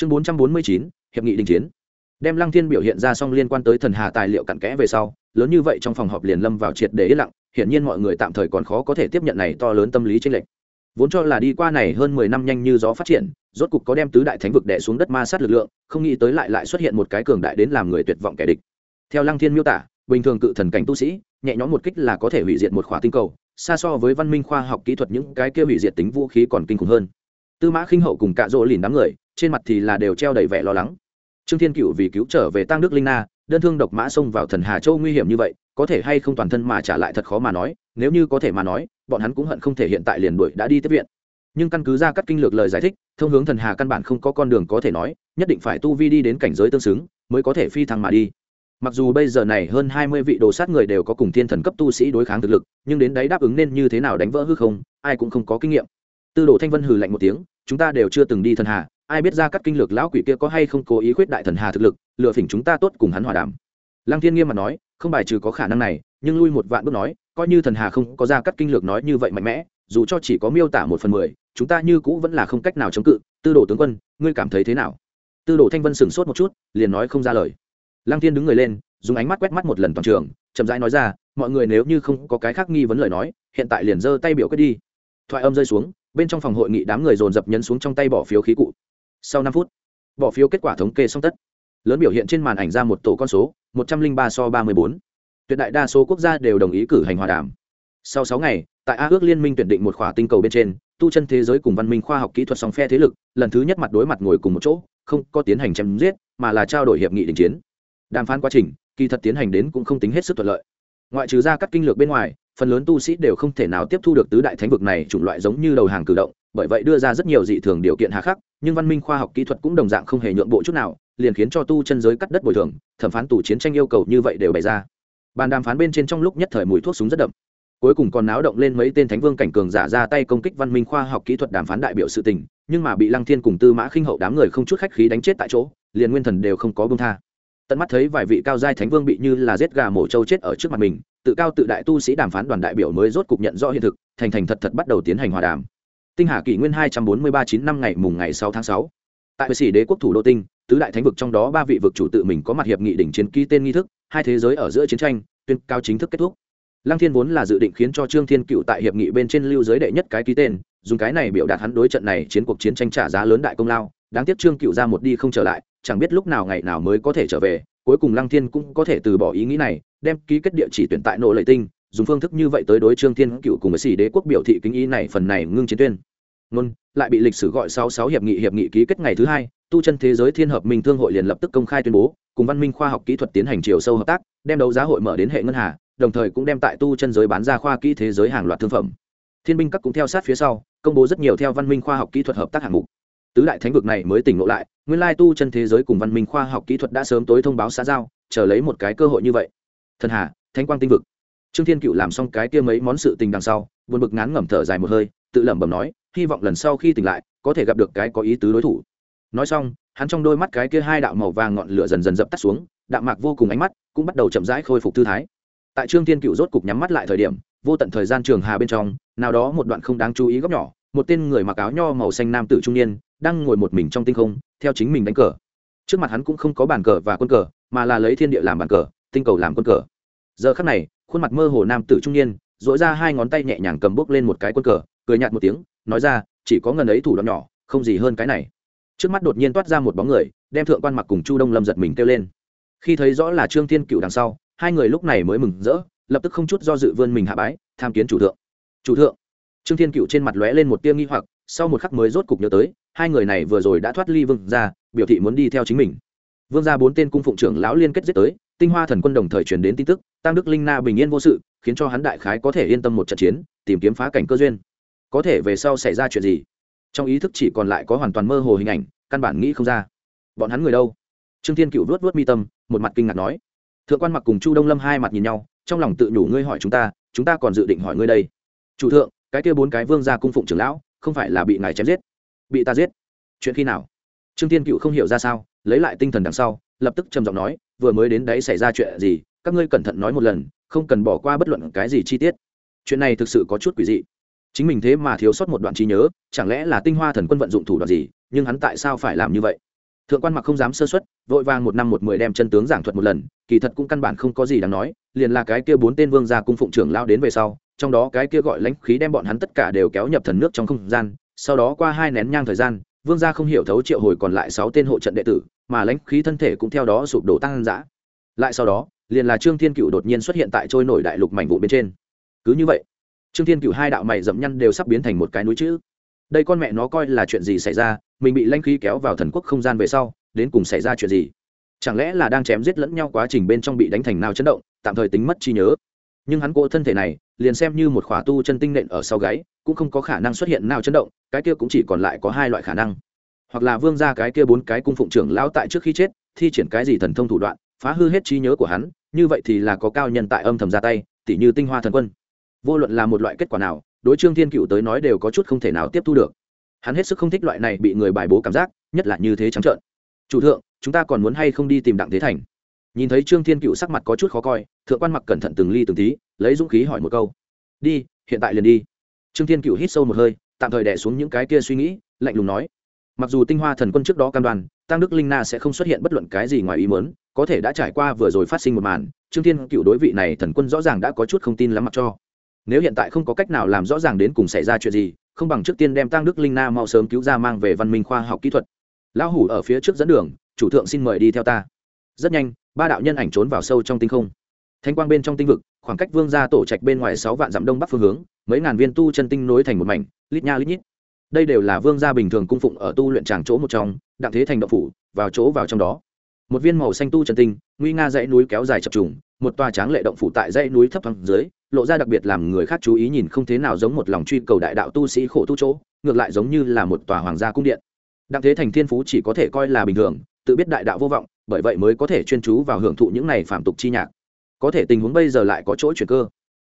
chương bốn trăm bốn mươi chín, hiệp nghị đình chiến. Đem lăng thiên biểu hiện ra xong liên quan tới thần hà tài liệu cặn kẽ về sau, lớn như vậy trong phòng họp liền lâm vào triệt để yên lặng, hiển nhiên mọi người tạm thời còn khó có thể tiếp nhận này to lớn tâm lý chênh lệch. Vốn cho là đi qua này hơn mười năm nhanh như gió phát triển, rốt cục có đem tứ đại thánh vực đè xuống đất ma sát lực lượng, không nghĩ tới lại lại xuất hiện một cái cường đại đến làm người tuyệt vọng kẻ địch. Theo lăng thiên miêu tả, bình thường cự thần cảnh tu sĩ, nhẹ nhõm một kích là có thể hủy diệt một khỏa tinh cầu, xa so với văn minh khoa học kỹ thuật những cái kia hủy diệt tính vũ khí còn kinh khủng hơn tư mã khinh hậu cùng cạ rỗ lìn đám người, trên mặt thì là đều treo đầy vẻ lo lắng. Trương thiên cựu vì cứu trở về tăng đức linh na, đơn thương độc mã xông vào thần hà châu nguy hiểm như vậy, có thể hay không toàn thân mà trả lại thật khó mà nói, nếu như có thể mà nói, bọn hắn cũng hận không thể hiện tại liền đuổi đã đi tiếp viện. Nhưng căn cứ ra các kinh lược lời giải thích, thông hướng thần hà căn bản không có con đường có thể nói, nhất định phải tu vi đi đến cảnh giới tương xứng, mới có thể phi thăng mà đi. Mặc dù bây giờ này hơn hai mươi vị đồ sát người đều có cùng thiên thần cấp tu sĩ đối kháng thực lực, nhưng đến đấy đáp ứng nên như thế nào đánh vỡ hư không, ai cũng không có kinh nghiệm tư đồ thanh vân hừ lạnh một tiếng, chúng ta đều chưa từng đi thần hà, ai biết ra các kinh lược lão quỷ kia có hay không cố ý khuyết đại thần hà thực lực lựa phỉnh chúng ta tốt cùng hắn hòa đàm. Lăng thiên nghiêm mà nói, không bài trừ có khả năng này, nhưng lui một vạn bước nói, coi như thần hà không có ra các kinh lược nói như vậy mạnh mẽ, dù cho chỉ có miêu tả một phần mười, chúng ta như cũ vẫn là không cách nào chống cự. Tư đồ tướng quân, ngươi cảm thấy thế nào? Tư đồ thanh vân sửng sốt một chút, liền nói không ra lời. Lăng thiên đứng người lên, dùng ánh mắt quét mắt một lần toàn trường, chậm rãi nói ra, mọi người nếu như không có cái khác nghi vấn lời nói, hiện tại liền giơ tay biểu quyết đi. Thoại âm rơi xuống bên trong phòng hội nghị đám người dồn dập nhấn xuống trong tay bỏ phiếu khí cụ. Sau năm phút, bỏ phiếu kết quả thống kê xong tất. Lớn biểu hiện trên màn ảnh ra một tổ con số, một trăm linh ba so ba mươi bốn. Tuyệt đại đa số quốc gia đều đồng ý cử hành hòa đàm. Sau sáu ngày, tại a ước liên minh tuyển định một khỏa tinh cầu bên trên, tu chân thế giới cùng văn minh khoa học kỹ thuật song phe thế lực, lần thứ nhất mặt đối mặt ngồi cùng một chỗ, không có tiến hành chém giết, mà là trao đổi hiệp nghị đình chiến. Đàm phán quá trình, kỳ thật tiến hành đến cũng không tính hết sức thuận lợi. Ngoại trừ ra các kinh lược bên ngoài phần lớn tu sĩ đều không thể nào tiếp thu được tứ đại thánh vực này chủng loại giống như đầu hàng cử động, bởi vậy đưa ra rất nhiều dị thường điều kiện hà khắc, nhưng văn minh khoa học kỹ thuật cũng đồng dạng không hề nhượng bộ chút nào, liền khiến cho tu chân giới cắt đất bồi thường, thẩm phán tù chiến tranh yêu cầu như vậy đều bày ra. Bàn đàm phán bên trên trong lúc nhất thời mùi thuốc súng rất đậm. Cuối cùng còn náo động lên mấy tên thánh vương cảnh cường giả ra tay công kích văn minh khoa học kỹ thuật đàm phán đại biểu sự tình, nhưng mà bị lăng thiên cùng tư mã khinh hậu đám người không chút khách khí đánh chết tại chỗ, liền nguyên thần đều không có bông tha. Tận mắt thấy vài vị cao giai thánh vương bị như là giết gà mổ trâu chết ở trước mặt mình tự cao tự đại tu sĩ đàm phán đoàn đại biểu mới rốt cục nhận rõ hiện thực, thành thành thật thật bắt đầu tiến hành hòa đàm. Tinh hà kỷ nguyên hai trăm bốn mươi ba chín năm ngày mùng ngày sáu tháng sáu. Tại sĩ đế quốc thủ đô tinh, tứ đại thánh vực trong đó ba vị vực chủ tự mình có mặt hiệp nghị đỉnh chiến ký tên nghi thức, hai thế giới ở giữa chiến tranh, tuyên cao chính thức kết thúc. Lăng thiên vốn là dự định khiến cho trương thiên cựu tại hiệp nghị bên trên lưu giới đệ nhất cái ký tên, dùng cái này biểu đạt hắn đối trận này chiến cuộc chiến tranh trả giá lớn đại công lao. Đáng tiếc trương cựu ra một đi không trở lại, chẳng biết lúc nào ngày nào mới có thể trở về cuối cùng lăng thiên cũng có thể từ bỏ ý nghĩ này, đem ký kết địa chỉ tuyển tại nội lệ tinh, dùng phương thức như vậy tới đối trương thiên cựu cùng với sĩ đế quốc biểu thị kính ý này phần này ngưng chiến tuyên. Nôn, lại bị lịch sử gọi sáu sáu hiệp nghị hiệp nghị ký kết ngày thứ hai, tu chân thế giới thiên hợp minh thương hội liền lập tức công khai tuyên bố, cùng văn minh khoa học kỹ thuật tiến hành chiều sâu hợp tác, đem đấu giá hội mở đến hệ ngân hà, đồng thời cũng đem tại tu chân giới bán ra khoa kỹ thế giới hàng loạt thương phẩm. Thiên binh các cũng theo sát phía sau, công bố rất nhiều theo văn minh khoa học kỹ thuật hợp tác hạng mục tứ đại thánh vực này mới tỉnh ngộ lại, nguyên lai tu chân thế giới cùng văn minh khoa học kỹ thuật đã sớm tối thông báo xã giao, chờ lấy một cái cơ hội như vậy. Thần hà, thánh quang tinh vực. Trương thiên cựu làm xong cái kia mấy món sự tình đằng sau, buồn bực ngán ngẩm thở dài một hơi, tự lẩm bẩm nói, hy vọng lần sau khi tỉnh lại, có thể gặp được cái có ý tứ đối thủ. Nói xong, hắn trong đôi mắt cái kia hai đạo màu vàng ngọn lửa dần dần dập tắt xuống đạm mạc vô cùng ánh mắt cũng bắt đầu chậm rãi khôi phục thư thái. Tại trương thiên cựu rốt cục nhắm mắt lại thời điểm, vô tận thời gian trường hà bên trong, nào đó một đoạn không đáng chú ý góc nhỏ, một tên người mặc áo nho màu xanh nam tử trung niên đang ngồi một mình trong tinh không, theo chính mình đánh cờ. Trước mặt hắn cũng không có bàn cờ và quân cờ, mà là lấy thiên địa làm bàn cờ, tinh cầu làm quân cờ. Giờ khắc này, khuôn mặt mơ hồ nam tử trung niên dỗi ra hai ngón tay nhẹ nhàng cầm bốc lên một cái quân cờ, cười nhạt một tiếng, nói ra, chỉ có ngần ấy thủ đoạn nhỏ, không gì hơn cái này. Trước mắt đột nhiên toát ra một bóng người, đem thượng quan mặc cùng chu đông lâm giật mình kêu lên. Khi thấy rõ là trương thiên cựu đằng sau, hai người lúc này mới mừng rỡ, lập tức không chút do dự vươn mình hạ bái, tham kiến chủ thượng. Chủ thượng. Trương thiên cựu trên mặt lóe lên một tia nghi hoặc sau một khắc mới rốt cục nhớ tới, hai người này vừa rồi đã thoát ly vương ra biểu thị muốn đi theo chính mình. Vương ra bốn tên cung phụng trưởng lão liên kết giết tới, tinh hoa thần quân đồng thời truyền đến tin tức tăng đức linh na bình yên vô sự, khiến cho hắn đại khái có thể yên tâm một trận chiến, tìm kiếm phá cảnh cơ duyên. Có thể về sau xảy ra chuyện gì? Trong ý thức chỉ còn lại có hoàn toàn mơ hồ hình ảnh, căn bản nghĩ không ra. Bọn hắn người đâu? Trương thiên cựu vớt vớt mi tâm, một mặt kinh ngạc nói. Thượng quan mặc cùng chu đông lâm hai mặt nhìn nhau, trong lòng tự nhủ ngươi hỏi chúng ta chúng ta còn dự định hỏi ngươi đây. Chủ thượng, cái kia bốn cái vương gia cung phụng trưởng lão không phải là bị ngài chém giết, bị ta giết. Chuyện khi nào? Trương thiên cựu không hiểu ra sao, lấy lại tinh thần đằng sau, lập tức trầm giọng nói, vừa mới đến đấy xảy ra chuyện gì, các ngươi cẩn thận nói một lần, không cần bỏ qua bất luận cái gì chi tiết. Chuyện này thực sự có chút quỷ dị. Chính mình thế mà thiếu sót một đoạn trí nhớ, chẳng lẽ là tinh hoa thần quân vận dụng thủ đoạn gì, nhưng hắn tại sao phải làm như vậy? Thượng quan mặc không dám sơ xuất vội vàng một năm một mười đem chân tướng giảng thuật một lần, kỳ thật cũng căn bản không có gì đáng nói, liền là cái kia bốn tên vương gia cung phụng trưởng lao đến về sau trong đó cái kia gọi lãnh khí đem bọn hắn tất cả đều kéo nhập thần nước trong không gian, sau đó qua hai nén nhang thời gian, vương gia không hiểu thấu triệu hồi còn lại sáu tên hộ trận đệ tử, mà lãnh khí thân thể cũng theo đó sụp đổ tăng dã. Lại sau đó, liền là trương thiên cựu đột nhiên xuất hiện tại trôi nổi đại lục mảnh vụ bên trên. Cứ như vậy, trương thiên cựu hai đạo mày dậm nhăn đều sắp biến thành một cái núi chữ. Đây con mẹ nó coi là chuyện gì xảy ra, mình bị lãnh khí kéo vào thần quốc không gian về sau, đến cùng xảy ra chuyện gì? Chẳng lẽ là đang chém giết lẫn nhau quá trình bên trong bị đánh thành nào chấn động, tạm thời tính mất trí nhớ. Nhưng hắn cỗ thân thể này liền xem như một khỏa tu chân tinh nện ở sau gáy, cũng không có khả năng xuất hiện nào chấn động, cái kia cũng chỉ còn lại có hai loại khả năng. Hoặc là vương ra cái kia bốn cái cung phụng trưởng lão tại trước khi chết, thi triển cái gì thần thông thủ đoạn, phá hư hết trí nhớ của hắn, như vậy thì là có cao nhân tại âm thầm ra tay, tỉ như tinh hoa thần quân. Vô luận là một loại kết quả nào, đối trương thiên cựu tới nói đều có chút không thể nào tiếp thu được. Hắn hết sức không thích loại này bị người bài bố cảm giác, nhất là như thế trắng trợn. Chủ thượng, chúng ta còn muốn hay không đi tìm đặng thế thành? Nhìn thấy trương thiên cựu sắc mặt có chút khó coi thượng quan mặc cẩn thận từng ly từng tí, lấy dũng khí hỏi một câu. Đi, hiện tại liền đi. Trương thiên cựu hít sâu một hơi, tạm thời đẻ xuống những cái kia suy nghĩ, lạnh lùng nói. Mặc dù tinh hoa thần quân trước đó cam đoan, tăng đức linh na sẽ không xuất hiện bất luận cái gì ngoài ý mớn có thể đã trải qua vừa rồi phát sinh một màn, trương thiên cựu đối vị này thần quân rõ ràng đã có chút không tin lắm mặc cho. Nếu hiện tại không có cách nào làm rõ ràng đến cùng xảy ra chuyện gì, không bằng trước tiên đem tăng đức linh na mau sớm cứu ra mang về văn minh khoa học kỹ thuật. Lão hủ ở phía trước dẫn đường, chủ thượng xin mời đi theo ta. Rất nhanh, ba đạo nhân ảnh trốn vào sâu trong tinh không thanh quang bên trong tinh vực, khoảng cách vương gia tổ trạch bên ngoài sáu vạn dặm đông bắc phương hướng, mấy ngàn viên tu chân tinh nối thành một mảnh, lít nha lít nhít. Đây đều là vương gia bình thường cung phụng ở tu luyện tràng chỗ một trong, đặng thế thành đậu phủ, vào chỗ vào trong đó. Một viên màu xanh tu chân tinh, nguy nga dãy núi kéo dài chập trùng, một tòa tráng lệ động phủ tại dãy núi thấp thoáng dưới, lộ ra đặc biệt làm người khác chú ý nhìn không thế nào giống một lòng truy cầu đại đạo tu sĩ khổ tu chỗ, ngược lại giống như là một tòa hoàng gia cung điện. Đặng thế thành thiên phú chỉ có thể coi là bình thường, tự biết đại đạo vô vọng, bởi vậy mới có thể chuyên chú vào hưởng thụ những này phạm tục chi nhạc có thể tình huống bây giờ lại có chỗ chuyển cơ.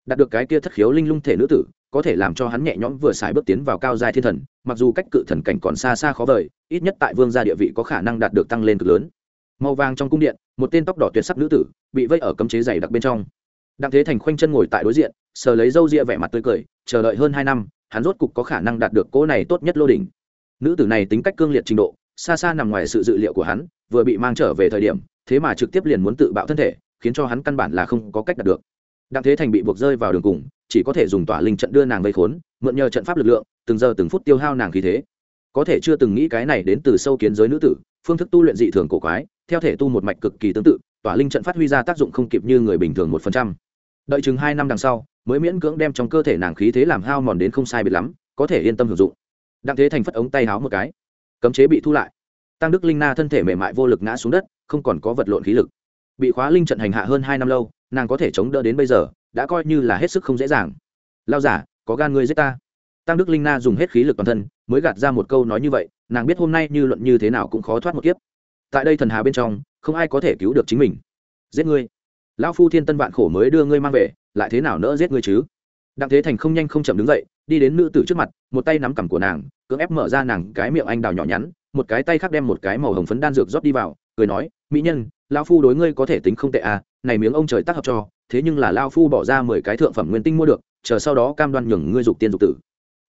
Đạt được cái kia thất khiếu linh lung thể nữ tử, có thể làm cho hắn nhẹ nhõm vừa xài bước tiến vào cao giai thiên thần, mặc dù cách cự thần cảnh còn xa xa khó vời, ít nhất tại vương gia địa vị có khả năng đạt được tăng lên cực lớn. Màu vàng trong cung điện, một tên tóc đỏ tuyệt sắc nữ tử, bị vây ở cấm chế dày đặc bên trong. Đặng thế thành khoanh chân ngồi tại đối diện, sờ lấy râu ria vẻ mặt tươi cười, chờ đợi hơn hai năm, hắn rốt cục có khả năng đạt được cỗ này tốt nhất lô đỉnh. Nữ tử này tính cách cương liệt trình độ, xa xa nằm ngoài sự dự liệu của hắn, vừa bị mang trở về thời điểm, thế mà trực tiếp liền muốn tự bạo thân thể khiến cho hắn căn bản là không có cách đạt được. Đặng thế thành bị buộc rơi vào đường cùng, chỉ có thể dùng tỏa linh trận đưa nàng vây khốn, mượn nhờ trận pháp lực lượng, từng giờ từng phút tiêu hao nàng khí thế. Có thể chưa từng nghĩ cái này đến từ sâu kiến giới nữ tử, phương thức tu luyện dị thường cổ quái, theo thể tu một mạch cực kỳ tương tự, tỏa linh trận phát huy ra tác dụng không kịp như người bình thường một phần trăm. Đợi chừng hai năm đằng sau, mới miễn cưỡng đem trong cơ thể nàng khí thế làm hao mòn đến không sai biệt lắm, có thể yên tâm hưởng dụng. Đặng thế thành phất ống tay háo một cái. Cấm chế bị thu lại. Tăng đức linh na thân thể mềm mại vô lực ngã xuống đất, không còn có vật lộn khí lực bị khóa linh trận hành hạ hơn hai năm lâu, nàng có thể chống đỡ đến bây giờ, đã coi như là hết sức không dễ dàng. Lao giả, có gan ngươi giết ta. Tăng đức linh na dùng hết khí lực toàn thân, mới gạt ra một câu nói như vậy, nàng biết hôm nay như luận như thế nào cũng khó thoát một kiếp. Tại đây thần hà bên trong, không ai có thể cứu được chính mình. Giết ngươi. Lão phu thiên tân vạn khổ mới đưa ngươi mang về, lại thế nào nỡ giết ngươi chứ? Đặng thế thành không nhanh không chậm đứng dậy, đi đến nữ tử trước mặt, một tay nắm cằm của nàng, cưỡng ép mở ra nàng cái miệng anh đào nhỏ nhắn, một cái tay khác đem một cái màu hồng phấn đan dược rót đi vào, cười nói, mỹ nhân lão phu đối ngươi có thể tính không tệ à này miếng ông trời tác hợp cho, thế nhưng là lao phu bỏ ra mười cái thượng phẩm nguyên tinh mua được, chờ sau đó cam đoan nhường ngươi dục tiên dục tử.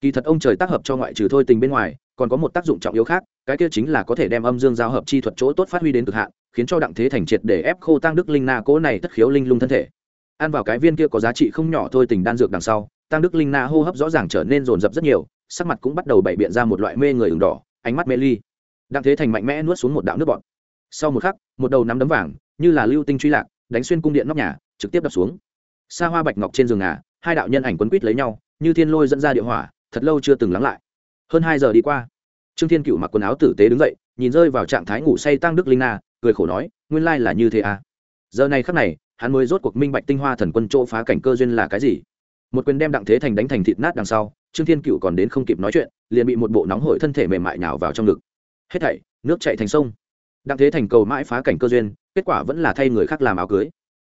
Kỳ thật ông trời tác hợp cho ngoại trừ thôi tình bên ngoài, còn có một tác dụng trọng yếu khác, cái kia chính là có thể đem âm dương giao hợp chi thuật chỗ tốt phát huy đến cực hạn, khiến cho đặng thế thành triệt để ép khô tăng đức linh na cố này thất khiếu linh lung thân thể. Ăn vào cái viên kia có giá trị không nhỏ thôi tình đan dược đằng sau tăng đức linh na hô hấp rõ ràng trở nên rồn rập rất nhiều, sắc mặt cũng bắt đầu bày biện ra một loại mê người ửng đỏ, ánh mắt mê ly. Đặng thế thành mạnh mẽ nuốt xuống một đạo nước bọt sau một khắc, một đầu nắm đấm vàng, như là lưu tinh truy lạc, đánh xuyên cung điện nóc nhà, trực tiếp đập xuống. Xa hoa bạch ngọc trên giường ngà, hai đạo nhân ảnh quấn quýt lấy nhau, như thiên lôi dẫn ra địa hỏa, thật lâu chưa từng lắng lại. Hơn hai giờ đi qua, trương thiên cựu mặc quần áo tử tế đứng dậy, nhìn rơi vào trạng thái ngủ say tăng đức linh na, cười khổ nói, nguyên lai là như thế à? Giờ này khắc này, hắn mới rốt cuộc minh bạch tinh hoa thần quân chỗ phá cảnh cơ duyên là cái gì. Một quyền đem đặng thế thành đánh thành thịt nát đằng sau, trương thiên cựu còn đến không kịp nói chuyện, liền bị một bộ nóng hổi thân thể mềm mại nào vào trong ngực. Hết thảy, nước chạy thành sông đặng thế thành cầu mãi phá cảnh cơ duyên kết quả vẫn là thay người khác làm áo cưới.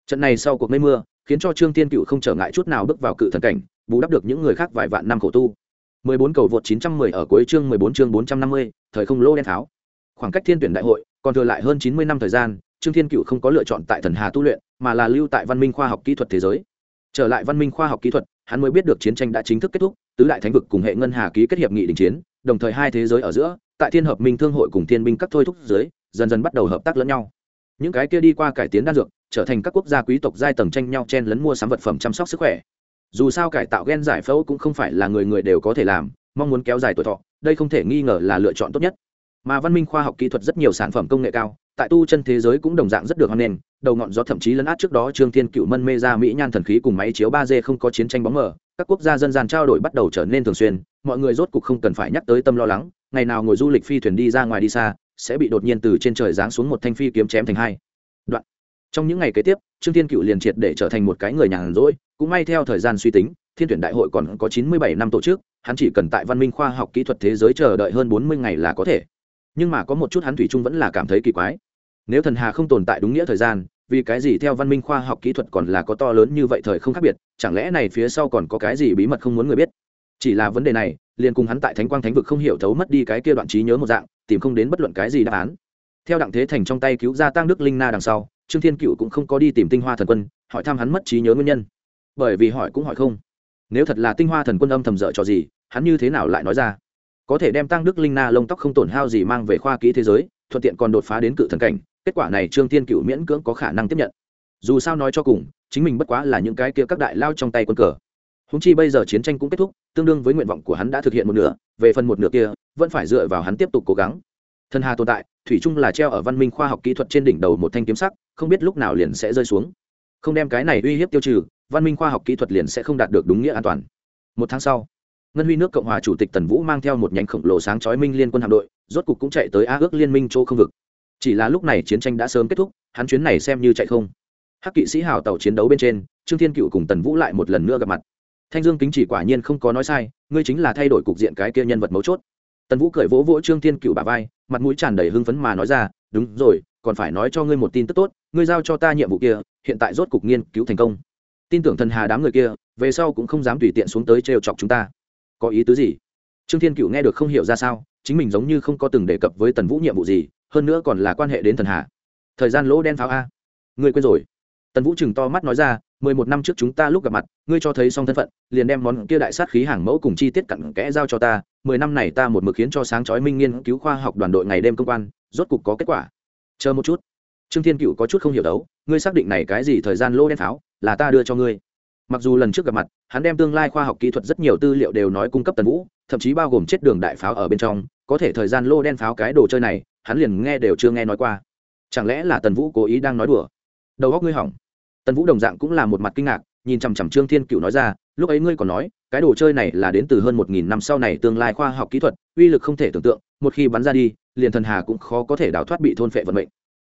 Trận này sau cuộc mây mưa khiến cho trương tiên cựu không trở ngại chút nào bước vào cự thần cảnh bù đắp được những người khác vài vạn năm khổ tu. 14 cầu vượt 910 ở cuối chương 14 chương 450, thời không lô đen tháo. Khoảng cách thiên tuyển đại hội còn thừa lại hơn 90 năm thời gian trương thiên cựu không có lựa chọn tại thần hà tu luyện mà là lưu tại văn minh khoa học kỹ thuật thế giới. Trở lại văn minh khoa học kỹ thuật hắn mới biết được chiến tranh đã chính thức kết thúc tứ đại thánh vực cùng hệ ngân hà ký kết hiệp nghị đình chiến đồng thời hai thế giới ở giữa tại thiên hợp minh thương hội cùng thiên binh các thôi thúc dưới dần dần bắt đầu hợp tác lẫn nhau. Những cái kia đi qua cải tiến đan dược, trở thành các quốc gia quý tộc giai tầng tranh nhau chen lấn mua sắm vật phẩm chăm sóc sức khỏe. Dù sao cải tạo gen giải phẫu cũng không phải là người người đều có thể làm, mong muốn kéo dài tuổi thọ, đây không thể nghi ngờ là lựa chọn tốt nhất. Mà văn minh khoa học kỹ thuật rất nhiều sản phẩm công nghệ cao, tại tu chân thế giới cũng đồng dạng rất được hoan nghênh, đầu ngọn gió thậm chí lấn át trước đó trương thiên cựu mân mê ra mỹ nhan thần khí cùng máy chiếu ba d không có chiến tranh bóng mờ, các quốc gia dân gian trao đổi bắt đầu trở nên thường xuyên, mọi người rốt cục không cần phải nhắc tới tâm lo lắng, ngày nào ngồi du lịch phi thuyền đi ra ngoài đi xa sẽ bị đột nhiên từ trên trời giáng xuống một thanh phi kiếm chém thành hai. Đoạn. Trong những ngày kế tiếp, trương thiên cựu liền triệt để trở thành một cái người nhàn rỗi, cũng may theo thời gian suy tính, thiên tuyển đại hội còn có chín mươi bảy năm tổ chức, hắn chỉ cần tại văn minh khoa học kỹ thuật thế giới chờ đợi hơn bốn mươi ngày là có thể. Nhưng mà có một chút hắn thủy chung vẫn là cảm thấy kỳ quái. Nếu thần hà không tồn tại đúng nghĩa thời gian, vì cái gì theo văn minh khoa học kỹ thuật còn là có to lớn như vậy thời không khác biệt, chẳng lẽ này phía sau còn có cái gì bí mật không muốn người biết? Chỉ là vấn đề này, liền cùng hắn tại thánh quang thánh vực không hiểu thấu mất đi cái kia đoạn trí nhớ một dạng, tìm không đến bất luận cái gì đáp án. Theo đặng thế thành trong tay cứu ra tăng đức linh na đằng sau, trương thiên cựu cũng không có đi tìm tinh hoa thần quân, hỏi thăm hắn mất trí nhớ nguyên nhân. Bởi vì hỏi cũng hỏi không. Nếu thật là tinh hoa thần quân âm thầm dở trò gì, hắn như thế nào lại nói ra? Có thể đem tăng đức linh na lông tóc không tổn hao gì mang về khoa kỹ thế giới, thuận tiện còn đột phá đến cự thần cảnh, kết quả này trương thiên cựu miễn cưỡng có khả năng tiếp nhận. Dù sao nói cho cùng, chính mình bất quá là những cái kia các đại lao trong tay quân cờ húng chi bây giờ chiến tranh cũng kết thúc, tương đương với nguyện vọng của hắn đã thực hiện một nửa, về phần một nửa kia, vẫn phải dựa vào hắn tiếp tục cố gắng. Thần hà tồn tại, thủy chung là treo ở văn minh khoa học kỹ thuật trên đỉnh đầu một thanh kiếm sắc, không biết lúc nào liền sẽ rơi xuống. Không đem cái này uy hiếp tiêu trừ, văn minh khoa học kỹ thuật liền sẽ không đạt được đúng nghĩa an toàn. Một tháng sau, ngân huy nước cộng hòa chủ tịch tần vũ mang theo một nhánh khổng lồ sáng chói minh liên quân hạm đội, rốt cục cũng chạy tới a ước liên minh châu không vực. Chỉ là lúc này chiến tranh đã sớm kết thúc, hắn chuyến này xem như chạy không. Hắc kỵ sĩ hào tàu chiến đấu bên trên, trương thiên cựu cùng tần vũ lại một lần nữa gặp mặt thanh dương kính chỉ quả nhiên không có nói sai, ngươi chính là thay đổi cục diện cái kia nhân vật mấu chốt. Tần vũ cười vỗ vỗ trương thiên cựu bà vai, mặt mũi tràn đầy hưng phấn mà nói ra, đúng rồi, còn phải nói cho ngươi một tin tức tốt, ngươi giao cho ta nhiệm vụ kia, hiện tại rốt cục nghiên cứu thành công. Tin tưởng thần hà đám người kia, về sau cũng không dám tùy tiện xuống tới trêu chọc chúng ta. Có ý tứ gì? Trương thiên cựu nghe được không hiểu ra sao, chính mình giống như không có từng đề cập với tần vũ nhiệm vụ gì, hơn nữa còn là quan hệ đến thần hà. Thời gian lỗ đen pháo a. Ngươi quên rồi. Tần vũ chừng to mắt nói ra mười một năm trước chúng ta lúc gặp mặt, ngươi cho thấy xong thân phận, liền đem món kia đại sát khí hàng mẫu cùng chi tiết cặn kẽ giao cho ta, mười năm này ta một mực khiến cho sáng chói minh nghiên cứu khoa học đoàn đội ngày đêm công quan, rốt cục có kết quả. Chờ một chút. Trương thiên cựu có chút không hiểu đấu, ngươi xác định này cái gì thời gian lô đen pháo là ta đưa cho ngươi. Mặc dù lần trước gặp mặt, hắn đem tương lai khoa học kỹ thuật rất nhiều tư liệu đều nói cung cấp tần vũ, thậm chí bao gồm chết đường đại pháo ở bên trong, có thể thời gian lô đen pháo cái đồ chơi này, hắn liền nghe đều chưa nghe nói qua. Chẳng lẽ là tần vũ cố ý đang nói đùa? Đầu góc ngươi hỏng tần vũ đồng dạng cũng là một mặt kinh ngạc, nhìn chằm chằm trương thiên cựu nói ra, lúc ấy ngươi còn nói, cái đồ chơi này là đến từ hơn một nghìn năm sau này tương lai khoa học kỹ thuật, uy lực không thể tưởng tượng, một khi bắn ra đi, liền thần hà cũng khó có thể đào thoát bị thôn phệ vận mệnh.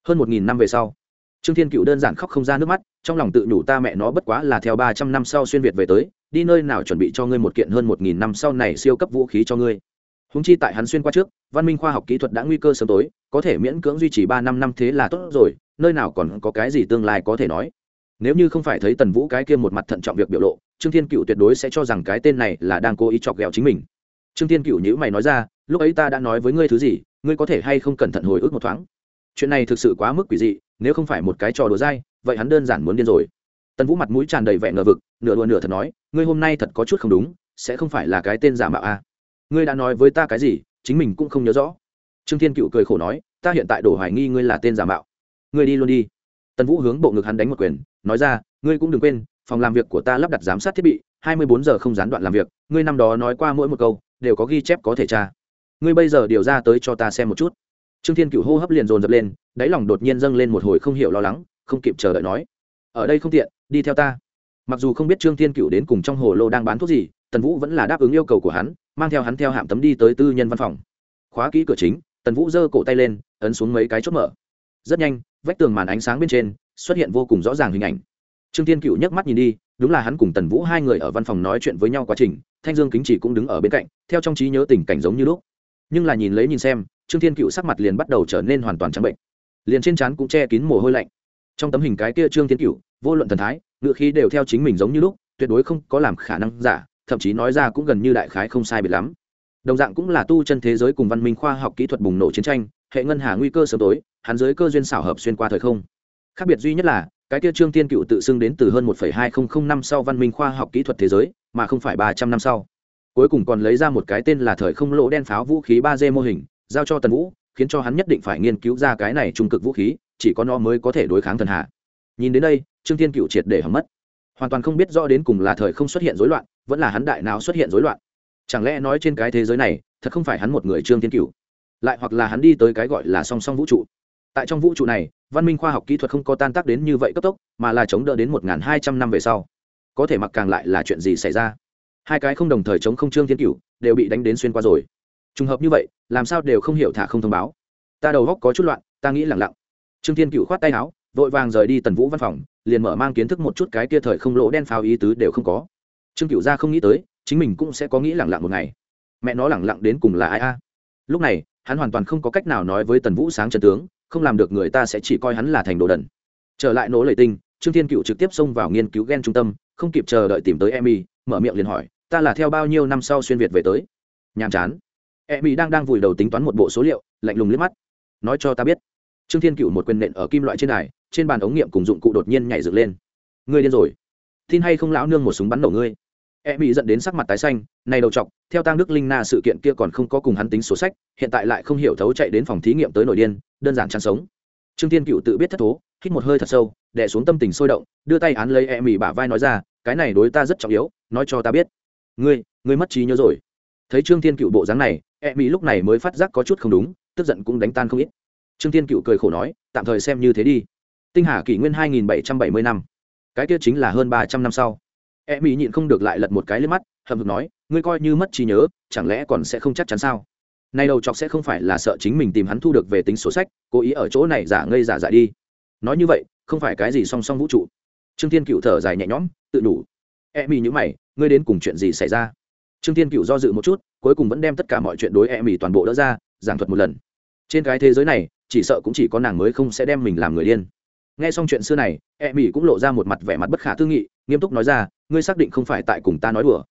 Hơn một nghìn năm về sau, trương thiên cựu đơn giản khóc không ra nước mắt, trong lòng tự nhủ ta mẹ nó bất quá là theo ba trăm năm sau xuyên việt về tới, đi nơi nào chuẩn bị cho ngươi một kiện hơn một nghìn năm sau này siêu cấp vũ khí cho ngươi. Húng chi tại hắn xuyên qua trước, văn minh khoa học kỹ thuật đã nguy cơ sớm tối, có thể miễn cưỡng duy trì ba năm năm thế là tốt rồi, nơi nào còn có cái gì tương lai có thể nói nếu như không phải thấy tần vũ cái kia một mặt thận trọng việc biểu lộ, trương thiên cựu tuyệt đối sẽ cho rằng cái tên này là đang cố ý chọc ghẹo chính mình. Trương thiên cựu nhữ mày nói ra, lúc ấy ta đã nói với ngươi thứ gì, ngươi có thể hay không cẩn thận hồi ức một thoáng? Chuyện này thực sự quá mức quỷ dị, nếu không phải một cái trò đùa dai, vậy hắn đơn giản muốn điên rồi. Tần vũ mặt mũi tràn đầy vẻ ngờ vực, nửa đùa nửa thật nói, ngươi hôm nay thật có chút không đúng, sẽ không phải là cái tên giả mạo a. À? ngươi đã nói với ta cái gì, chính mình cũng không nhớ rõ. Trương thiên cựu cười khổ nói, ta hiện tại đổ hoài nghi ngươi là tên giả mạo. Ngươi đi luôn đi. Tần vũ hướng bộ ngực hắn đánh một quyền nói ra, ngươi cũng đừng quên, phòng làm việc của ta lắp đặt giám sát thiết bị, hai mươi bốn giờ không gián đoạn làm việc, ngươi năm đó nói qua mỗi một câu, đều có ghi chép có thể tra. Ngươi bây giờ điều ra tới cho ta xem một chút. Trương thiên cựu hô hấp liền dồn dập lên, đáy lòng đột nhiên dâng lên một hồi không hiểu lo lắng, không kịp chờ đợi nói, ở đây không tiện, đi theo ta. Mặc dù không biết trương thiên cựu đến cùng trong hồ lô đang bán thuốc gì, tần vũ vẫn là đáp ứng yêu cầu của hắn, mang theo hắn theo hạm tấm đi tới tư nhân văn phòng. Khóa kỹ cửa chính, tần vũ giơ cổ tay lên, ấn xuống mấy cái chốt mở. Rất nhanh, vách tường màn ánh sáng bên trên xuất hiện vô cùng rõ ràng hình ảnh. Trương thiên cựu nhấc mắt nhìn đi, đúng là hắn cùng tần vũ hai người ở văn phòng nói chuyện với nhau quá trình, thanh dương kính chỉ cũng đứng ở bên cạnh, theo trong trí nhớ tình cảnh giống như lúc. Nhưng là nhìn lấy nhìn xem, trương thiên cựu sắc mặt liền bắt đầu trở nên hoàn toàn trắng bệnh. Liền trên trán cũng che kín mồ hôi lạnh. Trong tấm hình cái kia trương thiên cựu vô luận thần thái, ngựa khí đều theo chính mình giống như lúc, tuyệt đối không có làm khả năng giả, thậm chí nói ra cũng gần như đại khái không sai biệt lắm. Đồng dạng cũng là tu chân thế giới cùng văn minh khoa học kỹ thuật bùng nổ chiến tranh, hệ ngân hà nguy cơ sớm tối, hắn giới cơ duyên xảo hợp xuyên qua thời không khác biệt duy nhất là, cái kia trương tiên cựu tự xưng đến từ hơn một hai nghìn năm sau văn minh khoa học kỹ thuật thế giới, mà không phải ba trăm năm sau. Cuối cùng còn lấy ra một cái tên là thời không lỗ đen pháo vũ khí ba d mô hình, giao cho tần vũ, khiến cho hắn nhất định phải nghiên cứu ra cái này trung cực vũ khí, chỉ có nó mới có thể đối kháng thần hạ. Nhìn đến đây, trương thiên cựu triệt để hầm mất. Hoàn toàn không biết rõ đến cùng là thời không xuất hiện rối loạn, vẫn là hắn đại nào xuất hiện rối loạn. Chẳng lẽ nói trên cái thế giới này, thật không phải hắn một người trương thiên cựu? Lại hoặc là hắn đi tới cái gọi là song song vũ trụ? Tại trong vũ trụ này, văn minh khoa học kỹ thuật không có tan tác đến như vậy cấp tốc, mà là chống đỡ đến một hai trăm năm về sau. Có thể mặc càng lại là chuyện gì xảy ra? Hai cái không đồng thời chống không trương thiên cựu đều bị đánh đến xuyên qua rồi. Trùng hợp như vậy, làm sao đều không hiểu thả không thông báo. Ta đầu góc có chút loạn, ta nghĩ lẳng lặng. Trương thiên cựu khoát tay áo, vội vàng rời đi tần vũ văn phòng, liền mở mang kiến thức một chút cái kia thời không lỗ đen pháo ý tứ đều không có. Trương cựu ra không nghĩ tới, chính mình cũng sẽ có nghĩ lẳng lặng một ngày. Mẹ nó lẳng lặng đến cùng là ai a? Lúc này, hắn hoàn toàn không có cách nào nói với tần vũ sáng trần tướng không làm được người ta sẽ chỉ coi hắn là thành đồ đần. Trở lại nỗ lệ tinh, trương thiên cựu trực tiếp xông vào nghiên cứu g e n trung tâm, không kịp chờ đợi tìm tới emmy mở miệng liền hỏi, ta là theo bao nhiêu năm sau xuyên việt về tới? Nhàm chán. Emmy đang đang vùi đầu tính toán một bộ số liệu, lạnh lùng liếc mắt. Nói cho ta biết. Trương thiên cựu một quyền nện ở kim loại trên đài, trên bàn ống nghiệm cùng dụng cụ đột nhiên nhảy dựng lên. Ngươi điên rồi. Tin hay không lão nương một súng bắn nổ ngươi? E bị dẫn đến sắc mặt tái xanh, này đầu chọc, theo tang đức linh na sự kiện kia còn không có cùng hắn tính số sách, hiện tại lại không hiểu thấu chạy đến phòng thí nghiệm tới nội điên, đơn giản chăn sống. Trương tiên cựu tự biết thất thố, hít một hơi thật sâu đẻ xuống tâm tình sôi động, đưa tay án lấy e mỹ bả vai nói ra, cái này đối ta rất trọng yếu, nói cho ta biết. Ngươi ngươi mất trí nhớ rồi. Thấy trương tiên cựu bộ dáng này e mỹ lúc này mới phát giác có chút không đúng, tức giận cũng đánh tan không ít. Trương tiên cựu cười khổ nói, tạm thời xem như thế đi. Tinh hà kỷ nguyên hai nghìn bảy trăm bảy mươi năm. Cái kia chính là hơn ba trăm năm sau e mỹ nhịn không được lại lật một cái lên mắt hầm hực nói, ngươi coi như mất trí nhớ, chẳng lẽ còn sẽ không chắc chắn sao? Nay đầu chọc sẽ không phải là sợ chính mình tìm hắn thu được về tính sổ sách, cố ý ở chỗ này giả ngây giả dại đi. Nói như vậy, không phải cái gì song song vũ trụ. Trương tiên cựu thở dài nhẹ nhõm, tự đủ. E mỹ nhữ mày, ngươi đến cùng chuyện gì xảy ra? Trương tiên cựu do dự một chút, cuối cùng vẫn đem tất cả mọi chuyện đối e mỹ toàn bộ đỡ ra, giảng thuật một lần. Trên cái thế giới này, chỉ sợ cũng chỉ có nàng mới không sẽ đem mình làm người điên. Nghe xong chuyện xưa này e mỹ cũng lộ ra một mặt vẻ mặt bất khả tư nghị, nghiêm túc nói ra ngươi xác định không phải tại cùng ta nói đùa.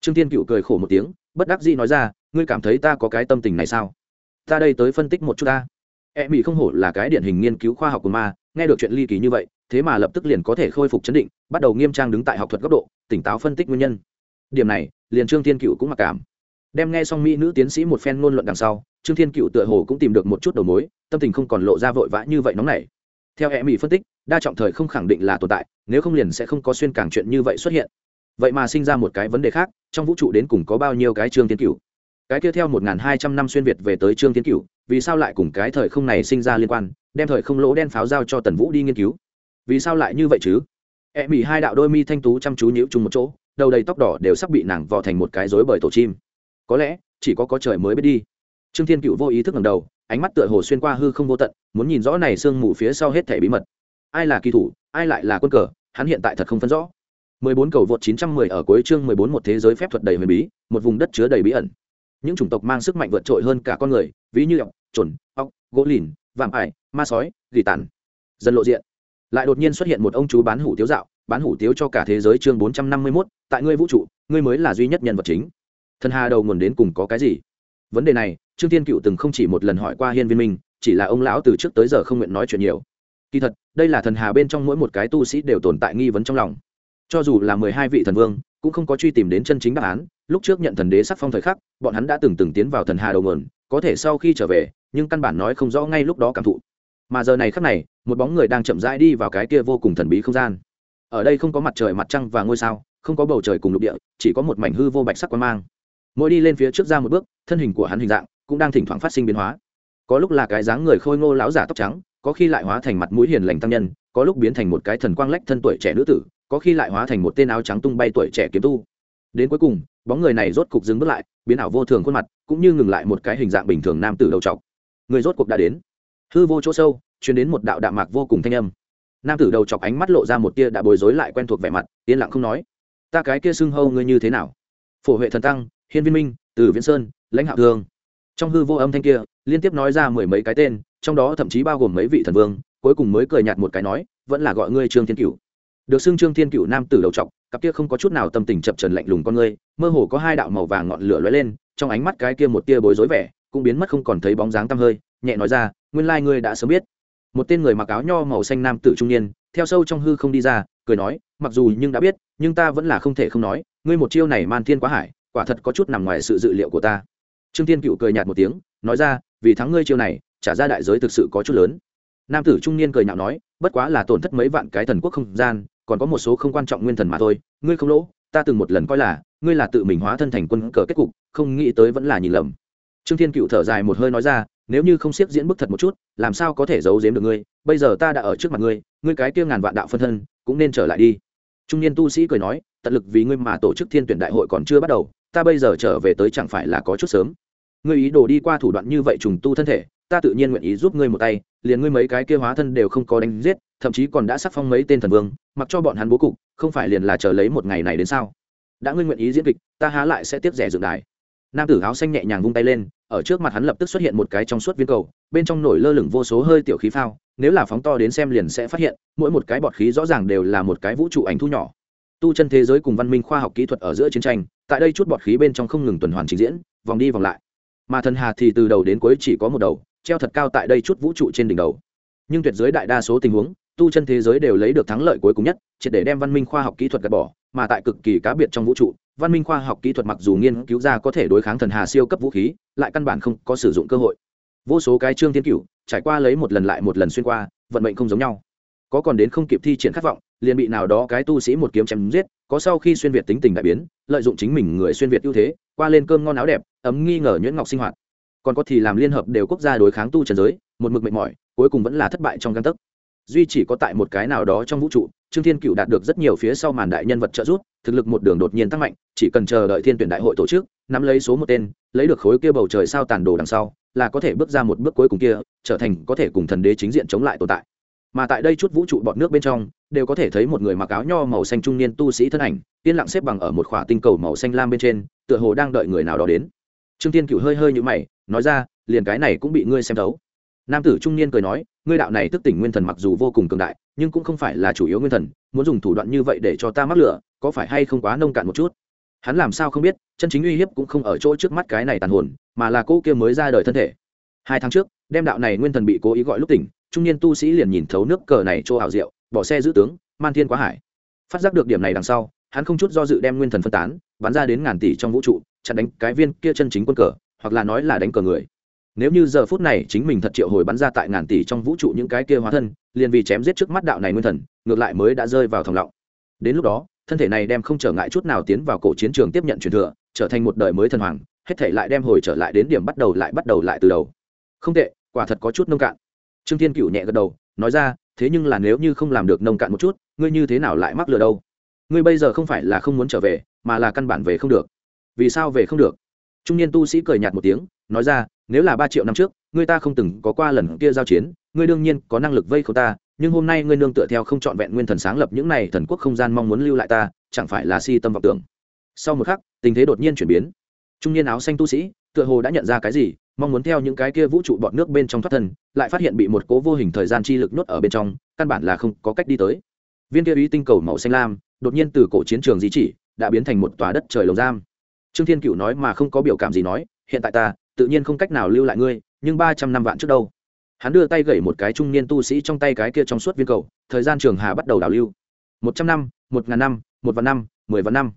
Trương Thiên cựu cười khổ một tiếng, bất đắc dĩ nói ra, ngươi cảm thấy ta có cái tâm tình này sao? Ta đây tới phân tích một chút ta. E mỹ không hổ là cái điển hình nghiên cứu khoa học của ma, nghe được chuyện ly kỳ như vậy, thế mà lập tức liền có thể khôi phục chấn định, bắt đầu nghiêm trang đứng tại học thuật góc độ, tỉnh táo phân tích nguyên nhân. Điểm này, liền trương thiên cựu cũng mặc cảm. Đem nghe xong mỹ nữ tiến sĩ một phen ngôn luận đằng sau, trương thiên cựu tựa hồ cũng tìm được một chút đầu mối, tâm tình không còn lộ ra vội vã như vậy nóng này theo e mỹ phân tích đa trọng thời không khẳng định là tồn tại, nếu không liền sẽ không có xuyên càng chuyện như vậy xuất hiện. Vậy mà sinh ra một cái vấn đề khác, trong vũ trụ đến cùng có bao nhiêu cái trương tiến cửu? Cái kia theo một hai trăm năm xuyên việt về tới trương tiến cửu, vì sao lại cùng cái thời không này sinh ra liên quan, đem thời không lỗ đen pháo giao cho tần vũ đi nghiên cứu? Vì sao lại như vậy chứ? E mỹ hai đạo đôi mi thanh tú chăm chú nhíu chung một chỗ, đầu đầy tóc đỏ đều sắp bị nàng vò thành một cái rối bởi tổ chim. Có lẽ, chỉ có có trời mới biết đi. Trương thiên cựu vô ý thức ngầm đầu, ánh mắt tựa hồ xuyên qua hư không vô tận, muốn nhìn rõ này sương mù phía sau hết thể bí mật ai là kỳ thủ ai lại là quân cờ hắn hiện tại thật không phân rõ 14 cầu vượt 910 ở cuối chương 14 một thế giới phép thuật đầy huyền bí, một vùng đất chứa đầy bí ẩn. Những chủng tộc mang sức mạnh vượt trội hơn cả con người, ví như ọc, chuẩn, ọc, gỗ lìn, vạm ải, ma sói, gỉ tản. Dân lộ diện. Lại đột nhiên xuất hiện một ông chú bán hủ tiếu dạo, bán hủ tiếu cho cả thế giới chương 451, tại ngươi vũ trụ, ngươi mới là duy nhất nhân vật chính. Thần Hà đầu nguồn đến cùng có cái gì? Vấn đề này, Trương Thiên Cựu từng không chỉ một lần hỏi qua Hiên Viên Minh, chỉ là ông lão từ trước tới giờ không nguyện nói chuyện nhiều. Kỳ thật, đây là thần hà bên trong mỗi một cái tu sĩ đều tồn tại nghi vấn trong lòng. Cho dù là mười hai vị thần vương, cũng không có truy tìm đến chân chính đáp án. Lúc trước nhận thần đế sắc phong thời khắc, bọn hắn đã từng từng tiến vào thần hà đầu nguồn, có thể sau khi trở về, nhưng căn bản nói không rõ ngay lúc đó cảm thụ. Mà giờ này khắc này, một bóng người đang chậm rãi đi vào cái kia vô cùng thần bí không gian. Ở đây không có mặt trời, mặt trăng và ngôi sao, không có bầu trời cùng lục địa, chỉ có một mảnh hư vô bạch sắc quan mang. Mỗi đi lên phía trước ra một bước, thân hình của hắn hình dạng cũng đang thỉnh thoảng phát sinh biến hóa. Có lúc là cái dáng người khôi ngô láo giả tóc trắng có khi lại hóa thành mặt mũi hiền lành tăng nhân, có lúc biến thành một cái thần quang lách thân tuổi trẻ nữ tử, có khi lại hóa thành một tên áo trắng tung bay tuổi trẻ kiếm tu. Đến cuối cùng, bóng người này rốt cục dừng bước lại, biến ảo vô thường khuôn mặt, cũng như ngừng lại một cái hình dạng bình thường nam tử đầu trọc. Người rốt cuộc đã đến. Hư vô chỗ sâu chuyển đến một đạo đạm mạc vô cùng thanh âm. Nam tử đầu chọc ánh mắt lộ ra một tia đã bối rối lại quen thuộc vẻ mặt, yên lặng không nói. Ta cái kia xưng hâu ngươi như thế nào? Phổ huệ thần tăng, hiên viên minh, từ viễn sơn, lãnh hạo thương trong hư vô âm thanh kia, liên tiếp nói ra mười mấy cái tên, trong đó thậm chí bao gồm mấy vị thần vương, cuối cùng mới cười nhạt một cái nói, vẫn là gọi ngươi trương thiên cửu. Được xưng trương thiên cửu nam tử đầu trọc, cặp kia không có chút nào tâm tình chập trần lạnh lùng con ngươi, mơ hồ có hai đạo màu vàng ngọn lửa lóe lên, trong ánh mắt cái kia một tia bối rối vẻ, cũng biến mất không còn thấy bóng dáng tăm hơi, nhẹ nói ra, nguyên lai ngươi đã sớm biết. Một tên người mặc áo nho màu xanh nam tử trung niên, theo sâu trong hư không đi ra, cười nói, mặc dù nhưng đã biết, nhưng ta vẫn là không thể không nói, ngươi một chiêu này man thiên quá hải, quả thật có chút nằm ngoài sự dự liệu của ta trương thiên cựu cười nhạt một tiếng, nói ra, vì thắng ngươi chiêu này, trả ra đại giới thực sự có chút lớn. Nam tử trung niên cười nhạo nói, bất quá là tổn thất mấy vạn cái thần quốc không gian, còn có một số không quan trọng nguyên thần mà thôi, ngươi không lỗ, ta từng một lần coi là, ngươi là tự mình hóa thân thành quân cờ kết cục, không nghĩ tới vẫn là nhìn lầm. Trương thiên cựu thở dài một hơi nói ra, nếu như không siết diễn bức thật một chút, làm sao có thể giấu giếm được ngươi? Bây giờ ta đã ở trước mặt ngươi ngươi cái kia ngàn vạn đạo phân thân, cũng nên trở lại đi. Trung niên tu sĩ cười nói, tận lực vì ngươi mà tổ chức thiên tuyển đại hội còn chưa bắt đầu, ta bây giờ trở về tới chẳng phải là có chút sớm? Ngươi ý đồ đi qua thủ đoạn như vậy trùng tu thân thể, ta tự nhiên nguyện ý giúp ngươi một tay, liền ngươi mấy cái kia hóa thân đều không có đánh giết, thậm chí còn đã sắc phong mấy tên thần vương, mặc cho bọn hắn bố cục, không phải liền là chờ lấy một ngày này đến sao? Đã ngươi nguyện ý diễn kịch, ta há lại sẽ tiếp rẻ dựng đài. Nam tử áo xanh nhẹ nhàng vung tay lên, ở trước mặt hắn lập tức xuất hiện một cái trong suốt viên cầu, bên trong nổi lơ lửng vô số hơi tiểu khí phao, nếu là phóng to đến xem liền sẽ phát hiện, mỗi một cái bọt khí rõ ràng đều là một cái vũ trụ ảnh thu nhỏ. Tu chân thế giới cùng văn minh khoa học kỹ thuật ở giữa chiến tranh, tại đây chút bọt khí bên trong không ngừng tuần hoàn trình diễn, vòng đi vòng lại mà thần hà thì từ đầu đến cuối chỉ có một đầu, treo thật cao tại đây chút vũ trụ trên đỉnh đầu. Nhưng tuyệt giới đại đa số tình huống, tu chân thế giới đều lấy được thắng lợi cuối cùng nhất, triệt để đem văn minh khoa học kỹ thuật gạt bỏ, mà tại cực kỳ cá biệt trong vũ trụ, văn minh khoa học kỹ thuật mặc dù nghiên cứu ra có thể đối kháng thần hà siêu cấp vũ khí, lại căn bản không có sử dụng cơ hội. Vô số cái trương thiên cửu, trải qua lấy một lần lại một lần xuyên qua, vận mệnh không giống nhau có còn đến không kịp thi triển khát vọng, liền bị nào đó cái tu sĩ một kiếm chém giết, có sau khi xuyên việt tính tình đại biến, lợi dụng chính mình người xuyên việt ưu thế, qua lên cơm ngon áo đẹp, ấm nghi ngờ nhuyễn ngọc sinh hoạt. Còn có thì làm liên hợp đều quốc gia đối kháng tu trần giới, một mực mệt mỏi, cuối cùng vẫn là thất bại trong găng tấc. Duy chỉ có tại một cái nào đó trong vũ trụ, trương thiên cựu đạt được rất nhiều phía sau màn đại nhân vật trợ giúp, thực lực một đường đột nhiên tăng mạnh, chỉ cần chờ đợi thiên tuyển đại hội tổ chức, nắm lấy số một tên, lấy được khối kia bầu trời sao tàn đồ đằng sau, là có thể bước ra một bước cuối cùng kia, trở thành có thể cùng thần đế chính diện chống lại tồn tại mà tại đây chút vũ trụ bọt nước bên trong, đều có thể thấy một người mặc áo nho màu xanh trung niên tu sĩ thân ảnh, yên lặng xếp bằng ở một khỏa tinh cầu màu xanh lam bên trên, tựa hồ đang đợi người nào đó đến. Trương tiên cựu hơi hơi như mày, nói ra, liền cái này cũng bị ngươi xem thấu. Nam tử trung niên cười nói, ngươi đạo này thức tỉnh nguyên thần mặc dù vô cùng cường đại, nhưng cũng không phải là chủ yếu nguyên thần, muốn dùng thủ đoạn như vậy để cho ta mắc lửa, có phải hay không quá nông cạn một chút? Hắn làm sao không biết, chân chính uy hiếp cũng không ở chỗ trước mắt cái này tàn hồn, mà là cô kia mới ra đời thân thể. Hai tháng trước, đem đạo này nguyên thần bị cố ý gọi lúc tỉnh trung niên tu sĩ liền nhìn thấu nước cờ này chỗ ảo diệu, bỏ xe giữ tướng, man thiên quá hải. Phát giác được điểm này đằng sau, hắn không chút do dự đem nguyên thần phân tán, bắn ra đến ngàn tỷ trong vũ trụ, chặn đánh cái viên kia chân chính quân cờ, hoặc là nói là đánh cờ người. Nếu như giờ phút này chính mình thật triệu hồi bắn ra tại ngàn tỷ trong vũ trụ những cái kia hóa thân, liền vì chém giết trước mắt đạo này nguyên thần, ngược lại mới đã rơi vào thòng lọng. Đến lúc đó, thân thể này đem không trở ngại chút nào tiến vào cổ chiến trường tiếp nhận truyền thừa, trở thành một đời mới thần hoàng, hết thể lại đem hồi trở lại đến điểm bắt đầu lại bắt đầu lại từ đầu. Không tệ, quả thật có chút nông cạn trương thiên cựu nhẹ gật đầu, nói ra, thế nhưng là nếu như không làm được nông cạn một chút, ngươi như thế nào lại mắc lừa đâu? Ngươi bây giờ không phải là không muốn trở về, mà là căn bản về không được. Vì sao về không được? Trung niên tu sĩ cười nhạt một tiếng, nói ra, nếu là ba triệu năm trước, ngươi ta không từng có qua lần kia giao chiến, ngươi đương nhiên có năng lực vây khâu ta, nhưng hôm nay ngươi nương tựa theo không trọn vẹn nguyên thần sáng lập những này thần quốc không gian mong muốn lưu lại ta, chẳng phải là si tâm vọng tưởng? Sau một khắc, tình thế đột nhiên chuyển biến. Trung niên áo xanh tu sĩ, tựa hồ đã nhận ra cái gì mong muốn theo những cái kia vũ trụ bọt nước bên trong thoát thân, lại phát hiện bị một cố vô hình thời gian chi lực nuốt ở bên trong, căn bản là không có cách đi tới. Viên kia uy tinh cầu màu xanh lam, đột nhiên từ cổ chiến trường di chỉ, đã biến thành một tòa đất trời lồng giam. Trương thiên cựu nói mà không có biểu cảm gì nói, hiện tại ta, tự nhiên không cách nào lưu lại ngươi, nhưng ba trăm năm vạn trước đâu? Hắn đưa tay gẩy một cái trung niên tu sĩ trong tay cái kia trong suốt viên cầu, thời gian trường hà bắt đầu đảo lưu. Một trăm năm, một ngàn năm, một vạn năm, mười vạn năm.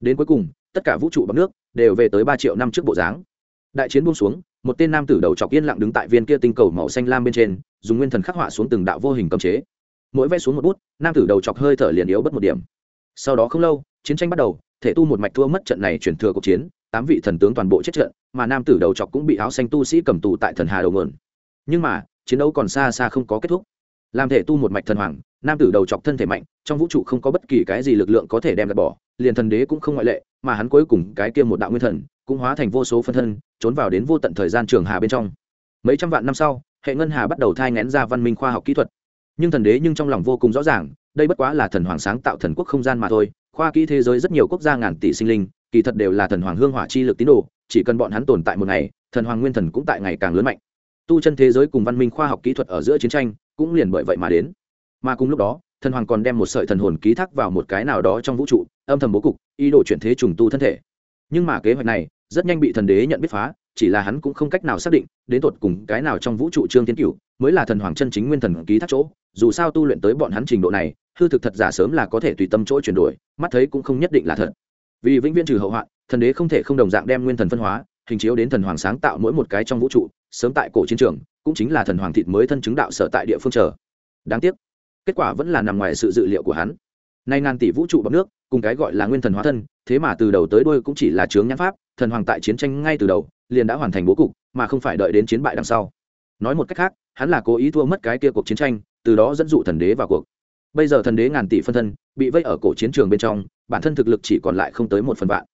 Đến cuối cùng, tất cả vũ trụ bằng nước đều về tới ba triệu năm trước bộ dáng. Đại chiến buông xuống một tên nam tử đầu chọc yên lặng đứng tại viên kia tinh cầu màu xanh lam bên trên, dùng nguyên thần khắc họa xuống từng đạo vô hình cấm chế. Mỗi vẽ xuống một bút, nam tử đầu chọc hơi thở liền yếu bất một điểm. Sau đó không lâu, chiến tranh bắt đầu, thể tu một mạch thua mất trận này chuyển thừa cuộc chiến, tám vị thần tướng toàn bộ chết trận, mà nam tử đầu chọc cũng bị áo xanh tu sĩ cầm tù tại thần hà đầu nguồn. Nhưng mà, chiến đấu còn xa xa không có kết thúc. Làm thể tu một mạch thần hoàng, nam tử đầu chọc thân thể mạnh, trong vũ trụ không có bất kỳ cái gì lực lượng có thể đem gạt bỏ, liền thần đế cũng không ngoại lệ, mà hắn cuối cùng cái kia một đạo nguyên thần cũng hóa thành vô số phân thân, trốn vào đến vô tận thời gian trường hà bên trong. Mấy trăm vạn năm sau, hệ ngân hà bắt đầu thai ngén ra văn minh khoa học kỹ thuật. Nhưng thần đế nhưng trong lòng vô cùng rõ ràng, đây bất quá là thần hoàng sáng tạo thần quốc không gian mà thôi, khoa kỹ thế giới rất nhiều quốc gia ngàn tỷ sinh linh, kỳ thật đều là thần hoàng hương hỏa chi lực tín đồ, chỉ cần bọn hắn tồn tại một ngày, thần hoàng nguyên thần cũng tại ngày càng lớn mạnh. Tu chân thế giới cùng văn minh khoa học kỹ thuật ở giữa chiến tranh cũng liền bởi vậy mà đến. Mà cùng lúc đó, thần hoàng còn đem một sợi thần hồn ký thác vào một cái nào đó trong vũ trụ, âm thầm bố cục, ý đồ chuyển thế trùng tu thân thể. Nhưng mà kế hoạch này rất nhanh bị thần đế nhận biết phá, chỉ là hắn cũng không cách nào xác định, đến tột cùng cái nào trong vũ trụ trương tiến cửu mới là thần hoàng chân chính nguyên thần ký thác chỗ. Dù sao tu luyện tới bọn hắn trình độ này, hư thực thật giả sớm là có thể tùy tâm chỗ chuyển đổi, mắt thấy cũng không nhất định là thật. Vì vĩnh viễn trừ hậu hoạn thần đế không thể không đồng dạng đem nguyên thần phân hóa, hình chiếu đến thần hoàng sáng tạo mỗi một cái trong vũ trụ, sớm tại cổ chiến trường, cũng chính là thần hoàng thịt mới thân chứng đạo sở tại địa phương chờ. Đáng tiếc, kết quả vẫn là nằm ngoài sự dự liệu của hắn nay ngàn tỷ vũ trụ bọc nước, cùng cái gọi là nguyên thần hóa thân, thế mà từ đầu tới đuôi cũng chỉ là chướng nhãn pháp, thần hoàng tại chiến tranh ngay từ đầu, liền đã hoàn thành bố cục, mà không phải đợi đến chiến bại đằng sau. Nói một cách khác, hắn là cố ý thua mất cái kia cuộc chiến tranh, từ đó dẫn dụ thần đế vào cuộc. Bây giờ thần đế ngàn tỷ phân thân, bị vây ở cổ chiến trường bên trong, bản thân thực lực chỉ còn lại không tới một phần vạn.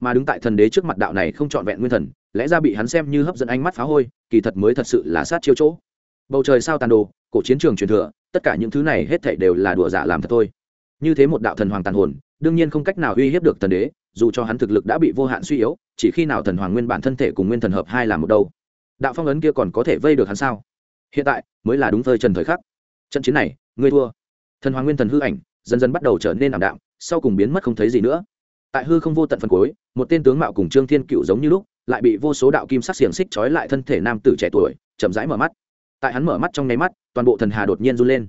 Mà đứng tại thần đế trước mặt đạo này không trọn vẹn nguyên thần, lẽ ra bị hắn xem như hấp dẫn ánh mắt phá hôi, kỳ thật mới thật sự là sát chiêu chỗ. Bầu trời sao tàn đồ, cổ chiến trường truyền thừa, tất cả những thứ này hết thảy đều là đùa giả làm thật thôi như thế một đạo thần hoàng tàn hồn, đương nhiên không cách nào uy hiếp được thần đế, dù cho hắn thực lực đã bị vô hạn suy yếu, chỉ khi nào thần hoàng nguyên bản thân thể cùng nguyên thần hợp hai là một đâu. Đạo phong ấn kia còn có thể vây được hắn sao? Hiện tại, mới là đúng phơi trần thời khắc. Trận chiến này, ngươi thua. Thần hoàng nguyên thần hư ảnh, dần dần bắt đầu trở nên ảm đạm, sau cùng biến mất không thấy gì nữa. Tại hư không vô tận phần cuối, một tên tướng mạo cùng trương thiên cựu giống như lúc, lại bị vô số đạo kim sắc xiềng xích trói lại thân thể nam tử trẻ tuổi, chậm rãi mở mắt. Tại hắn mở mắt trong nháy mắt, toàn bộ thần hà đột nhiên run lên.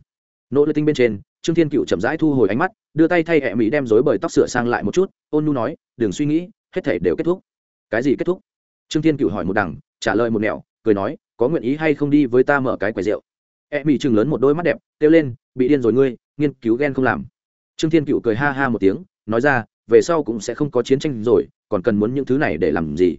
Nỗ lực tinh bên trên trương thiên cựu chậm rãi thu hồi ánh mắt, đưa tay thay hẹ mỹ đem rối bời tóc sửa sang lại một chút, ôn nu nói, đừng suy nghĩ, hết thể đều kết thúc. Cái gì kết thúc? Trương thiên cựu hỏi một đằng, trả lời một nẻo, cười nói, có nguyện ý hay không đi với ta mở cái quầy rượu? E mỹ chừng lớn một đôi mắt đẹp, kêu lên, bị điên rồi ngươi, nghiên cứu ghen không làm. Trương thiên cựu cười ha ha một tiếng, nói ra, về sau cũng sẽ không có chiến tranh rồi, còn cần muốn những thứ này để làm gì?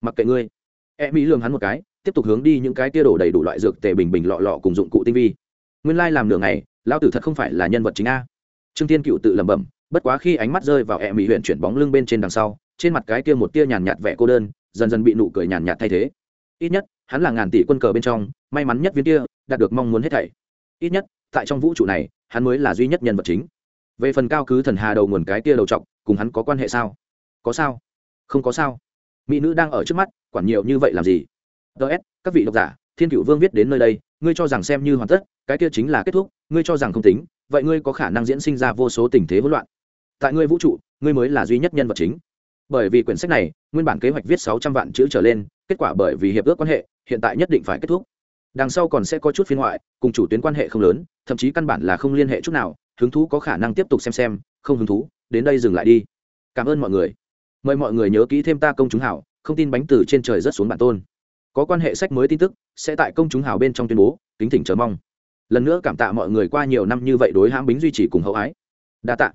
Mặc kệ ngươi. E mỹ lường hắn một cái, tiếp tục hướng đi những cái tia đổ đầy đủ loại dược tề bình bình lọ lọ cùng dụng cụ tinh vi nguyên lai làm nửa ngày lao tử thật không phải là nhân vật chính a. Trương thiên cựu tự lẩm bẩm, bất quá khi ánh mắt rơi vào e mỹ huyện chuyển bóng lưng bên trên đằng sau, trên mặt cái kia một tia nhàn nhạt vẻ cô đơn, dần dần bị nụ cười nhàn nhạt thay thế. Ít nhất, hắn là ngàn tỷ quân cờ bên trong, may mắn nhất viên kia, đạt được mong muốn hết thảy. Ít nhất, tại trong vũ trụ này, hắn mới là duy nhất nhân vật chính. Về phần cao cứ thần hà đầu nguồn cái tia đầu trọc, cùng hắn có quan hệ sao? Có sao? Không có sao. Mỹ nữ đang ở trước mắt, quản nhiều như vậy làm gì? Ts các vị độc giả thiên cựu vương viết đến nơi đây, ngươi cho rằng xem như hoàn tất, cái kia chính là kết thúc, ngươi cho rằng không tính, vậy ngươi có khả năng diễn sinh ra vô số tình thế hỗn loạn. Tại ngươi vũ trụ, ngươi mới là duy nhất nhân vật chính. Bởi vì quyển sách này, nguyên bản kế hoạch viết sáu trăm vạn chữ trở lên, kết quả bởi vì hiệp ước quan hệ, hiện tại nhất định phải kết thúc. Đằng sau còn sẽ có chút phiên ngoại, cùng chủ tuyến quan hệ không lớn, thậm chí căn bản là không liên hệ chút nào, hứng thú có khả năng tiếp tục xem xem, không hứng thú, đến đây dừng lại đi. Cảm ơn mọi người. Mời mọi người nhớ kỹ thêm ta công chúng hảo, không tin bánh từ trên trời rất xuống bản tôn có quan hệ sách mới tin tức, sẽ tại công chúng hảo bên trong tuyên bố, kính thỉnh chờ mong. Lần nữa cảm tạ mọi người qua nhiều năm như vậy đối hãng bính duy trì cùng hậu ái. Đa tạ.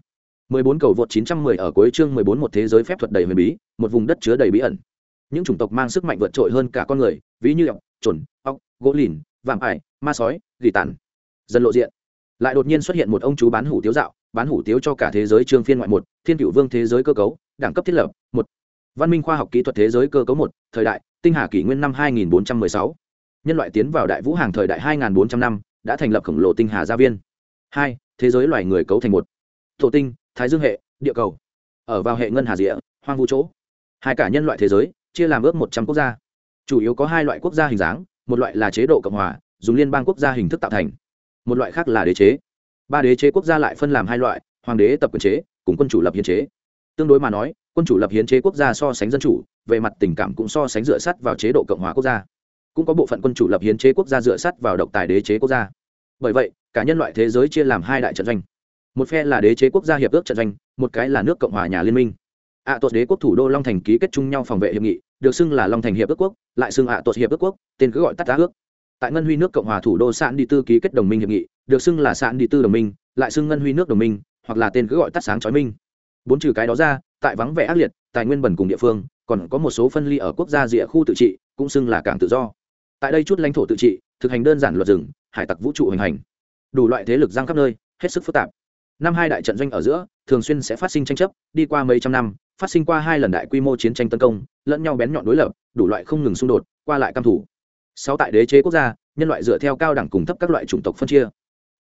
14 cầu vượt 910 ở cuối chương 14 một thế giới phép thuật đầy huyền bí, một vùng đất chứa đầy bí ẩn. Những chủng tộc mang sức mạnh vượt trội hơn cả con người, ví như ọc chuẩn ọc gỗ lìn, vạm ải, ma sói, gỉ tàn. Dần lộ diện. Lại đột nhiên xuất hiện một ông chú bán hủ tiếu dạo, bán hủ tiếu cho cả thế giới trương phiên ngoại một, thiên cửu vương thế giới cơ cấu, đẳng cấp thiết lập, một. Văn minh khoa học kỹ thuật thế giới cơ cấu một, thời đại tinh hà kỷ nguyên năm 2416. nhân loại tiến vào đại vũ hàng thời đại 2400 năm, đã thành lập khổng lồ tinh hà gia viên. Hai, thế giới loài người cấu thành một. Thổ tinh, thái dương hệ, địa cầu. Ở vào hệ ngân hà rịa hoang vu chỗ. Hai cả nhân loại thế giới, chia làm ước một trăm quốc gia. Chủ yếu có hai loại quốc gia hình dáng, một loại là chế độ cộng hòa, dùng liên bang quốc gia hình thức tạo thành. Một loại khác là đế chế. Ba đế chế quốc gia lại phân làm hai loại, hoàng đế tập quyền chế, cùng quân chủ lập hiến chế. Tương đối mà nói quân chủ lập hiến chế quốc gia so sánh dân chủ về mặt tình cảm cũng so sánh dựa sắt vào chế độ cộng hòa quốc gia. Cũng có bộ phận quân chủ lập hiến chế quốc gia dựa sắt vào độc tài đế chế quốc gia. Bởi vậy cả nhân loại thế giới chia làm hai đại trận doanh. Một phe là đế chế quốc gia hiệp ước trận doanh một cái là nước cộng hòa nhà liên minh. Ạ à, tuột đế quốc thủ đô long thành ký kết chung nhau phòng vệ hiệp nghị được xưng là long thành hiệp ước quốc lại xưng ạ à, tuột hiệp ước quốc tên cứ gọi tắt giá ước. Tại ngân huy nước cộng hòa thủ đô sạn đi tư ký kết đồng minh hiệp nghị được xưng là sạn đi tư đồng minh lại xưng ngân huy nước đồng minh hoặc là tên cứ gọi tắt sáng chói minh bốn trừ cái đó ra, tại vắng vẻ ác liệt, tài nguyên bẩn cùng địa phương, còn có một số phân ly ở quốc gia rìa khu tự trị, cũng xưng là cảng tự do. Tại đây chút lãnh thổ tự trị, thực hành đơn giản luật rừng, hải tặc vũ trụ hình hành. Đủ loại thế lực giang khắp nơi, hết sức phức tạp. Năm hai đại trận doanh ở giữa, thường xuyên sẽ phát sinh tranh chấp, đi qua mấy trăm năm, phát sinh qua hai lần đại quy mô chiến tranh tấn công, lẫn nhau bén nhọn đối lập, đủ loại không ngừng xung đột, qua lại căm thủ. Sáu tại đế chế quốc gia, nhân loại dựa theo cao đẳng cùng thấp các loại chủng tộc phân chia.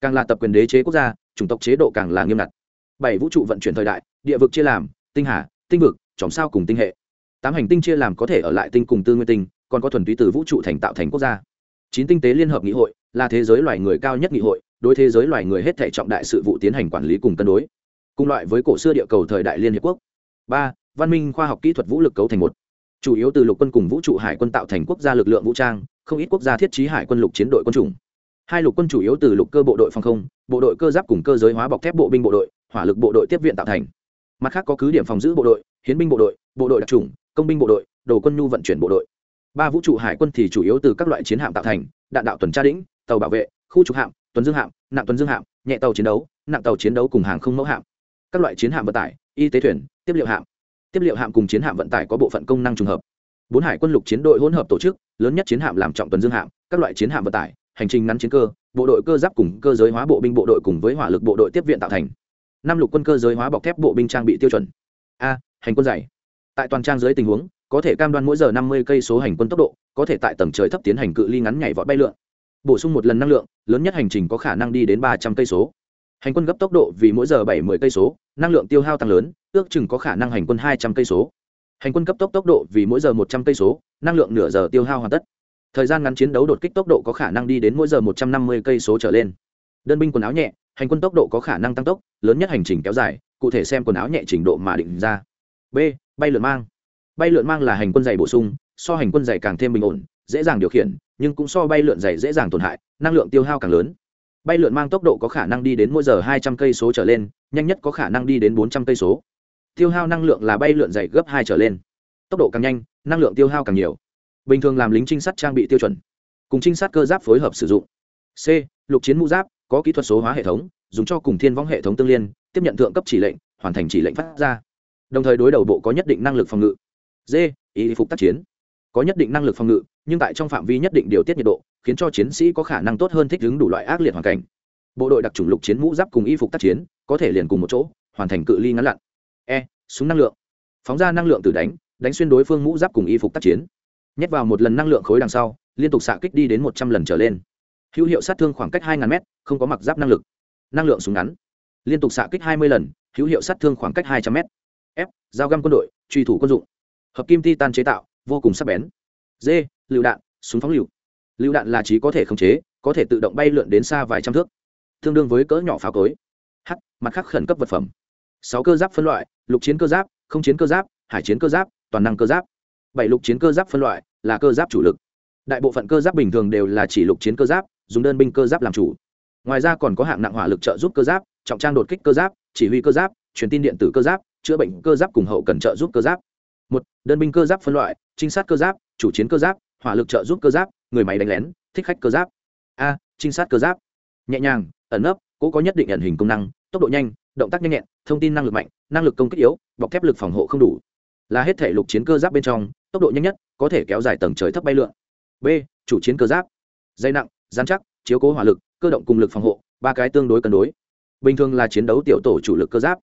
Càng là tập quyền đế chế quốc gia, chủng tộc chế độ càng là nghiêm ngặt. Bảy vũ trụ vận chuyển thời đại địa vực chia làm, tinh hà, tinh vực, chòm sao cùng tinh hệ. Tám hành tinh chia làm có thể ở lại tinh cùng tư nguyên tinh, còn có thuần túy từ vũ trụ thành tạo thành quốc gia. Chín tinh tế liên hợp nghị hội, là thế giới loài người cao nhất nghị hội, đối thế giới loài người hết thể trọng đại sự vụ tiến hành quản lý cùng cân đối. Cùng loại với cổ xưa địa cầu thời đại liên hiệp quốc. Ba, văn minh khoa học kỹ thuật vũ lực cấu thành một. Chủ yếu từ lục quân cùng vũ trụ hải quân tạo thành quốc gia lực lượng vũ trang, không ít quốc gia thiết trí hải quân lục chiến đội quân chủng. Hai lục quân chủ yếu từ lục cơ bộ đội phòng không, bộ đội cơ giáp cùng cơ giới hóa bọc thép bộ binh bộ đội, hỏa lực bộ đội tiếp viện tạo thành mặt khác có cứ điểm phòng giữ bộ đội, hiến binh bộ đội bộ đội đặc trùng công binh bộ đội, đồ quân nhu vận chuyển bộ đội. Ba vũ trụ hải quân thì chủ yếu từ các loại chiến hạm tạo thành, đạn đạo tuần tra đĩnh tàu bảo vệ, khu trục hạm, tuần dương hạm, nặng tuần dương hạm, nhẹ tàu chiến đấu, nặng tàu chiến đấu cùng hàng không mẫu hạm. Các loại chiến hạm vận tải, y tế thuyền, tiếp liệu hạm. Tiếp liệu hạm cùng chiến hạm vận tải có bộ phận công năng trùng hợp. Bốn hải quân lục chiến đội hỗn hợp tổ chức, lớn nhất chiến hạm làm trọng tuần dương hạm, các loại chiến hạm vận tải, hành trình ngắn chiến cơ, bộ đội cơ giáp cùng cơ giới hóa bộ binh bộ đội cùng với hỏa lực bộ đội tiếp viện tạo thành năm lục quân cơ giới hóa bọc thép bộ binh trang bị tiêu chuẩn. A, hành quân dày. Tại toàn trang dưới tình huống, có thể cam đoan mỗi giờ năm mươi cây số hành quân tốc độ, có thể tại tầng trời thấp tiến hành cự ly ngắn nhảy vọt bay lượn. Bổ sung một lần năng lượng, lớn nhất hành trình có khả năng đi đến ba trăm cây số. Hành quân gấp tốc độ vì mỗi giờ bảy mươi cây số, năng lượng tiêu hao tăng lớn, ước chừng có khả năng hành quân hai trăm cây số. Hành quân cấp tốc tốc độ vì mỗi giờ một trăm cây số, năng lượng nửa giờ tiêu hao hoàn tất. Thời gian ngắn chiến đấu đột kích tốc độ có khả năng đi đến mỗi giờ một trăm năm mươi cây số trở lên. Đơn binh quần áo nhẹ hành quân tốc độ có khả năng tăng tốc, lớn nhất hành trình kéo dài, cụ thể xem quần áo nhẹ trình độ mà định ra. B, bay lượn mang. Bay lượn mang là hành quân dày bổ sung, so hành quân dày càng thêm bình ổn, dễ dàng điều khiển, nhưng cũng so bay lượn dày dễ dàng tổn hại, năng lượng tiêu hao càng lớn. Bay lượn mang tốc độ có khả năng đi đến mỗi giờ hai trăm cây số trở lên, nhanh nhất có khả năng đi đến bốn trăm cây số. Tiêu hao năng lượng là bay lượn dày gấp hai trở lên. Tốc độ càng nhanh, năng lượng tiêu hao càng nhiều. Bình thường làm lính trinh sát trang bị tiêu chuẩn, cùng trinh sát cơ giáp phối hợp sử dụng. C, lục chiến mũ giáp có kỹ thuật số hóa hệ thống, dùng cho cùng thiên võng hệ thống tương liên, tiếp nhận thượng cấp chỉ lệnh, hoàn thành chỉ lệnh phát ra. Đồng thời đối đầu bộ có nhất định năng lực phòng ngự. D y phục tác chiến. Có nhất định năng lực phòng ngự, nhưng tại trong phạm vi nhất định điều tiết nhiệt độ, khiến cho chiến sĩ có khả năng tốt hơn thích ứng đủ loại ác liệt hoàn cảnh. Bộ đội đặc trùng lục chiến mũ giáp cùng y phục tác chiến, có thể liền cùng một chỗ, hoàn thành cự ly ngắn lặn. E súng năng lượng. Phóng ra năng lượng từ đánh đánh xuyên đối phương mũ giáp cùng y phục tác chiến. Nhét vào một lần năng lượng khối đằng sau, liên tục xạ kích đi đến một trăm lần trở lên hữu hiệu sát thương khoảng cách hai ngàn m không có mặc giáp năng lực. Năng lượng súng ngắn. Liên tục xạ kích hai mươi lần, hữu hiệu sát thương khoảng cách hai trăm m f dao găm quân đội, truy thủ quân dụng. Hợp kim ti tan chế tạo, vô cùng sắc bén. D lựu đạn, súng phóng lựu. Lựu đạn là trí có thể khống chế, có thể tự động bay lượn đến xa vài trăm thước. Tương đương với cỡ nhỏ pháo cối. H, mặt khác khẩn cấp vật phẩm. Sáu cơ giáp phân loại, lục chiến cơ giáp, không chiến cơ giáp, hải chiến cơ giáp, toàn năng cơ giáp. Bảy lục chiến cơ giáp phân loại là cơ giáp chủ lực. Đại bộ phận cơ giáp bình thường đều là chỉ lục chiến cơ giáp dùng đơn binh cơ giáp làm chủ. Ngoài ra còn có hạng nặng hỏa lực trợ giúp cơ giáp, trọng trang đột kích cơ giáp, chỉ huy cơ giáp, truyền tin điện tử cơ giáp, chữa bệnh cơ giáp cùng hậu cần trợ giúp cơ giáp. Một, đơn binh cơ giáp phân loại, trinh sát cơ giáp, chủ chiến cơ giáp, hỏa lực trợ giúp cơ giáp, người máy đánh lén, thích khách cơ giáp. A, trinh sát cơ giáp. Nhẹ nhàng, ẩn nấp, cố có nhất định ẩn hình công năng, tốc độ nhanh, động tác nhanh nhẹn, thông tin năng lực mạnh, năng lực công kích yếu, bọc thép lực phòng hộ không đủ. Là hết thể lục chiến cơ giáp bên trong, tốc độ nhanh nhất, có thể kéo dài tầng trời thấp bay lượn. B, chủ chiến cơ giáp. Dây nặng giám chắc, chiếu cố hỏa lực, cơ động cùng lực phòng hộ, ba cái tương đối cân đối. Bình thường là chiến đấu tiểu tổ chủ lực cơ giáp.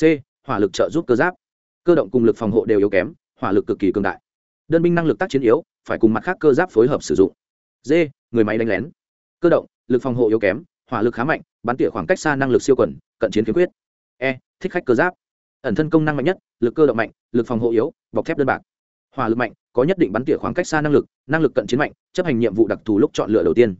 C, hỏa lực trợ giúp cơ giáp. Cơ động cùng lực phòng hộ đều yếu kém, hỏa lực cực kỳ cường đại. Đơn binh năng lực tác chiến yếu, phải cùng mặt khác cơ giáp phối hợp sử dụng. D, người máy đánh lén. Cơ động, lực phòng hộ yếu kém, hỏa lực khá mạnh, bắn tỉa khoảng cách xa năng lực siêu quẩn cận chiến khiếm quyết. e thích khách cơ giáp. Ẩn thân công năng mạnh nhất, lực cơ động mạnh, lực phòng hộ yếu, bọc thép đơn bạc. Hỏa lực mạnh, có nhất định bắn tỉa khoảng cách xa năng lực năng lực cận chiến mạnh, chấp hành nhiệm vụ đặc thù lúc chọn lựa đầu tiên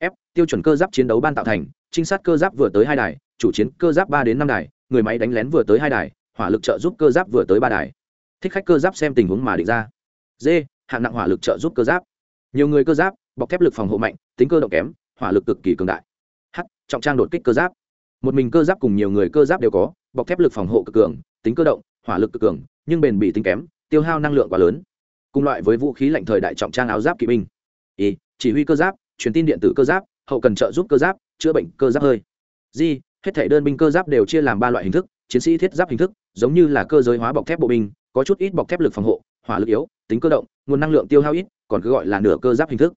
f, tiêu chuẩn cơ giáp chiến đấu ban tạo thành, trinh sát cơ giáp vừa tới hai đài, chủ chiến cơ giáp ba đến năm đài, người máy đánh lén vừa tới hai đài, hỏa lực trợ giúp cơ giáp vừa tới ba đài. Thích khách cơ giáp xem tình huống mà định ra. D hạng nặng hỏa lực trợ giúp cơ giáp. Nhiều người cơ giáp, bọc thép lực phòng hộ mạnh, tính cơ động kém, hỏa lực cực kỳ cường đại. H, trọng trang đột kích cơ giáp. Một mình cơ giáp cùng nhiều người cơ giáp đều có, bọc thép lực phòng hộ cực cường, tính cơ động, hỏa lực cực cường, nhưng bền bị tính kém, tiêu hao năng lượng quá lớn. Cùng loại với vũ khí lạnh thời đại trọng trang áo giáp kỵ binh. Y, chỉ huy cơ giáp truyền tin điện tử cơ giáp, hậu cần trợ giúp cơ giáp, chữa bệnh cơ giáp hơi. Di hết thể đơn binh cơ giáp đều chia làm ba loại hình thức, chiến sĩ thiết giáp hình thức, giống như là cơ giới hóa bọc thép bộ binh, có chút ít bọc thép lực phòng hộ, hỏa lực yếu, tính cơ động, nguồn năng lượng tiêu hao ít, còn cứ gọi là nửa cơ giáp hình thức.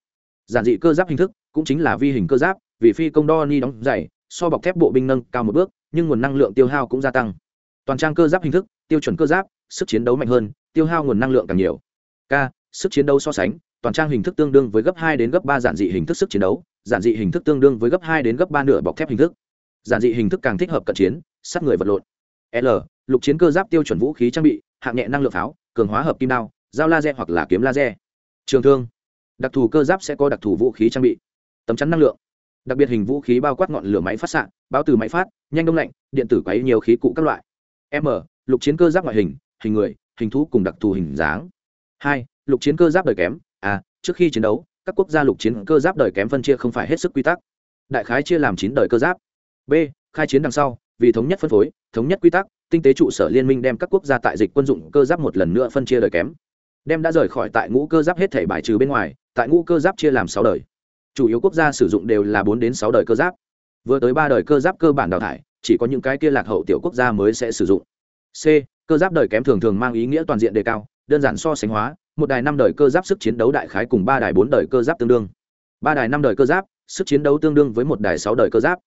Giản dị cơ giáp hình thức cũng chính là vi hình cơ giáp, vì phi công đo ni đóng dày so bọc thép bộ binh nâng cao một bước, nhưng nguồn năng lượng tiêu hao cũng gia tăng. Toàn trang cơ giáp hình thức, tiêu chuẩn cơ giáp, sức chiến đấu mạnh hơn, tiêu hao nguồn năng lượng càng nhiều. K, sức chiến đấu so sánh toàn trang hình thức tương đương với gấp hai đến gấp ba giản dị hình thức sức chiến đấu, giản dị hình thức tương đương với gấp hai đến gấp ba nửa bọc thép hình thức. Giản dị hình thức càng thích hợp cận chiến, sát người vật lộn. L, lục chiến cơ giáp tiêu chuẩn vũ khí trang bị, hạng nhẹ năng lượng pháo, cường hóa hợp kim đao, dao laser hoặc là kiếm laser. Trường thương. Đặc thù cơ giáp sẽ có đặc thù vũ khí trang bị. Tấm chắn năng lượng. Đặc biệt hình vũ khí bao quát ngọn lửa máy phát xạ, báo từ máy phát, nhanh đông lạnh, điện tử quấy nhiều khí cụ các loại. M, lục chiến cơ giáp ngoại hình hình người, hình thú cùng đặc thù hình dáng. Hai, lục chiến cơ giáp đời kém à trước khi chiến đấu, các quốc gia lục chiến cơ giáp đời kém phân chia không phải hết sức quy tắc. Đại khái chia làm chín đời cơ giáp. B, khai chiến đằng sau, vì thống nhất phân phối, thống nhất quy tắc, tinh tế trụ sở liên minh đem các quốc gia tại dịch quân dụng cơ giáp một lần nữa phân chia đời kém. Đem đã rời khỏi tại ngũ cơ giáp hết thể bài trừ bên ngoài, tại ngũ cơ giáp chia làm sáu đời. Chủ yếu quốc gia sử dụng đều là bốn đến sáu đời cơ giáp. Vừa tới ba đời cơ giáp cơ bản đào thải, chỉ có những cái kia lạc hậu tiểu quốc gia mới sẽ sử dụng. C, cơ giáp đời kém thường thường mang ý nghĩa toàn diện đề cao, đơn giản so sánh hóa một đài năm đời cơ giáp sức chiến đấu đại khái cùng ba đài bốn đời cơ giáp tương đương. Ba đài năm đời cơ giáp, sức chiến đấu tương đương với một đài sáu đời cơ giáp.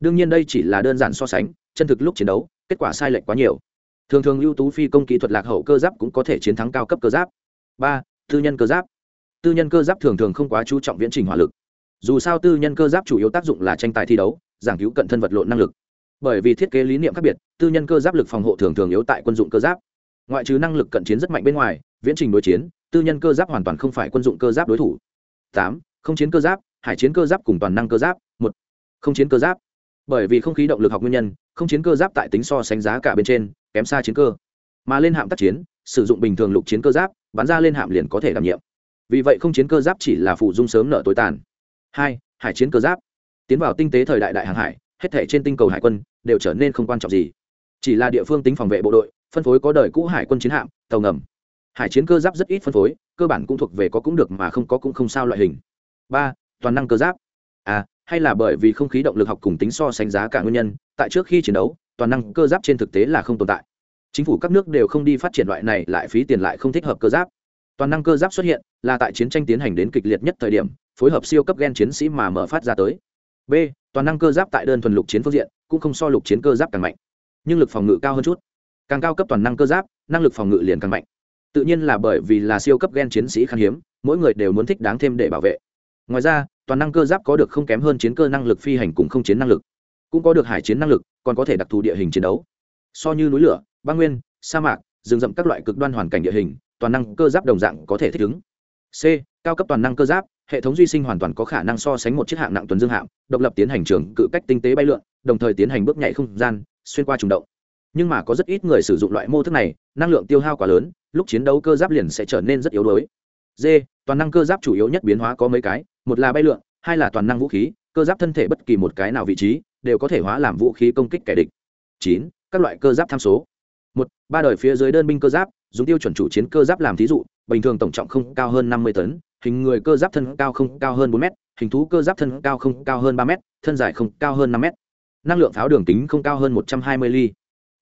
Đương nhiên đây chỉ là đơn giản so sánh, chân thực lúc chiến đấu, kết quả sai lệch quá nhiều. Thường thường ưu tú phi công kỹ thuật lạc hậu cơ giáp cũng có thể chiến thắng cao cấp cơ giáp. Ba, tư nhân cơ giáp. Tư nhân cơ giáp thường thường không quá chú trọng viễn trình hỏa lực. Dù sao tư nhân cơ giáp chủ yếu tác dụng là tranh tài thi đấu, giảng cứu cận thân vật lộn năng lực. Bởi vì thiết kế lý niệm khác biệt, tư nhân cơ giáp lực phòng hộ thường thường yếu tại quân dụng cơ giáp. Ngoại trừ năng lực cận chiến rất mạnh bên ngoài viễn trình đối chiến, tư nhân cơ giáp hoàn toàn không phải quân dụng cơ giáp đối thủ. Tám, không chiến cơ giáp, hải chiến cơ giáp cùng toàn năng cơ giáp. Một, không chiến cơ giáp. Bởi vì không khí động lực học nguyên nhân, không chiến cơ giáp tại tính so sánh giá cả bên trên, kém xa chiến cơ. Mà lên hạm tác chiến, sử dụng bình thường lục chiến cơ giáp, bắn ra lên hạm liền có thể đảm nhiệm. Vì vậy không chiến cơ giáp chỉ là phụ dung sớm nợ tối tàn. Hai, hải chiến cơ giáp. Tiến vào tinh tế thời đại đại hàng hải, hết thể trên tinh cầu hải quân đều trở nên không quan trọng gì. Chỉ là địa phương tính phòng vệ bộ đội, phân phối có đời cũ hải quân chiến hạm, tàu ngầm hải chiến cơ giáp rất ít phân phối, cơ bản cũng thuộc về có cũng được mà không có cũng không sao loại hình. Ba, toàn năng cơ giáp. À hay là bởi vì không khí động lực học cùng tính so sánh giá cả nguyên nhân, tại trước khi chiến đấu, toàn năng cơ giáp trên thực tế là không tồn tại. Chính phủ các nước đều không đi phát triển loại này, lại phí tiền lại không thích hợp cơ giáp. Toàn năng cơ giáp xuất hiện, là tại chiến tranh tiến hành đến kịch liệt nhất thời điểm, phối hợp siêu cấp gen chiến sĩ mà mở phát ra tới. B, toàn năng cơ giáp tại đơn thuần lục chiến phương diện, cũng không so lục chiến cơ giáp càng mạnh, nhưng lực phòng ngự cao hơn chút. Càng cao cấp toàn năng cơ giáp, năng lực phòng ngự liền càng mạnh tự nhiên là bởi vì là siêu cấp gen chiến sĩ khan hiếm, mỗi người đều muốn thích đáng thêm để bảo vệ. Ngoài ra, toàn năng cơ giáp có được không kém hơn chiến cơ năng lực phi hành cùng không chiến năng lực. Cũng có được hải chiến năng lực, còn có thể đặc thù địa hình chiến đấu. So như núi lửa, băng nguyên, sa mạc, rừng rậm các loại cực đoan hoàn cảnh địa hình, toàn năng cơ giáp đồng dạng có thể thích ứng. C. Cao cấp toàn năng cơ giáp, hệ thống duy sinh hoàn toàn có khả năng so sánh một chiếc hạng nặng tuần dương hạm độc lập tiến hành trường cự cách tinh tế bay lượn, đồng thời tiến hành bước nhảy không gian, xuyên qua trùng động. Nhưng mà có rất ít người sử dụng loại mô thức này, năng lượng tiêu hao quá lớn lúc chiến đấu cơ giáp liền sẽ trở nên rất yếu đuối. D, toàn năng cơ giáp chủ yếu nhất biến hóa có mấy cái, một là bay lượn, hai là toàn năng vũ khí, cơ giáp thân thể bất kỳ một cái nào vị trí đều có thể hóa làm vũ khí công kích kẻ địch. Chín, các loại cơ giáp tham số. Một, ba đời phía dưới đơn binh cơ giáp, dùng tiêu chuẩn chủ chiến cơ giáp làm thí dụ, bình thường tổng trọng không cao hơn năm mươi tấn, hình người cơ giáp thân cao không cao hơn bốn m hình thú cơ giáp thân cao không cao hơn ba m thân dài không cao hơn năm m năng lượng pháo đường kính không cao hơn một trăm hai mươi ly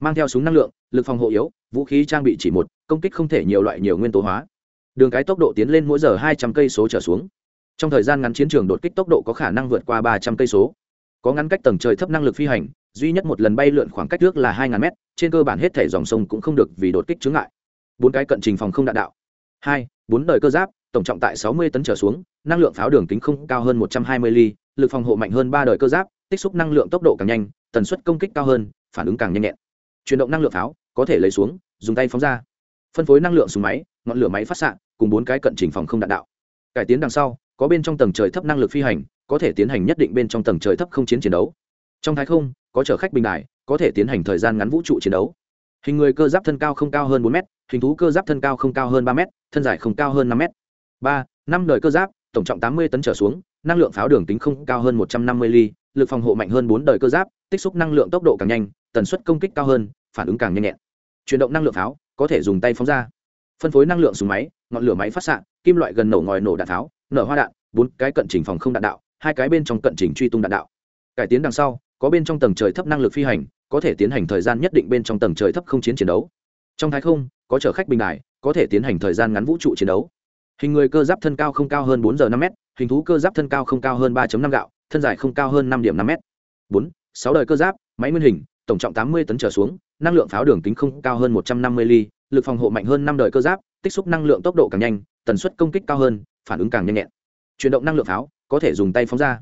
mang theo súng năng lượng, lực phòng hộ yếu, vũ khí trang bị chỉ một, công kích không thể nhiều loại nhiều nguyên tố hóa. Đường cái tốc độ tiến lên mỗi giờ hai trăm cây số trở xuống. Trong thời gian ngắn chiến trường đột kích tốc độ có khả năng vượt qua ba trăm cây số. Có ngắn cách tầng trời thấp năng lực phi hành, duy nhất một lần bay lượn khoảng cách trước là hai ngàn mét, trên cơ bản hết thể dòng sông cũng không được vì đột kích chướng ngại. Bốn cái cận trình phòng không đạn đạo. Hai, bốn đời cơ giáp, tổng trọng tại sáu mươi tấn trở xuống, năng lượng pháo đường kính không cao hơn một trăm hai mươi ly, lực phòng hộ mạnh hơn ba đời cơ giáp, tích xúc năng lượng tốc độ càng nhanh, tần suất công kích cao hơn, phản ứng càng nhanh nhẹn chuyển động năng lượng pháo, có thể lấy xuống, dùng tay phóng ra. Phân phối năng lượng súng máy, ngọn lửa máy phát xạ, cùng bốn cái cận trình phòng không đạn đạo. Cải tiến đằng sau, có bên trong tầng trời thấp năng lực phi hành, có thể tiến hành nhất định bên trong tầng trời thấp không chiến chiến đấu. Trong thái không, có chở khách bình đại có thể tiến hành thời gian ngắn vũ trụ chiến đấu. Hình người cơ giáp thân cao không cao hơn bốn m hình thú cơ giáp thân cao không cao hơn ba m thân dài không cao hơn năm m ba, năm đời cơ giáp, tổng trọng tám mươi tấn trở xuống, năng lượng pháo đường tính không cao hơn một trăm năm mươi ly, lực phòng hộ mạnh hơn bốn đời cơ giáp tích xúc năng lượng tốc độ càng nhanh, tần suất công kích cao hơn, phản ứng càng nhanh nhẹn. Chuyển động năng lượng pháo, có thể dùng tay phóng ra. Phân phối năng lượng súng máy, ngọn lửa máy phát xạ, kim loại gần nổ ngòi nổ đạn pháo nở hoa đạn, bốn cái cận trình phòng không đạn đạo, hai cái bên trong cận trình truy tung đạn đạo. Cải tiến đằng sau, có bên trong tầng trời thấp năng lực phi hành, có thể tiến hành thời gian nhất định bên trong tầng trời thấp không chiến chiến đấu. Trong thái không, có chở khách bình đại có thể tiến hành thời gian ngắn vũ trụ chiến đấu. Hình người cơ giáp thân cao không cao hơn bốn giờ năm m hình thú cơ giáp thân cao không cao hơn ba năm gạo, thân dài không cao hơn năm điểm năm m bốn sáu đời cơ giáp, máy nguyên hình, tổng trọng tám mươi tấn trở xuống, năng lượng pháo đường kính không cao hơn một trăm năm mươi ly, lực phòng hộ mạnh hơn năm đời cơ giáp, tích xúc năng lượng tốc độ càng nhanh, tần suất công kích cao hơn, phản ứng càng nhanh nhẹn. Chuyển động năng lượng pháo, có thể dùng tay phóng ra.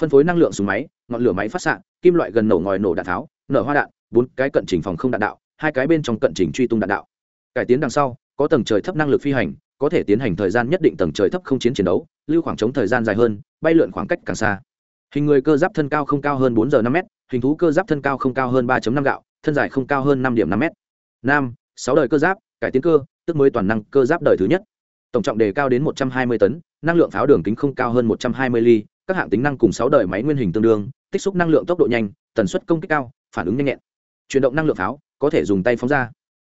Phân phối năng lượng súng máy, ngọn lửa máy phát xạ, kim loại gần nổ ngòi nổ đạn tháo, nở hoa đạn, bốn cái cận trình phòng không đạn đạo, hai cái bên trong cận trình truy tung đạn đạo. Cải tiến đằng sau, có tầng trời thấp năng lực phi hành, có thể tiến hành thời gian nhất định tầng trời thấp không chiến chiến đấu, lưu khoảng trống thời gian dài hơn, bay lượn khoảng cách càng xa hình người cơ giáp thân cao không cao hơn bốn giờ năm m hình thú cơ giáp thân cao không cao hơn ba năm gạo, thân dài không cao hơn năm điểm năm m năm sáu đời cơ giáp, cải tiến cơ, tức mới toàn năng cơ giáp đời thứ nhất. Tổng trọng đề cao đến một trăm hai mươi tấn, năng lượng pháo đường kính không cao hơn một trăm hai mươi ly, các hạng tính năng cùng sáu đời máy nguyên hình tương đương, tích xúc năng lượng tốc độ nhanh, tần suất công kích cao, phản ứng nhanh nhẹn. Chuyển động năng lượng pháo, có thể dùng tay phóng ra.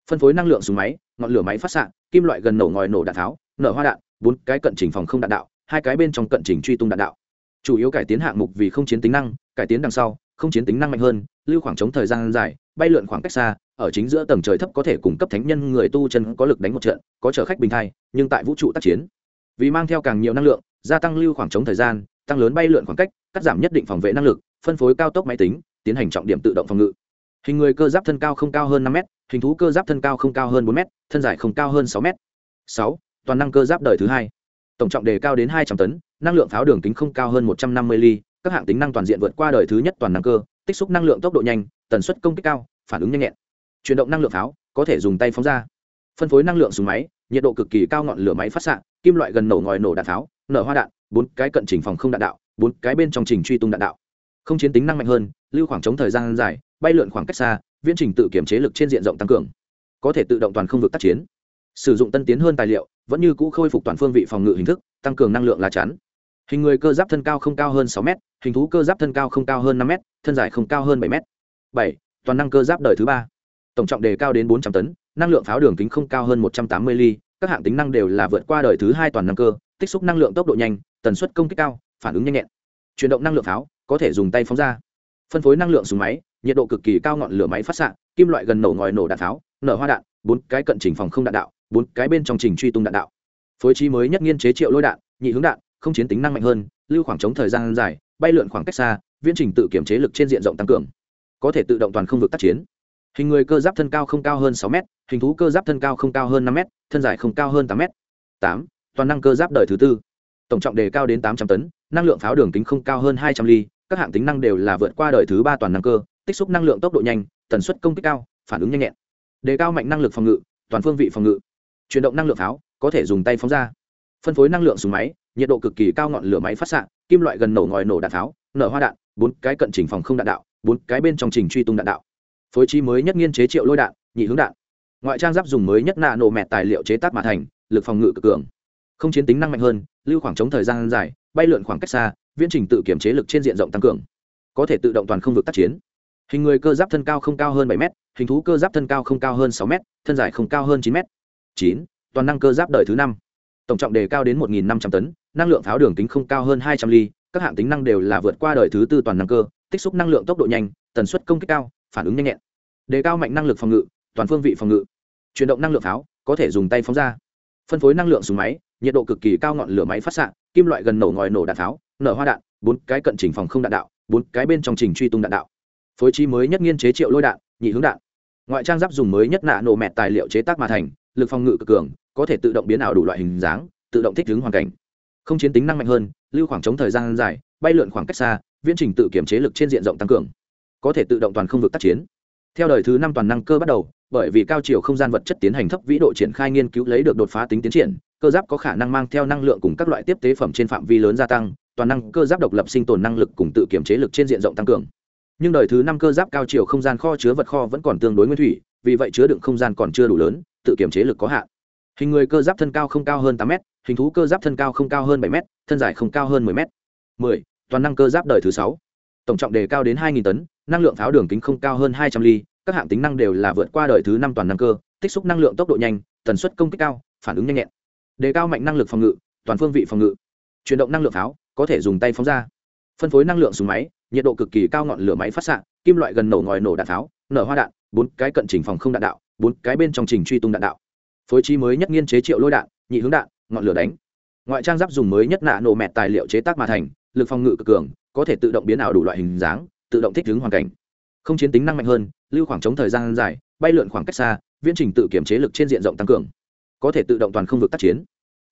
Phân phối năng lượng súng máy, ngọn lửa máy phát xạ, kim loại gần nổ ngòi nổ đạn pháo, nở hoa đạn, bốn cái cận trình phòng không đạn đạo, hai cái bên trong cận trình truy tung đạn đạo chủ yếu cải tiến hạng mục vì không chiến tính năng, cải tiến đằng sau, không chiến tính năng mạnh hơn, lưu khoảng trống thời gian dài, bay lượn khoảng cách xa, ở chính giữa tầng trời thấp có thể cung cấp thánh nhân người tu chân có lực đánh một trận, có chở khách bình thai, nhưng tại vũ trụ tác chiến, vì mang theo càng nhiều năng lượng, gia tăng lưu khoảng trống thời gian, tăng lớn bay lượn khoảng cách, cắt giảm nhất định phòng vệ năng lực, phân phối cao tốc máy tính, tiến hành trọng điểm tự động phòng ngự. Hình người cơ giáp thân cao không cao hơn năm m hình thú cơ giáp thân cao không cao hơn bốn m thân dài không cao hơn sáu m sáu, toàn năng cơ giáp đời thứ hai tổng trọng đề cao đến hai trăm tấn, năng lượng pháo đường kính không cao hơn một trăm năm mươi ly, các hạng tính năng toàn diện vượt qua đời thứ nhất toàn năng cơ, tích xúc năng lượng tốc độ nhanh, tần suất công kích cao, phản ứng nhanh nhẹn. Chuyển động năng lượng pháo, có thể dùng tay phóng ra. Phân phối năng lượng súng máy, nhiệt độ cực kỳ cao ngọn lửa máy phát xạ, kim loại gần nổ ngòi nổ đạn pháo, nở hoa đạn, bốn cái cận trình phòng không đạn đạo, bốn cái bên trong trình truy tung đạn đạo. Không chiến tính năng mạnh hơn, lưu khoảng trống thời gian dài, bay lượn khoảng cách xa, viễn trình tự kiểm chế lực trên diện rộng tăng cường. Có thể tự động toàn không vực tác chiến. Sử dụng tân tiến hơn tài liệu vẫn như cũ khôi phục toàn phương vị phòng ngự hình thức, tăng cường năng lượng lá chắn. Hình người cơ giáp thân cao không cao hơn sáu m hình thú cơ giáp thân cao không cao hơn năm m thân dài không cao hơn bảy m bảy, toàn năng cơ giáp đời thứ ba. Tổng trọng đề cao đến bốn trăm tấn, năng lượng pháo đường kính không cao hơn một trăm tám mươi ly, các hạng tính năng đều là vượt qua đời thứ hai toàn năng cơ, tích xúc năng lượng tốc độ nhanh, tần suất công kích cao, phản ứng nhanh nhẹn. Chuyển động năng lượng pháo, có thể dùng tay phóng ra. Phân phối năng lượng súng máy, nhiệt độ cực kỳ cao ngọn lửa máy phát xạ, kim loại gần nổ ngòi nổ đạn pháo, nở hoa đạn, bốn cái cận trình phòng không đạn đạo bốn cái bên trong trình truy tung đạn đạo. Phối trí mới nhất nghiên chế triệu lôi đạn, nhị hướng đạn, không chiến tính năng mạnh hơn, lưu khoảng trống thời gian dài, bay lượn khoảng cách xa, viễn trình tự kiểm chế lực trên diện rộng tăng cường. Có thể tự động toàn không vực tác chiến. Hình người cơ giáp thân cao không cao hơn sáu m hình thú cơ giáp thân cao không cao hơn năm m thân dài không cao hơn tám m tám, toàn năng cơ giáp đời thứ tư. Tổng trọng đề cao đến tám trăm tấn, năng lượng pháo đường kính không cao hơn hai trăm ly, các hạng tính năng đều là vượt qua đời thứ ba toàn năng cơ, tích xúc năng lượng tốc độ nhanh, tần suất công kích cao, phản ứng nhanh nhẹn. Đề cao mạnh năng lực phòng ngự, toàn phương vị phòng ngự chuyển động năng lượng pháo, có thể dùng tay phóng ra. Phân phối năng lượng súng máy, nhiệt độ cực kỳ cao ngọn lửa máy phát xạ, kim loại gần nổ ngòi nổ đạn pháo, nở hoa đạn, bốn cái cận trình phòng không đạn đạo, bốn cái bên trong trình truy tung đạn đạo. Phối trí mới nhất nghiên chế triệu lôi đạn, nhị hướng đạn. Ngoại trang giáp dùng mới nhất nạ nổ mẹ tài liệu chế tác mà thành, lực phòng ngự cực cường. Không chiến tính năng mạnh hơn, lưu khoảng trống thời gian dài, bay lượn khoảng cách xa, viễn trình tự kiểm chế lực trên diện rộng tăng cường. Có thể tự động toàn không vực tác chiến. Hình người cơ giáp thân cao không cao hơn bảy m hình thú cơ giáp thân cao không cao hơn sáu m thân dài không cao hơn chín m chín, toàn năng cơ giáp đời thứ năm. Tổng trọng đề cao đến một năm trăm tấn, năng lượng pháo đường tính không cao hơn hai trăm ly, các hạng tính năng đều là vượt qua đời thứ tư toàn năng cơ, tích xúc năng lượng tốc độ nhanh, tần suất công kích cao, phản ứng nhanh nhẹn. Đề cao mạnh năng lực phòng ngự, toàn phương vị phòng ngự. Chuyển động năng lượng pháo, có thể dùng tay phóng ra. Phân phối năng lượng súng máy, nhiệt độ cực kỳ cao ngọn lửa máy phát xạ, kim loại gần nổ ngòi nổ đạn pháo, nở hoa đạn, bốn cái cận trình phòng không đạn đạo, bốn cái bên trong trình truy tung đạn đạo. Phối trí mới nhất nghiên chế triệu lôi đạn, nhị hướng đạn. Ngoại trang giáp dùng mới nhất nạ nổ mẹt tài liệu chế tác mà thành lực phòng ngự cực cường, có thể tự động biến ảo đủ loại hình dáng, tự động thích ứng hoàn cảnh. Không chiến tính năng mạnh hơn, lưu khoảng trống thời gian dài, bay lượn khoảng cách xa, viễn trình tự kiểm chế lực trên diện rộng tăng cường. Có thể tự động toàn không vực tác chiến. Theo đời thứ năm toàn năng cơ bắt đầu, bởi vì cao chiều không gian vật chất tiến hành thấp vĩ độ triển khai nghiên cứu lấy được đột phá tính tiến triển, cơ giáp có khả năng mang theo năng lượng cùng các loại tiếp tế phẩm trên phạm vi lớn gia tăng, toàn năng cơ giáp độc lập sinh tồn năng lực cùng tự kiểm chế lực trên diện rộng tăng cường. Nhưng đời thứ năm cơ giáp cao chiều không gian kho chứa vật kho vẫn còn tương đối nguyên thủy, vì vậy chứa đựng không gian còn chưa đủ lớn tự kiểm chế lực có hạn. Hình người cơ giáp thân cao không cao hơn tám m hình thú cơ giáp thân cao không cao hơn bảy m thân dài không cao hơn 10 m mười, toàn năng cơ giáp đời thứ sáu. Tổng trọng đề cao đến hai nghìn tấn, năng lượng pháo đường kính không cao hơn hai trăm ly, các hạng tính năng đều là vượt qua đời thứ năm toàn năng cơ, tích xúc năng lượng tốc độ nhanh, tần suất công kích cao, phản ứng nhanh nhẹn. Đề cao mạnh năng lực phòng ngự, toàn phương vị phòng ngự. Chuyển động năng lượng pháo, có thể dùng tay phóng ra. Phân phối năng lượng súng máy, nhiệt độ cực kỳ cao ngọn lửa máy phát xạ, kim loại gần nổ ngòi nổ đạn pháo, nở hoa đạn, bốn cái cận trình phòng không đạn đạo bốn cái bên trong trình truy tung đạn đạo. Phối trí mới nhất nghiên chế triệu lôi đạn, nhị hướng đạn, ngọn lửa đánh. Ngoại trang giáp dùng mới nhất nạ nổ mẹt tài liệu chế tác mà thành, lực phòng ngự cực cường, có thể tự động biến ảo đủ loại hình dáng, tự động thích ứng hoàn cảnh. Không chiến tính năng mạnh hơn, lưu khoảng trống thời gian dài, bay lượn khoảng cách xa, viễn trình tự kiểm chế lực trên diện rộng tăng cường, có thể tự động toàn không vực tác chiến.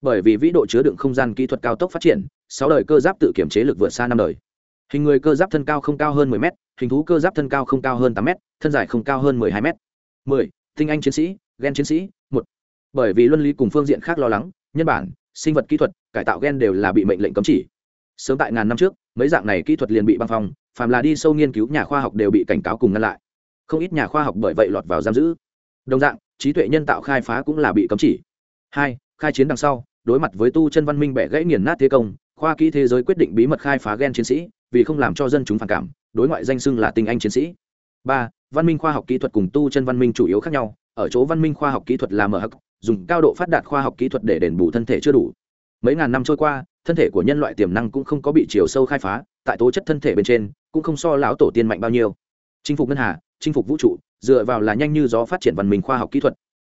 Bởi vì vĩ độ chứa đựng không gian kỹ thuật cao tốc phát triển, sáu đời cơ giáp tự kiểm chế lực vượt xa năm đời. Hình người cơ giáp thân cao không cao hơn 10 m hình thú cơ giáp thân cao không cao hơn 8 m thân dài không cao hơn 12 m 10 tinh anh chiến sĩ, gen chiến sĩ, một. Bởi vì luân lý cùng phương diện khác lo lắng, nhân bản, sinh vật kỹ thuật, cải tạo gen đều là bị mệnh lệnh cấm chỉ. Sớm tại ngàn năm trước, mấy dạng này kỹ thuật liền bị băng phong, phàm là đi sâu nghiên cứu nhà khoa học đều bị cảnh cáo cùng ngăn lại. Không ít nhà khoa học bởi vậy lọt vào giam giữ. Đồng dạng, trí tuệ nhân tạo khai phá cũng là bị cấm chỉ. Hai, khai chiến đằng sau, đối mặt với tu chân văn minh bẻ gãy nghiền nát thế công, khoa kỹ thế giới quyết định bí mật khai phá gen chiến sĩ, vì không làm cho dân chúng phản cảm, đối ngoại danh xưng là tinh anh chiến sĩ. Ba văn minh khoa học kỹ thuật cùng tu chân văn minh chủ yếu khác nhau, ở chỗ văn minh khoa học kỹ thuật là mở hắc, dùng cao độ phát đạt khoa học kỹ thuật để đền bù thân thể chưa đủ. Mấy ngàn năm trôi qua, thân thể của nhân loại tiềm năng cũng không có bị chiều sâu khai phá, tại tố chất thân thể bên trên, cũng không so lão tổ tiên mạnh bao nhiêu. Chinh phục ngân hà, chinh phục vũ trụ, dựa vào là nhanh như gió phát triển văn minh khoa học kỹ thuật.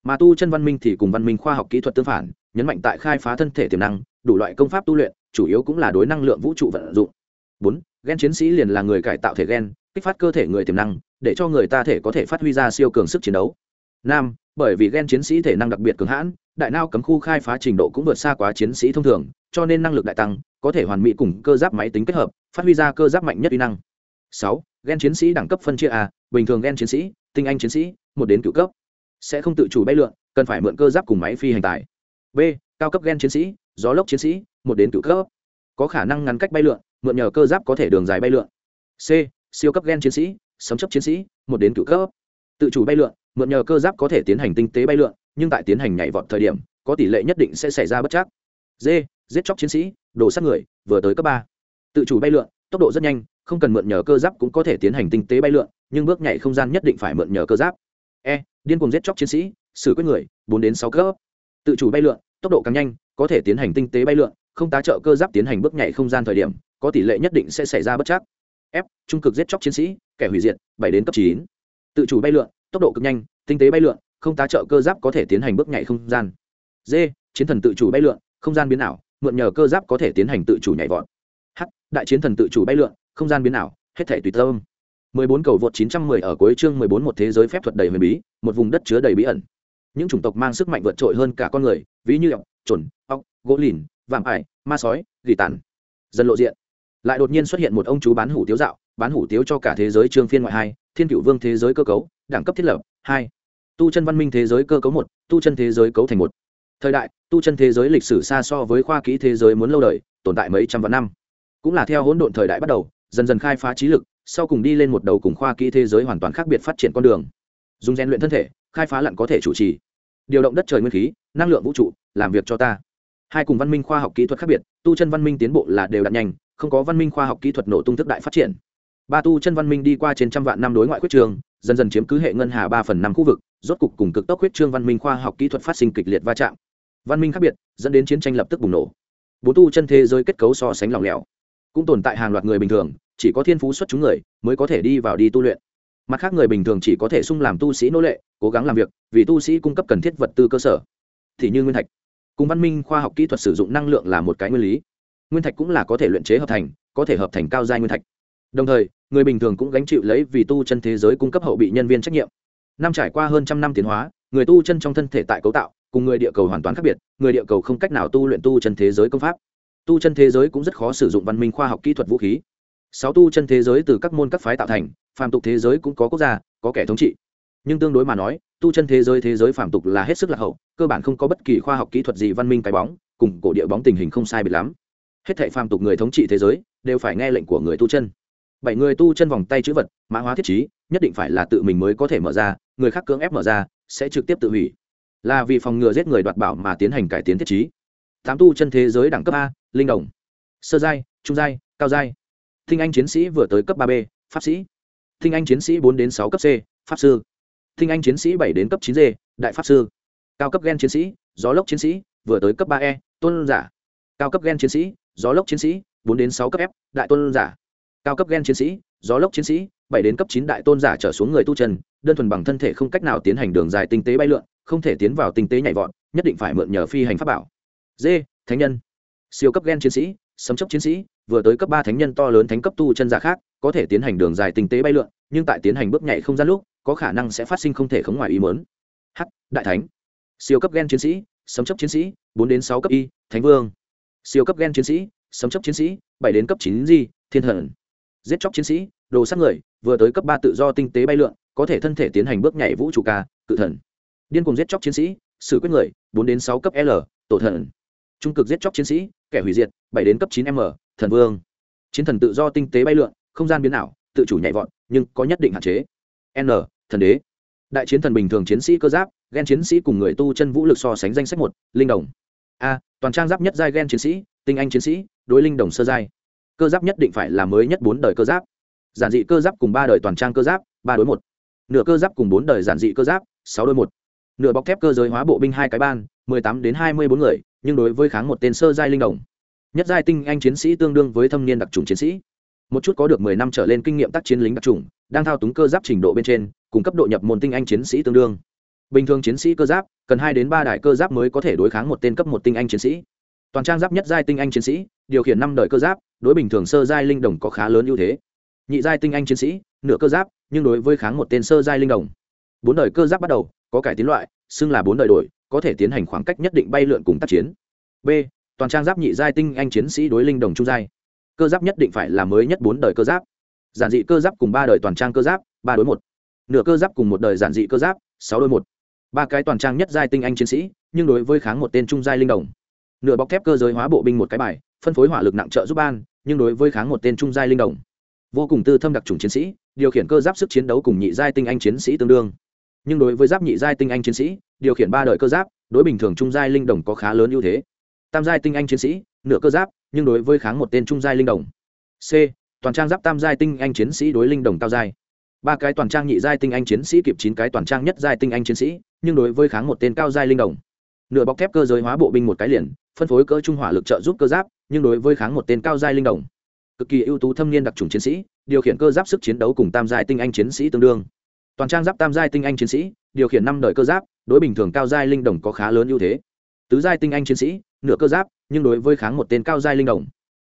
Mà tu chân văn minh thì cùng văn minh khoa học kỹ thuật tương phản, nhấn mạnh tại khai phá thân thể tiềm năng, đủ loại công pháp tu luyện, chủ yếu cũng là đối năng lượng vũ trụ vận dụng. Bốn, gen chiến sĩ liền là người cải tạo thể gen, kích phát cơ thể người tiềm năng để cho người ta thể có thể phát huy ra siêu cường sức chiến đấu. Năm bởi vì gen chiến sĩ thể năng đặc biệt cường hãn, đại nao cấm khu khai phá trình độ cũng vượt xa quá chiến sĩ thông thường, cho nên năng lực đại tăng, có thể hoàn mỹ cùng cơ giáp máy tính kết hợp, phát huy ra cơ giáp mạnh nhất uy năng. Sáu, gen chiến sĩ đẳng cấp phân chia a, bình thường gen chiến sĩ, tinh anh chiến sĩ, một đến cựu cấp. Sẽ không tự chủ bay lượn, cần phải mượn cơ giáp cùng máy phi hành tải. b, cao cấp gen chiến sĩ, gió lốc chiến sĩ, một đến cựu cấp. Có khả năng ngắn cách bay lượn, mượn nhờ cơ giáp có thể đường dài bay lượn. C, siêu cấp gen chiến sĩ sấm chấp chiến sĩ, một đến cựu cấp. Tự chủ bay lượn, mượn nhờ cơ giáp có thể tiến hành tinh tế bay lượn, nhưng tại tiến hành nhảy vọt thời điểm, có tỷ lệ nhất định sẽ xảy ra bất chắc. D giết chóc chiến sĩ, đồ sát người, vừa tới cấp ba. Tự chủ bay lượn, tốc độ rất nhanh, không cần mượn nhờ cơ giáp cũng có thể tiến hành tinh tế bay lượn, nhưng bước nhảy không gian nhất định phải mượn nhờ cơ giáp. E điên cuồng giết chóc chiến sĩ, xử quyết người, bốn đến sáu cấp. Tự chủ bay lượn, tốc độ càng nhanh, có thể tiến hành tinh tế bay lượn, không tá trợ cơ giáp tiến hành bước nhảy không gian thời điểm, có tỷ lệ nhất định sẽ xảy ra bất chắc f, trung cực giết chóc chiến sĩ, kẻ hủy diệt, bảy đến cấp chín. Tự chủ bay lượn, tốc độ cực nhanh, tinh tế bay lượn, không tá trợ cơ giáp có thể tiến hành bước nhảy không gian. D chiến thần tự chủ bay lượn, không gian biến ảo, mượn nhờ cơ giáp có thể tiến hành tự chủ nhảy vọt. H, đại chiến thần tự chủ bay lượn, không gian biến ảo, hết thể tùy tâm. 14 cầu vượt 910 ở cuối chương 14 một thế giới phép thuật đầy huyền bí, một vùng đất chứa đầy bí ẩn. Những chủng tộc mang sức mạnh vượt trội hơn cả con người, ví như ọc chuẩn ọc gỗ lìn, vạm ải, ma sói dị tản. dần lộ diện lại đột nhiên xuất hiện một ông chú bán hủ tiếu dạo, bán hủ tiếu cho cả thế giới trương phiên ngoại hai, thiên cựu vương thế giới cơ cấu, đẳng cấp thiết lập, hai. Tu chân văn minh thế giới cơ cấu một, tu chân thế giới cấu thành một. Thời đại, tu chân thế giới lịch sử xa so với khoa kỹ thế giới muốn lâu đời, tồn tại mấy trăm vạn năm. Cũng là theo hỗn độn thời đại bắt đầu, dần dần khai phá trí lực, sau cùng đi lên một đầu cùng khoa kỹ thế giới hoàn toàn khác biệt phát triển con đường. Dùng rèn luyện thân thể, khai phá lặn có thể chủ trì. Điều động đất trời nguyên khí, năng lượng vũ trụ, làm việc cho ta. Hai cùng văn minh khoa học kỹ thuật khác biệt, tu chân văn minh tiến bộ là đều đặn nhanh không có văn minh khoa học kỹ thuật nổ tung thức đại phát triển. Ba tu chân văn minh đi qua trên trăm vạn năm đối ngoại quyết trường, dần dần chiếm cứ hệ ngân hà ba phần năm khu vực, rốt cục cùng cực tốc quyết trương văn minh khoa học kỹ thuật phát sinh kịch liệt va chạm. Văn minh khác biệt, dẫn đến chiến tranh lập tức bùng nổ. Bốn tu chân thế giới kết cấu so sánh lỏng lẻo, cũng tồn tại hàng loạt người bình thường, chỉ có thiên phú xuất chúng người mới có thể đi vào đi tu luyện. Mặt khác người bình thường chỉ có thể sung làm tu sĩ nô lệ, cố gắng làm việc, vì tu sĩ cung cấp cần thiết vật tư cơ sở. Thì như nguyên thạch, cùng văn minh khoa học kỹ thuật sử dụng năng lượng là một cái nguyên lý nguyên thạch cũng là có thể luyện chế hợp thành, có thể hợp thành cao giai nguyên thạch. Đồng thời, người bình thường cũng gánh chịu lấy vì tu chân thế giới cung cấp hậu bị nhân viên trách nhiệm. Năm trải qua hơn trăm năm tiến hóa, người tu chân trong thân thể tại cấu tạo, cùng người địa cầu hoàn toàn khác biệt, người địa cầu không cách nào tu luyện tu chân thế giới công pháp. Tu chân thế giới cũng rất khó sử dụng văn minh khoa học kỹ thuật vũ khí. Sáu tu chân thế giới từ các môn các phái tạo thành, phàm tục thế giới cũng có quốc gia, có kẻ thống trị. Nhưng tương đối mà nói, tu chân thế giới thế giới phàm tục là hết sức lạc hậu, cơ bản không có bất kỳ khoa học kỹ thuật gì văn minh cái bóng, cùng cổ địa bóng tình hình không sai biệt lắm hết thệ phàm tục người thống trị thế giới đều phải nghe lệnh của người tu chân. Bảy người tu chân vòng tay chữ vật, mã hóa thiết trí, nhất định phải là tự mình mới có thể mở ra, người khác cưỡng ép mở ra, sẽ trực tiếp tự hủy. Là vì phòng ngừa giết người đoạt bảo mà tiến hành cải tiến thiết trí. tám tu chân thế giới đẳng cấp a, linh đồng. Sơ giai, trung giai, cao giai. Thinh anh chiến sĩ vừa tới cấp ba b, pháp sĩ. Thinh anh chiến sĩ bốn đến sáu cấp c, pháp sư. Thinh anh chiến sĩ bảy đến cấp chín d, đại pháp sư. Cao cấp g e n chiến sĩ, gió lốc chiến sĩ, vừa tới cấp ba e tôn giả. Cao cấp g e n chiến sĩ gió lốc chiến sĩ, bốn đến sáu cấp f, đại tôn giả. Cao cấp gen chiến sĩ, gió lốc chiến sĩ, bảy đến cấp chín đại tôn giả trở xuống người tu chân, đơn thuần bằng thân thể không cách nào tiến hành đường dài tinh tế bay lượn, không thể tiến vào tinh tế nhảy vọt, nhất định phải mượn nhờ phi hành pháp bảo. D thánh nhân. Siêu cấp gen chiến sĩ, sấm chấp chiến sĩ, vừa tới cấp ba thánh nhân to lớn thánh cấp tu chân giả khác, có thể tiến hành đường dài tinh tế bay lượn, nhưng tại tiến hành bước nhảy không gian lúc, có khả năng sẽ phát sinh không thể khống ngoài ý mớn h, đại thánh. Siêu cấp gen chiến sĩ, sấm chấp chiến sĩ, bốn đến sáu cấp y, thánh vương siêu cấp gen chiến sĩ, sấm chấp chiến sĩ, bảy đến cấp chín di thiên thần. Giết chóc chiến sĩ, đồ sát người, vừa tới cấp ba tự do tinh tế bay lượn, có thể thân thể tiến hành bước nhảy vũ trụ ca, cự thần. Điên cùng giết chóc chiến sĩ xử quyết người, bốn đến sáu cấp l, tổ thần. Trung cực giết chóc chiến sĩ, kẻ hủy diệt, bảy đến cấp chín m, thần vương. Chiến thần tự do tinh tế bay lượn, không gian biến ảo, tự chủ nhảy vọt, nhưng có nhất định hạn chế. N, thần đế. Đại chiến thần bình thường chiến sĩ cơ giáp ghen chiến sĩ cùng người tu chân vũ lực so sánh danh sách một, linh đồng a, toàn trang giáp nhất giai gen chiến sĩ, tinh anh chiến sĩ, đối linh đồng sơ giai. Cơ giáp nhất định phải là mới nhất bốn đời cơ giáp. Giản dị cơ giáp cùng ba đời toàn trang cơ giáp, ba đối một. Nửa cơ giáp cùng bốn đời giản dị cơ giáp, sáu đôi một. Nửa bọc thép cơ giới hóa bộ binh hai cái ban, mười tám đến hai mươi bốn người, nhưng đối với kháng một tên sơ giai linh đồng. Nhất giai tinh anh chiến sĩ tương đương với thâm niên đặc trùng chiến sĩ. Một chút có được mười năm trở lên kinh nghiệm tác chiến lính đặc trùng đang thao túng cơ giáp trình độ bên trên, cùng cấp độ nhập môn tinh anh chiến sĩ tương đương bình thường chiến sĩ cơ giáp, cần hai đến ba đại cơ giáp mới có thể đối kháng một tên cấp một tinh anh chiến sĩ. Toàn trang giáp nhất giai tinh anh chiến sĩ, điều khiển năm đời cơ giáp, đối bình thường sơ giai linh đồng có khá lớn ưu thế. Nhị giai tinh anh chiến sĩ, nửa cơ giáp, nhưng đối với kháng một tên sơ giai linh đồng. Bốn đời cơ giáp bắt đầu, có cải tiến loại, xưng là bốn đời đổi, có thể tiến hành khoảng cách nhất định bay lượn cùng tác chiến. B, toàn trang giáp nhị giai tinh anh chiến sĩ đối linh đồng trung giai. Cơ giáp nhất định phải là mới nhất bốn đời cơ giáp. Giản dị cơ giáp cùng ba đời toàn trang cơ giáp, ba đối một. Nửa cơ giáp cùng một đời giản dị cơ giáp, sáu đôi một ba cái toàn trang nhất giai tinh anh chiến sĩ, nhưng đối với kháng một tên trung giai linh đồng. Nửa bọc thép cơ giới hóa bộ binh một cái bài, phân phối hỏa lực nặng trợ giúp ban, nhưng đối với kháng một tên trung giai linh đồng, vô cùng tư thâm đặc trùng chiến sĩ, điều khiển cơ giáp sức chiến đấu cùng nhị giai tinh anh chiến sĩ tương đương. Nhưng đối với giáp nhị giai tinh anh chiến sĩ, điều khiển ba đời cơ giáp, đối bình thường trung giai linh đồng có khá lớn ưu thế. Tam giai tinh anh chiến sĩ, nửa cơ giáp, nhưng đối với kháng một tên trung giai linh đồng. C, toàn trang giáp tam giai tinh anh chiến sĩ đối linh đồng cao giai ba cái toàn trang nhị giai tinh anh chiến sĩ kịp chín cái toàn trang nhất giai tinh anh chiến sĩ, nhưng đối với kháng một tên cao giai linh đồng. Nửa bọc thép cơ giới hóa bộ binh một cái liền, phân phối cỡ trung hỏa lực trợ giúp cơ giáp, nhưng đối với kháng một tên cao giai linh đồng, cực kỳ ưu tú thâm niên đặc trùng chiến sĩ, điều khiển cơ giáp sức chiến đấu cùng tam giai tinh anh chiến sĩ tương đương. Toàn trang giáp tam giai tinh anh chiến sĩ, điều khiển năm đời cơ giáp, đối bình thường cao giai linh đồng có khá lớn ưu thế. Tứ giai tinh anh chiến sĩ, nửa cơ giáp, nhưng đối với kháng một tên cao giai linh đồng.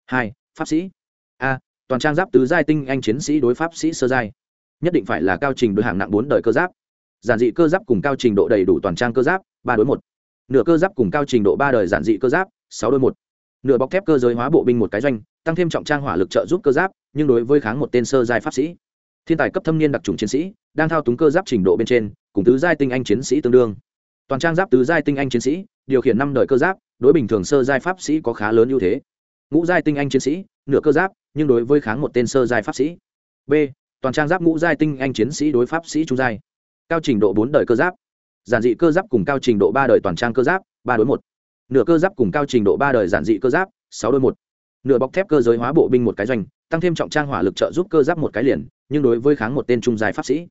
Hai, pháp sĩ. A, toàn trang giáp tứ giai tinh anh chiến sĩ đối pháp sĩ sơ giai nhất định phải là cao trình đối hạng nặng bốn đời cơ giáp. Giản dị cơ giáp cùng cao trình độ đầy đủ toàn trang cơ giáp, ba đối một. Nửa cơ giáp cùng cao trình độ ba đời giản dị cơ giáp, sáu đôi một. Nửa bọc thép cơ giới hóa bộ binh một cái doanh, tăng thêm trọng trang hỏa lực trợ giúp cơ giáp, nhưng đối với kháng một tên sơ giai pháp sĩ. Thiên tài cấp thâm niên đặc trùng chiến sĩ, đang thao túng cơ giáp trình độ bên trên, cùng tứ giai tinh anh chiến sĩ tương đương. Toàn trang giáp tứ giai tinh anh chiến sĩ, điều khiển năm đời cơ giáp, đối bình thường sơ giai pháp sĩ có khá lớn ưu thế. Ngũ giai tinh anh chiến sĩ, nửa cơ giáp, nhưng đối với kháng một tên sơ giai pháp sĩ. B toàn trang giáp ngũ giai tinh anh chiến sĩ đối pháp sĩ trung giai. Cao trình độ bốn đời cơ giáp. Giản dị cơ giáp cùng cao trình độ ba đời toàn trang cơ giáp, ba đối một. Nửa cơ giáp cùng cao trình độ ba đời giản dị cơ giáp, sáu đối một. Nửa bọc thép cơ giới hóa bộ binh một cái doanh, tăng thêm trọng trang hỏa lực trợ giúp cơ giáp một cái liền, nhưng đối với kháng một tên trung giai pháp sĩ.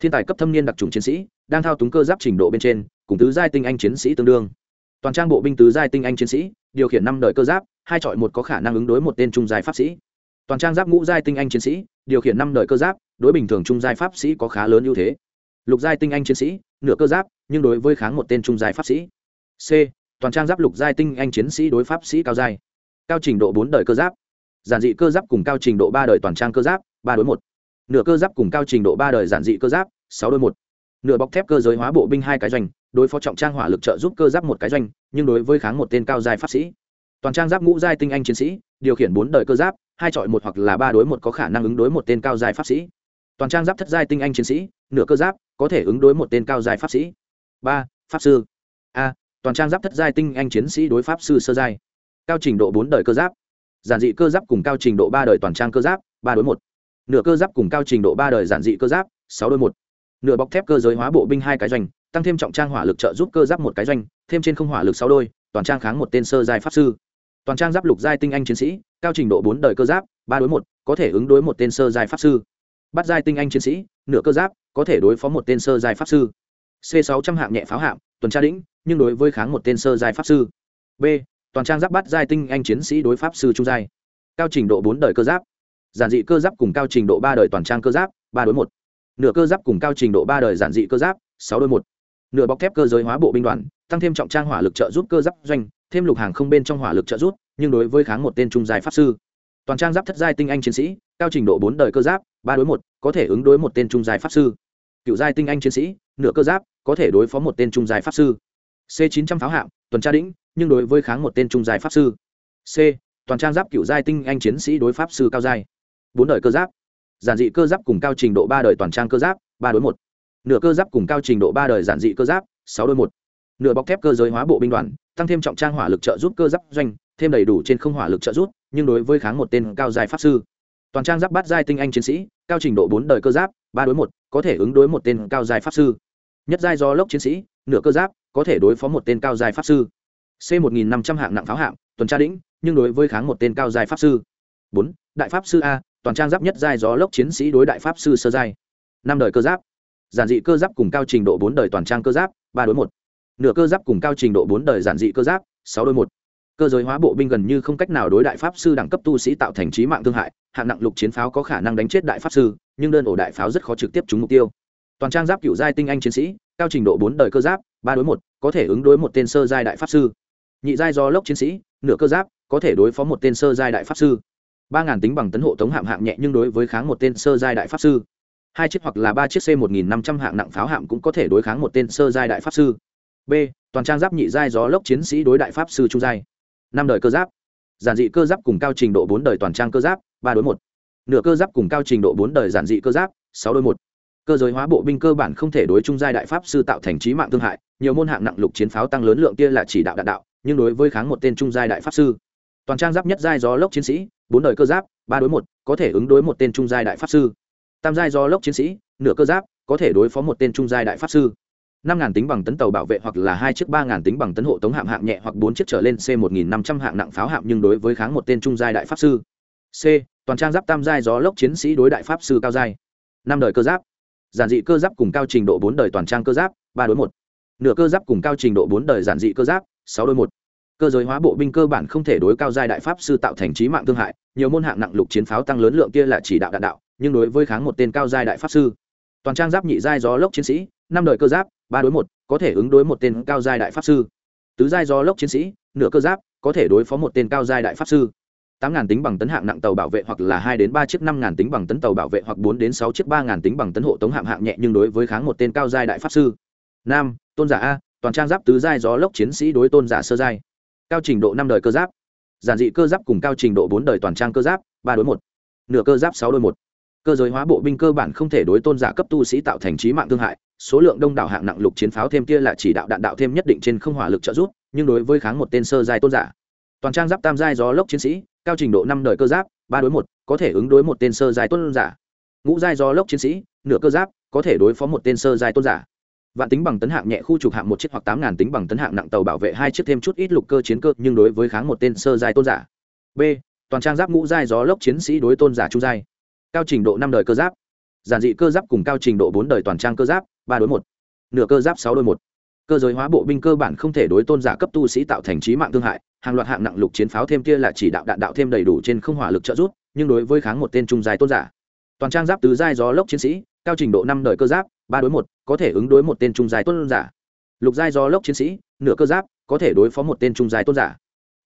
Thiên tài cấp thâm niên đặc trùng chiến sĩ, đang thao túng cơ giáp trình độ bên trên, cùng tứ giai tinh anh chiến sĩ tương đương. Toàn trang bộ binh tứ giai tinh anh chiến sĩ, điều khiển năm đời cơ giáp, hai chọi một có khả năng ứng đối một tên trung giai pháp sĩ toàn trang giáp ngũ giai tinh anh chiến sĩ, điều khiển năm đời cơ giáp, đối bình thường trung giai pháp sĩ có khá lớn ưu thế. Lục giai tinh anh chiến sĩ, nửa cơ giáp, nhưng đối với kháng một tên trung giai pháp sĩ. C, toàn trang giáp lục giai tinh anh chiến sĩ đối pháp sĩ cao giai. Cao trình độ bốn đời cơ giáp. Giản dị cơ giáp cùng cao trình độ ba đời toàn trang cơ giáp, ba đối một. Nửa cơ giáp cùng cao trình độ ba đời giản dị cơ giáp, sáu đối một. Nửa bọc thép cơ giới hóa bộ binh hai cái doanh, đối phó trọng trang hỏa lực trợ giúp cơ giáp một cái doanh, nhưng đối với kháng một tên cao giai pháp sĩ. Toàn trang giáp ngũ giai tinh anh chiến sĩ, điều khiển bốn đời cơ giáp hai chọi một hoặc là ba đối một có khả năng ứng đối một tên cao giai pháp sĩ. Toàn trang giáp thất giai tinh anh chiến sĩ, nửa cơ giáp, có thể ứng đối một tên cao giai pháp sĩ. Ba, pháp sư. A, toàn trang giáp thất giai tinh anh chiến sĩ đối pháp sư sơ giai. Cao trình độ bốn đời cơ giáp. Giản dị cơ giáp cùng cao trình độ ba đời toàn trang cơ giáp, ba đối một. Nửa cơ giáp cùng cao trình độ ba đời giản dị cơ giáp, sáu đôi một. Nửa bọc thép cơ giới hóa bộ binh hai cái doanh, tăng thêm trọng trang hỏa lực trợ giúp cơ giáp một cái doanh, thêm trên không hỏa lực sáu đôi, toàn trang kháng một tên sơ giai pháp sư toàn trang giáp lục giai tinh anh chiến sĩ, cao trình độ bốn đời cơ giáp, ba đối một, có thể ứng đối một tên sơ giai pháp sư. Bắt giai tinh anh chiến sĩ, nửa cơ giáp, có thể đối phó một tên sơ giai pháp sư. C sáu trăm hạng nhẹ pháo hạng, tuần tra đĩnh nhưng đối với kháng một tên sơ giai pháp sư. B, toàn trang giáp bắt giai tinh anh chiến sĩ đối pháp sư trung giai. Cao trình độ bốn đời cơ giáp. Giản dị cơ giáp cùng cao trình độ ba đời toàn trang cơ giáp, ba đối một. Nửa cơ giáp cùng cao trình độ ba đời giản dị cơ giáp, sáu đôi một. Nửa bọc thép cơ giới hóa bộ binh đoàn, tăng thêm trọng trang hỏa lực trợ giúp cơ giáp doanh thêm lục hàng không bên trong hỏa lực trợ giúp, nhưng đối với kháng một tên trung giai pháp sư. Toàn trang giáp thất giai tinh anh chiến sĩ, cao trình độ bốn đời cơ giáp, ba đối một, có thể ứng đối một tên trung giai pháp sư. Cựu giai tinh anh chiến sĩ, nửa cơ giáp, có thể đối phó một tên trung giai pháp sư. C chín trăm pháo hạng, tuần tra đĩnh nhưng đối với kháng một tên trung giai pháp sư. C, toàn trang giáp cựu giai tinh anh chiến sĩ đối pháp sư cao giai. Bốn đời cơ giáp. Giản dị cơ giáp cùng cao trình độ ba đời toàn trang cơ giáp, ba đối một. Nửa cơ giáp cùng cao trình độ ba đời giản dị cơ giáp, sáu đôi một. Nửa bọc thép cơ giới hóa bộ binh đoàn tăng thêm trọng trang hỏa lực trợ giúp cơ giáp doanh, thêm đầy đủ trên không hỏa lực trợ giúp, nhưng đối với kháng một tên cao giai pháp sư. Toàn trang giáp bát giai tinh anh chiến sĩ, cao trình độ bốn đời cơ giáp, ba đối một, có thể ứng đối một tên cao giai pháp sư. Nhất giai do lốc chiến sĩ, nửa cơ giáp, có thể đối phó một tên cao giai pháp sư. C một nghìn năm trăm hạng nặng pháo hạng tuần tra đĩnh nhưng đối với kháng một tên cao giai pháp sư. Bốn, đại pháp sư a, toàn trang giáp nhất giai gió lốc chiến sĩ đối đại pháp sư sơ giai. Năm đời cơ giáp, giản dị cơ giáp cùng cao trình độ bốn đời toàn trang cơ giáp, ba đối một nửa cơ giáp cùng cao trình độ bốn đời giản dị cơ giáp, sáu đôi một. Cơ giới hóa bộ binh gần như không cách nào đối đại pháp sư đẳng cấp tu sĩ tạo thành trí mạng thương hại, hạng nặng lục chiến pháo có khả năng đánh chết đại pháp sư, nhưng đơn ổ đại pháo rất khó trực tiếp trúng mục tiêu. Toàn trang giáp cựu giai tinh anh chiến sĩ, cao trình độ bốn đời cơ giáp, ba đối một, có thể ứng đối một tên sơ giai đại pháp sư. Nhị giai do lốc chiến sĩ, nửa cơ giáp, có thể đối phó một tên sơ giai đại pháp sư. Ba ngàn tính bằng tấn hộ tống hạm hạng nhẹ nhưng đối với kháng một tên sơ giai đại pháp sư. Hai chiếc hoặc là ba chiếc c một nghìn năm trăm hạng nặng pháo hạm cũng có thể đối kháng một tên sơ giai đại pháp sư b, toàn trang giáp nhị giai gió lốc chiến sĩ đối đại pháp sư trung giai. Năm đời cơ giáp. Giản dị cơ giáp cùng cao trình độ bốn đời toàn trang cơ giáp, ba đối một. Nửa cơ giáp cùng cao trình độ bốn đời giản dị cơ giáp, sáu đối một. Cơ giới hóa bộ binh cơ bản không thể đối trung giai đại pháp sư tạo thành trí mạng thương hại, nhiều môn hạng nặng lục chiến pháo tăng lớn lượng kia là chỉ đạo đạn đạo, nhưng đối với kháng một tên trung giai đại pháp sư. Toàn trang giáp nhất giai gió lốc chiến sĩ, bốn đời cơ giáp, ba đối một, có thể ứng đối một tên trung giai đại pháp sư. Tam giai gió lốc chiến sĩ, nửa cơ giáp, có thể đối phó một tên trung giai đại pháp sư năm ngàn tính bằng tấn tàu bảo vệ hoặc là hai chiếc ba ngàn tính bằng tấn hộ tống hạm hạng nhẹ hoặc bốn chiếc trở lên c một nghìn năm trăm hạng nặng pháo hạm nhưng đối với kháng một tên trung giai đại pháp sư. C. Toàn trang giáp tam giai gió lốc chiến sĩ đối đại pháp sư cao giai. Năm đời cơ giáp. Giản dị cơ giáp cùng cao trình độ bốn đời toàn trang cơ giáp, ba đối một. Nửa cơ giáp cùng cao trình độ bốn đời giản dị cơ giáp, sáu đối một. Cơ giới hóa bộ binh cơ bản không thể đối cao giai đại pháp sư tạo thành trí mạng thương hại, nhiều môn hạng nặng lục chiến pháo tăng lớn lượng kia là chỉ đạo đạn đạo, nhưng đối với kháng một tên cao giai đại pháp sư toàn trang giáp nhị giai gió lốc chiến sĩ, năm đời cơ giáp, ba đối một, có thể ứng đối một tên cao giai đại pháp sư. Tứ giai gió lốc chiến sĩ, nửa cơ giáp, có thể đối phó một tên cao giai đại pháp sư. Tám ngàn tính bằng tấn hạng nặng tàu bảo vệ hoặc là hai đến ba chiếc, năm ngàn tính bằng tấn tàu bảo vệ hoặc bốn đến sáu chiếc, ba ngàn tính bằng tấn hộ tống hạng hạng nhẹ nhưng đối với kháng một tên cao giai đại pháp sư. Năm tôn giả a, toàn trang giáp tứ giai gió lốc chiến sĩ đối tôn giả sơ giai. Cao trình độ năm đời cơ giáp. Giản dị cơ giáp cùng cao trình độ bốn đời toàn trang cơ giáp, ba đối một. Nửa cơ giáp sáu đôi một cơ giới hóa bộ binh cơ bản không thể đối tôn giả cấp tu sĩ tạo thành trí mạng thương hại, số lượng đông đảo hạng nặng lục chiến pháo thêm kia là chỉ đạo đạn đạo thêm nhất định trên không hỏa lực trợ giúp, nhưng đối với kháng một tên sơ giai tôn giả. Toàn trang giáp tam giai gió lốc chiến sĩ, cao trình độ năm đời cơ giáp, ba đối một, có thể ứng đối một tên sơ giai tôn giả. Ngũ giai gió lốc chiến sĩ, nửa cơ giáp, có thể đối phó một tên sơ giai tôn giả. Vạn tính bằng tấn hạng nhẹ khu trục hạng một chiếc hoặc tám ngàn tính bằng tấn hạng nặng tàu bảo vệ hai chiếc thêm chút ít lục cơ chiến cơ, nhưng đối với kháng một tên sơ giai tôn giả. B, toàn trang giáp ngũ giai gió lốc chiến sĩ đối tôn giả trung giai cao trình độ năm đời cơ giáp. Giản dị cơ giáp cùng cao trình độ bốn đời toàn trang cơ giáp, ba đối một. Nửa cơ giáp sáu đôi một. Cơ giới hóa bộ binh cơ bản không thể đối tôn giả cấp tu sĩ tạo thành trí mạng thương hại, hàng loạt hạng nặng lục chiến pháo thêm kia là chỉ đạo đạn đạo thêm đầy đủ trên không hỏa lực trợ giúp, nhưng đối với kháng một tên trung dài tôn giả. Toàn trang giáp tứ giai gió lốc chiến sĩ, cao trình độ năm đời cơ giáp, ba đối một, có thể ứng đối một tên trung dài tôn giả. Lục giai gió lốc chiến sĩ, nửa cơ giáp, có thể đối phó một tên trung dài tôn giả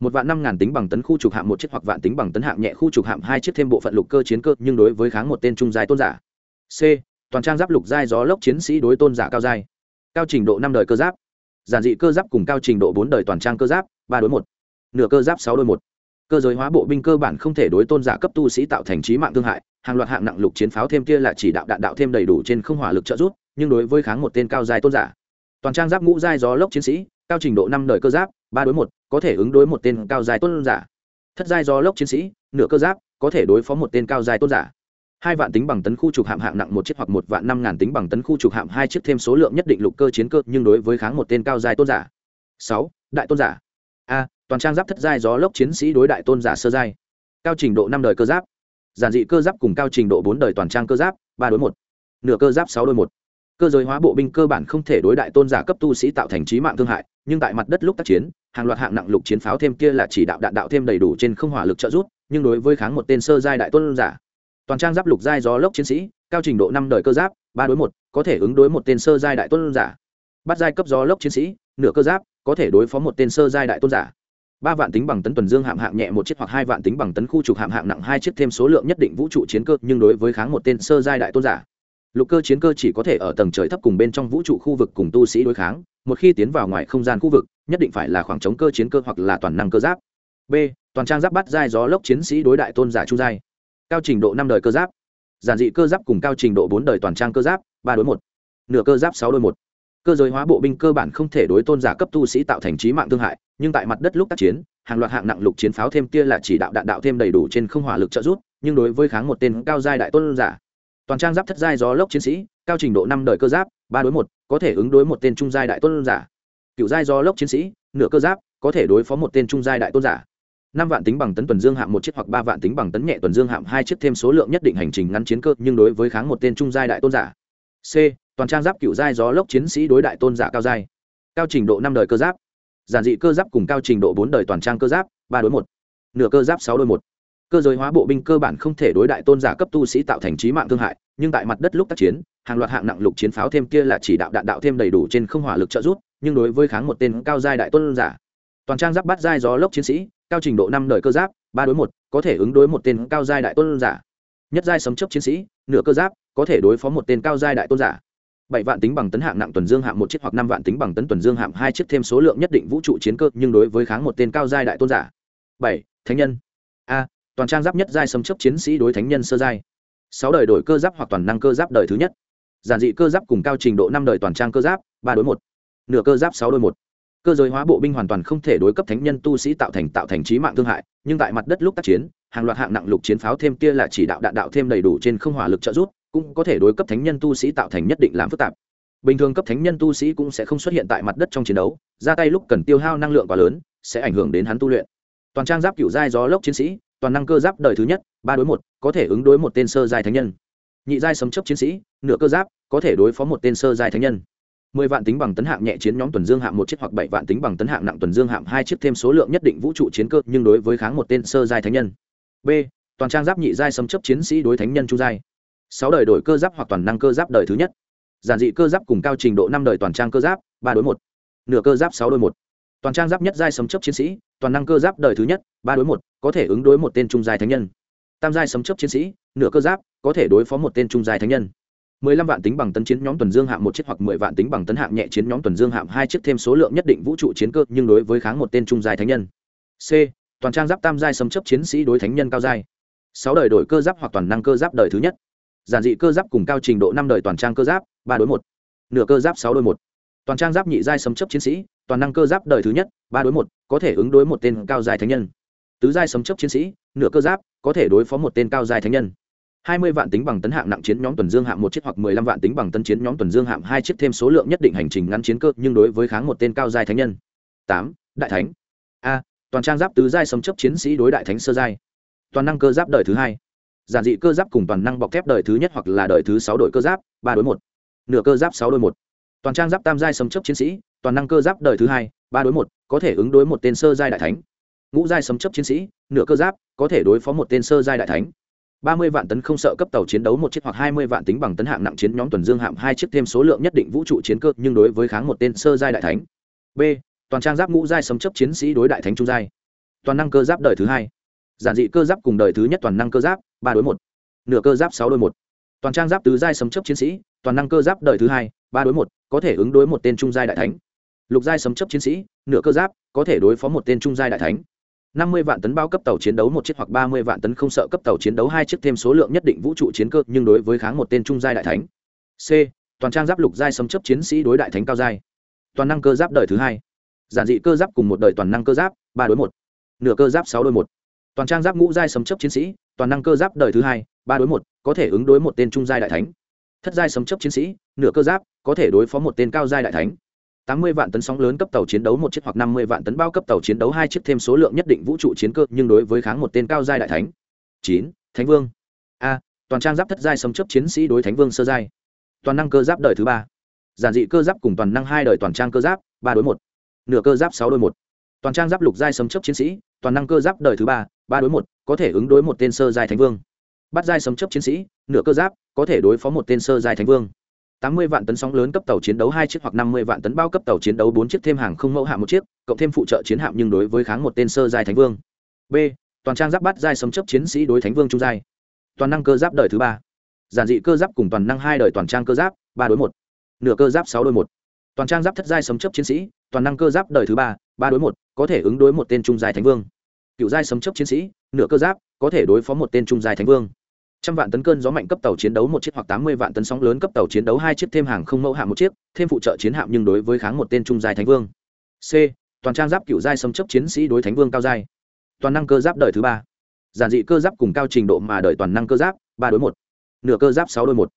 một vạn năm ngàn tính bằng tấn khu trục hạm một chiếc hoặc vạn tính bằng tấn hạng nhẹ khu trục hạm hai chiếc thêm bộ phận lục cơ chiến cơ, nhưng đối với kháng một tên trung giai tôn giả. C. Toàn trang giáp lục giai gió lốc chiến sĩ đối tôn giả cao giai. Cao trình độ năm đời cơ giáp. Giản dị cơ giáp cùng cao trình độ bốn đời toàn trang cơ giáp, ba đối một. Nửa cơ giáp sáu đôi một. Cơ giới hóa bộ binh cơ bản không thể đối tôn giả cấp tu sĩ tạo thành trí mạng thương hại, hàng loạt hạng nặng lục chiến pháo thêm kia là chỉ đạo đạn đạo thêm đầy đủ trên không hỏa lực trợ giúp, nhưng đối với kháng một tên cao giai tôn giả. Toàn trang giáp ngũ giai gió lốc chiến sĩ, cao trình độ năm đời cơ giáp, ba đối một có thể ứng đối một tên cao dài tôn giả. Thất giai gió lốc chiến sĩ, nửa cơ giáp, có thể đối phó một tên cao dài tôn giả. Hai vạn tính bằng tấn khu trục hạm hạng nặng một chiếc hoặc một vạn năm ngàn tính bằng tấn khu trục hạm hai chiếc thêm số lượng nhất định lục cơ chiến cơ, nhưng đối với kháng một tên cao dài tôn giả. Sáu, đại tôn giả. A, toàn trang giáp thất giai gió lốc chiến sĩ đối đại tôn giả sơ giai. Cao trình độ năm đời cơ giáp. Giản dị cơ giáp cùng cao trình độ bốn đời toàn trang cơ giáp, ba đối một. Nửa cơ giáp, sáu đôi một cơ giới hóa bộ binh cơ bản không thể đối đại tôn giả cấp tu sĩ tạo thành trí mạng thương hại, nhưng tại mặt đất lúc tác chiến, hàng loạt hạng nặng lục chiến pháo thêm kia là chỉ đạo đạn đạo thêm đầy đủ trên không hỏa lực trợ giúp, nhưng đối với kháng một tên sơ giai đại tôn giả, toàn trang giáp lục giai gió lốc chiến sĩ, cao trình độ năm đời cơ giáp, ba đối một, có thể ứng đối một tên sơ giai đại tôn giả. Bắt giai cấp gió lốc chiến sĩ, nửa cơ giáp, có thể đối phó một tên sơ giai đại tôn giả. Ba vạn tính bằng tấn tuần dương hạm hạng nhẹ một chiếc hoặc hai vạn tính bằng tấn khu trục hạm hạng nặng hai chiếc thêm số lượng nhất định vũ trụ chiến cơ, nhưng đối với kháng một tên sơ giai đại tôn giả lục cơ chiến cơ chỉ có thể ở tầng trời thấp cùng bên trong vũ trụ khu vực cùng tu sĩ đối kháng, một khi tiến vào ngoài không gian khu vực, nhất định phải là khoảng trống cơ chiến cơ hoặc là toàn năng cơ giáp. B, toàn trang giáp bắt giai gió lốc chiến sĩ đối đại tôn giả chu giai. Cao trình độ năm đời cơ giáp. Giản dị cơ giáp cùng cao trình độ bốn đời toàn trang cơ giáp, ba đối một. Nửa cơ giáp sáu đôi một. Cơ giới hóa bộ binh cơ bản không thể đối tôn giả cấp tu sĩ tạo thành trí mạng thương hại, nhưng tại mặt đất lúc tác chiến, hàng loạt hạng nặng lục chiến pháo thêm kia là chỉ đạo đạn đạo thêm đầy đủ trên không hỏa lực trợ giúp, nhưng đối với kháng một tên cao giai đại tôn giả toàn trang giáp thất giai gió lốc chiến sĩ, cao trình độ năm đời cơ giáp, ba đối một, có thể ứng đối một tên trung giai đại tôn giả. Cựu giai gió lốc chiến sĩ, nửa cơ giáp, có thể đối phó một tên trung giai đại tôn giả. Năm vạn tính bằng tấn tuần dương hạm một chiếc hoặc ba vạn tính bằng tấn nhẹ tuần dương hạm hai chiếc thêm số lượng nhất định hành trình ngắn chiến cơ, nhưng đối với kháng một tên trung giai đại tôn giả. C, toàn trang giáp cựu giai gió lốc chiến sĩ đối đại tôn giả cao giai. Cao trình độ năm đời cơ giáp. Giản dị cơ giáp cùng cao trình độ bốn đời toàn trang cơ giáp, ba đối một. Nửa cơ giáp sáu đôi một cơ giới hóa bộ binh cơ bản không thể đối đại tôn giả cấp tu sĩ tạo thành trí mạng thương hại, nhưng tại mặt đất lúc tác chiến, hàng loạt hạng nặng lục chiến pháo thêm kia là chỉ đạo đạn đạo thêm đầy đủ trên không hỏa lực trợ giúp, nhưng đối với kháng một tên cao giai đại tôn giả, toàn trang giáp bắt giai gió lốc chiến sĩ, cao trình độ năm đời cơ giáp, ba đối một, có thể ứng đối một tên cao giai đại tôn giả. Nhất giai sấm chấp chiến sĩ, nửa cơ giáp, có thể đối phó một tên cao giai đại tôn giả. Bảy vạn tính bằng tấn hạng nặng tuần dương hạng một chiếc hoặc năm vạn tính bằng tấn tuần dương hạng hai chiếc thêm số lượng nhất định vũ trụ chiến cơ, nhưng đối với kháng một tên cao giai đại tôn giả. Bảy, thánh nhân. A toàn trang giáp nhất giai xâm chấp chiến sĩ đối thánh nhân sơ giai. Sáu đời đổi cơ giáp hoặc toàn năng cơ giáp đời thứ nhất. Giản dị cơ giáp cùng cao trình độ năm đời toàn trang cơ giáp, ba đối một. Nửa cơ giáp, sáu đôi một. Cơ giới hóa bộ binh hoàn toàn không thể đối cấp thánh nhân tu sĩ tạo thành tạo thành trí mạng thương hại, nhưng tại mặt đất lúc tác chiến, hàng loạt hạng nặng lục chiến pháo thêm kia là chỉ đạo đạn đạo thêm đầy đủ trên không hỏa lực trợ giúp, cũng có thể đối cấp thánh nhân tu sĩ tạo thành nhất định làm phức tạp. Bình thường cấp thánh nhân tu sĩ cũng sẽ không xuất hiện tại mặt đất trong chiến đấu, ra tay lúc cần tiêu hao năng lượng quá lớn, sẽ ảnh hưởng đến hắn tu luyện. Toàn trang giáp cựu giai gió lốc chiến sĩ toàn năng cơ giáp đời thứ nhất, ba đối một, có thể ứng đối một tên sơ giai thánh nhân. Nhị giai sấm chấp chiến sĩ, nửa cơ giáp, có thể đối phó một tên sơ giai thánh nhân. Mười vạn tính bằng tấn hạng nhẹ chiến nhóm tuần dương hạng một chiếc hoặc bảy vạn tính bằng tấn hạng nặng tuần dương hạng hai chiếc thêm số lượng nhất định vũ trụ chiến cơ, nhưng đối với kháng một tên sơ giai thánh nhân. B, toàn trang giáp nhị giai sấm chấp chiến sĩ đối thánh nhân chu giai. Sáu đời đổi cơ giáp hoặc toàn năng cơ giáp đời thứ nhất. Giản dị cơ giáp cùng cao trình độ năm đời toàn trang cơ giáp, ba đối một. Nửa cơ giáp sáu đôi một toàn trang giáp nhất giai sấm chấp chiến sĩ, toàn năng cơ giáp đời thứ nhất, ba đối một, có thể ứng đối một tên trung giai thánh nhân. Tam giai sấm chấp chiến sĩ, nửa cơ giáp, có thể đối phó một tên trung giai thánh nhân. Mười lăm vạn tính bằng tấn chiến nhóm tuần dương hạng một chiếc hoặc mười vạn tính bằng tấn hạng nhẹ chiến nhóm tuần dương hạng hai chiếc thêm số lượng nhất định vũ trụ chiến cơ, nhưng đối với kháng một tên trung giai thánh nhân. C. Toàn trang giáp tam giai sấm chấp chiến sĩ đối thánh nhân cao giai. Sáu đời đổi cơ giáp hoặc toàn năng cơ giáp đời thứ nhất. Giản dị cơ giáp cùng cao trình độ năm đời toàn trang cơ giáp, ba đối một. Nửa cơ giáp sáu đôi một. Toàn trang giáp nhị giai sấm chấp chiến sĩ toàn năng cơ giáp đời thứ nhất, ba đối một, có thể ứng đối một tên cao giai thánh nhân. Tứ giai sấm chấp chiến sĩ, nửa cơ giáp, có thể đối phó một tên cao giai thánh nhân. Hai mươi vạn tính bằng tấn hạng nặng chiến nhóm tuần dương hạng một chiếc hoặc mười lăm vạn tính bằng tấn chiến nhóm tuần dương hạng hai chiếc thêm số lượng nhất định hành trình ngắn chiến cơ, nhưng đối với kháng một tên cao giai thánh nhân. Tám, đại thánh. A, toàn trang giáp tứ giai sấm chấp chiến sĩ đối đại thánh sơ giai. Toàn năng cơ giáp đời thứ hai. Giản dị cơ giáp cùng toàn năng bọc thép đời thứ nhất hoặc là đời thứ sáu đội cơ giáp, ba đối một. Nửa cơ giáp sáu đôi một. Toàn trang giáp tam giai sấm chấp chiến sĩ toàn năng cơ giáp đời thứ hai, ba đối một, có thể ứng đối một tên sơ giai đại thánh. Ngũ giai sấm chấp chiến sĩ, nửa cơ giáp, có thể đối phó một tên sơ giai đại thánh. Ba mươi vạn tấn không sợ cấp tàu chiến đấu một chiếc hoặc hai mươi vạn tính bằng tấn hạng nặng chiến nhóm tuần dương hạm hai chiếc thêm số lượng nhất định vũ trụ chiến cơ, nhưng đối với kháng một tên sơ giai đại thánh. B, toàn trang giáp ngũ giai sấm chấp chiến sĩ đối đại thánh trung giai. Toàn năng cơ giáp đời thứ hai. Giản dị cơ giáp cùng đời thứ nhất toàn năng cơ giáp, ba đối một. Nửa cơ giáp sáu đôi một. Toàn trang giáp tứ giai sấm chấp chiến sĩ, toàn năng cơ giáp đời thứ hai, ba đối một, có thể ứng đối một tên trung giai đại thánh lục giai sấm chấp chiến sĩ, nửa cơ giáp, có thể đối phó một tên trung giai đại thánh. Năm mươi vạn tấn bao cấp tàu chiến đấu một chiếc hoặc ba mươi vạn tấn không sợ cấp tàu chiến đấu hai chiếc thêm số lượng nhất định vũ trụ chiến cơ, nhưng đối với kháng một tên trung giai đại thánh. C. Toàn trang giáp lục giai sấm chấp chiến sĩ đối đại thánh cao giai. Toàn năng cơ giáp đời thứ hai. Giản dị cơ giáp cùng một đời toàn năng cơ giáp, ba đối một. Nửa cơ giáp sáu đôi một. Toàn trang giáp ngũ giai sấm chấp chiến sĩ, toàn năng cơ giáp đời thứ hai, ba đối một, có thể ứng đối một tên trung giai đại thánh. Thất giai sấm chấp chiến sĩ, nửa cơ giáp, có thể đối phó một tên cao giai đại thánh tám mươi vạn tấn sóng lớn cấp tàu chiến đấu một chiếc hoặc năm mươi vạn tấn bao cấp tàu chiến đấu hai chiếc thêm số lượng nhất định vũ trụ chiến cơ, nhưng đối với kháng một tên cao giai đại thánh. Chín, thánh vương. A, toàn trang giáp thất giai sấm chấp chiến sĩ đối thánh vương sơ giai. Toàn năng cơ giáp đời thứ ba. Giản dị cơ giáp cùng toàn năng hai đời toàn trang cơ giáp, ba đối một. Nửa cơ giáp sáu đôi một. Toàn trang giáp lục giai sấm chấp chiến sĩ, toàn năng cơ giáp đời thứ ba ba đối một, có thể ứng đối một tên sơ giai thánh vương. Bắt giai sấm chấp chiến sĩ, nửa cơ giáp, có thể đối phó một tên sơ giai thánh vương tám mươi vạn tấn sóng lớn cấp tàu chiến đấu hai chiếc hoặc năm mươi vạn tấn bao cấp tàu chiến đấu bốn chiếc, thêm hàng không mẫu hạm một chiếc, cộng thêm phụ trợ chiến hạm nhưng đối với kháng một tên sơ giai thánh vương. B. Toàn trang giáp bắt giai sấm chấp chiến sĩ đối thánh vương trung giai. Toàn năng cơ giáp đời thứ ba. Giản dị cơ giáp cùng toàn năng hai đời toàn trang cơ giáp, ba đối một. Nửa cơ giáp sáu đối một. Toàn trang giáp thất giai sấm chấp chiến sĩ, toàn năng cơ giáp đời thứ ba ba đối một, có thể ứng đối một tên trung giai thánh vương. Cựu giai sấm chấp chiến sĩ, nửa cơ giáp, có thể đối phó một tên trung giai thánh vương trăm vạn tấn cơn gió mạnh cấp tàu chiến đấu một chiếc hoặc tám mươi vạn tấn sóng lớn cấp tàu chiến đấu hai chiếc, thêm hàng không mẫu hạm một chiếc, thêm phụ trợ chiến hạm nhưng đối với kháng một tên trung giai thánh vương. C. Toàn trang giáp cựu giai xâm chấp chiến sĩ đối thánh vương cao giai. Toàn năng cơ giáp đời thứ ba. Giản dị cơ giáp cùng cao trình độ mà đợi toàn năng cơ giáp, ba đối một. Nửa cơ giáp, sáu đối một.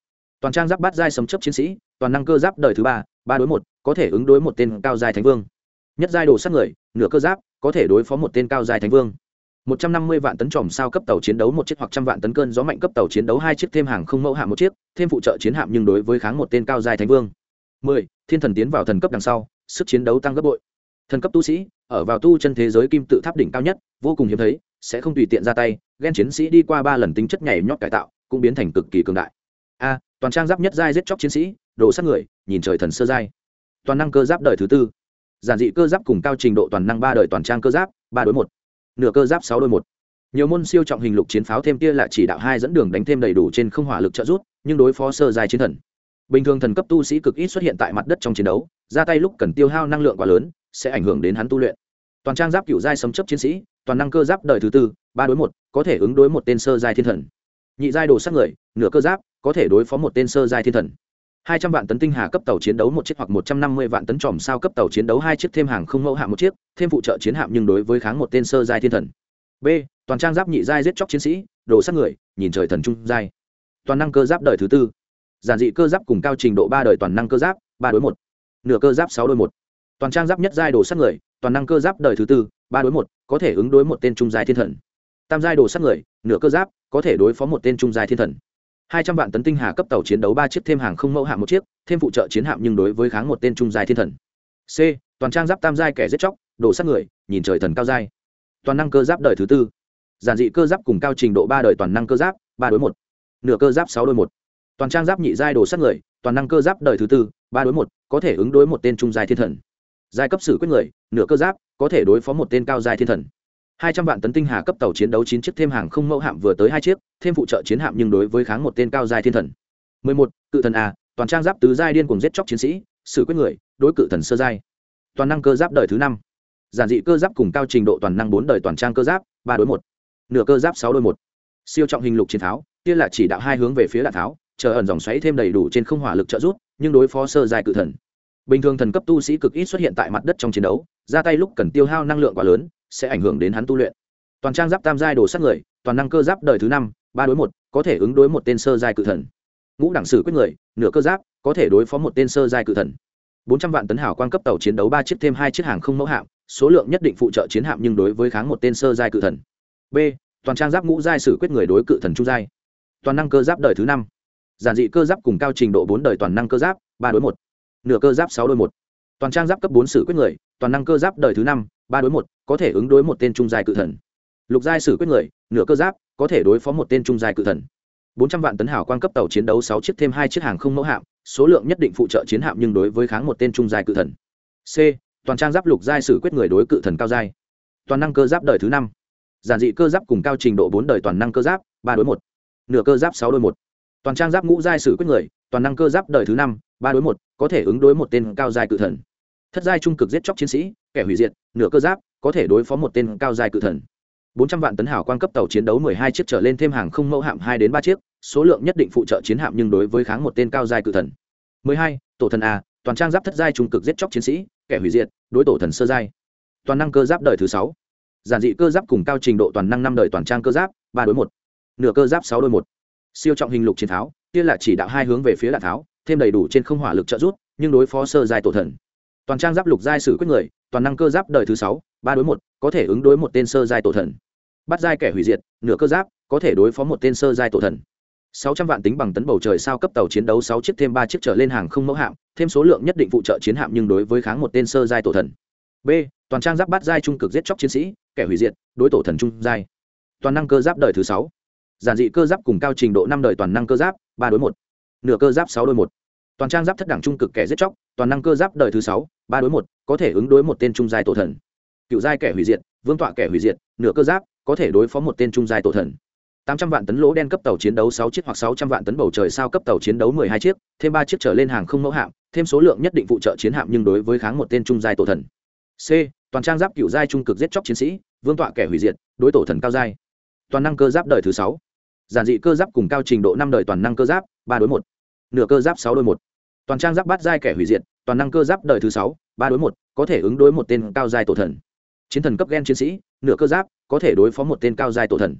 Toàn trang giáp bát giai xâm chấp chiến sĩ, toàn năng cơ giáp đời thứ ba ba đối một, có thể ứng đối một tên cao giai thánh vương. Nhất giai đồ sát người, nửa cơ giáp, có thể đối phó một tên cao giai thánh vương một trăm năm mươi vạn tấn tròm sao cấp tàu chiến đấu một chiếc hoặc trăm vạn tấn cơn gió mạnh cấp tàu chiến đấu hai chiếc, thêm hàng không mẫu hạm một chiếc, thêm phụ trợ chiến hạm nhưng đối với kháng một tên cao dài thánh vương. Mười, thiên thần tiến vào thần cấp đằng sau, sức chiến đấu tăng gấp bội. Thần cấp tu sĩ, ở vào tu chân thế giới kim tự tháp đỉnh cao nhất, vô cùng hiếm thấy, sẽ không tùy tiện ra tay ghen chiến sĩ đi qua ba lần tính chất nhảy nhót cải tạo, cũng biến thành cực kỳ cường đại. A, toàn trang giáp nhất giai giết chóc chiến sĩ, đồ sát người, nhìn trời thần sơ giai. Toàn năng cơ giáp đời thứ tư. Giản dị cơ giáp cùng cao trình độ toàn năng ba đời toàn trang cơ giáp, ba đối một nửa cơ giáp sáu đôi một. Nhiều môn siêu trọng hình lục chiến pháo thêm kia là chỉ đạo hai dẫn đường đánh thêm đầy đủ trên không hỏa lực trợ rút nhưng đối phó sơ giai chiến thần. Bình thường thần cấp tu sĩ cực ít xuất hiện tại mặt đất trong chiến đấu, ra tay lúc cần tiêu hao năng lượng quá lớn, sẽ ảnh hưởng đến hắn tu luyện. Toàn trang giáp cựu giai sấm chấp chiến sĩ, toàn năng cơ giáp đời thứ tư, ba đối một, có thể ứng đối một tên sơ giai thiên thần. Nhị giai đồ sát người, nửa cơ giáp, có thể đối phó một tên sơ giai thiên thần hai trăm vạn tấn tinh hà cấp tàu chiến đấu một chiếc hoặc một trăm năm mươi vạn tấn tròm sao cấp tàu chiến đấu hai chiếc thêm hàng không mẫu hạm một chiếc, thêm phụ trợ chiến hạm nhưng đối với kháng một tên sơ giai thiên thần. B. Toàn trang giáp nhị giai giết chóc chiến sĩ, đồ sát người, nhìn trời thần trung giai. Toàn năng cơ giáp đời thứ tư. Giản dị cơ giáp cùng cao trình độ ba đời toàn năng cơ giáp, ba đối một. Nửa cơ giáp sáu đối một. Toàn trang giáp nhất giai đồ sát người, toàn năng cơ giáp đời thứ tư, ba đối một, có thể ứng đối một tên trung giai thiên thần. Tam giai đồ sát người, nửa cơ giáp, có thể đối phó một tên trung giai thiên thần hai trăm vạn tấn tinh hà cấp tàu chiến đấu ba chiếc, thêm hàng không mẫu hạm một chiếc, thêm phụ trợ chiến hạm nhưng đối với kháng một tên trung giai thiên thần. C, toàn trang giáp tam giai kẻ giết chóc đổ sát người, nhìn trời thần cao giai. Toàn năng cơ giáp đời thứ tư. Giản dị cơ giáp cùng cao trình độ ba đời toàn năng cơ giáp, ba đối một. Nửa cơ giáp sáu đối một. Toàn trang giáp nhị giai đồ sát người, toàn năng cơ giáp đời thứ tư, ba đối một, có thể ứng đối một tên trung giai thiên thần. Giai cấp sử quyết người, nửa cơ giáp, có thể đối phó một tên cao giai thiên thần hai trăm vạn tấn tinh hà cấp tàu chiến đấu chín chiếc thêm hàng không mẫu hạm vừa tới hai chiếc thêm phụ trợ chiến hạm nhưng đối với kháng một tên cao giai thiên thần. Mười một cự thần a toàn trang giáp tứ giai điên cùng giết chóc chiến sĩ sử quyết người đối cự thần sơ giai. Toàn năng cơ giáp đời thứ năm. Giản dị cơ giáp cùng cao trình độ toàn năng bốn đời toàn trang cơ giáp ba đối một. Nửa cơ giáp sáu đôi một. Siêu trọng hình lục chiến tháo kia là chỉ đạo hai hướng về phía đạn tháo chờ ẩn dòng xoáy thêm đầy đủ trên không hỏa lực trợ giúp, nhưng đối phó sơ giai cự thần. Bình thường thần cấp tu sĩ cực ít xuất hiện tại mặt đất trong chiến đấu ra tay lúc cần tiêu hao năng lượng quá lớn sẽ ảnh hưởng đến hắn tu luyện. Toàn trang giáp tam giai đồ sát người, toàn năng cơ giáp đời thứ năm, ba đối một, có thể ứng đối một tên sơ giai cự thần. Ngũ đẳng sử quyết người, nửa cơ giáp, có thể đối phó một tên sơ giai cự thần. Bốn trăm vạn tấn hảo quan cấp tàu chiến đấu ba chiếc thêm hai chiếc hàng không mẫu hạm, số lượng nhất định phụ trợ chiến hạm nhưng đối với kháng một tên sơ giai cự thần. B, toàn trang giáp ngũ giai sử quyết người đối cự thần trung giai. Toàn năng cơ giáp đời thứ năm. Giản dị cơ giáp cùng cao trình độ bốn đời toàn năng cơ giáp, ba đối một. Nửa cơ giáp sáu đối một. Toàn trang giáp cấp bốn sử quyết người, toàn năng cơ giáp đời thứ năm ba đối một, có thể ứng đối một tên trung giai cự thần. Lục giai sử quyết người, nửa cơ giáp, có thể đối phó một tên trung giai cự thần. Bốn trăm vạn tấn hảo quan cấp tàu chiến đấu sáu chiếc thêm hai chiếc hàng không mẫu hạm, số lượng nhất định phụ trợ chiến hạm nhưng đối với kháng một tên trung giai cự thần. C, toàn trang giáp lục giai sử quyết người đối cự thần cao giai. Toàn năng cơ giáp đời thứ năm. Giản dị cơ giáp cùng cao trình độ bốn đời toàn năng cơ giáp, ba đối một. Nửa cơ giáp sáu đôi một. Toàn trang giáp ngũ giai sử quyết người, toàn năng cơ giáp đời thứ năm, ba đối một, có thể ứng đối một tên cao giai cự thần thất giai trung cực giết chóc chiến sĩ, kẻ hủy diệt, nửa cơ giáp, có thể đối phó một tên cao giai cự thần. Bốn trăm vạn tấn hảo quan cấp tàu chiến đấu mười hai chiếc trở lên thêm hàng không mẫu hạm hai đến ba chiếc, số lượng nhất định phụ trợ chiến hạm nhưng đối với kháng một tên cao giai cự thần. Mười hai, tổ thần a, toàn trang giáp thất giai trung cực giết chóc chiến sĩ, kẻ hủy diệt, đối tổ thần sơ giai. Toàn năng cơ giáp đời thứ sáu. Giản dị cơ giáp cùng cao trình độ toàn năng năm đời toàn trang cơ giáp, ba đối một. Nửa cơ giáp sáu đôi một. Siêu trọng hình lục chiến tháo, kia là chỉ đạo hai hướng về phía đạn tháo, thêm đầy đủ trên không hỏa lực trợ rút nhưng đối phó sơ giai tổ thần toàn trang giáp lục giai sử quyết người, toàn năng cơ giáp đời thứ sáu, ba đối một, có thể ứng đối một tên sơ giai tổ thần. Bắt giai kẻ hủy diệt, nửa cơ giáp, có thể đối phó một tên sơ giai tổ thần. Sáu trăm vạn tính bằng tấn bầu trời sao cấp tàu chiến đấu sáu chiếc thêm ba chiếc trở lên hàng không mẫu hạm, thêm số lượng nhất định phụ trợ chiến hạm nhưng đối với kháng một tên sơ giai tổ thần. B, toàn trang giáp bắt giai trung cực giết chóc chiến sĩ, kẻ hủy diệt, đối tổ thần trung giai. Toàn năng cơ giáp đời thứ sáu. Giản dị cơ giáp cùng cao trình độ năm đời toàn năng cơ giáp, ba đối một. Nửa cơ giáp sáu đôi một toàn trang giáp thất đẳng trung cực kẻ giết chóc, toàn năng cơ giáp đời thứ sáu, ba đối một, có thể ứng đối một tên trung giai tổ thần. Cựu giai kẻ hủy diệt, vương tọa kẻ hủy diệt, nửa cơ giáp, có thể đối phó một tên trung giai tổ thần. Tám trăm vạn tấn lỗ đen cấp tàu chiến đấu sáu chiếc hoặc sáu trăm vạn tấn bầu trời sao cấp tàu chiến đấu mười hai chiếc, thêm ba chiếc trở lên hàng không mẫu hạm, thêm số lượng nhất định phụ trợ chiến hạm nhưng đối với kháng một tên trung giai tổ thần. C, toàn trang giáp cựu giai trung cực giết chóc chiến sĩ, vương tọa kẻ hủy diệt, đối tổ thần cao giai. Toàn năng cơ giáp đời thứ sáu. Giản dị cơ giáp cùng cao trình độ năm đời toàn năng cơ giáp, ba đối một nửa cơ giáp sáu đối một. Toàn trang giáp bát giai kẻ hủy diệt, toàn năng cơ giáp đời thứ sáu, ba đối một, có thể ứng đối một tên cao giai tổ thần. Chiến thần cấp gen chiến sĩ, nửa cơ giáp, có thể đối phó một tên cao giai tổ thần.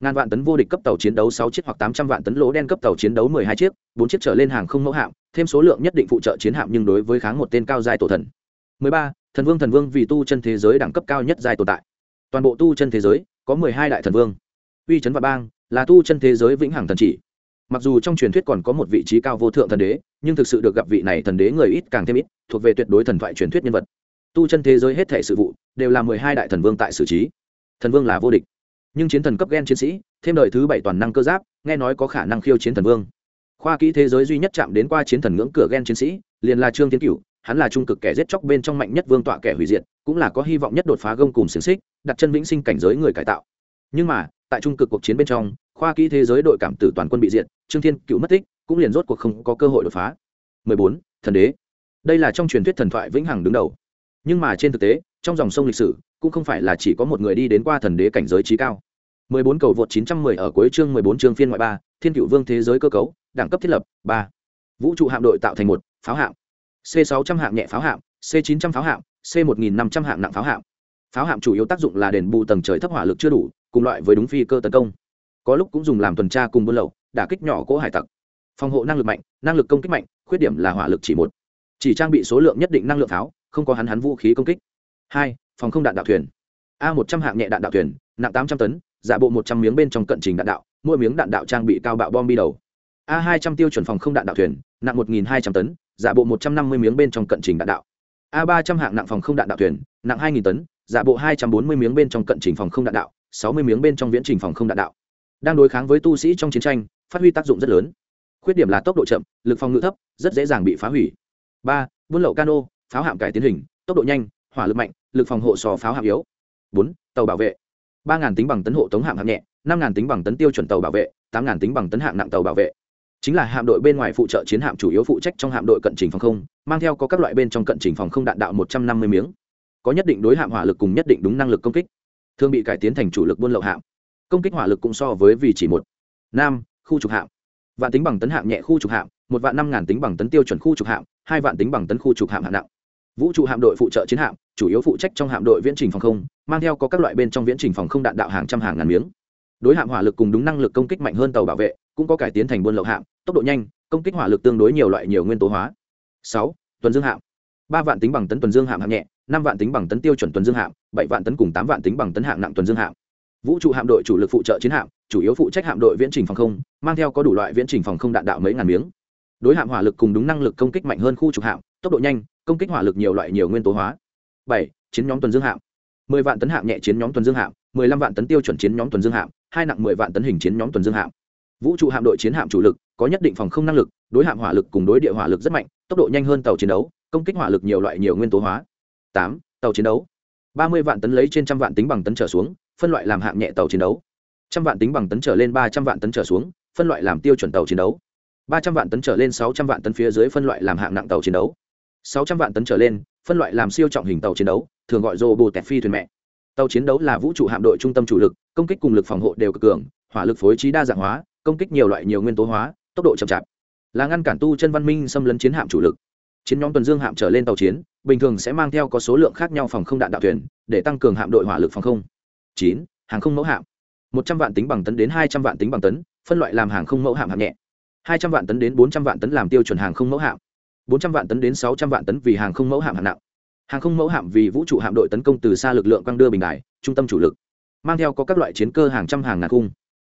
Ngàn vạn tấn vô địch cấp tàu chiến đấu sáu chiếc hoặc tám trăm vạn tấn lỗ đen cấp tàu chiến đấu mười hai chiếc, bốn chiếc trở lên hàng không mẫu hạm, thêm số lượng nhất định phụ trợ chiến hạm nhưng đối với kháng một tên cao giai tổ thần. mười ba, thần vương thần vương vì tu chân thế giới đẳng cấp cao nhất giai tồn tại. Toàn bộ tu chân thế giới, có mười hai đại thần vương. Uy chấn và bang, là tu chân thế giới vĩnh hằng thần chỉ mặc dù trong truyền thuyết còn có một vị trí cao vô thượng thần đế, nhưng thực sự được gặp vị này thần đế người ít càng thêm ít, thuộc về tuyệt đối thần thoại truyền thuyết nhân vật. Tu chân thế giới hết thể sự vụ, đều là mười hai đại thần vương tại xử trí. Thần vương là vô địch. Nhưng chiến thần cấp gen chiến sĩ, thêm đời thứ bảy toàn năng cơ giáp, nghe nói có khả năng khiêu chiến thần vương. Khoa kỹ thế giới duy nhất chạm đến qua chiến thần ngưỡng cửa gen chiến sĩ, liền là trương tiến cửu, hắn là trung cực kẻ giết chóc bên trong mạnh nhất vương tọa kẻ hủy diệt, cũng là có hy vọng nhất đột phá gông cùng xiềng xích, đặt chân vĩnh sinh cảnh giới người cải tạo. Nhưng mà, tại trung cực cuộc chiến bên trong khoa kỹ thế giới đội cảm tử toàn quân bị diệt trương thiên cựu mất tích cũng liền rốt cuộc không có cơ hội đột phá 14. thần đế đây là trong truyền thuyết thần thoại vĩnh hằng đứng đầu nhưng mà trên thực tế trong dòng sông lịch sử cũng không phải là chỉ có một người đi đến qua thần đế cảnh giới trí cao 14 cầu vượt 910 ở cuối chương 14 chương phiên ngoại 3, Thiên Cựu Vương thế giới cơ cấu, đẳng cấp thiết lập, 3. Vũ trụ hạm đội tạo thành một, pháo hạm. C600 hạng nhẹ pháo hạm, C900 pháo hạm, C1500 hạng nặng pháo hạm. Pháo hạm chủ yếu tác dụng là đền bù tầng trời thấp hỏa lực chưa đủ, cùng loại với đúng phi cơ tấn công. Có lúc cũng dùng làm tuần tra cùng buôn lậu, đả kích nhỏ cỗ hải tặc. Phòng hộ năng lực mạnh, năng lực công kích mạnh, khuyết điểm là hỏa lực chỉ một. Chỉ trang bị số lượng nhất định năng lượng pháo, không có hắn hắn vũ khí công kích. Hai, Phòng không đạn đạo thuyền. A100 hạng nhẹ đạn đạo thuyền, nặng 800 tấn, giả bộ 100 miếng bên trong cận trình đạn đạo, mỗi miếng đạn đạo trang bị cao bạo bom bi đầu. A200 tiêu chuẩn phòng không đạn đạo thuyền, nặng 1200 tấn, giả bộ 150 miếng bên trong cận trình đạn đạo. A300 hạng nặng phòng không đạn đạo thuyền, nặng 2000 tấn, giả bộ 240 miếng bên trong cận trình phòng không đạn đạo, 60 miếng bên trong viễn trình phòng không đạn đạo. Đang đối kháng với tu sĩ trong chiến tranh, phát huy tác dụng rất lớn. Khuyết điểm là tốc độ chậm, lực phòng ngự thấp, rất dễ dàng bị phá hủy. Ba, Buôn lậu cano, pháo hạm cải tiến hình, tốc độ nhanh, hỏa lực mạnh, lực phòng hộ so pháo hạm yếu. Bốn, Tàu bảo vệ. 3000 tính bằng tấn hộ tống hạm hạng nhẹ, 5000 tính bằng tấn tiêu chuẩn tàu bảo vệ, 8000 tính bằng tấn hạng nặng tàu bảo vệ chính là hạm đội bên ngoài phụ trợ chiến hạm chủ yếu phụ trách trong hạm đội cận trình phòng không mang theo có các loại bên trong cận trình phòng không đạn đạo một trăm năm mươi miếng có nhất định đối hạm hỏa lực cùng nhất định đúng năng lực công kích thường bị cải tiến thành chủ lực buôn lậu hạm công kích hỏa lực cũng so với vì chỉ một. Nam, khu trục hạm. Vạn tính bằng tấn hạng nhẹ khu trục hạm, một vạn năm ngàn tính bằng tấn tiêu chuẩn khu trục hạm, hai vạn tính bằng tấn khu trục hạm hạng nặng. Vũ trụ hạm đội phụ trợ chiến hạm, chủ yếu phụ trách trong hạm đội viễn trình phòng không, mang theo có các loại bên trong viễn trình phòng không đạn đạo hàng trăm hàng ngàn miếng. Đối hạm hỏa lực cùng đúng năng lực công kích mạnh hơn tàu bảo vệ, cũng có cải tiến thành buôn lậu hạm, tốc độ nhanh, công kích hỏa lực tương đối nhiều loại nhiều nguyên tố hóa. Sáu, tuần dương hạm. Ba vạn tính bằng tấn tuần dương hạm hạng nhẹ, năm vạn tính bằng tấn tiêu chuẩn tuần dương hạm, bảy vạn tấn cùng tám vạn tính bằng tấn hạng nặng tuần dương hạm vũ trụ hạm đội chủ lực phụ trợ chiến hạm, chủ yếu phụ trách hạm đội viễn trình phòng không, mang theo có đủ loại viễn trình phòng không đạn đạo mấy ngàn miếng. Đối hạm hỏa lực cùng đúng năng lực công kích mạnh hơn khu trục hạm, tốc độ nhanh, công kích hỏa lực nhiều loại nhiều nguyên tố hóa. Bảy, chiến nhóm tuần dương hạm. Mười vạn tấn hạng nhẹ chiến nhóm tuần dương hạm, mười lăm vạn tấn tiêu chuẩn chiến nhóm tuần dương hạm, hai nặng mười vạn tấn hình chiến nhóm tuần dương hạm. Vũ trụ hạm đội chiến hạm chủ lực, có nhất định phòng không năng lực, đối hạm hỏa lực cùng đối địa hỏa lực rất mạnh, tốc độ nhanh hơn tàu chiến đấu, công kích hỏa lực nhiều loại nhiều nguyên tố hóa. Tám, tàu chiến đấu ba mươi vạn tấn lấy trên trăm vạn tính bằng tấn trở xuống, phân loại làm hạng nhẹ tàu chiến đấu. Trăm vạn tính bằng tấn trở lên ba trăm vạn tấn trở xuống, phân loại làm tiêu chuẩn tàu chiến đấu. Ba trăm vạn tấn trở lên sáu trăm vạn tấn phía dưới phân loại làm hạng nặng tàu chiến đấu. Sáu trăm vạn tấn trở lên, phân loại làm siêu trọng hình tàu chiến đấu, thường gọi rô bồ tẹt phi thuyền mẹ. Tàu chiến đấu là vũ trụ hạm đội trung tâm chủ lực, công kích cùng lực phòng hộ đều cực cường, hỏa lực phối trí đa dạng hóa, công kích nhiều loại nhiều nguyên tố hóa, tốc độ chậm chạp. Là ngăn cản tu chân văn minh xâm lấn chiến hạm chủ lực chiến nhóm tuần dương hạm trở lên tàu chiến, bình thường sẽ mang theo có số lượng khác nhau phòng không đạn đạo thuyền, để tăng cường hạm đội hỏa lực phòng không. Chín, hàng không mẫu hạm. Một trăm vạn tính bằng tấn đến hai trăm vạn tính bằng tấn, phân loại làm hàng không mẫu hạm hạng nhẹ. Hai trăm vạn tấn đến bốn trăm vạn tấn làm tiêu chuẩn hàng không mẫu hạm. Bốn trăm vạn tấn đến sáu trăm vạn tấn vì hàng không mẫu hạm hạng nặng. Hàng không mẫu hạm vì vũ trụ hạm đội tấn công từ xa lực lượng quang đưa bình đài, trung tâm chủ lực, mang theo có các loại chiến cơ hàng trăm hàng ngàn cung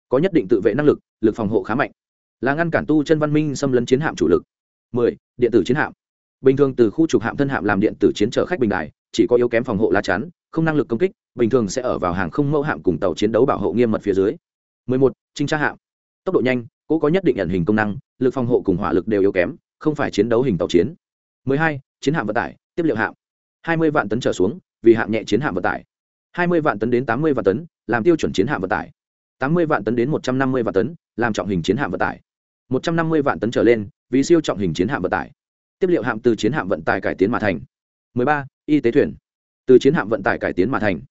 có nhất định tự vệ năng lực lực phòng hộ khá mạnh. Là ngăn cản tu chân văn minh xâm lấn chiến hạm chủ lực. 10. điện tử chiến hạm bình thường từ khu trục hạm thân hạm làm điện tử chiến trở khách bình đài, chỉ có yếu kém phòng hộ lá chắn, không năng lực công kích, bình thường sẽ ở vào hàng không mẫu hạm cùng tàu chiến đấu bảo hộ nghiêm mật phía dưới. 11. trinh tra hạm. Tốc độ nhanh, cố có nhất định nhận hình công năng, lực phòng hộ cùng hỏa lực đều yếu kém, không phải chiến đấu hình tàu chiến. 12. chiến hạm vận tải, tiếp liệu hạm. 20 vạn tấn trở xuống, vì hạm nhẹ chiến hạm vận tải. 20 vạn tấn đến 80 vạn tấn, làm tiêu chuẩn chiến hạm vận tải. 80 vạn tấn đến 150 vạn tấn, làm trọng hình chiến hạm vận tải. 150 vạn tấn trở lên, vì siêu trọng hình chiến hạm vận tải tiếp liệu hạm từ chiến hạm vận tải cải tiến mà thành 13. y tế thuyền từ chiến hạm vận tải cải tiến mà thành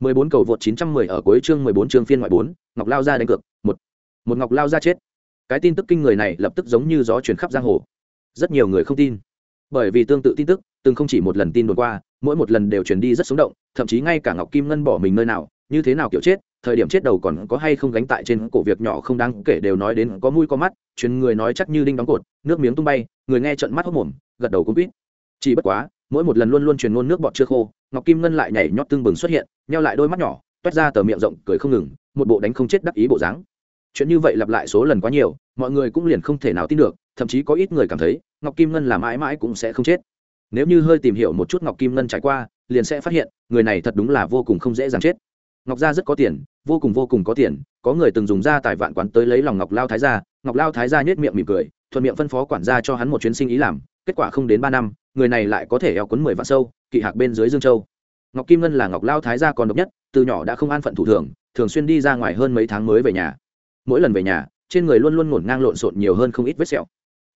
14 cầu vượt 910 ở cuối chương 14 chương phiên ngoại 4, Ngọc Lao ra đánh cược, một một Ngọc Lao ra chết. Cái tin tức kinh người này lập tức giống như gió truyền khắp giang hồ. Rất nhiều người không tin. Bởi vì tương tự tin tức, từng không chỉ một lần tin đồn qua, mỗi một lần đều truyền đi rất sống động, thậm chí ngay cả Ngọc Kim Ngân bỏ mình nơi nào, như thế nào kiểu chết, thời điểm chết đầu còn có hay không gánh tại trên cổ việc nhỏ không đáng kể đều nói đến có mũi có mắt, truyền người nói chắc như đinh đóng cột, nước miếng tung bay, người nghe trận mắt hốc mồm, gật đầu cũng biết. Chỉ bất quá, mỗi một lần luôn luôn truyền ngôn nước bọt chưa khô, ngọc kim ngân lại nhảy nhót tương bừng xuất hiện, nheo lại đôi mắt nhỏ, toét ra tờ miệng rộng, cười không ngừng, một bộ đánh không chết đắc ý bộ dáng. Chuyện như vậy lặp lại số lần quá nhiều, mọi người cũng liền không thể nào tin được, thậm chí có ít người cảm thấy, ngọc kim ngân là mãi mãi cũng sẽ không chết. Nếu như hơi tìm hiểu một chút ngọc kim ngân trải qua, liền sẽ phát hiện, người này thật đúng là vô cùng không dễ dàng chết ngọc gia rất có tiền, vô cùng vô cùng có tiền, có người từng dùng ra tài vạn quán tới lấy lòng ngọc lao thái gia. Ngọc lao thái gia nhếch miệng mỉm cười, thuận miệng phân phó quản gia cho hắn một chuyến sinh ý làm, kết quả không đến ba năm, người này lại có thể eo cuốn mười vạn sâu, kỵ hạc bên dưới dương châu. Ngọc kim ngân là ngọc lao thái gia còn độc nhất, từ nhỏ đã không an phận thủ thường thường xuyên đi ra ngoài hơn mấy tháng mới về nhà. Mỗi lần về nhà, trên người luôn luôn ngổn ngang lộn xộn nhiều hơn không ít vết sẹo.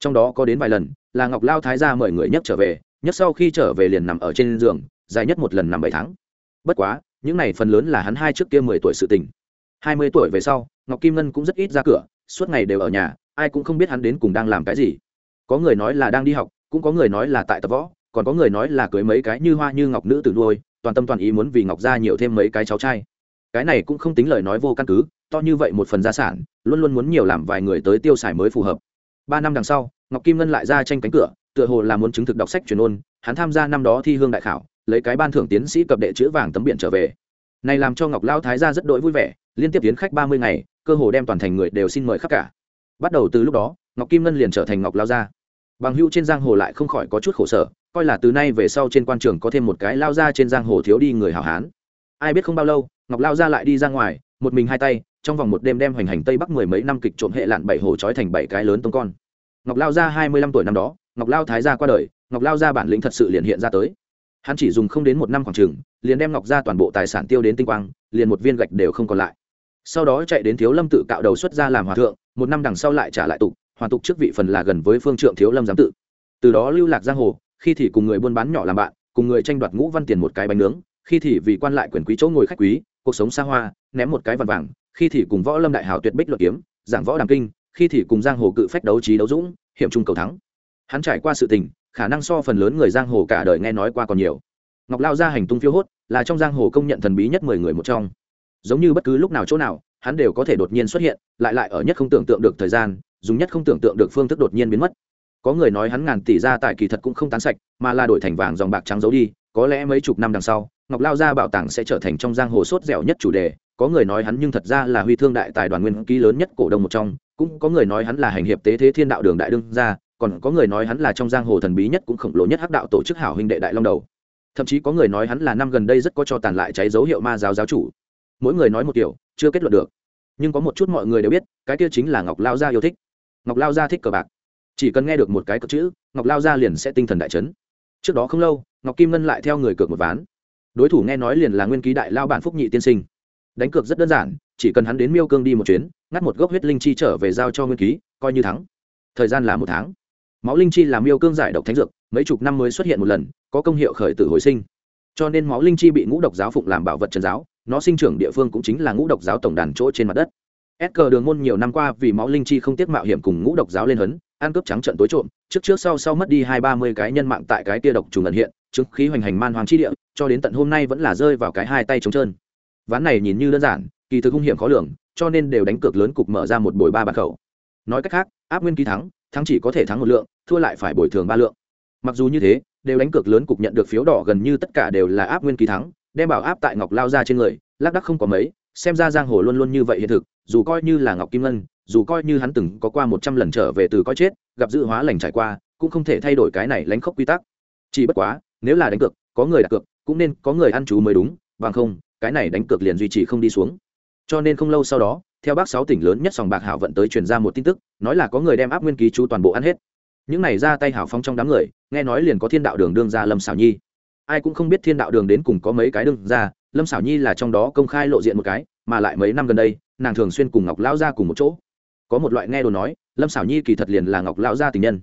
Trong đó có đến vài lần, là ngọc lao thái gia mời người nhất trở về, nhất sau khi trở về liền nằm ở trên giường, dài nhất một lần nằm bảy tháng. Bất quá những này phần lớn là hắn hai trước kia mười tuổi sự tình. Hai mươi tuổi về sau, ngọc kim ngân cũng rất ít ra cửa, suốt ngày đều ở nhà, ai cũng không biết hắn đến cùng đang làm cái gì. Có người nói là đang đi học, cũng có người nói là tại tập võ, còn có người nói là cưới mấy cái như hoa như ngọc nữ tử nuôi, toàn tâm toàn ý muốn vì ngọc gia nhiều thêm mấy cái cháu trai. Cái này cũng không tính lời nói vô căn cứ, to như vậy một phần gia sản, luôn luôn muốn nhiều làm vài người tới tiêu xài mới phù hợp. Ba năm đằng sau, ngọc kim ngân lại ra tranh cánh cửa, tựa hồ là muốn chứng thực đọc sách truyền ôn, hắn tham gia năm đó thi hương đại khảo lấy cái ban thưởng tiến sĩ cập đệ chữ vàng tấm biển trở về. Này làm cho ngọc lao thái gia rất đỗi vui vẻ, liên tiếp tiến khách ba mươi ngày, cơ hồ đem toàn thành người đều xin mời khắp cả. Bắt đầu từ lúc đó, ngọc kim ngân liền trở thành ngọc lao gia. Bằng hữu trên giang hồ lại không khỏi có chút khổ sở, coi là từ nay về sau trên quan trường có thêm một cái lao ra trên giang hồ thiếu đi người hảo hán. Ai biết không bao lâu, ngọc lao gia lại đi ra ngoài, một mình hai tay, trong vòng một đêm đem hoành hành tây bắc mười mấy năm kịch trộm hệ lạn bảy hồ trói thành bảy cái lớn tông con. Ngọc lao gia hai mươi lăm tuổi năm đó, ngọc lao thái gia qua đời, ngọc lao gia bản lĩnh thật sự liền hiện ra tới hắn chỉ dùng không đến một năm khoảng trường, liền đem ngọc ra toàn bộ tài sản tiêu đến tinh quang, liền một viên gạch đều không còn lại. Sau đó chạy đến thiếu lâm tự cạo đầu xuất ra làm hòa thượng, một năm đằng sau lại trả lại tục, hoàn tục trước vị phần là gần với phương trượng thiếu lâm giám tự. Từ đó lưu lạc giang hồ, khi thì cùng người buôn bán nhỏ làm bạn, cùng người tranh đoạt ngũ văn tiền một cái bánh nướng, khi thì vì quan lại quyền quý chỗ ngồi khách quý, cuộc sống xa hoa, ném một cái vằn vàng, khi thì cùng võ lâm đại hào tuyệt bích luật kiếm, giảng võ đàm kinh, khi thì cùng giang hồ cự phách đấu trí đấu dũng, hiểm trung cầu thắng. Hắn trải qua sự tình khả năng so phần lớn người giang hồ cả đời nghe nói qua còn nhiều. Ngọc lao ra hành tung phiêu hốt, là trong giang hồ công nhận thần bí nhất mười người một trong. Giống như bất cứ lúc nào chỗ nào, hắn đều có thể đột nhiên xuất hiện, lại lại ở nhất không tưởng tượng được thời gian, dùng nhất không tưởng tượng được phương thức đột nhiên biến mất. Có người nói hắn ngàn tỷ ra tại kỳ thật cũng không tán sạch, mà là đổi thành vàng dòng bạc trắng giấu đi, có lẽ mấy chục năm đằng sau, ngọc lao gia bảo tàng sẽ trở thành trong giang hồ sốt dẻo nhất chủ đề. Có người nói hắn nhưng thật ra là huy thương đại tài đoàn nguyên ký lớn nhất cổ đông một trong, cũng có người nói hắn là hành hiệp tế thế thiên đạo đường đại đương gia còn có người nói hắn là trong giang hồ thần bí nhất cũng khổng lồ nhất hắc đạo tổ chức hảo huynh đệ đại long đầu. Thậm chí có người nói hắn là năm gần đây rất có cho tàn lại cháy dấu hiệu ma giáo giáo chủ. Mỗi người nói một kiểu, chưa kết luận được. Nhưng có một chút mọi người đều biết, cái kia chính là ngọc lao gia yêu thích. Ngọc lao gia thích cờ bạc. Chỉ cần nghe được một cái cờ chữ, ngọc lao gia liền sẽ tinh thần đại chấn. Trước đó không lâu, ngọc kim ngân lại theo người cược một ván. Đối thủ nghe nói liền là nguyên ký đại lao bản phúc nhị tiên sinh. Đánh cược rất đơn giản, chỉ cần hắn đến miêu cương đi một chuyến, ngắt một gốc huyết linh chi trở về giao cho nguyên ký, coi như thắng. Thời gian là một tháng máu linh chi là miêu cương giải độc thánh dược, mấy chục năm mới xuất hiện một lần, có công hiệu khởi tử hồi sinh. Cho nên máu linh chi bị ngũ độc giáo phụng làm bảo vật trần giáo, nó sinh trưởng địa phương cũng chính là ngũ độc giáo tổng đàn chỗ trên mặt đất. S cờ đường môn nhiều năm qua vì máu linh chi không tiếc mạo hiểm cùng ngũ độc giáo lên hấn, ăn cướp trắng trận tối trộm, trước trước sau sau mất đi hai ba mươi cái nhân mạng tại cái tia độc trùng ẩn hiện, chứng khí hoành hành man hoàng chi địa, cho đến tận hôm nay vẫn là rơi vào cái hai tay trống trơn. Ván này nhìn như đơn giản, kỳ thực hung hiểm khó lường, cho nên đều đánh cược lớn cục mở ra một bồi ba bàn khẩu. Nói cách khác, áp nguyên ký thắng thắng chỉ có thể thắng một lượng thua lại phải bồi thường ba lượng. Mặc dù như thế, đều đánh cược lớn cục nhận được phiếu đỏ gần như tất cả đều là áp nguyên kỳ thắng, đem bảo áp tại ngọc lao ra trên người, lác đắc không có mấy, xem ra giang hồ luôn luôn như vậy hiện thực, dù coi như là ngọc kim ngân, dù coi như hắn từng có qua một trăm lần trở về từ coi chết, gặp dự hóa lành trải qua, cũng không thể thay đổi cái này lánh khóc quy tắc. Chỉ bất quá, nếu là đánh cược, có người đặt cược, cũng nên có người ăn chú mới đúng, bằng không, cái này đánh cược liền duy trì không đi xuống. Cho nên không lâu sau đó, theo bác sáu tỉnh lớn nhất sòng bạc hảo vận tới truyền ra một tin tức, nói là có người đem áp nguyên ký chú toàn bộ ăn hết những này ra tay hảo phong trong đám người, nghe nói liền có thiên đạo đường đương ra lâm xảo nhi. Ai cũng không biết thiên đạo đường đến cùng có mấy cái đương ra, lâm xảo nhi là trong đó công khai lộ diện một cái, mà lại mấy năm gần đây, nàng thường xuyên cùng ngọc lão gia cùng một chỗ. Có một loại nghe đồn nói, lâm xảo nhi kỳ thật liền là ngọc lão gia tình nhân.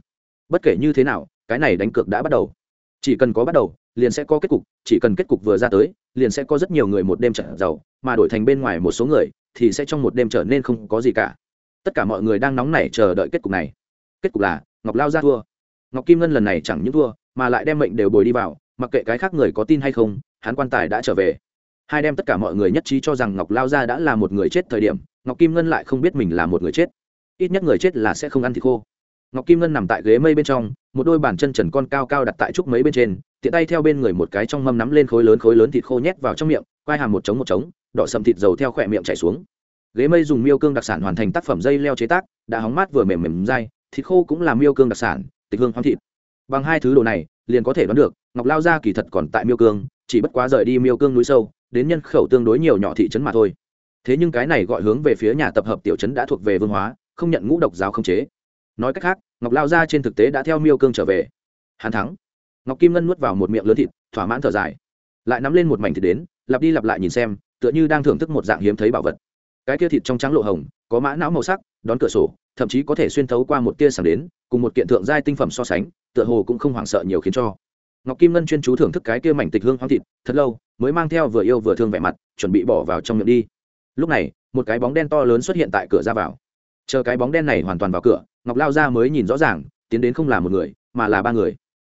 Bất kể như thế nào, cái này đánh cược đã bắt đầu. Chỉ cần có bắt đầu, liền sẽ có kết cục, chỉ cần kết cục vừa ra tới, liền sẽ có rất nhiều người một đêm trở giàu, mà đổi thành bên ngoài một số người, thì sẽ trong một đêm trở nên không có gì cả. Tất cả mọi người đang nóng nảy chờ đợi kết cục này. Kết cục là ngọc lao ra thua. Ngọc kim ngân lần này chẳng những thua, mà lại đem mệnh đều bồi đi vào, mặc kệ cái khác người có tin hay không, hắn quan tài đã trở về. Hai đem tất cả mọi người nhất trí cho rằng ngọc lao gia đã là một người chết thời điểm, ngọc kim ngân lại không biết mình là một người chết. Ít nhất người chết là sẽ không ăn thịt khô. Ngọc kim ngân nằm tại ghế mây bên trong, một đôi bàn chân trần con cao cao đặt tại trúc mấy bên trên, tiện tay theo bên người một cái trong mâm nắm lên khối lớn khối lớn thịt khô nhét vào trong miệng, quai hàm một trống một trống, đỏ sầm thịt dầu theo khỏe miệng chảy xuống. Ghế mây dùng miêu cương đặc sản hoàn thành tác phẩm dây leo chế tác, đã hóng mát vừa mềm mềm dai thịt khô cũng là miêu cương đặc sản, tịch hương hoang thịt. Bằng hai thứ đồ này, liền có thể đoán được, ngọc lao gia kỳ thật còn tại miêu cương, chỉ bất quá rời đi miêu cương núi sâu, đến nhân khẩu tương đối nhiều nhỏ thị trấn mà thôi. Thế nhưng cái này gọi hướng về phía nhà tập hợp tiểu trấn đã thuộc về vương hóa, không nhận ngũ độc giáo không chế. Nói cách khác, ngọc lao gia trên thực tế đã theo miêu cương trở về. Hàn thắng. Ngọc kim ngân nuốt vào một miệng lớn thịt, thỏa mãn thở dài. Lại nắm lên một mảnh thịt đến, lặp đi lặp lại nhìn xem, tựa như đang thưởng thức một dạng hiếm thấy bảo vật. Cái kia thịt trong trắng lộ hồng, có mã não màu sắc, đón cửa sổ thậm chí có thể xuyên thấu qua một tia sáng đến, cùng một kiện thượng giai tinh phẩm so sánh, tựa hồ cũng không hoảng sợ nhiều khiến cho. Ngọc kim ngân chuyên chú thưởng thức cái kia mảnh tịch hương hoang thịt, thật lâu, mới mang theo vừa yêu vừa thương vẻ mặt, chuẩn bị bỏ vào trong miệng đi. Lúc này, một cái bóng đen to lớn xuất hiện tại cửa ra vào. Chờ cái bóng đen này hoàn toàn vào cửa, ngọc lao ra mới nhìn rõ ràng, tiến đến không là một người, mà là ba người.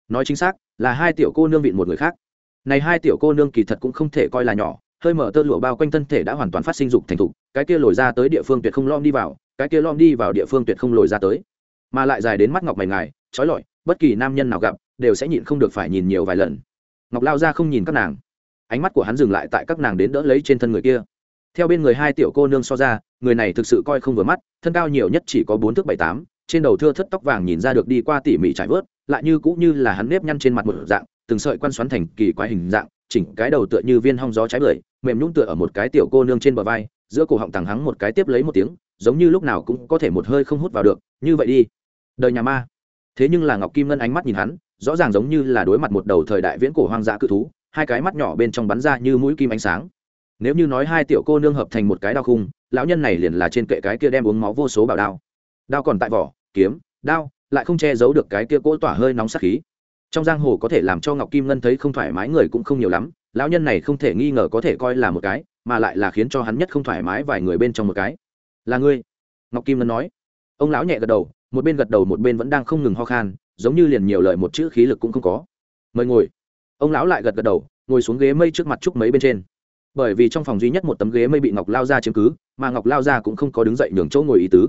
Nói chính xác, là hai tiểu cô nương vịn một người khác. Này hai tiểu cô nương kỳ thật cũng không thể coi là nhỏ, hơi mở tơ lụa bao quanh thân thể đã hoàn toàn phát sinh dục thành thục, cái kia lồi ra tới địa phương tuyệt không lom đi vào cái kia lom đi vào địa phương tuyệt không lồi ra tới. Mà lại dài đến mắt ngọc mày ngài, trói lọi, bất kỳ nam nhân nào gặp, đều sẽ nhịn không được phải nhìn nhiều vài lần. Ngọc lao ra không nhìn các nàng. Ánh mắt của hắn dừng lại tại các nàng đến đỡ lấy trên thân người kia. Theo bên người hai tiểu cô nương so ra, người này thực sự coi không vừa mắt, thân cao nhiều nhất chỉ có bốn thước bảy tám, trên đầu thưa thất tóc vàng nhìn ra được đi qua tỉ mỉ trải vớt, lại như cũng như là hắn nếp nhăn trên mặt một dạng, từng sợi quan xoắn thành kỳ quái hình dạng, chỉnh cái đầu tựa như viên hong gió trái bưởi, mềm nhũng tựa ở một cái tiểu cô nương trên bờ vai, giữa cổ họng thẳng hắng một cái tiếp lấy một tiếng giống như lúc nào cũng có thể một hơi không hút vào được, như vậy đi. Đời nhà ma. Thế nhưng là ngọc kim ngân ánh mắt nhìn hắn, rõ ràng giống như là đối mặt một đầu thời đại viễn cổ hoang dã cự thú, hai cái mắt nhỏ bên trong bắn ra như mũi kim ánh sáng. Nếu như nói hai tiểu cô nương hợp thành một cái đao khung, lão nhân này liền là trên kệ cái kia đem uống máu vô số bảo đao. Đao còn tại vỏ, kiếm, đao, lại không che giấu được cái kia cỗ tỏa hơi nóng sắc khí. Trong giang hồ có thể làm cho ngọc kim ngân thấy không thoải mái người cũng không nhiều lắm, lão nhân này không thể nghi ngờ có thể coi là một cái, mà lại là khiến cho hắn nhất không thoải mái vài người bên trong một cái là ngươi? Ngọc kim ngân nói. Ông lão nhẹ gật đầu, một bên gật đầu một bên vẫn đang không ngừng ho khan, giống như liền nhiều lời một chữ khí lực cũng không có. Mời ngồi. Ông lão lại gật gật đầu, ngồi xuống ghế mây trước mặt trúc mấy bên trên. Bởi vì trong phòng duy nhất một tấm ghế mây bị ngọc lao ra chiếm cứ, mà ngọc lao ra cũng không có đứng dậy nhường chỗ ngồi ý tứ.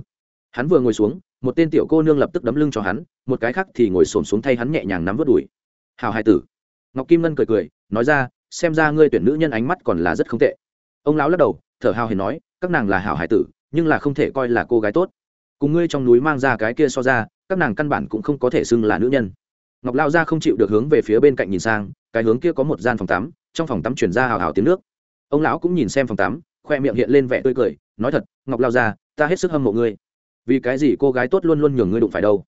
Hắn vừa ngồi xuống, một tên tiểu cô nương lập tức đấm lưng cho hắn, một cái khác thì ngồi xổm xuống thay hắn nhẹ nhàng nắm vớt đùi. Hào hai tử. Ngọc kim ngân cười cười, nói ra, xem ra ngươi tuyển nữ nhân ánh mắt còn là rất không tệ. Ông lão lắc đầu, thở hào hề nói, các nàng là hảo hải tử nhưng là không thể coi là cô gái tốt. Cùng ngươi trong núi mang ra cái kia so ra, các nàng căn bản cũng không có thể xưng là nữ nhân. Ngọc lao ra không chịu được hướng về phía bên cạnh nhìn sang, cái hướng kia có một gian phòng tắm, trong phòng tắm chuyển ra hào hào tiếng nước. Ông lão cũng nhìn xem phòng tắm, khoe miệng hiện lên vẻ tươi cười, nói thật, ngọc lao ra ta hết sức hâm mộ ngươi. Vì cái gì cô gái tốt luôn luôn nhường ngươi đụng phải đâu?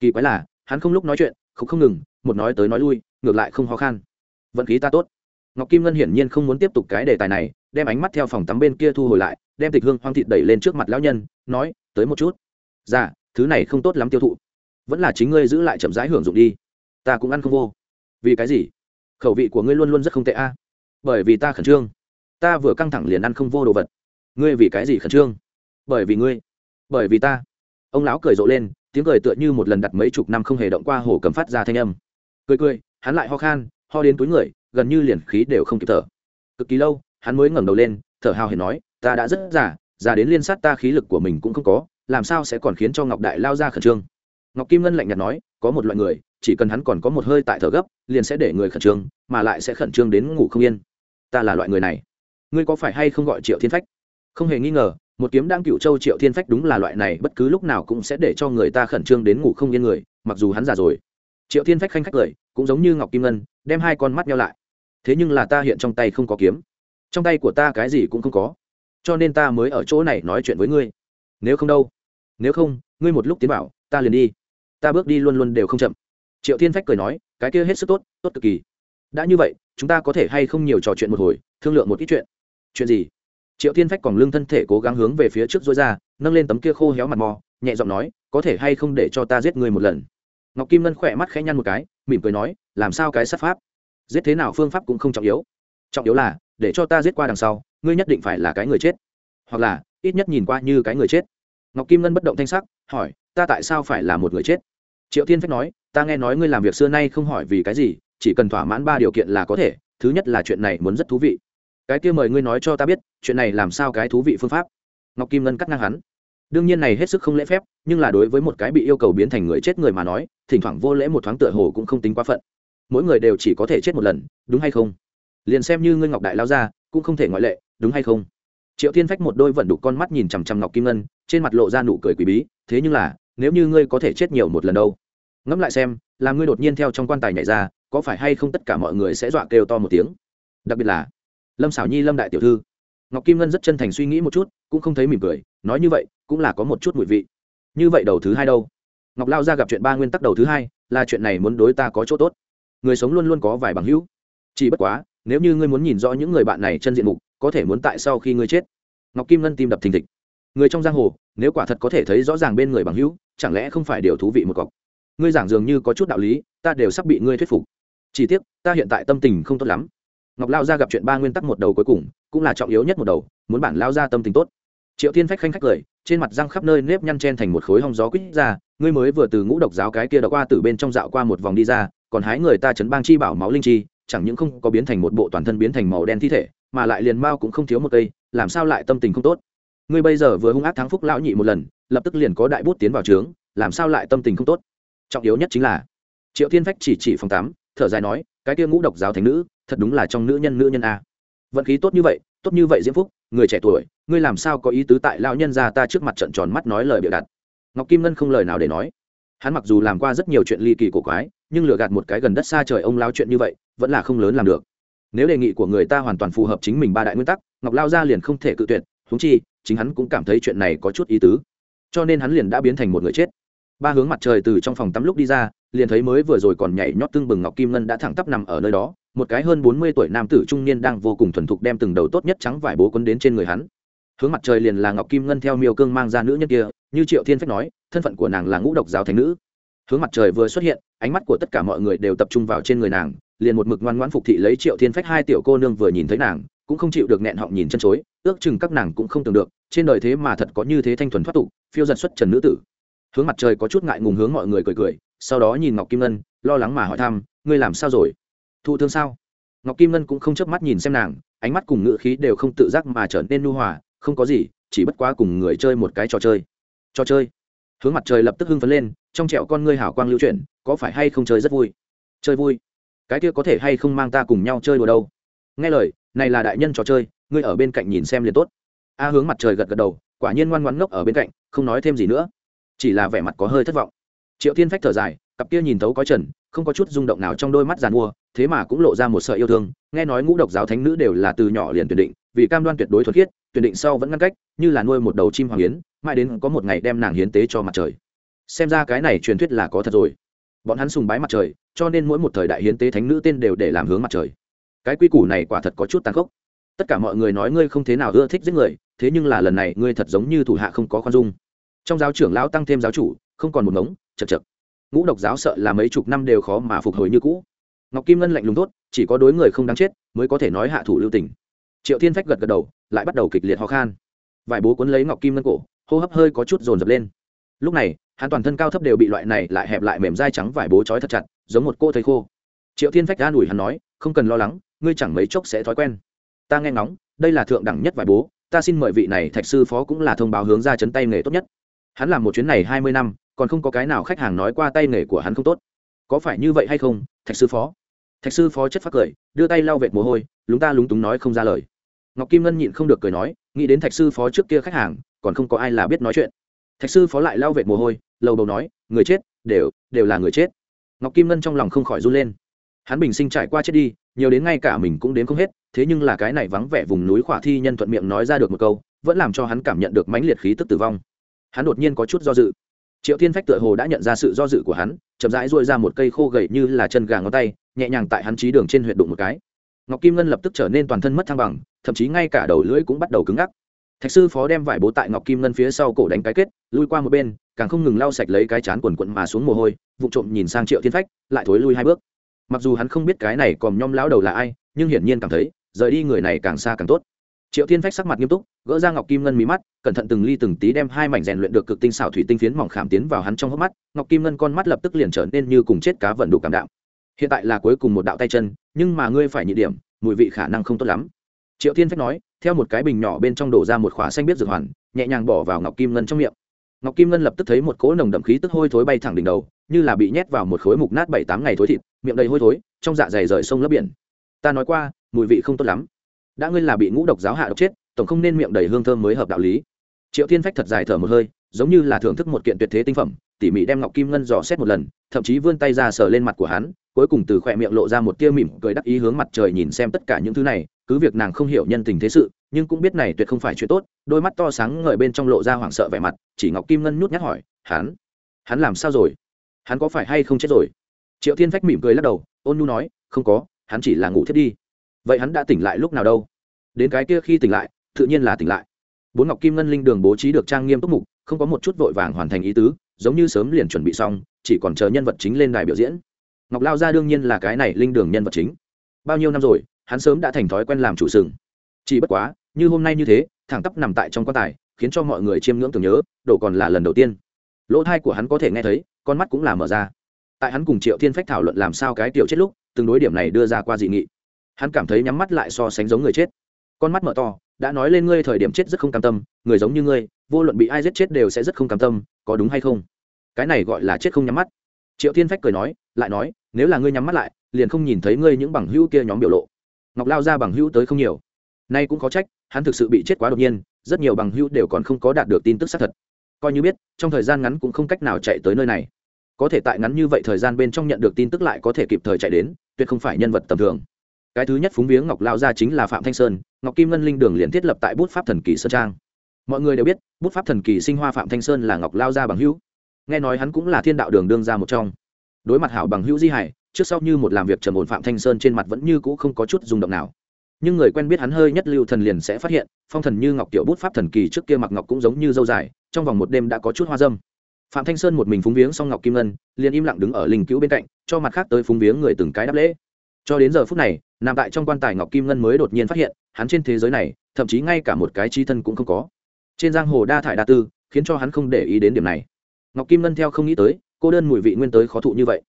Kỳ quái là, hắn không lúc nói chuyện, không không ngừng, một nói tới nói lui, ngược lại không khó khăn vận khí ta tốt. Ngọc kim ngân hiển nhiên không muốn tiếp tục cái đề tài này đem ánh mắt theo phòng tắm bên kia thu hồi lại, đem tịch hương hoang thịt đẩy lên trước mặt lão nhân, nói, tới một chút. Dạ thứ này không tốt lắm tiêu thụ. Vẫn là chính ngươi giữ lại chậm rãi hưởng dụng đi. Ta cũng ăn không vô. Vì cái gì? Khẩu vị của ngươi luôn luôn rất không tệ a. Bởi vì ta khẩn trương. Ta vừa căng thẳng liền ăn không vô đồ vật. Ngươi vì cái gì khẩn trương? Bởi vì ngươi. Bởi vì ta. Ông lão cười rộ lên, tiếng cười tựa như một lần đặt mấy chục năm không hề động qua hồ cầm phát ra thanh âm. Cười cười, hắn lại ho khan, ho đến túi người, gần như liền khí đều không kịp thở. Cực kỳ lâu hắn mới ngẩng đầu lên, thở hào hiền nói, ta đã rất già già đến liên sát ta khí lực của mình cũng không có, làm sao sẽ còn khiến cho ngọc đại lao ra khẩn trương? Ngọc kim ngân lạnh nhạt nói, có một loại người, chỉ cần hắn còn có một hơi tại thở gấp, liền sẽ để người khẩn trương, mà lại sẽ khẩn trương đến ngủ không yên. Ta là loại người này. Ngươi có phải hay không gọi triệu thiên phách? Không hề nghi ngờ, một kiếm đang cựu châu triệu thiên phách đúng là loại này, bất cứ lúc nào cũng sẽ để cho người ta khẩn trương đến ngủ không yên người, mặc dù hắn già rồi. Triệu thiên phách khanh khách cười, cũng giống như ngọc kim ngân, đem hai con mắt nhau lại. Thế nhưng là ta hiện trong tay không có kiếm trong tay của ta cái gì cũng không có. Cho nên ta mới ở chỗ này nói chuyện với ngươi. Nếu không đâu? Nếu không, ngươi một lúc tiến bảo, ta liền đi. Ta bước đi luôn luôn đều không chậm. Triệu thiên phách cười nói, cái kia hết sức tốt tốt cực kỳ. Đã như vậy, chúng ta có thể hay không nhiều trò chuyện một hồi, thương lượng một ít chuyện. Chuyện gì? Triệu thiên phách còn lưng thân thể cố gắng hướng về phía trước dối ra, nâng lên tấm kia khô héo mặt mò, nhẹ giọng nói, có thể hay không để cho ta giết ngươi một lần? Ngọc kim ngân khỏe mắt khẽ nhăn một cái, mỉm cười nói, làm sao cái sát pháp? Giết thế nào phương pháp cũng không trọng yếu trọng yếu là, để cho ta giết qua đằng sau, ngươi nhất định phải là cái người chết. Hoặc là, ít nhất nhìn qua như cái người chết. Ngọc kim ngân bất động thanh sắc, hỏi, ta tại sao phải là một người chết? Triệu thiên phách nói, ta nghe nói ngươi làm việc xưa nay không hỏi vì cái gì, chỉ cần thỏa mãn ba điều kiện là có thể, thứ nhất là chuyện này muốn rất thú vị. Cái kia mời ngươi nói cho ta biết, chuyện này làm sao cái thú vị phương pháp? Ngọc kim ngân cắt ngang hắn. Đương nhiên này hết sức không lễ phép, nhưng là đối với một cái bị yêu cầu biến thành người chết người mà nói, thỉnh thoảng vô lễ một thoáng tựa hồ cũng không tính quá phận. Mỗi người đều chỉ có thể chết một lần, đúng hay không? Liền xem như ngươi ngọc đại lao ra, cũng không thể ngoại lệ, đúng hay không? Triệu thiên phách một đôi vận đục con mắt nhìn chằm chằm ngọc kim ngân, trên mặt lộ ra nụ cười quý bí, thế nhưng là, nếu như ngươi có thể chết nhiều một lần đâu? Ngẫm lại xem, là ngươi đột nhiên theo trong quan tài nhảy ra, có phải hay không tất cả mọi người sẽ dọa kêu to một tiếng? Đặc biệt là, lâm xảo nhi, lâm đại tiểu thư. Ngọc kim ngân rất chân thành suy nghĩ một chút, cũng không thấy mỉm cười, nói như vậy, cũng là có một chút mùi vị. Như vậy đầu thứ hai đâu? Ngọc lao ra gặp chuyện ba nguyên tắc đầu thứ hai, là chuyện này muốn đối ta có chỗ tốt. Người sống luôn luôn có vài bằng hữu. Chỉ bất quá nếu như ngươi muốn nhìn rõ những người bạn này chân diện mục, có thể muốn tại sau khi ngươi chết. Ngọc kim ngân tim đập thình thịch. Người trong giang hồ, nếu quả thật có thể thấy rõ ràng bên người bằng hữu, chẳng lẽ không phải điều thú vị một cọc? Ngươi giảng dường như có chút đạo lý, ta đều sắp bị ngươi thuyết phục. Chỉ tiếc, ta hiện tại tâm tình không tốt lắm. Ngọc lao ra gặp chuyện ba nguyên tắc một đầu cuối cùng, cũng là trọng yếu nhất một đầu, muốn bản lao ra tâm tình tốt. Triệu thiên phách khanh khách cười, trên mặt răng khắp nơi nếp nhăn chen thành một khối hong gió quýt ra, ngươi mới vừa từ ngũ độc giáo cái kia đã qua từ bên trong dạo qua một vòng đi ra, còn hái người ta chấn bang chi bảo máu linh chi chẳng những không có biến thành một bộ toàn thân biến thành màu đen thi thể, mà lại liền mao cũng không thiếu một cây, làm sao lại tâm tình không tốt? Ngươi bây giờ vừa hung ác thắng phúc lão nhị một lần, lập tức liền có đại bút tiến vào trướng, làm sao lại tâm tình không tốt? Trọng yếu nhất chính là, triệu thiên phách chỉ chỉ phòng tám, thở dài nói, cái kia ngũ độc giáo thành nữ, thật đúng là trong nữ nhân nữ nhân a. Vận khí tốt như vậy, tốt như vậy diễm phúc, người trẻ tuổi, ngươi làm sao có ý tứ tại lão nhân ra ta trước mặt trận tròn mắt nói lời bịa đặt ngọc kim ngân không lời nào để nói. Hắn mặc dù làm qua rất nhiều chuyện ly kỳ cổ quái nhưng lừa gạt một cái gần đất xa trời ông lao chuyện như vậy, vẫn là không lớn làm được. Nếu đề nghị của người ta hoàn toàn phù hợp chính mình ba đại nguyên tắc, ngọc lao gia liền không thể cự tuyệt húng chi, chính hắn cũng cảm thấy chuyện này có chút ý tứ. Cho nên hắn liền đã biến thành một người chết. Ba hướng mặt trời từ trong phòng tắm lúc đi ra, liền thấy mới vừa rồi còn nhảy nhót tưng bừng ngọc kim ngân đã thẳng tắp nằm ở nơi đó, một cái hơn bốn mươi tuổi nam tử trung niên đang vô cùng thuần thục đem từng đầu tốt nhất trắng vải bố quấn đến trên người hắn. Hướng mặt trời liền là ngọc kim ngân theo miêu cương mang ra nữ nhân kia, như triệu thiên phách nói, thân phận của nàng là ngũ độc giáo thành nữ hướng mặt trời vừa xuất hiện, ánh mắt của tất cả mọi người đều tập trung vào trên người nàng, liền một mực ngoan ngoãn phục thị lấy triệu thiên phách hai tiểu cô nương vừa nhìn thấy nàng, cũng không chịu được nẹn họng nhìn chân chối, ước chừng các nàng cũng không tưởng được, trên đời thế mà thật có như thế thanh thuần thoát tục, phiêu giật xuất trần nữ tử. Hướng mặt trời có chút ngại ngùng hướng mọi người cười cười, sau đó nhìn ngọc kim ngân, lo lắng mà hỏi thăm, ngươi làm sao rồi? Thụ thương sao? Ngọc kim ngân cũng không chớp mắt nhìn xem nàng, ánh mắt cùng ngữ khí đều không tự giác mà trở nên nu hòa, không có gì, chỉ bất quá cùng người chơi một cái trò chơi. Trò chơi? Hướng mặt trời lập tức hưng phấn lên trong trẹo con ngươi hảo quang lưu chuyển, có phải hay không chơi rất vui? Chơi vui? Cái kia có thể hay không mang ta cùng nhau chơi đùa đâu? Nghe lời, này là đại nhân trò chơi, ngươi ở bên cạnh nhìn xem liền tốt. A hướng mặt trời gật gật đầu, quả nhiên ngoan ngoan ngốc ở bên cạnh, không nói thêm gì nữa. Chỉ là vẻ mặt có hơi thất vọng. Triệu thiên phách thở dài, cặp kia nhìn thấu có trần, không có chút rung động nào trong đôi mắt giàn mua, thế mà cũng lộ ra một sợi yêu thương. Nghe nói ngũ độc giáo thánh nữ đều là từ nhỏ liền tuyển định, vì cam đoan tuyệt đối thuật khiết, tuyển định sau vẫn ngăn cách, như là nuôi một đầu chim hoàng yến, mãi đến có một ngày đem nàng hiến tế cho mặt trời xem ra cái này truyền thuyết là có thật rồi. Bọn hắn sùng bái mặt trời, cho nên mỗi một thời đại hiến tế thánh nữ tên đều để làm hướng mặt trời. Cái quy củ này quả thật có chút tàn khốc. Tất cả mọi người nói ngươi không thế nào ưa thích giết người, thế nhưng là lần này ngươi thật giống như thủ hạ không có khoan dung. Trong giáo trưởng lão tăng thêm giáo chủ, không còn một ngống, chật chật. Ngũ độc giáo sợ là mấy chục năm đều khó mà phục hồi như cũ. Ngọc kim ngân lạnh lùng tốt chỉ có đối người không đáng chết mới có thể nói hạ thủ lưu tình. Triệu thiên phách gật gật đầu, lại bắt đầu kịch liệt ho khan. Vài bố cuốn lấy ngọc kim ngân cổ, hô hấp hơi có chút dồn dập lên. Lúc này hắn toàn thân cao thấp đều bị loại này lại hẹp lại mềm dai trắng vải bố trói thật chặt, giống một cô thấy khô. Triệu thiên phách an ủi hắn nói, không cần lo lắng, ngươi chẳng mấy chốc sẽ thói quen. Ta nghe ngóng, đây là thượng đẳng nhất vải bố, ta xin mời vị này thạch sư phó cũng là thông báo hướng ra chấn tay nghề tốt nhất. Hắn làm một chuyến này hai mươi năm, còn không có cái nào khách hàng nói qua tay nghề của hắn không tốt. Có phải như vậy hay không, thạch sư phó? Thạch sư phó chất phát cười, đưa tay lau vệt mồ hôi, lúng ta lúng túng nói không ra lời. Ngọc kim ngân nhịn không được cười nói, nghĩ đến thạch sư phó trước kia khách hàng, còn không có ai là biết nói chuyện thạch sư phó lại lao vệt mồ hôi, lầu đầu nói, người chết, đều đều là người chết. Ngọc kim ngân trong lòng không khỏi run lên. Hắn bình sinh trải qua chết đi, nhiều đến ngay cả mình cũng đến không hết, thế nhưng là cái này vắng vẻ vùng núi khỏa thi nhân thuận miệng nói ra được một câu, vẫn làm cho hắn cảm nhận được mãnh liệt khí tức tử vong. Hắn đột nhiên có chút do dự. Triệu thiên phách tựa hồ đã nhận ra sự do dự của hắn, chậm rãi dội ra một cây khô gậy như là chân gà ngón tay, nhẹ nhàng tại hắn trí đường trên huyện đụng một cái. Ngọc kim ngân lập tức trở nên toàn thân mất thăng bằng, thậm chí ngay cả đầu lưỡi cũng bắt đầu cứng ngắc thạch sư phó đem vải bố tại ngọc kim ngân phía sau cổ đánh cái kết, lui qua một bên, càng không ngừng lau sạch lấy cái chán quần quận mà xuống mồ hôi vụ trộm nhìn sang triệu thiên phách, lại thối lui hai bước. Mặc dù hắn không biết cái này còn nhom lão đầu là ai, nhưng hiển nhiên cảm thấy, rời đi người này càng xa càng tốt. Triệu thiên phách sắc mặt nghiêm túc, gỡ ra ngọc kim ngân mí mắt, cẩn thận từng ly từng tí đem hai mảnh rèn luyện được cực tinh xảo thủy tinh phiến mỏng khảm tiến vào hắn trong hốc mắt, ngọc kim ngân con mắt lập tức liền trở nên như cùng chết cá vận đủ cảm đạo hiện tại là cuối cùng một đạo tay chân, nhưng mà ngươi phải nhị điểm, mùi vị khả năng không tốt lắm. Triệu thiên phách nói theo một cái bình nhỏ bên trong đổ ra một khóa xanh biết dược hoàn, nhẹ nhàng bỏ vào ngọc kim ngân trong miệng. Ngọc kim ngân lập tức thấy một cỗ nồng đậm khí tức hôi thối bay thẳng đỉnh đầu, như là bị nhét vào một khối mục nát bảy tám ngày thối thịt, miệng đầy hôi thối, trong dạ dày rời sông lấp biển. Ta nói qua, mùi vị không tốt lắm. Đã ngươi là bị ngũ độc giáo hạ độc chết, tổng không nên miệng đầy hương thơm mới hợp đạo lý. Triệu thiên phách thật dài thở một hơi, giống như là thưởng thức một kiện tuyệt thế tinh phẩm, tỉ mỉ đem ngọc kim ngân dò xét một lần, thậm chí vươn tay ra sờ lên mặt của hắn, cuối cùng từ khỏe miệng lộ ra một tia mỉm cười đắc ý hướng mặt trời nhìn xem tất cả những thứ này cứ việc nàng không hiểu nhân tình thế sự, nhưng cũng biết này tuyệt không phải chuyện tốt, đôi mắt to sáng ngời bên trong lộ ra hoảng sợ vẻ mặt, chỉ ngọc kim ngân nhút nhát hỏi, hắn hắn làm sao rồi? Hắn có phải hay không chết rồi? Triệu thiên phách mỉm cười lắc đầu, ôn nhu nói, không có, hắn chỉ là ngủ thiết đi. Vậy hắn đã tỉnh lại lúc nào đâu? Đến cái kia khi tỉnh lại, tự nhiên là tỉnh lại. Bốn ngọc kim ngân linh đường bố trí được trang nghiêm túc mục, không có một chút vội vàng hoàn thành ý tứ, giống như sớm liền chuẩn bị xong, chỉ còn chờ nhân vật chính lên đài biểu diễn. Ngọc lao gia đương nhiên là cái này linh đường nhân vật chính. Bao nhiêu năm rồi hắn sớm đã thành thói quen làm chủ sừng. Chỉ bất quá, như hôm nay như thế, thẳng tắp nằm tại trong quan tài, khiến cho mọi người chiêm ngưỡng tưởng nhớ đổ còn là lần đầu tiên. Lỗ thai của hắn có thể nghe thấy, con mắt cũng là mở ra. Tại hắn cùng triệu thiên phách thảo luận làm sao cái tiểu chết lúc, từng đối điểm này đưa ra qua dị nghị. Hắn cảm thấy nhắm mắt lại so sánh giống người chết. Con mắt mở to, đã nói lên ngươi thời điểm chết rất không cam tâm, người giống như ngươi, vô luận bị ai giết chết đều sẽ rất không cam tâm, có đúng hay không? Cái này gọi là chết không nhắm mắt. Triệu thiên phách cười nói, lại nói, nếu là ngươi nhắm mắt lại, liền không nhìn thấy ngươi những bằng hữu kia nhóm biểu lộ ngọc lao ra bằng hữu tới không nhiều nay cũng có trách hắn thực sự bị chết quá đột nhiên rất nhiều bằng hữu đều còn không có đạt được tin tức xác thật coi như biết trong thời gian ngắn cũng không cách nào chạy tới nơi này có thể tại ngắn như vậy thời gian bên trong nhận được tin tức lại có thể kịp thời chạy đến tuyệt không phải nhân vật tầm thường cái thứ nhất phúng viếng ngọc lao gia chính là phạm thanh sơn ngọc kim ngân linh đường liền thiết lập tại bút pháp thần kỳ sơn trang mọi người đều biết bút pháp thần kỳ sinh hoa phạm thanh sơn là ngọc lao gia bằng hữu nghe nói hắn cũng là thiên đạo đường đương ra một trong đối mặt hảo bằng hữu di hải trước sau như một làm việc trầm ổn phạm thanh sơn trên mặt vẫn như cũ không có chút rung động nào. Nhưng người quen biết hắn hơi nhất lưu thần liền sẽ phát hiện, phong thần như ngọc tiểu bút pháp thần kỳ trước kia mặc ngọc cũng giống như dâu dài, trong vòng một đêm đã có chút hoa dâm. Phạm thanh sơn một mình phúng viếng xong ngọc kim ngân, liền im lặng đứng ở linh cứu bên cạnh, cho mặt khác tới phúng viếng người từng cái đáp lễ. Cho đến giờ phút này, nằm tại trong quan tài ngọc kim ngân mới đột nhiên phát hiện, hắn trên thế giới này, thậm chí ngay cả một cái chi thân cũng không có. Trên giang hồ đa thải đa tư, khiến cho hắn không để ý đến điểm này. Ngọc kim ngân theo không nghĩ tới, cô đơn mùi vị nguyên tới khó thụ như vậy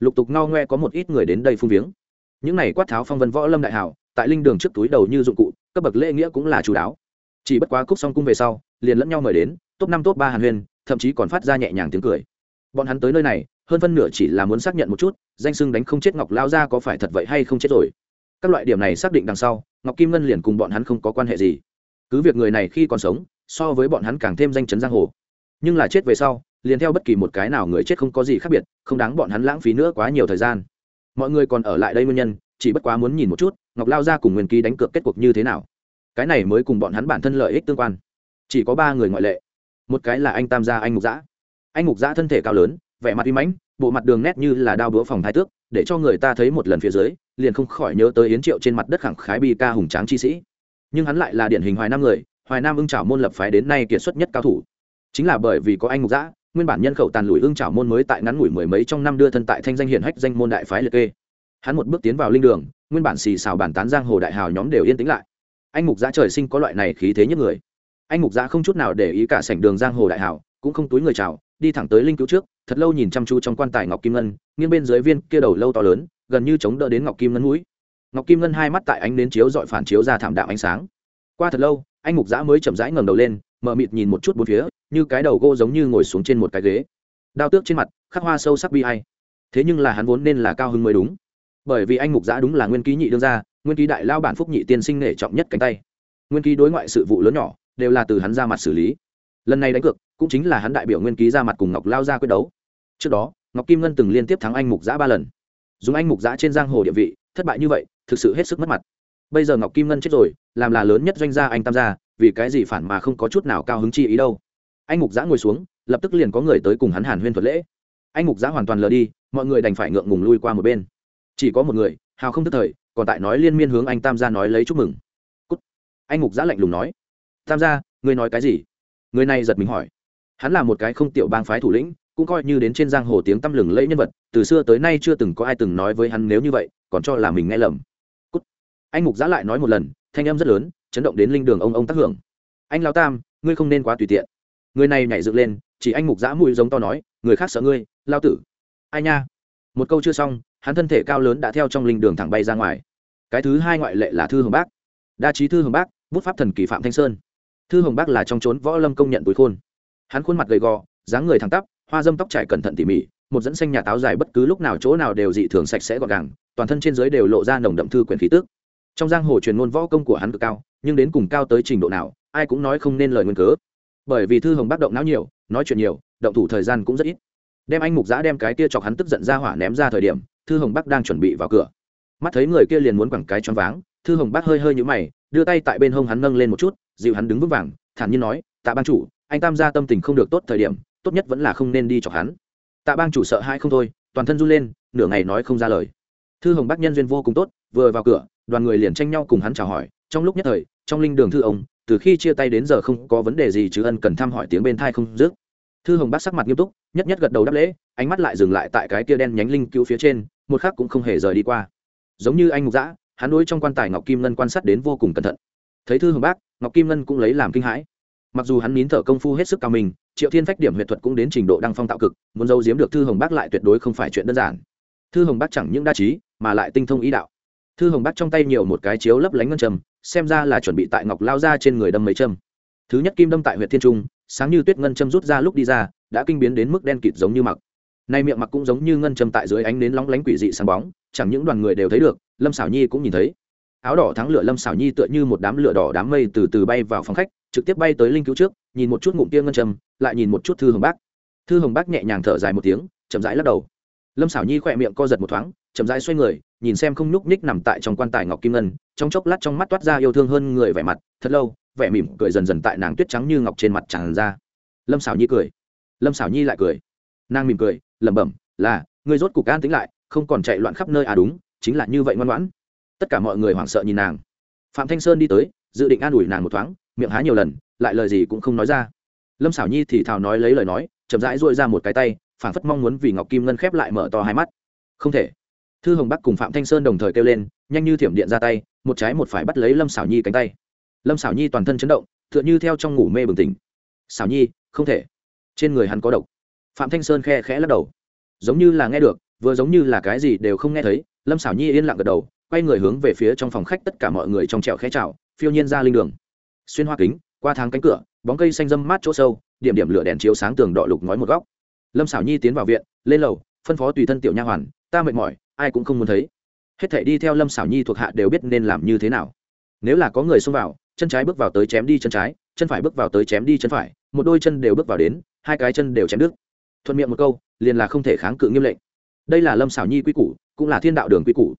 lục tục ngao ngoe có một ít người đến đây phung viếng. Những này quát tháo phong vân võ lâm đại hảo, tại linh đường trước túi đầu như dụng cụ, cấp bậc lễ nghĩa cũng là chú đáo. Chỉ bất quá cúc xong cung về sau, liền lẫn nhau mời đến, top năm, top ba hàn huyền thậm chí còn phát ra nhẹ nhàng tiếng cười. Bọn hắn tới nơi này, hơn phân nửa chỉ là muốn xác nhận một chút, danh sưng đánh không chết ngọc lao ra có phải thật vậy hay không chết rồi. Các loại điểm này xác định đằng sau, ngọc kim ngân liền cùng bọn hắn không có quan hệ gì. Cứ việc người này khi còn sống, so với bọn hắn càng thêm danh chấn giang hồ. Nhưng là chết về sau liền theo bất kỳ một cái nào người chết không có gì khác biệt, không đáng bọn hắn lãng phí nữa quá nhiều thời gian. Mọi người còn ở lại đây nguyên nhân, chỉ bất quá muốn nhìn một chút, ngọc lao ra cùng nguyên ký đánh cược kết cuộc như thế nào. Cái này mới cùng bọn hắn bản thân lợi ích tương quan. Chỉ có ba người ngoại lệ. Một cái là anh tam gia, anh mục giã anh mục giã thân thể cao lớn, vẻ mặt uy mãnh, bộ mặt đường nét như là đao búa phòng thái tước, để cho người ta thấy một lần phía dưới, liền không khỏi nhớ tới yến triệu trên mặt đất khẳng khái bi ca hùng tráng chi sĩ. Nhưng hắn lại là điển hình hoài nam người, hoài nam ưng trảo môn lập phái đến nay kiệt xuất nhất cao thủ. Chính là bởi vì có anh mục giã nguyên bản nhân khẩu tàn lùi ương trảo môn mới tại ngắn ngủi mười mấy trong năm đưa thân tại thanh danh hiển hách danh môn đại phái liệt kê. Hắn một bước tiến vào linh đường, nguyên bản xì xào bản tán giang hồ đại hào nhóm đều yên tĩnh lại. Anh mục giã trời sinh có loại này khí thế nhất người. Anh mục giã không chút nào để ý cả sảnh đường giang hồ đại hào, cũng không túi người chào, đi thẳng tới linh cứu trước, thật lâu nhìn chăm chú trong quan tài ngọc kim ngân, nghiêng bên dưới viên kia đầu lâu to lớn, gần như chống đỡ đến ngọc kim ngân mũi. Ngọc kim ngân hai mắt tại ánh đến chiếu dọi phản chiếu ra thảm đạm ánh sáng. Qua thật lâu, anh mục giã mới chậm rãi ngẩng đầu lên, mở mịt nhìn một chút bốn phía như cái đầu gỗ giống như ngồi xuống trên một cái ghế. Đao tước trên mặt, khắc hoa sâu sắc bi hay thế nhưng là hắn vốn nên là cao hưng mới đúng. Bởi vì anh mục giã đúng là nguyên ký nhị đương gia, nguyên ký đại lao bản phúc nhị tiên sinh nể trọng nhất cánh tay. Nguyên ký đối ngoại sự vụ lớn nhỏ, đều là từ hắn ra mặt xử lý. Lần này đánh cược, cũng chính là hắn đại biểu nguyên ký ra mặt cùng ngọc lao ra quyết đấu. Trước đó, ngọc kim ngân từng liên tiếp thắng anh mục giã ba lần. Dùng anh mục giã trên giang hồ địa vị, thất bại như vậy, thực sự hết sức mất mặt. Bây giờ ngọc kim ngân chết rồi, làm là lớn nhất doanh gia anh tam gia, vì cái gì phản mà không có chút nào cao hứng chi ý đâu anh mục giã ngồi xuống, lập tức liền có người tới cùng hắn hàn huyên thuật lễ. Anh mục giã hoàn toàn lờ đi, mọi người đành phải ngượng ngùng lui qua một bên. Chỉ có một người, hào không tức thời, còn tại nói liên miên hướng anh tam gia nói lấy chúc mừng. Cút. anh mục giã lạnh lùng nói. Tam gia, ngươi nói cái gì? Người này giật mình hỏi. Hắn là một cái không tiểu bang phái thủ lĩnh, cũng coi như đến trên giang hồ tiếng tăm lừng lẫy nhân vật, từ xưa tới nay chưa từng có ai từng nói với hắn nếu như vậy, còn cho là mình nghe lầm. Cút. anh mục giã lại nói một lần, thanh âm rất lớn, chấn động đến linh đường ông ông tác hưởng. Anh lao tam, ngươi không nên quá tùy tiện người này nhảy dựng lên, chỉ anh mục giã mùi giống to nói, người khác sợ ngươi, lao tử. Ai nha? Một câu chưa xong, hắn thân thể cao lớn đã theo trong linh đường thẳng bay ra ngoài. Cái thứ hai ngoại lệ là thư hồng bác. Đa trí thư hồng bác, bút pháp thần kỳ phạm thanh sơn. Thư hồng bác là trong trốn võ lâm công nhận túi khôn. Hắn khuôn mặt gầy gò, dáng người thẳng tắp, hoa dâm tóc trải cẩn thận tỉ mỉ, một dẫn xanh nhà táo dài bất cứ lúc nào chỗ nào đều dị thường sạch sẽ gọn gàng, toàn thân trên dưới đều lộ ra nồng đậm thư quyền khí tức. Trong giang hồ truyền ngôn võ công của hắn cực cao, nhưng đến cùng cao tới trình độ nào, ai cũng nói không nên lời nguyên cớ bởi vì thư hồng bác động não nhiều, nói chuyện nhiều, động thủ thời gian cũng rất ít. Đem anh mục giã đem cái kia chọc hắn tức giận ra hỏa ném ra thời điểm, thư hồng bác đang chuẩn bị vào cửa. Mắt thấy người kia liền muốn quẳng cái choáng váng, thư hồng bác hơi hơi nhũ mày, đưa tay tại bên hông hắn nâng lên một chút, dịu hắn đứng vững vàng, thản nhiên nói, tạ ban chủ, anh tam gia tâm tình không được tốt thời điểm, tốt nhất vẫn là không nên đi chọc hắn. Tạ bang chủ sợ hai không thôi, toàn thân run lên, nửa ngày nói không ra lời. Thư hồng bác nhân duyên vô cùng tốt, vừa vào cửa, đoàn người liền tranh nhau cùng hắn chào hỏi, trong lúc nhất thời, trong linh đường thư ông từ khi chia tay đến giờ không có vấn đề gì chứ ân cần thăm hỏi tiếng bên thai không dứt. Thư hồng bác sắc mặt nghiêm túc, nhất nhất gật đầu đáp lễ, ánh mắt lại dừng lại tại cái kia đen nhánh linh cứu phía trên, một khắc cũng không hề rời đi qua. Giống như anh mục dã, hắn đối trong quan tài ngọc kim ngân quan sát đến vô cùng cẩn thận. Thấy thư hồng bác ngọc kim ngân cũng lấy làm kinh hãi. Mặc dù hắn nín thở công phu hết sức cao mình, triệu thiên phách điểm huyệt thuật cũng đến trình độ đăng phong tạo cực, muốn giấu giếm được thư hồng bác lại tuyệt đối không phải chuyện đơn giản. Thư hồng bác chẳng những đa trí, mà lại tinh thông ý đạo. Thư hồng bác trong tay nhiều một cái chiếu lấp lánh ngân trầm xem ra là chuẩn bị tại ngọc lao ra trên người đâm mấy châm. Thứ nhất kim đâm tại huyện thiên trung, sáng như tuyết ngân châm rút ra lúc đi ra, đã kinh biến đến mức đen kịt giống như mặc. Nay miệng mặc cũng giống như ngân châm tại dưới ánh nến lóng lánh quỷ dị sáng bóng, chẳng những đoàn người đều thấy được, lâm xảo nhi cũng nhìn thấy. Áo đỏ thắng lửa lâm xảo nhi tựa như một đám lửa đỏ đám mây từ từ bay vào phòng khách, trực tiếp bay tới linh cứu trước, nhìn một chút ngụm tiêm ngân châm, lại nhìn một chút thư hồng bác. Thư hồng bác nhẹ nhàng thở dài một tiếng, chậm rãi lắc đầu. Lâm xảo nhi khỏe miệng co giật một thoáng chậm rãi xoay người, nhìn xem không nhúc nhích nằm tại trong quan tài ngọc kim ngân, trong chốc lát trong mắt toát ra yêu thương hơn người vẻ mặt, thật lâu, vẻ mỉm cười dần dần tại nàng tuyết trắng như ngọc trên mặt tràn ra. Lâm xảo nhi cười. Lâm xảo nhi lại cười. Nàng mỉm cười, lẩm bẩm, là, ngươi rốt cục an tính lại, không còn chạy loạn khắp nơi à đúng, chính là như vậy ngoan ngoãn. Tất cả mọi người hoảng sợ nhìn nàng. Phạm thanh sơn đi tới, dự định an ủi nàng một thoáng, miệng há nhiều lần, lại lời gì cũng không nói ra. Lâm xảo nhi thì thào nói lấy lời nói, chậm rãi dội ra một cái tay, phảng phất mong muốn vì ngọc kim ngân khép lại mở to hai mắt. Không thể thư hồng bắc cùng phạm thanh sơn đồng thời kêu lên, nhanh như thiểm điện ra tay, một trái một phải bắt lấy lâm xảo nhi cánh tay. Lâm xảo nhi toàn thân chấn động, tựa như theo trong ngủ mê bừng tỉnh. Xảo nhi, không thể. Trên người hắn có độc. Phạm thanh sơn khe khẽ lắc đầu. Giống như là nghe được, vừa giống như là cái gì đều không nghe thấy, lâm xảo nhi yên lặng gật đầu, quay người hướng về phía trong phòng khách tất cả mọi người trong trẹo khẽ chào, phiêu nhiên ra linh đường. Xuyên hoa kính, qua tháng cánh cửa, bóng cây xanh dâm mát chỗ sâu, điểm điểm lửa đèn chiếu sáng tường đỏ lục ngói một góc. Lâm xảo nhi tiến vào viện, lên lầu, phân phó tùy thân tiểu nha hoàn ta mệt mỏi, ai cũng không muốn thấy. Hết thể đi theo lâm xảo nhi thuộc hạ đều biết nên làm như thế nào. Nếu là có người xông vào, chân trái bước vào tới chém đi chân trái, chân phải bước vào tới chém đi chân phải, một đôi chân đều bước vào đến, hai cái chân đều chém đứt. Thuận miệng một câu, liền là không thể kháng cự nghiêm lệnh. Đây là lâm xảo nhi quy củ, cũng là thiên đạo đường quy củ.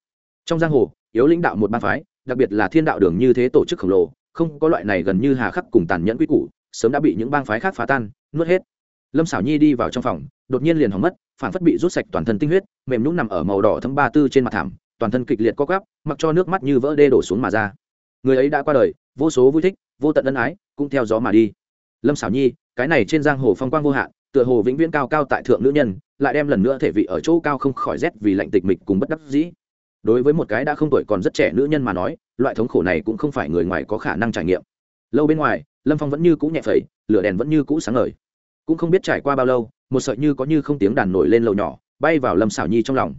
Trong giang hồ, yếu lãnh đạo một ban phái, đặc biệt là thiên đạo đường như thế tổ chức khổng lồ, không có loại này gần như hà khắc cùng tàn nhẫn quy củ, sớm đã bị những bang phái khác phá tan, nuốt hết lâm xảo nhi đi vào trong phòng, đột nhiên liền hỏng mất, phản phất bị rút sạch toàn thân tinh huyết, mềm nhũng nằm ở màu đỏ thấm ba tư trên mặt thảm, toàn thân kịch liệt co gắp mặc cho nước mắt như vỡ đê đổ xuống mà ra. Người ấy đã qua đời, vô số vui thích, vô tận ân ái, cũng theo gió mà đi. Lâm xảo nhi, cái này trên giang hồ phong quang vô hạn, tựa hồ vĩnh viễn cao cao tại thượng nữ nhân, lại đem lần nữa thể vị ở chỗ cao không khỏi rét vì lạnh tịch mịch cùng bất đắc dĩ. Đối với một cái đã không tuổi còn rất trẻ nữ nhân mà nói, loại thống khổ này cũng không phải người ngoài có khả năng trải nghiệm. Lâu bên ngoài, lâm phong vẫn như cũ nhẹ phẩy, lửa đèn vẫn như cũ sáng ngời cũng không biết trải qua bao lâu, một sợi như có như không tiếng đàn nổi lên lầu nhỏ, bay vào lâm xảo nhi trong lòng.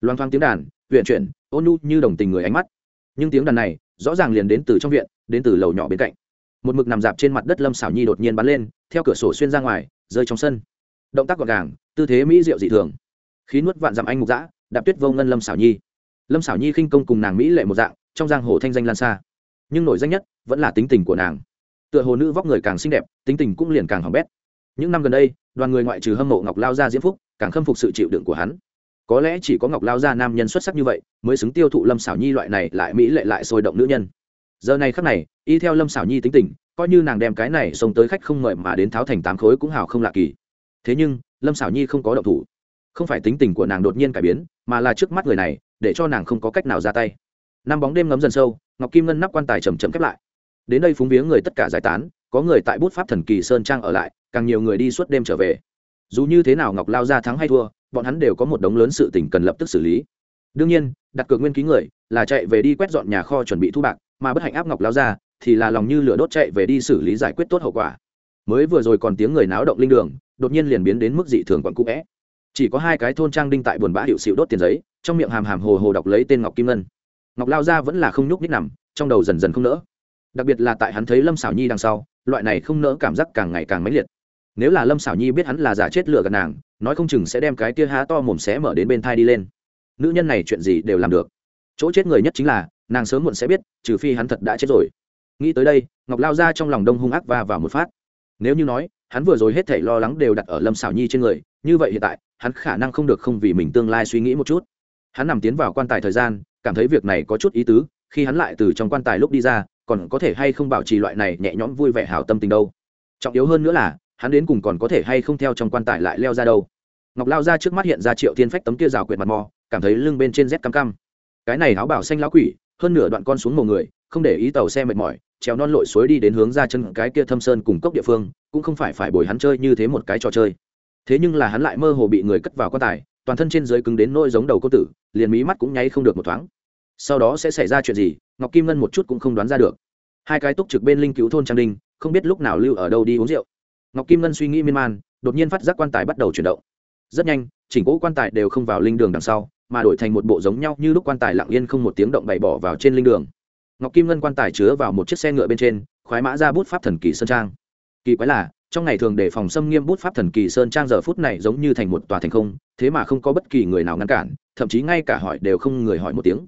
Loang thoang tiếng đàn huyện chuyển, ôn nu như đồng tình người ánh mắt. Nhưng tiếng đàn này, rõ ràng liền đến từ trong viện, đến từ lầu nhỏ bên cạnh. Một mực nằm dạp trên mặt đất lâm xảo nhi đột nhiên bắn lên, theo cửa sổ xuyên ra ngoài, rơi trong sân. Động tác gọn gàng, tư thế mỹ diệu dị thường. Khí nuốt vạn dặm anh mục dã, đạp tuyết vô ngân lâm xảo nhi. Lâm xảo nhi khinh công cùng nàng mỹ lệ một dạng, trong giang hồ thanh danh lan xa. Nhưng nổi danh nhất vẫn là tính tình của nàng. Tựa hồ nữ vóc người càng xinh đẹp, tính tình cũng liền càng hỏng bét những năm gần đây, đoàn người ngoại trừ hâm mộ ngọc lao gia diễm phúc, càng khâm phục sự chịu đựng của hắn. Có lẽ chỉ có ngọc lao gia nam nhân xuất sắc như vậy mới xứng tiêu thụ lâm xảo nhi loại này lại mỹ lệ lại sôi động nữ nhân. Giờ này khắc này, y theo lâm xảo nhi tính tình, coi như nàng đem cái này xông tới khách không mời mà đến tháo thành tám khối cũng hào không lạ kỳ. Thế nhưng, lâm xảo nhi không có động thủ. Không phải tính tình của nàng đột nhiên cải biến, mà là trước mắt người này, để cho nàng không có cách nào ra tay. Năm bóng đêm ngấm dần sâu, ngọc kim ngân nắp quan tài chầm chậm khép lại. Đến đây phúng viếng người tất cả giải tán, có người tại bút pháp thần kỳ sơn trang ở lại càng nhiều người đi suốt đêm trở về. Dù như thế nào ngọc lao ra thắng hay thua, bọn hắn đều có một đống lớn sự tình cần lập tức xử lý. Đương nhiên, đặt cược nguyên ký người là chạy về đi quét dọn nhà kho chuẩn bị thu bạc, mà bất hạnh áp ngọc lao ra thì là lòng như lửa đốt chạy về đi xử lý giải quyết tốt hậu quả. Mới vừa rồi còn tiếng người náo động linh đường, đột nhiên liền biến đến mức dị thường quặn cũ vẽ chỉ có hai cái thôn trang đinh tại buồn bã hiệu xịu đốt tiền giấy, trong miệng hàm hàm hồ hồ đọc lấy tên ngọc kim ngân. Ngọc lao ra vẫn là không nhúc nhích nằm, trong đầu dần dần không nỡ. Đặc biệt là tại hắn thấy lâm xảo nhi đằng sau, loại này không nỡ cảm giác càng ngày càng mãnh liệt nếu là lâm xảo nhi biết hắn là giả chết lựa gần nàng, nói không chừng sẽ đem cái tia há to mồm xé mở đến bên thai đi lên. Nữ nhân này chuyện gì đều làm được. Chỗ chết người nhất chính là, nàng sớm muộn sẽ biết, trừ phi hắn thật đã chết rồi. Nghĩ tới đây, ngọc lao ra trong lòng đông hung ác va vào một phát. Nếu như nói, hắn vừa rồi hết thảy lo lắng đều đặt ở lâm xảo nhi trên người, như vậy hiện tại, hắn khả năng không được không vì mình tương lai suy nghĩ một chút. Hắn nằm tiến vào quan tài thời gian, cảm thấy việc này có chút ý tứ, khi hắn lại từ trong quan tài lúc đi ra, còn có thể hay không bảo trì loại này nhẹ nhõm vui vẻ hảo tâm tình đâu. Trọng yếu hơn nữa là hắn đến cùng còn có thể hay không theo trong quan tài lại leo ra đâu. Ngọc lao ra trước mắt hiện ra triệu thiên phách tấm kia rào quyệt mặt mò, cảm thấy lưng bên trên rét căm căm. Cái này áo bảo xanh lá quỷ, hơn nửa đoạn con xuống một người, không để ý tàu xe mệt mỏi, trèo non lội suối đi đến hướng ra chân cái kia thâm sơn cùng cốc địa phương, cũng không phải phải bồi hắn chơi như thế một cái trò chơi. Thế nhưng là hắn lại mơ hồ bị người cất vào quan tài, toàn thân trên dưới cứng đến nỗi giống đầu cô tử, liền mí mắt cũng nháy không được một thoáng. Sau đó sẽ xảy ra chuyện gì, ngọc kim ngân một chút cũng không đoán ra được. Hai cái túc trực bên linh cứu thôn trang đinh, không biết lúc nào lưu ở đâu đi uống rượu ngọc kim ngân suy nghĩ miên man, đột nhiên phát giác quan tài bắt đầu chuyển động. Rất nhanh, chỉnh cỗ quan tài đều không vào linh đường đằng sau, mà đổi thành một bộ giống nhau như lúc quan tài lặng yên không một tiếng động bày bỏ vào trên linh đường. Ngọc kim ngân quan tài chứa vào một chiếc xe ngựa bên trên, khoái mã ra bút pháp thần kỳ sơn trang. Kỳ quái là, trong ngày thường để phòng xâm nghiêm bút pháp thần kỳ sơn trang giờ phút này giống như thành một tòa thành không, thế mà không có bất kỳ người nào ngăn cản, thậm chí ngay cả hỏi đều không người hỏi một tiếng.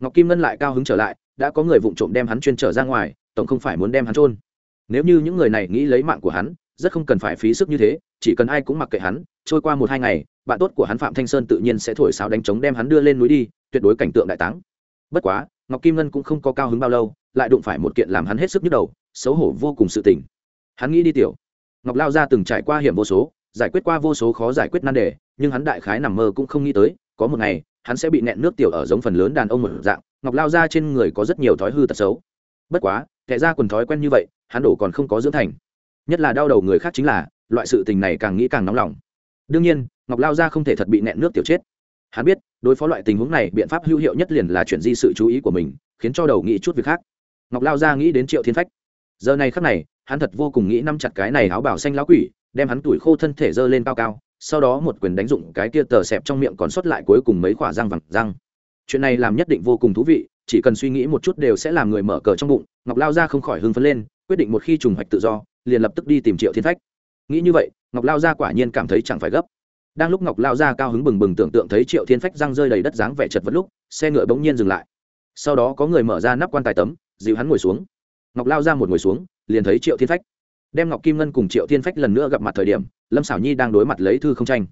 Ngọc kim ngân lại cao hứng trở lại, đã có người vụng trộm đem hắn chuyên trở ra ngoài, tổng không phải muốn đem hắn trôn nếu như những người này nghĩ lấy mạng của hắn rất không cần phải phí sức như thế, chỉ cần ai cũng mặc kệ hắn, trôi qua một hai ngày, bạn tốt của hắn phạm thanh sơn tự nhiên sẽ thổi sáo đánh trống đem hắn đưa lên núi đi, tuyệt đối cảnh tượng đại táng. Bất quá, ngọc kim ngân cũng không có cao hứng bao lâu, lại đụng phải một kiện làm hắn hết sức nhức đầu, xấu hổ vô cùng sự tình. Hắn nghĩ đi tiểu. Ngọc lao ra từng trải qua hiểm vô số, giải quyết qua vô số khó giải quyết nan đề, nhưng hắn đại khái nằm mơ cũng không nghĩ tới, có một ngày, hắn sẽ bị nẹn nước tiểu ở giống phần lớn đàn ông một dạng, ngọc lao ra trên người có rất nhiều thói hư tật xấu. Bất quá, kẻ ra quần thói quen như vậy, hắn đổ còn không có dưỡng thành nhất là đau đầu người khác chính là, loại sự tình này càng nghĩ càng nóng lòng. Đương nhiên, ngọc lao ra không thể thật bị nẹn nước tiểu chết. Hắn biết, đối phó loại tình huống này, biện pháp hữu hiệu nhất liền là chuyển di sự chú ý của mình, khiến cho đầu nghĩ chút việc khác. Ngọc lao ra nghĩ đến triệu thiên phách. Giờ này khắc này, hắn thật vô cùng nghĩ nắm chặt cái này áo bảo xanh lão quỷ, đem hắn tuổi khô thân thể dơ lên cao cao, sau đó một quyền đánh dụng cái kia tờ xẹp trong miệng còn sót lại cuối cùng mấy khỏa răng vàng răng. Chuyện này làm nhất định vô cùng thú vị, chỉ cần suy nghĩ một chút đều sẽ làm người mở cờ trong bụng, ngọc lao ra không khỏi hưng phấn lên quyết định một khi trùng hoạch tự do, liền lập tức đi tìm triệu thiên phách. Nghĩ như vậy, ngọc lao gia quả nhiên cảm thấy chẳng phải gấp. Đang lúc ngọc lao gia cao hứng bừng bừng tưởng tượng thấy triệu thiên phách răng rơi đầy đất dáng vẻ chật vật lúc, xe ngựa bỗng nhiên dừng lại. Sau đó có người mở ra nắp quan tài tấm dịu hắn ngồi xuống. Ngọc lao ra một ngồi xuống, liền thấy triệu thiên phách. Đem ngọc kim ngân cùng triệu thiên phách lần nữa gặp mặt thời điểm, lâm xảo nhi đang đối mặt lấy thư không tranh.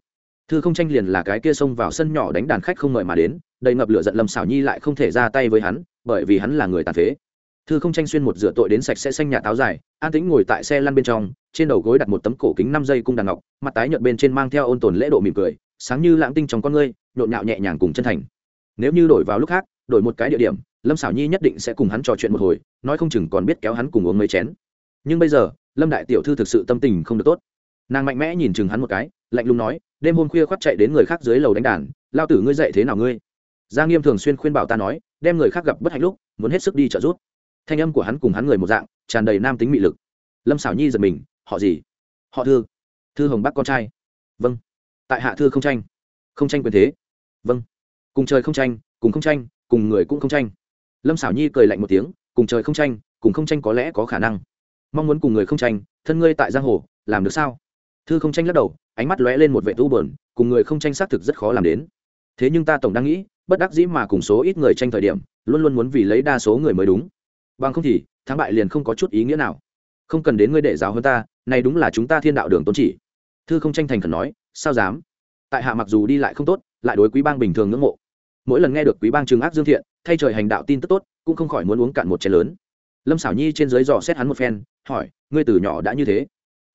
Thư không tranh liền là cái kia xông vào sân nhỏ đánh đàn khách không mời mà đến, đầy ngập lửa giận lâm xảo nhi lại không thể ra tay với hắn, bởi vì hắn là người tàn phế thư không tranh xuyên một rửa tội đến sạch sẽ xanh nhà táo dài, an tĩnh ngồi tại xe lăn bên trong, trên đầu gối đặt một tấm cổ kính năm giây cung đàn ngọc, mặt tái nhợt bên trên mang theo ôn tồn lễ độ mỉm cười, sáng như lãng tinh trong con ngươi, nhộn nhạo nhẹ nhàng cùng chân thành. Nếu như đổi vào lúc khác, đổi một cái địa điểm, lâm xảo nhi nhất định sẽ cùng hắn trò chuyện một hồi, nói không chừng còn biết kéo hắn cùng uống mấy chén. Nhưng bây giờ, lâm đại tiểu thư thực sự tâm tình không được tốt. Nàng mạnh mẽ nhìn chừng hắn một cái, lạnh lùng nói, đêm hôm khuya khoác chạy đến người khác dưới lầu đánh đàn, lao tử ngươi dậy thế nào ngươi? Gia nghiêm thường xuyên khuyên bảo ta nói, đem người khác gặp bất hạnh lúc, muốn hết sức đi trợ giúp thanh âm của hắn cùng hắn người một dạng, tràn đầy nam tính mị lực. Lâm xảo nhi giật mình, họ gì? Họ thư? Thư hồng bắc con trai? Vâng. Tại hạ thư không tranh. Không tranh quyền thế. Vâng. Cùng trời không tranh, cùng không tranh, cùng người cũng không tranh. Lâm xảo nhi cười lạnh một tiếng, cùng trời không tranh, cùng không tranh có lẽ có khả năng. Mong muốn cùng người không tranh, thân ngươi tại giang hồ, làm được sao? Thư không tranh lắc đầu, ánh mắt lóe lên một vệ tu bờn cùng người không tranh xác thực rất khó làm đến. Thế nhưng ta tổng đang nghĩ, bất đắc dĩ mà cùng số ít người tranh thời điểm, luôn luôn muốn vì lấy đa số người mới đúng bằng không thì, thắng bại liền không có chút ý nghĩa nào. Không cần đến ngươi để giáo hơn ta, này đúng là chúng ta thiên đạo đường tôn chỉ. Thư không tranh thành khẩn nói, sao dám? Tại hạ mặc dù đi lại không tốt, lại đối quý bang bình thường ngưỡng mộ. Mỗi lần nghe được quý bang trường ác dương thiện, thay trời hành đạo tin tức tốt, cũng không khỏi muốn uống cạn một chén lớn. Lâm xảo nhi trên dưới dò xét hắn một phen, hỏi, ngươi từ nhỏ đã như thế?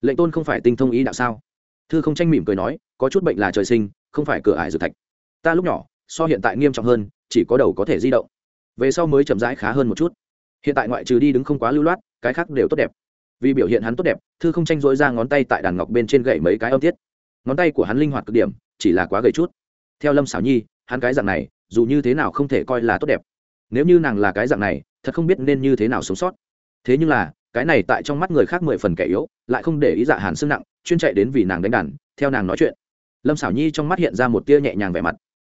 Lệnh tôn không phải tinh thông ý đạo sao? Thư không tranh mỉm cười nói, có chút bệnh là trời sinh, không phải cửa ải dược thạch. Ta lúc nhỏ, so hiện tại nghiêm trọng hơn, chỉ có đầu có thể di động. Về sau mới chậm rãi khá hơn một chút hiện tại ngoại trừ đi đứng không quá lưu loát, cái khác đều tốt đẹp. Vì biểu hiện hắn tốt đẹp, thư không tranh dối ra ngón tay tại đàn ngọc bên trên gậy mấy cái âm tiết. Ngón tay của hắn linh hoạt cực điểm, chỉ là quá gầy chút. Theo lâm xảo nhi, hắn cái dạng này, dù như thế nào không thể coi là tốt đẹp. Nếu như nàng là cái dạng này, thật không biết nên như thế nào sống sót. Thế nhưng là, cái này tại trong mắt người khác mười phần kẻ yếu, lại không để ý dạ hàn xương nặng, chuyên chạy đến vì nàng đánh đàn, theo nàng nói chuyện. Lâm xảo nhi trong mắt hiện ra một tia nhẹ nhàng vẻ mặt.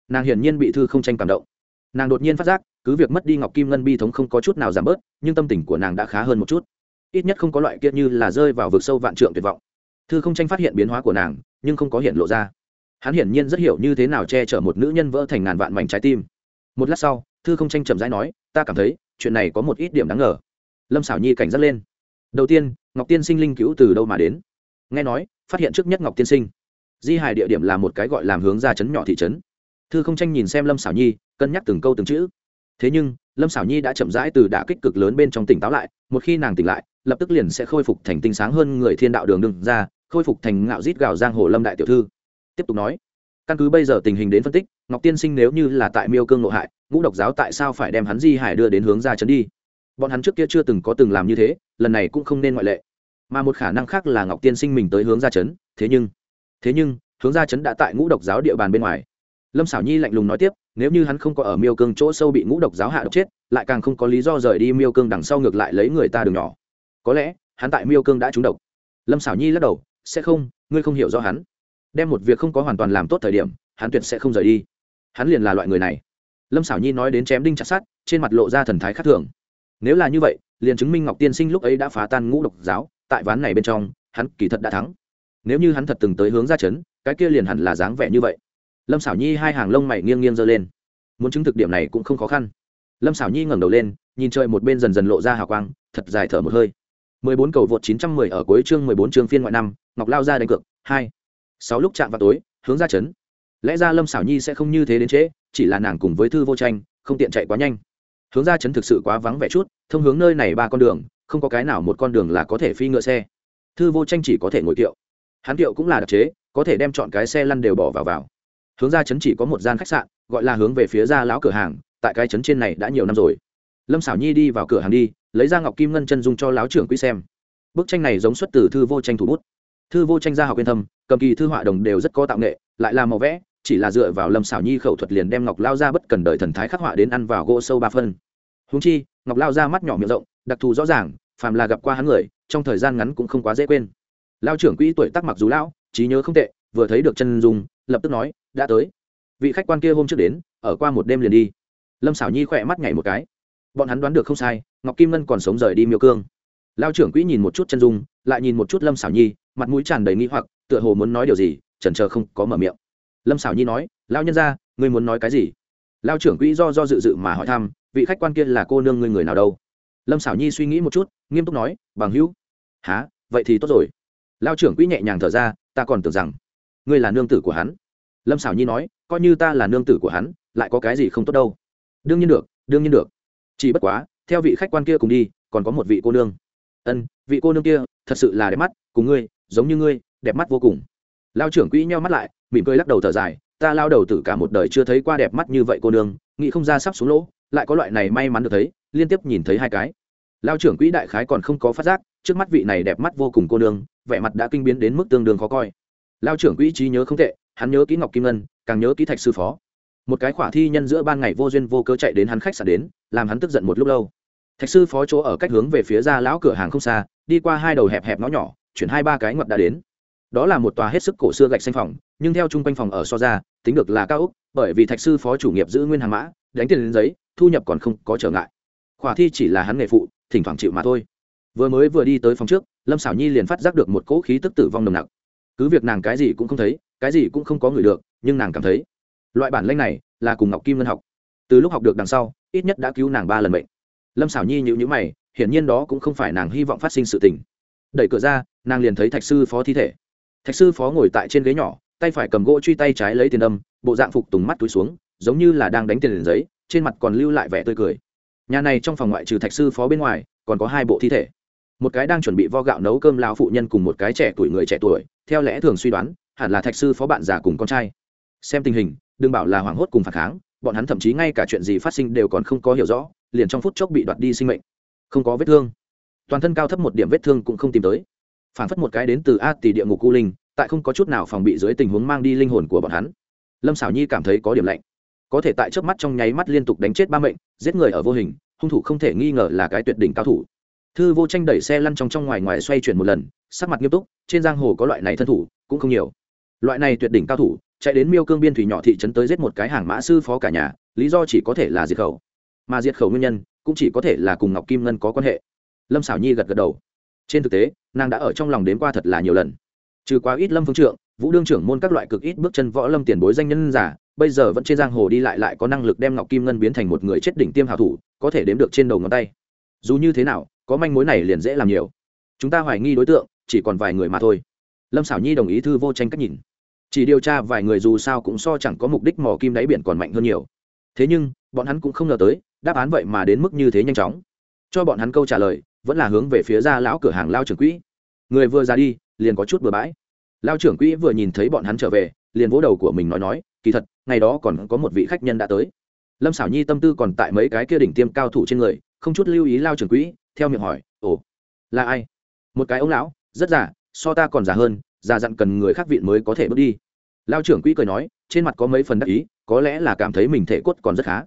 Nàng hiển nhiên bị thư không tranh cảm động. Nàng đột nhiên phát giác cứ việc mất đi ngọc kim ngân bi thống không có chút nào giảm bớt, nhưng tâm tình của nàng đã khá hơn một chút. Ít nhất không có loại kia như là rơi vào vực sâu vạn trượng tuyệt vọng. Thư không tranh phát hiện biến hóa của nàng, nhưng không có hiện lộ ra. Hắn hiển nhiên rất hiểu như thế nào che chở một nữ nhân vỡ thành ngàn vạn mảnh trái tim. Một lát sau, thư không tranh chậm rãi nói, ta cảm thấy, chuyện này có một ít điểm đáng ngờ. Lâm xảo nhi cảnh giác lên. Đầu tiên, ngọc tiên sinh linh cứu từ đâu mà đến? Nghe nói, phát hiện trước nhất ngọc tiên sinh. Di hài địa điểm là một cái gọi làm hướng ra chấn nhỏ thị trấn. Thư không tranh nhìn xem lâm xảo nhi, cân nhắc từng câu từng chữ thế nhưng, lâm xảo nhi đã chậm rãi từ đả kích cực lớn bên trong tỉnh táo lại, một khi nàng tỉnh lại, lập tức liền sẽ khôi phục thành tinh sáng hơn người thiên đạo đường đừng ra, khôi phục thành ngạo rít gào giang hồ lâm đại tiểu thư. Tiếp tục nói, căn cứ bây giờ tình hình đến phân tích, ngọc tiên sinh nếu như là tại miêu cương nội hại, ngũ độc giáo tại sao phải đem hắn di hải đưa đến hướng ra trấn đi? Bọn hắn trước kia chưa từng có từng làm như thế, lần này cũng không nên ngoại lệ. Mà một khả năng khác là ngọc tiên sinh mình tới hướng ra trấn thế nhưng thế nhưng, hướng ra trấn đã tại ngũ độc giáo địa bàn bên ngoài. Lâm xảo nhi lạnh lùng nói tiếp nếu như hắn không có ở miêu cương chỗ sâu bị ngũ độc giáo hạ độc chết, lại càng không có lý do rời đi miêu cương đằng sau ngược lại lấy người ta đường nhỏ. Có lẽ, hắn tại miêu cương đã trúng độc. Lâm xảo nhi lắc đầu, sẽ không, ngươi không hiểu rõ hắn. Đem một việc không có hoàn toàn làm tốt thời điểm, hắn tuyệt sẽ không rời đi. Hắn liền là loại người này. Lâm xảo nhi nói đến chém đinh chặt sát trên mặt lộ ra thần thái khác thường. Nếu là như vậy, liền chứng minh ngọc tiên sinh lúc ấy đã phá tan ngũ độc giáo, tại ván này bên trong, hắn kỳ thật đã thắng. Nếu như hắn thật từng tới hướng ra chấn, cái kia liền hẳn là dáng vẻ như vậy lâm xảo nhi hai hàng lông mày nghiêng nghiêng giơ lên. Muốn chứng thực điểm này cũng không khó khăn. Lâm xảo nhi ngẩng đầu lên, nhìn trời một bên dần dần lộ ra hào quang, thật dài thở một hơi. Mười bốn cầu vượt chín trăm mười ở cuối chương mười bốn chương phiên ngoại năm, ngọc lao ra đánh cược, hai. Sáu lúc chạm vào tối, hướng ra chấn. Lẽ ra lâm xảo nhi sẽ không như thế đến trễ, chỉ là nàng cùng với thư vô tranh, không tiện chạy quá nhanh. Hướng ra chấn thực sự quá vắng vẻ chút, thông hướng nơi này ba con đường, không có cái nào một con đường là có thể phi ngựa xe. Thư vô tranh chỉ có thể ngồi kiệu. Hắn kiệu cũng là đặc chế, có thể đem chọn cái xe lăn đều bỏ vào vào hướng ra chấn chỉ có một gian khách sạn, gọi là hướng về phía ra lão cửa hàng, tại cái chấn trên này đã nhiều năm rồi. Lâm xảo nhi đi vào cửa hàng đi, lấy ra ngọc kim ngân chân dung cho lão trưởng quý xem. Bức tranh này giống xuất từ thư vô tranh thủ bút. Thư vô tranh gia học yên thâm, cầm kỳ thư họa đồng đều rất có tạo nghệ, lại là màu vẽ, chỉ là dựa vào lâm xảo nhi khẩu thuật liền đem ngọc lao ra bất cần đợi thần thái khắc họa đến ăn vào gỗ sâu ba phân. Húng chi, ngọc lao ra mắt nhỏ miệng rộng, đặc thù rõ ràng, phàm là gặp qua hắn người, trong thời gian ngắn cũng không quá dễ quên. Lao trưởng quỹ tuổi tác mặc dù lão, trí nhớ không tệ, vừa thấy được chân dung, lập tức nói đã tới. Vị khách quan kia hôm trước đến, ở qua một đêm liền đi. Lâm xảo nhi khỏe mắt nhảy một cái. Bọn hắn đoán được không sai, ngọc kim ngân còn sống rời đi miêu cương. Lao trưởng quỹ nhìn một chút chân dung, lại nhìn một chút lâm xảo nhi, mặt mũi tràn đầy nghi hoặc, tựa hồ muốn nói điều gì, chần chờ không có mở miệng. Lâm xảo nhi nói lao nhân ra ngươi muốn nói cái gì? Lao trưởng quỹ do do dự dự mà hỏi thăm, vị khách quan kia là cô nương ngươi người nào đâu? Lâm xảo nhi suy nghĩ một chút, nghiêm túc nói, bằng hữu. Há vậy thì tốt rồi. Lao trưởng quỹ nhẹ nhàng thở ra, ta còn tưởng rằng ngươi là nương tử của hắn lâm xảo nhi nói, coi như ta là nương tử của hắn, lại có cái gì không tốt đâu. Đương nhiên được, đương nhiên được. Chỉ bất quá, theo vị khách quan kia cùng đi, còn có một vị cô nương. Ân, vị cô nương kia, thật sự là đẹp mắt, cùng ngươi, giống như ngươi, đẹp mắt vô cùng. Lao trưởng quỹ nheo mắt lại, mỉm cười lắc đầu thở dài, ta lao đầu tử cả một đời chưa thấy qua đẹp mắt như vậy cô nương, nghĩ không ra sắp xuống lỗ, lại có loại này may mắn được thấy, liên tiếp nhìn thấy hai cái. Lao trưởng quỹ đại khái còn không có phát giác, trước mắt vị này đẹp mắt vô cùng cô nương, vẻ mặt đã kinh biến đến mức tương đương khó coi. Lao trưởng quỹ trí nhớ không tệ hắn nhớ kỹ ngọc kim ngân, càng nhớ kỹ thạch sư phó. Một cái khỏa thi nhân giữa ban ngày vô duyên vô cớ chạy đến hắn khách sạn đến, làm hắn tức giận một lúc lâu. Thạch sư phó chỗ ở cách hướng về phía ra lão cửa hàng không xa, đi qua hai đầu hẹp hẹp ngõ nhỏ, chuyển hai ba cái ngoặt đã đến. Đó là một tòa hết sức cổ xưa gạch xanh phòng, nhưng theo chung quanh phòng ở so ra, tính được là cao úc bởi vì thạch sư phó chủ nghiệp giữ nguyên hàng mã, đánh tiền đến giấy, thu nhập còn không có trở ngại. Khỏa thi chỉ là hắn nghề phụ, thỉnh thoảng chịu mà thôi. Vừa mới vừa đi tới phòng trước, lâm xảo nhi liền phát giác được một cỗ khí tức tử vong nồng nặc cứ việc nàng cái gì cũng không thấy, cái gì cũng không có người được, nhưng nàng cảm thấy, loại bản lanh này là cùng ngọc kim ngân học. Từ lúc học được đằng sau, ít nhất đã cứu nàng ba lần bệnh lâm xảo nhi nhịu nhữ mày, hiển nhiên đó cũng không phải nàng hy vọng phát sinh sự tình. Đẩy cửa ra, nàng liền thấy thạch sư phó thi thể. Thạch sư phó ngồi tại trên ghế nhỏ, tay phải cầm gỗ truy tay trái lấy tiền đâm bộ dạng phục tùng mắt túi xuống, giống như là đang đánh tiền liền giấy, trên mặt còn lưu lại vẻ tươi cười. Nhà này trong phòng ngoại trừ thạch sư phó bên ngoài, còn có hai bộ thi thể một cái đang chuẩn bị vo gạo nấu cơm lao phụ nhân cùng một cái trẻ tuổi người trẻ tuổi, theo lẽ thường suy đoán, hẳn là thạch sư phó bạn già cùng con trai. Xem tình hình, đừng bảo là hoảng hốt cùng phản kháng, bọn hắn thậm chí ngay cả chuyện gì phát sinh đều còn không có hiểu rõ, liền trong phút chốc bị đoạt đi sinh mệnh. Không có vết thương. Toàn thân cao thấp một điểm vết thương cũng không tìm tới. Phản phất một cái đến từ a tỷ địa ngục cu linh, tại không có chút nào phòng bị dưới tình huống mang đi linh hồn của bọn hắn. Lâm xảo nhi cảm thấy có điểm lạnh. Có thể tại trước mắt trong nháy mắt liên tục đánh chết ba mệnh, giết người ở vô hình, hung thủ không thể nghi ngờ là cái tuyệt đỉnh cao thủ thư vô tranh đẩy xe lăn trong trong ngoài ngoài xoay chuyển một lần, sắc mặt nghiêm túc, trên giang hồ có loại này thân thủ, cũng không nhiều. Loại này tuyệt đỉnh cao thủ, chạy đến miêu cương biên thủy nhỏ thị trấn tới giết một cái hàng mã sư phó cả nhà, lý do chỉ có thể là diệt khẩu. Mà diệt khẩu nguyên nhân, cũng chỉ có thể là cùng ngọc kim ngân có quan hệ. Lâm xảo nhi gật gật đầu. Trên thực tế, nàng đã ở trong lòng đến qua thật là nhiều lần. Trừ quá ít lâm phương trượng, vũ đương trưởng môn các loại cực ít bước chân võ lâm tiền bối danh nhân giả, bây giờ vẫn trên giang hồ đi lại lại có năng lực đem ngọc kim ngân biến thành một người chết đỉnh tiêm hào thủ, có thể đếm được trên đầu ngón tay. Dù như thế nào có manh mối này liền dễ làm nhiều. Chúng ta hoài nghi đối tượng, chỉ còn vài người mà thôi. Lâm xảo nhi đồng ý thư vô tranh cách nhìn. Chỉ điều tra vài người dù sao cũng so chẳng có mục đích mò kim đáy biển còn mạnh hơn nhiều. Thế nhưng, bọn hắn cũng không ngờ tới, đáp án vậy mà đến mức như thế nhanh chóng. Cho bọn hắn câu trả lời, vẫn là hướng về phía ra lão cửa hàng lao trưởng quỹ. Người vừa ra đi, liền có chút bừa bãi. Lao trưởng quỹ vừa nhìn thấy bọn hắn trở về, liền vỗ đầu của mình nói nói, kỳ thật, ngày đó còn có một vị khách nhân đã tới. Lâm xảo nhi tâm tư còn tại mấy cái kia đỉnh tiêm cao thủ trên người, không chút lưu ý lao trưởng quỹ theo miệng hỏi, ồ, là ai? Một cái ông lão, rất già, so ta còn già hơn, già dặn cần người khác viện mới có thể bước đi. Lao trưởng quỹ cười nói, trên mặt có mấy phần đắc ý, có lẽ là cảm thấy mình thể cốt còn rất khá.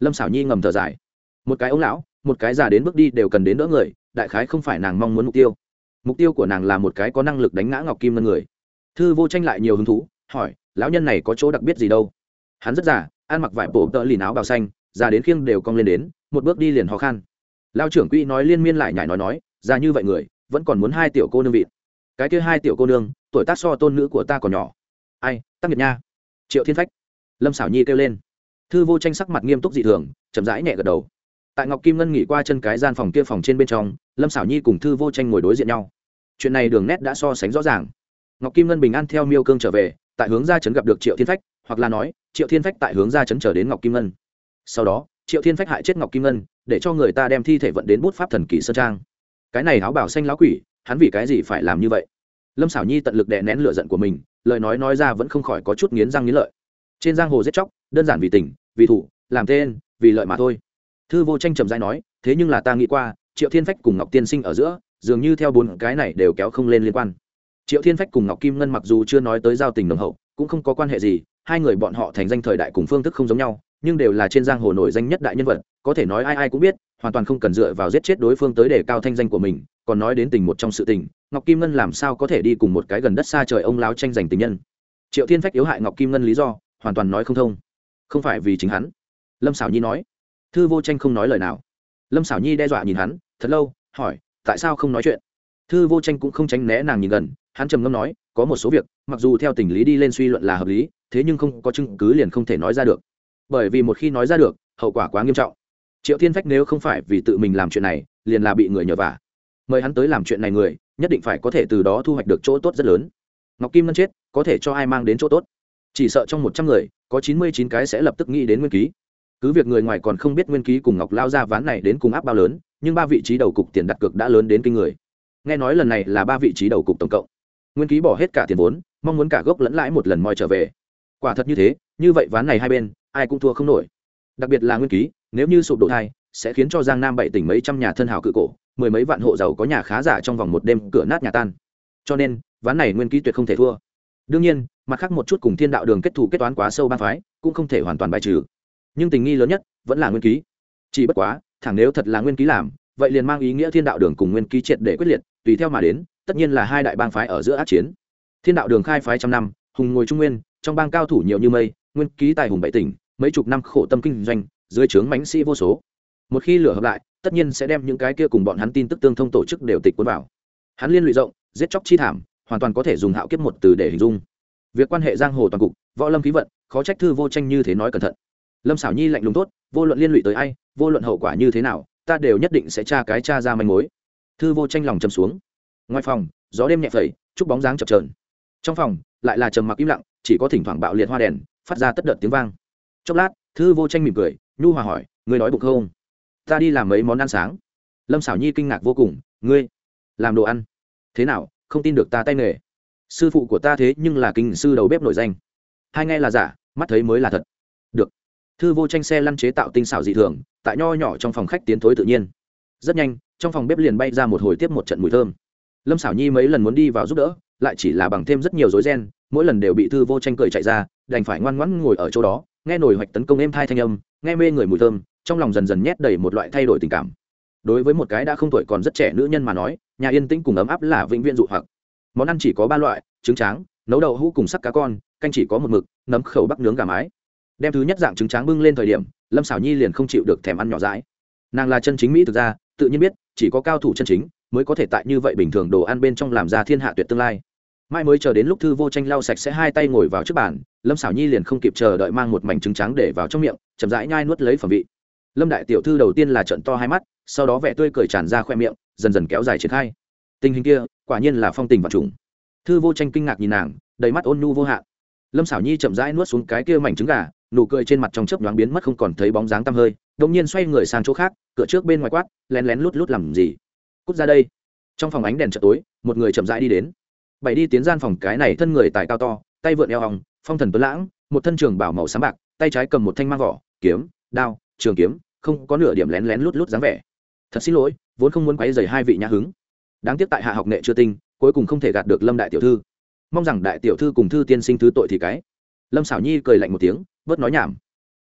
Lâm xảo nhi ngầm thở dài, một cái ông lão, một cái già đến bước đi đều cần đến đỡ người, đại khái không phải nàng mong muốn mục tiêu. Mục tiêu của nàng là một cái có năng lực đánh ngã ngọc kim ngân người. Thư vô tranh lại nhiều hứng thú, hỏi, lão nhân này có chỗ đặc biệt gì đâu? Hắn rất già, ăn mặc vải bổ tợ lìn áo bào xanh, già đến khiêng đều cong lên đến, một bước đi liền khó khăn lao trưởng quỹ nói liên miên lại nhải nói nói già như vậy người, vẫn còn muốn hai tiểu cô nương vịt cái kia hai tiểu cô nương, tuổi tác so tôn nữ của ta còn nhỏ. Ai, tắc nghiệp nha. Triệu thiên phách. Lâm xảo nhi kêu lên. Thư vô tranh sắc mặt nghiêm túc dị thường, chậm rãi nhẹ gật đầu. Tại ngọc kim ngân nghỉ qua chân cái gian phòng kia phòng trên bên trong, lâm xảo nhi cùng thư vô tranh ngồi đối diện nhau. Chuyện này đường nét đã so sánh rõ ràng. Ngọc kim ngân bình an theo miêu cương trở về, tại hướng ra chấn gặp được triệu thiên phách, hoặc là nói, triệu thiên phách tại hướng ra chấn trở đến ngọc kim ngân. Sau đó triệu thiên phách hại chết ngọc kim ngân, để cho người ta đem thi thể vận đến bút pháp thần kỳ sơn trang. Cái này áo bảo xanh lão quỷ, hắn vì cái gì phải làm như vậy? Lâm xảo nhi tận lực đè nén lửa giận của mình, lời nói nói ra vẫn không khỏi có chút nghiến răng nghiến lợi. Trên giang hồ giết chóc, đơn giản vì tình, vì thủ làm tên, vì lợi mà thôi. Thư vô tranh trầm dai nói, thế nhưng là ta nghĩ qua, triệu thiên phách cùng ngọc tiên sinh ở giữa, dường như theo bốn cái này đều kéo không lên liên quan. Triệu thiên phách cùng ngọc kim ngân mặc dù chưa nói tới giao tình nồng hậu, cũng không có quan hệ gì, hai người bọn họ thành danh thời đại cùng phương thức không giống nhau nhưng đều là trên giang hồ nổi danh nhất đại nhân vật, có thể nói ai ai cũng biết, hoàn toàn không cần dựa vào giết chết đối phương tới để cao thanh danh của mình, còn nói đến tình một trong sự tình, ngọc kim ngân làm sao có thể đi cùng một cái gần đất xa trời ông láo tranh giành tình nhân? Triệu thiên phách yếu hại ngọc kim ngân lý do, hoàn toàn nói không thông. Không phải vì chính hắn. Lâm xảo nhi nói. Thư vô tranh không nói lời nào. Lâm xảo nhi đe dọa nhìn hắn, thật lâu, hỏi, tại sao không nói chuyện? Thư vô tranh cũng không tránh né nàng nhìn gần, hắn trầm ngâm nói, có một số việc, mặc dù theo tình lý đi lên suy luận là hợp lý, thế nhưng không có chứng cứ liền không thể nói ra được bởi vì một khi nói ra được, hậu quả quá nghiêm trọng. Triệu thiên phách nếu không phải vì tự mình làm chuyện này, liền là bị người nhờ vả. Mời hắn tới làm chuyện này người, nhất định phải có thể từ đó thu hoạch được chỗ tốt rất lớn. Ngọc kim ngân chết, có thể cho ai mang đến chỗ tốt? Chỉ sợ trong một trăm người, có chín mươi chín cái sẽ lập tức nghĩ đến nguyên ký. Cứ việc người ngoài còn không biết nguyên ký cùng ngọc lao ra ván này đến cùng áp bao lớn, nhưng ba vị trí đầu cục tiền đặt cược đã lớn đến kinh người. Nghe nói lần này là ba vị trí đầu cục tổng cộng. Nguyên ký bỏ hết cả tiền vốn, mong muốn cả gốc lẫn lãi một lần moi trở về quả thật như thế, như vậy ván này hai bên, ai cũng thua không nổi. Đặc biệt là nguyên ký, nếu như sụp đổ thai, sẽ khiến cho giang nam bảy tỉnh mấy trăm nhà thân hào cự cổ, mười mấy vạn hộ giàu có nhà khá giả trong vòng một đêm cửa nát nhà tan. Cho nên, ván này nguyên ký tuyệt không thể thua. Đương nhiên, mặt khác một chút cùng thiên đạo đường kết thù kết toán quá sâu ban phái, cũng không thể hoàn toàn bài trừ. Nhưng tình nghi lớn nhất vẫn là nguyên ký. Chỉ bất quá, thẳng nếu thật là nguyên ký làm, vậy liền mang ý nghĩa thiên đạo đường cùng nguyên ký triệt để quyết liệt, tùy theo mà đến, tất nhiên là hai đại bang phái ở giữa át chiến. Thiên đạo đường khai phái trăm năm, hùng ngồi trung nguyên trong bang cao thủ nhiều như mây, nguyên ký tài hùng bảy tỉnh, mấy chục năm khổ tâm kinh doanh, dưới trướng mãnh sĩ vô số. Một khi lửa hợp lại, tất nhiên sẽ đem những cái kia cùng bọn hắn tin tức tương thông tổ chức đều tịch cuốn vào. Hắn liên lụy rộng, giết chóc chi thảm, hoàn toàn có thể dùng hạo kiếp một từ để hình dung. Việc quan hệ giang hồ toàn cục, võ lâm khí vận, khó trách thư vô tranh như thế nói cẩn thận. Lâm xảo nhi lạnh lùng tốt, vô luận liên lụy tới ai, vô luận hậu quả như thế nào, ta đều nhất định sẽ tra cái tra ra manh mối. Thư vô tranh lòng chầm xuống. Ngoài phòng, gió đêm nhẹ phẩy, chúc bóng dáng chập trờn trong phòng, lại là trầm mặc im lặng chỉ có thỉnh thoảng bạo liệt hoa đèn, phát ra tất đợt tiếng vang. Chốc lát, thư vô tranh mỉm cười, nhu hòa hỏi, ngươi nói bụng không? Ta đi làm mấy món ăn sáng. Lâm xảo nhi kinh ngạc vô cùng, ngươi làm đồ ăn? Thế nào, không tin được ta tay nghề? Sư phụ của ta thế nhưng là kinh sư đầu bếp nổi danh. Hai nghe là giả, mắt thấy mới là thật. Được. Thư vô tranh xe lăn chế tạo tinh xảo dị thường, tại nho nhỏ trong phòng khách tiến thối tự nhiên. Rất nhanh, trong phòng bếp liền bay ra một hồi tiếp một trận mùi thơm. Lâm xảo nhi mấy lần muốn đi vào giúp đỡ lại chỉ là bằng thêm rất nhiều rối ren, mỗi lần đều bị thư vô tranh cười chạy ra, đành phải ngoan ngoãn ngồi ở chỗ đó, nghe nổi hoạch tấn công êm thai thanh âm, nghe mê người mùi thơm, trong lòng dần dần nhét đầy một loại thay đổi tình cảm. Đối với một cái đã không tuổi còn rất trẻ nữ nhân mà nói, nhà yên tĩnh cùng ấm áp là vĩnh viễn dụ hoặc. Món ăn chỉ có ba loại, trứng tráng, nấu đậu hũ cùng sắc cá con, canh chỉ có một mực, nấm khẩu bắc nướng gà mái. Đem thứ nhất dạng trứng tráng bưng lên thời điểm, lâm xảo nhi liền không chịu được thèm ăn nhỏ dãi. Nàng là chân chính mỹ thực ra tự nhiên biết, chỉ có cao thủ chân chính, mới có thể tại như vậy bình thường đồ ăn bên trong làm ra thiên hạ tuyệt tương lai mai mới chờ đến lúc thư vô tranh lau sạch sẽ hai tay ngồi vào trước bàn, lâm xảo nhi liền không kịp chờ đợi mang một mảnh trứng trắng để vào trong miệng, chậm rãi nhai nuốt lấy phẩm vị. Lâm đại tiểu thư đầu tiên là trận to hai mắt, sau đó vẻ tươi cười tràn ra khoe miệng, dần dần kéo dài triển khai. Tình hình kia, quả nhiên là phong tình và trùng. Thư vô tranh kinh ngạc nhìn nàng, đầy mắt ôn nhu vô hạn. Lâm xảo nhi chậm rãi nuốt xuống cái kia mảnh trứng gà, nụ cười trên mặt trong chớp nhoáng biến mất không còn thấy bóng dáng tăm hơi, đột nhiên xoay người sang chỗ khác, cửa trước bên ngoài quát, lén lén lút lút làm gì? Cút ra đây. Trong phòng ánh đèn chợ tối, một người chậm rãi đi đến bảy đi tiến gian phòng cái này thân người tài cao to, tay vượn eo hòng, phong thần tuấn lãng, một thân trường bảo màu sáng bạc, tay trái cầm một thanh mang vỏ, kiếm, đao, trường kiếm, không có nửa điểm lén lén lút lút dáng vẻ. Thật xin lỗi, vốn không muốn quấy dày hai vị nhã hứng. Đáng tiếc tại hạ học nghệ chưa tinh, cuối cùng không thể gạt được lâm đại tiểu thư. Mong rằng đại tiểu thư cùng thư tiên sinh thứ tội thì cái. Lâm xảo nhi cười lạnh một tiếng bớt nói nhảm.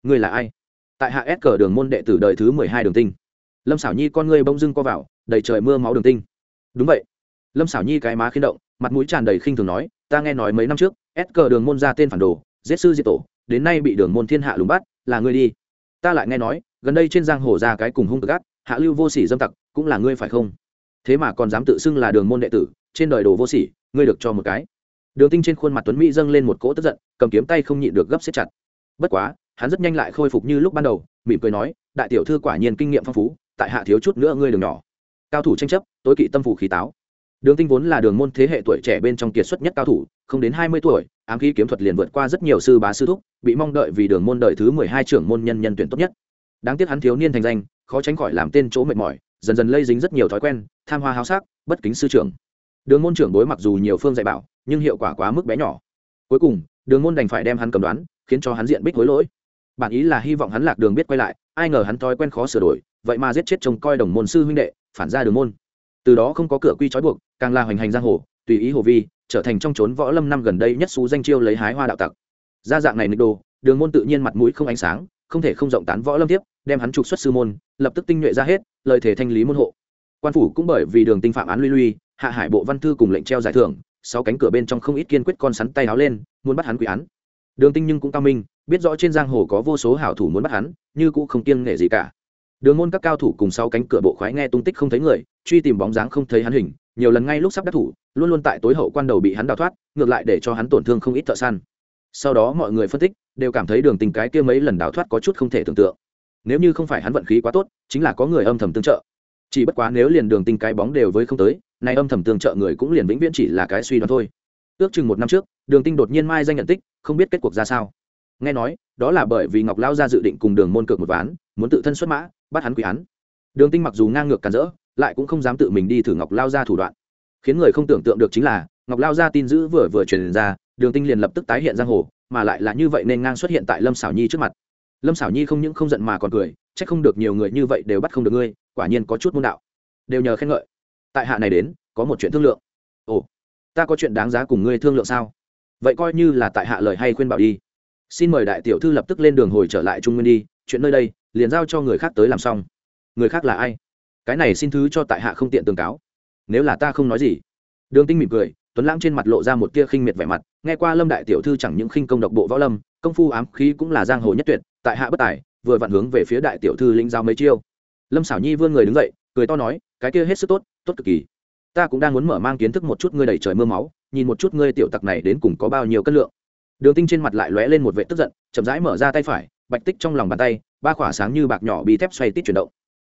Ngươi là ai? Tại hạ s cờ đường môn đệ tử đời thứ mười hai đường tinh. Lâm xảo nhi con ngươi bông dưng co vào, đầy trời mưa máu đường tinh. Đúng vậy. Lâm xảo nhi cái má khiến động mặt mũi tràn đầy khinh thường nói ta nghe nói mấy năm trước ép cờ đường môn ra tên phản đồ giết sư diệt tổ đến nay bị đường môn thiên hạ lùng bắt là ngươi đi. Ta lại nghe nói gần đây trên giang hồ ra cái cùng hung cực gắt, hạ lưu vô sỉ dâm tặc cũng là ngươi phải không? Thế mà còn dám tự xưng là đường môn đệ tử trên đời đồ vô sỉ ngươi được cho một cái. Đường tinh trên khuôn mặt tuấn mỹ dâng lên một cỗ tức giận cầm kiếm tay không nhịn được gấp xếp chặt. Bất quá hắn rất nhanh lại khôi phục như lúc ban đầu mỉm cười nói đại tiểu thư quả nhiên kinh nghiệm phong phú tại hạ thiếu chút nữa ngươi đường nhỏ. Cao thủ tranh chấp tối kỵ tâm phủ khí táo đường tinh vốn là đường môn thế hệ tuổi trẻ bên trong kiệt xuất nhất cao thủ, không đến hai mươi tuổi, ám khí kiếm thuật liền vượt qua rất nhiều sư bá sư thúc, bị mong đợi vì đường môn đời thứ mười hai trưởng môn nhân nhân tuyển tốt nhất. Đáng tiếc hắn thiếu niên thành danh, khó tránh khỏi làm tên chỗ mệt mỏi, dần dần lây dính rất nhiều thói quen, tham hoa háo sắc, bất kính sư trưởng. Đường môn trưởng đối mặc dù nhiều phương dạy bảo, nhưng hiệu quả quá mức bé nhỏ. Cuối cùng, đường môn đành phải đem hắn cầm đoán, khiến cho hắn diện bích hối lỗi. Bản ý là hy vọng hắn lạc đường biết quay lại, ai ngờ hắn thói quen khó sửa đổi, vậy mà giết chết trông coi đồng môn sư huynh đệ, phản ra đường môn từ đó không có cửa quy trói buộc, càng là hoành hành giang hồ, tùy ý hồ vi, trở thành trong trốn võ lâm năm gần đây nhất xú danh chiêu lấy hái hoa đạo tặc. Gia dạng này nịch đồ, đường môn tự nhiên mặt mũi không ánh sáng, không thể không rộng tán võ lâm tiếp, đem hắn trục xuất sư môn, lập tức tinh nhuệ ra hết lợi thể thanh lý môn hộ. Quan phủ cũng bởi vì đường tinh phạm án luy luy hạ hải bộ văn thư cùng lệnh treo giải thưởng, sáu cánh cửa bên trong không ít kiên quyết con sắn tay áo lên, muốn bắt hắn quỷ án. Đường tinh nhưng cũng cao minh, biết rõ trên giang hồ có vô số hảo thủ muốn bắt hắn, như cũng không kiêng nghệ gì cả đường môn các cao thủ cùng sau cánh cửa bộ khoái nghe tung tích không thấy người, truy tìm bóng dáng không thấy hắn hình, nhiều lần ngay lúc sắp đắc thủ, luôn luôn tại tối hậu quan đầu bị hắn đào thoát, ngược lại để cho hắn tổn thương không ít thợ săn. Sau đó mọi người phân tích, đều cảm thấy đường tình cái kia mấy lần đào thoát có chút không thể tưởng tượng. Nếu như không phải hắn vận khí quá tốt, chính là có người âm thầm tương trợ. Chỉ bất quá nếu liền đường tình cái bóng đều với không tới, nay âm thầm tương trợ người cũng liền vĩnh viễn chỉ là cái suy đoán thôi. Ước chừng một năm trước, đường tinh đột nhiên mai danh nhận tích, không biết kết cuộc ra sao. Nghe nói, đó là bởi vì ngọc lao ra dự định cùng đường môn cược một ván muốn tự thân xuất mã, bắt hắn quỷ án. Đường tinh mặc dù ngang ngược cản rỡ, lại cũng không dám tự mình đi thử ngọc lao ra thủ đoạn. Khiến người không tưởng tượng được chính là, ngọc lao ra tin dữ vừa vừa truyền ra, đường tinh liền lập tức tái hiện giang hồ, mà lại là như vậy nên ngang xuất hiện tại lâm xảo nhi trước mặt. Lâm xảo nhi không những không giận mà còn cười c h ắ c không được nhiều người như vậy đều bắt không được ngươi, quả nhiên có chút môn đạo. Đều nhờ khen ngợi. Tại hạ này đến, có một chuyện thương lượng. Ồ, ta có chuyện đáng giá cùng ngươi thương lượng sao? Vậy coi như là tại hạ lời hay khuyên bảo đi xin mời đại tiểu thư lập tức lên đường hồi trở lại trung nguyên đi, chuyện nơi đây, liền giao cho người khác tới làm xong. Người khác là ai? Cái này xin thứ cho tại hạ không tiện tường cáo. Nếu là ta không nói gì. Đường tinh mỉm cười, tuấn lãng trên mặt lộ ra một tia khinh miệt vẻ mặt, nghe qua lâm đại tiểu thư chẳng những khinh công độc bộ võ lâm, công phu ám khí cũng là giang hồ nhất tuyệt, tại hạ bất tài, vừa vặn hướng về phía đại tiểu thư linh giao mấy chiêu. Lâm xảo nhi vươn người đứng dậy, cười to nói, cái kia hết sức tốt tốt cực kỳ. Ta cũng đang muốn mở mang kiến thức một chút ngươi đầy trời mưa máu, nhìn một chút ngươi tiểu tặc này đến cùng có bao nhiêu cân lượng đường tinh trên mặt lại lóe lên một vệ tức giận, chậm rãi mở ra tay phải, bạch tích trong lòng bàn tay, ba khỏa sáng như bạc nhỏ bị thép xoay tít chuyển động.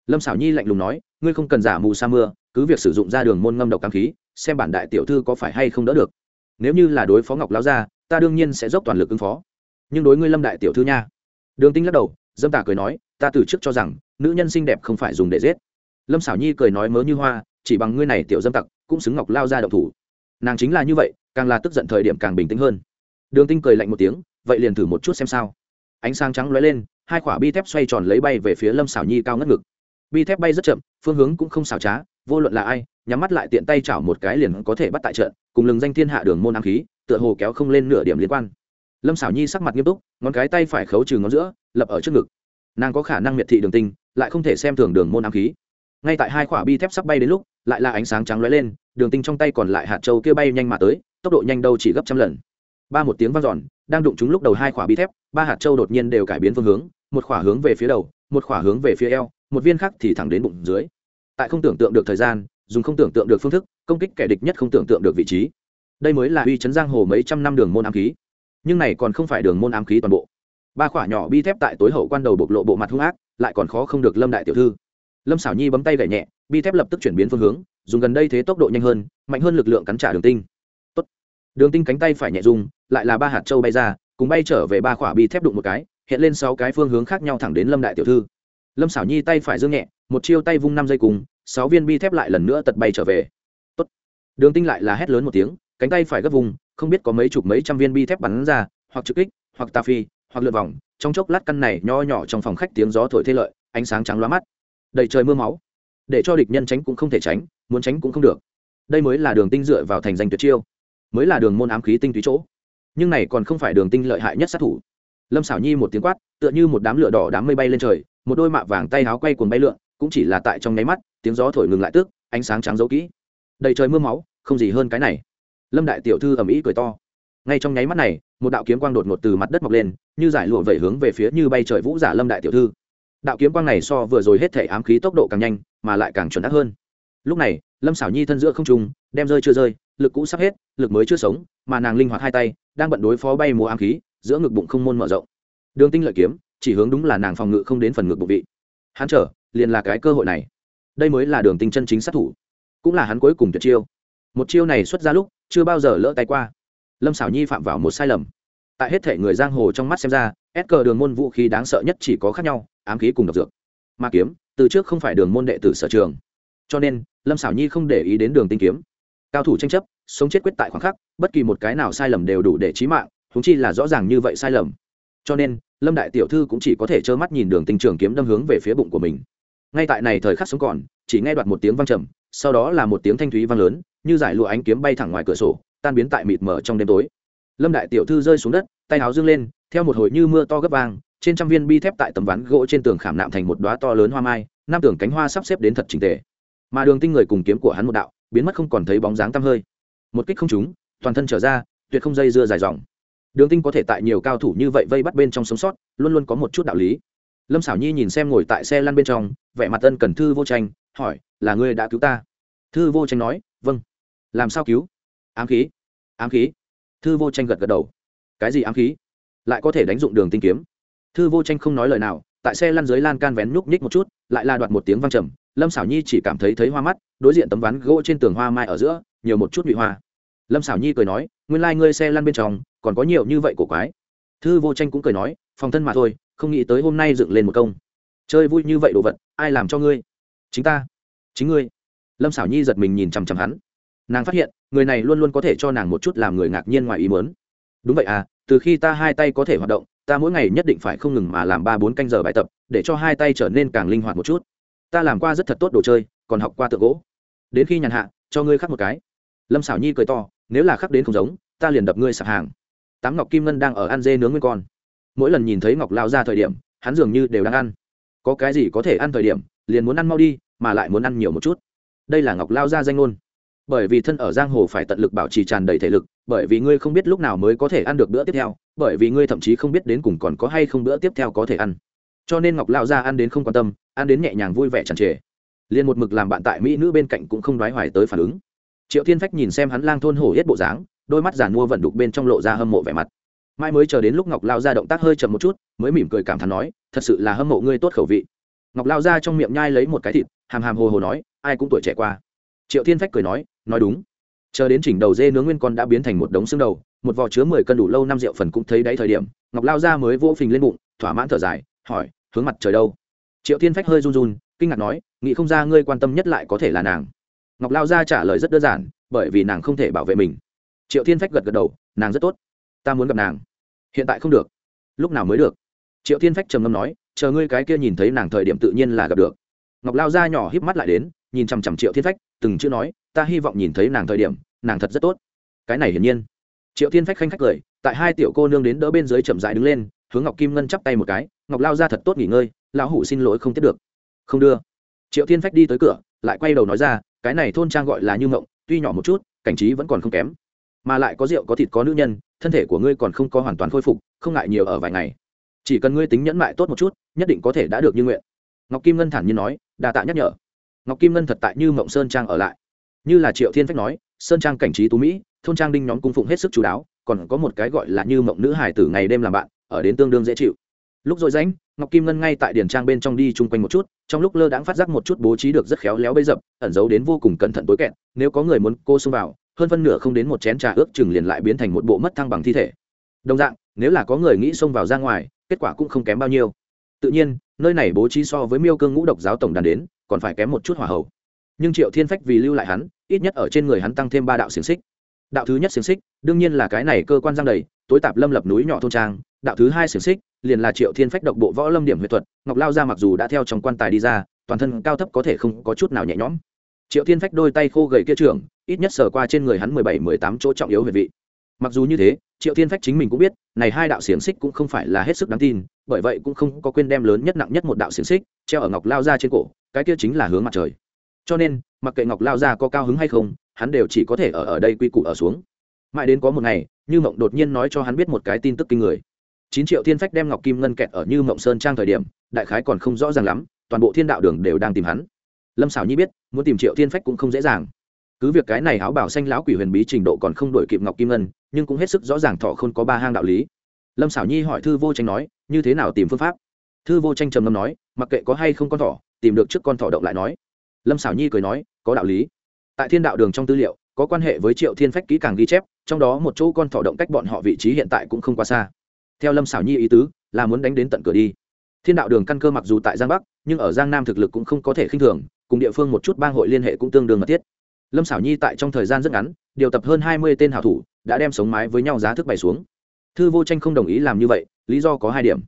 Lâm xảo nhi lạnh lùng nói, ngươi không cần giả mù sa mưa, cứ việc sử dụng ra đường môn ngâm độc cam khí, xem bản đại tiểu thư có phải hay không đỡ được. Nếu như là đối phó ngọc lao gia, ta đương nhiên sẽ dốc toàn lực ứng phó. Nhưng đối ngươi lâm đại tiểu thư nha. Đường tinh lắc đầu, dâm tà cười nói, ta từ trước cho rằng, nữ nhân xinh đẹp không phải dùng để giết. Lâm xảo nhi cười nói mớ như hoa, chỉ bằng ngươi này tiểu dâm tặc, cũng xứng ngọc lao ra độc thủ. Nàng chính là như vậy, càng là tức giận thời điểm càng bình tĩnh hơn đường tinh cười lạnh một tiếng, vậy liền thử một chút xem sao. Ánh sáng trắng lóe lên, hai quả bi thép xoay tròn lấy bay về phía lâm xảo nhi cao ngất ngực. Bi thép bay rất chậm, phương hướng cũng không xảo trá, vô luận là ai, nhắm mắt lại tiện tay chảo một cái liền có thể bắt tại trận, cùng lừng danh thiên hạ đường môn ám khí, tựa hồ kéo không lên nửa điểm liên quan. Lâm xảo nhi sắc mặt nghiêm túc, ngón cái tay phải khấu trừ ngón giữa, lập ở trước ngực. Nàng có khả năng miệt thị đường tinh, lại không thể xem thường đường môn ám khí. Ngay tại hai quả bi thép sắp bay đến lúc, lại là ánh sáng trắng lóe lên, đường tinh trong tay còn lại hạt châu kia bay nhanh mà tới, tốc độ nhanh đâu chỉ gấp trăm lần ba một tiếng vang dọn, đang đụng chúng lúc đầu hai khỏa bi thép, ba hạt châu đột nhiên đều cải biến phương hướng, một khỏa hướng về phía đầu, một khỏa hướng về phía eo, một viên khác thì thẳng đến bụng dưới. Tại không tưởng tượng được thời gian, dùng không tưởng tượng được phương thức, công kích kẻ địch nhất không tưởng tượng được vị trí. Đây mới là uy chấn giang hồ mấy trăm năm đường môn ám khí. Nhưng này còn không phải đường môn ám khí toàn bộ. Ba khỏa nhỏ bi thép tại tối hậu quan đầu bộc lộ bộ mặt hung ác, lại còn khó không được lâm đại tiểu thư. Lâm xảo nhi bấm tay gậy nhẹ, bi thép lập tức chuyển biến phương hướng, dùng gần đây thế tốc độ nhanh hơn, mạnh hơn lực lượng cắn trả đường tinh đường tinh cánh tay phải nhẹ rung, lại là ba hạt châu bay ra, cùng bay trở về ba khỏa bi thép đụng một cái, hiện lên sáu cái phương hướng khác nhau thẳng đến lâm đại tiểu thư. Lâm xảo nhi tay phải dương nhẹ, một chiêu tay vung năm giây cùng, sáu viên bi thép lại lần nữa tật bay trở về. Tốt. đường tinh lại là hét lớn một tiếng, cánh tay phải gấp vùng, không biết có mấy chục mấy trăm viên bi thép bắn ra, hoặc trực kích, hoặc tà phi, hoặc lượt vòng, trong chốc lát căn này nho nhỏ trong phòng khách tiếng gió thổi thế lợi, ánh sáng trắng loa mắt. Đầy trời mưa máu. Để cho địch nhân tránh cũng không thể tránh, muốn tránh cũng không được. Đây mới là đường tinh dựa vào thành danh tuyệt chiêu mới là đường môn ám khí tinh túy chỗ. Nhưng này còn không phải đường tinh lợi hại nhất sát thủ. Lâm xảo nhi một tiếng quát, tựa như một đám lửa đỏ đám mây bay lên trời, một đôi mạ vàng tay áo quay cuồng bay lượn, cũng chỉ là tại trong nháy mắt, tiếng gió thổi ngừng lại tức, ánh sáng trắng giấu kỹ. Đầy trời mưa máu, không gì hơn cái này. Lâm đại tiểu thư ầm ĩ cười to. Ngay trong nháy mắt này, một đạo kiếm quang đột ngột từ mặt đất mọc lên, như giải lụa vẩy hướng về phía như bay trời vũ giả lâm đại tiểu thư. Đạo kiếm quang này so vừa rồi hết thể ám khí tốc độ càng nhanh, mà lại càng chuẩn đắc hơn. Lúc này, lâm xảo nhi thân giữa không trung, đem rơi chưa rơi lực cũ sắp hết, lực mới chưa sống, mà nàng linh hoạt hai tay, đang bận đối phó bay múa ám khí, giữa ngực bụng không môn mở rộng. Đường tinh lợi kiếm, chỉ hướng đúng là nàng phòng ngự không đến phần ngực bụng vị. Hắn trở liền là cái cơ hội này. Đây mới là đường tinh chân chính sát thủ. Cũng là hắn cuối cùng tuyệt chiêu. Một chiêu này xuất ra lúc, chưa bao giờ lỡ tay qua. Lâm xảo nhi phạm vào một sai lầm. Tại hết thể người giang hồ trong mắt xem ra ép cờ đường môn vũ khí đáng sợ nhất chỉ có khác nhau, ám khí cùng độc dược. Ma kiếm, từ trước không phải đường môn đệ tử sở trường. Cho nên, lâm xảo nhi không để ý đến đường tinh kiếm cao thủ tranh chấp, sống chết quyết tại khoảng khắc, bất kỳ một cái nào sai lầm đều đủ để trí mạng thúng chi là rõ ràng như vậy sai lầm. Cho nên, lâm đại tiểu thư cũng chỉ có thể trơ mắt nhìn đường tinh trường kiếm đâm hướng về phía bụng của mình. Ngay tại này thời khắc sống còn, chỉ nghe đoạt một tiếng vang trầm, sau đó là một tiếng thanh thúy vang lớn, như giải lụa ánh kiếm bay thẳng ngoài cửa sổ, tan biến tại mịt mờ trong đêm tối. Lâm đại tiểu thư rơi xuống đất, tay áo dương lên, theo một hồi như mưa to gấp vang, trên trăm viên bi thép tại tấm ván gỗ trên tường khảm nạm thành một đoá to lớn hoa mai, năm tường cánh hoa sắp xếp đến thật trình tề. Mà đường tinh người cùng kiếm của hắn một đạo biến mất không còn thấy bóng dáng tăm hơi. Một kích không trúng, toàn thân trở ra, tuyệt không dây dưa dài dòng. Đường tinh có thể tại nhiều cao thủ như vậy vây bắt bên trong sống sót, luôn luôn có một chút đạo lý. Lâm xảo nhi nhìn xem ngồi tại xe lăn bên trong, vẻ mặt ân cần thư vô tranh, hỏi, là ngươi đã cứu ta? Thư vô tranh nói vâng. Làm sao cứu? Ám khí. Ám khí? Thư vô tranh gật gật đầu. Cái gì ám khí? Lại có thể đánh dụng đường tinh kiếm. Thư vô tranh không nói lời nào, tại xe lăn dưới lan can vén nhúc nhích một chút, lại la đoạt một tiếng văng trầm lâm xảo nhi chỉ cảm thấy thấy hoa mắt, đối diện tấm ván gỗ trên tường hoa mai ở giữa, nhiều một chút bị hoa. Lâm xảo nhi cười nói, nguyên lai、like、ngươi xe lăn bên trong, còn có nhiều như vậy của quái. Thư vô tranh cũng cười nói, phòng thân mà thôi, không nghĩ tới hôm nay dựng lên một công. Chơi vui như vậy đồ vật, ai làm cho ngươi? Chính ta. Chính ngươi. Lâm xảo nhi giật mình nhìn chằm chằm hắn. Nàng phát hiện, người này luôn luôn có thể cho nàng một chút làm người ngạc nhiên ngoài ý mớn đúng vậy à từ khi ta hai tay có thể hoạt động, ta mỗi ngày nhất định phải không ngừng mà làm ba bốn canh giờ bài tập, để cho hai tay trở nên càng linh hoạt một chút ta làm qua rất thật tốt đồ chơi, còn học qua tượng gỗ. Đến khi nhàn hạ, cho ngươi khắc một cái. Lâm xảo nhi cười to, nếu là khắc đến không giống, ta liền đập ngươi sạp hàng. Tám ngọc kim ngân đang ở ăn dê nướng nguyên con. Mỗi lần nhìn thấy ngọc lao ra thời điểm, hắn dường như đều đang ăn. Có cái gì có thể ăn thời điểm, liền muốn ăn mau đi, mà lại muốn ăn nhiều một chút. Đây là ngọc lao ra danh ngôn. Bởi vì thân ở giang hồ phải tận lực bảo trì tràn đầy thể lực, bởi vì ngươi không biết lúc nào mới có thể ăn được bữa tiếp theo, bởi vì ngươi thậm chí không biết đến cùng còn có hay không bữa tiếp theo có thể ăn cho nên ngọc lao ra ăn đến không quan tâm, ăn đến nhẹ nhàng vui vẻ tràn trề. Liền một mực làm bạn tại mỹ nữ bên cạnh cũng không đoái hoài tới phản ứng. Triệu thiên phách nhìn xem hắn lang thôn hổ hết bộ dáng, đôi mắt giàn mua vận đục bên trong lộ ra hâm mộ vẻ mặt. Mai mới chờ đến lúc ngọc lao ra động tác hơi chậm một chút, mới mỉm cười cảm thán nói, thật sự là hâm mộ ngươi tốt khẩu vị. Ngọc lao ra trong miệng nhai lấy một cái thịt, hàm hàm hồ hồ nói, ai cũng tuổi trẻ qua. Triệu thiên phách cười nói nói đúng. Chờ đến chỉnh đầu dê nướng nguyên con đã biến thành một đống xương đầu, một vò chứa mười cân đủ lâu năm rượu phần cũng thấy đáy thời điểm, ngọc lao ra mới vỗ phình lên bụng, thỏa mãn thở dài hỏi, hướng mặt trời đâu? Triệu thiên phách hơi run run, kinh ngạc nói, nghĩ không ra ngươi quan tâm nhất lại có thể là nàng. Ngọc lao Gia trả lời rất đơn giản, bởi vì nàng không thể bảo vệ mình. Triệu thiên phách gật gật đầu, nàng rất tốt, ta muốn gặp nàng. Hiện tại không được. Lúc nào mới được? Triệu thiên phách trầm ngâm nói, chờ ngươi cái kia nhìn thấy nàng thời điểm tự nhiên là gặp được. Ngọc lao Gia nhỏ híp mắt lại đến, nhìn chằm chằm triệu thiên phách, từng chữ nói, ta hy vọng nhìn thấy nàng thời điểm, nàng thật rất tốt. Cái này hiển nhiên. Triệu thiên phách khanh khách cười, tại hai tiểu cô nương đến đỡ bên dưới chậm dại đứng lên, hướng ngọc kim ngân chắp tay một cái ngọc lao ra thật tốt nghỉ ngơi, lão hủ xin lỗi không tiếp được. Không đưa. Triệu thiên phách đi tới cửa, lại quay đầu nói ra, cái này thôn trang gọi là như ngộng tuy nhỏ một chút, cảnh trí vẫn còn không kém. Mà lại có rượu, có thịt, có nữ nhân, thân thể của ngươi còn không có hoàn toàn khôi phục, không ngại nhiều ở vài ngày. Chỉ cần ngươi tính nhẫn mại tốt một chút, nhất định có thể đã được như nguyện. Ngọc kim ngân thản nhiên nói đà tạ nhắc nhở. Ngọc kim ngân thật tại như mộng sơn trang ở lại. Như là triệu thiên phách nói, sơn trang cảnh trí tú mỹ, thôn trang đinh nhóm cung phụng hết sức chú đáo, còn có một cái gọi là như mộng nữ hải tử ngày đêm làm bạn, ở đến tương đương dễ chịu lúc rồi ránh ngọc kim ngân ngay tại điển trang bên trong đi chung quanh một chút, trong lúc lơ đãng phát giác một chút bố trí được rất khéo léo bấy dập, ẩn giấu đến vô cùng cẩn thận tối kẹt, nếu có người muốn cô xông vào, hơn phân nửa không đến một chén trà ước chừng liền lại biến thành một bộ mất thăng bằng thi thể. Đồng dạng, nếu là có người nghĩ xông vào ra ngoài, kết quả cũng không kém bao nhiêu. Tự nhiên, nơi này bố trí so với miêu cương ngũ độc giáo tổng đàn đến, còn phải kém một chút hỏa hậu nhưng triệu thiên phách vì lưu lại hắn, ít nhất ở trên người hắn tăng thêm ba đạo xiềng xích. Đạo thứ nhất xiềng xích, đương nhiên là cái này cơ quan giang đầy, tối tạp lâm lập núi nhỏ thôn trang, đạo thứ hai xiềng xích liền là triệu thiên phách độc bộ võ lâm điểm huyết thuật, ngọc lao ra mặc dù đã theo trong quan tài đi ra, toàn thân cao thấp có thể không có chút nào nhẹ nhõm. Triệu thiên phách đôi tay khô gầy kia trưởng, ít nhất sờ qua trên người hắn mười bảy, mười tám chỗ trọng yếu huyệt vị. Mặc dù như thế, triệu thiên phách chính mình cũng biết, này hai đạo xiềng xích cũng không phải là hết sức đáng tin, bởi vậy cũng không có quên đem lớn nhất nặng nhất một đạo xiềng xích treo ở ngọc lao ra trên cổ, cái kia chính là hướng mặt trời. Cho nên, mặc kệ ngọc lao ra có cao hứng hay không, hắn đều chỉ có thể ở ở đây quy củ ở xuống. Mãi đến có một ngày, như mộng đột nhiên nói cho hắn biết một cái tin tức kinh người chín triệu thiên phách đem ngọc kim ngân kẹt ở như mộng sơn trang thời điểm, đại khái còn không rõ ràng lắm, toàn bộ thiên đạo đường đều đang tìm hắn. Lâm xảo nhi biết, muốn tìm triệu thiên phách cũng không dễ dàng. Cứ việc cái này áo bảo xanh lão quỷ huyền bí trình độ còn không đổi kịp ngọc kim ngân, nhưng cũng hết sức rõ ràng thọ không có ba hang đạo lý. Lâm xảo nhi hỏi thư vô tranh nói, như thế nào tìm phương pháp? Thư vô tranh trầm ngâm nói, mặc kệ có hay không con thỏ, tìm được trước con thỏ động lại nói. Lâm xảo nhi cười nói, có đạo lý. Tại thiên đạo đường trong tư liệu, có quan hệ với triệu thiên phách kỹ càng ghi chép, trong đó một chỗ con thỏ động cách bọn họ vị trí hiện tại cũng không quá xa theo lâm xảo nhi ý tứ, là muốn đánh đến tận cửa đi. Thiên đạo đường căn cơ mặc dù tại giang bắc, nhưng ở giang nam thực lực cũng không có thể khinh thường, cùng địa phương một chút bang hội liên hệ cũng tương đương mật thiết. Lâm xảo nhi tại trong thời gian rất ngắn, điều tập hơn hai mươi tên hảo thủ, đã đem sống mái với nhau giá thức bày xuống. Thư vô tranh không đồng ý làm như vậy, lý do có hai điểm.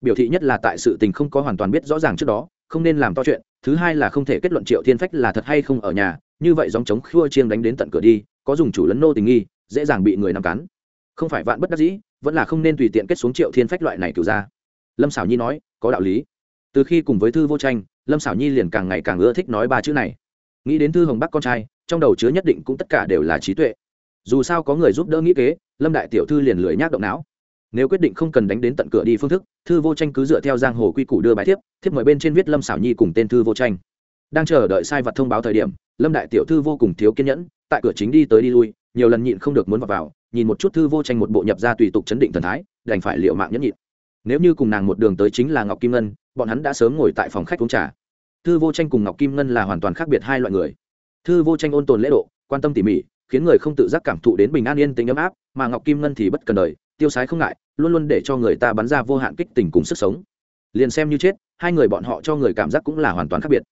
Biểu thị nhất là tại sự tình không có hoàn toàn biết rõ ràng trước đó, không nên làm to chuyện, thứ hai là không thể kết luận triệu thiên phách là thật hay không ở nhà, như vậy dòng chống khua chiêng đánh đến tận cửa đi, có dùng chủ lấn nô tình nghi, dễ dàng bị người nằm cắn. Không phải vạn bất đắc dĩ vẫn là không nên tùy tiện kết xuống triệu thiên phách loại này cửu ra. Lâm xảo nhi nói có đạo lý. Từ khi cùng với thư vô tranh lâm xảo nhi liền càng ngày càng ưa thích nói ba chữ này. Nghĩ đến thư hồng bắc con trai trong đầu chứa nhất định cũng tất cả đều là trí tuệ. Dù sao có người giúp đỡ nghĩ kế lâm đại tiểu thư liền lười nhác động não. Nếu quyết định không cần đánh đến tận cửa đi phương thức thư vô tranh cứ dựa theo giang hồ quy củ đưa bài thiếp thiếp mời bên trên viết lâm xảo nhi cùng tên thư vô tranh. Đang chờ đợi sai vật thông báo thời điểm lâm đại tiểu thư vô cùng thiếu kiên nhẫn tại cửa chính đi tới đi lui nhiều lần nhịn không được muốn vào, vào nhìn một chút thư vô tranh một bộ nhập ra tùy tục chấn định thần thái, đành phải liệu mạng nhẫn nhịn. Nếu như cùng nàng một đường tới chính là ngọc kim ngân, bọn hắn đã sớm ngồi tại phòng khách uống trà. Thư vô tranh cùng ngọc kim ngân là hoàn toàn khác biệt hai loại người. Thư vô tranh ôn tồn lễ độ, quan tâm tỉ mỉ, khiến người không tự giác cảm thụ đến bình an yên tĩnh ấm áp, mà ngọc kim ngân thì bất cần đời, tiêu sái không ngại, luôn luôn để cho người ta bắn ra vô hạn kích tình cùng sức sống. Liền xem như chết, hai người bọn họ cho người cảm giác cũng là hoàn toàn khác biệt.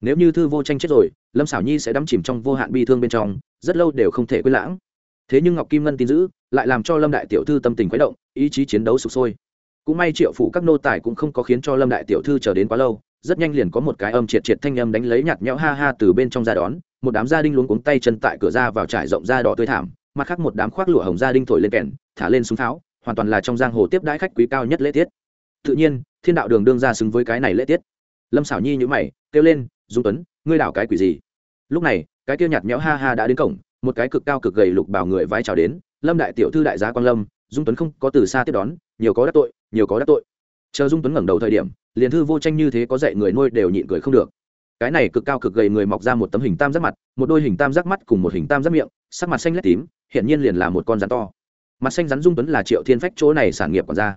Nếu như thư vô tranh chết rồi, lâm xảo nhi sẽ đắm chìm trong vô hạn bi thương bên trong, rất lâu đều không thể quên lãng thế nhưng ngọc kim ngân tin giữ, lại làm cho lâm đại tiểu thư tâm tình khuấy động, ý chí chiến đấu sụp sôi. Cũng may triệu phủ các nô tài cũng không có khiến cho lâm đại tiểu thư chờ đến quá lâu, rất nhanh liền có một cái âm triệt triệt thanh âm đánh lấy nhạt nhẽo ha ha từ bên trong ra đón, một đám gia đình luống cuống tay chân tại cửa ra vào trải rộng ra đỏ tươi thảm, mặt khác một đám khoác lụa hồng gia đình thổi lên kèn, thả lên súng pháo, hoàn toàn là trong giang hồ tiếp đãi khách quý cao nhất lễ tiết. Tự nhiên, thiên đạo đường đương ra xứng với cái này lễ tiết. Lâm xảo nhi nhữ mày, kêu lên, dung tuấn, ngươi đảo cái quỷ gì? Lúc này, cái kia nhạt nhẽo ha ha đã đến cổng một cái cực cao cực gầy lục bảo người vái chào đến, lâm đại tiểu thư đại gia quan lâm, dung tuấn không có từ xa tiếp đón, nhiều có đắc tội, nhiều có đắc tội. Chờ dung tuấn ngẩng đầu thời điểm, liền thư vô tranh như thế có dạy người nuôi đều nhịn cười không được. Cái này cực cao cực gầy người mọc ra một tấm hình tam giác mặt, một đôi hình tam giác mắt cùng một hình tam giác miệng, sắc mặt xanh lét tím hiện nhiên liền là một con rắn to. Mặt xanh rắn dung tuấn là triệu thiên phách chỗ này sản nghiệp còn ra.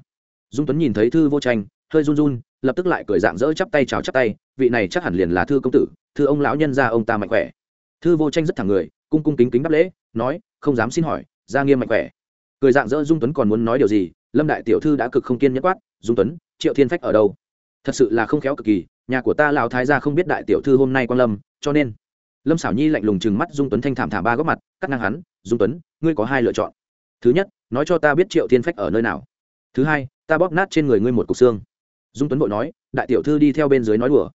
Dung tuấn nhìn thấy thư vô tranh, hơi run run, lập tức lại cười dạng dỡ chắp tay chào chắp tay, vị này chắc hẳn liền là thư công tử, thư ông lão nhân gia ông ta mạnh khỏe. Thư vô tranh rất thẳng người cung cung kính kính đáp lễ, nói, không dám xin hỏi, gia nghiêm mạnh khỏe. Cười dạng dỡ dung tuấn còn muốn nói điều gì, lâm đại tiểu thư đã cực không kiên nhất quát, dung tuấn, triệu thiên phách ở đâu? Thật sự là không khéo cực kỳ, nhà của ta lão thái gia không biết đại tiểu thư hôm nay quan lâm, cho nên lâm xảo nhi lạnh lùng chừng mắt dung tuấn thanh thảm thảm ba góc mặt, cắt ngang hắn, dung tuấn, ngươi có hai lựa chọn. Thứ nhất, nói cho ta biết triệu thiên phách ở nơi nào. Thứ hai, ta bóp nát trên người ngươi một cục xương. Dung tuấn vội nói, đại tiểu thư đi theo bên dưới nói đùa.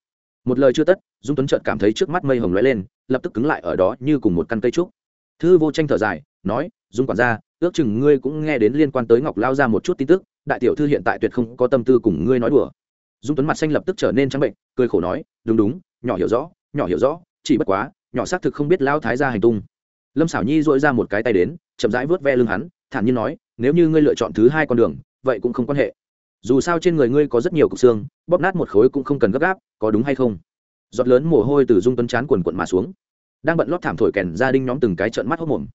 Một lời chưa tất, dung tuấn chợt cảm thấy trước mắt mây hồng lóe lên lập tức cứng lại ở đó như cùng một căn cây trúc. Thư vô tranh thở dài, nói, dung quản gia, ước chừng ngươi cũng nghe đến liên quan tới ngọc lao ra một chút tin tức, đại tiểu thư hiện tại tuyệt không có tâm tư cùng ngươi nói đùa. Dung tuấn mặt xanh lập tức trở nên trắng bệnh, cười khổ nói, đúng đúng, nhỏ hiểu rõ, nhỏ hiểu rõ, chỉ bất quá, nhỏ xác thực không biết lao thái ra hành tung. Lâm xảo nhi dội ra một cái tay đến, chậm rãi vớt ve lưng hắn, thản nhiên nói, nếu như ngươi lựa chọn thứ hai con đường, vậy cũng không quan hệ. Dù sao trên người ngươi có rất nhiều cục xương, bóp nát một khối cũng không cần gấp gáp, có đúng hay không? Giọt lớn mồ hôi từ dung tuấn chán quần quận mà xuống. Đang bận lót thảm thổi kèn gia đình nhóm từng cái trợn mắt hốc mồm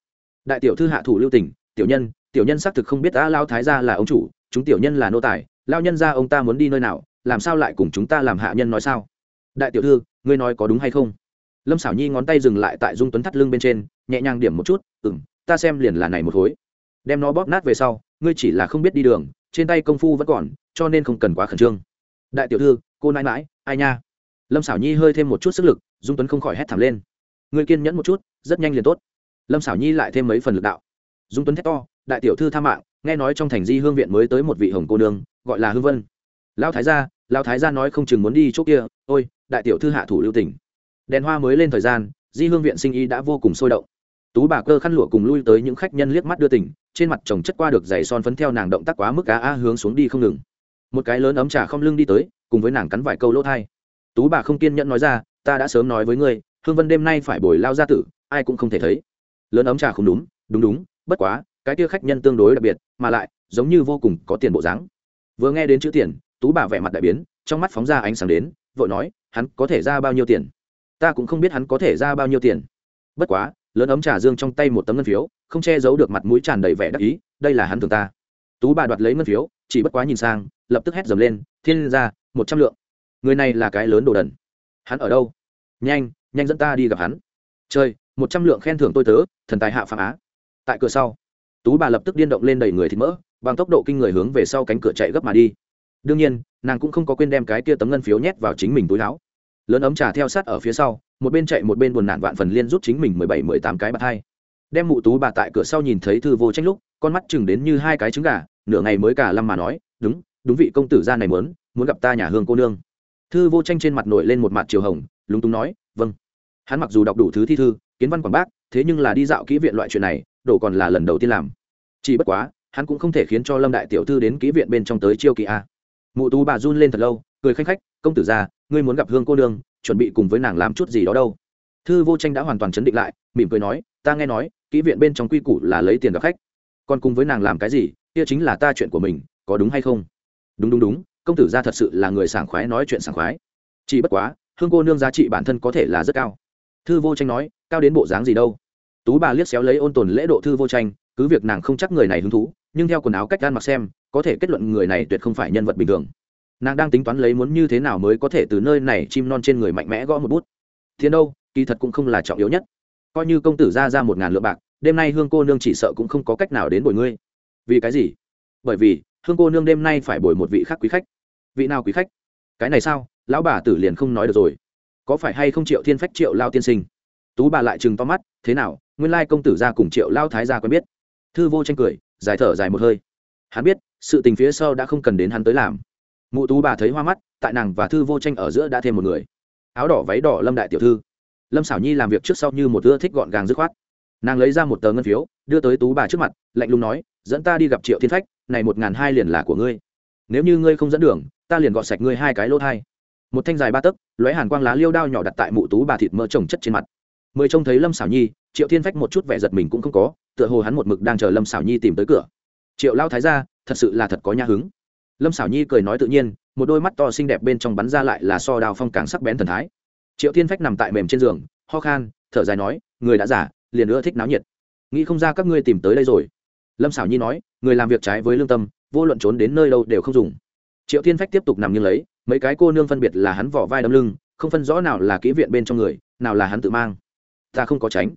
đại tiểu thư hạ thủ lưu tỉnh tiểu nhân tiểu nhân xác thực không biết đã lao thái gia là ông chủ, chúng tiểu nhân là nô tài, lao nhân ra ông ta muốn đi nơi nào, làm sao lại cùng chúng ta làm hạ nhân nói sao? Đại tiểu thư, ngươi nói có đúng hay không? Lâm xảo nhi ngón tay dừng lại tại dung tuấn thắt lưng bên trên, nhẹ nhàng điểm một chút ừ m ta xem liền là này một khối. Đem nó bóp nát về sau, ngươi chỉ là không biết đi đường, trên tay công phu vẫn còn, cho nên không cần quá khẩn trương. Đại tiểu thư, cô nãi mãi ai nha? Lâm xảo nhi hơi thêm một chút sức lực, dung tuấn không khỏi hét thảm lên. Ngươi kiên nhẫn một chút, rất nhanh liền tốt. Lâm xảo nhi lại thêm mấy phần lực đạo. Dung tuấn thét to, đại tiểu thư tha mạng, nghe nói trong thành di hương viện mới tới một vị hồng cô nương, gọi là hương vân. Lão thái gia, lão thái gia nói không chừng muốn đi chỗ kia, ôi, đại tiểu thư hạ thủ lưu tỉnh đèn hoa mới lên thời gian, di hương viện sinh y đã vô cùng sôi động. Tú bà cơ khăn lụa cùng lui tới những khách nhân liếc mắt đưa tỉnh trên mặt chồng chất qua được giày son phấn theo nàng động tác quá mức á a hướng xuống đi không ngừng. Một cái lớn ấm trà không lưng đi tới, cùng với nàng cắn vài câu lỗ thai tú bà không kiên nhẫn nói ra, ta đã sớm nói với ngươi, hương vân đêm nay phải bồi lao gia tử, ai cũng không thể thấy. Lớn ấm trà không đúng đúng đúng, bất quá, cái kia khách nhân tương đối đặc biệt, mà lại, giống như vô cùng có tiền bộ dáng. Vừa nghe đến chữ tiền, tú bà vẻ mặt đại biến, trong mắt phóng ra ánh sáng đến, vội nói, hắn có thể ra bao nhiêu tiền? Ta cũng không biết hắn có thể ra bao nhiêu tiền. Bất quá, lớn ấm trà dương trong tay một tấm ngân phiếu, không che giấu được mặt mũi tràn đầy vẻ đắc ý, đây là hắn thường ta. Tú bà đoạt lấy ngân phiếu, chỉ bất quá nhìn sang, lập tức hét dầm lên, thiên ra một trăm lượng người này là cái lớn đồ đần. Hắn ở đâu? Nhanh nhanh dẫn ta đi gặp hắn. Chơi một trăm lượng khen thưởng tôi tớ, thần tài hạ phạm á. Tại cửa sau, tú bà lập tức điên động lên đầy người thịt mỡ, bằng tốc độ kinh người hướng về sau cánh cửa chạy gấp mà đi. Đương nhiên, nàng cũng không có quên đem cái kia tấm ngân phiếu nhét vào chính mình túi áo. Lớn ấm trà theo sát ở phía sau, một bên chạy một bên buồn nản vạn phần liên rút chính mình mười bảy, mười tám cái bạt hai. Đem mụ tú bà tại cửa sau nhìn thấy thư vô tranh lúc, con mắt chừng đến như hai cái trứng gà, nửa ngày mới cả lâm mà nói, đúng đúng vị công tử gia này muốn muốn gặp ta nhà hương cô nương thư vô tranh trên mặt nổi lên một mặt chiều hồng, lúng túng nói vâng. Hắn mặc dù đọc đủ thứ thi thư, kiến văn quảng bác, thế nhưng là đi dạo kỹ viện loại chuyện này đổ còn là lần đầu tiên làm. Chỉ bất quá, hắn cũng không thể khiến cho lâm đại tiểu thư đến kỹ viện bên trong tới chiêu kỳ a. Mụ tú bà run lên thật lâu, cười khanh khách, công tử gia ngươi muốn gặp hương cô nương, chuẩn bị cùng với nàng làm chút gì đó đâu. Thư vô tranh đã hoàn toàn chấn định lại, mỉm cười nói, ta nghe nói, kỹ viện bên trong quy củ là lấy tiền gặp khách. Còn cùng với nàng làm cái gì, kia chính là ta chuyện của mình, có đúng hay không? Đúng đúng đúng công tử gia thật sự là người sảng khoái nói chuyện sảng khoái. Chỉ bất quá, hương cô nương giá trị bản thân có thể là rất cao. Thư vô tranh nói, cao đến bộ dáng gì đâu. Tú bà liếc xéo lấy ôn tồn lễ độ thư vô tranh, cứ việc nàng không chắc người này hứng thú, nhưng theo quần áo cách gan mặc xem, có thể kết luận người này tuyệt không phải nhân vật bình thường. Nàng đang tính toán lấy muốn như thế nào mới có thể từ nơi này chim non trên người mạnh mẽ gõ một bút. Thiên đâu, kỳ thật cũng không là trọng yếu nhất. Coi như công tử ra ra một ngàn lượng bạc, đêm nay hương cô nương chỉ sợ cũng không có cách nào đến bồi ngươi. Vì cái gì? Bởi vì, hương cô nương đêm nay phải bồi một vị khác quý khách vị nào quý khách? Cái này sao? Lão bà tử liền không nói được rồi. Có phải hay không triệu thiên phách, triệu lao tiên sinh? Tú bà lại chừng to mắt, thế nào? Nguyên lai công tử ra cùng triệu lao thái gia quen biết. Thư vô tranh cười dài thở dài một hơi. Hắn biết, sự tình phía sau đã không cần đến hắn tới làm. Mụ tú bà thấy hoa mắt, tại nàng và thư vô tranh ở giữa đã thêm một người. Áo đỏ váy đỏ lâm đại tiểu thư. Lâm xảo nhi làm việc trước sau như một ưa thích gọn gàng dứt khoát. Nàng lấy ra một tờ ngân phiếu, đưa tới tú bà trước mặt, lạnh lùng nói, dẫn ta đi gặp triệu thiên phách, này một ngàn hai liền là của ngươi nếu như ngươi không dẫn đường, ta liền gọt sạch ngươi hai cái lỗ thai. Một thanh dài ba tấc, lóe hàn quang lá liêu đao nhỏ đặt tại mụ tú bà thịt mỡ trồng chất trên mặt. Mười trông thấy lâm xảo nhi, triệu thiên phách một chút vẻ giật mình cũng không có, tựa hồ hắn một mực đang chờ lâm xảo nhi tìm tới cửa. Triệu lao thái ra thật sự là thật có nhã hứng. Lâm xảo nhi cười nói tự nhiên, một đôi mắt to xinh đẹp bên trong bắn ra lại là so đào phong càng sắc bén thần thái. Triệu thiên phách nằm tại mềm trên giường, ho khan, thở dài nói, người đã giả liền nữa thích náo nhiệt. Nghĩ không ra các ngươi tìm tới đây rồi. Lâm xảo nhi nói, người làm việc trái với lương tâm vô luận trốn đến nơi đâu đều không dùng. Triệu thiên phách tiếp tục nằm nghiêng lấy, mấy cái cô nương phân biệt là hắn vỏ vai đâm lưng, không phân rõ nào là kỹ viện bên trong người, nào là hắn tự mang. Ta không có tránh.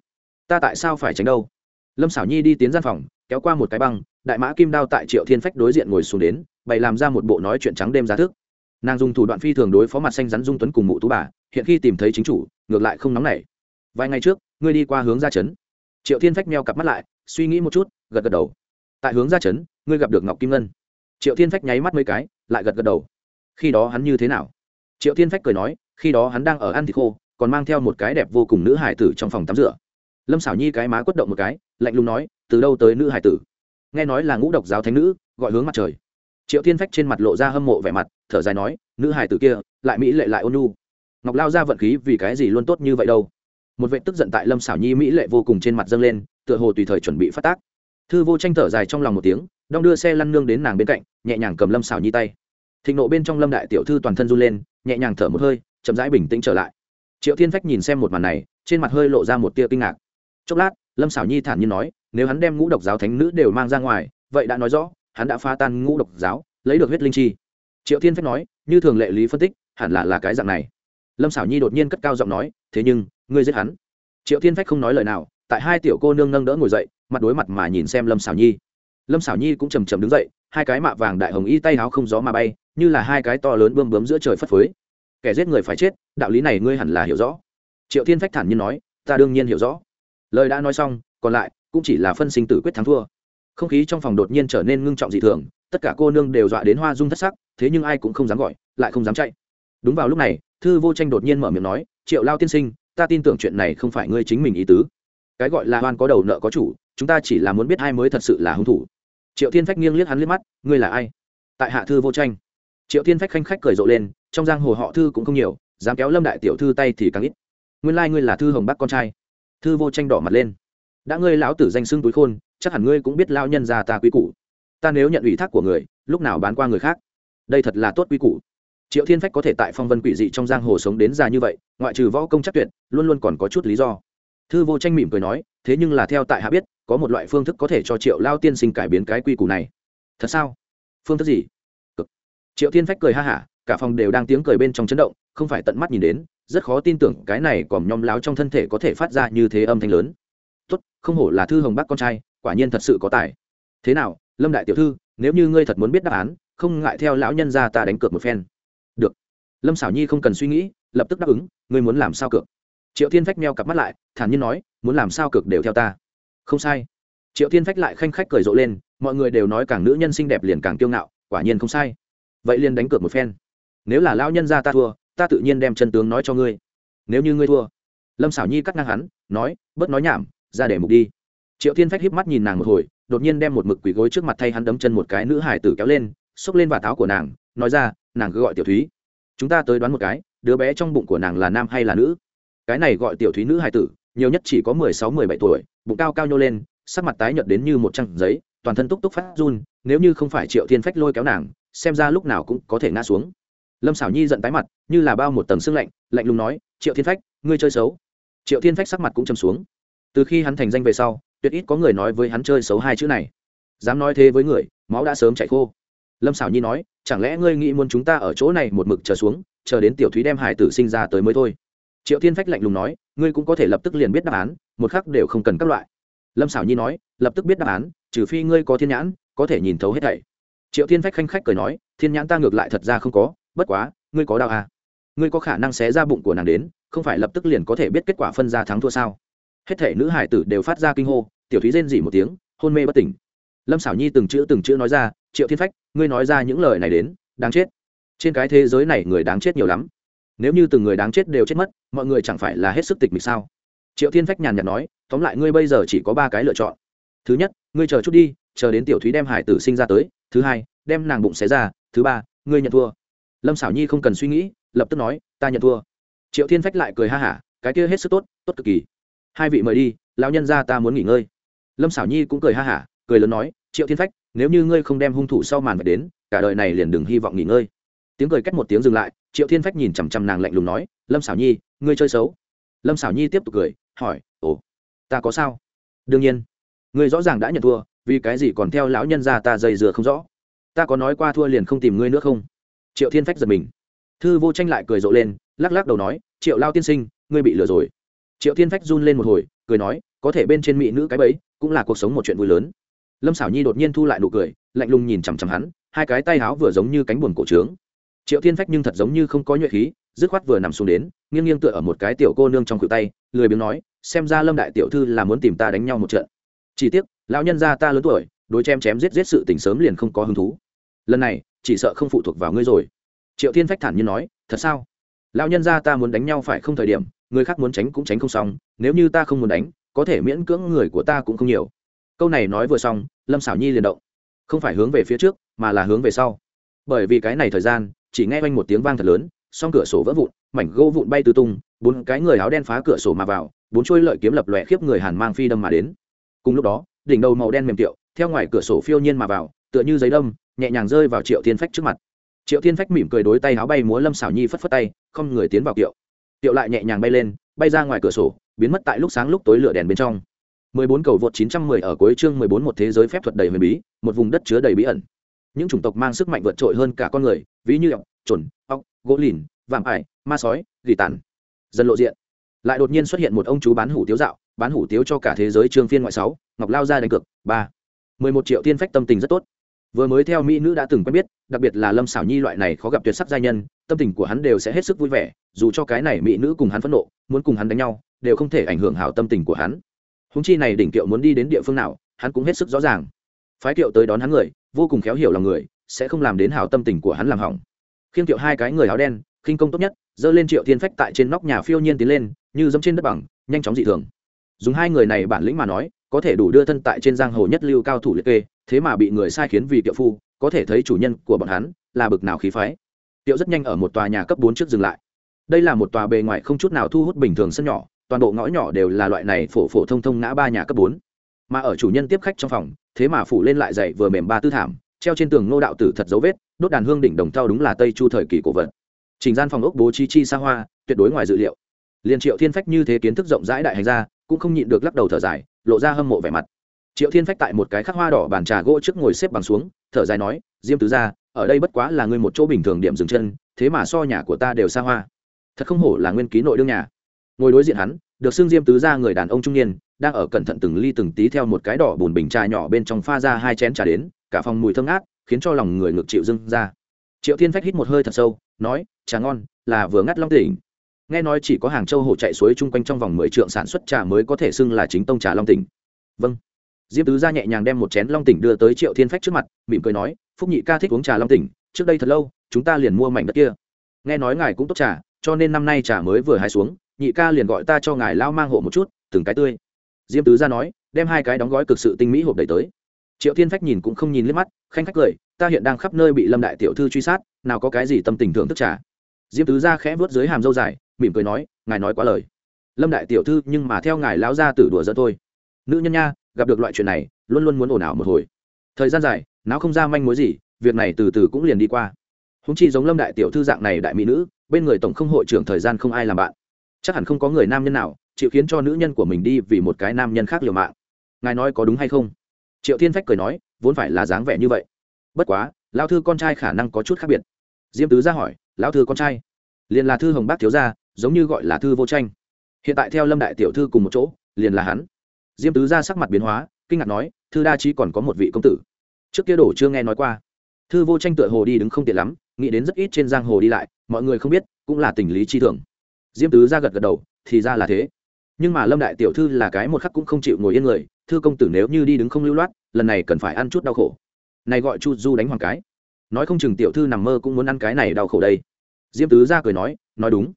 Ta tại sao phải tránh đâu? Lâm xảo nhi đi tiến gian phòng, kéo qua một cái băng, đại mã kim đao tại triệu thiên phách đối diện ngồi xuống đến, bày làm ra một bộ nói chuyện trắng đêm giá thức. Nàng dùng thủ đoạn phi thường đối phó mặt xanh rắn dung tuấn cùng mụ tú bà, hiện khi tìm thấy chính chủ, ngược lại không nóng nảy. Vài ngày trước, ngươi đi qua hướng ra trấn. Triệu thiên phách meo cặp mắt lại, suy nghĩ một chút, gật gật đầu tại hướng ra trấn, ngươi gặp được ngọc kim ngân. Triệu thiên phách nháy mắt mấy cái, lại gật gật đầu. Khi đó hắn như thế nào? Triệu thiên phách cười nói, khi đó hắn đang ở ăn thịt khô, còn mang theo một cái đẹp vô cùng nữ hải tử trong phòng tắm rửa. Lâm xảo nhi cái má quất động một cái, lạnh lùng nói, từ đâu tới nữ hải tử? Nghe nói là ngũ độc giáo thánh nữ, gọi hướng mặt trời. Triệu thiên phách trên mặt lộ ra hâm mộ vẻ mặt, thở dài nói, nữ hải tử kia, lại mỹ lệ lại ôn nu ngọc lao ra vận khí vì cái gì luôn tốt như vậy đâu? Một vệ tức giận tại lâm xảo nhi mỹ lệ vô cùng trên mặt dâng lên, tựa hồ tùy thời chuẩn bị phát tác thư vô tranh thở dài trong lòng một tiếng, đong đưa xe lăn nương đến nàng bên cạnh, nhẹ nhàng cầm lâm xào nhi tay. Thịnh nộ bên trong lâm đại tiểu thư toàn thân run lên, nhẹ nhàng thở một hơi, chậm rãi bình tĩnh trở lại. Triệu thiên phách nhìn xem một màn này, trên mặt hơi lộ ra một tia kinh ngạc. Chốc lát, lâm xảo nhi thản nhiên nói, nếu hắn đem ngũ độc giáo thánh nữ đều mang ra ngoài, vậy đã nói rõ, hắn đã phá tan ngũ độc giáo, lấy được huyết linh chi. Triệu thiên phách nói, như thường lệ lý phân tích, hẳn là là cái dạng này. Lâm xảo nhi đột nhiên cất cao giọng nói, thế nhưng, ngươi giết hắn. Triệu thiên phách không nói lời nào, tại hai tiểu cô nương nâng đỡ ngồi dậy mặt đối mặt mà nhìn xem lâm xảo nhi. Lâm xảo nhi cũng chầm chầm đứng dậy, hai cái mạ vàng đại hồng y tay áo không gió mà bay, như là hai cái to lớn bươm bướm giữa trời phất phới. Kẻ giết người phải chết, đạo lý này ngươi hẳn là hiểu rõ. Triệu thiên phách thản nhiên nói, ta đương nhiên hiểu rõ. Lời đã nói xong, còn lại cũng chỉ là phân sinh tử quyết thắng thua. Không khí trong phòng đột nhiên trở nên ngưng trọng dị thường, tất cả cô nương đều dọa đến hoa dung thất sắc, thế nhưng ai cũng không dám gọi, lại không dám chạy. Đúng vào lúc này, thư vô tranh đột nhiên mở miệng nói, triệu lao tiên sinh, ta tin tưởng chuyện này không phải ngươi chính mình ý tứ cái gọi là hoan có đầu nợ có chủ, chúng ta chỉ là muốn biết ai mới thật sự là hung thủ. Triệu thiên phách nghiêng liếc hắn liếc mắt, ngươi là ai? Tại hạ thư vô tranh. Triệu thiên phách khanh khách cười rộ lên, trong giang hồ họ thư cũng không nhiều, dám kéo lâm đại tiểu thư tay thì càng ít. Nguyên lai、like、ngươi là thư hồng bắc con trai. Thư vô tranh đỏ mặt lên. Đã ngươi lão tử danh xưng túi khôn, chắc hẳn ngươi cũng biết lao nhân già ta quý củ. Ta nếu nhận ủy thác của người, lúc nào bán qua người khác? Đây thật là tốt quý củ. Triệu thiên phách có thể tại phong vân quỷ dị trong giang hồ sống đến già như vậy, ngoại trừ võ công chắc tuyệt, luôn luôn còn có chút lý do thư vô tranh mỉm cười nói, thế nhưng là theo tại hạ biết, có một loại phương thức có thể cho triệu lao tiên sinh cải biến cái quy củ này. Thật sao? Phương thức gì? Cực. triệu thiên phách cười ha hả, cả phòng đều đang tiếng cười bên trong chấn động, không phải tận mắt nhìn đến, rất khó tin tưởng cái này còn nhom láo trong thân thể có thể phát ra như thế âm thanh lớn. Tốt, không hổ là thư hồng bác con trai, quả nhiên thật sự có tài. Thế nào, lâm đại tiểu thư, nếu như ngươi thật muốn biết đáp án, không ngại theo lão nhân ra ta đánh cược một phen. Được. Lâm xảo nhi không cần suy nghĩ, lập tức đáp ứng, ngươi muốn làm sao cược? Triệu thiên phách meo cặp mắt lại, thản nhiên nói, muốn làm sao cược đều theo ta. Không sai. Triệu thiên phách lại khanh khách cười rộ lên, mọi người đều nói càng nữ nhân xinh đẹp liền càng kiêu ngạo, quả nhiên không sai. Vậy liền đánh cược một phen. Nếu là lão nhân ra ta thua, ta tự nhiên đem chân tướng nói cho ngươi. Nếu như ngươi thua. Lâm xảo nhi cắt ngang hắn, nói, bớt nói nhảm, ra để mục đi. Triệu thiên phách híp mắt nhìn nàng một hồi, đột nhiên đem một mực quỳ gối trước mặt thay hắn đấm chân một cái nữ hải tử kéo lên, xốc lên vạt áo của nàng, nói ra, nàng cứ gọi tiểu thúy. Chúng ta tới đoán một cái, đứa bé trong bụng của nàng là nam hay là nữ? Cái này gọi tiểu thúy nữ hài tử, nhiều nhất chỉ có mười sáu, mười bảy tuổi, bụng cao cao nhô lên, sắc mặt tái nhợt đến như một trăng giấy, toàn thân túc túc phát run, nếu như không phải triệu thiên phách lôi kéo nàng, xem ra lúc nào cũng có thể ngã xuống. Lâm xảo nhi giận tái mặt, như là bao một tầng xương lạnh lạnh lùng nói, triệu thiên phách, ngươi chơi xấu. Triệu thiên phách sắc mặt cũng chầm xuống. Từ khi hắn thành danh về sau, tuyệt ít có người nói với hắn chơi xấu hai chữ này. Dám nói thế với người, máu đã sớm chảy khô. Lâm xảo nhi nói, chẳng lẽ ngươi nghĩ muốn chúng ta ở chỗ này một mực chờ xuống, chờ đến tiểu thúy đem hải tử sinh ra tới mới thôi? Triệu thiên phách lạnh lùng nói, ngươi cũng có thể lập tức liền biết đáp án, một khắc đều không cần các loại. Lâm xảo nhi nói, lập tức biết đáp án, trừ phi ngươi có thiên nhãn, có thể nhìn thấu hết thảy. Triệu thiên phách khanh khách cười nói, thiên nhãn ta ngược lại thật ra không có, bất quá, ngươi có đau à? ngươi có khả năng xé ra bụng của nàng đến, không phải lập tức liền có thể biết kết quả phân ra thắng thua sao? Hết thể nữ hải tử đều phát ra kinh hô, tiểu thúy rên dỉ một tiếng, hôn mê bất tỉnh. Lâm xảo nhi từng chữ từng chữ nói ra, triệu thiên phách, ngươi nói ra những lời này đến, đáng chết. Trên cái thế giới này người đáng chết nhiều lắm nếu như từng người đáng chết đều chết mất, mọi người chẳng phải là hết sức tịch mịch sao? Triệu thiên phách nhàn nhạt nói, tóm lại ngươi bây giờ chỉ có ba cái lựa chọn. Thứ nhất, ngươi chờ chút đi, chờ đến tiểu thúy đem hải tử sinh ra tới. Thứ hai, đem nàng bụng xé ra. Thứ ba, ngươi nhận thua. Lâm xảo nhi không cần suy nghĩ, lập tức nói, ta nhận thua. Triệu thiên phách lại cười ha hả, cái kia hết sức tốt tốt cực kỳ. Hai vị mời đi, lão nhân ra ta muốn nghỉ ngơi. Lâm xảo nhi cũng cười ha hả, cười lớn nói, triệu thiên phách, nếu như ngươi không đem hung thủ sau màn về đến, cả đời này liền đừng hy vọng nghỉ ngơi. Tiếng cười cách một tiếng dừng lại triệu thiên phách nhìn chằm chằm nàng lạnh lùng nói, lâm xảo nhi, ngươi chơi xấu. Lâm xảo nhi tiếp tục cười, hỏi, ồ, ta có sao? Đương nhiên, ngươi rõ ràng đã nhận thua, vì cái gì còn theo lão nhân ra ta dày dừa không rõ? Ta có nói qua thua liền không tìm ngươi nữa không? Triệu thiên phách giật mình. Thư vô tranh lại cười rộ lên, lắc lắc đầu nói, triệu lao tiên sinh, ngươi bị lừa rồi. Triệu thiên phách run lên một hồi, cười nói, có thể bên trên mỹ nữ cái bấy cũng là cuộc sống một chuyện vui lớn. Lâm xảo nhi đột nhiên thu lại nụ cười, lạnh lùng nhìn chằm chằm hắn, hai cái tay háo vừa giống như cánh buồn cổ trướng triệu thiên phách nhưng thật giống như không có nhuệ khí, dứt khoát vừa nằm xuống đến, nghiêng nghiêng tựa ở một cái tiểu cô nương trong cự tay, lười biếng nói, xem ra lâm đại tiểu thư là muốn tìm ta đánh nhau một trận. Chỉ tiếc, lão nhân gia ta lớn tuổi, đối chém chém giết giết sự tình sớm liền không có hứng thú. Lần này, chỉ sợ không phụ thuộc vào ngươi rồi. Triệu thiên phách thản nhiên nói, thật sao? Lão nhân gia ta muốn đánh nhau phải không thời điểm, người khác muốn tránh cũng tránh không xong, nếu như ta không muốn đánh, có thể miễn cưỡng người của ta cũng không nhiều. Câu này nói vừa xong, lâm xảo nhi liền động. Không phải hướng về phía trước, mà là hướng về sau. Bởi vì cái này thời gian chỉ nghe quanh một tiếng vang thật lớn song cửa sổ vỡ vụn mảnh gỗ vụn bay tứ tung bốn cái người áo đen phá cửa sổ mà vào bốn chuôi lợi kiếm lập lòe khiếp người hàn mang phi đâm mà đến. Cùng lúc đó đỉnh đầu màu đen mềm tiệu theo ngoài cửa sổ phiêu nhiên mà vào tựa như giấy đâm nhẹ nhàng rơi vào triệu thiên phách trước mặt. Triệu thiên phách mỉm cười đối tay áo bay múa lâm xảo nhi phất phất tay không người tiến vào kiệu kiệu lại nhẹ nhàng bay lên bay ra ngoài cửa sổ biến mất tại lúc sáng lúc tối lửa đèn bên trong. 14 cầu vượt 910 ở cuối chương 14 một thế giới phép thuật đầy huyền bí, một vùng đất chứa đầy bí ẩn. Những chủng tộc mang sức mạnh vượt trội hơn cả con người, ví như ọc, chuẩn, ọc, gỗ lìn, vạm ải, ma sói, gỉ tàn. Dân lộ diện. Lại đột nhiên xuất hiện một ông chú bán hủ tiếu dạo, bán hủ tiếu cho cả thế giới trương phiên ngoại sáu ngọc lao ra đánh cược ba mười một triệu tiên phách tâm tình rất tốt vừa mới theo mỹ nữ đã từng quen biết đặc biệt là lâm xảo nhi loại này khó gặp tuyệt sắc giai nhân tâm tình của hắn đều sẽ hết sức vui vẻ dù cho cái này mỹ nữ cùng hắn phẫn nộ muốn cùng hắn đánh nhau đều không thể ảnh hưởng hảo tâm tình của hắn húng chi này đỉnh kiệu muốn đi đến địa phương nào hắn cũng hết sức rõ ràng phái kiệu tới đón hắn người vô cùng khéo hiểu lòng người, sẽ không làm đến hảo tâm tình của hắn làm hỏng. Khiêng kiệu hai cái người áo đen, khinh công tốt nhất dơ lên triệu thiên phách tại trên nóc nhà phiêu nhiên tiến lên, như dẫm trên đất bằng, nhanh chóng dị thường. Dùng hai người này bản lĩnh mà nói, có thể đủ đưa thân tại trên giang hồ nhất lưu cao thủ liệt kê, thế mà bị người sai khiến vì kiệu phu, có thể thấy chủ nhân của bọn hắn là bực nào khí phái. Kiệu rất nhanh ở một tòa nhà cấp bốn trước dừng lại. Đây là một tòa bề ngoài không chút nào thu hút bình thường sân nhỏ, toàn bộ ngõ nhỏ đều là loại này phổ phổ thông thông ngã ba nhà cấp bốn. Mà ở chủ nhân tiếp khách trong phòng thế mà phủ lên lại dậy vừa mềm ba tư thảm, treo trên tường ngô đạo tử thật dấu vết, đốt đàn hương đỉnh đồng thau đúng là tây chu thời kỳ cổ vật. Trình gian phòng ốc bố trí chi xa hoa, tuyệt đối ngoài dự liệu. Liền triệu thiên phách như thế kiến thức rộng rãi đại hành ra cũng không nhịn được lắc đầu thở dài, lộ ra hâm mộ vẻ mặt. Triệu thiên phách tại một cái khắc hoa đỏ bàn trà gỗ trước ngồi xếp bằng xuống, thở dài nói, diêm tứ ra ở đây bất quá là ngươi một chỗ bình thường điểm dừng chân, thế mà so nhà của ta đều xa hoa. Thật không hổ là nguyên ký nội đương nhà. Ngồi đối diện hắn, được xưng diêm tứ ra người đàn ông trung niên đang ở cẩn thận từng ly từng tí theo một cái đỏ bùn bình trà nhỏ bên trong pha ra hai chén trà đến, cả phòng mùi thơm ngát, khiến cho lòng người ngực chịu dưng ra. Triệu thiên phách hít một hơi thật sâu, nói, trà ngon, là vừa ngắt long tỉnh. Nghe nói chỉ có hàng châu hồ chạy suối chung quanh trong vòng mười trượng sản xuất trà mới có thể xưng là chính tông trà long tỉnh. Vâng. Diêm tứ Gia nhẹ nhàng đem một chén long tỉnh đưa tới triệu thiên phách trước mặt, mỉm cười nói, phúc nhị ca thích uống trà long tỉnh, trước đây thật lâu, chúng ta liền mua mảnh đất kia. Nghe nói ngài cũng tốt trà, cho nên năm nay trà mới vừa hái xuống, nhị ca liền gọi ta cho ngài lao mang hộ một chút, từng cái tươi diêm tứ ra nói, đem hai cái đóng gói cực sự tinh mỹ hộp đẩy tới. Triệu thiên phách nhìn cũng không nhìn liếc mắt, khanh khách cười, ta hiện đang khắp nơi bị lâm đại tiểu thư truy sát, nào có cái gì tâm tình thưởng thức trà. Diêm tứ ra khẽ vớt dưới hàm dâu dài, mỉm cười nói, ngài nói quá lời. Lâm đại tiểu thư nhưng mà theo ngài lão ra tử đùa dẫn thôi. Nữ nhân nha, gặp được loại chuyện này, luôn luôn muốn ồn ào một hồi. Thời gian dài não không ra manh mối gì, việc này từ từ cũng liền đi qua. Húng chi giống lâm đại tiểu thư dạng này đại mỹ nữ, bên người tổng không hội trưởng thời gian không ai làm bạn. Chắc hẳn không có người nam nhân nào chịu khiến cho nữ nhân của mình đi vì một cái nam nhân khác liều mạng. Ngài nói có đúng hay không? Triệu thiên phách cười nói, vốn phải là dáng vẻ như vậy. Bất quá lao thư con trai khả năng có chút khác biệt. Diêm tứ ra hỏi lao thư con trai? Liền là thư hồng bác thiếu gia, giống như gọi là thư vô tranh. Hiện tại theo lâm đại tiểu thư cùng một chỗ, liền là hắn. Diêm tứ ra sắc mặt biến hóa, kinh ngạc nói, thư đa trí còn có một vị công tử. Trước kia đổ chưa nghe nói qua. Thư vô tranh tựa hồ đi đứng không tiện lắm, nghĩ đến rất ít trên giang hồ đi lại, mọi người không biết, cũng là tình lý chi thường. Diêm tứ ra gật gật đầu, thì ra là thế nhưng mà lâm đại tiểu thư là cái một khắc cũng không chịu ngồi yên người, thư công tử nếu như đi đứng không lưu loát, lần này cần phải ăn chút đau khổ. Này gọi chu du đánh hoàng cái. Nói không chừng tiểu thư nằm mơ cũng muốn ăn cái này đau khổ đây. Diêm tứ ra cười nói nói đúng.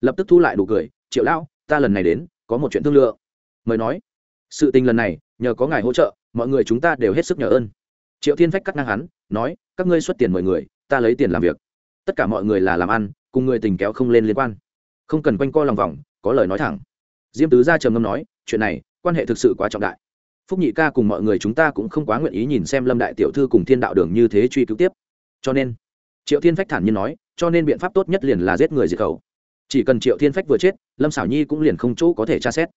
Lập tức thu lại đủ cười, triệu lão, ta lần này đến, có một chuyện thương lượng. Mời nói, sự tình lần này, nhờ có ngài hỗ trợ, mọi người chúng ta đều hết sức nhờ ơn. Triệu thiên phách cắt ngang hắn, nói, các ngươi xuất tiền mời người, ta lấy tiền làm việc. Tất cả mọi người là làm ăn, cùng người tình kéo không lên liên quan. Không cần quanh co lòng vòng, có lời nói thẳng diêm tứ gia trầm ngâm nói, chuyện này, quan hệ thực sự quá trọng đại. Phúc nhị ca cùng mọi người chúng ta cũng không quá nguyện ý nhìn xem lâm đại tiểu thư cùng thiên đạo đường như thế truy cứu tiếp. Cho nên, triệu thiên phách thản nhiên nói, cho nên biện pháp tốt nhất liền là giết người diệt khẩu. Chỉ cần triệu thiên phách vừa chết, lâm xảo nhi cũng liền không chỗ có thể tra xét.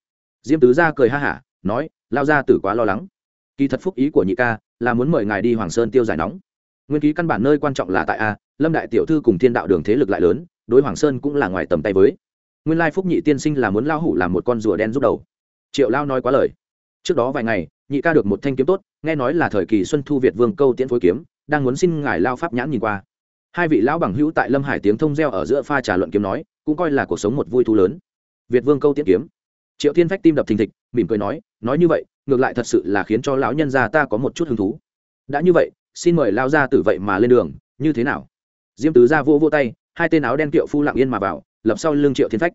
Diêm tứ gia cười ha hả, nói lao ra tử quá lo lắng. Kỳ thật phúc ý của nhị ca là muốn mời ngài đi hoàng sơn tiêu giải nóng. Nguyên ký căn bản nơi quan trọng là tại a, lâm đại tiểu thư cùng thiên đạo đường thế lực lại lớn, đối hoàng sơn cũng là ngoài tầm tay với nguyên lai phúc nhị tiên sinh là muốn lao hủ làm một con rùa đen giúp đầu. Triệu lao nói quá lời. Trước đó vài ngày, nhị ca được một thanh kiếm tốt, nghe nói là thời kỳ xuân thu việt vương câu tiễn phối kiếm, đang muốn xin ngài lao pháp nhãn nhìn qua. Hai vị lão bằng hữu tại lâm hải tiếng thông reo ở giữa pha trà luận kiếm nói, cũng coi là cuộc sống một vui thú lớn. Việt vương câu tiễn kiếm. Triệu thiên phách tim đập thình thịch, mỉm cười nói nói như vậy, ngược lại thật sự là khiến cho lão nhân gia ta có một chút hứng thú. Đã như vậy, xin mời lao ra tử vậy mà lên đường, như thế nào? Diêm tứ ra vô vô tay, hai tên áo đen kiệu phu lặng yên mà vào lập sau lưng triệu thiên phách.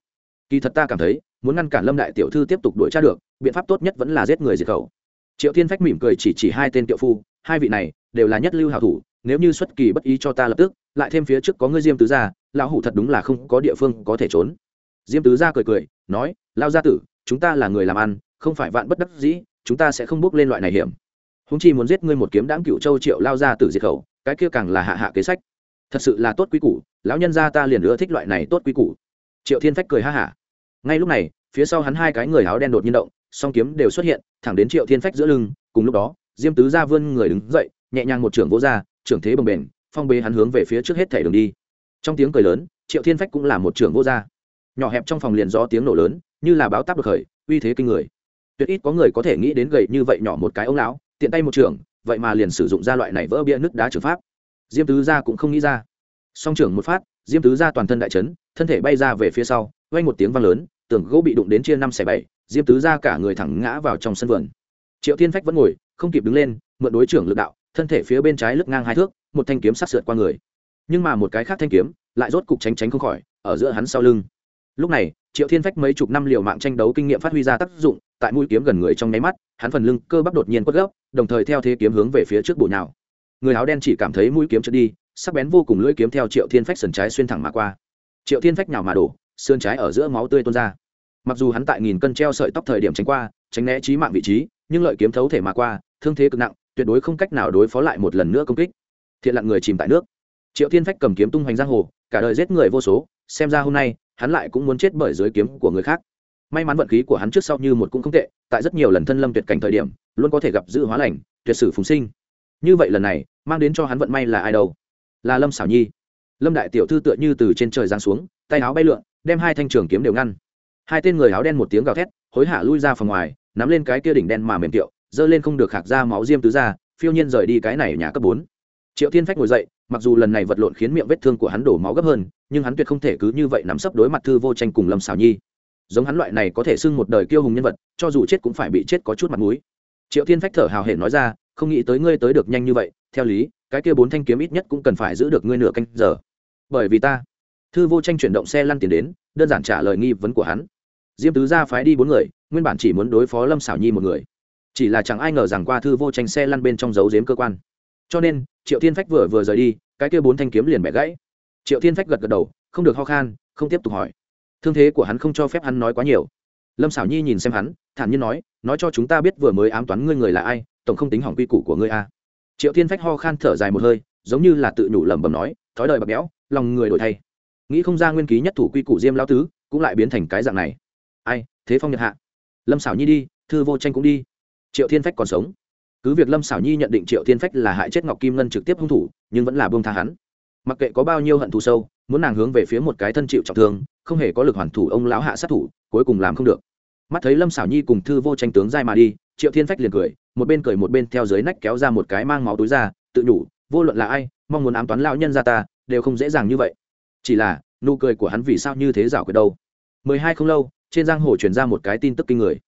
Kỳ thật ta cảm thấy, muốn ngăn cản lâm đại tiểu thư tiếp tục đuổi tra được, biện pháp tốt nhất vẫn là giết người diệt khẩu. Triệu thiên phách mỉm cười chỉ chỉ hai tên tiểu phu, hai vị này đều là nhất lưu hảo thủ, nếu như xuất kỳ bất ý cho ta lập tức, lại thêm phía trước có ngươi diêm tứ gia, lão hủ thật đúng là không có địa phương có thể trốn. Diêm tứ gia cười cười, nói lao gia tử, chúng ta là người làm ăn, không phải vạn bất đắc dĩ, chúng ta sẽ không bước lên loại này hiểm. Húng chi muốn giết ngươi một kiếm đáng cựu châu triệu lao gia tử diệt khẩu, cái kia càng là hạ hạ kế sách thật sự là tốt quý củ, lão nhân gia ta liền ưa thích loại này tốt quý củ. Triệu thiên phách cười ha hả. Ngay lúc này, phía sau hắn hai cái người áo đen đột nhiên động, song kiếm đều xuất hiện, thẳng đến triệu thiên phách giữa lưng, cùng lúc đó, diêm tứ gia vươn người đứng dậy, nhẹ nhàng một trưởng vỗ ra, trưởng thế bồng bềnh, phong bế hắn hướng về phía trước hết thẻ đường đi. Trong tiếng cười lớn, triệu thiên phách cũng là một trưởng vỗ ra. Nhỏ hẹp trong phòng liền do tiếng nổ lớn, như là báo táp được khởi, uy thế kinh người. Tuyệt ít có người có thể nghĩ đến gậy như vậy nhỏ một cái ông lão, tiện tay một trường vậy mà liền sử dụng ra loại này vỡ bia nước đá trường pháp diêm tứ gia cũng không nghĩ ra. Song trưởng một phát, diêm tứ gia toàn thân đại chấn, thân thể bay ra về phía sau vay một tiếng vang lớn, tường gỗ bị đụng đến chia năm xẻ bảy, diêm tứ gia cả người thẳng ngã vào trong sân vườn. Triệu thiên phách vẫn ngồi, không kịp đứng lên, mượn đối trưởng lực đạo, thân thể phía bên trái lướt ngang hai thước, một thanh kiếm sát sượt qua người. Nhưng mà một cái khác thanh kiếm lại rốt cục tránh tránh không khỏi, ở giữa hắn sau lưng. Lúc này, triệu thiên phách mấy chục năm liều mạng tranh đấu kinh nghiệm phát huy ra tác dụng, tại mũi kiếm gần người trong nháy mắt, hắn phần lưng cơ bắp đột nhiên quất gấp, đồng thời theo thế kiếm hướng về phía trước bổ nhào người áo đen chỉ cảm thấy mũi kiếm trượt đi, sắc bén vô cùng lưỡi kiếm theo triệu thiên phách sườn trái xuyên thẳng mà qua. Triệu thiên phách nhào mà đổ, sườn trái ở giữa máu tươi tuôn ra. Mặc dù hắn tại nghìn cân treo sợi tóc thời điểm tránh qua, tránh né trí mạng vị trí, nhưng lợi kiếm thấu thể mà qua, thương thế cực nặng, tuyệt đối không cách nào đối phó lại một lần nữa công kích. Thiện lặn người chìm tại nước. Triệu thiên phách cầm kiếm tung hoành giang hồ, cả đời giết người vô số, xem ra hôm nay, hắn lại cũng muốn chết bởi dưới kiếm của người khác. May mắn vận khí của hắn trước sau như một cũng không tệ, tại rất nhiều lần thân lâm tuyệt cảnh thời điểm, luôn có thể gặp dự hóa lành, tuyệt sử phùng sinh như vậy lần này, mang đến cho hắn vận may là ai đâu? Là lâm xảo nhi. Lâm đại tiểu thư tựa như từ trên trời giáng xuống, tay áo bay lượn, đem hai thanh trường kiếm đều ngăn. Hai tên người áo đen một tiếng gào thét, hối hả lui ra phòng ngoài, nắm lên cái kia đỉnh đen mà mềm tiệu, giơ lên không được khạc ra máu diêm tứ ra, phiêu nhiên rời đi cái này nhà cấp bốn. Triệu thiên phách ngồi dậy, mặc dù lần này vật lộn khiến miệng vết thương của hắn đổ máu gấp hơn, nhưng hắn tuyệt không thể cứ như vậy nắm sấp đối mặt thư vô tranh cùng lâm xảo nhi. Giống hắn loại này có thể xưng một đời kiêu hùng nhân vật, cho dù chết cũng phải bị chết có chút mặt mũi. Triệu thiên phách thở hào hển nói ra không nghĩ tới ngươi tới được nhanh như vậy, theo lý, cái kia bốn thanh kiếm ít nhất cũng cần phải giữ được ngươi nửa canh giờ. Bởi vì ta, thư vô tranh chuyển động xe lăn tiền đến, đơn giản trả lời nghi vấn của hắn. Diêm tứ gia phái đi bốn người, nguyên bản chỉ muốn đối phó lâm xảo nhi một người. Chỉ là chẳng ai ngờ rằng qua thư vô tranh xe lăn bên trong giấu dếm cơ quan. Cho nên, triệu thiên phách vừa vừa rời đi, cái kia bốn thanh kiếm liền bẻ gãy. Triệu thiên phách gật gật đầu, không được ho khan, không tiếp tục hỏi. Thương thế của hắn không cho phép hắn nói quá nhiều. Lâm xảo nhi nhìn xem hắn, thản nhiên nói nói cho chúng ta biết vừa mới ám toán ngươi người là ai tổng không tính hỏng quy củ của ngươi a. Triệu thiên phách ho khan thở dài một hơi, giống như là tự nhủ lẩm bẩm nói, thói đời bạc béo, lòng người đổi thay. Nghĩ không ra nguyên ký nhất thủ quy củ diêm lao tứ, cũng lại biến thành cái dạng này. Ai, thế phong nhật hạ, lâm xảo nhi đi, thư vô tranh cũng đi. Triệu thiên phách còn sống. Cứ việc lâm xảo nhi nhận định triệu thiên phách là hại chết ngọc kim ngân trực tiếp hung thủ, nhưng vẫn là bông tha hắn. Mặc kệ có bao nhiêu hận thù sâu, muốn nàng hướng về phía một cái thân chịu trọng thương, không hề có lực hoàn thủ ông lão hạ sát thủ, cuối cùng làm không được. Mắt thấy lâm xảo nhi cùng thư vô tranh tướng dai mà đi triệu thiên phách liền cười, một bên cười một bên theo dưới nách kéo ra một cái mang máu túi ra, tự nhủ, vô luận là ai, mong muốn ám toán lão nhân ra ta, đều không dễ dàng như vậy. Chỉ là, nụ cười của hắn vì sao như thế rảo quyệt đâu. Mười hai không lâu, trên giang hồ truyền ra một cái tin tức kinh người.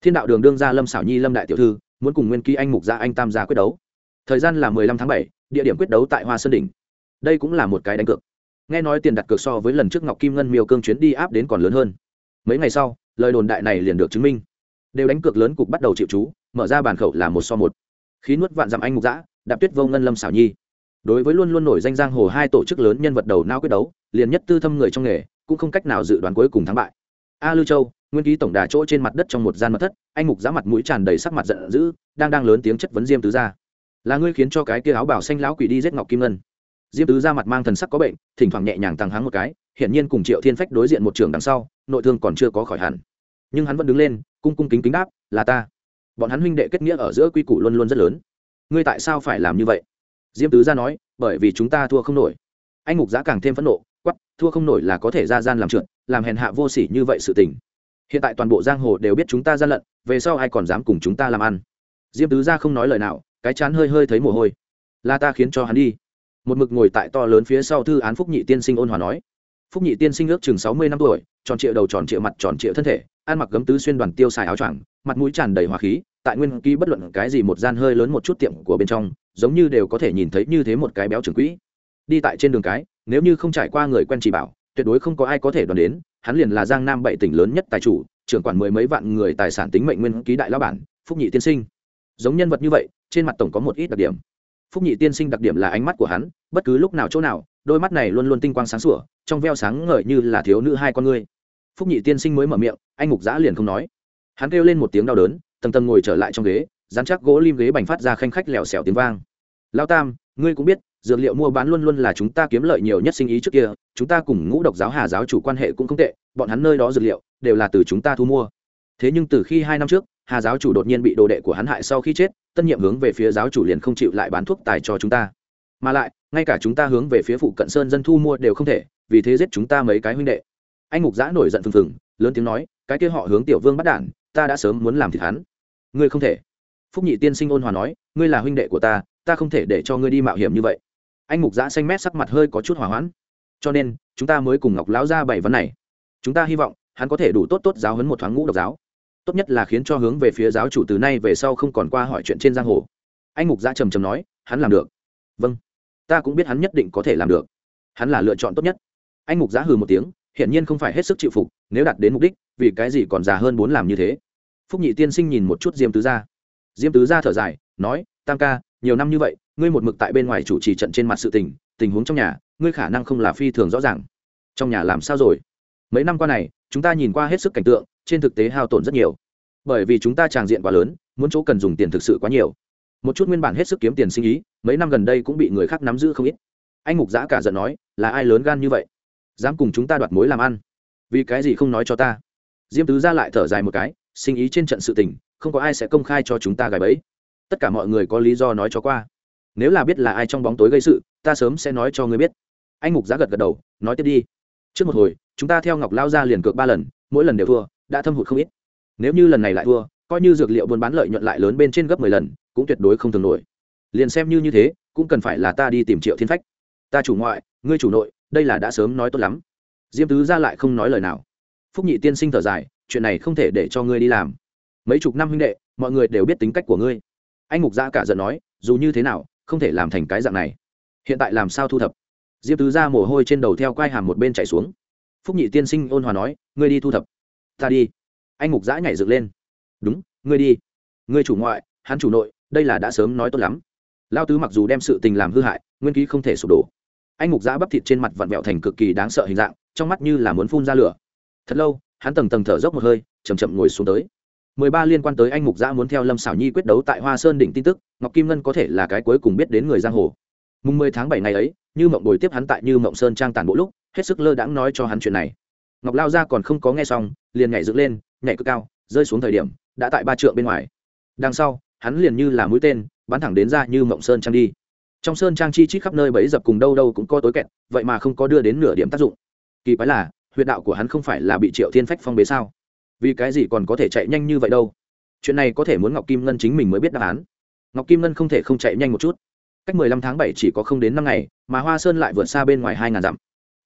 Thiên đạo đường đương ra lâm xảo nhi, lâm đại tiểu thư, muốn cùng nguyên ký anh mục gia anh tam gia quyết đấu. Thời gian là mười lăm tháng bảy, địa điểm quyết đấu tại hoa sơn đỉnh. Đây cũng là một cái đánh cược. Nghe nói tiền đặt cược so với lần trước ngọc kim ngân miêu cương chuyến đi áp đến còn lớn hơn. Mấy ngày sau, lời đồn đại này liền được chứng minh đều đánh cược lớn cục bắt đầu chịu chú, mở ra bàn khẩu là một so một. Khí nuốt vạn dặm anh mục giã đạp tuyết vô ngân lâm xảo nhi. Đối với luôn luôn nổi danh giang hồ hai tổ chức lớn nhân vật đầu nao quyết đấu, liền nhất tư thâm người trong nghề, cũng không cách nào dự đoán cuối cùng thắng bại. A lư châu, nguyên ký tổng đà chỗ trên mặt đất trong một gian mật thất, anh mục giá mặt mũi tràn đầy sắc mặt giận dữ, đang đang lớn tiếng chất vấn diêm tứ gia. Là ngươi khiến cho cái kia áo bảo xanh lão quỷ đi giết ngọc kim ngân. Diêm tứ gia mặt mang thần sắc có bệnh, thỉnh thoảng nhẹ nhàng tăng háng một cái, hiển nhiên cùng triệu thiên phách đối diện một trường đằng sau, nội thương còn chưa có khỏi hẳn. Nhưng hắn vẫn đứng lên cung cung kính kính đáp, là ta. Bọn hắn huynh đệ kết nghĩa ở giữa quy củ luôn luôn rất lớn. Ngươi tại sao phải làm như vậy? Diêm tứ gia nói, bởi vì chúng ta thua không nổi. Anh ngục giã càng thêm phẫn nộ quắp thua không nổi là có thể ra gian làm trượt, làm hèn hạ vô sỉ như vậy sự tình. Hiện tại toàn bộ giang hồ đều biết chúng ta gian lận, về sau ai còn dám cùng chúng ta làm ăn? Diêm tứ gia không nói lời nào, cái chán hơi hơi thấy mồ hôi. Là ta khiến cho hắn đi. Một mực ngồi tại to lớn phía sau thư án phúc nhị tiên sinh ôn hòa nói. Phúc nhị tiên sinh ước chừng sáu mươi năm tuổi, tròn triệu đầu tròn triệu mặt tròn triệu thân thể ăn mặc gấm tứ xuyên đoàn tiêu xài áo choàng, mặt mũi tràn đầy hòa khí, tại nguyên ký bất luận cái gì một gian hơi lớn một chút tiệm của bên trong, giống như đều có thể nhìn thấy như thế một cái béo trưởng quỹ. Đi tại trên đường cái, nếu như không trải qua người quen chỉ bảo, tuyệt đối không có ai có thể đoán đến, hắn liền là giang nam bảy tỉnh lớn nhất tài chủ, trưởng quản mười mấy vạn người tài sản tính mệnh nguyên ký đại lao bản, phúc nhị tiên sinh. Giống nhân vật như vậy, trên mặt tổng có một ít đặc điểm. Phúc nhị tiên sinh đặc điểm là ánh mắt của hắn, bất cứ lúc nào chỗ nào, đôi mắt này luôn luôn tinh quang sáng sủa, trong veo sáng ngời như là thiếu nữ hai con ngươi phúc nhị tiên sinh mới mở miệng, anh mục giã liền không nói. Hắn kêu lên một tiếng đau đớn, tầng tầng ngồi trở lại trong ghế, dán chắc gỗ lim ghế bành phát ra khanh khách lèo xèo tiếng vang. Lao tam, ngươi cũng biết, dược liệu mua bán luôn luôn là chúng ta kiếm lợi nhiều nhất sinh ý trước kia, chúng ta cùng ngũ độc giáo hà giáo chủ quan hệ cũng không tệ, bọn hắn nơi đó dược liệu đều là từ chúng ta thu mua. Thế nhưng từ khi hai năm trước, hà giáo chủ đột nhiên bị đồ đệ của hắn hại sau khi chết, tân nhiệm hướng về phía giáo chủ liền không chịu lại bán thuốc tài cho chúng ta. Mà lại, ngay cả chúng ta hướng về phía phụ cận sơn dân thu mua đều không thể, vì thế giết chúng ta mấy cái huynh đệ anh ngục giã nổi giận phừng phừng, lớn tiếng nói, cái kia họ hướng tiểu vương bắt đản, ta đã sớm muốn làm thịt hắn. Ngươi không thể. Phúc nhị tiên sinh ôn hòa nói, ngươi là huynh đệ của ta ta không thể để cho ngươi đi mạo hiểm như vậy. Anh mục giã xanh mét sắc mặt hơi có chút hỏa hoãn. Cho nên, chúng ta mới cùng ngọc lão ra bảy vấn này. Chúng ta hy vọng, hắn có thể đủ tốt tốt giáo hấn một thoáng ngũ độc giáo. Tốt nhất là khiến cho hướng về phía giáo chủ từ nay về sau không còn qua hỏi chuyện trên giang hồ. Anh mục giã trầm trầm nói, hắn làm được. Vâng. Ta cũng biết hắn nhất định có thể làm được. Hắn là lựa chọn tốt nhất. Anh mục giã hừ một tiếng hiển nhiên không phải hết sức chịu phục, nếu đạt đến mục đích, vì cái gì còn già hơn muốn làm như thế? Phúc nhị tiên sinh nhìn một chút diêm tứ gia. Diêm tứ gia thở dài, nói, tam ca, nhiều năm như vậy, ngươi một mực tại bên ngoài chủ trì trận trên mặt sự tình tình huống trong nhà, ngươi khả năng không là phi thường rõ ràng. Trong nhà làm sao rồi? Mấy năm qua này, chúng ta nhìn qua hết sức cảnh tượng, trên thực tế hao tổn rất nhiều. Bởi vì chúng ta tràng diện quá lớn, muốn chỗ cần dùng tiền thực sự quá nhiều. Một chút nguyên bản hết sức kiếm tiền sinh ý, mấy năm gần đây cũng bị người khác nắm giữ không ít. Anh mục giã cả giận nói, là ai lớn gan như vậy? Dám cùng chúng ta đoạt mối làm ăn. Vì cái gì không nói cho ta? Diêm tứ ra lại thở dài một cái, sinh ý trên trận sự tình, không có ai sẽ công khai cho chúng ta gài bẫy. Tất cả mọi người có lý do nói cho qua. Nếu là biết là ai trong bóng tối gây sự, ta sớm sẽ nói cho ngươi biết. Anh mục giá gật gật đầu, nói tiếp đi. Trước một hồi, chúng ta theo ngọc lao ra liền cược ba lần, mỗi lần đều thua, đã thâm hụt không ít. Nếu như lần này lại thua, coi như dược liệu buôn bán lợi nhuận lại lớn bên trên gấp mười lần, cũng tuyệt đối không thường nổi. Liền xem như như thế, cũng cần phải là ta đi tìm triệu thiên phách. Ta chủ ngoại, ngươi chủ nội đây là đã sớm nói tốt lắm. Diêm tứ ra lại không nói lời nào. Phúc nhị tiên sinh thở dài, chuyện này không thể để cho ngươi đi làm. Mấy chục năm huynh đệ, mọi người đều biết tính cách của ngươi. Anh mục gia cả giận nói, dù như thế nào, không thể làm thành cái dạng này. Hiện tại làm sao thu thập? Diêm tứ ra mồ hôi trên đầu theo quai hàm một bên chạy xuống. Phúc nhị tiên sinh ôn hòa nói, ngươi đi thu thập. Ta đi. Anh mục giã nhảy dựng lên. Đúng, ngươi đi. Ngươi chủ ngoại, hắn chủ nội, đây là đã sớm nói tốt lắm. Lao tứ mặc dù đem sự tình làm hư hại, nguyên ký không thể sụp đổ anh mục giã bắp thịt trên mặt vặn vẹo thành cực kỳ đáng sợ hình dạng, trong mắt như là muốn phun ra lửa. Thật lâu, hắn tầng tầng thở dốc một hơi chầm chậm ngồi xuống tới. Mười ba liên quan tới anh mục giã muốn theo lâm xảo nhi quyết đấu tại hoa sơn đỉnh tin tức, ngọc kim ngân có thể là cái cuối cùng biết đến người giang hồ. Mùng mười tháng bảy ngày ấy, như mộng bồi tiếp hắn tại như mộng sơn trang tàn bộ lúc, hết sức lơ đãng nói cho hắn chuyện này. Ngọc lao ra còn không có nghe xong, liền nhảy dựng lên, nhảy cực cao, rơi xuống thời điểm, đã tại ba trượng bên ngoài. Đằng sau, hắn liền như là mũi tên, bắn thẳng đến ra như mộng sơn trang đi trong sơn trang chi chít khắp nơi bấy dập cùng đâu đâu cũng có tối kẹt, vậy mà không có đưa đến nửa điểm tác dụng. Kỳ quái là, huyệt đạo của hắn không phải là bị triệu thiên phách phong bế sao? Vì cái gì còn có thể chạy nhanh như vậy đâu? Chuyện này có thể muốn ngọc kim ngân chính mình mới biết đáp án. Ngọc kim ngân không thể không chạy nhanh một chút. Cách mười lăm tháng bảy chỉ có không đến năm ngày, mà hoa sơn lại vượt xa bên ngoài hai ngàn dặm.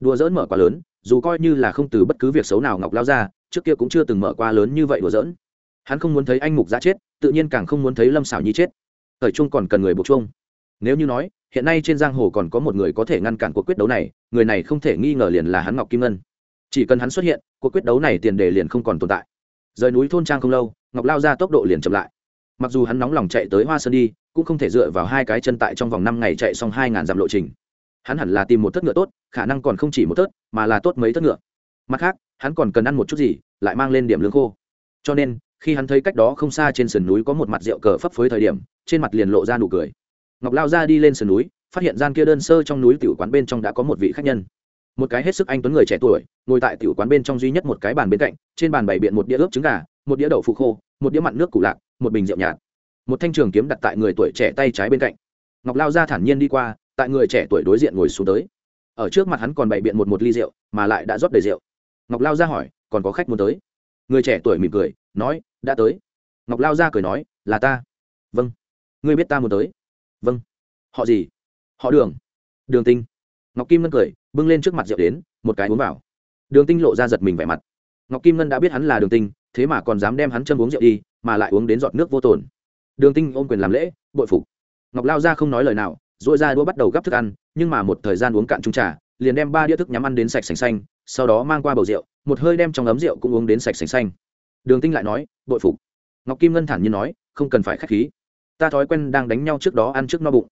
Đùa dỡn mở quá lớn, dù coi như là không từ bất cứ việc xấu nào ngọc lao ra, trước kia cũng chưa từng mở qua lớn như vậy đùa dỡn hắn không muốn thấy anh mục giá chết, tự nhiên càng không muốn thấy lâm xảo nhi chết. Thời trung còn cần người buộc chung nếu như nói, hiện nay trên giang hồ còn có một người có thể ngăn cản cuộc quyết đấu này, người này không thể nghi ngờ liền là hắn ngọc kim ngân. Chỉ cần hắn xuất hiện, cuộc quyết đấu này tiền đề liền không còn tồn tại. Rời núi thôn trang không lâu, ngọc lao ra tốc độ liền chậm lại. Mặc dù hắn nóng lòng chạy tới hoa sơn đi, cũng không thể dựa vào hai cái chân tại trong vòng năm ngày chạy xong hai ngàn dặm lộ trình. Hắn hẳn là tìm một thất ngựa tốt, khả năng còn không chỉ một thất, mà là tốt mấy thất ngựa. Mặt khác, hắn còn cần ăn một chút gì, lại mang lên điểm lương khô. Cho nên, khi hắn thấy cách đó không xa trên sườn núi có một mặt rượu cờ phấp phới thời điểm, trên mặt liền lộ ra nụ cười ngọc lao ra đi lên sườn núi, phát hiện gian kia đơn sơ trong núi tiểu quán bên trong đã có một vị khách nhân. Một cái hết sức anh tuấn người trẻ tuổi, ngồi tại tiểu quán bên trong duy nhất một cái bàn bên cạnh, trên bàn bày biện một đĩa ướp trứng gà, một đĩa đậu phụ khô, một đĩa mặn nước củ lạc, một bình rượu nhạt. Một thanh trường kiếm đặt tại người tuổi trẻ tay trái bên cạnh. Ngọc lao ra thản nhiên đi qua, tại người trẻ tuổi đối diện ngồi xuống tới. Ở trước mặt hắn còn bày biện một một ly rượu, mà lại đã rót đầy rượu. Ngọc lao ra hỏi, còn có khách muốn tới? Người trẻ tuổi mỉm cười, nói, đã tới. Ngọc lao ra cười nói, là ta. Vâng. Ngươi biết ta muốn tới? Vâng. Họ gì? Họ đường. Đường tinh. Ngọc kim ngân cười, bưng lên trước mặt rượu đến, một cái uống vào. Đường tinh lộ ra giật mình vẻ mặt. Ngọc kim ngân đã biết hắn là đường tinh, thế mà còn dám đem hắn châm uống rượu đi, mà lại uống đến giọt nước vô tồn. Đường tinh ôm quyền làm lễ, bội phục. Ngọc lao ra không nói lời nào dội ra đũa bắt đầu gắp thức ăn, nhưng mà một thời gian uống cạn trung trà, liền đem ba đĩa thức nhắm ăn đến sạch sành xanh, sau đó mang qua bầu rượu, một hơi đem trong ấm rượu cũng uống đến sạch sành xanh. Đường tinh lại nói, bội phục. Ngọc kim ngân thản nhiên nói, không cần phải k h á c h khí ta thói quen đang đánh nhau trước đó ăn trước no bụng.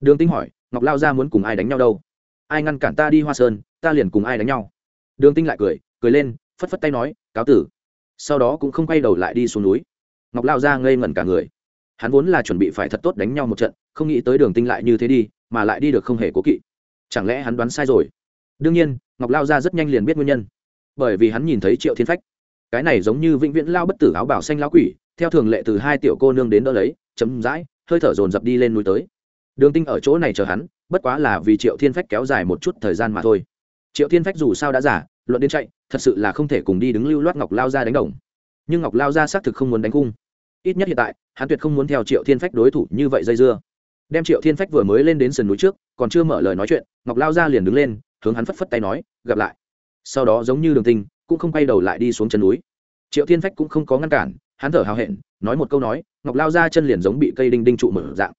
Đường tinh hỏi, ngọc lao ra muốn cùng ai đánh nhau đâu? Ai ngăn cản ta đi hoa sơn, ta liền cùng ai đánh nhau. Đường tinh lại cười cười lên, phất phất tay nói, cáo tử. Sau đó cũng không quay đầu lại đi xuống núi. Ngọc lao ra ngây ngẩn cả người. Hắn vốn là chuẩn bị phải thật tốt đánh nhau một trận, không nghĩ tới đường tinh lại như thế đi, mà lại đi được không hề cố kỵ. Chẳng lẽ hắn đoán sai rồi? Đương nhiên, ngọc lao ra rất nhanh liền biết nguyên nhân. Bởi vì hắn nhìn thấy triệu thiên phách. Cái này giống như vĩnh viễn lao bất tử áo bảo xanh lao quỷ, theo thường lệ từ hai tiểu cô nương đến đỡ lấy chấm dãi, hơi thở dồn dập đi lên núi tới. Đường tinh ở chỗ này chờ hắn, bất quá là vì triệu thiên phách kéo dài một chút thời gian mà thôi. Triệu thiên phách dù sao đã giả luận đến chạy, thật sự là không thể cùng đi đứng lưu loát ngọc lao ra đánh đồng. Nhưng ngọc lao ra xác thực không muốn đánh cung. Ít nhất hiện tại, hắn tuyệt không muốn theo triệu thiên phách đối thủ như vậy dây dưa. Đem triệu thiên phách vừa mới lên đến sườn núi trước, còn chưa mở lời nói chuyện, ngọc lao ra liền đứng lên, hướng hắn phất phất tay nói, gặp lại. Sau đó giống như đường tinh, cũng không quay đầu lại đi xuống chân núi. Triệu thiên phách cũng không có ngăn cản, hắn thở hào hẹn nói một câu nói, ngọc lao ra chân liền giống bị cây đinh đinh trụ mở dạng.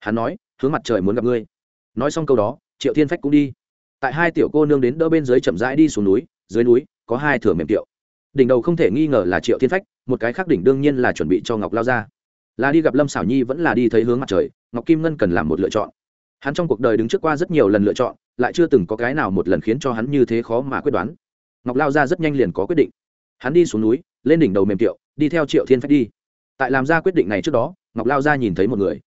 Hắn nói, hướng mặt trời muốn gặp ngươi. Nói xong câu đó, triệu thiên phách cũng đi. Tại hai tiểu cô nương đến đỡ bên dưới chậm rãi đi xuống núi, dưới núi, có hai thửa mềm tiệu. Đỉnh đầu không thể nghi ngờ là triệu thiên phách, một cái khác đỉnh đương nhiên là chuẩn bị cho ngọc lao ra. Là đi gặp lâm xảo nhi vẫn là đi thấy hướng mặt trời, ngọc kim ngân cần làm một lựa chọn. Hắn trong cuộc đời đứng trước qua rất nhiều lần lựa chọn, lại chưa từng có cái nào một lần khiến cho hắn như thế khó mà quyết đoán. Ngọc lao ra rất nhanh liền có quyết định. Hắn đi xuống núi, lên đỉnh đầu mềm tiệu, đi theo triệu thiên phách đi tại làm ra quyết định này trước đó, ngọc lao ra nhìn thấy một người.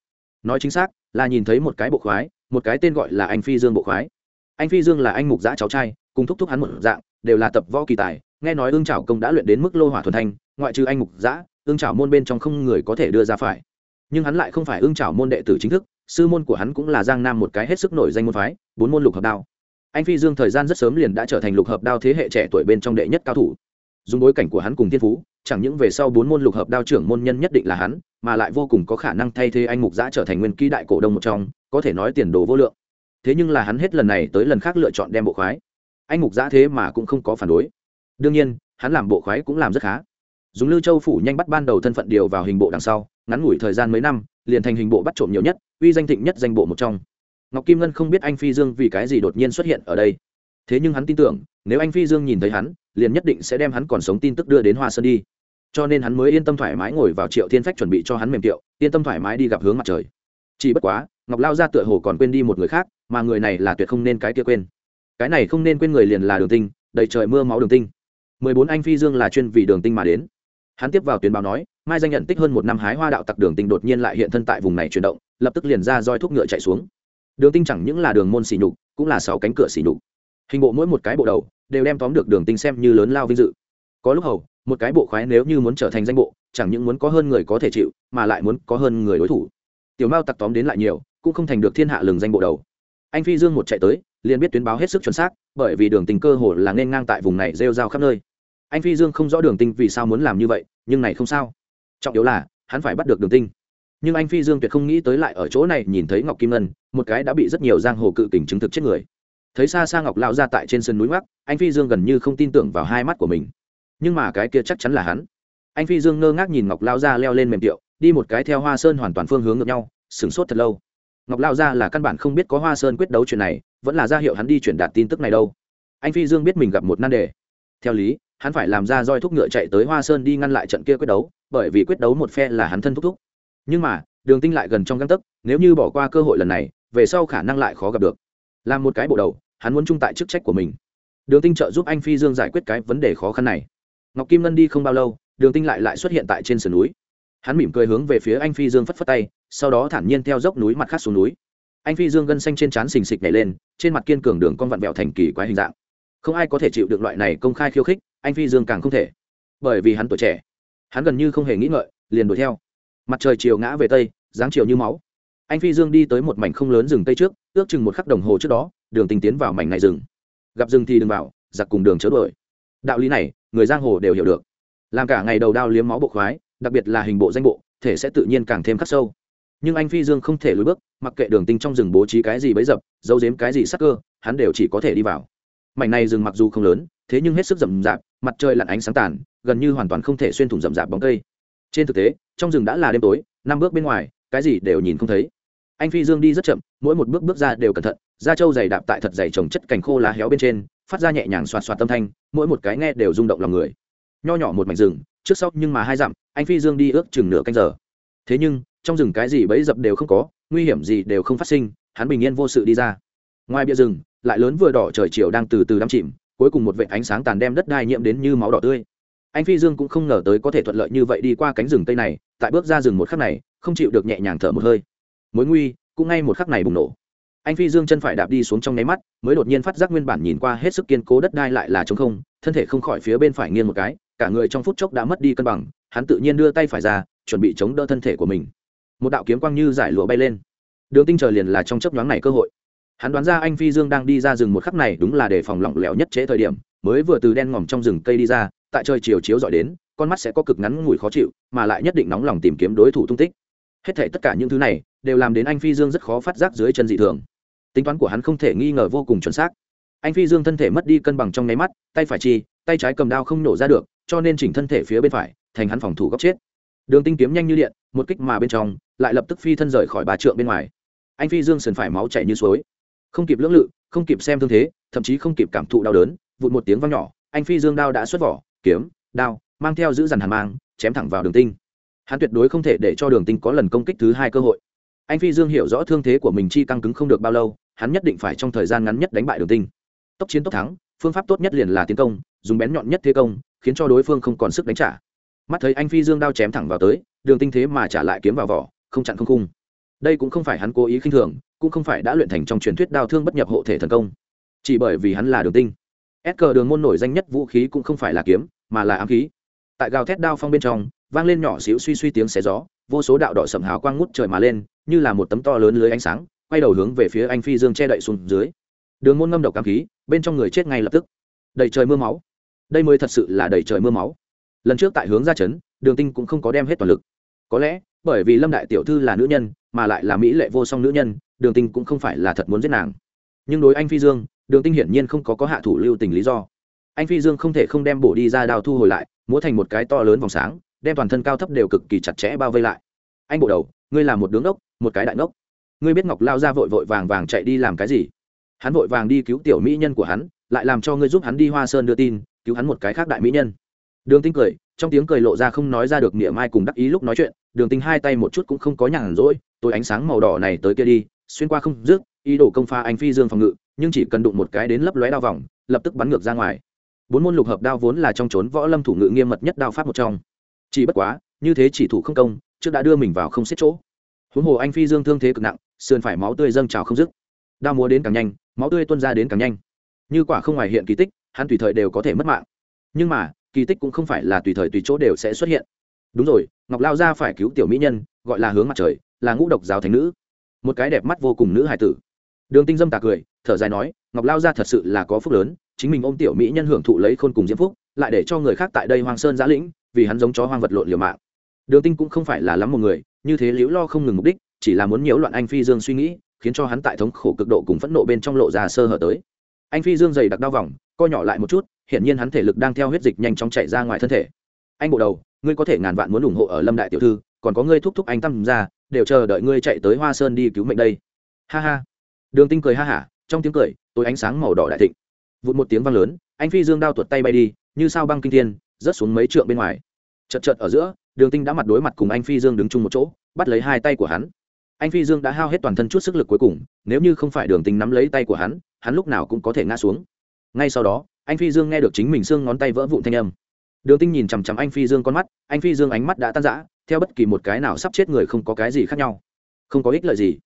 Nói chính xác, là nhìn thấy một cái bộ khoái, một cái tên gọi là anh phi dương bộ khoái. Anh phi dương là anh mục giã cháu trai, cùng thúc thúc hắn một dạng, đều là tập võ kỳ tài, nghe nói ương trảo công đã luyện đến mức lô hỏa thuần thanh, ngoại trừ anh mục giã ương trảo môn bên trong không người có thể đưa ra phải. Nhưng hắn lại không phải ương trảo môn đệ tử chính thức, sư môn của hắn cũng là giang nam một cái hết sức nổi danh môn phái, bốn môn lục hợp đao. Anh phi dương thời gian rất sớm liền đã trở thành lục hợp đao thế hệ trẻ tuổi bên trong đệ nhất cao thủ dùng bối cảnh của hắn cùng thiên phú, chẳng những về sau bốn môn lục hợp đao trưởng môn nhân nhất định là hắn, mà lại vô cùng có khả năng thay thế anh mục giã trở thành nguyên ký đại cổ đông một trong, có thể nói tiền đồ vô lượng. Thế nhưng là hắn hết lần này tới lần khác lựa chọn đem bộ khoái. Anh mục giã thế mà cũng không có phản đối. Đương nhiên, hắn làm bộ khoái cũng làm rất khá. Dùng lưu châu phủ nhanh bắt ban đầu thân phận điều vào hình bộ đằng sau, ngắn ngủi thời gian mấy năm, liền thành hình bộ bắt trộm nhiều nhất, uy danh thịnh nhất danh bộ một trong. Ngọc kim ngân không biết anh phi dương vì cái gì đột nhiên xuất hiện ở đây thế nhưng hắn tin tưởng, nếu anh phi dương nhìn thấy hắn, liền nhất định sẽ đem hắn còn sống tin tức đưa đến hoa sơn đi. Cho nên hắn mới yên tâm thoải mái ngồi vào triệu thiên phách chuẩn bị cho hắn mềm tiệu, yên tâm thoải mái đi gặp hướng mặt trời. Chỉ bất quá, ngọc lao ra tựa hồ còn quên đi một người khác, mà người này là tuyệt không nên cái kia quên. Cái này không nên quên người liền là đường tinh, đầy trời mưa máu đường tinh. Mười bốn anh phi dương là chuyên vì đường tinh mà đến. Hắn tiếp vào tuyến báo nói, mai danh nhận tích hơn một năm hái hoa đạo tặc đường tinh đột nhiên lại hiện thân tại vùng này chuyển động, lập tức liền ra roi thuốc ngựa chạy xuống. Đường tinh chẳng những là đường môn xỉ nhục, cũng là sáu cánh cửa xỉ nhục hình bộ mỗi một cái bộ đầu đều đem tóm được đường tinh xem như lớn lao vinh dự. Có lúc hầu, một cái bộ khoái nếu như muốn trở thành danh bộ, chẳng những muốn có hơn người có thể chịu, mà lại muốn có hơn người đối thủ. Tiểu mao tặc tóm đến lại nhiều, cũng không thành được thiên hạ lừng danh bộ đầu. Anh phi dương một chạy tới, liền biết tuyến báo hết sức chuẩn xác, bởi vì đường tình cơ hồ là nên ngang tại vùng này rêu rao khắp nơi. Anh phi dương không rõ đường tinh vì sao muốn làm như vậy, nhưng này không sao. Trọng yếu là, hắn phải bắt được đường tinh. Nhưng anh phi dương tuyệt không nghĩ tới lại ở chỗ này nhìn thấy ngọc kim ngân, một cái đã bị rất nhiều giang hồ cự kình chứng thực chết người thấy xa xa ngọc lão ra tại trên sân núi mắc anh phi dương gần như không tin tưởng vào hai mắt của mình. Nhưng mà cái kia chắc chắn là hắn. Anh phi dương ngơ ngác nhìn ngọc lão ra leo lên mềm tiệu, đi một cái theo hoa sơn hoàn toàn phương hướng ngược nhau, sửng sốt thật lâu. Ngọc lão ra là căn bản không biết có hoa sơn quyết đấu chuyện này, vẫn là ra hiệu hắn đi truyền đạt tin tức này đâu. Anh phi dương biết mình gặp một nan đề. Theo lý, hắn phải làm ra roi thúc ngựa chạy tới hoa sơn đi ngăn lại trận kia quyết đấu, bởi vì quyết đấu một phe là hắn thân thúc thúc. Nhưng mà, đường tinh lại gần trong găng tấc, nếu như bỏ qua cơ hội lần này, về sau khả năng lại khó gặp được. Làm một cái bộ đầu hắn muốn chung tại chức trách của mình. Đường tinh trợ giúp anh phi dương giải quyết cái vấn đề khó khăn này. Ngọc kim ngân đi không bao lâu, đường tinh lại lại xuất hiện tại trên sườn núi. Hắn mỉm cười hướng về phía anh phi dương phất phất tay, sau đó thản nhiên theo dốc núi mặt khác xuống núi. Anh phi dương gân xanh trên trán xình xịch nhảy lên, trên mặt kiên cường đường con vặn vẹo thành kỳ quái hình dạng. Không ai có thể chịu được loại này công khai khiêu khích, anh phi dương càng không thể. Bởi vì hắn tuổi trẻ, hắn gần như không hề nghĩ ngợi, liền đuổi theo. Mặt trời chiều ngã về tây, dáng chiều như máu. Anh phi dương đi tới một mảnh không lớn rừng tây trước, ước chừng một khắc đồng hồ trước đó đường tình tiến vào mảnh này rừng. Gặp rừng thì đừng vào, giặc cùng đường chớ đuổi. Đạo lý này, người giang hồ đều hiểu được. Làm cả ngày đầu đao liếm máu bộ khoái, đặc biệt là hình bộ danh bộ, thể sẽ tự nhiên càng thêm khắc sâu. Nhưng anh phi dương không thể lùi bước, mặc kệ đường tinh trong rừng bố trí cái gì bấy dập, giấu giếm cái gì sắc cơ, hắn đều chỉ có thể đi vào. Mảnh này rừng mặc dù không lớn, thế nhưng hết sức rậm rạp, mặt trời lặn ánh sáng tàn, gần như hoàn toàn không thể xuyên thủng rậm rạp bóng cây. Trên thực tế, trong rừng đã là đêm tối, năm bước bên ngoài, cái gì đều nhìn không thấy anh phi dương đi rất chậm, mỗi một bước bước ra đều cẩn thận, da trâu dày đạp tại thật dày trồng chất cành khô lá héo bên trên, phát ra nhẹ nhàng xoạt xoạt tâm thanh, mỗi một cái nghe đều rung động lòng người. Nho nhỏ một mảnh rừng, trước sau nhưng mà hai dặm, anh phi dương đi ước chừng nửa canh giờ. Thế nhưng, trong rừng cái gì bẫy dập đều không có, nguy hiểm gì đều không phát sinh, hắn bình yên vô sự đi ra. Ngoài bia rừng, lại lớn vừa đỏ trời chiều đang từ từ đắm chìm, cuối cùng một vệ ánh sáng tàn đem đất đai nhiễm đến như máu đỏ tươi. Anh phi dương cũng không ngờ tới có thể thuận lợi như vậy đi qua cánh rừng tây này, tại bước ra rừng một khắc này, không chịu được nhẹ nhàng thở một hơi mối nguy cũng ngay một khắc này bùng nổ. Anh phi dương chân phải đạp đi xuống trong nháy mắt, mới đột nhiên phát giác nguyên bản nhìn qua hết sức kiên cố đất đai lại là trống không, thân thể không khỏi phía bên phải nghiêng một cái, cả người trong phút chốc đã mất đi cân bằng, hắn tự nhiên đưa tay phải ra, chuẩn bị chống đỡ thân thể của mình. Một đạo kiếm quang như giải lụa bay lên. Đường tinh trời liền là trong chấp nhoáng này cơ hội. Hắn đoán ra anh phi dương đang đi ra rừng một khắc này đúng là để phòng lỏng lẻo nhất trễ thời điểm, mới vừa từ đen ngòm trong rừng cây đi ra, tại trời chiều chiếu dọi đến, con mắt sẽ có cực ngắn ngủi khó chịu, mà lại nhất định nóng lòng tìm kiếm đối thủ tung tích hết thể tất cả những thứ này đều làm đến anh phi dương rất khó phát giác dưới chân dị thường. Tính toán của hắn không thể nghi ngờ vô cùng chuẩn xác. Anh phi dương thân thể mất đi cân bằng trong nháy mắt, tay phải chi, tay trái cầm đao không nổ ra được, cho nên chỉnh thân thể phía bên phải, thành hắn phòng thủ góc chết. Đường tinh kiếm nhanh như điện, một kích mà bên trong, lại lập tức phi thân rời khỏi bà trượng bên ngoài. Anh phi dương sườn phải máu chảy như suối. Không kịp lưỡng lự, không kịp xem thương thế, thậm chí không kịp cảm thụ đau đớn, vụt một tiếng vang nhỏ, anh phi dương đao đã xuất vỏ, kiếm, đao, mang theo giữ dằn hàn mang, chém thẳng vào đường tinh hắn tuyệt đối không thể để cho đường tinh có lần công kích thứ hai cơ hội. Anh phi dương hiểu rõ thương thế của mình chi căng cứng không được bao lâu, hắn nhất định phải trong thời gian ngắn nhất đánh bại đường tinh. Tốc chiến tốc thắng, phương pháp tốt nhất liền là tiến công, dùng bén nhọn nhất thế công, khiến cho đối phương không còn sức đánh trả. Mắt thấy anh phi dương đao chém thẳng vào tới, đường tinh thế mà trả lại kiếm vào vỏ, không chặn không khung. Đây cũng không phải hắn cố ý khinh thường, cũng không phải đã luyện thành trong truyền thuyết đao thương bất nhập hộ thể thần công. Chỉ bởi vì hắn là đường tinh. Ép cờ đường môn nổi danh nhất vũ khí cũng không phải là kiếm, mà là ám khí. Tại gào thét đao phong bên trong vang lên nhỏ xíu suy suy tiếng xé gió, vô số đạo đỏ sầm hào quang ngút trời mà lên, như là một tấm to lớn lưới ánh sáng, quay đầu hướng về phía anh phi dương che đậy xuống dưới. Đường môn ngâm độc cảm khí, bên trong người chết ngay lập tức. Đầy trời mưa máu. Đây mới thật sự là đầy trời mưa máu. Lần trước tại hướng ra chấn, đường tinh cũng không có đem hết toàn lực. Có lẽ, bởi vì lâm đại tiểu thư là nữ nhân, mà lại là mỹ lệ vô song nữ nhân, đường tinh cũng không phải là thật muốn giết nàng. Nhưng đối anh phi dương, đường tinh hiển nhiên không có có hạ thủ lưu tình lý do. Anh phi dương không thể không đem bổ đi ra đào thu hồi lại, múa thành một cái to lớn vòng sáng đem toàn thân cao thấp đều cực kỳ chặt chẽ bao vây lại. Anh bộ đầu, ngươi là một đứng ốc một cái đại ngốc ngươi biết ngọc lao ra vội vội vàng vàng chạy đi làm cái gì? Hắn vội vàng đi cứu tiểu mỹ nhân của hắn, lại làm cho ngươi giúp hắn đi hoa sơn đưa tin, cứu hắn một cái khác đại mỹ nhân. Đường tinh cười, trong tiếng cười lộ ra không nói ra được niệm mai cùng đắc ý lúc nói chuyện, đường tinh hai tay một chút cũng không có nhàn rỗi tôi ánh sáng màu đỏ này tới kia đi, xuyên qua không dứt, ý đồ công pha anh phi dương phòng ngự, nhưng chỉ cần đụng một cái đến lấp lóe đao vòng, lập tức bắn ngược ra ngoài. Bốn môn lục hợp đao vốn là trong trốn võ lâm thủ ngự nghiêm mật nhất đao pháp một trong chỉ bất quá, như thế chỉ thủ không công, trước đã đưa mình vào không xếp chỗ. Huống hồ anh phi dương thương thế cực nặng, sườn phải máu tươi dâng trào không dứt. Đao múa đến càng nhanh, máu tươi tuôn ra đến càng nhanh. Như quả không ngoài hiện kỳ tích, hắn tùy thời đều có thể mất mạng. Nhưng mà, kỳ tích cũng không phải là tùy thời tùy chỗ đều sẽ xuất hiện. Đúng rồi, ngọc lao ra phải cứu tiểu mỹ nhân, gọi là hướng mặt trời, là ngũ độc giáo thành nữ. Một cái đẹp mắt vô cùng nữ hài tử. Đường tinh dâm tà cười, thở dài nói, ngọc lao ra thật sự là có phúc lớn, chính mình ôm tiểu mỹ nhân hưởng thụ lấy khôn cùng diễm phúc, lại để cho người khác tại đây hoang sơn giã lĩnh vì hắn giống chó hoang vật lộn liều mạng. Đường tinh cũng không phải là lắm một người, như thế liễu lo không ngừng mục đích, chỉ là muốn nhiễu loạn anh phi dương suy nghĩ, khiến cho hắn tại thống khổ cực độ cùng phẫn nộ bên trong lộ ra sơ hở tới. Anh phi dương dày đặc đau vòng, co nhỏ lại một chút, hiển nhiên hắn thể lực đang theo huyết dịch nhanh chóng chạy ra ngoài thân thể. Anh bộ đầu, ngươi có thể ngàn vạn muốn ủng hộ ở lâm đại tiểu thư, còn có ngươi thúc thúc anh tâm ra, đều chờ đợi ngươi chạy tới hoa sơn đi cứu mệnh đây. Ha ha. Đường tinh cười ha hả, trong tiếng cười, tối ánh sáng màu đỏ đại thịnh. Vụt một tiếng vang lớn, anh phi dương đao tuột tay bay đi, như sao băng kinh thiên, rớt xuống mấy trượng bên ngoài chật chật ở giữa, đường tinh đã mặt đối mặt cùng anh phi dương đứng chung một chỗ, bắt lấy hai tay của hắn. Anh phi dương đã hao hết toàn thân chút sức lực cuối cùng, nếu như không phải đường tinh nắm lấy tay của hắn hắn lúc nào cũng có thể ngã xuống. Ngay sau đó, anh phi dương nghe được chính mình xương ngón tay vỡ vụn thanh âm. Đường tinh nhìn chằm chằm anh phi dương con mắt, anh phi dương ánh mắt đã tan rã, theo bất kỳ một cái nào sắp chết người không có cái gì khác nhau. Không có ích lợi gì.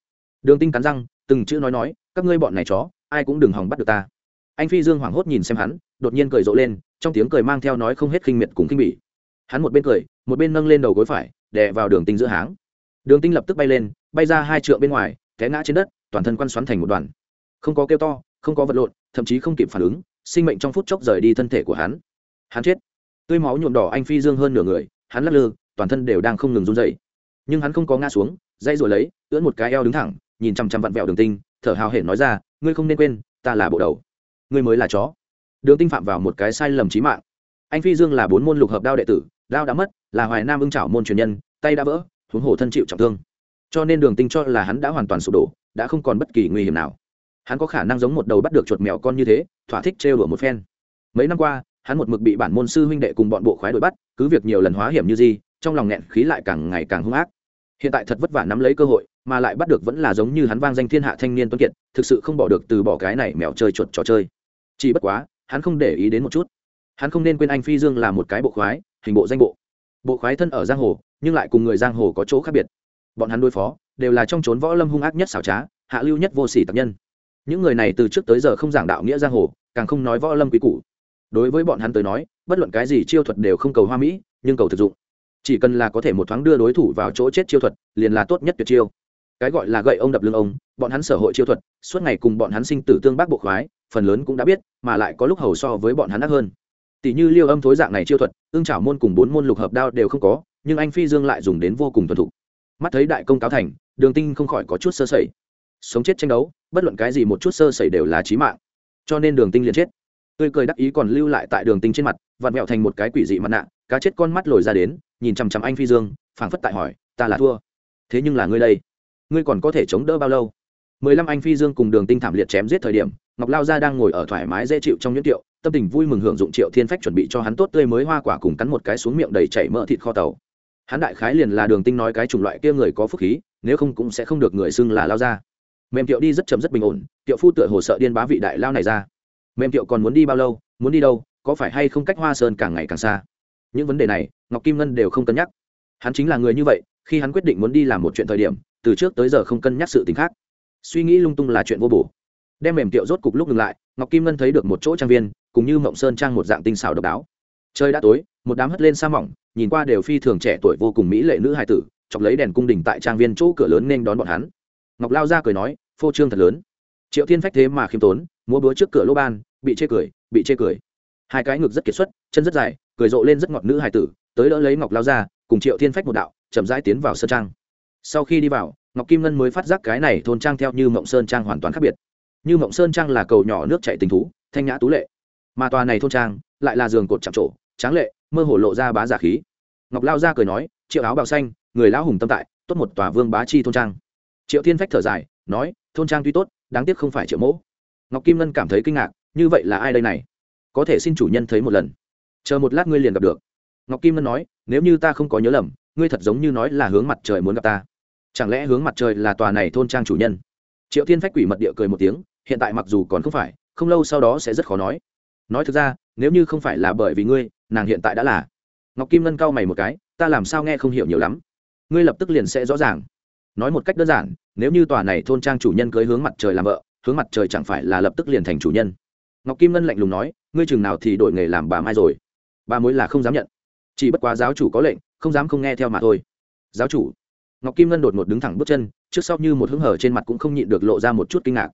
Đường tinh cắn răng, từng chữ nói nói, các ngươi bọn này chó, ai cũng đừng hòng bắt được ta. Anh phi dương hoảng hốt nhìn xem hắn, đột nhiên cười rộ lên, trong tiếng cười mang theo nói không hết khinh miệt cùng khinh bỉ hắn một bên cười, một bên nâng lên đầu gối phải, đè vào đường tinh giữa háng. Đường tinh lập tức bay lên, bay ra hai trượng bên ngoài, té ngã trên đất, toàn thân quăn xoắn thành một đoàn. Không có kêu to, không có vật lộn, thậm chí không kịp phản ứng, sinh mệnh trong phút chốc rời đi thân thể của hắn. Hắn chết. Tươi máu nhuộm đỏ anh phi dương hơn nửa người, hắn lắc lư, toàn thân đều đang không ngừng run dậy nhưng hắn không có ngã xuống dây rồi lấy, ưỡn một cái eo đứng thẳng, nhìn chằm chằm vặn vẹo đường tinh, thở hào hển nói ra, ngươi không nên quên, ta là bộ đầu. Ngươi mới là chó. Đường tinh phạm vào một cái sai lầm trí mạng. Anh phi dương là bốn môn lục hợp đao đệ tử lao đã mất, là hoài nam ưng trảo môn truyền nhân, tay đã vỡ, huống hồ thân chịu trọng thương. Cho nên đường tinh cho là hắn đã hoàn toàn sụp đổ, đã không còn bất kỳ nguy hiểm nào. Hắn có khả năng giống một đầu bắt được chuột mèo con như thế, thỏa thích trêu đùa một phen. Mấy năm qua, hắn một mực bị bản môn sư huynh đệ cùng bọn bộ khoái đuổi bắt, cứ việc nhiều lần hóa hiểm như gì, trong lòng nghẹn khí lại càng ngày càng hung ác. Hiện tại thật vất vả nắm lấy cơ hội, mà lại bắt được vẫn là giống như hắn vang danh thiên hạ thanh niên tuấn kiệt, thực sự không bỏ được từ bỏ cái này mèo chơi chuột trò chơi. Chỉ bất quá, hắn không để ý đến một chút. Hắn không nên quên anh phi dương là một cái bộ khoái hình bộ danh bộ. Bộ khoái thân ở giang hồ, nhưng lại cùng người giang hồ có chỗ khác biệt. Bọn hắn đối phó, đều là trong trốn võ lâm hung ác nhất xảo trá, hạ lưu nhất vô sỉ tập nhân. Những người này từ trước tới giờ không giảng đạo nghĩa giang hồ, càng không nói võ lâm quý cũ đối với bọn hắn tới nói, bất luận cái gì chiêu thuật đều không cầu hoa mỹ, nhưng cầu thực dụng. Chỉ cần là có thể một thoáng đưa đối thủ vào chỗ chết chiêu thuật, liền là tốt nhất tuyệt chiêu. Cái gọi là gậy ông đập lưng ông, bọn hắn sở hội chiêu thuật, suốt ngày cùng bọn hắn sinh tử tương bác bộ khoái, phần lớn cũng đã biết, mà lại có lúc hầu so với bọn hắn ác hơn tỷ như liêu âm thối dạng này chiêu thuật ương trảo môn cùng bốn môn lục hợp đao đều không có, nhưng anh phi dương lại dùng đến vô cùng thuần thục. Mắt thấy đại công cáo thành, đường tinh không khỏi có chút sơ sẩy. Sống chết tranh đấu, bất luận cái gì một chút sơ sẩy đều là chí mạng. Cho nên đường tinh liền chết. Tươi cười đắc ý còn lưu lại tại đường tinh trên mặt, vặn vẹo thành một cái quỷ dị mặt nạ, cá chết con mắt lồi ra đến, nhìn chằm chằm anh phi dương, phảng phất tại hỏi, ta là thua. Thế nhưng là ngươi đây, ngươi còn có thể chống đỡ bao lâu? Mười lăm anh phi dương cùng đường tinh thảm liệt chém giết thời điểm, ngọc lao gia đang ngồi ở thoải mái dễ chịu trong nhuyễn tiệu tâm tình vui mừng hưởng dụng triệu thiên phách chuẩn bị cho hắn tốt tươi mới hoa quả cùng cắn một cái xuống miệng đầy chảy mỡ thịt kho tàu. Hắn đại khái liền là đường tinh nói cái chủng loại kia người có phúc khí, nếu không cũng sẽ không được người xưng là lao ra mềm tiệu đi rất chậm rất bình ổn tiệu phu tựa hồ sợ điên bá vị đại lao này ra. Mềm tiệu còn muốn đi bao lâu, muốn đi đâu, có phải hay không cách hoa sơn càng ngày càng xa? Những vấn đề này, ngọc kim ngân đều không cân nhắc. Hắn chính là người như vậy, khi hắn quyết định muốn đi làm một chuyện thời điểm, từ trước tới giờ không cân nhắc sự t ì n h khác. Suy nghĩ lung tung là chuyện vô bổ. Đem mềm tiệu rốt cục lúc ngừng lại, ngọc kim ngân thấy được một chỗ trang viên cùng như mộng sơn trang một dạng tinh xảo độc đáo. Trời đã tối, một đám hất lên sa mỏng, nhìn qua đều phi thường trẻ tuổi vô cùng mỹ lệ nữ hài tử, chọc lấy đèn cung đình tại trang viên chỗ cửa lớn nên đón bọn hắn. Ngọc lao ra cười nói, phô trương thật lớn. Triệu thiên phách thế mà khiêm tốn, múa búa trước cửa lô ban, bị chê cười, bị chê cười. Hai cái ngực rất kiệt xuất, chân rất dài, cười rộ lên rất ngọt nữ hài tử, tới đỡ lấy ngọc lao ra, cùng triệu thiên phách một đạo, chậm rãi tiến vào sơn trang. Sau khi đi vào, ngọc kim ngân mới phát giác cái này thôn trang theo như mộng sơn trang hoàn toàn khác biệt. Như mộng sơn trang là cầu nhỏ nước chạy tình thú, thanh nhã tú lệ mà tòa này thôn trang lại là giường cột chạm trổ, tráng lệ, mơ hồ lộ ra bá giả khí. Ngọc lao ra cười nói, triệu áo bào xanh, người lão hùng tâm tại, tốt một tòa vương bá chi thôn trang. Triệu thiên phách thở dài, nói, thôn trang tuy tốt, đáng tiếc không phải triệu mẫu ngọc kim ngân cảm thấy kinh ngạc, như vậy là ai đây này? Có thể xin chủ nhân thấy một lần. Chờ một lát ngươi liền gặp được. Ngọc kim ngân nói, nếu như ta không có nhớ lầm, ngươi thật giống như nói là hướng mặt trời muốn gặp ta. Chẳng lẽ hướng mặt trời là tòa này thôn trang chủ nhân? Triệu thiên phách quỷ mật địa cười một tiếng, hiện tại mặc dù còn không phải, không lâu sau đó sẽ rất khó nói nói thực ra, nếu như không phải là bởi vì ngươi, nàng hiện tại đã là. Ngọc kim ngân cau mày một cái, ta làm sao nghe không hiểu nhiều lắm. Ngươi lập tức liền sẽ rõ ràng. Nói một cách đơn giản, nếu như tòa này thôn trang chủ nhân cưới hướng mặt trời làm vợ, hướng mặt trời chẳng phải là lập tức liền thành chủ nhân. Ngọc kim ngân lạnh lùng nói, ngươi chừng nào thì đổi nghề làm bà mai rồi. Bà mối là không dám nhận. Chỉ bất quá giáo chủ có lệnh, không dám không nghe theo mà thôi. Giáo chủ. Ngọc kim ngân đột ngột đứng thẳng bước chân, trước sau như một hứng hở trên mặt cũng không nhịn được lộ ra một chút kinh ngạc.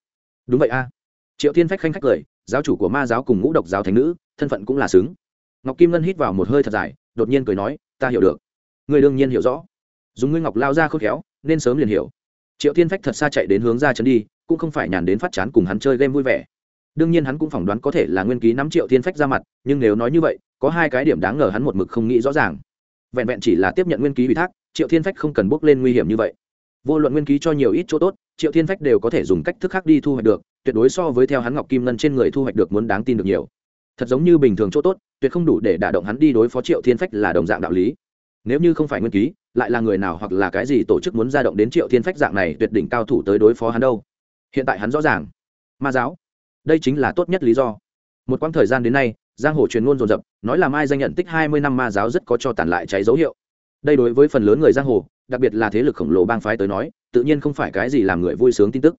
Đúng vậy a. Triệu thiên phách khanh khách cười giáo chủ của ma giáo cùng ngũ độc giáo thánh nữ, thân phận cũng là xứng. Ngọc kim ngân hít vào một hơi thật dài, đột nhiên cười nói, ta hiểu được. Người đương nhiên hiểu rõ. Dùng ngươi ngọc lao ra khôn khéo, nên sớm liền hiểu. Triệu thiên phách thật xa chạy đến hướng ra trấn đi, cũng không phải nhàn đến phát chán cùng hắn chơi game vui vẻ. Đương nhiên hắn cũng phỏng đoán có thể là nguyên ký nắm triệu thiên phách ra mặt, nhưng nếu nói như vậy, có hai cái điểm đáng ngờ hắn một mực không nghĩ rõ ràng. Vẹn vẹn chỉ là tiếp nhận nguyên ký ủy thác, triệu thiên phách không cần bước lên nguy hiểm như vậy. Vô luận nguyên ký cho nhiều ít chỗ tốt, triệu thiên phách đều có thể dùng cách thức khác đi thu hoạch được tuyệt đối so với theo hắn ngọc kim ngân trên người thu hoạch được muốn đáng tin được nhiều. Thật giống như bình thường chỗ tốt, tuyệt không đủ để đả động hắn đi đối phó triệu thiên phách là đồng dạng đạo lý. Nếu như không phải nguyên ký, lại là người nào hoặc là cái gì tổ chức muốn ra động đến triệu thiên phách dạng này tuyệt đỉnh cao thủ tới đối phó hắn đâu? Hiện tại hắn rõ ràng. Ma giáo. Đây chính là tốt nhất lý do. Một quãng thời gian đến nay, giang hồ truyền ngôn rồn rập nói là mai danh nhận tích hai mươi năm ma giáo rất có cho tàn lại cháy dấu hiệu. Đây đối với phần lớn người giang hồ, đặc biệt là thế lực khổng lồ bang phái tới nói, tự nhiên không phải cái gì làm người vui sướng tin tức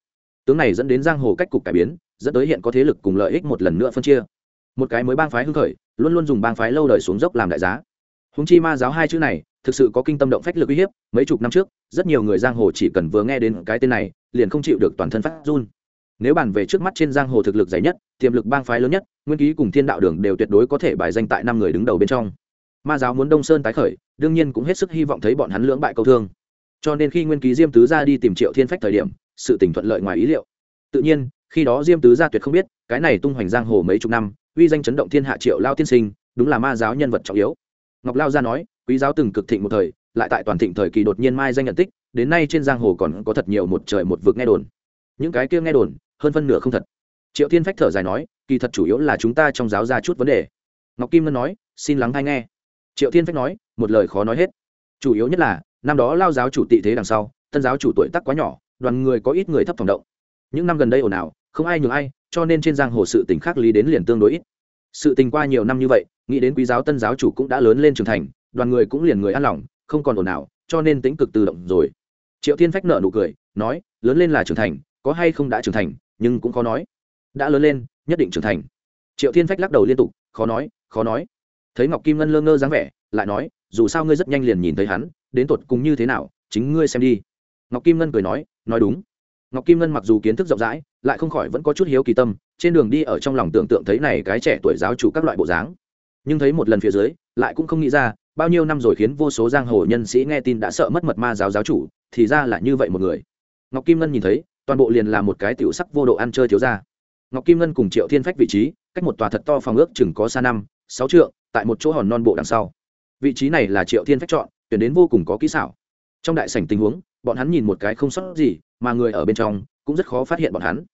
tướng này dẫn đến giang hồ cách cục cải biến, dẫn tới hiện có thế lực cùng lợi ích một lần nữa phân chia. Một cái mới bang phái hưng khởi, luôn luôn dùng bang phái lâu đời xuống dốc làm đại giá. Húng chi ma giáo hai chữ này, thực sự có kinh tâm động phách lực uy hiếp, mấy chục năm trước, rất nhiều người giang hồ chỉ cần vừa nghe đến cái tên này, liền không chịu được toàn thân phát run. Nếu bàn về trước mắt trên giang hồ thực lực dày nhất, tiềm lực bang phái lớn nhất, nguyên ký cùng thiên đạo đường đều tuyệt đối có thể bài danh tại năm người đứng đầu bên trong. Ma giáo muốn đông sơn tái khởi, đương nhiên cũng hết sức hy vọng thấy bọn hắn lưỡng bại câu thương. Cho nên khi nguyên ký diêm tứ ra đi tìm triệu thiên phách thời điểm sự tình thuận lợi ngoài ý liệu. Tự nhiên, khi đó diêm tứ gia tuyệt không biết, cái này tung hoành giang hồ mấy chục năm, uy danh chấn động thiên hạ triệu lao tiên sinh, đúng là ma giáo nhân vật trọng yếu. Ngọc lao gia nói, quý giáo từng cực thịnh một thời, lại tại toàn thịnh thời kỳ đột nhiên mai danh nhận tích, đến nay trên giang hồ còn có thật nhiều một trời một vực nghe đồn. Những cái kia nghe đồn, hơn phân nửa không thật. Triệu thiên phách thở dài nói, kỳ thật chủ yếu là chúng ta trong giáo ra chút vấn đề. Ngọc kim ngân nói, xin lắng hay nghe. Triệu thiên phách nói, một lời khó nói hết. Chủ yếu nhất là, năm đó lao giáo chủ tị thế đằng sau, tân giáo chủ tuổi tắc quá nhỏ đoàn người có ít người thấp phòng động. Những năm gần đây ồn ào, không ai nhường ai, cho nên trên giang hồ sự tình khác lý đến liền tương đối ít. Sự tình qua nhiều năm như vậy, nghĩ đến quý giáo tân giáo chủ cũng đã lớn lên trưởng thành, đoàn người cũng liền người an lòng, không còn ồn ào, cho nên tính cực tự động rồi. Triệu thiên phách nợ nụ cười, nói, lớn lên là trưởng thành, có hay không đã trưởng thành, nhưng cũng khó nói. Đã lớn lên, nhất định trưởng thành. Triệu thiên phách lắc đầu liên tục, khó nói khó nói. Thấy ngọc kim ngân lơ ngơ dáng vẻ, lại nói, dù sao ngươi rất nhanh liền nhìn thấy hắn, đến tột cùng như thế nào, chính ngươi xem đi. Ngọc kim ngân cười nói nói đúng. Ngọc kim ngân mặc dù kiến thức rộng rãi, lại không khỏi vẫn có chút hiếu kỳ tâm, trên đường đi ở trong lòng tưởng tượng thấy này cái trẻ tuổi giáo chủ các loại bộ dáng. Nhưng thấy một lần phía dưới, lại cũng không nghĩ ra, bao nhiêu năm rồi khiến vô số giang hồ nhân sĩ nghe tin đã sợ mất mật ma giáo giáo chủ, thì ra là như vậy một người. Ngọc kim ngân nhìn thấy, toàn bộ liền là một cái tiểu sắc vô độ ăn chơi thiếu ra ngọc kim ngân cùng triệu thiên phách vị trí, cách một tòa thật to phòng ước chừng có xa năm, sáu trượng, tại một chỗ hòn non bộ đằng sau. Vị trí này là triệu thiên phách chọn, tuyển đến vô cùng có kỹ xảo. Trong đại sảnh tình huống bọn hắn nhìn một cái không sót gì, mà người ở bên trong cũng rất khó phát hiện bọn hắn.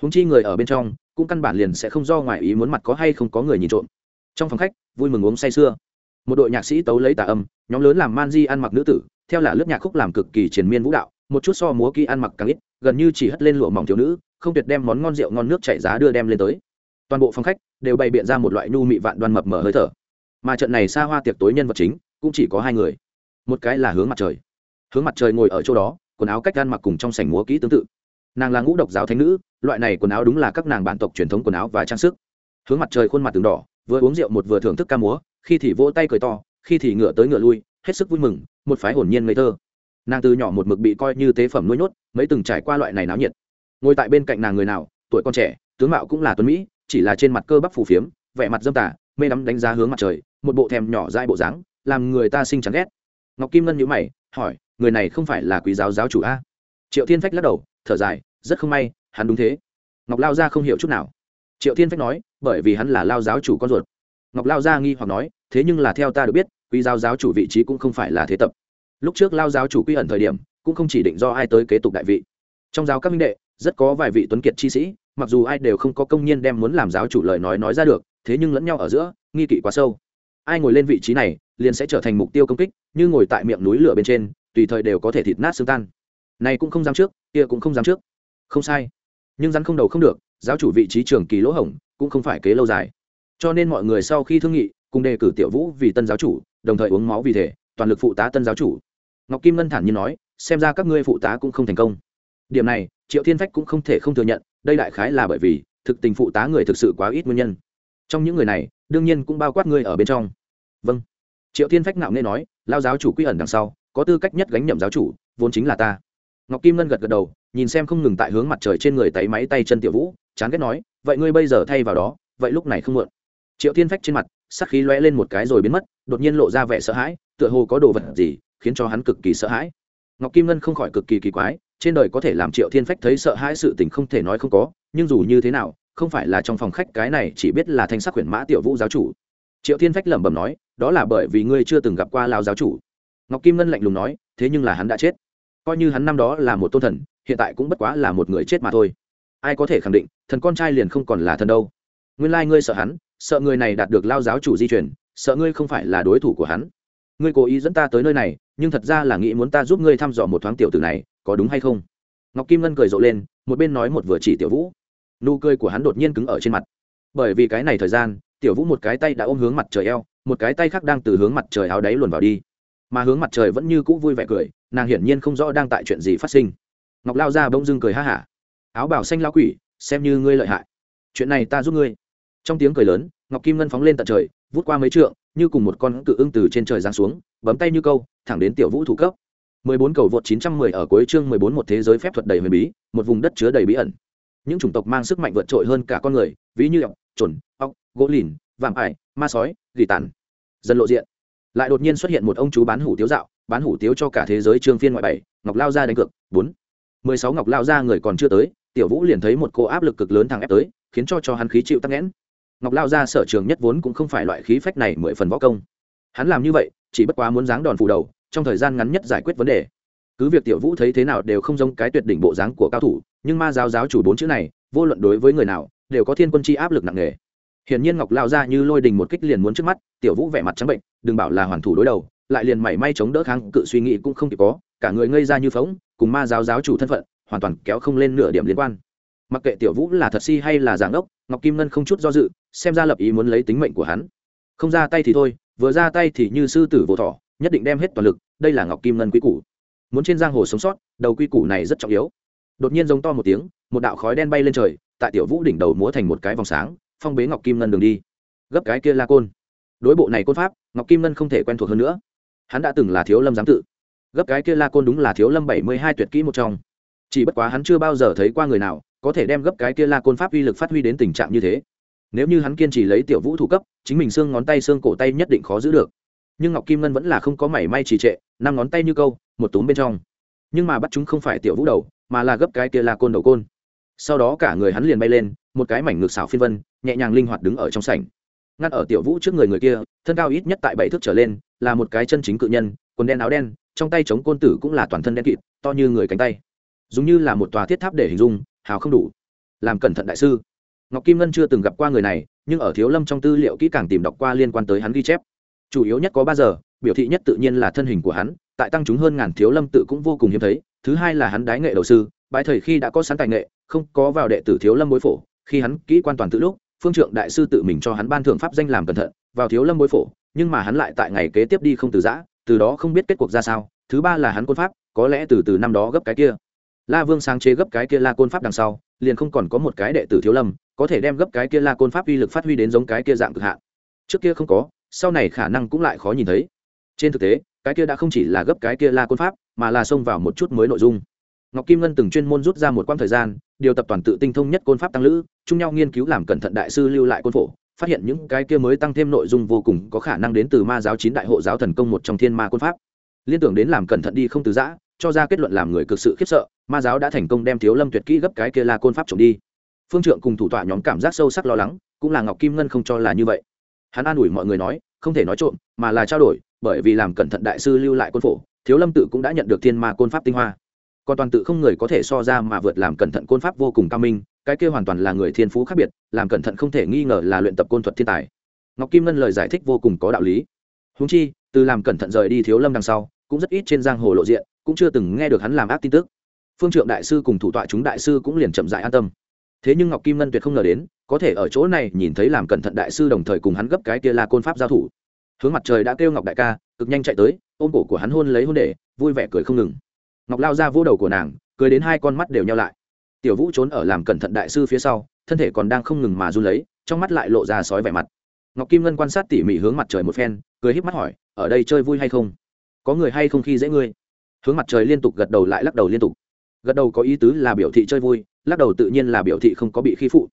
Húng chi người ở bên trong cũng căn bản liền sẽ không do ngoài ý muốn mặt có hay không có người nhìn trộm. Trong phòng khách, vui mừng uống say sưa. Một đội nhạc sĩ tấu lấy tà âm, nhóm lớn làm man di ăn mặc nữ tử, theo là lớp nhạc khúc làm cực kỳ triền miên vũ đạo, một chút so múa kỹ ăn mặc càng ít, gần như chỉ hất lên lụa mỏng thiếu nữ, không tuyệt đem món ngon rượu ngon nước chảy giá đưa đem lên tới. Toàn bộ phòng khách đều bày biện ra một loại nhu mị vạn đoan mập mở hơi thở. Mà trận này xa hoa tiệc tối nhân vật chính cũng chỉ có hai người. Một cái là hướng mặt trời hướng mặt trời ngồi ở chỗ đó, quần áo cách gan mặc cùng trong sảnh múa kỹ tương tự. Nàng là ngũ độc giáo thánh nữ, loại này quần áo đúng là các nàng bản tộc truyền thống quần áo và trang sức. Hướng mặt trời khuôn mặt từng đỏ, vừa uống rượu một vừa thưởng thức ca múa, khi thì vỗ tay cười to, khi thì ngựa tới ngựa lui, hết sức vui mừng, một phái hồn nhiên ngây thơ. Nàng từ nhỏ một mực bị coi như tế phẩm nuôi nhốt, mấy từng trải qua loại này náo nhiệt. Ngồi tại bên cạnh nàng người nào, tuổi con trẻ, tướng mạo cũng là tuấn mỹ, chỉ là trên mặt cơ bắp phù phiếm, vẻ mặt dâm tả mê đắm đánh giá hướng mặt trời, một bộ thèm nhỏ dai bộ dáng, làm người ta sinh chán ghét. Ngọc kim ngân nhữ mày, hỏi người này không phải là quý giáo giáo chủ a? Triệu thiên phách lắc đầu, thở dài, rất không may, hắn đúng thế. Ngọc lao gia không hiểu chút nào. Triệu thiên phách nói, bởi vì hắn là lao giáo chủ con ruột. Ngọc lao gia nghi hoặc nói, thế nhưng là theo ta được biết, quý giáo giáo chủ vị trí cũng không phải là thế tập. Lúc trước lao giáo chủ quy ẩn thời điểm, cũng không chỉ định do ai tới kế tục đại vị. Trong giáo các minh đệ, rất có vài vị tuấn kiệt chi sĩ, mặc dù ai đều không có công nhiên đem muốn làm giáo chủ lời nói nói ra được, thế nhưng lẫn nhau ở giữa, nghi kỵ quá sâu. Ai ngồi lên vị trí này, liền sẽ trở thành mục tiêu công kích, như ngồi tại miệng núi lửa bên trên tùy thời đều có thể thịt nát xương tan. Này cũng không dám trước, kia cũng không dám trước. Không sai. Nhưng rắn không đầu không được, giáo chủ vị trí trường kỳ lỗ hổng, cũng không phải kế lâu dài. Cho nên mọi người sau khi thương nghị, cùng đề cử tiểu vũ vì tân giáo chủ, đồng thời uống máu vì thể, toàn lực phụ tá tân giáo chủ. Ngọc kim ngân thản nhiên nói, xem ra các ngươi phụ tá cũng không thành công. Điểm này, triệu thiên phách cũng không thể không thừa nhận, đây đại khái là bởi vì, thực tình phụ tá người thực sự quá ít nguyên nhân. Trong những người này, đương nhiên cũng bao quát ngươi ở bên trong. Vâng. Triệu thiên phách nạo nghe nói, lao giáo chủ quy ẩn đằng sau có tư cách nhất gánh nhậm giáo chủ, vốn chính là ta. Ngọc kim ngân gật gật đầu, nhìn xem không ngừng tại hướng mặt trời trên người tay máy tay chân tiểu vũ, chán ghét nói, vậy ngươi bây giờ thay vào đó, vậy lúc này không mượn triệu thiên phách trên mặt, sắc khí lóe lên một cái rồi biến mất, đột nhiên lộ ra vẻ sợ hãi, tựa hồ có đồ vật gì khiến cho hắn cực kỳ sợ hãi. Ngọc kim ngân không khỏi cực kỳ kỳ quái, trên đời có thể làm triệu thiên phách thấy sợ hãi sự tình không thể nói không có, nhưng dù như thế nào, không phải là trong phòng khách cái này chỉ biết là thanh sắc huyền mã tiểu vũ giáo chủ. Triệu thiên phách lẩm bẩm nói, đó là bởi vì ngươi chưa từng gặp qua lao giáo chủ ngọc kim ngân lạnh lùng nói, thế nhưng là hắn đã chết. Coi như hắn năm đó là một tôn thần, hiện tại cũng bất quá là một người chết mà thôi. Ai có thể khẳng định, thần con trai liền không còn là thần đâu. Nguyên lai、like、ngươi sợ hắn, sợ người này đạt được lao giáo chủ di chuyển sợ ngươi không phải là đối thủ của hắn. Ngươi cố ý dẫn ta tới nơi này, nhưng thật ra là nghĩ muốn ta giúp ngươi thăm dò một thoáng tiểu tử này, có đúng hay không? Ngọc kim ngân cười rộ lên, một bên nói một vừa chỉ tiểu vũ. Nụ cười của hắn đột nhiên cứng ở trên mặt. Bởi vì cái này thời gian, tiểu vũ một cái tay đã ôm hướng mặt trời eo, một cái tay khác đang từ hướng mặt trời áo đáy luồn vào đi mà hướng mặt trời vẫn như cũ vui vẻ cười nàng hiển nhiên không rõ đang tại chuyện gì phát sinh. Ngọc lao ra bông dưng cười ha hả. Áo bảo xanh lao quỷ xem như ngươi lợi hại. Chuyện này ta giúp ngươi. Trong tiếng cười lớn ngọc kim ngân phóng lên tận trời vút qua mấy trượng như cùng một con cự ưng từ trên trời giáng xuống bấm tay như câu thẳng đến tiểu vũ thủ cấp. 14 cầu vượt 910 ở cuối chương 14 một thế giới phép thuật đầy huyền bí một vùng đất chứa đầy bí ẩn. Những chủng tộc mang sức mạnh vượt trội hơn cả con người ví như ọc chuẩn, ọc gỗ lìn vạm ải ma sói gỉ tàn. Dần lộ diện lại đột nhiên xuất hiện một ông chú bán hủ tiếu dạo, bán hủ tiếu cho cả thế giới trương phiên ngoại bảy, ngọc lao ra đánh cược, bốn. Mười sáu ngọc lao ra người còn chưa tới, tiểu vũ liền thấy một cô áp lực cực lớn thằng ép tới, khiến cho cho hắn khí chịu tắc nghẽn. Ngọc lao ra sở trường nhất vốn cũng không phải loại khí phách này mười phần võ công. Hắn làm như vậy, chỉ bất quá muốn dáng đòn phủ đầu, trong thời gian ngắn nhất giải quyết vấn đề. Cứ việc tiểu vũ thấy thế nào đều không giống cái tuyệt đỉnh bộ dáng của cao thủ, nhưng ma giáo giáo chủ bốn chữ này, vô luận đối với người nào, đều có thiên quân chi áp lực nặng nề hiển nhiên ngọc lao ra như lôi đình một kích liền muốn trước mắt, tiểu vũ vẻ mặt trắng bệnh, đừng bảo là hoàn thủ đối đầu, lại liền mảy may chống đỡ kháng cự suy nghĩ cũng không kịp có, cả người ngây ra như phóng cùng ma giáo giáo chủ thân phận, hoàn toàn kéo không lên nửa điểm liên quan. Mặc kệ tiểu vũ là thật si hay là giảng ốc ngọc kim ngân không chút do dự, xem ra lập ý muốn lấy tính mệnh của hắn. Không ra tay thì thôi, vừa ra tay thì như sư tử vô thỏ, nhất định đem hết toàn lực, đây là ngọc kim ngân quy củ. Muốn trên giang hồ sống sót, đầu quy củ này rất trọng yếu. Đột nhiên giống to một tiếng, một đạo khói đen bay lên trời, tại tiểu vũ đỉnh đầu múa thành một cái vòng sáng phong bế ngọc kim ngân đường đi. Gấp cái kia la côn. Đối bộ này côn pháp, ngọc kim ngân không thể quen thuộc hơn nữa. Hắn đã từng là thiếu lâm giám tự. Gấp cái kia la côn đúng là thiếu lâm bảy mươi hai tuyệt kỹ một trong. Chỉ bất quá hắn chưa bao giờ thấy qua người nào có thể đem gấp cái kia la côn pháp uy lực phát huy đến tình trạng như thế. Nếu như hắn kiên trì lấy tiểu vũ thủ cấp, chính mình xương ngón tay xương cổ tay nhất định khó giữ được. Nhưng ngọc kim ngân vẫn là không có mảy may trì trệ, năm ngón tay như câu, một túm bên trong. Nhưng mà bắt chúng không phải tiểu vũ đầu, mà là gấp cái kia là côn đầu côn. Sau đó cả người hắn liền bay lên, một cái mảnh ngược xảo phiên vân nhẹ nhàng linh hoạt đứng ở trong sảnh. Ngăn ở tiểu vũ trước người người kia, thân cao ít nhất tại bảy thước trở lên, là một cái chân chính cự nhân, quần đen áo đen, trong tay chống côn tử cũng là toàn thân đen kịt, to như người cánh tay. Giống như là một tòa thiết tháp để hình dung, hào không đủ. Làm cẩn thận đại sư. Ngọc kim ngân chưa từng gặp qua người này, nhưng ở thiếu lâm trong tư liệu kỹ càng tìm đọc qua liên quan tới hắn ghi chép. Chủ yếu nhất có ba giờ, biểu thị nhất tự nhiên là thân hình của hắn, tại tăng chúng hơn ngàn thiếu lâm tự cũng vô cùng hiếm thấy, thứ hai là hắn đái nghệ đầu sư, bãi thời khi đã có sẵn tài nghệ, không có vào đệ tử thiếu lâm bối phổ, khi hắn kỹ quan toàn tự lúc phương trượng đại sư tự mình cho hắn ban thưởng pháp danh làm cẩn thận, vào thiếu lâm bối phổ, nhưng mà hắn lại tại ngày kế tiếp đi không từ giã, từ đó không biết kết cuộc ra sao, thứ ba là hắn côn pháp, có lẽ từ từ năm đó gấp cái kia. La vương sáng chế gấp cái kia la côn pháp đằng sau, liền không còn có một cái đệ tử thiếu lâm, có thể đem gấp cái kia la côn pháp uy lực phát huy đến giống cái kia dạng cực hạn. Trước kia không có, sau này khả năng cũng lại khó nhìn thấy. Trên thực tế, cái kia đã không chỉ là gấp cái kia la côn pháp, mà là xông vào một chút mới nội dung. Ngọc kim ngân từng chuyên môn rút ra một quãng thời gian điều tập toàn tự tinh thông nhất côn pháp tăng lữ, chung nhau nghiên cứu làm cẩn thận đại sư lưu lại côn phổ, phát hiện những cái kia mới tăng thêm nội dung vô cùng có khả năng đến từ ma giáo chín đại hộ giáo thần công một trong thiên ma côn pháp. Liên tưởng đến làm cẩn thận đi không từ giã, cho ra kết luận làm người cực sự khiếp sợ, ma giáo đã thành công đem thiếu lâm tuyệt kỹ gấp cái kia la côn pháp trộm đi. Phương trượng cùng thủ tọa nhóm cảm giác sâu sắc lo lắng, cũng là ngọc kim ngân không cho là như vậy. Hắn an ủi mọi người nói, không thể nói trộm, mà là trao đổi, bởi vì làm cẩn thận đại sư lưu lại côn phổ, thiếu lâm tự cũng đã nhận được thiên ma côn pháp tinh hoa còn toàn tự không người có thể so ra mà vượt làm cẩn thận côn pháp vô cùng cao minh, cái kia hoàn toàn là người thiên phú khác biệt, làm cẩn thận không thể nghi ngờ là luyện tập côn thuật thiên tài. Ngọc kim ngân lời giải thích vô cùng có đạo lý. Húng chi, từ làm cẩn thận rời đi thiếu lâm đằng sau, cũng rất ít trên giang hồ lộ diện, cũng chưa từng nghe được hắn làm ác tin tức. Phương trượng đại sư cùng thủ tọa chúng đại sư cũng liền chậm dại an tâm. Thế nhưng ngọc kim ngân tuyệt không ngờ đến, có thể ở chỗ này nhìn thấy làm cẩn thận đại sư đồng thời cùng hắn gấp cái kia là côn pháp giao thủ. Hướng mặt trời đã kêu ngọc đại ca, cực nhanh chạy tới, ôm cổ của hắn hôn lấy hôn để, vui vẻ cười không ngừng ngọc lao ra vỗ đầu của nàng cười đến hai con mắt đều nhau lại tiểu vũ trốn ở làm cẩn thận đại sư phía sau thân thể còn đang không ngừng mà run lấy trong mắt lại lộ ra sói vẻ mặt ngọc kim ngân quan sát tỉ mỉ hướng mặt trời một phen cười híp mắt hỏi ở đây chơi vui hay không có người hay không khi dễ ngươi hướng mặt trời liên tục gật đầu lại lắc đầu liên tục gật đầu có ý tứ là biểu thị chơi vui lắc đầu tự nhiên là biểu thị không có bị khi phụ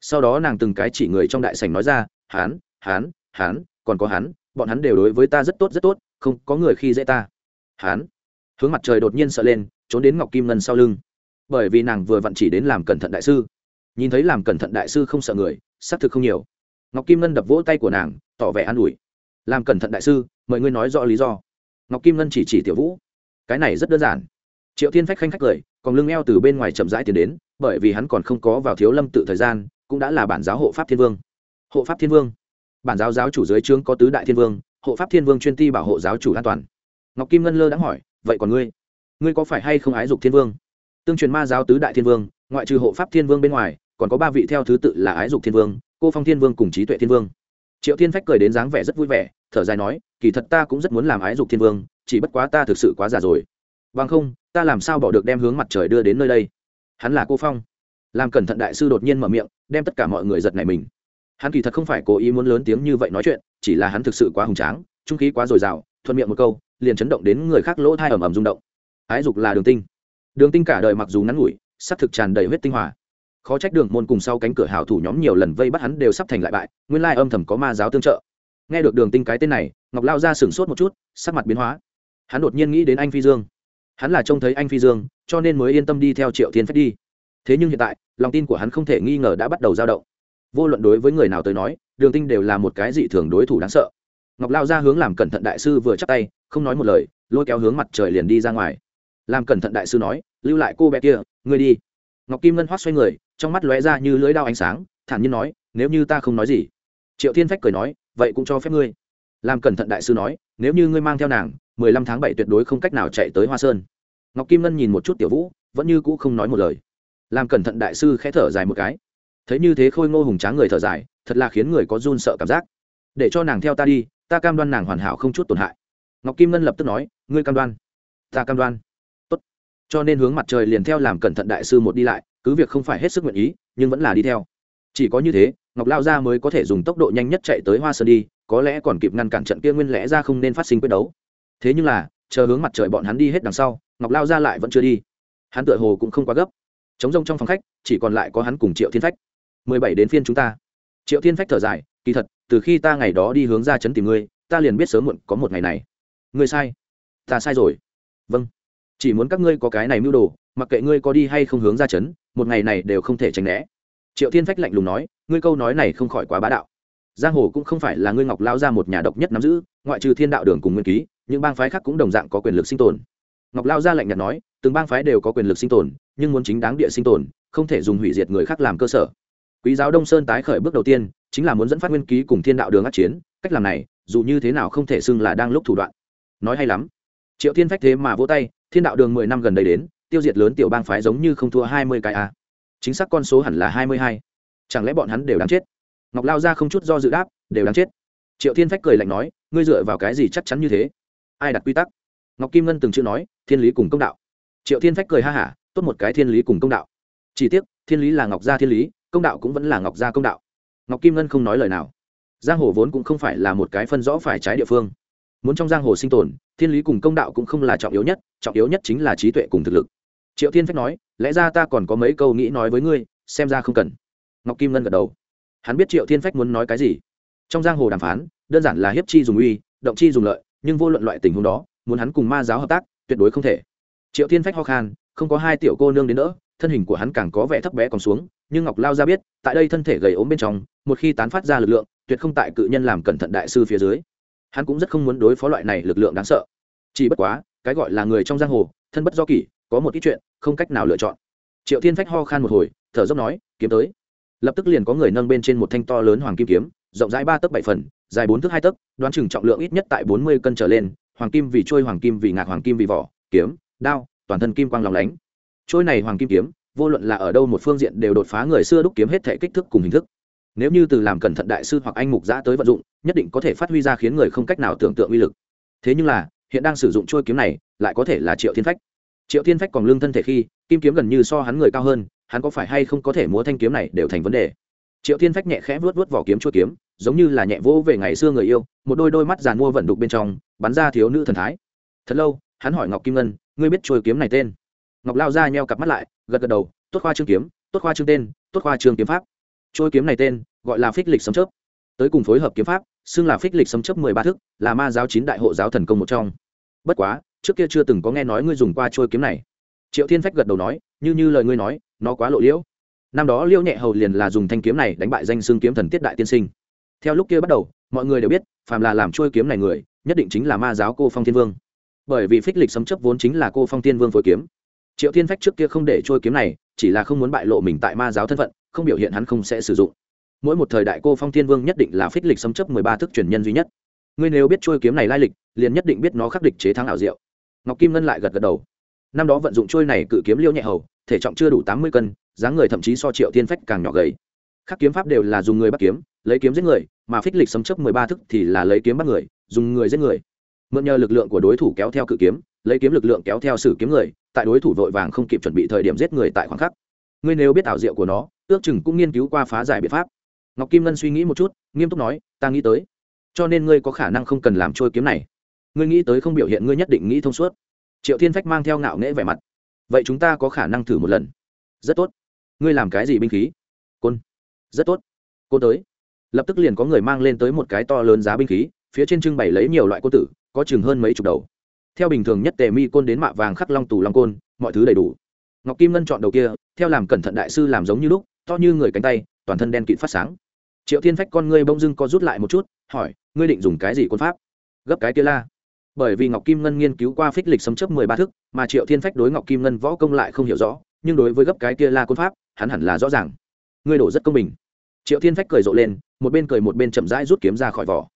sau đó nàng từng cái chỉ người trong đại sảnh nói ra hán hán hán, còn có hắn, bọn hắn đều đối với ta rất tốt rất tốt, không có người khi dễ ta. Hán hướng mặt trời đột nhiên sợ lên, trốn đến ngọc kim ngân sau lưng. Bởi vì nàng vừa vặn chỉ đến làm cẩn thận đại sư. Nhìn thấy làm cẩn thận đại sư không sợ người, xác thực không nhiều. Ngọc kim ngân đập vỗ tay của nàng, tỏ vẻ an ủi. Làm cẩn thận đại sư mời ngươi nói rõ lý do. Ngọc kim ngân chỉ chỉ tiểu vũ. Cái này rất đơn giản. Triệu thiên phách khanh khách cười, còn lưng eo từ bên ngoài chậm rãi tiến đến, bởi vì hắn còn không có vào thiếu lâm tự thời gian, cũng đã là bản giáo hộ pháp thiên vương. Hộ pháp thiên vương? Bản giáo giáo chủ dưới trướng có tứ đại thiên vương, hộ pháp thiên vương chuyên ti bảo hộ giáo chủ an toàn. Ngọc kim ngân lơ đã hỏi vậy còn ngươi? Ngươi có phải hay không ái dục thiên vương? Tương truyền ma giáo tứ đại thiên vương, ngoại trừ hộ pháp thiên vương bên ngoài, còn có ba vị theo thứ tự là ái dục thiên vương, cô phong thiên vương cùng trí tuệ thiên vương. Triệu thiên phách cười đến dáng vẻ rất vui vẻ, thở dài nói, kỳ thật ta cũng rất muốn làm ái dục thiên vương, chỉ bất quá ta thực sự quá già rồi. Bằng không, ta làm sao bỏ được đem hướng mặt trời đưa đến nơi đây? Hắn là cô phong. Làm cẩn thận đại sư đột nhiên mở miệng, đem tất cả mọi người giật này mình. Hắn kỳ thật không phải cố ý muốn lớn tiếng như vậy nói chuyện, chỉ là hắn thực sự quá hùng tráng, trung khí quá dồi dào, thuận miệng một câu liền chấn động đến người khác lỗ thai ầm ầm rung động. Ái dục là đường tinh. Đường tinh cả đời mặc dù ngắn ngủi, sắp thực tràn đầy huyết tinh hòa. Khó trách đường môn cùng sau cánh cửa hảo thủ nhóm nhiều lần vây bắt hắn đều sắp thành lại bại, nguyên lai âm thầm có ma giáo tương trợ. Nghe được đường tinh cái tên này, ngọc lao ra sửng sốt một chút, sắc mặt biến hóa. Hắn đột nhiên nghĩ đến anh phi dương. Hắn là trông thấy anh phi dương, cho nên mới yên tâm đi theo triệu thiên phách đi. Thế nhưng hiện tại, lòng tin của hắn không thể nghi ngờ đã bắt đầu dao động. Vô luận đối với người nào tới nói, đường tinh đều là một cái dị thường đối thủ đáng sợ. Ngọc lao ra hướng làm cẩn thận đại sư vừa chắc tay không nói một lời, lôi kéo hướng mặt trời liền đi ra ngoài. Làm cẩn thận đại sư nói, lưu lại cô bé kia, ngươi đi. Ngọc kim ngân hoát xoay người, trong mắt lóe ra như lưới đao ánh sáng, thản nhiên nói, nếu như ta không nói gì. Triệu thiên phách cười nói, vậy cũng cho phép ngươi. Làm cẩn thận đại sư nói, nếu như ngươi mang theo nàng, mười lăm tháng bảy tuyệt đối không cách nào chạy tới hoa sơn. Ngọc kim ngân nhìn một chút tiểu vũ, vẫn như cũ không nói một lời. Làm cẩn thận đại sư khẽ thở dài một cái. Thấy như thế khôi ngô hùng tráng người thở dài, thật là khiến người có run sợ cảm giác. Để cho nàng theo ta đi, ta cam đoan nàng hoàn hảo không chút tổn hại ngọc kim ngân lập tức nói, ngươi cam đoan. Ta cam đoan. Tốt. Cho nên hướng mặt trời liền theo làm cẩn thận đại sư một đi lại, cứ việc không phải hết sức nguyện ý, nhưng vẫn là đi theo. Chỉ có như thế, ngọc lao gia mới có thể dùng tốc độ nhanh nhất chạy tới hoa sơn đi, có lẽ còn kịp ngăn cản trận kia nguyên lẽ ra không nên phát sinh quyết đấu. Thế nhưng là, chờ hướng mặt trời bọn hắn đi hết đằng sau, ngọc lao gia lại vẫn chưa đi. Hắn tựa hồ cũng không quá gấp. Chống rông trong phòng khách, chỉ còn lại có hắn cùng triệu thiên phách. Mười bảy đến phiên chúng ta. Triệu thiên phách thở dài, kỳ thật, từ khi ta ngày đó đi hướng ra chấn tìm ngươi, ta liền biết sớm muộn có một ngày này ngươi sai. Ta sai rồi. Vâng. Chỉ muốn các ngươi có cái này mưu đồ, mặc kệ ngươi có đi hay không hướng ra chấn, một ngày này đều không thể tránh né. Triệu thiên phách lạnh lùng nói, ngươi câu nói này không khỏi quá bá đạo. Giang hồ cũng không phải là ngươi ngọc lao ra một nhà độc nhất nắm giữ, ngoại trừ thiên đạo đường cùng nguyên ký, những bang phái khác cũng đồng dạng có quyền lực sinh tồn. Ngọc lao ra lạnh nhạt nói, từng bang phái đều có quyền lực sinh tồn, nhưng muốn chính đáng địa sinh tồn, không thể dùng hủy diệt người khác làm cơ sở. Quý giáo đông sơn tái khởi bước đầu tiên, chính là muốn dẫn phát nguyên ký cùng thiên đạo đường át chiến, cách làm này, dù như thế nào không thể xưng là đang lúc thủ đoạn nói hay lắm. Triệu thiên phách thế mà vỗ tay, thiên đạo đường mười năm gần đây đến, tiêu diệt lớn tiểu bang phái giống như không thua hai mươi cái a. Chính xác con số hẳn là hai mươi hai. Chẳng lẽ bọn hắn đều đáng chết? Ngọc lao ra không chút do dự đáp, đều đáng chết. Triệu thiên phách cười lạnh nói, ngươi dựa vào cái gì chắc chắn như thế? Ai đặt quy tắc? Ngọc kim ngân từng chữ nói, thiên lý cùng công đạo. Triệu thiên phách cười ha hả, tốt một cái thiên lý cùng công đạo. Chỉ tiếc, thiên lý là ngọc gia thiên lý, công đạo cũng vẫn là ngọc gia công đạo. Ngọc kim ngân không nói lời nào. Giang hồ vốn cũng không phải là một cái phân rõ phải trái địa phương muốn trong giang hồ sinh tồn, thiên lý cùng công đạo cũng không là trọng yếu nhất, trọng yếu nhất chính là trí tuệ cùng thực lực. Triệu thiên phách nói, lẽ ra ta còn có mấy câu nghĩ nói với ngươi, xem ra không cần. Ngọc kim ngân gật đầu. Hắn biết triệu thiên phách muốn nói cái gì. Trong giang hồ đàm phán, đơn giản là hiếp chi dùng uy, động chi dùng lợi, nhưng vô luận loại tình huống đó, muốn hắn cùng ma giáo hợp tác, tuyệt đối không thể. Triệu thiên phách ho khan, không có hai tiểu cô nương đến nữa thân hình của hắn càng có vẻ thấp bé còn xuống, nhưng ngọc lao ra biết, tại đây thân thể gầy ốm bên trong, một khi tán phát ra lực lượng, tuyệt không tại cự nhân làm cẩn thận đại sư phía dưới hắn cũng rất không muốn đối phó loại này lực lượng đáng sợ. Chỉ bất quá, cái gọi là người trong giang hồ, thân bất do kỷ, có một ít chuyện không cách nào lựa chọn. Triệu thiên phách ho khan một hồi, thở dốc nói, kiếm tới. Lập tức liền có người nâng bên trên một thanh to lớn hoàng kim kiếm, rộng rãi ba tấc bảy phần, dài bốn thước hai tấc, đoán chừng trọng lượng ít nhất tại bốn mươi cân trở lên, hoàng kim vì trôi, hoàng kim vì ngạc, hoàng kim vì vỏ, kiếm, đao, toàn thân kim quang lòng lánh. Trôi này hoàng kim kiếm, vô luận là ở đâu một phương diện đều đột phá người xưa đúc kiếm hết thể kích thước cùng hình thức nếu như từ làm cẩn thận đại sư hoặc anh mục giã tới vận dụng, nhất định có thể phát huy ra khiến người không cách nào tưởng tượng uy lực. Thế nhưng là, hiện đang sử dụng trôi kiếm này, lại có thể là triệu thiên phách. Triệu thiên phách còn lương thân thể khi, kim kiếm gần như so hắn người cao hơn, hắn có phải hay không có thể múa thanh kiếm này đều thành vấn đề. Triệu thiên phách nhẹ khẽ vuốt vuốt vỏ kiếm chuôi kiếm, giống như là nhẹ vỗ về ngày xưa người yêu, một đôi đôi mắt giàn mua vận đục bên trong, bắn ra thiếu nữ thần thái. Thật lâu, hắn hỏi ngọc kim ngân, ngươi biết chuôi kiếm này tên? Ngọc lao ra nheo cặp mắt lại, gật gật đầu, tốt khoa trương kiếm, tốt khoa trương tên, tốt khoa trương kiếm pháp chuôi kiếm này tên, gọi là phích lịch sấm chớp. Tới cùng phối hợp kiếm pháp, xưng là phích lịch sấm chớp mười ba thức, là ma giáo chín đại hộ giáo thần công một trong. Bất quá, trước kia chưa từng có nghe nói ngươi dùng qua trôi kiếm này. Triệu thiên phách gật đầu nói, như như lời ngươi nói, nó quá lộ liễu. Năm đó liễu nhẹ hầu liền là dùng thanh kiếm này đánh bại danh xương kiếm thần tiết đại tiên sinh. Theo lúc kia bắt đầu, mọi người đều biết, phàm là làm trôi kiếm này người, nhất định chính là ma giáo cô phong thiên vương. Bởi vì phích lịch sấm chấp vốn chính là cô phong thiên vương phối kiếm. Triệu thiên phách trước kia không để trôi kiếm này, chỉ là không muốn bại lộ mình tại ma giáo thân phận không biểu hiện hắn không sẽ sử dụng. Mỗi một thời đại cô phong thiên vương nhất định là phích lịch xâm chấp mười ba thức truyền nhân duy nhất. Ngươi nếu biết trôi kiếm này lai lịch, liền nhất định biết nó khắc địch chế thắng ảo diệu. Ngọc kim ngân lại gật gật đầu. Năm đó vận dụng trôi này cự kiếm liêu nhẹ hầu, thể trọng chưa đủ tám mươi cân, dáng người thậm chí so triệu thiên phách càng nhỏ gầy. Khắc kiếm pháp đều là dùng người bắt kiếm, lấy kiếm giết người, mà phích lịch xâm chấp mười ba thức thì là lấy kiếm bắt người, dùng người giết người. Mượn nhờ lực lượng của đối thủ kéo theo cự kiếm, lấy kiếm lực lượng kéo theo sử kiếm người, tại đối thủ vội vàng không kịp chuẩn bị thời điểm giết người tại khoảng khắc ngươi nếu biết ảo diệu của nó, ước chừng cũng nghiên cứu qua phá giải biện pháp. Ngọc kim ngân suy nghĩ một chút, nghiêm túc nói, ta nghĩ tới. Cho nên ngươi có khả năng không cần làm trôi kiếm này. Ngươi nghĩ tới không biểu hiện ngươi nhất định nghĩ thông suốt. Triệu thiên phách mang theo ngạo nghễ vẻ mặt. Vậy chúng ta có khả năng thử một lần. Rất tốt. Ngươi làm cái gì binh khí? Côn. Rất tốt. Cô tới. Lập tức liền có người mang lên tới một cái to lớn giá binh khí, phía trên trưng bày lấy nhiều loại côn tử, có chừng hơn mấy chục đầu. Theo bình thường nhất tề mi côn đến mạ vàng khắc long tù long côn, mọi thứ đầy đủ ngọc kim ngân chọn đầu kia, theo làm cẩn thận đại sư làm giống như lúc, to như người cánh tay, toàn thân đen kịt phát sáng. Triệu thiên phách con ngươi bông dưng co rút lại một chút, hỏi, ngươi định dùng cái gì quân pháp? Gấp cái kia la. Bởi vì ngọc kim ngân nghiên cứu qua phích lịch sấm chấp mười ba thức, mà triệu thiên phách đối ngọc kim ngân võ công lại không hiểu rõ, nhưng đối với gấp cái kia la quân pháp, hắn hẳn là rõ ràng. Ngươi đổ rất công bình. Triệu thiên phách cười rộ lên, một bên cười một bên chậm rãi rút kiếm ra khỏi vỏ.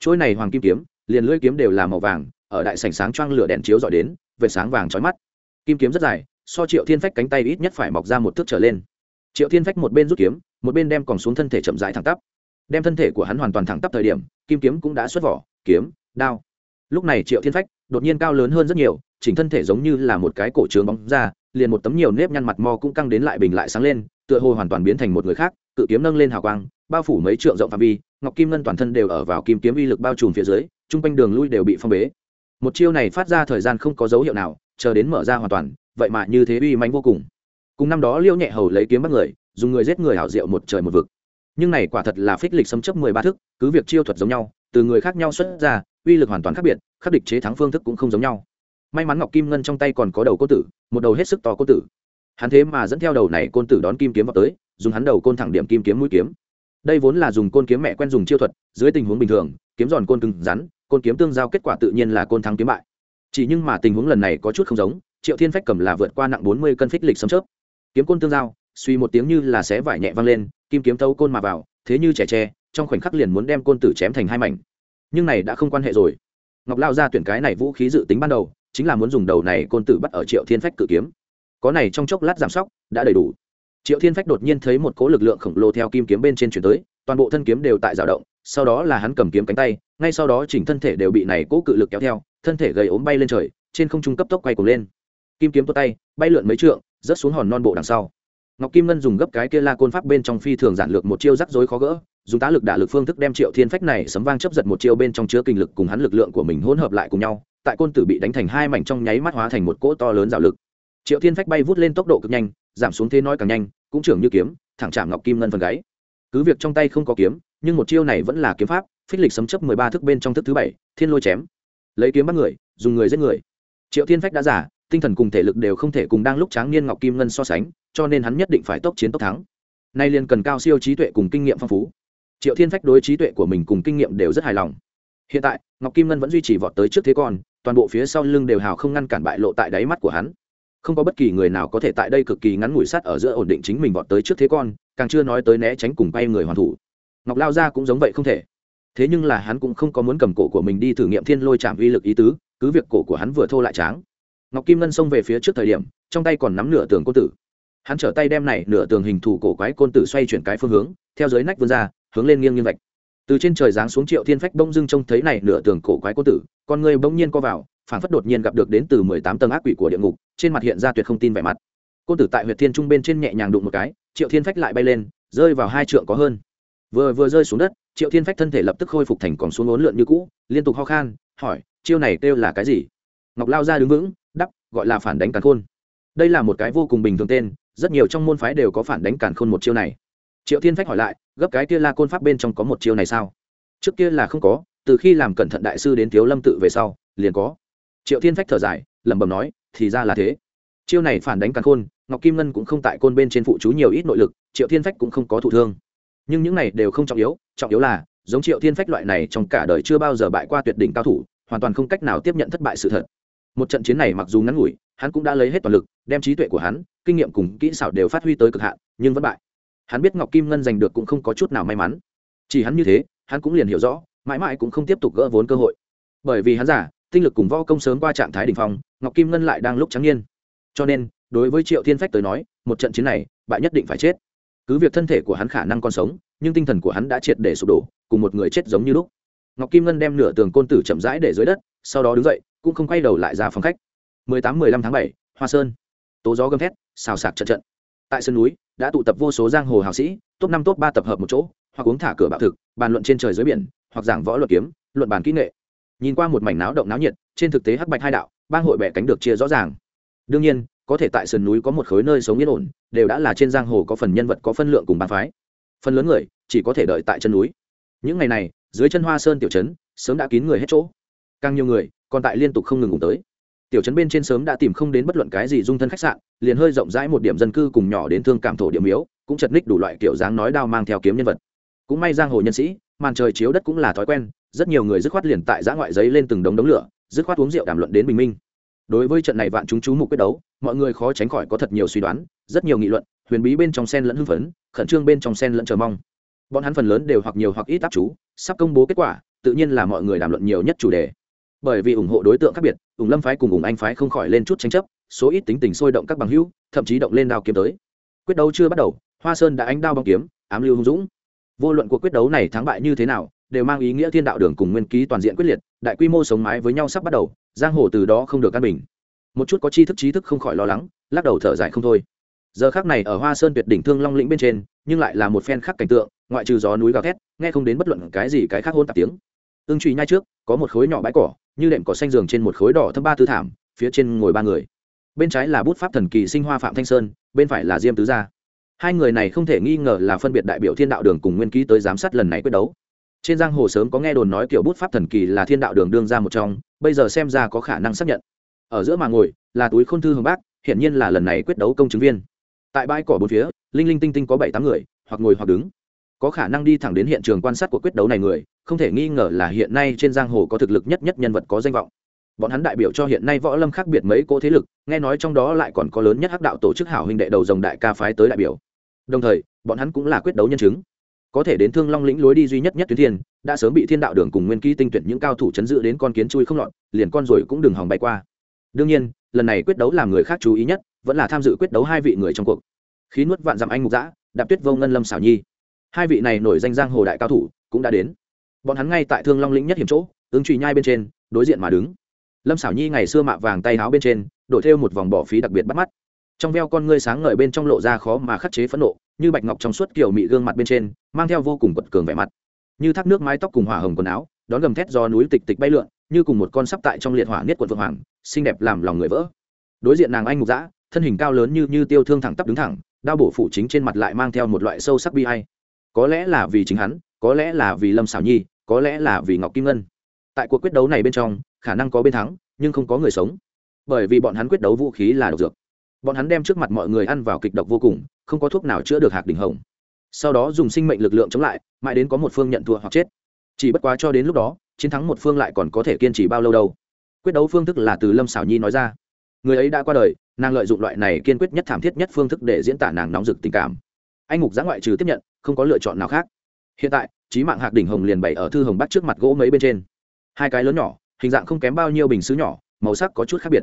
Trôi này hoàng kim kiếm, liền lưỡi kiếm đều là màu vàng, ở đại sảnh sáng choang lửa đèn chiếu dọi đến về sáng vàng chói mắt. Kim kiếm rất dài so triệu thiên phách cánh tay ít nhất phải mọc ra một thước trở lên. Triệu thiên phách một bên rút kiếm, một bên đem còn xuống thân thể chậm rãi thẳng tắp. Đem thân thể của hắn hoàn toàn thẳng tắp thời điểm, kim kiếm cũng đã xuất vỏ, kiếm, đao. Lúc này triệu thiên phách đột nhiên cao lớn hơn rất nhiều, chỉnh thân thể giống như là một cái cổ trướng bóng ra, liền một tấm nhiều nếp nhăn mặt mò cũng căng đến lại bình lại sáng lên, tựa hồ hoàn toàn biến thành một người khác, cự kiếm nâng lên hào quang, bao phủ mấy trượng rộng phạm vi, ngọc kim ngân toàn thân đều ở vào kim kiếm uy lực bao trùm phía dưới, chung quanh đường lui đều bị phong bế. Một chiêu này phát ra thời gian không có dấu hiệu nào, chờ đến mở ra hoàn toàn vậy mà như thế uy mãnh vô cùng. Cùng năm đó liêu nhẹ hầu lấy kiếm bắt người, dùng người giết người hảo diệu một trời một vực. Nhưng này quả thật là phích lịch xâm chấp mười ba thức, cứ việc chiêu thuật giống nhau, từ người khác nhau xuất ra, uy lực hoàn toàn khác biệt, khắc địch chế thắng phương thức cũng không giống nhau. May mắn ngọc kim ngân trong tay còn có đầu côn tử, một đầu hết sức to côn tử. Hắn thế mà dẫn theo đầu này côn tử đón kim kiếm vào tới, dùng hắn đầu côn thẳng điểm kim kiếm mũi kiếm. Đây vốn là dùng côn kiếm mẹ quen dùng chiêu thuật, dưới tình huống bình thường, kiếm giòn côn cứng rắn, côn kiếm tương giao kết quả tự nhiên là côn thắng kiếm bại. Chỉ nhưng mà tình huống lần này có chút không giống triệu thiên phách cầm là vượt qua nặng bốn mươi cân phích lịch sấm chớp. Kiếm côn tương giao, suy một tiếng như là xé vải nhẹ văng lên, kim kiếm thâu côn mà vào, thế như trẻ tre, trong khoảnh khắc liền muốn đem côn tử chém thành hai mảnh. Nhưng này đã không quan hệ rồi. Ngọc lao ra tuyển cái này vũ khí dự tính ban đầu, chính là muốn dùng đầu này côn tử bắt ở triệu thiên phách cự kiếm. Có này trong chốc lát giảm sóc, đã đầy đủ. Triệu thiên phách đột nhiên thấy một cỗ lực lượng khổng lồ theo kim kiếm bên trên chuyển tới, toàn bộ thân kiếm đều tại dao động, sau đó là hắn cầm kiếm cánh tay, ngay sau đó chỉnh thân thể đều bị này cỗ cự lực kéo theo, thân thể gầy ốm bay lên trời, trên không trung cấp tốc quay cuồng lên kim kiếm tuốt tay, bay lượn mấy trượng, rớt xuống hòn non bộ đằng sau. Ngọc kim ngân dùng gấp cái kia la côn pháp bên trong phi thường giản lược một chiêu rắc rối khó gỡ, dùng tá lực đả lực phương thức đem triệu thiên phách này sấm vang chấp giật một chiêu bên trong chứa kinh lực cùng hắn lực lượng của mình hỗn hợp lại cùng nhau, tại côn tử bị đánh thành hai mảnh trong nháy mắt hóa thành một cỗ to lớn dạo lực. Triệu thiên phách bay vút lên tốc độ cực nhanh, giảm xuống thế nói càng nhanh, cũng trưởng như kiếm, thẳng chạm ngọc kim ngân phần gáy. Cứ việc trong tay không có kiếm, nhưng một chiêu này vẫn là kiếm pháp, phích lịch sấm chấp mười ba thức bên trong thức thứ bảy, thiên lôi chém. Lấy kiếm bắt người, dùng người giết người. Triệu thiên phách đã giả tinh thần cùng thể lực đều không thể cùng đang lúc tráng niên ngọc kim ngân so sánh cho nên hắn nhất định phải tốc chiến tốc thắng. Nay liền cần cao siêu trí tuệ cùng kinh nghiệm phong phú. Triệu thiên phách đối trí tuệ của mình cùng kinh nghiệm đều rất hài lòng. Hiện tại ngọc kim ngân vẫn duy trì vọt tới trước thế còn, toàn bộ phía sau lưng đều hào không ngăn cản bại lộ tại đáy mắt của hắn. Không có bất kỳ người nào có thể tại đây cực kỳ ngắn ngủi sát ở giữa ổn định chính mình vọt tới trước thế con càng chưa nói tới né tránh cùng bay người hoàn thủ. Ngọc lao ra cũng giống vậy không thể. Thế nhưng là hắn cũng không có muốn cầm cổ của mình đi thử nghiệm thiên lôi chạm uy lực ý tứ cứ việc cổ của hắn vừa thô lại tráng ngọc kim ngân xông về phía trước thời điểm, trong tay còn nắm nửa tường côn tử. Hắn trở tay đem này nửa tường hình thủ cổ quái côn tử xoay chuyển cái phương hướng, theo dưới nách vươn ra, hướng lên nghiêng nghiêng vạch. Từ trên trời giáng xuống triệu thiên phách bông dưng trông thấy này nửa tường cổ quái côn tử, con người bỗng nhiên co vào phản phất đột nhiên gặp được đến từ mười tám tầng ác quỷ của địa ngục, trên mặt hiện ra tuyệt không tin vẻ mặt. Côn tử tại huyệt thiên trung bên trên nhẹ nhàng đụng một cái, triệu thiên phách lại bay lên, rơi vào hai trượng có hơn. Vừa vừa rơi xuống đất, triệu thiên phách thân thể lập tức khôi phục thành còn xuống ốn lượn như cũ, liên tục ho khan, hỏi, chiêu này kêu là cái gì? Ngọc lao ra đứng vững đắp, gọi là phản đánh càn khôn. Đây là một cái vô cùng bình thường tên, rất nhiều trong môn phái đều có phản đánh càn khôn một chiêu này. Triệu thiên phách hỏi lại, gấp cái kia la côn pháp bên trong có một chiêu này sao? Trước kia là không có, từ khi làm cẩn thận đại sư đến thiếu lâm tự về sau, liền có. Triệu thiên phách thở dài, lẩm bẩm nói, thì ra là thế. Chiêu này phản đánh càn khôn, ngọc kim ngân cũng không tại côn bên trên phụ chú nhiều ít nội lực, triệu thiên phách cũng không có thụ thương. Nhưng những này đều không trọng yếu trọng yếu là, giống triệu thiên phách loại này trong cả đời chưa bao giờ bại qua tuyệt đỉnh cao thủ, hoàn toàn không cách nào tiếp nhận thất bại sự thật một trận chiến này mặc dù ngắn ngủi, hắn cũng đã lấy hết toàn lực, đem trí tuệ của hắn, kinh nghiệm cùng kỹ xảo đều phát huy tới cực hạn, nhưng vẫn bại. Hắn biết ngọc kim ngân giành được cũng không có chút nào may mắn. Chỉ hắn như thế, hắn cũng liền hiểu rõ, mãi mãi cũng không tiếp tục gỡ vốn cơ hội. Bởi vì hắn giả tinh lực cùng võ công sớm qua trạng thái đ ỉ n h phong, ngọc kim ngân lại đang lúc trắng n cho nên, đối với triệu thiên phách tới nói, một trận chiến này bạn nhất định phải chết. Cứ việc thân thể của hắn khả năng còn sống, nhưng tinh thần của hắn đã triệt để sụp đổ, cùng một người chết giống như lúc. Ngọc kim ngân đem nửa tường côn tử chậm rãi để dưới đất, sau đó đứng dậy cũng không quay đầu lại ra phòng khách. 18-15 tháng 7, hoa sơn. Tố gió gầm thét xào sạc trận trận. Tại sân núi đã tụ tập vô số giang hồ hào sĩ top năm top ba tập hợp một chỗ hoặc uống thả cửa bạo thực bàn luận trên trời dưới biển hoặc giảng võ luật kiếm luận bàn kỹ nghệ. Nhìn qua một mảnh náo động náo nhiệt trên thực tế hắc bạch hai đạo bang hội bẻ cánh được chia rõ ràng. Đương nhiên có thể tại sườn núi có một khối nơi sống yên ổn đều đã là trên giang hồ có phần nhân vật có phân lượng cùng bàn phái. Phần lớn người chỉ có thể đợi tại chân núi. Những ngày này dưới chân hoa sơn tiểu trấn sớm đã kín người hết chỗ càng nhiều người, còn tại liên tục không ngừng ngủ tới. Tiểu trấn bên trên sớm đã tìm không đến bất luận cái gì dung thân khách sạn, liền hơi rộng rãi một điểm dân cư cùng nhỏ đến thương cảm thổ điểm yếu cũng chật ních đủ loại kiểu dáng nói đao mang theo kiếm nhân vật. Cũng may giang hồ nhân sĩ, màn trời chiếu đất cũng là thói quen, rất nhiều người dứt khoát liền tại giã ngoại giấy lên từng đống đống lửa, dứt khoát uống rượu đàm luận đến bình minh. Đối với trận này vạn chúng chú mục quyết đấu, mọi người khó tránh khỏi có thật nhiều suy đoán, rất nhiều nghị luận, huyền bí bên trong sen lẫn hưng phấn, khẩn trương bên trong sen lẫn chờ mong. Bọn hắn phần lớn đều hoặc nhiều hoặc ít áp chú, sắp công bố kết quả, tự nhiên là mọi người đàm luận nhiều nhất chủ đề bởi vì ủng hộ đối tượng khác biệt ủng lâm phái cùng ủng anh phái không khỏi lên chút tranh chấp, số ít tính tình sôi động các bằng hữu, thậm chí động lên đao kiếm tới. Quyết đấu chưa bắt đầu, hoa sơn đã ánh đao băng kiếm, ám lưu hung dũng. Vô luận cuộc quyết đấu này thắng bại như thế nào, đều mang ý nghĩa thiên đạo đường cùng nguyên ký toàn diện quyết liệt, đại quy mô sống mái với nhau sắp bắt đầu, giang hồ từ đó không được căn bình. Một chút có chi thức trí thức không khỏi lo lắng, lắc đầu thở dài không thôi. Giờ khác này ở hoa sơn tuyệt đỉnh thương long lĩnh bên trên, nhưng lại là một phen khác cảnh tượng, ngoại trừ gió núi gào thét, nghe không đến bất luận cái gì cái khác hôn tạp tiếng. Ương truy nhai trước, có một khối nhỏ bãi cỏ như đệm cỏ xanh giường trên một khối đỏ thâm ba tư thảm, phía trên ngồi ba người. Bên trái là bút pháp thần kỳ sinh hoa phạm thanh sơn, bên phải là diêm tứ gia. Hai người này không thể nghi ngờ là phân biệt đại biểu thiên đạo đường cùng nguyên ký tới giám sát lần này quyết đấu. Trên giang hồ sớm có nghe đồn nói kiểu bút pháp thần kỳ là thiên đạo đường đương ra một trong, bây giờ xem ra có khả năng xác nhận. Ở giữa mà ngồi, là túi khôn thư hồng bác, hiển nhiên là lần này quyết đấu công chứng viên. Tại bãi cỏ bốn phía, linh linh tinh tinh có bảy tám người, hoặc ngồi hoặc đứng có khả năng đi thẳng đến hiện trường quan sát của quyết đấu này người, không thể nghi ngờ là hiện nay trên giang hồ có thực lực nhất nhất nhân vật có danh vọng. Bọn hắn đại biểu cho hiện nay võ lâm khác biệt mấy cỗ thế lực, nghe nói trong đó lại còn có lớn nhất hắc đạo tổ chức hảo huynh đệ đầu dòng đại ca phái tới đại biểu. Đồng thời, bọn hắn cũng là quyết đấu nhân chứng. Có thể đến thương long lĩnh lối đi duy nhất nhất tuyến thiên, đã sớm bị thiên đạo đường cùng nguyên ký tinh tuyển những cao thủ chấn dự đến con kiến chui không lọt, liền con rồi cũng đừng hòng bay qua. Đương nhiên, lần này quyết đấu làm người khác chú ý nhất, vẫn là tham dự quyết đấu hai vị người trong cuộc. Khí nuốt vạn dặm anh mục giã đạp tuyết vô ngân lâm xảo nhi hai vị này nổi danh giang hồ đại cao thủ cũng đã đến. Bọn hắn ngay tại thương long lĩnh nhất hiểm chỗ, ứng trùy nhai bên trên, đối diện mà đứng. Lâm xảo nhi ngày xưa mạ vàng tay áo bên trên đổi theo một vòng bỏ phí đặc biệt bắt mắt. Trong veo con ngươi sáng ngời bên trong lộ ra khó mà khắc chế phẫn nộ, như bạch ngọc trong suốt kiểu mị gương mặt bên trên, mang theo vô cùng quật cường vẻ mặt. Như thác nước mái tóc cùng hỏa hồng quần áo, đón gầm thét do núi tịch tịch bay lượn, như cùng một con sắp tại trong liệt hỏa niết quận vượng hoàng, xinh đẹp làm lòng người vỡ. Đối diện nàng anh mục dã, thân hình cao lớn như như tiêu thương thẳng tắp đứng thẳng, đao bổ phủ chính trên mặt lại mang theo một loại sâu sắc bi hay có lẽ là vì chính hắn, có lẽ là vì lâm xảo nhi, có lẽ là vì ngọc kim ngân. Tại cuộc quyết đấu này bên trong, khả năng có bên thắng, nhưng không có người sống. Bởi vì bọn hắn quyết đấu vũ khí là độc dược. Bọn hắn đem trước mặt mọi người ăn vào kịch độc vô cùng, không có thuốc nào chữa được hạc đỉnh hồng. Sau đó dùng sinh mệnh lực lượng chống lại, mãi đến có một phương nhận thua hoặc chết. Chỉ bất quá cho đến lúc đó, chiến thắng một phương lại còn có thể kiên trì bao lâu đâu. Quyết đấu phương thức là từ lâm xảo nhi nói ra. Người ấy đã qua đời, nàng lợi dụng loại này kiên quyết nhất thảm thiết nhất phương thức để diễn tả nàng nóng rực tình cảm. Anh ngục giã ngoại trừ tiếp nhận không có lựa chọn nào khác. Hiện tại trí mạng hạc đỉnh hồng liền bày ở thư hồng bắt trước mặt gỗ mấy bên trên. Hai cái lớn nhỏ, hình dạng không kém bao nhiêu bình xứ nhỏ, màu sắc có chút khác biệt.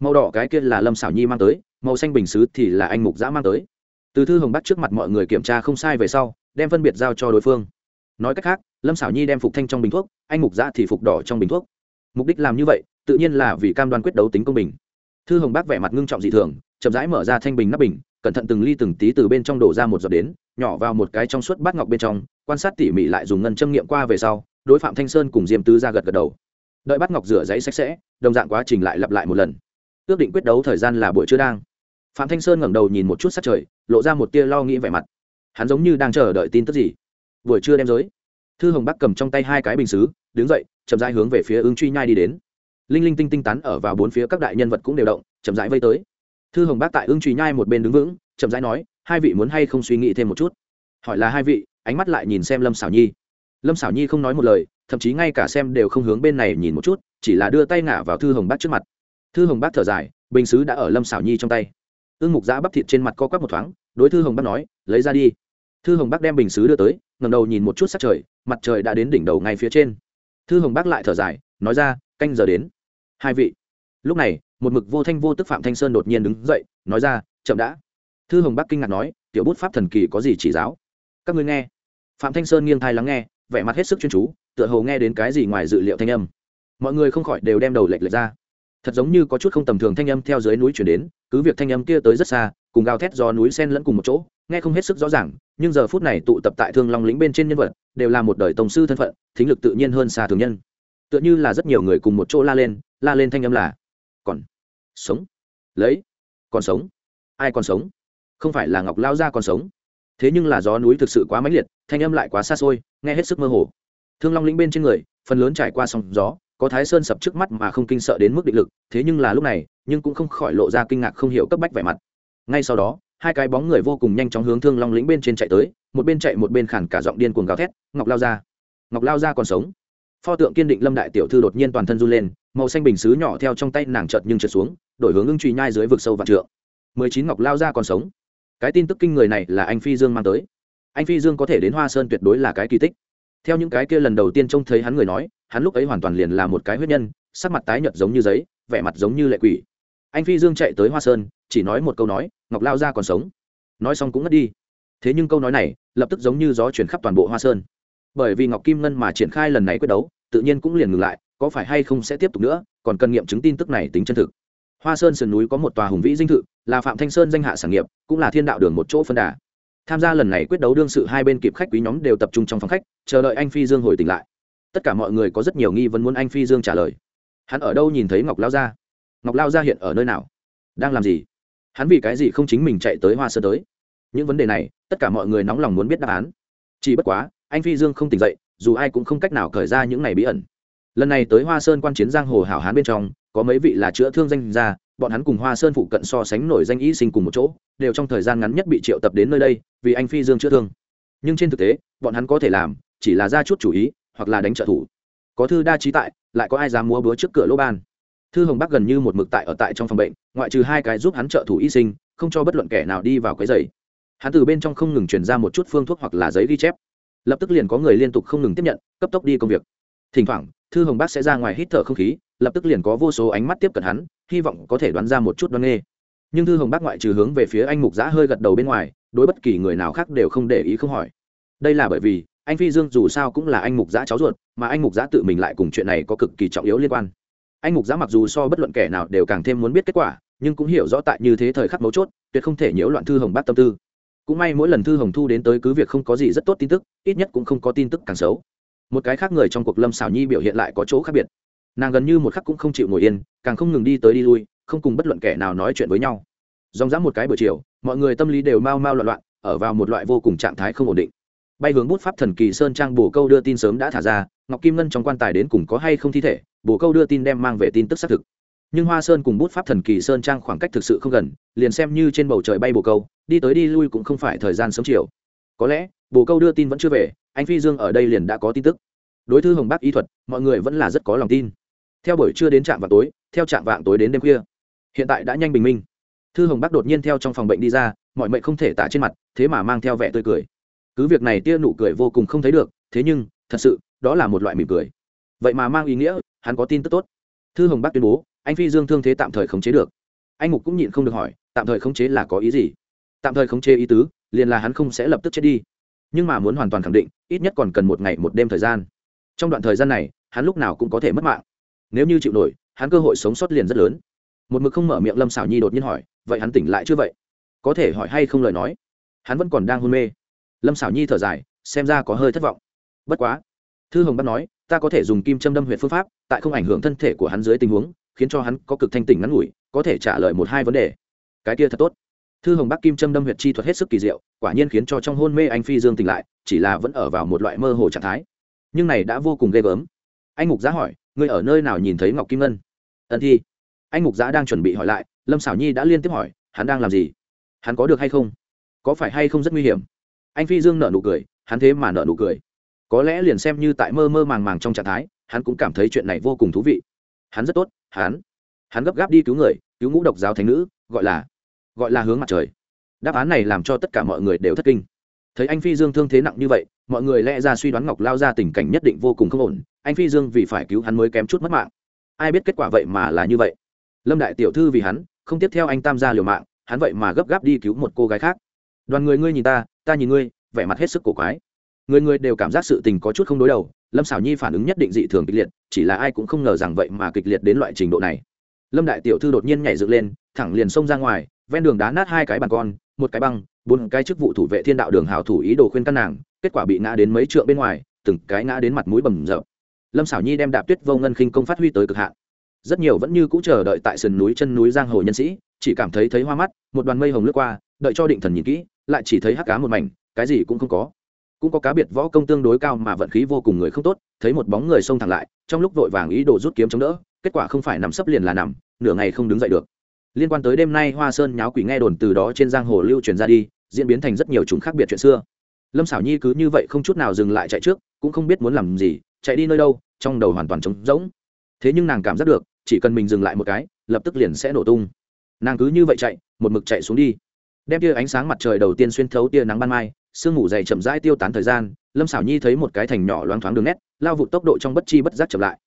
Màu đỏ cái kia là lâm xảo nhi mang tới, màu xanh bình xứ thì là anh mục giã mang tới. Từ thư hồng bắt trước mặt mọi người kiểm tra không sai về sau, đem phân biệt giao cho đối phương. Nói cách khác, lâm xảo nhi đem phục thanh trong bình thuốc, anh mục giã thì phục đỏ trong bình thuốc. Mục đích làm như vậy, tự nhiên là vì cam đoan quyết đấu tính công bình. Thư hồng bác vẻ mặt ngưng trọng dị thường chậm rãi mở ra thanh bình nắp bình, cẩn thận từng ly từng tí từ bên trong đổ ra một giọt đến, nhỏ vào một cái trong suốt bát ngọc bên trong, quan sát tỉ mỉ lại dùng ngân châm nghiệm qua về sau, đối phạm thanh sơn cùng diêm tứ ra gật gật đầu. Đợi bát ngọc rửa giấy sạch sẽ, đồng dạng quá trình lại lặp lại một lần. Ước định quyết đấu thời gian là buổi trưa đang. Phạm thanh sơn ngẩng đầu nhìn một chút sát trời, lộ ra một tia lo nghĩ vẻ mặt. Hắn giống như đang chờ đợi tin tức gì. Buổi trưa đem giới. Thư hồng bắc cầm trong tay hai cái bình xứ, đứng dậy, chậm rãi hướng về phía ứng truy nhai đi đến. Linh linh tinh tinh tán ở vào bốn phía các đại nhân vật cũng đều động, chậm rãi vây tới thư hồng bác tại ưng trùy nhai một bên đứng vững, chậm rãi nói, hai vị muốn hay không suy nghĩ thêm một chút? Hỏi là hai vị, ánh mắt lại nhìn xem lâm xảo nhi. Lâm xảo nhi không nói một lời, thậm chí ngay cả xem đều không hướng bên này nhìn một chút, chỉ là đưa tay ngả vào thư hồng bác trước mặt. Thư hồng bác thở dài, bình xứ đã ở lâm xảo nhi trong tay. Ương mục giã bắp thịt trên mặt co quắp một thoáng, đối thư hồng bác nói, lấy ra đi. Thư hồng bác đem bình xứ đưa tới ngầm đầu nhìn một chút sát trời, mặt trời đã đến đỉnh đầu ngay phía trên. Thư hồng bác lại thở dài, nói ra, canh giờ đến. Hai vị. Lúc này một mực vô thanh vô tức phạm thanh sơn đột nhiên đứng dậy, nói ra, chậm đã. Thư hồng bắc kinh ngạc nói, tiểu bút pháp thần kỳ có gì chỉ giáo? Các ngươi nghe. Phạm thanh sơn nghiêng thai lắng nghe, vẻ mặt hết sức chuyên chú, tựa hồ nghe đến cái gì ngoài dự liệu thanh âm. Mọi người không khỏi đều đem đầu lệch lệch ra. Thật giống như có chút không tầm thường thanh âm theo dưới núi chuyển đến, cứ việc thanh âm kia tới rất xa, cùng gào thét do núi sen lẫn cùng một chỗ, nghe không hết sức rõ ràng, nhưng giờ phút này tụ tập tại thương long lĩnh bên trên nhân vật, đều là một đời tổng sư thân phận, thính lực tự nhiên hơn xa thường nhân. Tựa như là rất nhiều người cùng một chỗ la lên la lên thanh âm là còn sống. Lấy, còn sống. Ai còn sống? Không phải là ngọc lao ra còn sống. Thế nhưng là gió núi thực sự quá mãnh liệt, thanh âm lại quá xa xôi, nghe hết sức mơ hồ. Thương long lĩnh bên trên người, phần lớn trải qua sóng gió, có thái sơn sập trước mắt mà không kinh sợ đến mức định lực, thế nhưng là lúc này, nhưng cũng không khỏi lộ ra kinh ngạc không hiểu cấp bách vẻ mặt. Ngay sau đó, hai cái bóng người vô cùng nhanh chóng hướng thương long lĩnh bên trên chạy tới, một bên chạy một bên khản cả giọng điên cuồng gào thét, ngọc lao ra ngọc lao ra còn sống! Pho tượng kiên định lâm đại tiểu thư đột nhiên toàn thân run lên màu xanh bình xứ nhỏ theo trong tay nàng chợt nhưng trượt xuống, đổi hướng ưng truy nhai dưới vực sâu vạn trượng. Mười chín ngọc lao ra còn sống. Cái tin tức kinh người này là anh phi dương mang tới. Anh phi dương có thể đến hoa sơn tuyệt đối là cái kỳ tích. Theo những cái kia lần đầu tiên trông thấy hắn người nói, hắn lúc ấy hoàn toàn liền là một cái huyết nhân, sắc mặt tái nhợt giống như giấy, vẻ mặt giống như lệ quỷ. Anh phi dương chạy tới hoa sơn, chỉ nói một câu nói, ngọc lao ra còn sống. Nói xong cũng ngất đi. Thế nhưng câu nói này, lập tức giống như gió chuyển khắp toàn bộ hoa sơn. Bởi vì ngọc kim ngân mà triển khai lần này quyết đấu, tự nhiên cũng liền ngừng lại có phải hay không sẽ tiếp tục nữa, còn cần nghiệm chứng tin tức này tính chân thực. Hoa sơn sườn núi có một tòa hùng vĩ dinh thự, là phạm thanh sơn danh hạ sản nghiệp, cũng là thiên đạo đường một chỗ phân đà. Tham gia lần này quyết đấu đương sự, hai bên kịp khách quý nhóm đều tập trung trong phòng khách, chờ đợi anh phi dương hồi tỉnh lại. Tất cả mọi người có rất nhiều nghi vấn muốn anh phi dương trả lời. Hắn ở đâu nhìn thấy ngọc lao gia? Ngọc lao gia hiện ở nơi nào? Đang làm gì? Hắn vì cái gì không chính mình chạy tới hoa sơn tới? Những vấn đề này, tất cả mọi người nóng lòng muốn biết đáp án. Chỉ bất quá, anh phi dương không tỉnh dậy, dù ai cũng không cách nào khởi ra những này bí ẩn lần này tới hoa sơn quan chiến giang hồ hảo hán bên trong, có mấy vị là chữa thương danh gia, bọn hắn cùng hoa sơn phụ cận so sánh nổi danh y sinh cùng một chỗ, đều trong thời gian ngắn nhất bị triệu tập đến nơi đây, vì anh phi dương chữa thương. Nhưng trên thực tế, bọn hắn có thể làm, chỉ là ra chút chủ ý, hoặc là đánh trợ thủ. Có thư đa trí tại, lại có ai dám múa búa trước cửa lỗ ban. Thư hồng bắc gần như một mực tại ở tại trong phòng bệnh, ngoại trừ hai cái giúp hắn trợ thủ y sinh, không cho bất luận kẻ nào đi vào cái giày. Hắn từ bên trong không ngừng truyền ra một chút phương thuốc hoặc là giấy ghi chép. Lập tức liền có người liên tục không ngừng tiếp nhận, cấp tốc đi công việc. Thỉnh thoảng thư hồng bác sẽ ra ngoài hít thở không khí, lập tức liền có vô số ánh mắt tiếp cận hắn, hy vọng có thể đoán ra một chút đoan nghê nhưng thư hồng bác ngoại trừ hướng về phía anh mục giã hơi gật đầu bên ngoài, đối bất kỳ người nào khác đều không để ý không hỏi. Đây là bởi vì, anh phi dương dù sao cũng là anh mục giã cháu ruột, mà anh mục giã tự mình lại cùng chuyện này có cực kỳ trọng yếu liên quan. Anh mục giã mặc dù so bất luận kẻ nào đều càng thêm muốn biết kết quả, nhưng cũng hiểu rõ tại như thế thời khắc mấu chốt, tuyệt không thể nhiễu loạn thư hồng bác tâm tư. Cũng may mỗi lần thư hồng thu đến tới cứ việc không có gì rất tốt tin tức, ít nhất cũng không có tin tức càng xấu một cái khác người trong cuộc lâm xảo nhi biểu hiện lại có chỗ khác biệt. Nàng gần như một khắc cũng không chịu ngồi yên, càng không ngừng đi tới đi lui, không cùng bất luận kẻ nào nói chuyện với nhau. Dòng dã một cái buổi chiều, mọi người tâm lý đều mau mau loạn loạn, ở vào một loại vô cùng trạng thái không ổn định. Bay hướng bút pháp thần kỳ sơn trang bồ câu đưa tin sớm đã thả ra, ngọc kim ngân trong quan tài đến cùng có hay không thi thể, bồ câu đưa tin đem mang về tin tức xác thực. Nhưng hoa sơn cùng bút pháp thần kỳ sơn trang khoảng cách thực sự không gần, liền xem như trên bầu trời bay bồ câu, đi tới đi lui cũng không phải thời gian sớm chiều. Có lẽ, bồ câu đưa tin vẫn chưa về anh phi dương ở đây liền đã có tin tức. Đối thư hồng bác y thuật, mọi người vẫn là rất có lòng tin. Theo buổi trưa đến trạm vào tối, theo trạm vạng tối đến đêm khuya, hiện tại đã nhanh bình minh. Thư hồng bác đột nhiên theo trong phòng bệnh đi ra, mọi mệnh không thể tả trên mặt, thế mà mang theo vẻ tươi cười. Cứ việc này tia nụ cười vô cùng không thấy được, thế nhưng, thật sự, đó là một loại mỉm cười. Vậy mà mang ý nghĩa, hắn có tin tức tốt. Thư hồng bác tuyên bố, anh phi dương thương thế tạm thời khống chế được. Anh mục cũng nhịn không được hỏi, tạm thời khống chế là có ý gì? Tạm thời khống chế ý tứ, liền là hắn không sẽ lập tức chết đi nhưng mà muốn hoàn toàn khẳng định, ít nhất còn cần một ngày một đêm thời gian. Trong đoạn thời gian này, hắn lúc nào cũng có thể mất mạng. Nếu như chịu nổi, hắn cơ hội sống sót liền rất lớn. Một mực không mở miệng lâm xảo nhi đột nhiên hỏi, vậy hắn tỉnh lại chưa vậy? Có thể hỏi hay không lời nói, hắn vẫn còn đang hôn mê. Lâm xảo nhi thở dài, xem ra có hơi thất vọng. Bất quá, thư hồng bắt nói, ta có thể dùng kim châm đâm huyện phương pháp, tại không ảnh hưởng thân thể của hắn dưới tình huống, khiến cho hắn có cực thanh tỉnh ngắn ngủi, có thể trả lời một hai vấn đề. Cái kia thật tốt thư hồng bắc kim châm đâm huyệt chi thuật hết sức kỳ diệu, quả nhiên khiến cho trong hôn mê anh phi dương tỉnh lại, chỉ là vẫn ở vào một loại mơ hồ trạng thái. Nhưng này đã vô cùng ghê gớm. Anh mục giá hỏi, ngươi ở nơi nào nhìn thấy ngọc kim ngân? Ân thi. Anh mục giá đang chuẩn bị hỏi lại, lâm xảo nhi đã liên tiếp hỏi, hắn đang làm gì? Hắn có được hay không? Có phải hay không rất nguy hiểm? Anh phi dương nở nụ cười, hắn thế mà nở nụ cười. Có lẽ liền xem như tại mơ mơ màng màng trong trạng thái, hắn cũng cảm thấy chuyện này vô cùng thú vị. Hắn rất tốt, hắn hắn gấp gáp đi cứu người, cứu ngũ độc giáo thánh nữ, gọi là gọi là hướng mặt trời. Đáp án này làm cho tất cả mọi người đều thất kinh. Thấy anh phi dương thương thế nặng như vậy, mọi người lẽ ra suy đoán ngọc lao ra tình cảnh nhất định vô cùng không ổn, anh phi dương vì phải cứu hắn mới kém chút mất mạng. Ai biết kết quả vậy mà là như vậy? Lâm đại tiểu thư vì hắn, không tiếp theo anh tam gia liều mạng, hắn vậy mà gấp gáp đi cứu một cô gái khác. Đoàn người ngươi nhìn ta ta nhìn ngươi, vẻ mặt hết sức cổ quái. Người người đều cảm giác sự tình có chút không đối đầu, lâm xảo nhi phản ứng nhất định dị thường kịch liệt, chỉ là ai cũng không ngờ rằng vậy mà kịch liệt đến loại trình độ này. Lâm đại tiểu thư đột nhiên nhảy dựng lên, thẳng liền xông ra ngoài ven đường đá nát hai cái bàn con, một cái băng, bốn cái chức vụ thủ vệ thiên đạo đường hảo thủ ý đồ khuyên căn nàng, kết quả bị ngã đến mấy trượng bên ngoài, từng cái ngã đến mặt mũi bầm rợp. Lâm xảo nhi đem đạp tuyết vô ngân khinh công phát huy tới cực hạn. Rất nhiều vẫn như cũ chờ đợi tại sườn núi chân núi giang hồ nhân sĩ, chỉ cảm thấy thấy hoa mắt, một đoàn mây hồng lướt qua, đợi cho định thần nhìn kỹ, lại chỉ thấy hắc cá một mảnh, cái gì cũng không có. Cũng có cá biệt võ công tương đối cao mà vận khí vô cùng người không tốt, thấy một bóng người xông thẳng lại, trong lúc vội vàng ý đồ rút kiếm chống đỡ, kết quả không phải nằm sấp liền là nằm, nửa ngày không đứng dậy được liên quan tới đêm nay hoa sơn nháo quỷ nghe đồn từ đó trên giang hồ lưu truyền ra đi, diễn biến thành rất nhiều chúng khác biệt chuyện xưa. Lâm xảo nhi cứ như vậy không chút nào dừng lại chạy trước, cũng không biết muốn làm gì, chạy đi nơi đâu, trong đầu hoàn toàn trống rỗng. Thế nhưng nàng cảm giác được, chỉ cần mình dừng lại một cái, lập tức liền sẽ nổ tung. Nàng cứ như vậy chạy, một mực chạy xuống đi. Đem tia ánh sáng mặt trời đầu tiên xuyên thấu tia nắng ban mai, sương mù dày chậm rãi tiêu tán thời gian, lâm xảo nhi thấy một cái thành nhỏ loáng thoáng đường nét, lao vụt tốc độ trong bất chi bất giác chậm lại.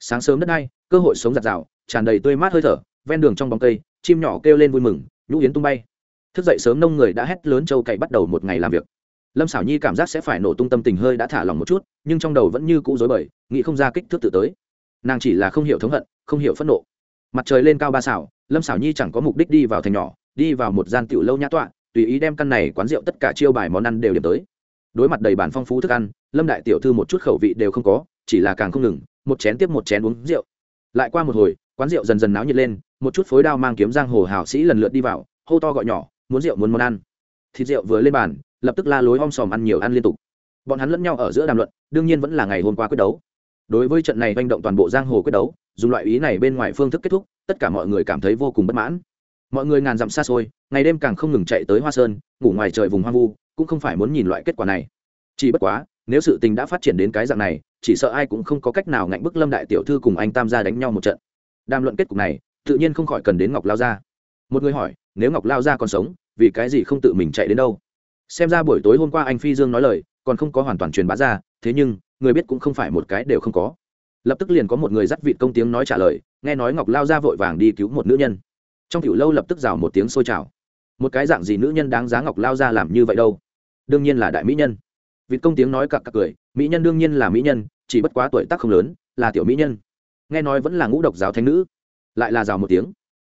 Sáng sớm đất nay cơ hội sống giặt rào, tràn đầy tươi mát hơi thở, ven đường trong bóng cây chim nhỏ kêu lên vui mừng, nhũ yến tung bay. Thức dậy sớm nông người đã hét lớn châu cậy bắt đầu một ngày làm việc. Lâm xảo nhi cảm giác sẽ phải nổ tung tâm tình hơi đã thả lòng một chút, nhưng trong đầu vẫn như cũ dối bời, nghĩ không ra kích thước tự tới. Nàng chỉ là không hiểu thống hận, không hiểu phẫn nộ. Mặt trời lên cao ba xảo, lâm xảo nhi chẳng có mục đích đi vào thành nhỏ, đi vào một gian tiểu lâu nhã tọa, tùy ý đem căn này quán rượu tất cả chiêu bài món ăn đều điểm tới. Đối mặt đầy bản phong phú thức ăn, lâm đại tiểu thư một chút khẩu vị đều không có, chỉ là càng không ngừng, một chén tiếp một chén uống rượu. Lại qua một hồi, quán rượu dần dần náo nhiệt lên một chút phối đao mang kiếm giang hồ hào sĩ lần lượt đi vào, hô to gọi nhỏ, muốn rượu muốn món ăn. Thịt rượu vừa lên bàn, lập tức la lối om sòm ăn nhiều ăn liên tục. Bọn hắn lẫn nhau ở giữa đàm luận, đương nhiên vẫn là ngày hôm qua quyết đấu. Đối với trận này manh động toàn bộ giang hồ quyết đấu, dùng loại ý này bên ngoài phương thức kết thúc, tất cả mọi người cảm thấy vô cùng bất mãn. Mọi người ngàn dặm xa xôi, ngày đêm càng không ngừng chạy tới hoa sơn, ngủ ngoài trời vùng hoang vu, cũng không phải muốn nhìn loại kết quả này. Chỉ bất quá, nếu sự tình đã phát triển đến cái dạng này, chỉ sợ ai cũng không có cách nào ngạnh bức lâm đại tiểu thư cùng anh tam gia đánh nhau một trận. Đàm luận kết cục này tự nhiên không khỏi cần đến ngọc lao gia. Một người hỏi, nếu ngọc lao gia còn sống, vì cái gì không tự mình chạy đến đâu? Xem ra buổi tối hôm qua anh phi dương nói lời, còn không có hoàn toàn truyền bá ra, thế nhưng, người biết cũng không phải một cái đều không có. Lập tức liền có một người dắt vịt công tiếng nói trả lời, nghe nói ngọc lao ra vội vàng đi cứu một nữ nhân. Trong tiểu lâu lập tức rào một tiếng sôi trào. Một cái dạng gì nữ nhân đáng giá ngọc lao ra làm như vậy đâu? Đương nhiên là đại mỹ nhân. Vịt công tiếng nói cặc cặc cười, mỹ nhân đương nhiên là mỹ nhân, chỉ bất quá tuổi tác không lớn, là tiểu mỹ nhân. Nghe nói vẫn là ngũ độc giáo thánh nữ lại là rào một tiếng.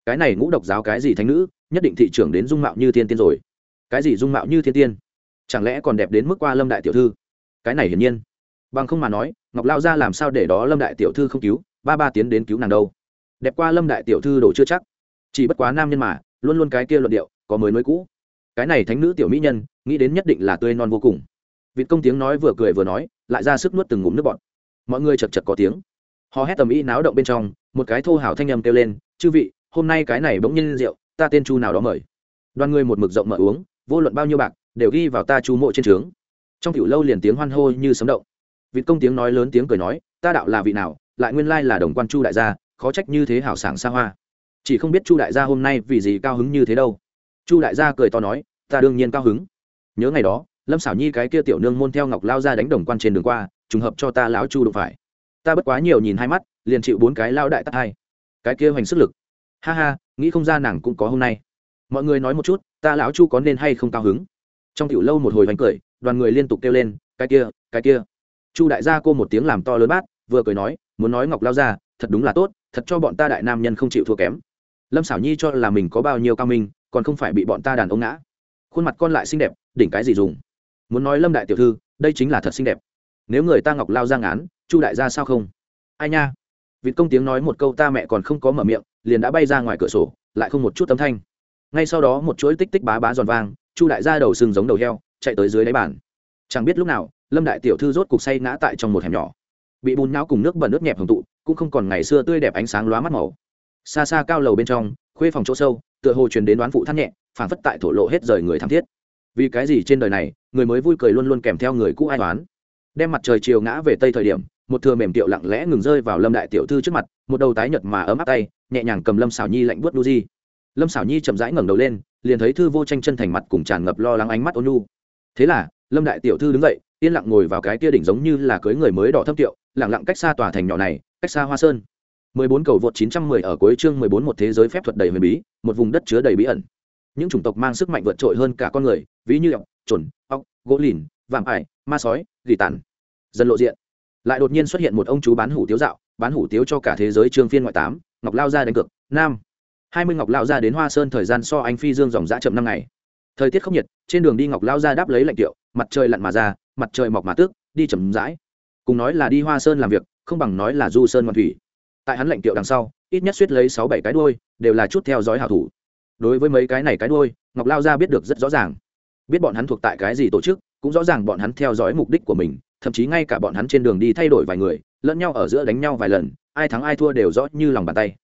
Cái này ngũ độc giáo cái gì thánh nữ, nhất định thị trưởng đến dung mạo như thiên tiên rồi. Cái gì dung mạo như thiên tiên? Chẳng lẽ còn đẹp đến mức qua lâm đại tiểu thư? Cái này hiển nhiên. Bằng không mà nói, ngọc lao ra làm sao để đó lâm đại tiểu thư không cứu, ba ba tiến đến cứu nàng đâu? Đẹp qua lâm đại tiểu thư đồ chưa chắc. Chỉ bất quá nam nhân mà, luôn luôn cái kia luận điệu, có mới mới cũ. Cái này thánh nữ tiểu mỹ nhân, nghĩ đến nhất định là tươi non vô cùng. Vịt công tiếng nói vừa cười vừa nói, lại ra sức nuốt từng ngụm nước bọt. Mọi người chật chật có tiếng họ hét tầm ý náo động bên trong, một cái thô hào thanh âm kêu lên, chư vị, hôm nay cái này bỗng nhiên rượu, ta tên chu nào đó mời. Đoàn người một mực rộng mở uống, vô luận bao nhiêu bạc, đều ghi vào ta chu mộ trên trướng. Trong tiểu lâu liền tiếng hoan hô như sấm động. Vịt công tiếng nói lớn tiếng cười nói, ta đạo là vị nào, lại nguyên lai là đồng quan chu đại gia, khó trách như thế hảo sảng xa hoa. Chỉ không biết chu đại gia hôm nay vì gì cao hứng như thế đâu. Chu đại gia cười to nói, ta đương nhiên cao hứng. Nhớ ngày đó, lâm xảo nhi cái kia tiểu nương môn theo ngọc lao ra đánh đồng quan trên đường qua, trùng hợp cho ta lão chu đụng phải ta bất quá nhiều nhìn hai mắt, liền chịu bốn cái lao đại tắt hai. Cái kia hoành sức lực. Ha ha, nghĩ không ra nàng cũng có hôm nay. Mọi người nói một chút, ta lão chu có nên hay không cao hứng? Trong tiểu lâu một hồi hoành cười, đoàn người liên tục kêu lên, cái kia cái kia. Chu đại gia cô một tiếng làm to lớn bát, vừa cười nói, muốn nói ngọc lao ra thật đúng là tốt, thật cho bọn ta đại nam nhân không chịu thua kém. Lâm xảo nhi cho là mình có bao nhiêu cao minh, còn không phải bị bọn ta đàn ông ngã. Khuôn mặt con lại xinh đẹp, đỉnh cái gì dùng? Muốn nói lâm đại tiểu thư, đây chính là thật xinh đẹp. Nếu người ta ngọc lao giang án chu đại gia sao không? Ai nha? Vịt công tiếng nói một câu ta mẹ còn không có mở miệng, liền đã bay ra ngoài cửa sổ, lại không một chút tấm thanh. Ngay sau đó một chuỗi tích tích bá bá giòn vang, chu đại gia đầu sừng giống đầu heo, chạy tới dưới đáy bàn. Chẳng biết lúc nào, lâm đại tiểu thư rốt cục say ngã tại trong một hẻm nhỏ. Bị bùn nhão cùng nước bẩn nước nhẹp hồng tụ, cũng không còn ngày xưa tươi đẹp ánh sáng lóa mắt màu. Xa xa cao lầu bên trong, khuê phòng chỗ sâu, tựa hồ truyền đến đoán phụ thắt nhẹ, phảng phất tại thổ lộ hết rời người tham thiết. Vì cái gì trên đời này, người mới vui cười luôn luôn kèm theo người cũ ai toán đem mặt trời chiều ngã về tây thời điểm, một thừa mềm tiệu lặng lẽ ngừng rơi vào lâm đại tiểu thư trước mặt, một đầu tái nhợt mà ấm áp tay, nhẹ nhàng cầm lâm xảo nhi lạnh buốt nu di. Lâm xảo nhi chậm rãi ngẩng đầu lên, liền thấy thư vô tranh chân thành mặt cùng tràn ngập lo lắng ánh mắt ôn nu thế là, lâm đại tiểu thư đứng dậy, yên lặng ngồi vào cái kia đỉnh giống như là cưới người mới đỏ thấp tiệu, lặng lặng cách xa tòa thành nhỏ này, cách xa hoa sơn. 14 cầu vượt 910 ở cuối chương 14 một thế giới phép thuật đầy huyền bí, một vùng đất chứa đầy bí ẩn. Những chủng tộc mang sức mạnh vượt trội hơn cả con người, ví như ọc trồn ọc gỗ lìn, vạm ải ma sói, gỉ tàn dân lộ diện. Lại đột nhiên xuất hiện một ông chú bán hủ tiếu dạo, bán hủ tiếu cho cả thế giới trương phiên ngoại tám, ngọc lao ra đánh cược, nam. Hai mươi ngọc lao ra đến hoa sơn thời gian so anh phi dương dòng dã chậm năm ngày. Thời tiết không nhiệt, trên đường đi ngọc lao ra đáp lấy lạnh tiệu, mặt trời lặn mà ra, mặt trời mọc mà tước, đi chậm rãi. Cùng nói là đi hoa sơn làm việc, không bằng nói là du sơn ngoan thủy. Tại hắn lệnh tiệu đằng sau, ít nhất suýt lấy sáu bảy cái đuôi, đều là chút theo dõi hảo thủ. Đối với mấy cái này cái đuôi, ngọc lao ra biết được rất rõ ràng. Biết bọn hắn thuộc tại cái gì tổ chức cũng rõ ràng bọn hắn theo dõi mục đích của mình, thậm chí ngay cả bọn hắn trên đường đi thay đổi vài người, lẫn nhau ở giữa đánh nhau vài lần, ai thắng ai thua đều rõ như lòng bàn tay.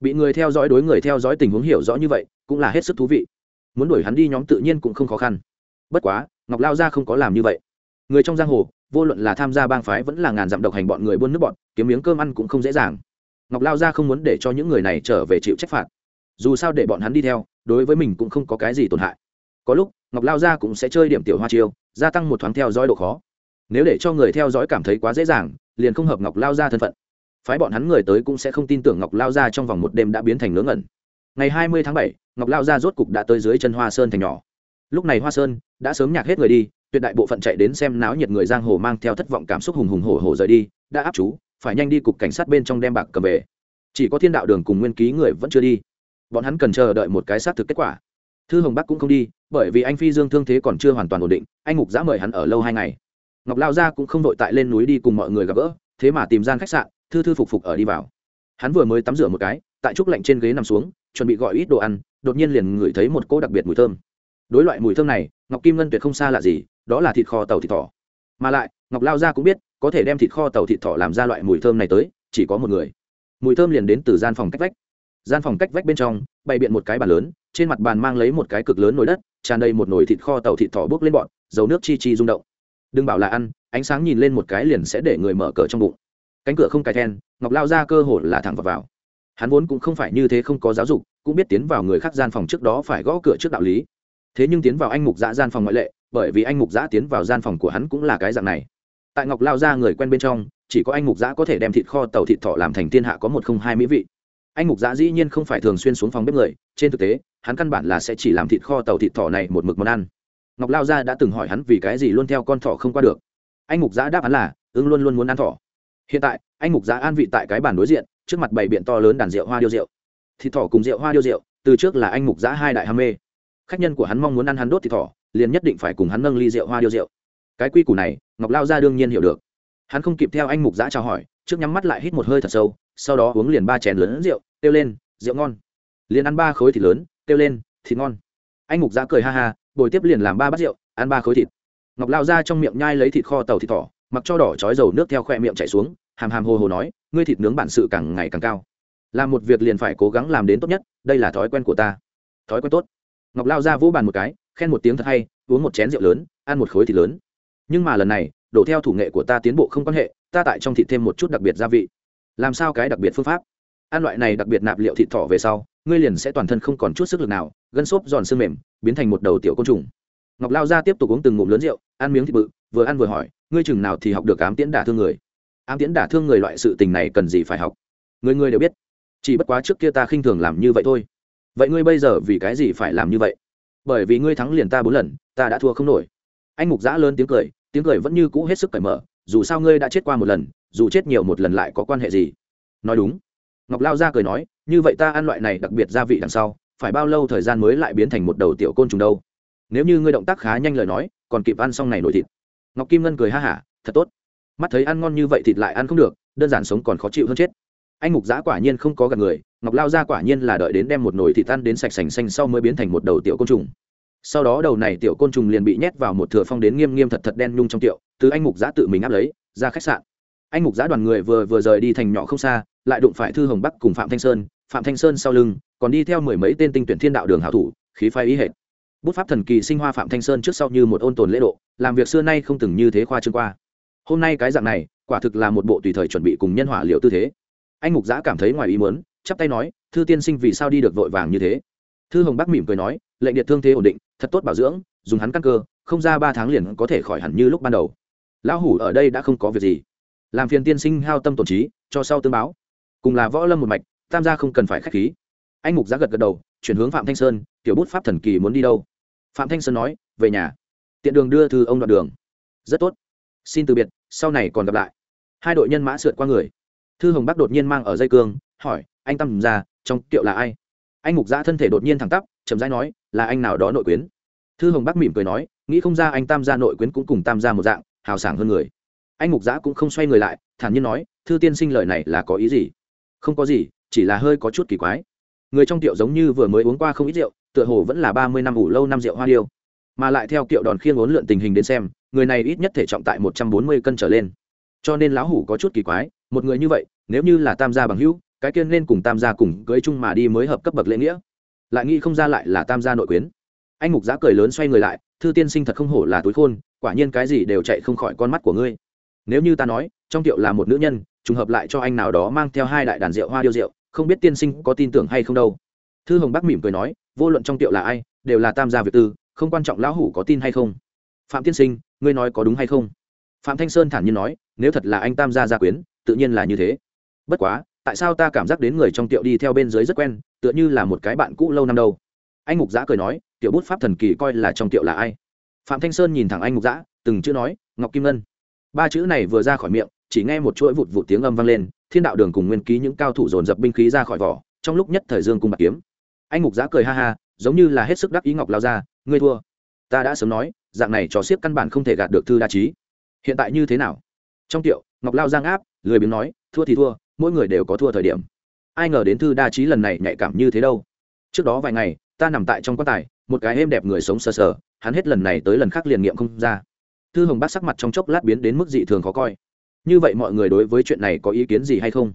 Bị người theo dõi đối người theo dõi tình huống hiểu rõ như vậy, cũng là hết sức thú vị. Muốn đuổi hắn đi nhóm tự nhiên cũng không khó khăn. Bất quá, ngọc lao ra không có làm như vậy. Người trong giang hồ, vô luận là tham gia bang phái vẫn là ngàn dặm độc hành bọn người buôn nước bọn, kiếm miếng cơm ăn cũng không dễ dàng. Ngọc lao ra không muốn để cho những người này trở về chịu trách phạt. Dù sao để bọn hắn đi theo, đối với mình cũng không có cái gì tổn hại. Có lúc ngọc lao Gia cũng sẽ chơi điểm tiểu hoa chiêu, gia tăng một thoáng theo dõi độ khó. Nếu để cho người theo dõi cảm thấy quá dễ dàng, liền không hợp ngọc lao Gia thân phận. Phái bọn hắn người tới cũng sẽ không tin tưởng ngọc lao Gia trong vòng một đêm đã biến thành ngớ ngẩn. Ngày hai mươi tháng bảy, ngọc lao Gia rốt cục đã tới dưới chân hoa sơn thành nhỏ. Lúc này hoa sơn đã sớm nhạc hết người đi, tuyệt đại bộ phận chạy đến xem náo nhiệt người giang hồ mang theo thất vọng cảm xúc hùng hùng hổ hổ rời đi, đã áp chú, phải nhanh đi cục cảnh sát bên trong đem bạc cầm về. Chỉ có thiên đạo đường cùng nguyên ký người vẫn chưa đi. Bọn hắn cần chờ đợi một cái xác thực kết quả thư hồng bắc cũng không đi, bởi vì anh phi dương thương thế còn chưa hoàn toàn ổn định, anh ngục giã mời hắn ở lâu hai ngày. Ngọc lao gia cũng không đội tại lên núi đi cùng mọi người gặp gỡ, thế mà tìm gian khách sạn, thư thư phục phục ở đi vào. Hắn vừa mới tắm rửa một cái, tại trúc lạnh trên ghế nằm xuống, chuẩn bị gọi ít đồ ăn, đột nhiên liền ngửi thấy một cỗ đặc biệt mùi thơm. Đối loại mùi thơm này, ngọc kim ngân tuyệt không xa lạ gì, đó là thịt kho tàu thịt thỏ. Mà lại, ngọc lao gia cũng biết, có thể đem thịt kho tàu thịt thỏ làm ra loại mùi thơm này tới, chỉ có một người. Mùi thơm liền đến từ gian phòng cách vách. Gian phòng cách vách bên trong bày biện một cái bàn lớn trên mặt bàn mang lấy một cái cực lớn nồi đất tràn đầy một nồi thịt kho tàu thịt thỏ bốc lên bọn dầu nước chi chi rung động. Đừng bảo là ăn ánh sáng nhìn lên một cái liền sẽ để người mở cờ trong bụng. Cánh cửa không cài then ngọc lao ra cơ hồ là thẳng vào, vào. Hắn vốn cũng không phải như thế không có giáo dục cũng biết tiến vào người khác gian phòng trước đó phải gõ cửa trước đạo lý. Thế nhưng tiến vào anh mục giã gian phòng ngoại lệ bởi vì anh mục giã tiến vào gian phòng của hắn cũng là cái dạng này. Tại ngọc lao ra người quen bên trong chỉ có anh mục giã có thể đem thịt kho tàu thịt thọ làm thành thiên hạ có một không hai mỹ vị anh mục giã dĩ nhiên không phải thường xuyên xuống phòng bếp người, trên thực tế, hắn căn bản là sẽ chỉ làm thịt kho tàu thịt thỏ này một mực món ăn. Ngọc lao gia đã từng hỏi hắn vì cái gì luôn theo con thỏ không qua được. Anh mục giã đáp hắn là, ưng luôn luôn muốn ăn thỏ. Hiện tại, anh mục giã an vị tại cái bàn đối diện, trước mặt bảy biện to lớn đàn rượu hoa điêu rượu. Thịt thỏ cùng rượu hoa điêu rượu, từ trước là anh mục giã hai đại ham mê. Khách nhân của hắn mong muốn ăn hắn đốt thịt thỏ, liền nhất định phải cùng hắn nâng ly rượu hoa điêu rượu. Cái quy củ này, ngọc lao gia đương nhiên hiểu được. Hắn không kịp theo anh mục giã chào hỏi, trước nhắm mắt lại hít một hơi thật sâu sau đó uống liền ba chén lớn rượu, kêu lên, rượu ngon. Liền ăn ba khối thịt lớn, kêu lên, thịt ngon. Anh mục giã cười ha ha bồi tiếp liền làm ba bát rượu, ăn ba khối thịt. Ngọc lao ra trong miệng nhai lấy thịt kho tàu thịt thỏ, mặc cho đỏ chói dầu nước theo khoe miệng chảy xuống, hàm hàm hồ hồ nói, ngươi thịt nướng bản sự càng ngày càng cao. Làm một việc liền phải cố gắng làm đến tốt nhất, đây là thói quen của ta. Thói quen tốt. Ngọc lao ra vỗ bàn một cái, khen một tiếng thật hay, uống một chén rượu lớn, ăn một khối thịt lớn. Nhưng mà lần này, đổ theo thủ nghệ của ta tiến bộ không quan hệ, ta tại trong thịt thêm một chút đặc biệt gia vị làm sao cái đặc biệt phương pháp? Ăn loại này đặc biệt nạp liệu thịt thỏ về sau, ngươi liền sẽ toàn thân không còn chút sức lực nào, gân xốp giòn xương mềm, biến thành một đầu tiểu côn trùng. Ngọc lao ra tiếp tục uống từng ngụm lớn rượu, ăn miếng thịt bự, vừa ăn vừa hỏi, ngươi chừng nào thì học được ám tiễn đả thương người? Ám tiễn đả thương người loại sự tình này cần gì phải học? Người người đều biết. Chỉ bất quá trước kia ta khinh thường làm như vậy thôi. Vậy ngươi bây giờ vì cái gì phải làm như vậy? Bởi vì ngươi thắng liền ta bốn lần, ta đã thua không nổi. Anh mục giã lớn tiếng cười tiếng cười vẫn như cũ hết sức cởi mở, dù sao ngươi đã chết qua một lần dù chết nhiều một lần lại có quan hệ gì? Nói đúng. Ngọc lao ra cười nói, như vậy ta ăn loại này đặc biệt gia vị đằng sau, phải bao lâu thời gian mới lại biến thành một đầu tiểu côn trùng đâu? Nếu như ngươi động tác khá nhanh lời nói, còn kịp ăn xong này nổi thịt. Ngọc kim ngân cười ha hả, thật tốt. Mắt thấy ăn ngon như vậy thịt lại ăn không được, đơn giản sống còn khó chịu hơn chết. Anh mục giã quả nhiên không có gặp người, ngọc lao ra quả nhiên là đợi đến đem một nồi thịt ăn đến sạch sành xanh sau mới biến thành một đầu tiểu côn trùng. Sau đó đầu này tiểu côn trùng liền bị nhét vào một thừa phong đến nghiêm nghiêm thật thật đen nhung trong tiệu, từ anh mục giã tự mình áp lấy, ra khách sạn anh mục giã đoàn người vừa vừa rời đi thành nhỏ không xa, lại đụng phải thư hồng bắc cùng phạm thanh sơn, phạm thanh sơn sau lưng, còn đi theo mười mấy tên tinh tuyển thiên đạo đường hảo thủ, khí phái ý hệ bút pháp thần kỳ sinh hoa phạm thanh sơn trước sau như một ôn tồn lễ độ, làm việc xưa nay không từng như thế khoa trương qua. Hôm nay cái dạng này, quả thực là một bộ tùy thời chuẩn bị cùng nhân hỏa liệu tư thế. Anh mục giã cảm thấy ngoài ý muốn, chắp tay nói, thư tiên sinh vì sao đi được vội vàng như thế? Thư hồng bắc mỉm cười nói, lệnh điện thương thế ổn định, thật tốt bảo dưỡng, dùng hắn căn cơ, không ra ba tháng liền có thể khỏi hẳn như lúc ban đầu. Lão hủ ở đây đã không có việc gì làm phiền tiên sinh hao tâm tổn trí, cho sau tương báo. Cùng là võ lâm một mạch, tam gia không cần phải k h á c h khí. Anh mục giá gật gật đầu, chuyển hướng phạm thanh sơn tiểu bút pháp thần kỳ muốn đi đâu? Phạm thanh sơn nói, về nhà. Tiện đường đưa thư ông đoạn đường. Rất tốt. Xin từ biệt, sau này còn gặp lại. Hai đội nhân mã sượt qua người. Thư hồng bắc đột nhiên mang ở dây cương, hỏi, anh tâm ra trong kiệu là ai? Anh mục giã thân thể đột nhiên thẳng tắp, chậm rãi nói, là anh nào đó nội quyến. Thư hồng bắc mỉm cười nói, nghĩ không ra anh tam gia nội quyến cũng cùng tam gia một dạng, hào sảng hơn người anh mục giã cũng không xoay người lại, thản nhiên nói, thư tiên sinh lời này là có ý gì? Không có gì, chỉ là hơi có chút kỳ quái. Người trong tiệu giống như vừa mới uống qua không ít rượu, tựa hồ vẫn là ba mươi năm ủ lâu năm rượu hoa điêu. Mà lại theo kiệu đòn khiêng ốn lượn tình hình đến xem, người này ít nhất thể trọng tại một trăm bốn mươi cân trở lên. Cho nên lão hủ có chút kỳ quái, một người như vậy, nếu như là tam gia bằng hữu, cái kiên nên cùng tam gia cùng cưới chung mà đi mới hợp cấp bậc lễ nghĩa. Lại nghĩ không ra lại là tam gia nội quyến. Anh mục giã cười lớn xoay người lại, thư tiên sinh thật không hổ là túi khôn, quả nhiên cái gì đều chạy không khỏi con mắt của ngươi nếu như ta nói, trong tiệu là một nữ nhân, trùng hợp lại cho anh nào đó mang theo hai đại đàn rượu hoa điêu rượu, không biết tiên sinh có tin tưởng hay không đâu. Thư hồng bắc mỉm cười nói, vô luận trong tiệu là ai, đều là tam gia việt tư, không quan trọng lão hủ có tin hay không. Phạm tiên sinh, ngươi nói có đúng hay không? Phạm thanh sơn thản nhiên nói, nếu thật là anh tam gia gia quyến, tự nhiên là như thế. Bất quá, tại sao ta cảm giác đến người trong tiệu đi theo bên dưới rất quen, tựa như là một cái bạn cũ lâu năm đâu? Anh mục giã cười nói, tiểu bút pháp thần kỳ coi là trong tiệu là ai? Phạm thanh sơn nhìn thẳng anh mục giã, từng chữ nói, ngọc kim ngân ba chữ này vừa ra khỏi miệng, chỉ nghe một chuỗi vụt vụt tiếng âm vang lên, thiên đạo đường cùng nguyên ký những cao thủ dồn dập binh khí ra khỏi vỏ, trong lúc nhất thời dương cung bạc kiếm. Anh ngục giã cười ha ha, giống như là hết sức đắc ý ngọc lao ra ngươi thua. Ta đã sớm nói, dạng này trò xiếc căn bản không thể gạt được thư đa trí. Hiện tại như thế nào? Trong tiệu, ngọc lao giang áp lười biếng nói, thua thì thua, mỗi người đều có thua thời điểm. Ai ngờ đến thư đa trí lần này nhạy cảm như thế đâu. Trước đó vài ngày, ta nằm tại trong quan tài, một cái êm đẹp người sống sờ sờ, hắn hết lần này tới lần khác liền nghiệm không ra thư hồng bác sắc mặt trong chốc lát biến đến mức dị thường khó coi. Như vậy mọi người đối với chuyện này có ý kiến gì hay không?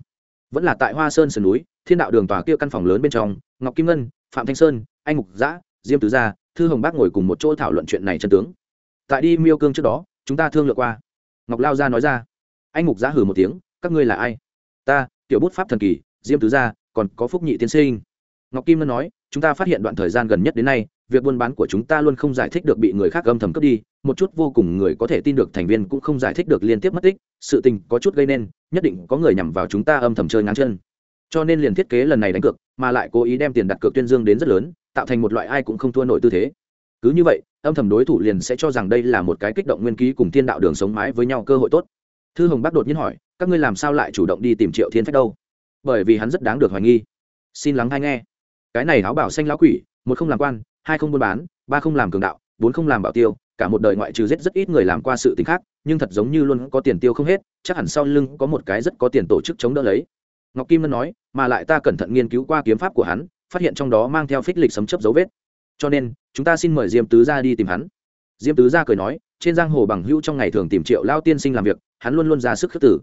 Vẫn là tại hoa sơn sườn núi, thiên đạo đường tòa kia căn phòng lớn bên trong, ngọc kim ngân, phạm thanh sơn, anh mục giã, diêm tứ gia, thư hồng bác ngồi cùng một chỗ thảo luận chuyện này chân tướng. Tại đi miêu cương trước đó, chúng ta thương lượng qua. Ngọc lao gia nói ra. Anh mục giã hử một tiếng, các ngươi là ai? Ta, tiểu bút pháp thần kỳ, diêm tứ gia, còn có phúc nhị tiến sinh. Ngọc kim ngân nói, chúng ta phát hiện đoạn thời gian gần nhất đến nay việc buôn bán của chúng ta luôn không giải thích được bị người khác âm thầm cướp đi, một chút vô cùng người có thể tin được thành viên cũng không giải thích được liên tiếp mất tích, sự tình có chút gây nên, nhất định có người nhằm vào chúng ta âm thầm chơi ngắn chân. Cho nên liền thiết kế lần này đánh cược, mà lại cố ý đem tiền đặt cược tuyên dương đến rất lớn, tạo thành một loại ai cũng không thua nổi tư thế. Cứ như vậy, âm thầm đối thủ liền sẽ cho rằng đây là một cái kích động nguyên ký cùng thiên đạo đường sống mái với nhau cơ hội tốt. Thư hồng bác đột nhiên hỏi, các ngươi làm sao lại chủ động đi tìm triệu thiên phách đâu? Bởi vì hắn rất đáng được hoài nghi. Xin lắng hay nghe. Cái này áo bảo xanh lão quỷ, một không làm quan hai không buôn bán, ba không làm cường đạo, bốn không làm bảo tiêu, cả một đời ngoại trừ giết rất ít người làm qua sự t khác, nhưng thật giống như luôn có tiền tiêu không hết, chắc hẳn sau lưng có một cái rất có tiền tổ chức chống đỡ lấy. Ngọc kim ngân nói, mà lại ta cẩn thận nghiên cứu qua kiếm pháp của hắn, phát hiện trong đó mang theo phích lịch sấm chấp dấu vết. Cho nên, chúng ta xin mời diêm tứ ra đi tìm hắn. Diêm tứ ra cười nói, trên giang hồ bằng hữu trong ngày thường tìm triệu lao tiên sinh làm việc, hắn luôn luôn ra sức khước tử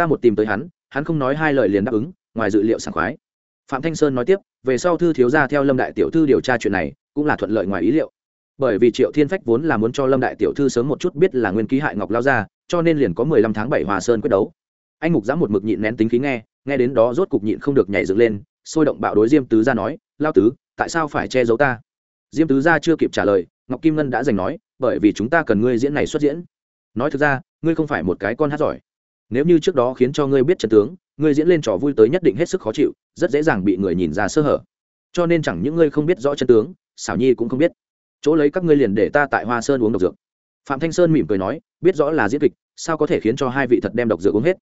ta một tìm tới hắn hắn không nói hai lời liền đáp ứng, ngoài dự liệu sảng khoái. Phạm thanh sơn nói tiếp, về sau thư thiếu gia theo lâm đại tiểu thư điều tra chuyện này cũng là thuận lợi ngoài ý liệu. Bởi vì triệu thiên phách vốn là muốn cho lâm đại tiểu thư sớm một chút biết là nguyên ký hại ngọc lao ra cho nên liền có mười lăm tháng bảy hòa sơn quyết đấu. Anh mục dám một mực nhịn nén tính khí nghe nghe đến đó rốt cục nhịn không được nhảy dựng lên, sôi động bạo đối diêm tứ ra nói, lao tứ, tại sao phải che giấu ta? Diêm tứ ra chưa kịp trả lời, ngọc kim ngân đã giành nói, bởi vì chúng ta cần ngươi diễn này xuất diễn. Nói thực ra, ngươi không phải một cái con hát giỏi. Nếu như trước đó khiến cho ngươi biết trần tướng, ngươi diễn lên trò vui tới nhất định hết sức khó chịu, rất dễ dàng bị người nhìn ra sơ hở. Cho nên chẳng những ngươi không biết rõ chân tướng xảo nhi cũng không biết. Chỗ lấy các ngươi liền để ta tại hoa sơn uống độc dược. Phạm thanh sơn mỉm cười nói, biết rõ là diễn kịch, sao có thể khiến cho hai vị thật đem độc dược uống hết?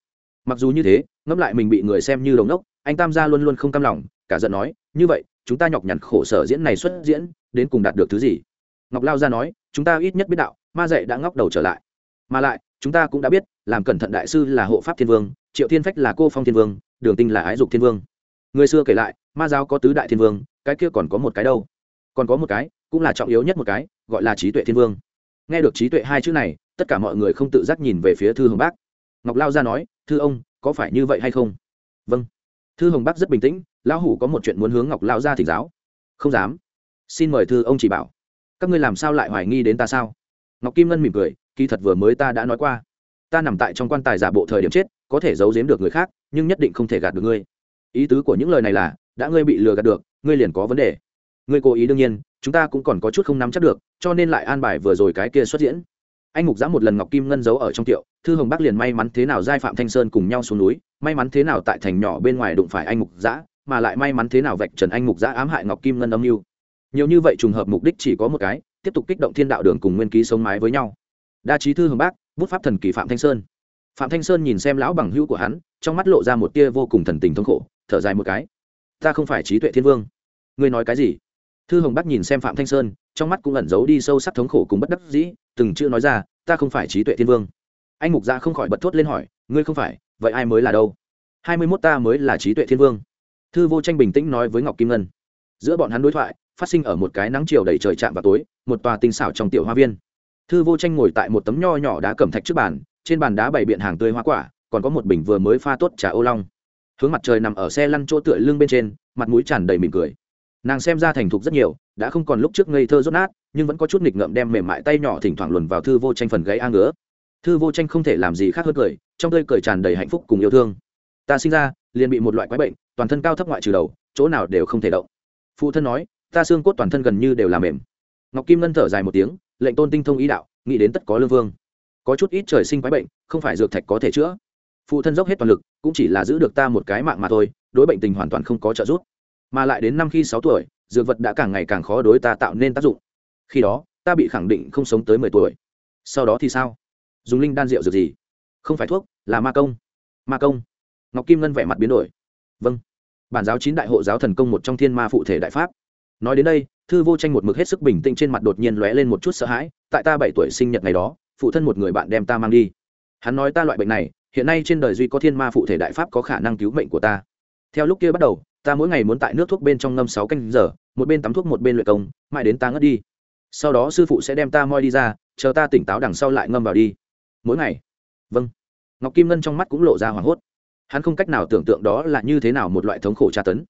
Mặc dù như thế, ngẫm lại mình bị người xem như đồng đốc, anh tam gia luôn luôn không cam lòng, cả giận nói, như vậy, chúng ta nhọc nhằn khổ sở diễn này xuất diễn, đến cùng đạt được thứ gì? Ngọc lao gia nói, chúng ta ít nhất biết đạo, ma dạy đã ngóc đầu trở lại. Mà lại, chúng ta cũng đã biết, làm cẩn thận đại sư là hộ pháp thiên vương, triệu thiên phách là cô phong thiên vương, đường tinh là ái dục thiên vương. Người xưa kể lại, ma giáo có tứ đại thiên vương, cái kia còn có một cái đâu? Còn có một cái, cũng là trọng yếu nhất một cái, gọi là trí tuệ thiên vương. Nghe được trí tuệ hai chữ này, tất cả mọi người không tự giác nhìn về phía thư hồng bác. Ngọc lao ra nói, thư ông, có phải như vậy hay không? Vâng. Thư hồng bác rất bình tĩnh, lão hủ có một chuyện muốn hướng ngọc lao ra thỉnh giáo. Không dám. Xin mời thư ông chỉ bảo. Các ngươi làm sao lại hoài nghi đến ta sao? Ngọc kim ngân mỉm cười, kỳ thật vừa mới ta đã nói qua. Ta nằm tại trong quan tài giả bộ thời điểm chết, có thể giấu giếm được người khác, nhưng nhất định không thể gạt được ngươi. Ý tứ của những lời này là, đã ngươi bị lừa gạt được, ngươi liền có vấn đề ngươi cố ý đương nhiên, chúng ta cũng còn có chút không nắm chắc được, cho nên lại an bài vừa rồi cái kia xuất diễn. Anh mục giã một lần ngọc kim ngân giấu ở trong tiệu, thư hồng bắc liền may mắn thế nào giai phạm thanh sơn cùng nhau xuống núi, may mắn thế nào tại thành nhỏ bên ngoài đụng phải anh mục giã, mà lại may mắn thế nào vạch trần anh mục giã ám hại ngọc kim ngân âm mưu. Nhiều như vậy trùng hợp mục đích chỉ có một cái, tiếp tục kích động thiên đạo đường cùng nguyên ký sống mái với nhau. Đa trí thư hồng bác, bút pháp thần kỳ phạm thanh sơn. Phạm thanh sơn nhìn xem lão bằng hữu của hắn, trong mắt lộ ra một tia vô cùng thần tình thống khổ, thở dài một cái. Ta không phải trí tuệ thiên vương. Ngươi nói cái gì? Thư hồng bắc nhìn xem phạm thanh sơn, trong mắt cũng ẩn giấu đi sâu sắc thống khổ cùng bất đắc dĩ, từng chữ nói ra, ta không phải trí tuệ thiên vương. Anh mục gia không khỏi bật thốt lên hỏi, ngươi không phải, vậy ai mới là đâu? Hai mươi mốt ta mới là trí tuệ thiên vương. Thư vô tranh bình tĩnh nói với ngọc kim ngân. Giữa bọn hắn đối thoại, phát sinh ở một cái nắng chiều đầy trời chạm vào tối, một tòa tinh xảo trong tiểu hoa viên. Thư vô tranh ngồi tại một tấm nho nhỏ đá cẩm thạch trước bàn, trên bàn đá bày biện hàng tươi hoa quả, còn có một bình vừa mới pha tốt trà ô long. Hướng mặt trời nằm ở xe lăn chỗ tựa lưng bên trên, mặt mũi tràn đầy mỉm cười nàng xem ra thành thục rất nhiều, đã không còn lúc trước ngây thơ rốt nát, nhưng vẫn có chút nghịch ngợm đem mềm mại tay nhỏ thỉnh thoảng luồn vào thư vô tranh phần gáy a ngứa. Thư vô tranh không thể làm gì khác hơn cười, trong tơi cười tràn đầy hạnh phúc cùng yêu thương. Ta sinh ra, liền bị một loại quái bệnh, toàn thân cao thấp ngoại trừ đầu, chỗ nào đều không thể động. Phụ thân nói, ta xương cốt toàn thân gần như đều là mềm. Ngọc kim ngân thở dài một tiếng, lệnh tôn tinh thông ý đạo, nghĩ đến tất có lương vương. Có chút ít trời sinh quái bệnh, không phải dược thạch có thể chữa. Phụ thân dốc hết toàn lực, cũng chỉ là giữ được ta một cái mạng mà thôi, đối bệnh tình hoàn toàn không có trợ giúp mà lại đến năm khi sáu tuổi, dược vật đã càng ngày càng khó đối ta tạo nên tác dụng. Khi đó, ta bị khẳng định không sống tới mười tuổi. Sau đó thì sao? Dùng linh đan rượu dược gì? Không phải thuốc, là ma công. Ma công. Ngọc kim ngân vẻ mặt biến đổi. Vâng. Bản giáo chín đại hộ giáo thần công một trong thiên ma phụ thể đại pháp. Nói đến đây, thư vô tranh một mực hết sức bình tĩnh trên mặt đột nhiên lóe lên một chút sợ hãi. Tại ta bảy tuổi sinh nhật ngày đó, phụ thân một người bạn đem ta mang đi. Hắn nói ta loại bệnh này, hiện nay trên đời duy có thiên ma phụ thể đại pháp có khả năng cứu mệnh của ta. Theo lúc kia bắt đầu ta mỗi ngày muốn tại nước thuốc bên trong ngâm sáu canh giờ, một bên tắm thuốc một bên luyện công, mãi đến ta ngất đi. Sau đó sư phụ sẽ đem ta moi đi ra, chờ ta tỉnh táo đằng sau lại ngâm vào đi. Mỗi ngày. Vâng. Ngọc kim ngân trong mắt cũng lộ ra hoảng hốt. Hắn không cách nào tưởng tượng đó là như thế nào một loại thống khổ tra tấn.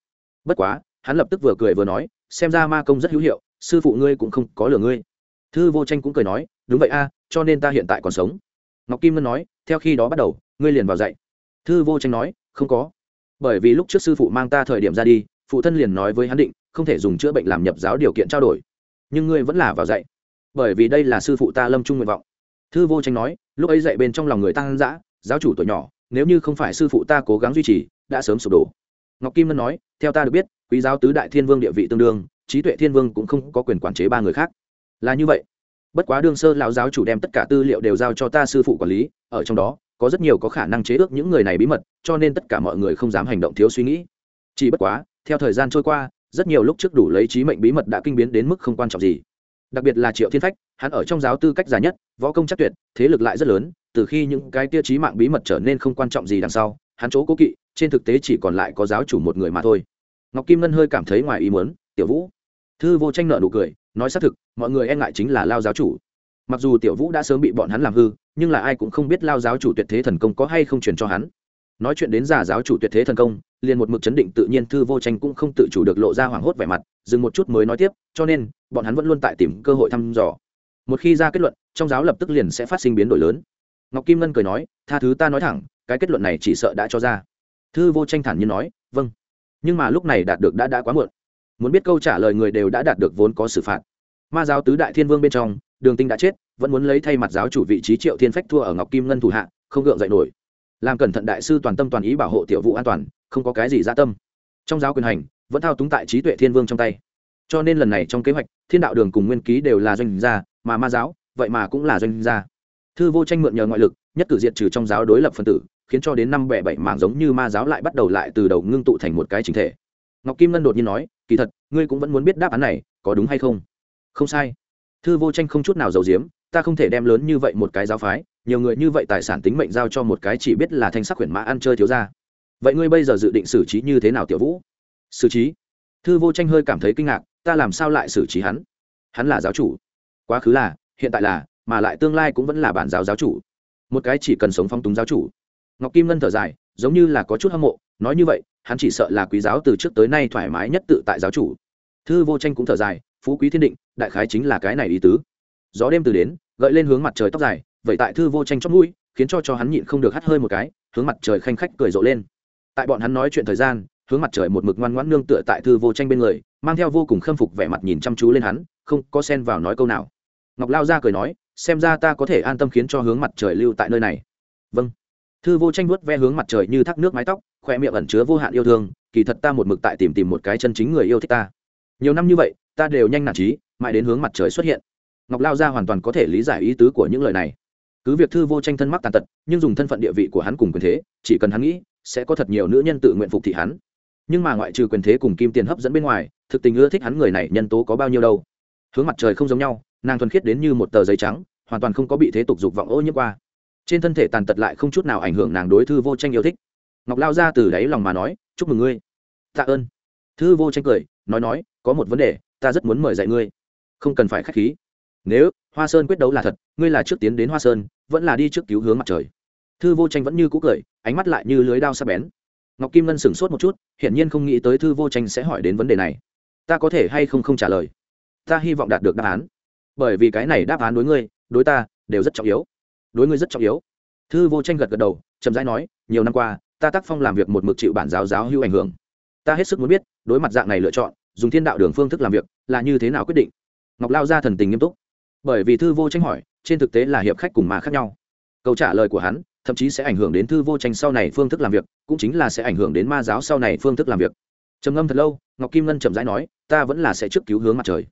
Bất quá, hắn lập tức vừa cười vừa nói, xem ra ma công rất hữu hiệu, sư phụ ngươi cũng không có lừa ngươi. Thư vô tranh cũng cười nói, đúng vậy a, cho nên ta hiện tại còn sống. Ngọc kim ngân nói, theo khi đó bắt đầu, ngươi liền vào dạy. Thư vô tranh nói, không có bởi vì lúc trước sư phụ mang ta thời điểm ra đi, phụ thân liền nói với hắn định, không thể dùng chữa bệnh làm nhập giáo điều kiện trao đổi. Nhưng ngươi vẫn là vào dạy. Bởi vì đây là sư phụ ta lâm trung nguyện vọng. Thư vô tranh nói, lúc ấy dạy bên trong lòng người tăng dã, giáo chủ tuổi nhỏ, nếu như không phải sư phụ ta cố gắng duy trì, đã sớm sụp đổ. Ngọc kim ngân nói, theo ta được biết, quý giáo tứ đại thiên vương địa vị tương đương, trí tuệ thiên vương cũng không có quyền quản chế ba người khác. Là như vậy. Bất quá đương sơ lão giáo chủ đem tất cả tư liệu đều giao cho ta sư phụ quản lý, ở trong đó có rất nhiều có khả năng chế ước những người này bí mật, cho nên tất cả mọi người không dám hành động thiếu suy nghĩ. Chỉ bất quá, theo thời gian trôi qua, rất nhiều lúc trước đủ lấy trí mệnh bí mật đã kinh biến đến mức không quan trọng gì. Đặc biệt là triệu thiên phách, hắn ở trong giáo tư cách già nhất, võ công chắc tuyệt, thế lực lại rất lớn, từ khi những cái tiêu chí mạng bí mật trở nên không quan trọng gì đằng sau, hắn chỗ cố kỵ, trên thực tế chỉ còn lại có giáo chủ một người mà thôi. Ngọc kim ngân hơi cảm thấy ngoài ý muốn, tiểu vũ. Thư vô tranh nợ nụ cười, nói xác thực, mọi người e ngại chính là lao giáo chủ. Mặc dù tiểu vũ đã sớm bị bọn hắn làm hư nhưng là ai cũng không biết lao giáo chủ tuyệt thế thần công có hay không truyền cho hắn. Nói chuyện đến giả giáo chủ tuyệt thế thần công, liền một mực chấn định tự nhiên thư vô tranh cũng không tự chủ được lộ ra hoảng hốt vẻ mặt, dừng một chút mới nói tiếp, cho nên, bọn hắn vẫn luôn tại tìm cơ hội thăm dò. Một khi ra kết luận, trong giáo lập tức liền sẽ phát sinh biến đổi lớn. Ngọc kim ngân cười nói, tha thứ ta nói thẳng, cái kết luận này chỉ sợ đã cho ra. Thư vô tranh thản nhiên nói vâng. Nhưng mà lúc này đạt được đã đã quá muộn. Muốn biết câu trả lời người đều đã đạt được vốn có xử phạt. Ma giáo tứ đại thiên vương bên trong, đường tinh đã chết vẫn muốn lấy thay mặt giáo chủ vị trí triệu thiên phách thua ở ngọc kim ngân thủ hạ, không gượng dậy nổi. Làm cẩn thận đại sư toàn tâm toàn ý bảo hộ tiểu vụ an toàn, không có cái gì gia tâm. Trong giáo quyền hành, vẫn thao túng tại trí tuệ thiên vương trong tay. Cho nên lần này trong kế hoạch, thiên đạo đường cùng nguyên ký đều là doanh gia, mà ma giáo, vậy mà cũng là doanh gia. Thư vô tranh mượn nhờ ngoại lực, nhất cử diệt trừ trong giáo đối lập phân tử, khiến cho đến năm bẻ bảy mảng giống như ma giáo lại bắt đầu lại từ đầu ngưng tụ thành một cái chính thể. Ngọc kim ngân đột nhiên nói, kỳ thật, ngươi cũng vẫn muốn biết đáp án này, có đúng hay không? Không sai. Thư vô tranh không chút nào giàu diếm ta không thể đem lớn như vậy một cái giáo phái, nhiều người như vậy tài sản tính mệnh giao cho một cái chỉ biết là thanh sắc huyền mã ăn chơi thiếu ra vậy ngươi bây giờ dự định xử trí như thế nào tiểu vũ? Xử trí? Thư vô tranh hơi cảm thấy kinh ngạc, ta làm sao lại xử trí hắn? Hắn là giáo chủ. Quá khứ là, hiện tại là, mà lại tương lai cũng vẫn là bản giáo giáo chủ. Một cái chỉ cần sống phong túng giáo chủ. Ngọc kim ngân thở dài, giống như là có chút hâm mộ, nói như vậy, hắn chỉ sợ là quý giáo từ trước tới nay thoải mái nhất tự tại giáo chủ. Thư vô tranh cũng thở dài, phú quý thiên định, đại khái chính là cái này ý tứ gió đêm từ đến, gợi lên hướng mặt trời tóc dài, vậy tại thư vô tranh chót mũi, khiến cho cho hắn nhịn không được hắt hơi một cái, hướng mặt trời khanh khách cười rộ lên. Tại bọn hắn nói chuyện thời gian, hướng mặt trời một mực ngoan ngoãn nương tựa tại thư vô tranh bên người, mang theo vô cùng khâm phục vẻ mặt nhìn chăm chú lên hắn, không có xen vào nói câu nào. Ngọc lao ra cười nói, xem ra ta có thể an tâm khiến cho hướng mặt trời lưu tại nơi này. Vâng. Thư vô tranh vuốt ve hướng mặt trời như thác nước mái tóc, khoe miệng ẩn chứa vô hạn yêu thương, kỳ thật ta một mực tại tìm tìm một cái chân chính người yêu thích ta. Nhiều năm như vậy, ta đều nhanh nản trí, mãi đến hướng mặt trời xuất hiện ngọc lao gia hoàn toàn có thể lý giải ý tứ của những lời này. Cứ việc thư vô tranh thân mắc tàn tật, nhưng dùng thân phận địa vị của hắn cùng quyền thế, chỉ cần hắn nghĩ, sẽ có thật nhiều nữ nhân tự nguyện phục thị hắn. Nhưng mà ngoại trừ quyền thế cùng kim tiền hấp dẫn bên ngoài, thực tình ưa thích hắn người này nhân tố có bao nhiêu đâu. Hướng mặt trời không giống nhau, nàng thuần khiết đến như một tờ giấy trắng, hoàn toàn không có bị thế tục dục vọng ô nhiễm qua. Trên thân thể tàn tật lại không chút nào ảnh hưởng nàng đối thư vô tranh yêu thích. Ngọc lao ra từ đáy lòng mà nói, chúc mừng ngươi. Tạ ơn. Thư vô tranh cười, nói nói, có một vấn đề, ta rất muốn mời dạy ngươi. Không cần phải k h á c h khí nếu hoa sơn quyết đấu là thật, ngươi là trước tiến đến hoa sơn, vẫn là đi trước cứu hướng mặt trời. Thư vô tranh vẫn như cũ cười, ánh mắt lại như lưới đao sắp bén. Ngọc kim ngân sửng sốt một chút, hiển nhiên không nghĩ tới thư vô tranh sẽ hỏi đến vấn đề này. Ta có thể hay không không trả lời? Ta hy vọng đạt được đáp án. Bởi vì cái này đáp án đối ngươi, đối ta đều rất trọng yếu. Đối ngươi rất trọng yếu. Thư vô tranh gật gật đầu, chậm rãi nói, nhiều năm qua, ta tác phong làm việc một mực chịu bản giáo giáo hữu ảnh hưởng. Ta hết sức muốn biết, đối mặt dạng này lựa chọn, dùng thiên đạo đường phương thức làm việc, là như thế nào quyết định? Ngọc lao ra thần tình nghiêm túc bởi vì thư vô tranh hỏi, trên thực tế là hiệp khách cùng mà khác nhau. Câu trả lời của hắn, thậm chí sẽ ảnh hưởng đến thư vô tranh sau này phương thức làm việc, cũng chính là sẽ ảnh hưởng đến ma giáo sau này phương thức làm việc. Trầm ngâm thật lâu, ngọc kim ngân chậm rãi nói, ta vẫn là sẽ trước cứu hướng mặt trời.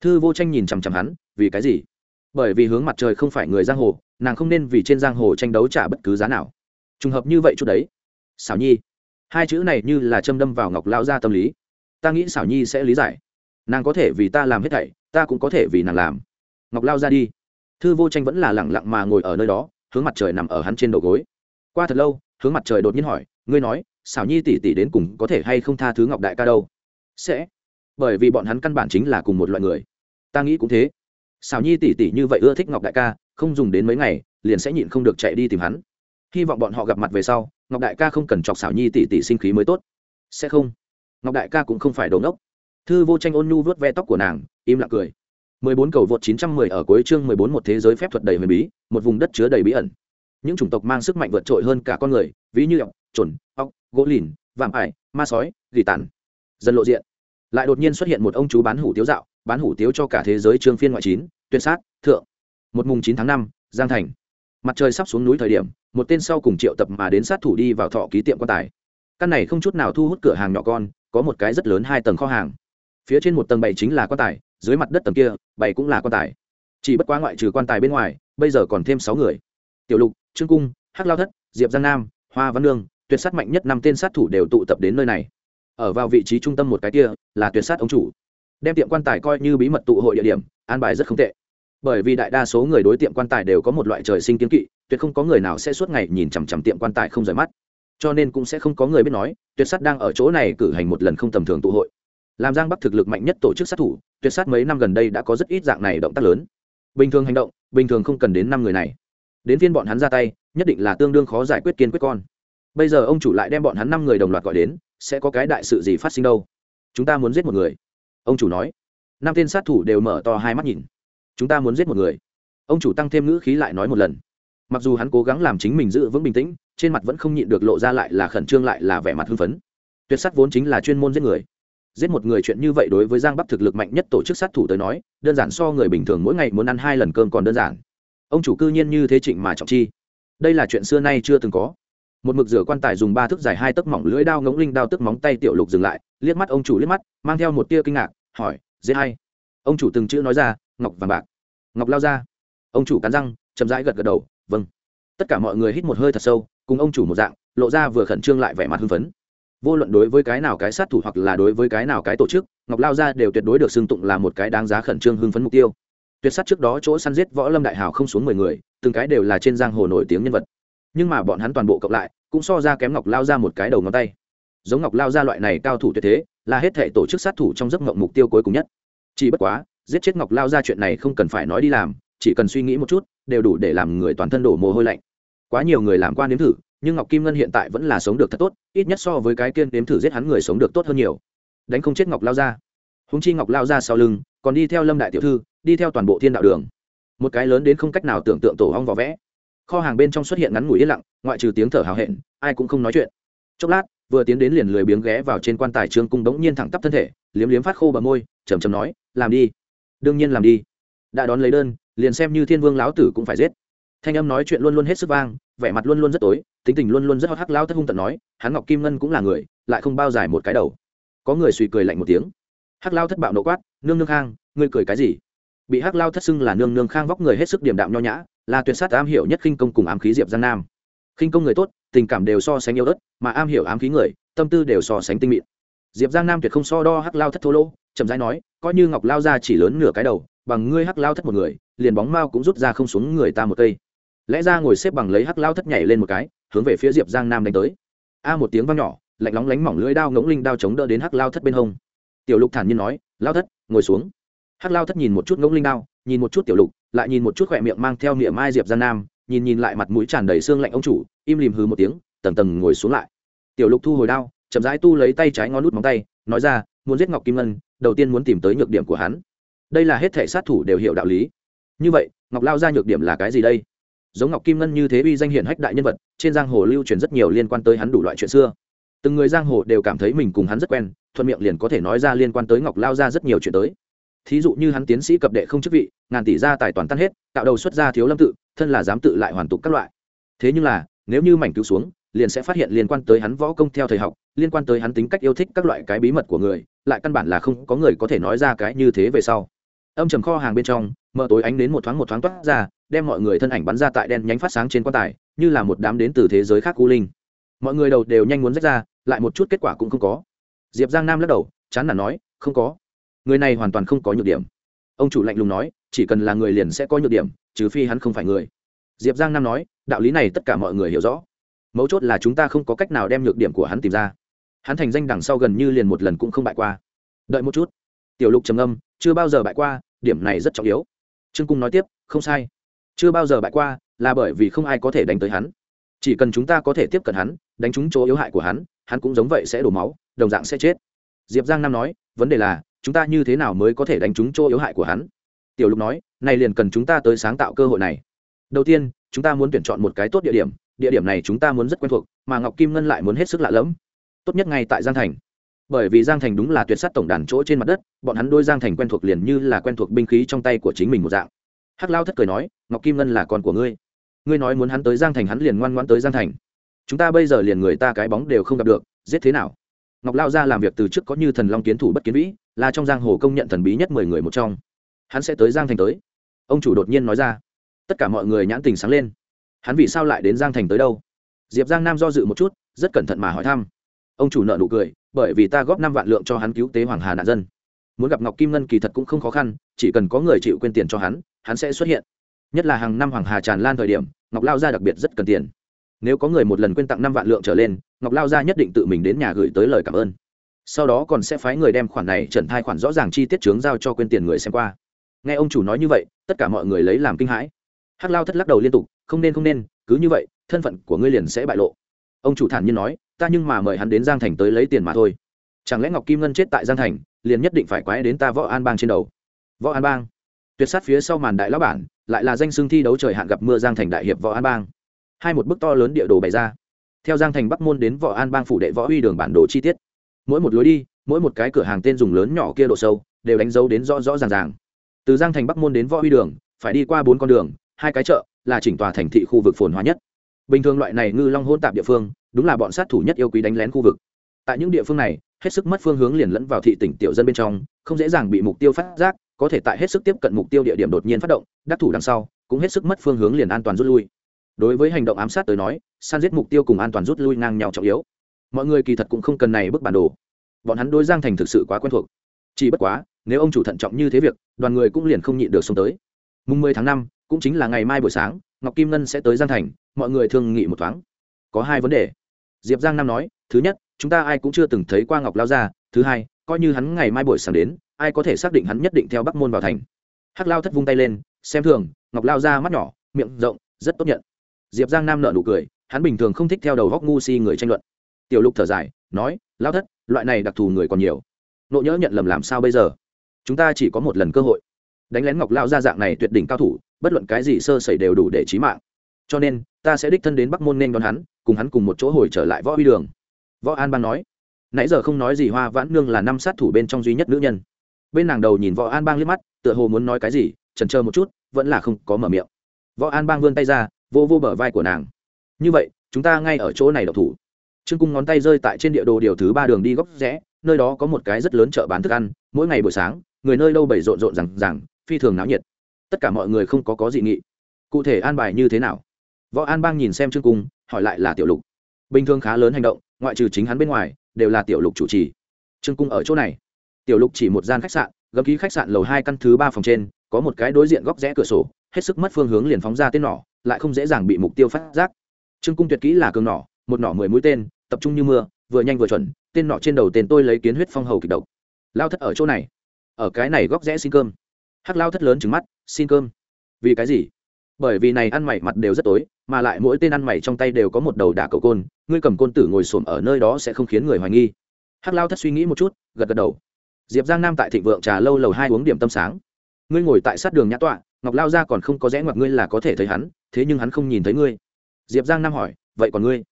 Thư vô tranh nhìn chằm chằm hắn, vì cái gì? Bởi vì hướng mặt trời không phải người giang hồ, nàng không nên vì trên giang hồ tranh đấu trả bất cứ giá nào. Trùng hợp như vậy chút đấy. Xảo nhi. Hai chữ này như là châm đâm vào ngọc lao ra tâm lý. Ta nghĩ xảo nhi sẽ lý giải. Nàng có thể vì ta làm hết thảy, ta cũng có thể vì nàng làm ngọc lao ra đi. Thư vô tranh vẫn là lẳng lặng mà ngồi ở nơi đó, hướng mặt trời nằm ở hắn trên đầu gối. Qua thật lâu, hướng mặt trời đột nhiên hỏi, ngươi nói, xảo nhi tỷ tỷ đến cùng có thể hay không tha thứ ngọc đại ca đâu? Sẽ. Bởi vì bọn hắn căn bản chính là cùng một loại người. Ta nghĩ cũng thế. Xảo nhi tỷ tỷ như vậy ưa thích ngọc đại ca, không dùng đến mấy ngày, liền sẽ nhịn không được chạy đi tìm hắn. Hy vọng bọn họ gặp mặt về sau, ngọc đại ca không cần chọc xảo nhi tỷ tỷ sinh khí mới tốt. Sẽ không. Ngọc đại ca cũng không phải đồ ngốc. Thư vô tranh ôn nhu vớt ve tóc của nàng, im lặng cười. 14 cầu vượt 910 ở cuối chương 14 một thế giới phép thuật đầy huyền bí một vùng đất chứa đầy bí ẩn. Những chủng tộc mang sức mạnh vượt trội hơn cả con người ví như ọc chuẩn, ọc gỗ lìn vạm ải ma sói dị tàn. Dần lộ diện. Lại đột nhiên xuất hiện một ông chú bán hủ tiếu dạo bán hủ tiếu cho cả thế giới chương phiên ngoại chín tuyên sát thượng. Một mùng 9 tháng 5, giang thành. Mặt trời sắp xuống núi thời điểm một tên sau cùng triệu tập mà đến sát thủ đi vào thọ ký tiệm quan tài. Căn này không chút nào thu hút cửa hàng nhỏ con có một cái rất lớn hai tầng kho hàng. Phía trên một tầng bảy chính là quan tài dưới mặt đất tầng kia bảy cũng là quan tài. Chỉ bất quá ngoại trừ quan tài bên ngoài, bây giờ còn thêm sáu người. Tiểu lục, trương cung, hắc lao thất, diệp giang nam, hoa văn lương tuyệt sát mạnh nhất năm tên sát thủ đều tụ tập đến nơi này. Ở vào vị trí trung tâm một cái kia, là tuyệt sát ông chủ. Đem tiệm quan tài coi như bí mật tụ hội địa điểm, an bài rất không tệ. Bởi vì đại đa số người đối tiệm quan tài đều có một loại trời sinh kiến kỵ, tuyệt không có người nào sẽ suốt ngày nhìn chằm chằm tiệm quan tài không rời mắt. Cho nên cũng sẽ không có người biết nói, tuyệt sát đang ở chỗ này cử hành một lần không tầm thường tụ hội. Làm giang bắc thực lực mạnh nhất tổ chức sát thủ tuyệt sát mấy năm gần đây đã có rất ít dạng này động tác lớn. Bình thường hành động, bình thường không cần đến năm người này. Đến phiên bọn hắn ra tay, nhất định là tương đương khó giải quyết kiên quyết con. Bây giờ ông chủ lại đem bọn hắn năm người đồng loạt gọi đến, sẽ có cái đại sự gì phát sinh đâu? Chúng ta muốn giết một người. Ông chủ nói. Năm tên sát thủ đều mở to hai mắt nhìn. Chúng ta muốn giết một người. Ông chủ tăng thêm ngữ khí lại nói một lần. Mặc dù hắn cố gắng làm chính mình giữ vững bình tĩnh, trên mặt vẫn không nhịn được lộ ra lại là khẩn trương lại là vẻ mặt hưng phấn. Tuyệt sát vốn chính là chuyên môn giết người giết một người chuyện như vậy đối với giang bắc thực lực mạnh nhất tổ chức sát thủ tới nói, đơn giản so người bình thường mỗi ngày muốn ăn hai lần cơm còn đơn giản. Ông chủ cư nhiên như thế trịnh mà trọng chi. Đây là chuyện xưa nay chưa từng có. Một mực rửa quan tài dùng ba thước dài hai tấc mỏng lưỡi đao ngỗng linh đao tức móng tay tiểu lục dừng lại, liếc mắt ông chủ liếc mắt, mang theo một tia kinh ngạc, hỏi dễ hay ông chủ từng chữ nói ra, ngọc vàng bạc. Ngọc lao ra. Ông chủ cắn răng, chậm rãi gật gật đầu vâng. Tất cả mọi người hít một hơi thật sâu, cùng ông chủ một dạng, lộ ra vừa khẩn trương lại vẻ mặt hưng phấn vô luận đối với cái nào cái sát thủ hoặc là đối với cái nào cái tổ chức, ngọc lao Gia đều tuyệt đối được xưng tụng là một cái đáng giá khẩn trương hưng phấn mục tiêu. Tuyệt sát trước đó chỗ săn giết võ lâm đại hào không xuống mười người, từng cái đều là trên giang hồ nổi tiếng nhân vật. Nhưng mà bọn hắn toàn bộ cộng lại, cũng so ra kém ngọc lao ra một cái đầu ngón tay. Giống ngọc lao ra loại này cao thủ tuyệt thế, là hết thể tổ chức sát thủ trong giấc mộng mục tiêu cuối cùng nhất. Chỉ bất quá, giết chết ngọc lao ra chuyện này không cần phải nói đi làm, chỉ cần suy nghĩ một chút, đều đủ để làm người toàn thân đổ mồ hôi lạnh. Quá nhiều người làm qua nếm thử nhưng ngọc kim ngân hiện tại vẫn là sống được thật tốt, ít nhất so với cái kiên nếm thử giết hắn người sống được tốt hơn nhiều. Đánh không chết ngọc lao ra húng chi ngọc lao ra sau lưng, còn đi theo lâm đại tiểu thư, đi theo toàn bộ thiên đạo đường. Một cái lớn đến không cách nào tưởng tượng tổ hong vỏ vẽ. Kho hàng bên trong xuất hiện ngắn ngủi yên lặng, ngoại trừ tiếng thở hào hẹn, ai cũng không nói chuyện. Chốc lát, vừa tiến đến liền lười biếng ghé vào trên quan tài trương cung đống nhiên thẳng tắp thân thể, liếm liếm phát khô bờ môi chầm chầm nói, làm đi. Đương nhiên làm đi. Đã đón lấy đơn, liền xem như thiên vương láo tử cũng phải giết thanh âm nói chuyện luôn luôn hết sức vang, vẻ mặt luôn luôn rất tối, tính tình luôn luôn rất hắc lao thất hung tận nói, hắn ngọc kim ngân cũng là người, lại không bao dài một cái đầu. Có người suy cười lạnh một tiếng. Hắc lao thất bạo nộ quát, nương nương khang, ngươi cười cái gì? Bị hắc lao thất xưng là nương nương khang vóc người hết sức điểm đạm nho nhã, là tuyệt sát am hiểu nhất khinh công cùng ám khí diệp giang nam. Khinh công người tốt, tình cảm đều so sánh yêu đất mà am hiểu ám khí người, tâm tư đều so sánh tinh mịn. Diệp giang nam tuyệt không so đo hắc lao thất thô lỗ, chậm rãi nói, coi như ngọc lao ra chỉ lớn nửa cái đầu, bằng ngươi hắc lao thất một người, liền bóng mao cũng rút ra không xuống người ta một cây lẽ ra ngồi xếp bằng lấy hắc lao thất nhảy lên một cái, hướng về phía diệp giang nam đánh tới. A một tiếng vang nhỏ, lạnh lóng lánh mỏng lưỡi đao ngỗng linh đao chống đỡ đến hắc lao thất bên hông. Tiểu lục thản nhiên nói, lao thất, ngồi xuống. Hắc lao thất nhìn một chút ngỗng linh đao, nhìn một chút tiểu lục, lại nhìn một chút khỏe miệng mang theo niệm mai diệp giang nam, nhìn nhìn lại mặt mũi tràn đầy xương lạnh ông chủ, im lìm hừ một tiếng, tầng tầng ngồi xuống lại. Tiểu lục thu hồi đao, chậm rãi tu lấy tay trái ngón nút móng tay, nói ra, muốn giết ngọc kim ngân, đầu tiên muốn tìm tới nhược điểm của hắn. Đây là hết thể sát thủ đều hiểu đạo lý. Như vậy, ngọc lao ra nhược điểm là cái gì đây? Giống ngọc kim ngân như thế uy danh hiển hách đại nhân vật, trên giang hồ lưu truyền rất nhiều liên quan tới hắn đủ loại chuyện xưa. Từng người giang hồ đều cảm thấy mình cùng hắn rất quen, thuận miệng liền có thể nói ra liên quan tới ngọc lao ra rất nhiều chuyện tới. Thí dụ như hắn tiến sĩ cập đệ không chức vị, ngàn tỷ gia tài toàn tan hết, tạo đầu xuất gia thiếu lâm tự, thân là dám tự lại hoàn tục các loại. Thế nhưng là, nếu như mảnh cứu xuống, liền sẽ phát hiện liên quan tới hắn võ công theo thời học, liên quan tới hắn tính cách yêu thích các loại cái bí mật của người, lại căn bản là không có người có thể nói ra cái như thế về sau. Âm trầm kho hàng bên trong, mở tối ánh đến một thoáng một thoáng toát ra đem mọi người thân ảnh bắn ra tại đen nhánh phát sáng trên quan tài, như là một đám đến từ thế giới khác u linh. Mọi người đầu đều nhanh muốn rách ra, lại một chút kết quả cũng không có. Diệp giang nam lắc đầu, chán nản nói, không có. Người này hoàn toàn không có nhược điểm. Ông chủ lạnh lùng nói, chỉ cần là người liền sẽ có nhược điểm, trừ phi hắn không phải người. Diệp giang nam nói, đạo lý này tất cả mọi người hiểu rõ. Mấu chốt là chúng ta không có cách nào đem nhược điểm của hắn tìm ra. Hắn thành danh đằng sau gần như liền một lần cũng không bại qua. Đợi một chút. Tiểu lục trầm âm chưa bao giờ bại qua, điểm này rất trọng yếu. Trương cung nói tiếp, không sai chưa bao giờ bại qua, là bởi vì không ai có thể đánh tới hắn. Chỉ cần chúng ta có thể tiếp cận hắn, đánh trúng chỗ yếu hại của hắn hắn cũng giống vậy sẽ đổ máu, đồng dạng sẽ chết. Diệp giang nam nói, vấn đề là, chúng ta như thế nào mới có thể đánh trúng chỗ yếu hại của hắn? Tiểu lục nói, này liền cần chúng ta tới sáng tạo cơ hội này. Đầu tiên, chúng ta muốn tuyển chọn một cái tốt địa điểm địa điểm này chúng ta muốn rất quen thuộc, mà ngọc kim ngân lại muốn hết sức lạ lẫm. Tốt nhất ngay tại giang thành. Bởi vì giang thành đúng là tuyệt s á t tổng đàn chỗ trên mặt đất, bọn hắn đôi giang thành quen thuộc liền như là quen thuộc binh khí trong tay của chính mình một dạng hắc lao thất cười nói, ngọc kim ngân là con của ngươi. Ngươi nói muốn hắn tới giang thành, hắn liền ngoan ngoan tới giang thành. Chúng ta bây giờ liền người ta cái bóng đều không gặp được, giết thế nào? Ngọc lao ra làm việc từ trước có như thần long kiến thủ bất kiến vĩ, là trong giang hồ công nhận thần bí nhất mười người một trong. Hắn sẽ tới giang thành tới. Ông chủ đột nhiên nói ra. Tất cả mọi người nhãn tình sáng lên. Hắn vì sao lại đến giang thành tới đâu? Diệp giang nam do dự một chút, rất cẩn thận mà hỏi thăm. Ông chủ nợ nụ cười, bởi vì ta góp năm vạn lượng cho hắn cứu tế hoàng hà nạn dân muốn gặp ngọc kim ngân kỳ thật cũng không khó khăn, chỉ cần có người chịu quên tiền cho hắn hắn sẽ xuất hiện. Nhất là hàng năm hoàng hà tràn lan thời điểm, ngọc lao gia đặc biệt rất cần tiền. Nếu có người một lần quên tặng năm vạn lượng trở lên, ngọc lao gia nhất định tự mình đến nhà gửi tới lời cảm ơn. Sau đó còn sẽ phái người đem khoản này trần thai khoản rõ ràng chi tiết chướng giao cho quên tiền người xem qua. Nghe ông chủ nói như vậy, tất cả mọi người lấy làm kinh hãi. Hắc lao thất lắc đầu liên tục, không nên không nên, cứ như vậy, thân phận của ngươi liền sẽ bại lộ. Ông chủ thản nhiên nói, ta nhưng mà mời hắn đến giang thành tới lấy tiền mà thôi. Chẳng lẽ ngọc kim ngân chết tại giang thành liền nhất định phải quái đến ta võ an bang trên đầu. Võ an bang? Tuyệt sát phía sau màn đại lão bản, lại là danh xưng thi đấu trời hạn gặp mưa giang thành đại hiệp võ an bang. Hai một bức to lớn địa đồ bày ra. Theo giang thành bắc môn đến võ an bang phủ đệ võ uy đường bản đồ chi tiết. Mỗi một lối đi, mỗi một cái cửa hàng tên dùng lớn nhỏ kia độ sâu, đều đánh dấu đến rõ rõ ràng ràng. Từ giang thành bắc môn đến võ uy đường, phải đi qua bốn con đường, hai cái chợ, là chỉnh tòa thành thị khu vực phồn hóa nhất. Bình thường loại này ngư long hôn tạp địa phương, đúng là bọn sát thủ nhất yêu quý đánh lén khu vực. Tại những địa phương này hết sức mất phương hướng liền lẫn vào thị tỉnh tiểu dân bên trong, không dễ dàng bị mục tiêu phát giác, có thể tại hết sức tiếp cận mục tiêu địa điểm đột nhiên phát động, đắc thủ đằng sau, cũng hết sức mất phương hướng liền an toàn rút lui. Đối với hành động ám sát tới nói, san giết mục tiêu cùng an toàn rút lui ngang nhau trọng yếu. Mọi người kỳ thật cũng không cần này bức bản đồ. Bọn hắn đối giang thành thực sự quá quen thuộc. Chỉ bất quá, nếu ông chủ thận trọng như thế việc, đoàn người cũng liền không nhịn được xông tới. Mùng mười tháng năm, cũng chính là ngày mai buổi sáng, ngọc kim ngân sẽ tới giang thành, mọi người thường nghị một thoáng. Có hai vấn đề. Diệp giang nam nói, thứ nhất chúng ta ai cũng chưa từng thấy qua ngọc lao gia. Thứ hai, coi như hắn ngày mai buổi sáng đến, ai có thể xác định hắn nhất định theo bắc môn vào thành? Hắc lao thất vung tay lên, xem thường, ngọc lao ra mắt nhỏ, miệng rộng, rất tốt nhận. Diệp giang nam nợ nụ cười, hắn bình thường không thích theo đầu góc ngu si người tranh luận. Tiểu lục thở dài, nói, lao thất, loại này đặc thù người còn nhiều. Nộ nhỡ nhận lầm làm sao bây giờ? Chúng ta chỉ có một lần cơ hội. Đánh lén ngọc lao ra dạng này tuyệt đỉnh cao thủ, bất luận cái gì sơ sẩy đều đủ để trí mạng. Cho nên, ta sẽ đích thân đến bắc môn nên đón hắn, cùng hắn cùng một chỗ hồi trở lại võ huy đường võ an bang nói, nãy giờ không nói gì hoa vãn nương là năm sát thủ bên trong duy nhất nữ nhân. Bên nàng đầu nhìn võ an bang liếc mắt, tựa hồ muốn nói cái gì trần chờ một chút, vẫn là không có mở miệng. Võ an bang vươn tay ra, vô vô bờ vai của nàng. Như vậy, chúng ta ngay ở chỗ này độc thủ. Trương cung ngón tay rơi tại trên địa đồ điều thứ ba đường đi góc rẽ, nơi đó có một cái rất lớn chợ bán thức ăn, mỗi ngày buổi sáng, người nơi đâu bày rộn rộn rằng rằng phi thường náo nhiệt. Tất cả mọi người không có có dị nghị. Cụ thể an bài như thế nào? Võ an bang nhìn xem trương cung, hỏi lại là tiểu lục. Bình thường khá lớn hành động ngoại trừ chính hắn bên ngoài, đều là tiểu lục chủ trì. Trương cung ở chỗ này. Tiểu lục chỉ một gian khách sạn, gấm ký khách sạn lầu hai căn thứ ba phòng trên, có một cái đối diện góc rẽ cửa sổ, hết sức mất phương hướng liền phóng ra tên nỏ, lại không dễ dàng bị mục tiêu phát giác. Trương cung tuyệt kỹ là cường nỏ, một nỏ mười mũi tên, tập trung như mưa, vừa nhanh vừa chuẩn, tên nỏ trên đầu tên tôi lấy kiến huyết phong hầu kịch độc. Lao thất ở chỗ này. Ở cái này góc rẽ xin cơm. Hắc lao thất lớn trứng mắt, xin cơm. Vì cái gì? Bởi vì này ăn mày mặt đều rất tối, mà lại mỗi tên ăn mày trong tay đều có một đầu đả cầu côn, ngươi cầm côn tử ngồi xổm ở nơi đó sẽ không khiến người hoài nghi. Hắc lao thất suy nghĩ một chút, gật gật đầu. Diệp giang nam tại thịnh vượng trà lâu lầu hai uống điểm tâm sáng. Ngươi ngồi tại sát đường nhã tọa, ngọc lao ra còn không có rẽ ngoặt ngươi là có thể thấy hắn, thế nhưng hắn không nhìn thấy ngươi. Diệp giang nam hỏi, vậy còn ngươi?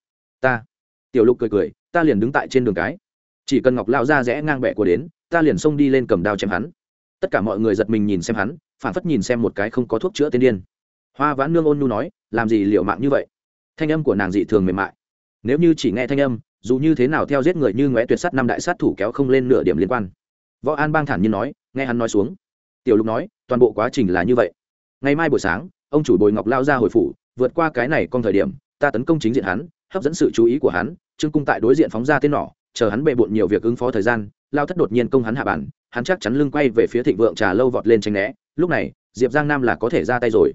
Ta. Tiểu lục cười cười, ta liền đứng tại trên đường cái. Chỉ cần ngọc lao ra rẽ ngang bẹ của đến, ta liền xông đi lên cầm đao chém hắn. Tất cả mọi người giật mình nhìn xem hắn, phản phất nhìn xem một cái không có thuốc chữa tiên điên hoa vãn nương ôn nhu nói, làm gì liệu mạng như vậy? Thanh âm của nàng dị thường mềm mại. Nếu như chỉ nghe thanh âm, dù như thế nào theo giết người như ngóe tuyệt sắt năm đại sát thủ kéo không lên nửa điểm liên quan. Võ an bang thản nhiên nói, nghe hắn nói xuống. Tiểu lục nói, toàn bộ quá trình là như vậy. Ngày mai buổi sáng, ông chủ bồi ngọc lao ra hồi phủ, vượt qua cái này con thời điểm, ta tấn công chính diện hắn, hấp dẫn sự chú ý của hắn, trương cung tại đối diện phóng ra tên nỏ, chờ hắn bệ bộn nhiều việc ứng phó thời gian, lao thất đột nhiên công hắn hạ bản, hắn chắc chắn lưng quay về phía thịnh vượng trà lâu vọt lên tranh né. Lúc này, diệp giang nam là có thể ra tay rồi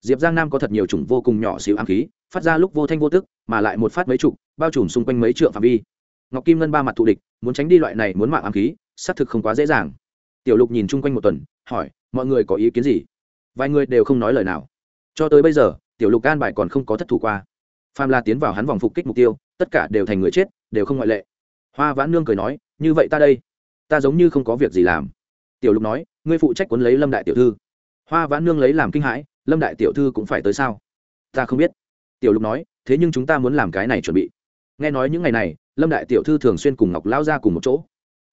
diệp giang nam có thật nhiều chủng vô cùng nhỏ xíu ám khí, phát ra lúc vô thanh vô tức, mà lại một phát mấy chục, bao trùm xung quanh mấy trượng phạm vi. Ngọc kim ngân ba mặt thù địch, muốn tránh đi loại này muốn mạng ám khí, xác thực không quá dễ dàng. Tiểu lục nhìn chung quanh một tuần, hỏi, mọi người có ý kiến gì? Vài người đều không nói lời nào. Cho tới bây giờ, tiểu lục an bài còn không có thất thủ qua. Phàm la tiến vào hắn vòng phục kích mục tiêu, tất cả đều thành người chết, đều không ngoại lệ. Hoa vãn nương cười nói, như vậy ta đây, ta giống như không có việc gì làm. Tiểu lục nói, ngươi phụ trách cuốn lấy lâm đại tiểu thư. Hoa vãn nương lấy làm kinh hãi lâm đại tiểu thư cũng phải tới sao? Ta không biết. Tiểu lục nói, thế nhưng chúng ta muốn làm cái này chuẩn bị. Nghe nói những ngày này, lâm đại tiểu thư thường xuyên cùng ngọc lao ra cùng một chỗ.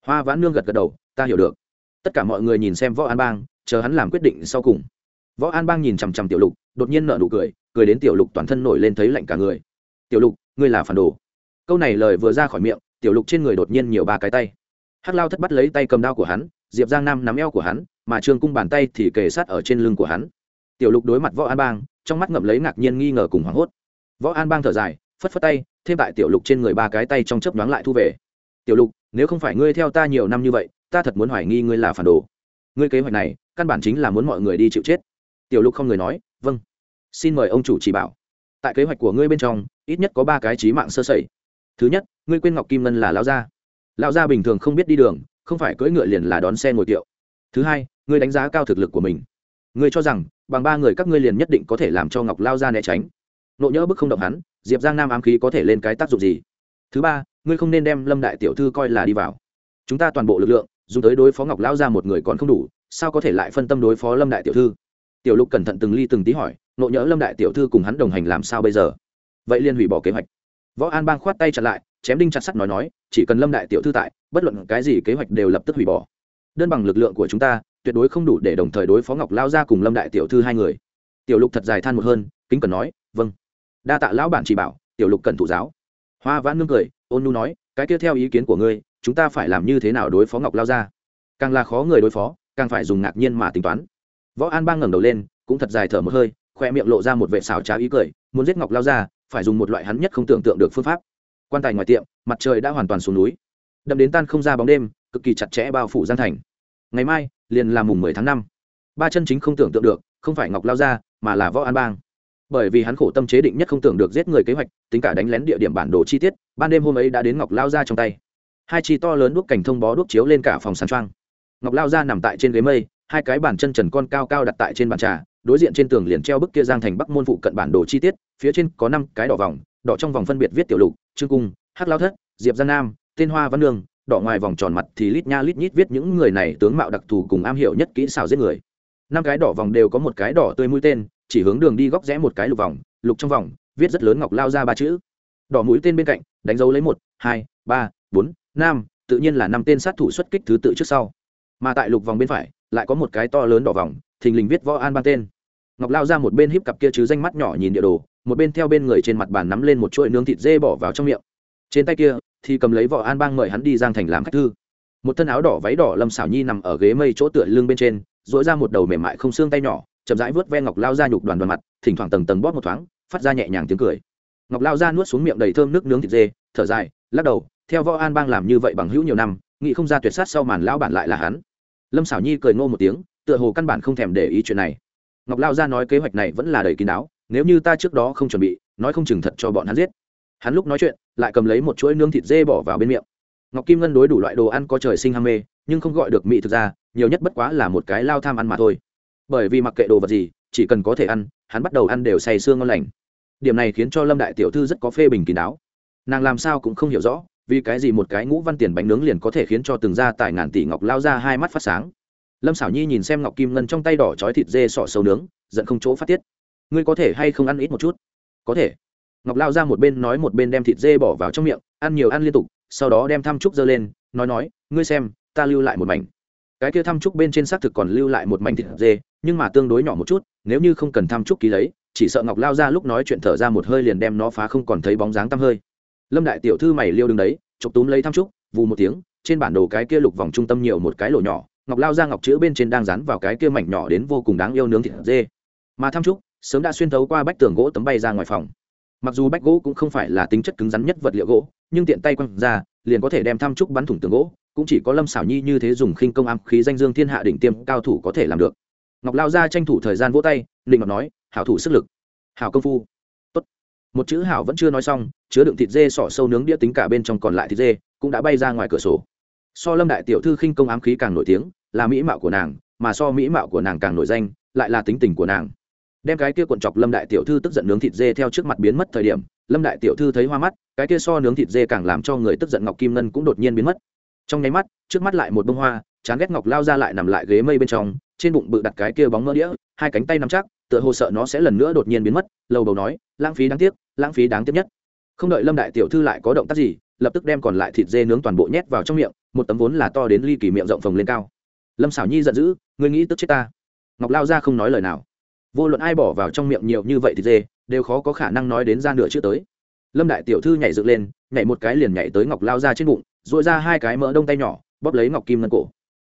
Hoa vãn nương gật gật đầu, ta hiểu được. Tất cả mọi người nhìn xem võ an bang, chờ hắn làm quyết định sau cùng. Võ an bang nhìn chằm chằm tiểu lục, đột nhiên nở nụ cười cười đến tiểu lục toàn thân nổi lên thấy lạnh cả người. Tiểu lục, ngươi là phản đồ. Câu này lời vừa ra khỏi miệng, tiểu lục trên người đột nhiên nhiều ba cái tay. Hắc lao thất bắt lấy tay cầm đao của hắn, diệp giang nam nắm eo của hắn, mà trương cung bàn tay thì kề sát ở trên lưng của hắn tiểu lục đối mặt võ an bang, trong mắt ngậm lấy ngạc nhiên nghi ngờ cùng hoảng hốt. Võ an bang thở dài, phất phất tay, thêm tại tiểu lục trên người ba cái tay trong chớp đoán lại thu về. Tiểu lục, nếu không phải ngươi theo ta nhiều năm như vậy, ta thật muốn hoài nghi ngươi là phản đồ. Ngươi kế hoạch này, căn bản chính là muốn mọi người đi chịu chết. Tiểu lục không người nói vâng. Xin mời ông chủ chỉ bảo. Tại kế hoạch của ngươi bên trong, ít nhất có ba cái trí mạng sơ sẩy. Thứ nhất, ngươi quên ngọc kim ngân là lao gia. Lao gia bình thường không biết đi đường, không phải cưỡi ngựa liền là đón xe ngồi kiệu. Thứ hai, ngươi đánh giá cao thực lực của mình. Ngươi cho rằng bằng ba người các ngươi liền nhất định có thể làm cho ngọc lao ra né tránh. Nộ nhỡ bức không động hắn, diệp giang nam ám khí có thể lên cái tác dụng gì? Thứ ba, ngươi không nên đem lâm đại tiểu thư coi là đi vào. Chúng ta toàn bộ lực lượng, dùng tới đối phó ngọc lao ra một người còn không đủ, sao có thể lại phân tâm đối phó lâm đại tiểu thư? Tiểu lục cẩn thận từng ly từng tí hỏi, nộ nhỡ lâm đại tiểu thư cùng hắn đồng hành làm sao bây giờ? Vậy liên hủy bỏ kế hoạch. Võ an bang khoát tay chặt lại, chém đinh chặt sắt nói nói, chỉ cần lâm đại tiểu thư tại, bất luận cái gì kế hoạch đều lập tức hủy bỏ. Đơn bằng lực lượng của chúng ta tuyệt đối không đủ để đồng thời đối phó ngọc lao ra cùng lâm đại tiểu thư hai người. Tiểu lục thật dài than một hơn, kính cần nói vâng. Đa tạ lão bản chỉ bảo, tiểu lục cần thủ giáo. Hoa vãn nương cười, ôn nu nói, cái kia theo ý kiến của ngươi, chúng ta phải làm như thế nào đối phó ngọc lao ra càng là khó người đối phó, càng phải dùng ngạc nhiên mà tính toán. Võ an bang ngẩng đầu lên, cũng thật dài thở một hơi, khoe miệng lộ ra một vệ xào trá ý cười, muốn giết ngọc lao ra phải dùng một loại hắn nhất không tưởng tượng được phương pháp. Quan tài ngoài tiệm, mặt trời đã hoàn toàn xuống núi. Đậm đến tan không ra bóng đêm, cực kỳ chặt chẽ bao phủ gian thành ngày mai, liền là mùng mười tháng năm. Ba chân chính không tưởng tượng được, không phải ngọc lao ra, mà là võ an bang. Bởi vì hắn khổ tâm chế định nhất không tưởng được giết người kế hoạch, tính cả đánh lén địa điểm bản đồ chi tiết, ban đêm hôm ấy đã đến ngọc lao ra trong tay. Hai chi to lớn đuốc cảnh thông bó đuốc chiếu lên cả phòng sàn trang ngọc lao ra nằm tại trên ghế mây, hai cái bàn chân trần con cao cao đặt tại trên bàn trà, đối diện trên tường liền treo bức kia giang thành bắc môn phụ cận bản đồ chi tiết, phía trên có năm cái đỏ vòng, đỏ trong vòng phân biệt viết tiểu lục, trương cung, hắc lao thất, diệp gian nam, tên hoa văn đường đỏ ngoài vòng tròn mặt thì lít nha lít nhít viết những người này tướng mạo đặc thù cùng am hiểu nhất kỹ xảo giết người. Năm cái đỏ vòng đều có một cái đỏ tươi mũi tên, chỉ hướng đường đi góc rẽ một cái lục vòng, lục trong vòng, viết rất lớn ngọc lao ra ba chữ. Đỏ mũi tên bên cạnh, đánh dấu lấy một, hai, ba, bốn, năm, tự nhiên là năm tên sát thủ xuất kích thứ tự trước sau. Mà tại lục vòng bên phải, lại có một cái to lớn đỏ vòng, thình lình viết võ an ban tên. Ngọc lao ra một bên híp cặp kia chứ danh mắt nhỏ nhìn địa đồ, một bên theo bên người trên mặt bàn nắm lên một chuỗi nướng thịt dê bỏ vào trong miệng. Trên tay kia thì cầm lấy võ an bang mời hắn đi giang thành làm khách thư. Một thân áo đỏ váy đỏ lâm xảo nhi nằm ở ghế mây chỗ tựa lưng bên trên dỗi ra một đầu mềm mại không xương tay nhỏ, chậm rãi vớt ve ngọc lao ra nhục đoàn đoàn mặt, thỉnh thoảng tầng tầng bóp một thoáng, phát ra nhẹ nhàng tiếng cười. Ngọc lao ra nuốt xuống miệng đầy thơm nước nướng thịt dê, thở dài, lắc đầu, theo võ an bang làm như vậy bằng hữu nhiều năm, nghĩ không ra tuyệt sát sau màn lão bản lại là hắn. Lâm xảo nhi cười ngô một tiếng, tựa hồ căn bản không thèm để ý chuyện này. Ngọc lao ra nói kế hoạch này vẫn là đầy kín đáo, nếu như ta trước đó không chuẩn bị, nói không chừng thật cho bọn hắn giết. Hắn lúc nói chuyện lại cầm lấy một chuỗi nướng thịt dê bỏ vào bên miệng. Ngọc kim ngân đối đủ loại đồ ăn có trời sinh ham mê, nhưng không gọi được mỹ thực ra, nhiều nhất bất quá là một cái lao tham ăn mà thôi. Bởi vì mặc kệ đồ vật gì, chỉ cần có thể ăn, hắn bắt đầu ăn đều say sương ngon lành. Điểm này khiến cho lâm đại tiểu thư rất có phê bình kín đáo. Nàng làm sao cũng không hiểu rõ, vì cái gì một cái ngũ văn tiền bánh nướng liền có thể khiến cho từng gia tài ngàn tỷ ngọc lao ra hai mắt phát sáng. Lâm xảo nhi nhìn xem ngọc kim ngân trong tay đỏ chói thịt dê sọ sâu nướng, giận không chỗ phát tiết. Ngươi có thể hay không ăn ít một chút? Có thể ngọc lao ra một bên nói một bên đem thịt dê bỏ vào trong miệng, ăn nhiều ăn liên tục, sau đó đem thăm trúc dơ lên, nói nói, ngươi xem, ta lưu lại một mảnh. Cái kia thăm trúc bên trên xác thực còn lưu lại một mảnh thịt dê, nhưng mà tương đối nhỏ một chút, nếu như không cần thăm trúc ký lấy, chỉ sợ ngọc lao ra lúc nói chuyện thở ra một hơi liền đem nó phá không còn thấy bóng dáng tăm hơi. Lâm đại tiểu thư mày liêu đứng đấy, chụp túm lấy thăm trúc, vù một tiếng, trên bản đồ cái kia lục vòng trung tâm nhiều một cái lỗ nhỏ, ngọc lao ra ngọc chữ bên trên đang dán vào cái kia mảnh nhỏ đến vô cùng đáng yêu nướng thịt dê. Mà thăm trúc, sớm đã xuyên thấu qua bách tường gỗ tấm bay ra ngoài phòng mặc dù bách gỗ cũng không phải là tính chất cứng rắn nhất vật liệu gỗ, nhưng tiện tay quăng ra, liền có thể đem thăm trúc bắn thủng tường gỗ, cũng chỉ có lâm xảo nhi như thế dùng khinh công am khí danh dương thiên hạ đỉnh tiêm cao thủ có thể làm được. Ngọc lao ra tranh thủ thời gian vỗ tay định ngọc nói, hảo thủ sức lực, hảo công phu. Tốt. một chữ hảo vẫn chưa nói xong, chứa đựng thịt dê sỏ sâu nướng đĩa tính cả bên trong còn lại thịt dê, cũng đã bay ra ngoài cửa sổ. So lâm đại tiểu thư khinh công ám khí càng nổi tiếng, là mỹ mạo của nàng, mà so mỹ mạo của nàng càng nổi danh, lại là tính tình của nàng đem cái kia cuộn chọc lâm đại tiểu thư tức giận nướng thịt dê theo trước mặt biến mất thời điểm, lâm đại tiểu thư thấy hoa mắt, cái kia so nướng thịt dê càng làm cho người tức giận ngọc kim ngân cũng đột nhiên biến mất. Trong nháy mắt, trước mắt lại một bông hoa, chán ghét ngọc lao ra lại nằm lại ghế mây bên trong, trên bụng bự đặt cái kia bóng mỡ đĩa, hai cánh tay nắm chắc, tựa hồ sợ nó sẽ lần nữa đột nhiên biến mất, lầu đầu nói, lãng phí đáng tiếc, lãng phí đáng tiếc nhất. Không đợi lâm đại tiểu thư lại có động tác gì, lập tức đem còn lại thịt dê nướng toàn bộ nhét vào trong miệng, một tấm vốn là to đến ly kỳ miệng rộng phồng lên cao. Lâm xảo nhi giận dữ, ngươi nghĩ tức chết ta? Ngọc lao ra không nói lời nào vô luận ai bỏ vào trong miệng nhiều như vậy thì dê, đều khó có khả năng nói đến ra nửa chữ tới. Lâm đại tiểu thư nhảy dựng lên, nhảy một cái liền nhảy tới ngọc lao ra trên bụng dội ra hai cái mỡ đông tay nhỏ, bóp lấy ngọc kim ngân cổ.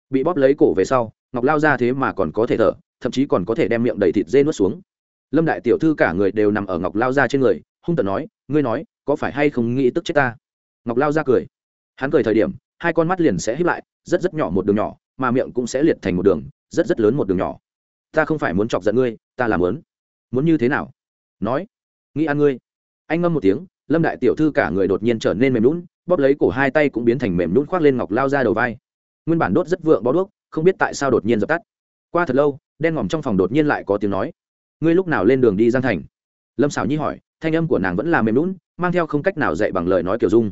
Bị bóp lấy cổ về sau, ngọc lao ra thế mà còn có thể thở, thậm chí còn có thể đem miệng đầy thịt dê nuốt xuống. Lâm đại tiểu thư cả người đều nằm ở ngọc lao ra trên người, hung tận nói, ngươi nói, có phải hay không nghĩ tức chết ta? Ngọc lao ra cười. Hắn cười thời điểm, hai con mắt liền sẽ hít lại, rất rất nhỏ một đường nhỏ, mà miệng cũng sẽ liệt thành một đường, rất rất lớn một đường nhỏ. Ta không phải muốn chọc giận ngươi ta làm muốn muốn như thế nào? Nói. Nghĩ ăn ngươi. Anh ngâm một tiếng, lâm đại tiểu thư cả người đột nhiên trở nên mềm lún bóp lấy cổ hai tay cũng biến thành mềm lún khoác lên ngọc lao ra đầu vai. Nguyên bản đốt rất vượng bó đuốc, không biết tại sao đột nhiên dập tắt. Qua thật lâu, đen ngòm trong phòng đột nhiên lại có tiếng nói. Ngươi lúc nào lên đường đi giang thành? Lâm xảo nhi hỏi, thanh âm của nàng vẫn là mềm lún mang theo không cách nào dạy bằng lời nói kiểu dung.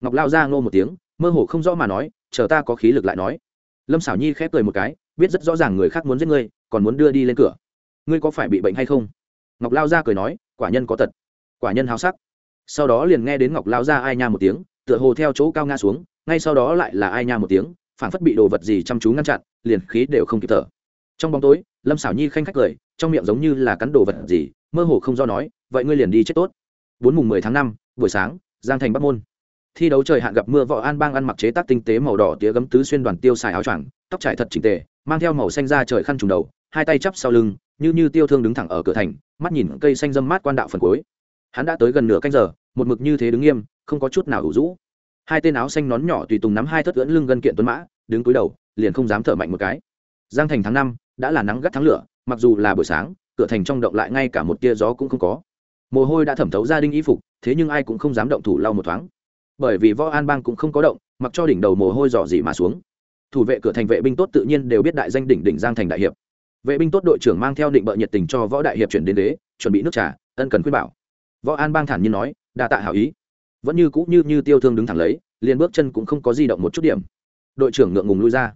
Ngọc lao ra ngô một tiếng, mơ hồ không rõ mà nói, chờ ta có khí lực lại nói. Lâm xảo nhi khép cười một cái, biết rất rõ ràng người khác muốn giết ngươi, còn muốn đưa đi lên cửa ngươi có phải bị bệnh hay không? Ngọc lao Gia cười nói, quả nhân có tật. Quả nhân háo sắc. Sau đó liền nghe đến ngọc lao Gia ai nha một tiếng, tựa hồ theo chỗ cao nga xuống, ngay sau đó lại là ai nha một tiếng phản phất bị đồ vật gì chăm chú ngăn chặn, liền khí đều không kịp thở. Trong bóng tối, lâm xảo nhi khanh khách cười, trong miệng giống như là cắn đồ vật gì, mơ hồ không do nói, vậy ngươi liền đi chết tốt. Bốn mùng mười tháng năm, buổi sáng, giang thành bắc môn. Thi đấu trời hạn gặp mưa, võ an bang ăn mặc chế tác tinh tế màu đỏ tía gấm tứ xuyên đoàn tiêu xài áo choàng, tóc trải thật chỉnh tề, mang theo màu xanh ra trời khăn trùng đầu hai tay chắp sau lưng, như như tiêu thương đứng thẳng ở cửa thành, mắt nhìn cây xanh dâm mát quan đạo phần cuối. Hắn đã tới gần nửa canh giờ, một mực như thế đứng nghiêm, không có chút nào ủ rũ. Hai tên áo xanh nón nhỏ tùy tùng nắm hai thất ưỡn lưng gân kiện tuấn mã, đứng cúi đầu, liền không dám thở mạnh một cái. Giang thành tháng năm, đã là nắng gắt tháng lửa, mặc dù là buổi sáng, cửa thành trong động lại ngay cả một tia gió cũng không có. Mồ hôi đã thẩm thấu gia đinh y phục, thế nhưng ai cũng không dám động thủ lau một thoáng. Bởi vì võ an bang cũng không có động, mặc cho đỉnh đầu mồ hôi dò dỉ mà xuống. Thủ vệ cửa thành vệ binh tốt tự nhiên đều biết đại danh đỉnh đỉnh giang thành đại hiệp vệ binh tốt đội trưởng mang theo định bợ nhiệt tình cho võ đại hiệp chuyển đến đế chuẩn bị nước trà, ân cần khuyên bảo. Võ an bang thản nhiên nói, đa tạ hảo ý. Vẫn như cũ như như tiêu thương đứng thẳng lấy, liền bước chân cũng không có di động một chút điểm. Đội trưởng ngượng ngùng lui ra.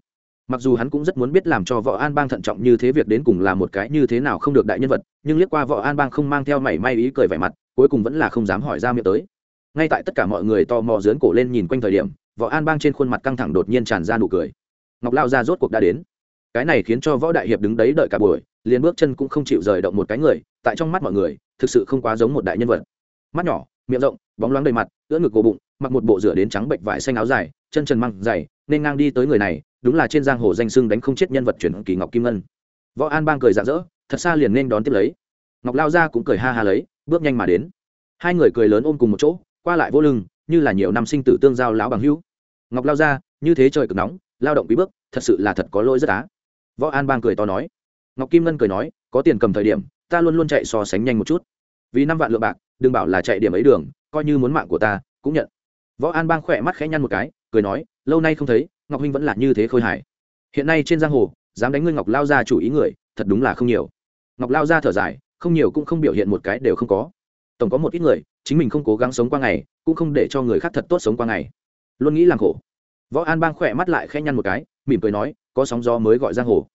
Mặc dù hắn cũng rất muốn biết làm cho võ an bang thận trọng như thế việc đến cùng là một cái như thế nào không được đại nhân vật, nhưng liếc qua võ an bang không mang theo mảy may ý cười vẻ mặt, cuối cùng vẫn là không dám hỏi ra miệng tới. Ngay tại tất cả mọi người to mò dướn cổ lên nhìn quanh thời điểm, võ an bang trên khuôn mặt căng thẳng đột nhiên tràn ra nụ cười. Ngọc lao ra rốt cuộc đã đến cái này khiến cho võ đại hiệp đứng đấy đợi cả buổi, liền bước chân cũng không chịu rời động một cái người, tại trong mắt mọi người, thực sự không quá giống một đại nhân vật. Mắt nhỏ, miệng rộng, bóng loáng đầy mặt, ưỡn ngực gỗ bụng, mặc một bộ rửa đến trắng bệnh vải xanh áo dài, chân trần măng dày, nên ngang đi tới người này, đúng là trên giang hồ danh sưng đánh không chết nhân vật chuyển kỳ ngọc kim ngân. Võ an bang cười rạng rỡ, thật xa liền nên đón tiếp lấy. Ngọc lao ra cũng cười ha ha lấy, bước nhanh mà đến. Hai người cười lớn ôm cùng một chỗ, qua lại vô lưng, như là nhiều năm sinh tử tương giao lão bằng hữu. Ngọc lao ra như thế trời cực nóng, lao động bí bước, thật sự là thật có lỗi rất á võ an bang cười to nói. Ngọc kim ngân cười nói, có tiền cầm thời điểm, ta luôn luôn chạy so sánh nhanh một chút. Vì năm vạn lượng bạc, đừng bảo là chạy điểm ấy đường, coi như muốn mạng của ta, cũng nhận. Võ an bang khỏe mắt khẽ nhăn một cái, cười nói, lâu nay không thấy, ngọc huynh vẫn là như thế khôi hài. Hiện nay trên giang hồ, dám đánh ngươi ngọc lao ra chủ ý người, thật đúng là không nhiều. Ngọc lao ra thở dài, không nhiều cũng không biểu hiện một cái đều không có. Tổng có một ít người, chính mình không cố gắng sống qua ngày, cũng không để cho người khác thật tốt sống qua ngày. Luôn nghĩ làm khổ. Võ an bang khỏe mắt lại khẽ nhăn một cái mỉm cười nói, có sóng gió mới gọi giang hồ.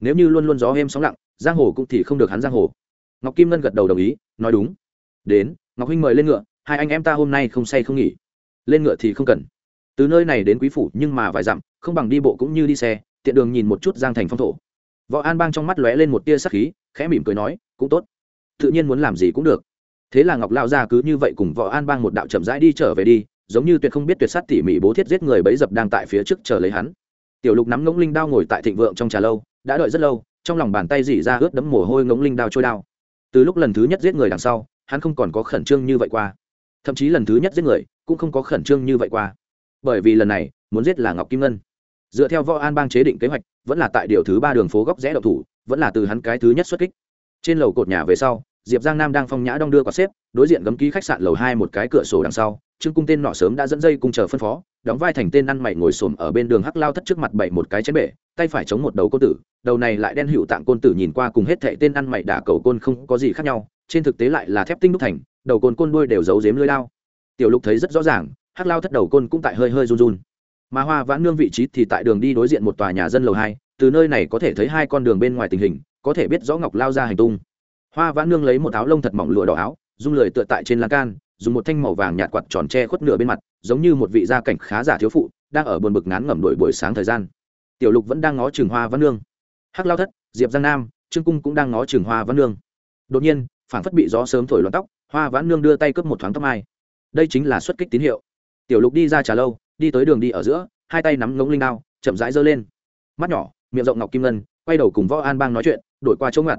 Nếu như luôn luôn gió êm sóng lặng, giang hồ cũng thì không được hắn giang hồ. Ngọc kim ngân gật đầu đồng ý, nói đúng. Đến, ngọc huynh mời lên ngựa, hai anh em ta hôm nay không say không nghỉ. Lên ngựa thì không cần. Từ nơi này đến quý phủ nhưng mà vài dặm, không bằng đi bộ cũng như đi xe, tiện đường nhìn một chút giang thành phong thổ. Võ an bang trong mắt lóe lên một tia sắc khí, khẽ mỉm cười nói, cũng tốt. Tự nhiên muốn làm gì cũng được. Thế là ngọc lao ra cứ như vậy cùng võ an bang một đạo chậm rãi đi trở về đi, giống như tuyệt không biết tuyệt sát tỉ mỉ bố thiết giết người bấy dập đang tại phía trước chờ lấy hắn tiểu lục nắm ngỗng linh đao ngồi tại thịnh vượng trong trà lâu, đã đợi rất lâu, trong lòng bàn tay dỉ ra ướt đẫm mồ hôi ngỗng linh đao trôi đao. Từ lúc lần thứ nhất giết người đằng sau, hắn không còn có khẩn trương như vậy qua. Thậm chí lần thứ nhất giết người, cũng không có khẩn trương như vậy qua. Bởi vì lần này, muốn giết là ngọc kim ngân. Dựa theo võ an bang chế định kế hoạch, vẫn là tại điều thứ ba đường phố góc rẽ độc thủ, vẫn là từ hắn cái thứ nhất xuất kích. Trên lầu cột nhà về sau diệp giang nam đang phong nhã đong đưa quả xếp, đối diện gấm ký khách sạn lầu hai một cái cửa sổ đằng sau, trương cung tên nọ sớm đã dẫn dây cung chờ phân phó, đóng vai thành tên ăn mày ngồi xổm ở bên đường hắc lao thất trước mặt bảy một cái chén bể, tay phải chống một đầu côn tử, đầu này lại đen hữu tạng côn tử nhìn qua cùng hết thệ tên ăn mày đả cầu côn không có gì khác nhau, trên thực tế lại là thép tinh đúc thành, đầu côn côn đuôi đều giấu dếm lưới lao. Tiểu lục thấy rất rõ ràng, hắc lao thất đầu côn cũng tại hơi hơi run run. Mà hoa vãn nương vị trí thì tại đường đi đối diện một tòa nhà dân lầu hai, từ nơi này có thể thấy hai con đường bên ngoài tình hình, có thể biết rõ ngọc lao ra hành tung hoa vãn nương lấy một áo lông thật mỏng lụa đỏ áo, dung lười tựa tại trên lan can, dùng một thanh màu vàng nhạt quạt tròn tre khuất nửa bên mặt, giống như một vị gia cảnh khá giả thiếu phụ, đang ở buồn bực ngán ngẩm đổi buổi sáng thời gian. Tiểu lục vẫn đang ngó trường hoa văn nương. Hắc lao thất, diệp giang nam, trương cung cũng đang ngó trường hoa văn nương. Đột nhiên phản phất bị gió sớm thổi loạn tóc, hoa vãn nương đưa tay cướp một thoáng tóc mai. Đây chính là xuất kích tín hiệu. Tiểu lục đi ra trà lâu, đi tới đường đi ở giữa, hai tay nắm ngống linh đao, chậm rãi giơ lên. Mắt nhỏ, miệng rộng ngọc kim ngân, quay đầu cùng võ an bang nói chuyện, đổi qua chỗ ngặt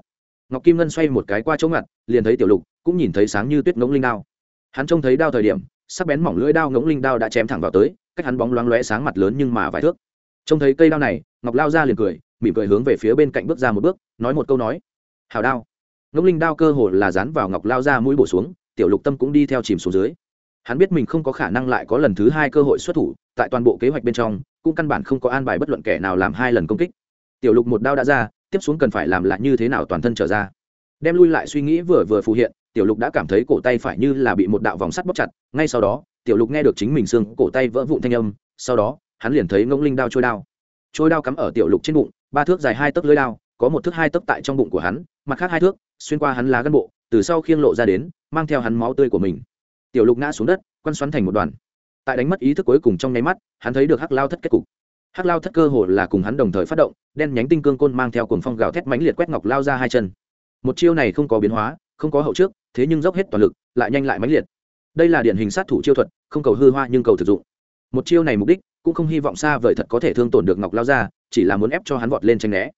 ngọc kim ngân xoay một cái qua chỗ ngặt, liền thấy tiểu lục cũng nhìn thấy sáng như tuyết ngỗng linh đao. Hắn trông thấy đao thời điểm, sắc bén mỏng lưỡi đao ngỗng linh đao đã chém thẳng vào tới, cách hắn bóng loáng lóe sáng mặt lớn nhưng mà vài thước. Trông thấy cây đao này, ngọc lao ra liền cười, mỉm cười hướng về phía bên cạnh bước ra một bước, nói một câu nói. Hào đao. Ngỗng linh đao cơ hồ là dán vào ngọc lao ra mũi bổ xuống, tiểu lục tâm cũng đi theo chìm xuống dưới. Hắn biết mình không có khả năng lại có lần thứ hai cơ hội xuất thủ, tại toàn bộ kế hoạch bên trong, cũng căn bản không có an bài bất luận kẻ nào làm hai lần công kích. Tiểu lục một đao đã ra tiếp xuống cần phải làm lại như thế nào toàn thân trở ra. Đem lui lại suy nghĩ vừa vừa phù hiện, tiểu lục đã cảm thấy cổ tay phải như là bị một đạo vòng sắt bóp chặt, ngay sau đó, tiểu lục nghe được chính mình xương cổ tay vỡ vụn thanh âm, sau đó, hắn liền thấy ngông linh đao trôi đao. Trôi đao cắm ở tiểu lục trên bụng, ba thước dài hai tấc lưới đao, có một thước hai tấc tại trong bụng của hắn, mặt khác hai thước, xuyên qua hắn lá gân bộ, từ sau khiêng lộ ra đến, mang theo hắn máu tươi của mình. Tiểu lục ngã xuống đất, quăn xoắn thành một đoàn. Tại đánh mất ý thức cuối cùng trong nháy mắt, hắn thấy được hắc lao thất kết cục hắc lao thất cơ hồ là cùng hắn đồng thời phát động, đen nhánh tinh cương côn mang theo cuồng phong gào thét mãnh liệt quét ngọc lao ra hai chân. Một chiêu này không có biến hóa, không có hậu trước, thế nhưng dốc hết toàn lực, lại nhanh lại mãnh liệt. Đây là điển hình sát thủ chiêu thuật, không cầu hư hoa nhưng cầu thực dụng. Một chiêu này mục đích, cũng không hy vọng xa vời thật có thể thương tổn được ngọc lao ra, chỉ là muốn ép cho hắn vọt lên tranh né.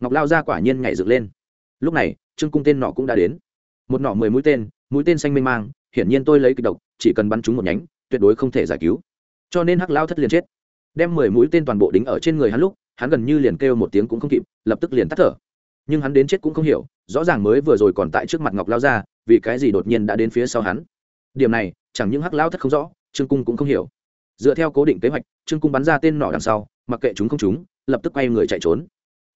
Ngọc lao ra quả nhiên nhảy dựng lên. Lúc này, trương cung tên nọ cũng đã đến. Một nọ mười mũi tên mũi tên xanh mênh mang, hiển nhiên tôi lấy kịch độc, chỉ cần bắn trúng một nhánh, tuyệt đối không thể giải cứu. Cho nên hắc lao thất liền chết đem mười mũi tên toàn bộ đính ở trên người hắn lúc, hắn gần như liền kêu một tiếng cũng không kịp, lập tức liền tắt thở. Nhưng hắn đến chết cũng không hiểu, rõ ràng mới vừa rồi còn tại trước mặt ngọc lao ra, vì cái gì đột nhiên đã đến phía sau hắn. Điểm này, chẳng những hắc lao thất không rõ, trương cung cũng không hiểu. Dựa theo cố định kế hoạch, trương cung bắn ra tên nỏ đằng sau, mặc kệ chúng không chúng, lập tức quay người chạy trốn.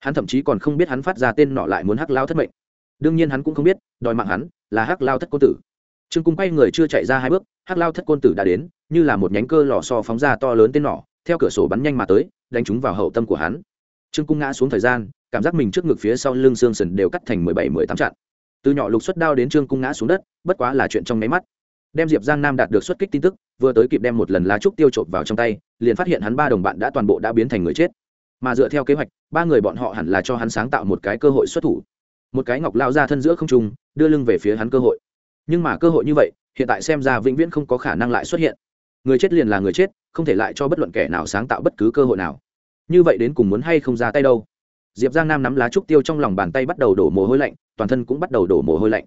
Hắn thậm chí còn không biết hắn phát ra tên nọ lại muốn hắc lao thất mệnh. Đương nhiên hắn cũng không biết, đòi mạng hắn là hắc lao thất cô tử. Trương cung quay người chưa chạy ra hai bước, hắc lao thất côn tử đã đến, như là một nhánh cơ lò so phóng ra to lớn tên nỏ theo cửa sổ bắn nhanh mà tới, đánh chúng vào hậu tâm của hắn. Trương cung ngã xuống thời gian, cảm giác mình trước ngực phía sau lưng xương sần đều cắt thành mười bảy, mười tám chặn. Từ nhỏ lục xuất đao đến trương cung ngã xuống đất, bất quá là chuyện trong máy mắt. Đem diệp giang nam đạt được xuất kích tin tức, vừa tới kịp đem một lần lá trúc tiêu trộm vào trong tay, liền phát hiện hắn ba đồng bạn đã toàn bộ đã biến thành người chết. Mà dựa theo kế hoạch, ba người bọn họ hẳn là cho hắn sáng tạo một cái cơ hội xuất thủ. Một cái ngọc lao ra thân giữa không trung, đưa lưng về phía hắn cơ hội. Nhưng mà cơ hội như vậy, hiện tại xem ra vĩnh viễn không có khả năng lại xuất hiện người chết liền là người chết, không thể lại cho bất luận kẻ nào sáng tạo bất cứ cơ hội nào. Như vậy đến cùng muốn hay không ra tay đâu? Diệp giang nam nắm lá trúc tiêu trong lòng bàn tay bắt đầu đổ mồ hôi lạnh, toàn thân cũng bắt đầu đổ mồ hôi lạnh.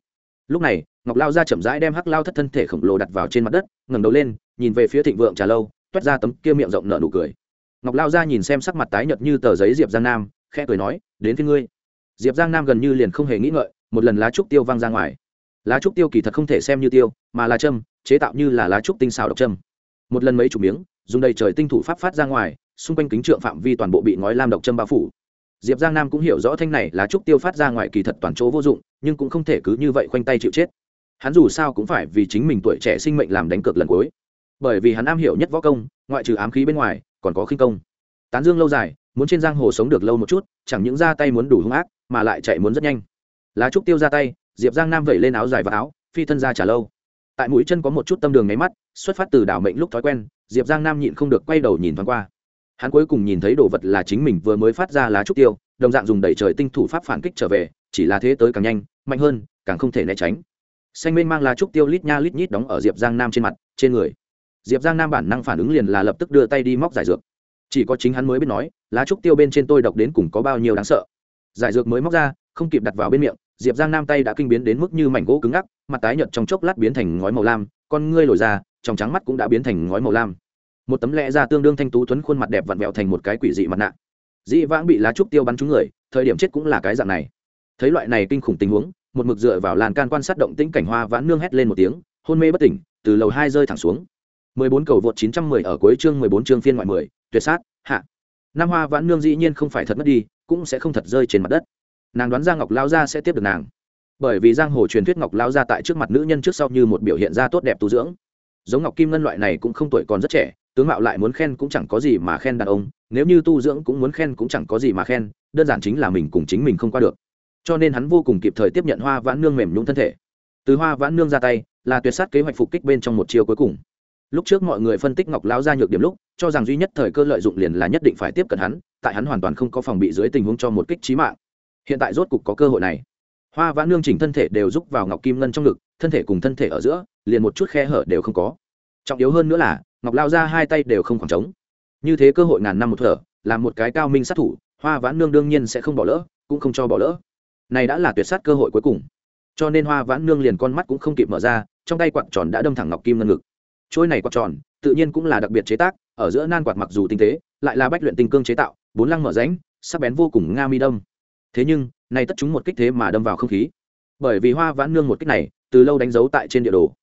Lúc này, ngọc lao ra chậm rãi đem hắc lao thất thân thể khổng lồ đặt vào trên mặt đất, ngẩng đầu lên, nhìn về phía thịnh vượng trà lâu toét ra tấm kia miệng rộng nở nụ cười. Ngọc lao ra nhìn xem sắc mặt tái nhợt như tờ giấy diệp giang nam, khẽ cười nói, đến phía ngươi. Diệp giang nam gần như liền không hề nghĩ ngợi, một lần lá trúc tiêu văng ra ngoài. Lá trúc tiêu kỳ thật không thể xem như tiêu, mà là châm, chế tạo như là lá trúc tinh xào độc châm một lần mấy chục miếng, dùng đầy trời tinh thủ pháp phát ra ngoài, xung quanh kính trượng phạm vi toàn bộ bị ngói lam độc châm bao phủ. Diệp giang nam cũng hiểu rõ thanh này là trúc tiêu phát ra ngoài kỳ thật toàn chỗ vô dụng, nhưng cũng không thể cứ như vậy khoanh tay chịu chết. Hắn dù sao cũng phải vì chính mình tuổi trẻ sinh mệnh làm đánh cược lần cuối. Bởi vì hắn am hiểu nhất võ công, ngoại trừ ám khí bên ngoài, còn có khinh công. Tán dương lâu dài, muốn trên giang hồ sống được lâu một chút, chẳng những ra tay muốn đủ hung ác, mà lại chạy muốn rất nhanh. Lá trúc tiêu ra tay, diệp giang nam vẩy lên áo dài và áo, phi thân ra trả lâu tại mũi chân có một chút tâm đường nháy mắt, xuất phát từ đảo mệnh lúc thói quen, diệp giang nam nhịn không được quay đầu nhìn thoáng qua. Hắn cuối cùng nhìn thấy đồ vật là chính mình vừa mới phát ra lá trúc tiêu, đồng dạng dùng đẩy trời tinh thủ pháp phản kích trở về, chỉ là thế tới càng nhanh, mạnh hơn, càng không thể né tránh. Xanh mênh mang lá trúc tiêu lít nha lít nhít đóng ở diệp giang nam trên mặt, trên người. Diệp giang nam bản năng phản ứng liền là lập tức đưa tay đi móc giải dược. Chỉ có chính hắn mới biết nói, lá trúc tiêu bên trên tôi độc đến cùng có bao nhiêu đáng sợ. Giải dược mới móc ra, không kịp đặt vào bên miệng diệp giang nam tay đã kinh biến đến mức như mảnh gỗ cứng ngắc mặt tái nhợt trong chốc lát biến thành ngói màu lam con ngươi lồi ra trong trắng mắt cũng đã biến thành ngói màu lam một tấm lẽ ra tương đương thanh tú tuấn khuôn mặt đẹp vặn vẹo thành một cái quỷ dị mặt nạ dĩ vãng bị lá trúc tiêu bắn trúng người thời điểm chết cũng là cái dạng này thấy loại này kinh khủng tình huống một mực dựa vào làn can quan sát động tĩnh cảnh hoa vãn nương hét lên một tiếng hôn mê bất tỉnh từ lầu hai rơi thẳng xuống 14 cầu vượt 910 ở cuối chương 14 chương phiên ngoại 10, tuyệt sát, hạ. Nam Hoa Vãn Nương dĩ nhiên không phải thật mất đi, cũng sẽ không thật rơi trên mặt đất. Nàng đoán ra Ngọc Lao gia sẽ tiếp được nàng. Bởi vì giang hồ truyền thuyết Ngọc Lao gia tại trước mặt nữ nhân trước sau như một biểu hiện ra tốt đẹp tu dưỡng. Giống Ngọc Kim Ngân loại này cũng không tuổi còn rất trẻ, tướng mạo lại muốn khen cũng chẳng có gì mà khen đàn ông, nếu như tu dưỡng cũng muốn khen cũng chẳng có gì mà khen, đơn giản chính là mình cùng chính mình không qua được. Cho nên hắn vô cùng kịp thời tiếp nhận Hoa Vãn Nương mềm nhũn thân thể. Từ Hoa Vãn Nương ra tay, là tuyệt sát kế hoạch phục kích bên trong một chiêu cuối cùng lúc trước mọi người phân tích ngọc lão ra nhược điểm lúc cho rằng duy nhất thời cơ lợi dụng liền là nhất định phải tiếp cận hắn tại hắn hoàn toàn không có phòng bị dưới tình huống cho một kích trí mạng hiện tại rốt cục có cơ hội này. Hoa vã nương chỉnh thân thể đều rúc vào ngọc kim ngân trong ngực, thân thể cùng thân thể ở giữa, liền một chút khe hở đều không có. Trọng yếu hơn nữa là, ngọc lao ra hai tay đều không khoảng trống. Như thế cơ hội ngàn năm một thở là một cái cao minh sát thủ, hoa vãn nương đương nhiên sẽ không bỏ lỡ, cũng không cho bỏ lỡ. Này đã là tuyệt sát cơ hội cuối cùng. Cho nên hoa vãn nương liền con mắt cũng không kịp mở ra, trong tay quạt tròn đã đâm thẳng ngọc kim ngân ngực. Trôi này quạt tròn, tự nhiên cũng là đặc biệt chế tác, ở giữa nan quạt mặc dù tinh tế, lại là bách luyện tinh cương chế tạo, bốn lăng mở ránh sắc bén vô cùng nga mi đâm thế nhưng, nay tất chúng một kích thế mà đâm vào không khí. Bởi vì hoa vãn nương một kích này, từ lâu đánh dấu tại trên địa đồ.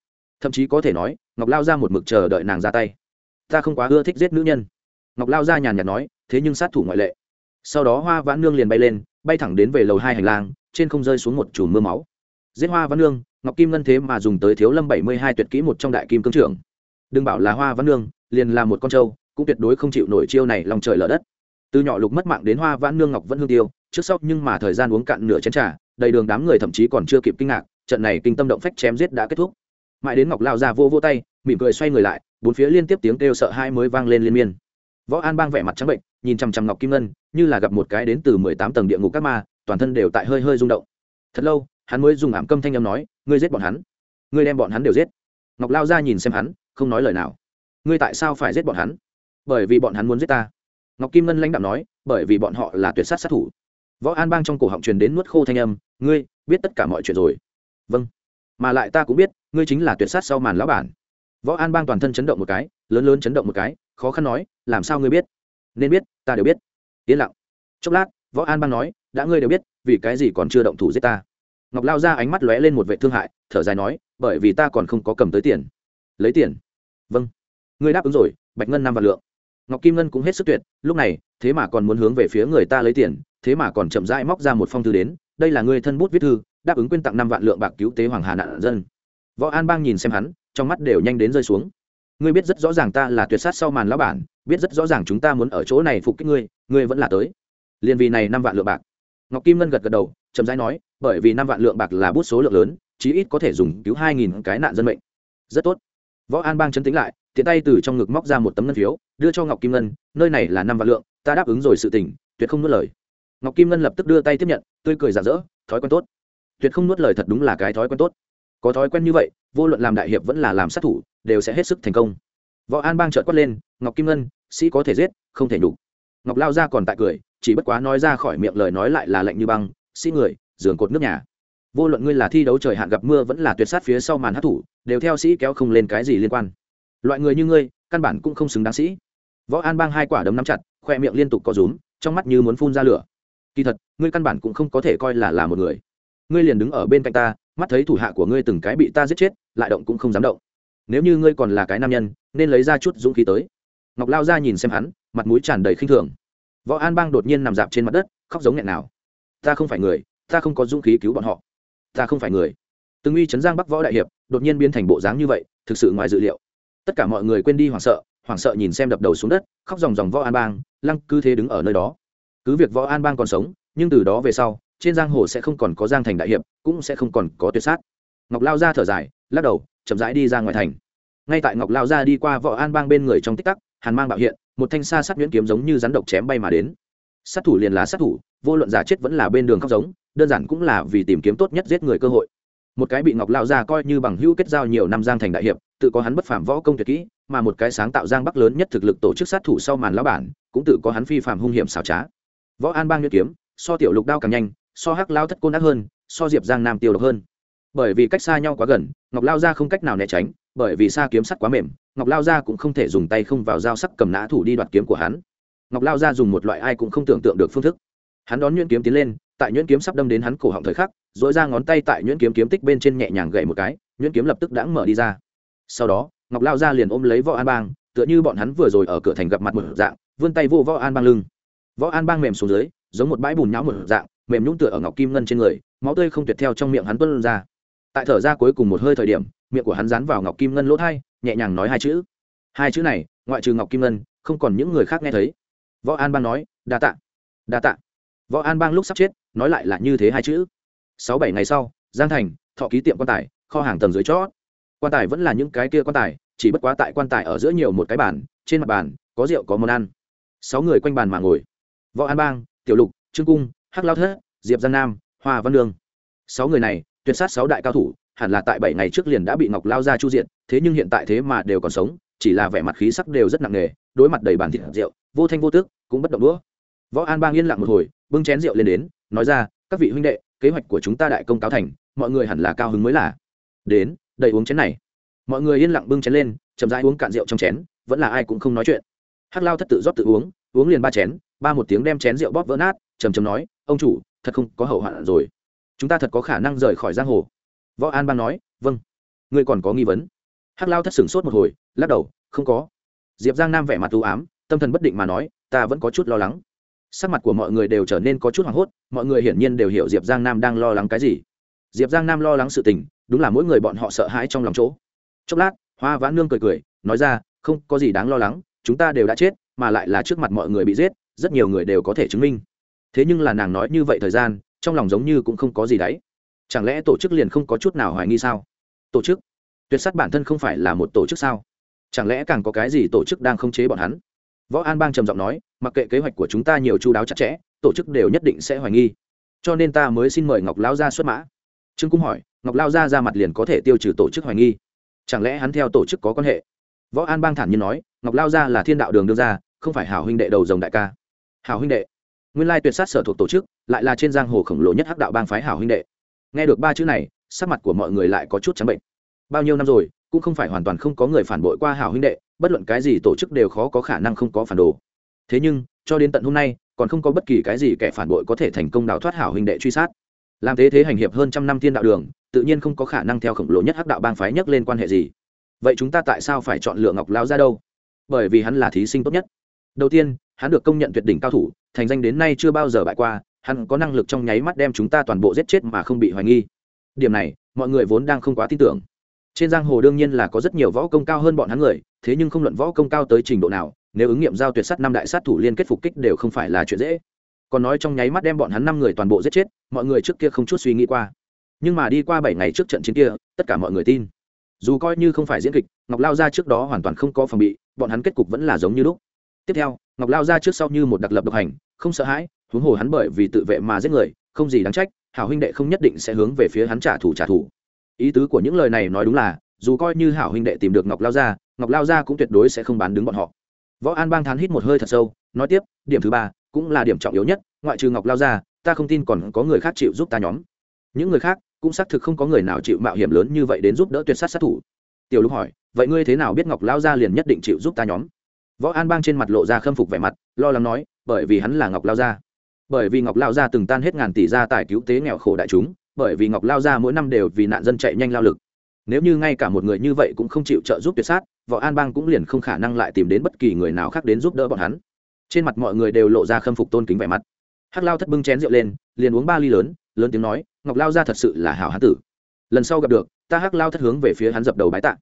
Thậm chí có thể nói, ngọc lao ra một mực chờ đợi nàng ra tay. Ta không quá ưa thích giết nữ nhân. Ngọc lao ra nhàn nhạt nói, thế nhưng sát thủ ngoại lệ. Sau đó hoa vãn nương liền bay lên, bay thẳng đến về lầu hai hành lang, trên không rơi xuống một chùm mưa máu. Giết hoa vãn nương, ngọc kim ngân thế mà dùng tới thiếu lâm bảy mươi hai tuyệt kỹ một trong đại kim cương trưởng. Đừng bảo là hoa văn nương, liền là một con trâu, cũng tuyệt đối không chịu nổi chiêu này lòng trời lở đất từ nhỏ lục mất mạng đến hoa vãn nương ngọc vẫn hương tiêu, trước sau nhưng mà thời gian uống cạn nửa chén trà, đầy đường đám người thậm chí còn chưa kịp kinh ngạc, trận này kinh tâm động phách chém giết đã kết thúc. Mãi đến ngọc lao ra vô vô tay, mỉm cười xoay người lại, bốn phía liên tiếp tiếng kêu sợ hai mới vang lên liên miên. Võ an bang vẻ mặt trắng bệnh, nhìn chằm chằm ngọc kim ngân, như là gặp một cái đến từ mười tám tầng địa ngục các ma, toàn thân đều tại hơi hơi rung động. Thật lâu, hắn mới dùng ảm câm thanh âm nói, ngươi giết bọn hắn. Ngươi đem bọn hắn đều giết. Ngọc lao ra nhìn xem hắn, không nói lời nào. Ngươi tại sao phải giết bọn hắn? Bởi vì bọn hắn muốn giết ta ngọc kim ngân lãnh đạo nói, bởi vì bọn họ là tuyệt sát sát thủ. Võ an bang trong cổ họng truyền đến nuốt khô thanh âm, ngươi, biết tất cả mọi chuyện rồi. Vâng. Mà lại ta cũng biết, ngươi chính là tuyệt sát sau màn lão bản. Võ an bang toàn thân chấn động một cái, lớn lớn chấn động một cái, khó khăn nói, làm sao ngươi biết? Nên biết, ta đều biết. Yên lặng. Chốc lát, võ an bang nói, đã ngươi đều biết, vì cái gì còn chưa động thủ giết ta? Ngọc lao ra ánh mắt lóe lên một vệ thương hại, thở dài nói, bởi vì ta còn không có cầm tới tiền. Lấy tiền? Vâng. Ngươi đáp ứng rồi, bạch ngân năm vạn lượng ngọc kim ngân cũng hết sức tuyệt, lúc này, thế mà còn muốn hướng về phía người ta lấy tiền, thế mà còn chậm rãi móc ra một phong thư đến, đây là người thân bút viết thư, đáp ứng quyên tặng năm vạn lượng bạc cứu tế hoàng hà nạn dân. Võ an bang nhìn xem hắn, trong mắt đều nhanh đến rơi xuống. Ngươi biết rất rõ ràng ta là tuyệt sát sau màn lão bản, biết rất rõ ràng chúng ta muốn ở chỗ này phục kích ngươi ngươi vẫn là tới. Liên vì này năm vạn lượng bạc. Ngọc kim ngân gật gật đầu, chậm rãi nói, bởi vì năm vạn lượng bạc là bút số lượng lớn, chí ít có thể dùng cứu hai nghìn cái nạn dân mệnh. Rất tốt. Võ an bang chấn tĩnh lại tiện tay từ trong ngực móc ra một tấm ngân phiếu, đưa cho ngọc kim ngân, nơi này là năm vạn lượng, ta đáp ứng rồi sự tình, tuyệt không nuốt lời. Ngọc kim ngân lập tức đưa tay tiếp nhận, tươi cười rạng rỡ, thói quen tốt. Tuyệt không nuốt lời thật đúng là cái thói quen tốt. Có thói quen như vậy, vô luận làm đại hiệp vẫn là làm sát thủ, đều sẽ hết sức thành công. Võ an bang trợt quát lên, ngọc kim ngân, sĩ có thể giết, không thể nhục. Ngọc lao ra còn tại cười, chỉ bất quá nói ra khỏi miệng lời nói lại là lạnh như băng, sĩ người, giường cột nước nhà. Vô luận ngươi là thi đấu trời hạn gặp mưa vẫn là tuyệt sát phía sau màn hát thủ, đều theo sĩ kéo không lên cái gì liên quan loại người như ngươi, căn bản cũng không xứng đáng sĩ. Võ an bang hai quả đấm nắm chặt, khoe miệng liên tục có rúm, trong mắt như muốn phun ra lửa. Kỳ thật, ngươi căn bản cũng không có thể coi là là một người. Ngươi liền đứng ở bên cạnh ta, mắt thấy thủ hạ của ngươi từng cái bị ta giết chết, lại động cũng không dám động. Nếu như ngươi còn là cái nam nhân, nên lấy ra chút dũng khí tới. Ngọc lao ra nhìn xem hắn, mặt mũi tràn đầy khinh thường. Võ an bang đột nhiên nằm dạp trên mặt đất, khóc giống nghẹn nào. Ta không phải người, ta không có dũng khí cứu bọn họ. Ta không phải người. Từng uy Trấn giang bắc võ đại hiệp, đột nhiên biến thành bộ dáng như vậy, thực sự ngoài dự liệu tất cả mọi người quên đi hoảng sợ hoảng sợ nhìn xem đập đầu xuống đất, khóc dòng dòng võ an bang, lăng cứ thế đứng ở nơi đó. Cứ việc võ an bang còn sống, nhưng từ đó về sau, trên giang hồ sẽ không còn có giang thành đại hiệp, cũng sẽ không còn có tuyệt sát. Ngọc lao ra thở dài, lắc đầu, chậm rãi đi ra ngoài thành. Ngay tại ngọc lao ra đi qua võ an bang bên người trong tích tắc, hàn mang bạo hiện, một thanh xa sắt nhuyễn kiếm giống như rắn độc chém bay mà đến. Sát thủ liền là sát thủ, vô luận giả chết vẫn là bên đường khóc giống, đơn giản cũng là vì tìm kiếm tốt nhất giết người cơ hội. Một cái bị ngọc lao ra coi như bằng hữu kết giao nhiều năm giang thành đại hiệp tự có hắn bất phàm võ công tuyệt kỹ, mà một cái sáng tạo giang bắc lớn nhất thực lực tổ chức sát thủ sau màn lão bản, cũng tự có hắn phi phàm hung hiểm xảo trá. Võ an bang nhuyễn kiếm, so tiểu lục đao càng nhanh, so hắc lao thất côn ác hơn, so diệp giang nam tiêu độc hơn. Bởi vì cách xa nhau quá gần, ngọc lao ra không cách nào né tránh, bởi vì xa kiếm sắt quá mềm, ngọc lao ra cũng không thể dùng tay không vào dao sắc cầm nã thủ đi đoạt kiếm của hắn. Ngọc lao ra dùng một loại ai cũng không tưởng tượng được phương thức. Hắn đón nhuyễn kiếm tiến lên, tại nhuyễn kiếm sắp đâm đến hắn cổ họng thời khắc dỗi ra ngón tay tại nhuyễn kiếm kiếm tích bên trên nhẹ nhàng gậy một cái, nhuyễn kiếm lập tức đãng mở đi ra sau đó, ngọc lao ra liền ôm lấy võ an bang, tựa như bọn hắn vừa rồi ở cửa thành gặp mặt một dạng, vươn tay vô võ an bang lưng. Võ an bang mềm xuống dưới, giống một bãi bùn nhão một dạng, mềm nhũng tựa ở ngọc kim ngân trên người, máu tươi không tuyệt theo trong miệng hắn tuân ra. Tại thở ra cuối cùng một hơi thời điểm, miệng của hắn dán vào ngọc kim ngân lỗ thai, nhẹ nhàng nói hai chữ. Hai chữ này, ngoại trừ ngọc kim ngân, không còn những người khác nghe thấy. Võ an bang nói, đa tạ đa tạ. Võ an bang lúc sắp chết, nói lại là như thế hai chữ. Sáu bảy ngày sau, giang thành, thọ ký tiệm quan tài, kho hàng tầng dưới chót quan tài vẫn là những cái kia quan tài, chỉ bất quá tại quan tài ở giữa nhiều một cái bàn, trên mặt bàn, có rượu, có món ăn. Sáu người quanh bàn mà ngồi. Võ an bang, tiểu lục, trương cung, hắc lao thất, diệp giang nam, hoa văn lương sáu người này, tuyệt sát sáu đại cao thủ, hẳn là tại bảy ngày trước liền đã bị ngọc lao ra chu diện thế nhưng hiện tại thế mà đều còn sống, chỉ là vẻ mặt khí sắc đều rất nặng nề, đối mặt đầy bàn thịt rượu, vô thanh vô tước cũng bất động đũa. Võ an bang yên lặng một hồi, bưng chén rượu lên đến, nói ra, các vị huynh đệ, kế hoạch của chúng ta đại công cáo thành, mọi người hẳn là cao hứng mới là. Đến đầy uống chén này. Mọi người yên lặng bưng chén lên, chậm rãi uống cạn rượu trong chén, vẫn là ai cũng không nói chuyện. Hắc lao thất tự rót tự uống uống liền ba chén, ba một tiếng đem chén rượu bóp vỡ nát, trầm trầm nói, ông chủ, thật không có hậu hoạn rồi. Chúng ta thật có khả năng rời khỏi giang hồ. Võ an ban nói vâng. Ngươi còn có nghi vấn? Hắc lao thất sửng sốt một hồi, lắc đầu, không có. Diệp giang nam vẻ mặt u ám, tâm thần bất định mà nói, ta vẫn có chút lo lắng. Sắc mặt của mọi người đều trở nên có chút hoảng hốt, mọi người hiển nhiên đều hiểu diệp giang nam đang lo lắng cái gì. Diệp giang nam lo lắng sự tình đúng là mỗi người bọn họ sợ hãi trong lòng chỗ. Chốc lát, hoa vãn nương cười cười, nói ra, không có gì đáng lo lắng, chúng ta đều đã chết, mà lại là trước mặt mọi người bị giết, rất nhiều người đều có thể chứng minh. Thế nhưng là nàng nói như vậy thời gian, trong lòng giống như cũng không có gì đấy. Chẳng lẽ tổ chức liền không có chút nào hoài nghi sao? Tổ chức? Tuyệt s á t bản thân không phải là một tổ chức sao? Chẳng lẽ càng có cái gì tổ chức đang không chế bọn hắn? Võ an bang trầm giọng nói, mặc kệ kế hoạch của chúng ta nhiều chú đáo chặt chẽ, tổ chức đều nhất định sẽ hoài nghi. Cho nên ta mới xin mời ngọc Lão gia xuất mã trương cung hỏi ngọc lao gia ra mặt liền có thể tiêu trừ tổ chức hoài nghi. Chẳng lẽ hắn theo tổ chức có quan hệ? Võ an bang thản nhiên nói ngọc lao gia là thiên đạo đường đưa ra, không phải hảo huynh đệ đầu dòng đại ca. Hảo huynh đệ. Nguyên lai tuyệt sát sở thuộc tổ chức lại là trên giang hồ khổng lồ nhất hắc đạo bang phái hảo huynh đệ. Nghe được ba chữ này sắc mặt của mọi người lại có chút trắng bệnh. Bao nhiêu năm rồi cũng không phải hoàn toàn không có người phản bội qua hảo huynh đệ bất luận cái gì tổ chức đều khó có khả năng không có phản đồ. Thế nhưng cho đến tận hôm nay còn không có bất kỳ cái gì kẻ phản bội có thể thành công đào thoát hảo huynh đệ truy sát làm thế thế hành hiệp hơn trăm năm thiên đạo đường, tự nhiên không có khả năng theo khổng lồ nhất hắc đạo bang phái nhất lên quan hệ gì. Vậy chúng ta tại sao phải chọn lựa ngọc lao ra đâu? Bởi vì hắn là thí sinh tốt nhất. Đầu tiên, hắn được công nhận tuyệt đỉnh cao thủ, thành danh đến nay chưa bao giờ bại qua, hắn có năng lực trong nháy mắt đem chúng ta toàn bộ giết chết mà không bị hoài nghi. Điểm này, mọi người vốn đang không quá tin tưởng. Trên giang hồ đương nhiên là có rất nhiều võ công cao hơn bọn hắn người, thế nhưng không luận võ công cao tới trình độ nào, nếu ứng nghiệm giao tuyệt sắt năm đại sát thủ liên kết phục kích đều không phải là chuyện dễ còn nói trong nháy mắt đem bọn hắn năm người toàn bộ giết chết, mọi người trước kia không chút suy nghĩ qua. Nhưng mà đi qua bảy ngày trước trận chiến kia, tất cả mọi người tin. Dù coi như không phải diễn kịch, ngọc lao ra trước đó hoàn toàn không có phòng bị, bọn hắn kết cục vẫn là giống như lúc. Tiếp theo, ngọc lao ra trước sau như một đặc lập độc hành, không sợ hãi, huống hồ hắn bởi vì tự vệ mà giết người, không gì đáng trách, hảo huynh đệ không nhất định sẽ hướng về phía hắn trả thù trả thù. Ý tứ của những lời này nói đúng là, dù coi như hảo huynh đệ tìm được ngọc lao gia ngọc lao gia cũng tuyệt đối sẽ không bán đứng bọn họ. Võ an bang thán hít một hơi thật sâu, nói tiếp, điểm thứ ba cũng là điểm trọng yếu nhất, ngoại trừ ngọc lao gia ta không tin còn có người khác chịu giúp ta nhóm. Những người khác, cũng xác thực không có người nào chịu mạo hiểm lớn như vậy đến giúp đỡ tuyệt sát sát thủ. Tiểu lục hỏi, vậy ngươi thế nào biết ngọc lao gia liền nhất định chịu giúp ta nhóm? Võ an bang trên mặt lộ ra khâm phục vẻ mặt, lo lắng nói, bởi vì hắn là ngọc lao gia bởi vì ngọc lao gia từng tan hết ngàn tỷ gia tài cứu tế nghèo khổ đại chúng, bởi vì ngọc lao gia mỗi năm đều vì nạn dân chạy nhanh lao lực. Nếu như ngay cả một người như vậy cũng không chịu trợ giúp tuyệt sát, võ an bang cũng liền không khả năng lại tìm đến bất kỳ người nào khác đến giúp đỡ bọn hắn trên mặt mọi người đều lộ ra khâm phục tôn kính vẻ mặt. Hắc lao thất bưng chén rượu lên, liền uống ba ly lớn lớn tiếng nói, ngọc lao gia thật sự là hảo hán tử. Lần sau gặp được, ta hắc lao thất hướng về phía hắn dập đầu bái tạ.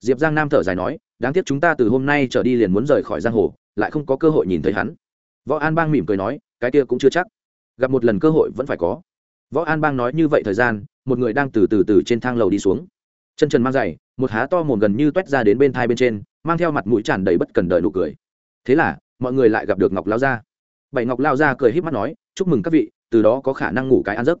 Diệp giang nam thở dài nói, đáng tiếc chúng ta từ hôm nay trở đi liền muốn rời khỏi giang hồ, lại không có cơ hội nhìn thấy hắn. Võ an bang mỉm cười nói, cái kia cũng chưa chắc. Gặp một lần cơ hội vẫn phải có. Võ an bang nói như vậy thời gian, một người đang từ từ từ trên thang lầu đi xuống. Chân trần mang giày, một há to mồm gần như t u é t ra đến bên thai bên trên, mang theo mặt mũi tràn đầy bất cần đời nụ cười. Thế là mọi người lại gặp được ngọc lao gia. Bảy ngọc lao gia cười h í p mắt nói, chúc mừng các vị, từ đó có khả năng ngủ cái ăn giấc.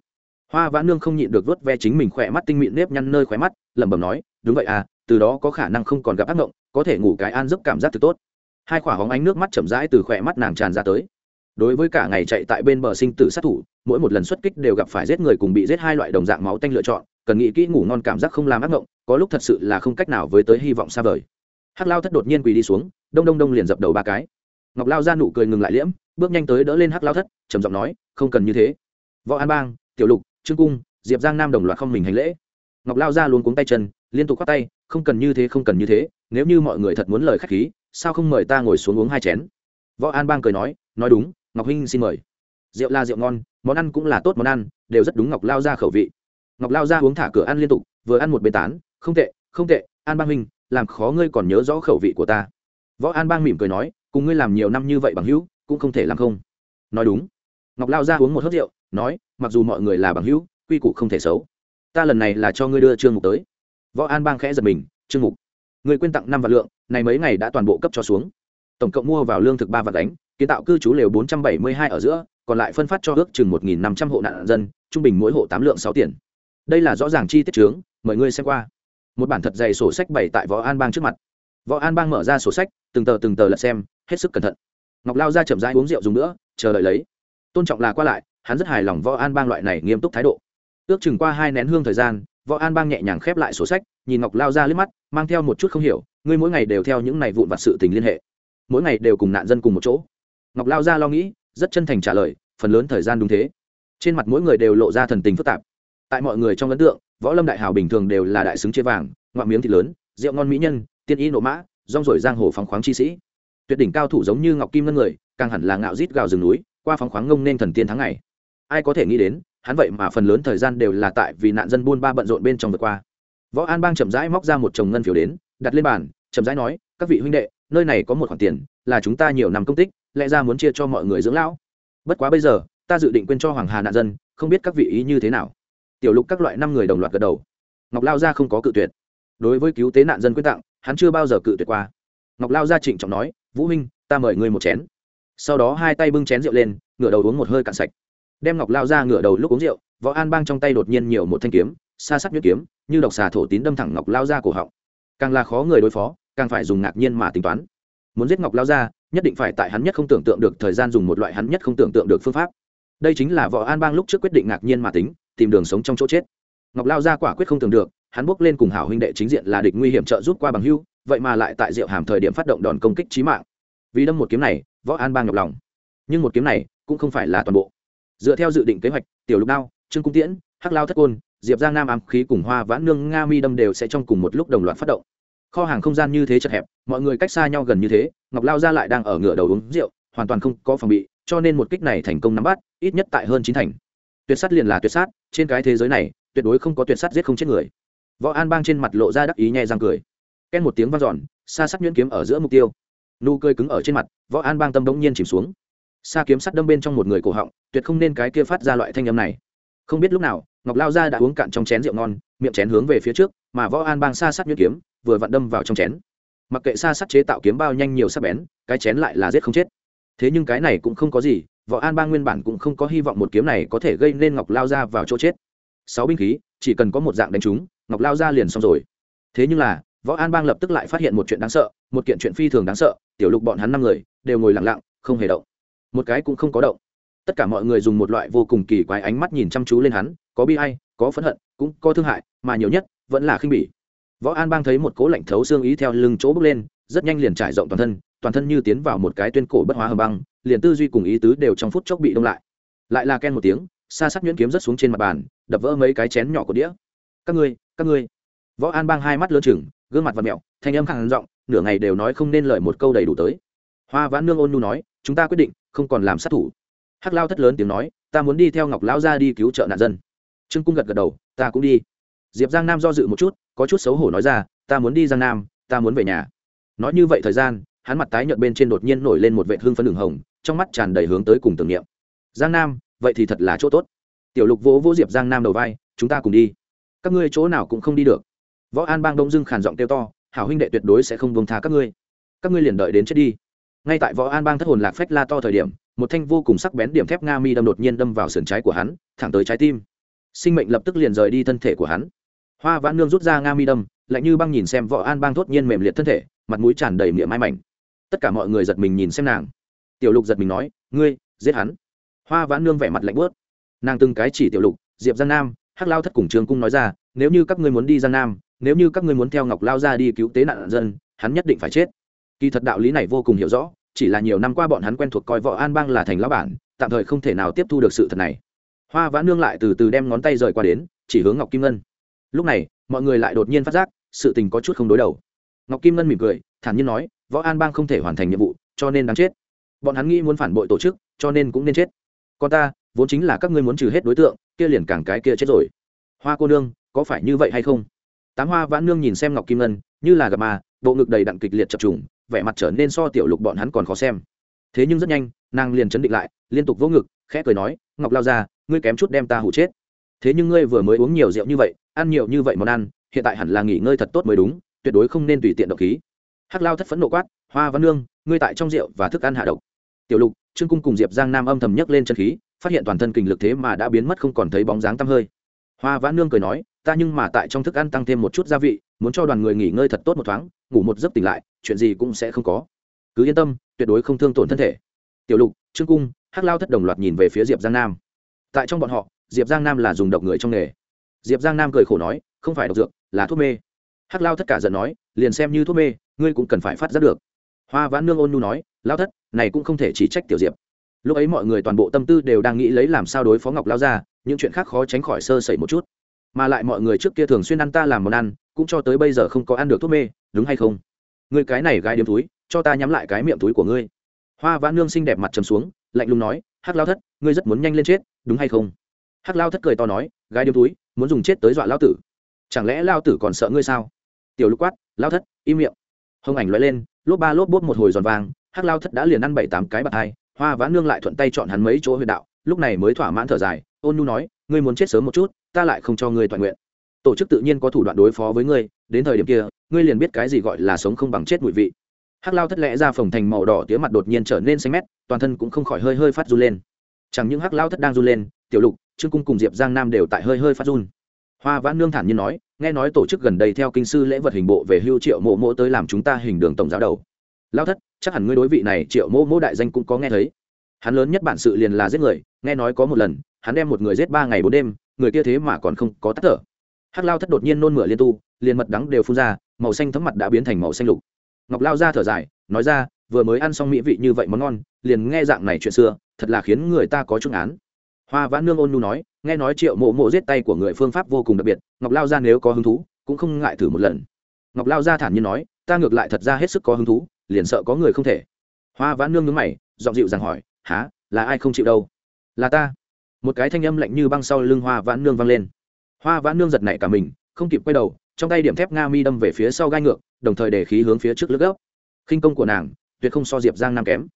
Hoa vã nương không nhịn được vớt ve chính mình khỏe mắt tinh mịn nếp nhăn nơi khỏe mắt, lẩm bẩm nói, đúng vậy à từ đó có khả năng không còn gặp ác mộng, có thể ngủ cái ăn giấc cảm giác thật tốt. Hai khỏa hóng ánh nước mắt chậm rãi từ khỏe mắt nàng tràn ra tới. Đối với cả ngày chạy tại bên bờ sinh tử sát thủ, mỗi một lần xuất kích đều gặp phải giết người cùng bị giết hai loại đồng dạng máu tanh lựa chọn, cần nghĩ kỹ ngủ ngon cảm giác không làm ác mộng, có lúc thật sự là không cách nào với tới hy vọng xa vời. Hắc lao thất đột nhiên quỳ đi xuống, đông đông đông liền dập đầu ba cái ngọc lao ra nụ cười ngừng lại liễm, bước nhanh tới đỡ lên hắc lao thất, trầm giọng nói, không cần như thế. Võ an bang, tiểu lục, trương cung, diệp giang nam đồng loạt không mình hành lễ. Ngọc lao ra luôn cuống tay chân, liên tục khoác tay, không cần như thế, không cần như thế, nếu như mọi người thật muốn lời k h á c h khí, sao không mời ta ngồi xuống uống hai chén? Võ an bang cười nói nói đúng, ngọc huynh xin mời. Rượu là rượu ngon, món ăn cũng là tốt món ăn, đều rất đúng ngọc lao ra khẩu vị. Ngọc lao ra uống thả cửa ăn liên tục, vừa ăn một bê tán, không tệ không tệ, an bang huynh, làm khó ngươi còn nhớ rõ khẩu vị của ta. Võ an bang mỉm cười nói cùng ngươi làm nhiều năm như vậy bằng hữu, cũng không thể làm không. Nói đúng. Ngọc lao ra uống một hớt rượu, nói, mặc dù mọi người là bằng hữu, quy củ không thể xấu. Ta lần này là cho ngươi đưa trương mục tới. Võ an bang khẽ giật mình, trương mục người quyên tặng năm vạn lượng, này mấy ngày đã toàn bộ cấp cho xuống. Tổng cộng mua vào lương thực ba vạn đánh kiến tạo cư trú lều bốn trăm bảy mươi hai ở giữa, còn lại phân phát cho ước chừng một nghìn năm trăm hộ nạn dân, trung bình mỗi hộ tám lượng sáu tiền. Đây là rõ ràng chi tiết trướng mời ngươi xem qua. Một bản thật dày sổ sách bày tại võ an bang trước mặt. Võ an bang mở ra sổ sách, từng tờ từng tờ lật xem hết sức cẩn thận. Ngọc lao ra chậm rãi uống rượu dùng nữa, chờ đợi lấy. Tôn trọng là qua lại, hắn rất hài lòng võ an bang loại này nghiêm túc thái độ. Ước chừng qua hai nén hương thời gian, võ an bang nhẹ nhàng khép lại sổ sách, nhìn ngọc lao ra liếc mắt, mang theo một chút không hiểu, ngươi mỗi ngày đều theo những này vụn vặt sự tình liên hệ. Mỗi ngày đều cùng nạn dân cùng một chỗ. Ngọc lao ra lo nghĩ, rất chân thành trả lời, phần lớn thời gian đúng thế. Trên mặt mỗi người đều lộ ra thần tình phức tạp. Tại mọi người trong ấn tượng, võ lâm đại hào bình thường đều là đại xứng chia vàng ngoại miếng thịt lớn, rượu ngon mỹ nhân, tiên y nộ mã, rong rổi giang hồ phóng khoáng chi sĩ tuyệt đỉnh cao thủ giống như ngọc kim ngân người, càng hẳn là ngạo rít gào rừng núi, qua phóng khoáng ngông nên thần tiên tháng ngày. Ai có thể nghĩ đến, hắn vậy mà phần lớn thời gian đều là tại vì nạn dân buôn ba bận rộn bên trong vượt qua. Võ an bang chậm rãi móc ra một chồng ngân phiếu đến, đặt lên bàn, chậm rãi nói, các vị huynh đệ, nơi này có một khoản tiền, là chúng ta nhiều năm công tích, lẽ ra muốn chia cho mọi người dưỡng lão. Bất quá bây giờ, ta dự định quên cho hoàng hà nạn dân, không biết các vị ý như thế nào. Tiểu lục các loại năm người đồng loạt gật đầu. Ngọc lao gia không có cự tuyệt. Đối với cứu tế nạn dân quyết tặng, hắn chưa bao giờ cự tuyệt qua ngọc lao gia trịnh trọng nói, vũ huynh, ta mời ngươi một chén. Sau đó hai tay bưng chén rượu lên, ngửa đầu uống một hơi cạn sạch. Đem ngọc lao ra ngửa đầu lúc uống rượu, võ an bang trong tay đột nhiên nhiều một thanh kiếm, xa sắc nhuyễn kiếm, như độc xà thổ tín đâm thẳng ngọc lao ra cổ họng. Càng là khó người đối phó, càng phải dùng ngạc nhiên mà tính toán. Muốn giết ngọc lao ra, nhất định phải tại hắn nhất không tưởng tượng được thời gian dùng một loại hắn nhất không tưởng tượng được phương pháp. Đây chính là võ an bang lúc trước quyết định ngạc nhiên mà tính, tìm đường sống trong chỗ chết. Ngọc lao ra quả quyết không tưởng được, hắn bước lên cùng hảo huynh đệ chính diện là địch nguy hiểm trợ giúp qua bằng hưu vậy mà lại tại diệu hàm thời điểm phát động đòn công kích trí mạng. Vì đâm một kiếm này, võ an bang nhọc lòng. Nhưng một kiếm này cũng không phải là toàn bộ. Dựa theo dự định kế hoạch, tiểu lục đao, trương cung tiễn, hắc lao thất côn, diệp giang nam ám khí cùng hoa vãn nương nga mi đâm đều sẽ trong cùng một lúc đồng loạt phát động. Kho hàng không gian như thế chật hẹp, mọi người cách xa nhau gần như thế, ngọc lao ra lại đang ở ngựa đầu uống rượu, hoàn toàn không có phòng bị, cho nên một kích này thành công nắm bắt, ít nhất tại hơn chín thành. Tuyệt sát liền là tuyệt sát, trên cái thế giới này, tuyệt đối không có tuyệt sát giết không chết người. Võ an bang trên mặt lộ ra đắc ý nhẹ răng cười ken một tiếng vang dọn xa sắc nhuyễn kiếm ở giữa mục tiêu. Nụ cười cứng ở trên mặt, võ an bang tâm bỗng nhiên chìm xuống. Xa kiếm sắt đâm bên trong một người cổ họng, tuyệt không nên cái kia phát ra loại thanh âm này. Không biết lúc nào, ngọc lao ra đã uống cạn trong chén rượu ngon, miệng chén hướng về phía trước, mà võ an bang xa sắt nhuyễn kiếm vừa vặn đâm vào trong chén. Mặc kệ xa sắt chế tạo kiếm bao nhanh nhiều sắc bén, cái chén lại là giết không chết. Thế nhưng cái này cũng không có gì, võ an bang nguyên bản cũng không có hy vọng một kiếm này có thể gây nên ngọc lao ra vào chỗ chết. Sáu binh khí, chỉ cần có một dạng đánh trúng ngọc lao ra liền xong rồi. Thế nhưng là võ an bang lập tức lại phát hiện một chuyện đáng sợ, một kiện chuyện phi thường đáng sợ, tiểu lục bọn hắn năm người đều ngồi lặng lặng, không hề động. Một cái cũng không có động. Tất cả mọi người dùng một loại vô cùng kỳ quái ánh mắt nhìn chăm chú lên hắn, có bi hay có phẫn hận, cũng có thương hại, mà nhiều nhất vẫn là khinh bỉ. Võ an bang thấy một cố lạnh thấu xương ý theo lưng chỗ bước lên, rất nhanh liền trải rộng toàn thân toàn thân như tiến vào một cái tuyên cổ bất hóa hầm băng, liền tư duy cùng ý tứ đều trong phút chốc bị đông lại. Lại là ken một tiếng xa sắc nhuyễn kiếm rất xuống trên mặt bàn, đập vỡ mấy cái chén nhỏ của đĩa. Các ngươi các ngươi. Võ an bang hai mắt lớn chừng gương mặt và mẹo, thanh âm khẳng giọng, nửa ngày đều nói không nên lời một câu đầy đủ tới. Hoa vãn nương ôn nhu nói, chúng ta quyết định, không còn làm sát thủ. Hắc lao thất lớn tiếng nói, ta muốn đi theo ngọc lão ra đi cứu trợ nạn dân. Trương cung gật gật đầu, ta cũng đi. Diệp giang nam do dự một chút, có chút xấu hổ nói ra, ta muốn đi giang nam, ta muốn về nhà. Nói như vậy thời gian, hắn mặt tái nhợt bên trên đột nhiên nổi lên một vệ hương phấn đường hồng, trong mắt tràn đầy hướng tới cùng tưởng niệm. Giang nam, vậy thì thật là chỗ tốt. Tiểu lục vỗ vỗ diệp giang nam đầu vai, chúng ta cùng đi. Các ngươi chỗ nào cũng không đi được võ an bang đông dưng khàn giọng kêu to, hảo huynh đệ tuyệt đối sẽ không buông tha các ngươi. Các ngươi liền đợi đến chết đi. Ngay tại võ an bang thất hồn lạc phách la to thời điểm, một thanh vô cùng sắc bén điểm thép nga mi đâm đột nhiên đâm vào sườn trái của hắn, thẳng tới trái tim. Sinh mệnh lập tức liền rời đi thân thể của hắn. Hoa vãn nương rút ra nga mi đâm, lạnh như băng nhìn xem võ an bang thốt nhiên mềm liệt thân thể, mặt mũi tràn đầy miệng mai mảnh. Tất cả mọi người giật mình nhìn xem nàng. Tiểu lục giật mình nói, ngươi, giết hắn. Hoa vãn nương vẻ mặt lạnh bớt nàng từng cái chỉ tiểu lục, diệp giang nam, hắc lao thất cùng trường cung nói ra, nếu như các ngươi muốn đi giang nam nếu như các ngươi muốn theo ngọc lao ra đi cứu tế nạn dân, hắn nhất định phải chết. Kỳ thật đạo lý này vô cùng hiểu rõ, chỉ là nhiều năm qua bọn hắn quen thuộc coi võ an bang là thành lão bản, tạm thời không thể nào tiếp thu được sự thật này. Hoa vã nương lại từ từ đem ngón tay rời qua đến, chỉ hướng ngọc kim ngân. Lúc này, mọi người lại đột nhiên phát giác, sự tình có chút không đối đầu. Ngọc kim ngân mỉm cười, thản nhiên nói, võ an bang không thể hoàn thành nhiệm vụ, cho nên đáng chết. Bọn hắn nghĩ muốn phản bội tổ chức, cho nên cũng nên chết. Còn ta, vốn chính là các ngươi muốn trừ hết đối tượng, kia liền càng cái kia chết rồi. Hoa cô nương, có phải như vậy hay không? Tám hoa vãn nương nhìn xem ngọc kim ngân, như là gặp mà bộ ngực đầy đặn kịch liệt chập trùng, vẻ mặt trở nên so tiểu lục bọn hắn còn khó xem. Thế nhưng rất nhanh, nàng liền chấn định lại, liên tục vỗ ngực, khẽ cười nói, ngọc lao ra, ngươi kém chút đem ta hủ chết. Thế nhưng ngươi vừa mới uống nhiều rượu như vậy, ăn nhiều như vậy món ăn, hiện tại hẳn là nghỉ ngơi thật tốt mới đúng, tuyệt đối không nên tùy tiện độc khí. Hắc lao thất phẫn nộ quát, hoa văn nương, ngươi tại trong rượu và thức ăn hạ độc. Tiểu lục, trương cung cùng diệp giang nam âm thầm nhấc lên chân khí, phát hiện toàn thân kình lực thế mà đã biến mất không còn thấy bóng dáng tăm hơi hoa vãn nương cười nói, ta nhưng mà tại trong thức ăn tăng thêm một chút gia vị, muốn cho đoàn người nghỉ ngơi thật tốt một thoáng, ngủ một giấc tỉnh lại, chuyện gì cũng sẽ không có. Cứ yên tâm, tuyệt đối không thương tổn thân thể. Tiểu lục, trương cung, hắc lao thất đồng loạt nhìn về phía diệp giang nam. Tại trong bọn họ, diệp giang nam là dùng độc người trong nghề. Diệp giang nam cười khổ nói, không phải độc dược, là thuốc mê. Hắc lao thất cả giận nói, liền xem như thuốc mê, ngươi cũng cần phải phát giác được. Hoa vãn nương ôn nhu nói, lao thất, này cũng không thể chỉ trách tiểu diệp lúc ấy mọi người toàn bộ tâm tư đều đang nghĩ lấy làm sao đối phó ngọc lao ra những chuyện khác khó tránh khỏi sơ sẩy một chút. Mà lại mọi người trước kia thường xuyên ăn ta làm món ăn, cũng cho tới bây giờ không có ăn được thuốc mê, đúng hay không? Người cái này gai điếm túi, cho ta nhắm lại cái miệng túi của ngươi. Hoa vãn nương xinh đẹp mặt trầm xuống, lạnh lùng nói, hắc lao thất, ngươi rất muốn nhanh lên chết, đúng hay không? Hắc lao thất cười to nói gai điếm túi, muốn dùng chết tới dọa lao tử. Chẳng lẽ lao tử còn sợ ngươi sao? Tiểu lục quát, lao thất, im miệng. Hông ảnh loại lên, lốp ba lốp bốt một hồi giòn vàng, hắc lao thất đã liền ăn bảy tám cái bạc hai hoa vãn nương lại thuận tay chọn hắn mấy chỗ huyệt đạo, lúc này mới thỏa mãn thở dài, ôn nhu nói, ngươi muốn chết sớm một chút, ta lại không cho ngươi toàn nguyện. Tổ chức tự nhiên có thủ đoạn đối phó với ngươi, đến thời điểm kia, ngươi liền biết cái gì gọi là sống không bằng chết mùi vị. Hắc lao thất lẽ ra phồng thành màu đỏ tía mặt đột nhiên trở nên xanh mét, toàn thân cũng không khỏi hơi hơi phát run lên. Chẳng những hắc lao thất đang run lên, tiểu lục, trương cung cùng diệp giang nam đều tại hơi hơi phát run. Hoa vãn nương thản nhiên nói, nghe nói tổ chức gần đây theo kinh sư lễ vật hình bộ về hưu triệu mộ mộ tới làm chúng ta hình đường tổng giáo đầu. Lao thất chắc hẳn ngươi đối vị này triệu mô mô đại danh cũng có nghe thấy. Hắn lớn nhất bản sự liền là giết người, nghe nói có một lần, hắn đem một người giết ba ngày bốn đêm, người kia thế mà còn không có tắt thở. Hắc lao thất đột nhiên nôn mửa liên tu, liền mật đắng đều phun ra, màu xanh thấm mặt đã biến thành màu xanh lục. Ngọc lao ra thở dài, nói ra, vừa mới ăn xong mỹ vị như vậy món ngon, liền nghe dạng này chuyện xưa, thật là khiến người ta có chút án hoa vãn nương ôn nhu nói, nghe nói triệu mộ mộ giết tay của người phương pháp vô cùng đặc biệt, ngọc lao ra nếu có hứng thú, cũng không ngại thử một lần. Ngọc lao ra thản nhiên nói, ta ngược lại thật ra hết sức có hứng thú liền sợ có người không thể. Hoa vãn nương nhướng mày dọn dịu rằng hỏi há là ai không chịu đâu? Là ta. Một cái thanh âm lạnh như băng sau lưng hoa vãn nương vang lên. Hoa vãn nương giật nảy cả mình, không kịp quay đầu, trong tay điểm thép nga mi đâm về phía sau gai ngược, đồng thời để khí hướng phía trước lướt gốc khinh công của nàng, tuyệt không so diệp giang nam kém.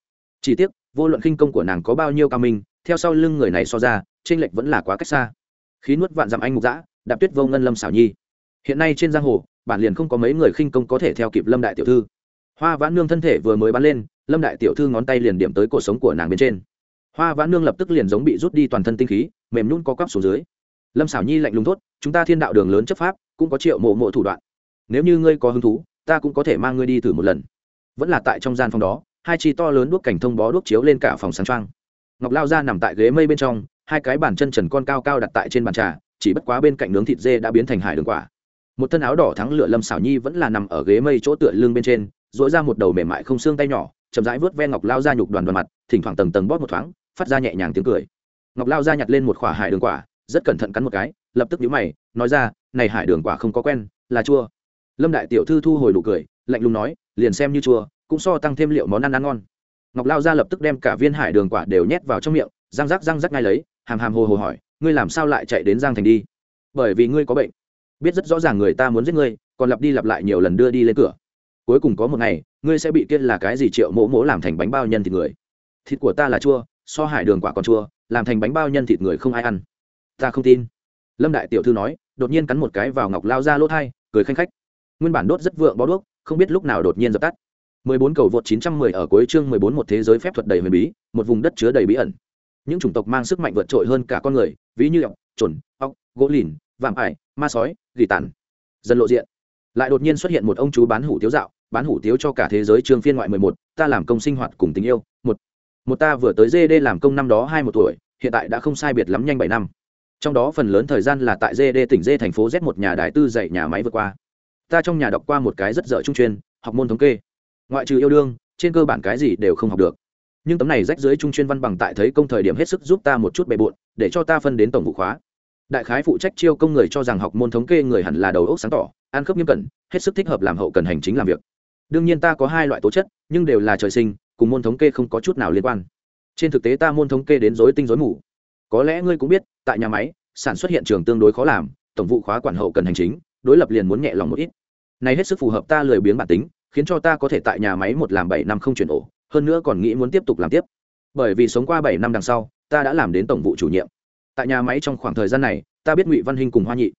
Chỉ tiếc, vô luận khinh công của nàng có bao nhiêu cao minh, theo sau lưng người này so ra trên lệch vẫn là quá cách xa. Khí nuốt vạn dặm anh mục dã, đạp tuyết vô ngân lâm xảo nhi. Hiện nay trên giang hồ, bản liền không có mấy người khinh công có thể theo kịp lâm đại tiểu thư hoa vãn nương thân thể vừa mới bắn lên, lâm đại tiểu thư ngón tay liền điểm tới cuộc sống của nàng bên trên. Hoa vãn nương lập tức liền giống bị rút đi toàn thân tinh khí, mềm nhún co quắp xuống dưới. Lâm xảo nhi lạnh lùng thốt, chúng ta thiên đạo đường lớn chấp pháp, cũng có triệu mộ mộ thủ đoạn. Nếu như ngươi có hứng thú, ta cũng có thể mang ngươi đi thử một lần. Vẫn là tại trong gian phòng đó, hai chi to lớn đuốc cảnh thông bó đuốc chiếu lên cả phòng sáng trang. ngọc lao ra nằm tại ghế mây bên trong, hai cái bàn chân trần con cao cao đặt tại trên bàn trà, chỉ bất quá bên cạnh nướng thịt dê đã biến thành hải đường quả. Một thân áo đỏ thắng lửa lâm xảo nhi vẫn là nằm ở ghế mây chỗ tựa lưng bên trên dỗi ra một đầu mềm mại không xương tay nhỏ, chậm rãi vớt ve ngọc lao ra nhục đoàn đoàn mặt, thỉnh thoảng tầng tầng bóp một thoáng, phát ra nhẹ nhàng tiếng cười. Ngọc lao ra nhặt lên một khoả hải đường quả, rất cẩn thận cắn một cái, lập tức nhíu mày, nói ra, này hải đường quả không có quen, là chua. Lâm đại tiểu thư thu hồi nụ cười, lạnh lùng nói, liền xem như chua, cũng so tăng thêm liệu món ăn ăn ngon. Ngọc lao ra lập tức đem cả viên hải đường quả đều nhét vào trong miệng, răng rắc răng rắc ngay lấy, hàm hàm hồ hồ hỏi, ngươi làm sao lại chạy đến giang thành đi? Bởi vì ngươi có bệnh. Biết rất rõ ràng người ta muốn giết ngươi, còn lặp đi lặp lại nhiều lần đưa đi lên cửa cuối cùng có một ngày ngươi sẽ bị kia là cái gì triệu mỗ mỗ làm thành bánh bao nhân thịt người thịt của ta là chua so hải đường quả còn chua làm thành bánh bao nhân thịt người không ai ăn ta không tin lâm đại tiểu thư nói đột nhiên cắn một cái vào ngọc lao ra lỗ thai cười khanh khách nguyên bản đốt rất vượng bó đuốc không biết lúc nào đột nhiên dập tắt 14 cầu vượt 910 ở cuối chương 14 một thế giới phép thuật đầy huyền bí, một vùng đất chứa đầy bí ẩn. Những chủng tộc mang sức mạnh vượt trội hơn cả con người, ví như ọc, chuẩn, ọc, gỗ lìn, vạm ải, ma sói, gỉ tản. Dân lộ diện. Lại đột nhiên xuất hiện một ông chú bán hủ tiếu dạo, bán hủ tiếu cho cả thế giới chương phiên ngoại 11, ta làm công sinh hoạt cùng tình yêu, một. Một ta vừa tới GD làm công năm đó hai một tuổi, hiện tại đã không sai biệt lắm nhanh 7 năm. Trong đó phần lớn thời gian là tại GD tỉnh D thành phố Z một nhà đại tư dạy nhà máy vượt qua. Ta trong nhà đọc qua một cái rất dở trung chuyên, học môn thống kê ngoại trừ yêu đương trên cơ bản cái gì đều không học được nhưng tấm này rách dưới trung chuyên văn bằng tại thấy công thời điểm hết sức giúp ta một chút bề bộn để cho ta phân đến tổng vụ khóa đại khái phụ trách chiêu công người cho rằng học môn thống kê người hẳn là đầu óc sáng tỏ ăn khớp nghiêm cẩn hết sức thích hợp làm hậu cần hành chính làm việc đương nhiên ta có hai loại tố chất, nhưng đều là trời sinh, cùng môn thống kê không có chút nào liên quan. Trên thực tế ta môn thống kê đến dối tinh dối mù. Có lẽ ngươi cũng biết, tại nhà máy, sản xuất hiện trường tương đối khó làm, tổng vụ khóa quản hậu cần hành chính, đối lập liền muốn nhẹ lòng một ít. Này hết sức phù hợp ta lười biếng bản tính, khiến cho ta có thể tại nhà máy một làm bảy năm không chuyển ổ, hơn nữa còn nghĩ muốn tiếp tục làm tiếp. Bởi vì sống qua bảy năm đằng sau, ta đã làm đến tổng vụ chủ nhiệm. Tại nhà máy trong khoảng thời gian này, ta biết ngụy văn hinh cùng hoa nhị.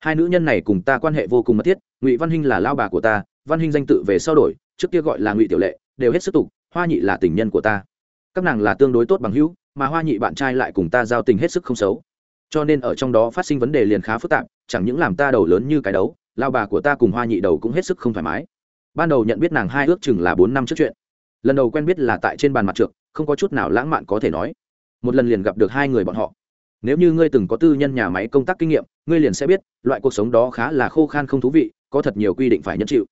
Hai nữ nhân này cùng ta quan hệ vô cùng mật thiết, ngụy văn hinh là lao bà của ta văn hinh danh tự về sau đổi, trước kia gọi là ngụy tiểu lệ, đều hết sức tục, hoa nhị là tình nhân của ta. Các nàng là tương đối tốt bằng hữu, mà hoa nhị bạn trai lại cùng ta giao tình hết sức không xấu. Cho nên ở trong đó phát sinh vấn đề liền khá phức tạp, chẳng những làm ta đầu lớn như cái đấu, lao bà của ta cùng hoa nhị đầu cũng hết sức không thoải mái. Ban đầu nhận biết nàng hai ước chừng là bốn năm trước chuyện. Lần đầu quen biết là tại trên bàn mặt trượt không có chút nào lãng mạn có thể nói. Một lần liền gặp được hai người bọn họ. Nếu như ngươi từng có tư nhân nhà máy công tác kinh nghiệm, ngươi liền sẽ biết, loại cuộc sống đó khá là khô khan không thú vị, có thật nhiều quy định phải nhẫn chịu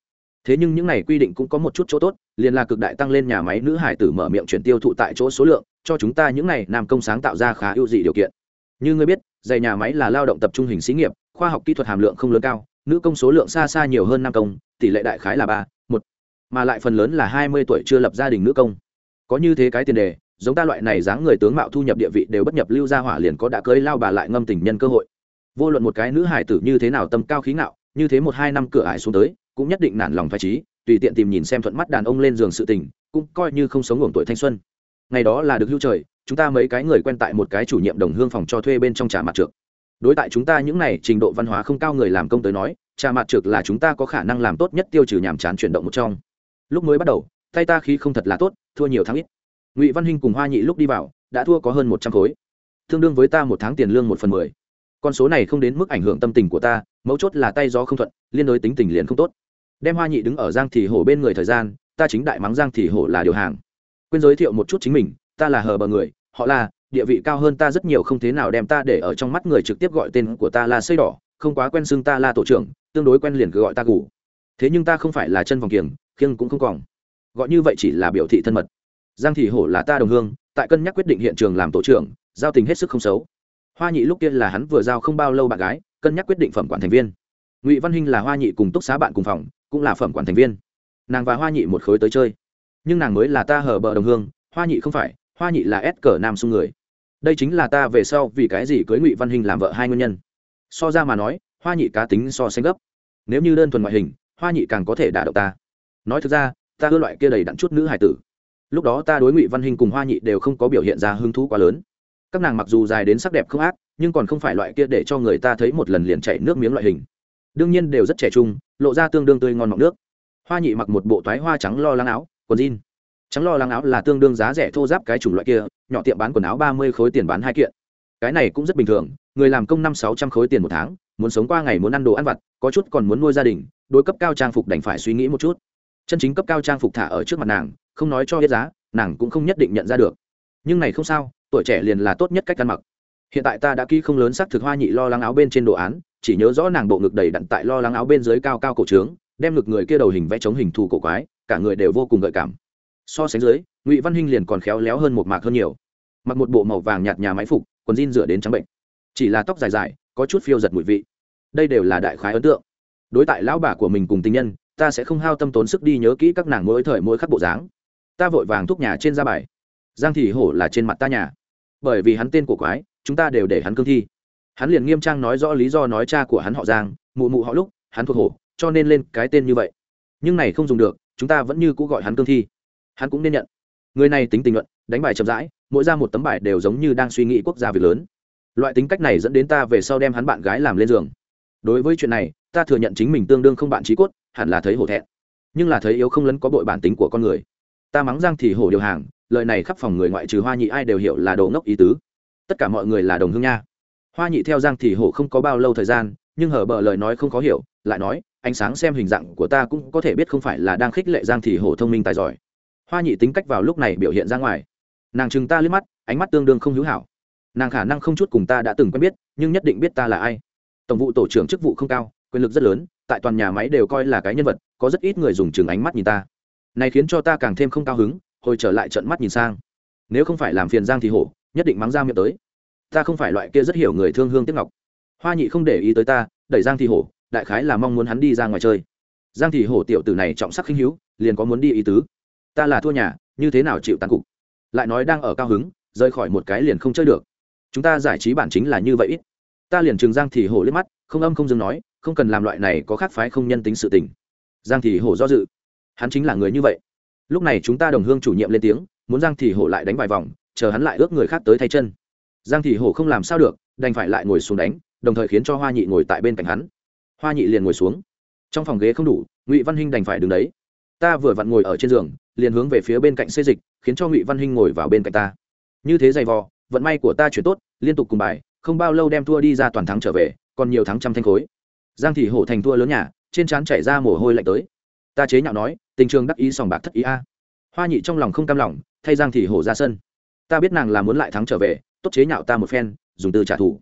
thế nhưng những này quy định cũng có một chút chỗ tốt, liền là cực đại tăng lên nhà máy nữ hải tử mở miệng chuyển tiêu thụ tại chỗ số lượng, cho chúng ta những này nam công sáng tạo ra khá ưu dị điều kiện. Như ngươi biết, dày nhà máy là lao động tập trung hình xí nghiệp, khoa học kỹ thuật hàm lượng không lớn cao, nữ công số lượng xa xa nhiều hơn nam công, tỷ lệ đại khái là ba, một. Mà lại phần lớn là hai mươi tuổi chưa lập gia đình nữ công. Có như thế cái tiền đề, giống ta loại này dáng người tướng mạo thu nhập địa vị đều bất nhập lưu gia hỏa liền có đã cưới lao bà lại ngâm tình nhân cơ hội. Vô luận một cái nữ hải tử như thế nào tâm cao khí ngạo, như thế một hai năm cửa ải xuống tới cũng nhất định nản lòng phải trí, tùy tiện tìm nhìn xem thuận mắt đàn ông lên giường sự tình, cũng coi như không sống ngủ tuổi thanh xuân. Ngày đó là được hưu trời, chúng ta mấy cái người quen tại một cái chủ nhiệm đồng hương phòng cho thuê bên trong trà mặt trược. đối tại chúng ta những này, trình độ văn hóa không cao người làm công tới nói, trà mặt trược là chúng ta có khả năng làm tốt nhất tiêu trừ nhàm chán chuyển động một trong. Lúc mới bắt đầu, tay ta khí không thật là tốt, thua nhiều tháng ít. Ngụy văn hinh cùng hoa nhị lúc đi vào, đã thua có hơn một trăm khối. Tương đương với ta một tháng tiền lương một phần mười. Con số này không đến mức ảnh hưởng tâm tình của ta, mấu chốt là tay gió không thuận, liên đối tính tình liền không tốt đem hoa nhị đứng ở giang thì hổ bên người thời gian, ta chính đại mắng giang thì hổ là điều hàng. Quên giới thiệu một chút chính mình, ta là hờ bờ người, họ là, địa vị cao hơn ta rất nhiều không thế nào đem ta để ở trong mắt người trực tiếp gọi tên của ta là xây đỏ, không quá quen xưng ta là tổ trưởng, tương đối quen liền cứ gọi ta gù. Thế nhưng ta không phải là chân vòng kiềng, khiêng cũng không còn. Gọi như vậy chỉ là biểu thị thân mật. Giang thị hổ là ta đồng hương, tại cân nhắc quyết định hiện trường làm tổ trưởng, giao tình hết sức không xấu. Hoa nhị lúc kia là hắn vừa giao không bao lâu bạn gái, cân nhắc quyết định phẩm quản thành viên. Ngụy văn hinh là hoa nhị cùng túc xá bạn cùng phòng cũng là phẩm quản thành viên. Nàng và hoa nhị một khối tới chơi. Nhưng nàng mới là ta hở bờ đồng hương, hoa nhị không phải, hoa nhị là ép cờ nam xung người. Đây chính là ta về sau vì cái gì cưới ngụy văn hình làm vợ hai nguyên nhân. So ra mà nói, hoa nhị cá tính so sánh gấp. Nếu như đơn thuần ngoại hình, hoa nhị càng có thể đả động ta. Nói thực ra, ta ưa loại kia đầy đặn chút nữ hải tử. Lúc đó ta đối ngụy văn hình cùng hoa nhị đều không có biểu hiện ra hứng thú quá lớn. Các nàng mặc dù dài đến sắc đẹp không ác, nhưng còn không phải loại kia để cho người ta thấy một lần liền chảy nước miếng loại hình đương nhiên đều rất trẻ trung, lộ ra tương đương tươi ngon mọng nước. Hoa nhị mặc một bộ toái hoa trắng lo lắng áo, quần jean. Trắng lo lắng áo là tương đương giá rẻ thô giáp cái chủng loại kia, nhỏ tiệm bán quần áo ba mươi khối tiền bán hai kiện. Cái này cũng rất bình thường, người làm công năm sáu trăm khối tiền một tháng, muốn sống qua ngày muốn ăn đồ ăn vặt, có chút còn muốn nuôi gia đình đôi cấp cao trang phục đành phải suy nghĩ một chút. Chân chính cấp cao trang phục thả ở trước mặt nàng, không nói cho hết giá, nàng cũng không nhất định nhận ra được. Nhưng này không sao, tuổi trẻ liền là tốt nhất cách ăn mặc hiện tại ta đã ký không lớn xác thực hoa nhị lo lắng áo bên trên đồ án, chỉ nhớ rõ nàng bộ ngực đầy đặn tại lo lắng áo bên dưới cao cao cổ trướng, đem ngực người kia đầu hình vẽ chống hình thù cổ quái, cả người đều vô cùng gợi cảm. So sánh dưới, ngụy văn hinh liền còn khéo léo hơn một mạc hơn nhiều. Mặc một bộ màu vàng nhạt nhà máy phục, quần jean rửa đến trắng bệnh. Chỉ là tóc dài dài, có chút phiêu giật mùi vị. Đây đều là đại khái ấn tượng. Đối tại lão bà của mình cùng tình nhân, ta sẽ không hao tâm tốn sức đi nhớ kỹ các nàng mỗi thời mỗi khắc bộ dáng. Ta vội vàng thúc nhà trên ra bài. Giang thị hổ là trên mặt ta nhà. Bởi vì hắn tên của quái chúng ta đều để hắn cương thi. Hắn liền nghiêm trang nói rõ lý do nói cha của hắn họ giang, mụ mụ họ lúc, hắn thuộc hổ, cho nên lên cái tên như vậy. Nhưng này không dùng được, chúng ta vẫn như cũ gọi hắn cương thi. Hắn cũng nên nhận. Người này tính tình luận, đánh bài chậm rãi, mỗi ra một tấm bài đều giống như đang suy nghĩ quốc gia việc lớn. Loại tính cách này dẫn đến ta về sau đem hắn bạn gái làm lên giường. Đối với chuyện này, ta thừa nhận chính mình tương đương không bạn trí cốt, hẳn là thấy hổ thẹn. Nhưng là thấy yếu không lấn có bội bản tính của con người. Ta mắng giang thì hổ điều hàng, lời này khắp phòng người ngoại trừ hoa nhị ai đều hiểu là đồ ngốc ý tứ tất cả mọi người là đồng hương nha. Hoa nhị theo giang thì hổ không có bao lâu thời gian, nhưng hở bờ lời nói không khó hiểu, lại nói, ánh sáng xem hình dạng của ta cũng có thể biết không phải là đang khích lệ giang thì hổ thông minh tài giỏi. Hoa nhị tính cách vào lúc này biểu hiện ra ngoài. Nàng chừng ta liếc mắt, ánh mắt tương đương không hữu hảo. Nàng khả năng không chút cùng ta đã từng quen biết, nhưng nhất định biết ta là ai. Tổng vụ tổ trưởng chức vụ không cao, quyền lực rất lớn, tại toàn nhà máy đều coi là cái nhân vật, có rất ít người dùng chừng ánh mắt nhìn ta. Này khiến cho ta càng thêm không cao hứng, hồi trở lại trận mắt nhìn sang. Nếu không phải làm phiền giang thì hổ nhất định mắng ra miệng tới. Ta không phải loại kia rất hiểu người thương hương tiếc ngọc. Hoa nhị không để ý tới ta, đẩy giang thị hổ, đại khái là mong muốn hắn đi ra ngoài chơi. Giang thị hổ tiểu tử này trọng sắc khinh hữu, liền có muốn đi ý tứ. Ta là thua nhà, như thế nào chịu tàn cục? Lại nói đang ở cao hứng, rời khỏi một cái liền không chơi được. Chúng ta giải trí bản chính là như vậy. Ít ta liền trường giang thị hổ liếc mắt, không âm không dừng nói, không cần làm loại này có khác phái không nhân tính sự tình. Giang thị hổ do dự. Hắn chính là người như vậy. Lúc này chúng ta đồng hương chủ nhiệm lên tiếng, muốn giang thị hổ lại đánh vài vòng chờ hắn lại ước người khác tới thay chân. Giang thị hổ không làm sao được, đành phải lại ngồi xuống đánh, đồng thời khiến cho hoa nhị ngồi tại bên cạnh hắn. Hoa nhị liền ngồi xuống. Trong phòng ghế không đủ, ngụy văn hinh đành phải đứng đấy. Ta vừa vặn ngồi ở trên giường, liền hướng về phía bên cạnh xê dịch, khiến cho ngụy văn hinh ngồi vào bên cạnh ta. Như thế giày vò, vận may của ta chuyển tốt, liên tục cùng bài, không bao lâu đem thua đi ra toàn thắng trở về, còn nhiều thắng trăm thanh khối. Giang thị hổ thành thua lớn nhà, trên trán chảy ra mồ hôi lạnh tới. Ta chế nhạo nói, tình trường đắc ý sòng bạc thất ý a. Hoa nhị trong lòng không cam lòng, thay giang thị hổ ra sân ta biết nàng là muốn lại thắng trở về, tốt chế nhạo ta một phen, dùng từ trả thù.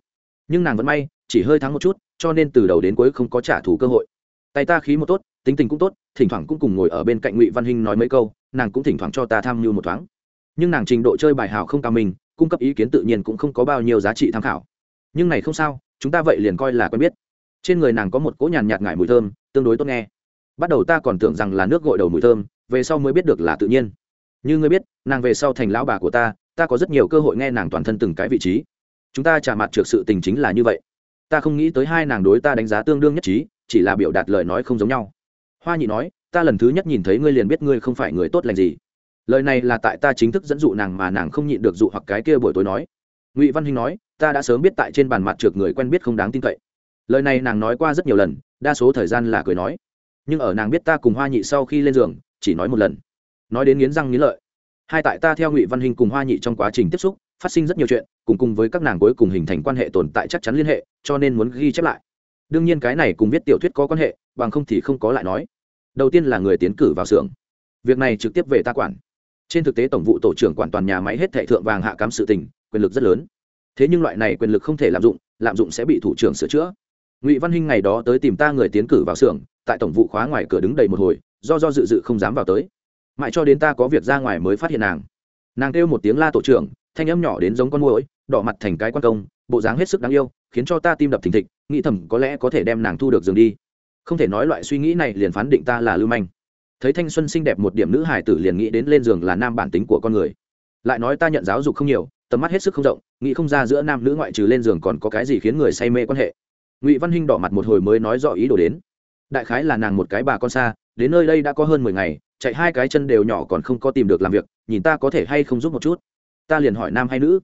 Nhưng nàng vẫn may, chỉ hơi thắng một chút, cho nên từ đầu đến cuối không có trả thù cơ hội. Tay ta khí một tốt, tính tình cũng tốt, thỉnh thoảng cũng cùng ngồi ở bên cạnh ngụy văn hinh nói mấy câu, nàng cũng thỉnh thoảng cho ta tham mưu một thoáng. Nhưng nàng trình độ chơi bài hào không cao mình, cung cấp ý kiến tự nhiên cũng không có bao nhiêu giá trị tham khảo. Nhưng này không sao, chúng ta vậy liền coi là quen biết. Trên người nàng có một cỗ nhàn nhạt ngải mùi thơm, tương đối tốt nghe. Bắt đầu ta còn tưởng rằng là nước gội đầu mùi thơm, về sau mới biết được là tự nhiên. Như ngươi biết, nàng về sau thành lão bà của ta ta có rất nhiều cơ hội nghe nàng toàn thân từng cái vị trí. Chúng ta trả mặt trượt sự tình chính là như vậy. Ta không nghĩ tới hai nàng đối ta đánh giá tương đương nhất trí, chỉ là biểu đạt lời nói không giống nhau. Hoa nhị nói, ta lần thứ nhất nhìn thấy ngươi liền biết ngươi không phải người tốt lành gì. Lời này là tại ta chính thức dẫn dụ nàng mà nàng không nhịn được dụ hoặc cái kia buổi tối nói. Ngụy văn hinh nói, ta đã sớm biết tại trên bàn mặt trượt người quen biết không đáng tin cậy. Lời này nàng nói qua rất nhiều lần, đa số thời gian là cười nói. Nhưng ở nàng biết ta cùng hoa nhị sau khi lên giường, chỉ nói một lần. Nói đến nghiến răng nghiến lợi hai tại ta theo ngụy văn hình cùng hoa nhị trong quá trình tiếp xúc, phát sinh rất nhiều chuyện, cùng cùng với các nàng cuối cùng hình thành quan hệ tồn tại chắc chắn liên hệ, cho nên muốn ghi chép lại. Đương nhiên cái này cùng viết tiểu thuyết có quan hệ, bằng không thì không có lại nói. Đầu tiên là người tiến cử vào xưởng. Việc này trực tiếp về ta quản. Trên thực tế tổng vụ tổ trưởng quản toàn nhà máy hết thệ thượng vàng hạ cám sự tình, quyền lực rất lớn. Thế nhưng loại này quyền lực không thể lạm dụng lạm dụng sẽ bị thủ trưởng sửa chữa. Ngụy văn hinh ngày đó tới tìm ta người tiến cử vào xưởng, tại tổng vụ khóa ngoài cửa đứng đầy một hồi, do do dự dự không dám vào tới mãi cho đến ta có việc ra ngoài mới phát hiện nàng. Nàng kêu một tiếng la tổ trưởng, thanh âm nhỏ đến giống con mũi đỏ mặt thành cái quan công, bộ dáng hết sức đáng yêu, khiến cho ta tim đập thình thịch, nghĩ thầm có lẽ có thể đem nàng thu được giường đi. Không thể nói loại suy nghĩ này liền phán định ta là lưu manh. Thấy thanh xuân xinh đẹp một điểm nữ hải tử liền nghĩ đến lên giường là nam bản tính của con người. Lại nói ta nhận giáo dục không nhiều, tầm mắt hết sức không rộng, nghĩ không ra giữa nam nữ ngoại trừ lên giường còn có cái gì khiến người say mê quan hệ. Ngụy văn hinh đỏ mặt một hồi mới nói rõ ý đồ đến. Đại khái là nàng một cái bà con xa, đến nơi đây đã có hơn mười ngày chạy hai cái chân đều nhỏ còn không có tìm được làm việc, nhìn ta có thể hay không giúp một chút? Ta liền hỏi nam hay nữ.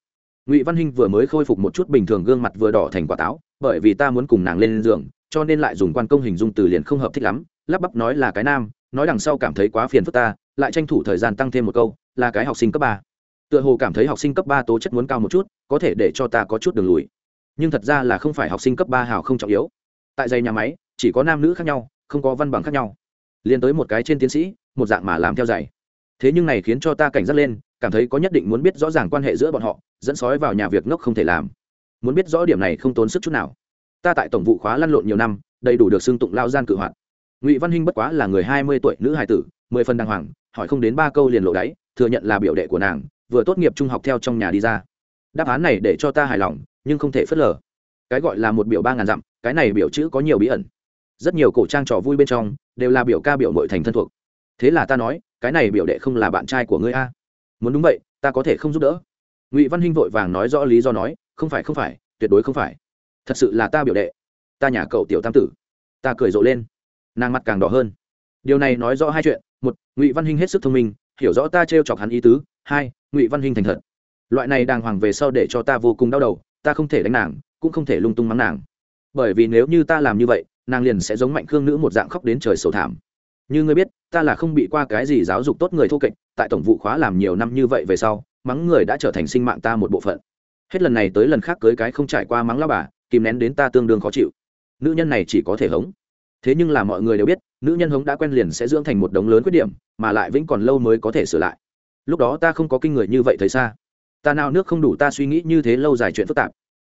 Ngụy văn hinh vừa mới khôi phục một chút bình thường gương mặt vừa đỏ thành quả táo, bởi vì ta muốn cùng nàng lên giường, cho nên lại dùng quan công hình dung từ liền không hợp thích lắm, lắp bắp nói là cái nam, nói đằng sau cảm thấy quá phiền phức ta, lại tranh thủ thời gian tăng thêm một câu, là cái học sinh cấp ba. Tựa hồ cảm thấy học sinh cấp ba tố chất muốn cao một chút, có thể để cho ta có chút đường lùi. Nhưng thật ra là không phải học sinh cấp ba hào không trọng yếu. Tại dây nhà máy, chỉ có nam nữ khác nhau, không có văn bằng khác nhau. Liên tới một cái trên tiến sĩ một dạng mà làm theo dạy. Thế nhưng này khiến cho ta cảnh giác lên, cảm thấy có nhất định muốn biết rõ ràng quan hệ giữa bọn họ, dẫn sói vào nhà việc ngốc không thể làm. Muốn biết rõ điểm này không tốn sức chút nào. Ta tại tổng vụ khóa lăn lộn nhiều năm, đầy đủ được xưng tụng lao gian cự hoạt. Ngụy văn hinh bất quá là người hai mươi tuổi, nữ hài tử, mười phần đàng hoàng, hỏi không đến ba câu liền lộ đáy, thừa nhận là biểu đệ của nàng, vừa tốt nghiệp trung học theo trong nhà đi ra. Đáp án này để cho ta hài lòng, nhưng không thể phớt lờ. Cái gọi là một biểu ba ngàn dặm, cái này biểu chữ có nhiều bí ẩn. Rất nhiều cổ trang trò vui bên trong, đều là biểu ca biểu mội thành thân thuộc thế là ta nói, cái này biểu đệ không là bạn trai của ngươi a. Muốn đúng vậy, ta có thể không giúp đỡ. Ngụy văn hinh vội vàng nói rõ lý do nói, không phải không phải, tuyệt đối không phải. Thật sự là ta biểu đệ. Ta nhà cậu tiểu tam tử. Ta cười rộ lên. Nàng mặt càng đỏ hơn. Điều này nói rõ hai chuyện. Một, ngụy văn hinh hết sức thông minh, hiểu rõ ta t r e o chọc hắn ý tứ. Hai, ngụy văn hinh thành thật. Loại này đàng hoàng về sau để cho ta vô cùng đau đầu, ta không thể đánh nàng, cũng không thể lung tung mắng nàng. Bởi vì nếu như ta làm như vậy, nàng liền sẽ giống mạnh khương nữ một dạng khóc đến trời sầu thảm như ngươi biết, ta là không bị qua cái gì giáo dục tốt người thô kệch, tại tổng vụ khóa làm nhiều năm như vậy về sau, mắng người đã trở thành sinh mạng ta một bộ phận. Hết lần này tới lần khác cưới cái không trải qua mắng lao bà, kìm nén đến ta tương đương khó chịu. Nữ nhân này chỉ có thể hống. Thế nhưng là mọi người đều biết, nữ nhân hống đã quen liền sẽ dưỡng thành một đống lớn khuyết điểm, mà lại vĩnh còn lâu mới có thể sửa lại. Lúc đó ta không có kinh người như vậy thấy xa. Ta nào nước không đủ ta suy nghĩ như thế lâu dài chuyện phức tạp.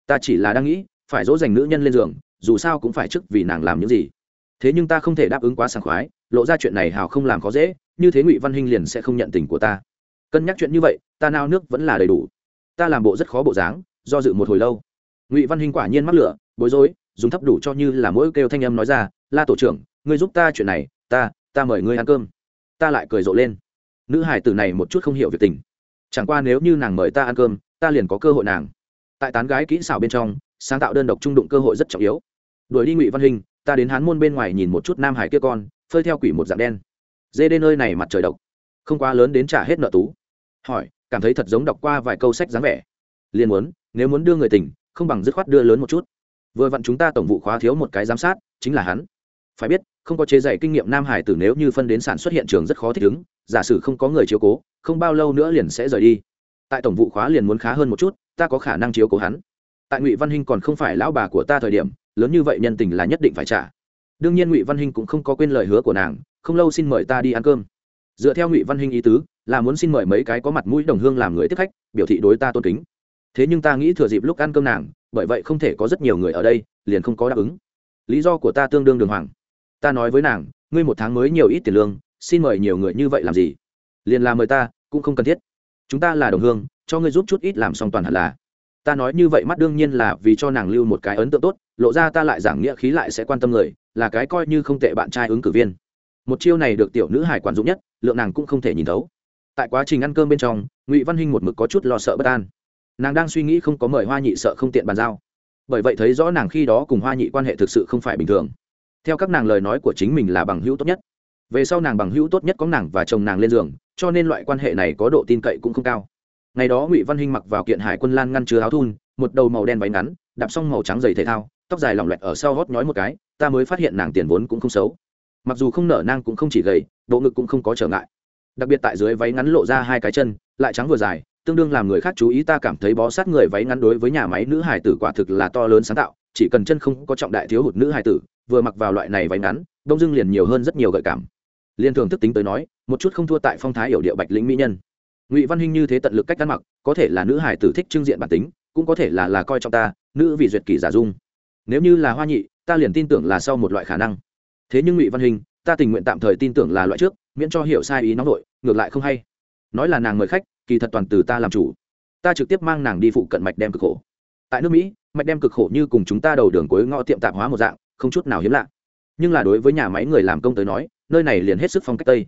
Ta chỉ là đang nghĩ, phải dỗ dành nữ nhân lên giường, dù sao cũng phải chức vì nàng làm những gì. Thế nhưng ta không thể đáp ứng quá sảng khoái lộ ra chuyện này hào không làm khó dễ, như thế ngụy văn hinh liền sẽ không nhận tình của ta. Cân nhắc chuyện như vậy, ta nao nước vẫn là đầy đủ. Ta làm bộ rất khó bộ dáng, do dự một hồi lâu. Ngụy văn hinh quả nhiên mắc lửa, bối rối, dùng thấp đủ cho như là mỗi kêu thanh âm nói ra, la tổ trưởng, ngươi giúp ta chuyện này, ta ta mời ngươi ăn cơm. Ta lại cười rộ lên. Nữ hải tử này một chút không hiểu việc tình. Chẳng qua nếu như nàng mời ta ăn cơm, ta liền có cơ hội nàng. Tại tán gái kỹ xảo bên trong, sáng tạo đơn độc trung đụng cơ hội rất trọng yếu. Đuổi đi ngụy văn hình ta đến hán môn bên ngoài nhìn một chút nam hải kia con phơi theo quỷ một dạng đen. Dê đê nơi này mặt trời độc. Không quá lớn đến trả hết nợ tú. Hỏi, cảm thấy thật giống đọc qua vài câu sách dáng vẻ. Liền muốn, nếu muốn đưa người tình không bằng dứt khoát đưa lớn một chút. Vừa vặn chúng ta tổng vụ khóa thiếu một cái giám sát, chính là hắn. Phải biết, không có chế dạy kinh nghiệm nam hải tử nếu như phân đến sản xuất hiện trường rất khó thích ứng, giả sử không có người chiếu cố, không bao lâu nữa liền sẽ rời đi. Tại tổng vụ khóa liền muốn khá hơn một chút, ta có khả năng chiếu cố hắn. Tại ngụy văn hinh còn không phải lão bà của ta thời điểm, lớn như vậy nhân tình là nhất định phải trả đương nhiên ngụy văn hinh cũng không có quên lời hứa của nàng, không lâu xin mời ta đi ăn cơm. Dựa theo ngụy văn hinh ý tứ, là muốn xin mời mấy cái có mặt mũi đồng hương làm người tiếp khách, biểu thị đối ta tôn kính. Thế nhưng ta nghĩ thừa dịp lúc ăn cơm nàng, bởi vậy không thể có rất nhiều người ở đây, liền không có đáp ứng. Lý do của ta tương đương đường hoàng. Ta nói với nàng, ngươi một tháng mới nhiều ít tiền lương, xin mời nhiều người như vậy làm gì? Liền làm mời ta, cũng không cần thiết. Chúng ta là đồng hương, cho ngươi giúp chút ít làm xong toàn hẳn là. Ta nói như vậy mắt đương nhiên là vì cho nàng lưu một cái ấn tượng tốt, lộ ra ta lại giảng nghĩa khí lại sẽ quan tâm người là cái coi như không tệ bạn trai ứng cử viên. Một chiêu này được tiểu nữ hải quản dụng nhất, lượng nàng cũng không thể nhìn thấu. Tại quá trình ăn cơm bên trong, ngụy văn huynh một mực có chút lo sợ bất an. Nàng đang suy nghĩ không có mời hoa nhị sợ không tiện bàn giao. Bởi vậy thấy rõ nàng khi đó cùng hoa nhị quan hệ thực sự không phải bình thường. Theo các nàng lời nói của chính mình là bằng hữu tốt nhất. Về sau nàng bằng hữu tốt nhất có nàng và chồng nàng lên giường, cho nên loại quan hệ này có độ tin cậy cũng không cao. Ngày đó ngụy văn hinh mặc vào kiện hải quân lan ngăn chứa áo thun, một đầu màu đen váy ngắn, đạp xong màu trắng dày thể thao, tóc dài lỏng loẹt ở sau hót nhói một cái ta mới phát hiện nàng tiền vốn cũng không xấu. Mặc dù không nở nang cũng không chỉ gầy, bộ ngực cũng không có trở ngại. Đặc biệt tại dưới váy ngắn lộ ra hai cái chân, lại trắng vừa dài, tương đương làm người khác chú ý ta cảm thấy bó sát người váy ngắn đối với nhà máy nữ hải tử quả thực là to lớn sáng tạo, chỉ cần chân không có trọng đại thiếu hụt nữ hải tử, vừa mặc vào loại này váy ngắn, đông dưng liền nhiều hơn rất nhiều gợi cảm. Liên thường thức tính tới nói, một chút không thua tại phong thái hiểu điệu bạch lĩnh mỹ nhân. Ngụy văn hinh như thế tận lực cách ăn mặc, có thể là nữ hải tử thích trưng diện bản tính, cũng có thể là là coi trọng ta, nữ vì duyệt kỷ giả dung. Nếu như là hoa nhị ta liền tin tưởng là sau một loại khả năng. Thế nhưng ngụy văn hình, ta tình nguyện tạm thời tin tưởng là loại trước, miễn cho hiểu sai ý nóng vội, ngược lại không hay. Nói là nàng mời khách, kỳ thật toàn từ ta làm chủ. Ta trực tiếp mang nàng đi phụ cận mạch đem cực khổ. Tại nước mỹ, mạch đem cực khổ như cùng chúng ta đầu đường cuối ngõ tiệm tạp hóa một dạng, không chút nào hiếm lạ. Nhưng là đối với nhà máy người làm công tới nói, nơi này liền hết sức phong cách tây.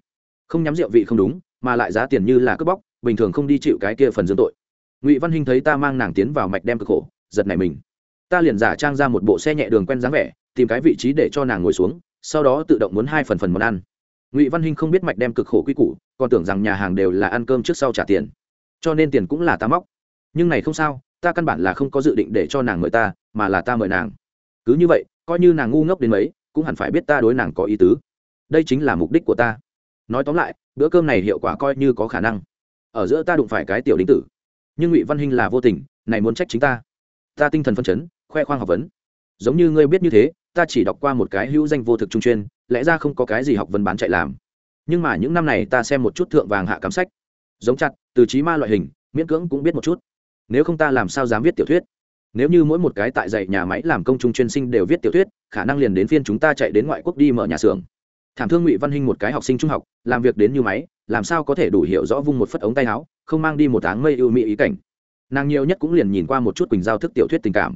Không nhắm rượu vị không đúng, mà lại giá tiền như là cướp bóc, bình thường không đi chịu cái kia phần dương tội. Ngụy văn hinh thấy ta mang nàng tiến vào mạch đem cực khổ, giật này mình ta liền giả trang ra một bộ xe nhẹ đường quen dáng vẻ, tìm cái vị trí để cho nàng ngồi xuống, sau đó tự động muốn hai phần phần món ăn. Ngụy văn hinh không biết mạch đem cực khổ quy củ, còn tưởng rằng nhà hàng đều là ăn cơm trước sau trả tiền. Cho nên tiền cũng là ta móc. Nhưng này không sao, ta căn bản là không có dự định để cho nàng mời ta, mà là ta mời nàng. Cứ như vậy, coi như nàng ngu ngốc đến mấy, cũng hẳn phải biết ta đối nàng có ý tứ. Đây chính là mục đích của ta. Nói tóm lại, bữa cơm này hiệu quả coi như có khả năng. Ở giữa ta đụng phải cái tiểu đính tử. Nhưng ngụy văn hinh là vô tình, này muốn trách chính ta. Ta tinh thần phân chấn khoe khoang học vấn. Giống như ngươi biết như thế, ta chỉ đọc qua một cái hữu danh vô thực trung chuyên, lẽ ra không có cái gì học vấn bán chạy làm. Nhưng mà những năm này ta xem một chút thượng vàng hạ cắm sách. Giống chặt, từ trí ma loại hình, miễn cưỡng cũng biết một chút. Nếu không ta làm sao dám viết tiểu thuyết? Nếu như mỗi một cái tại dạy nhà máy làm công trung chuyên sinh đều viết tiểu thuyết, khả năng liền đến phiên chúng ta chạy đến ngoại quốc đi mở nhà xưởng. Thảm thương ngụy văn hinh một cái học sinh trung học, làm việc đến như máy, làm sao có thể đủ hiểu rõ vung một phất ống tay áo, không mang đi một áng mây ưu mỹ ý cảnh. Nàng nhiều nhất cũng liền nhìn qua một chút quỳnh giao thức tiểu thuyết tình cảm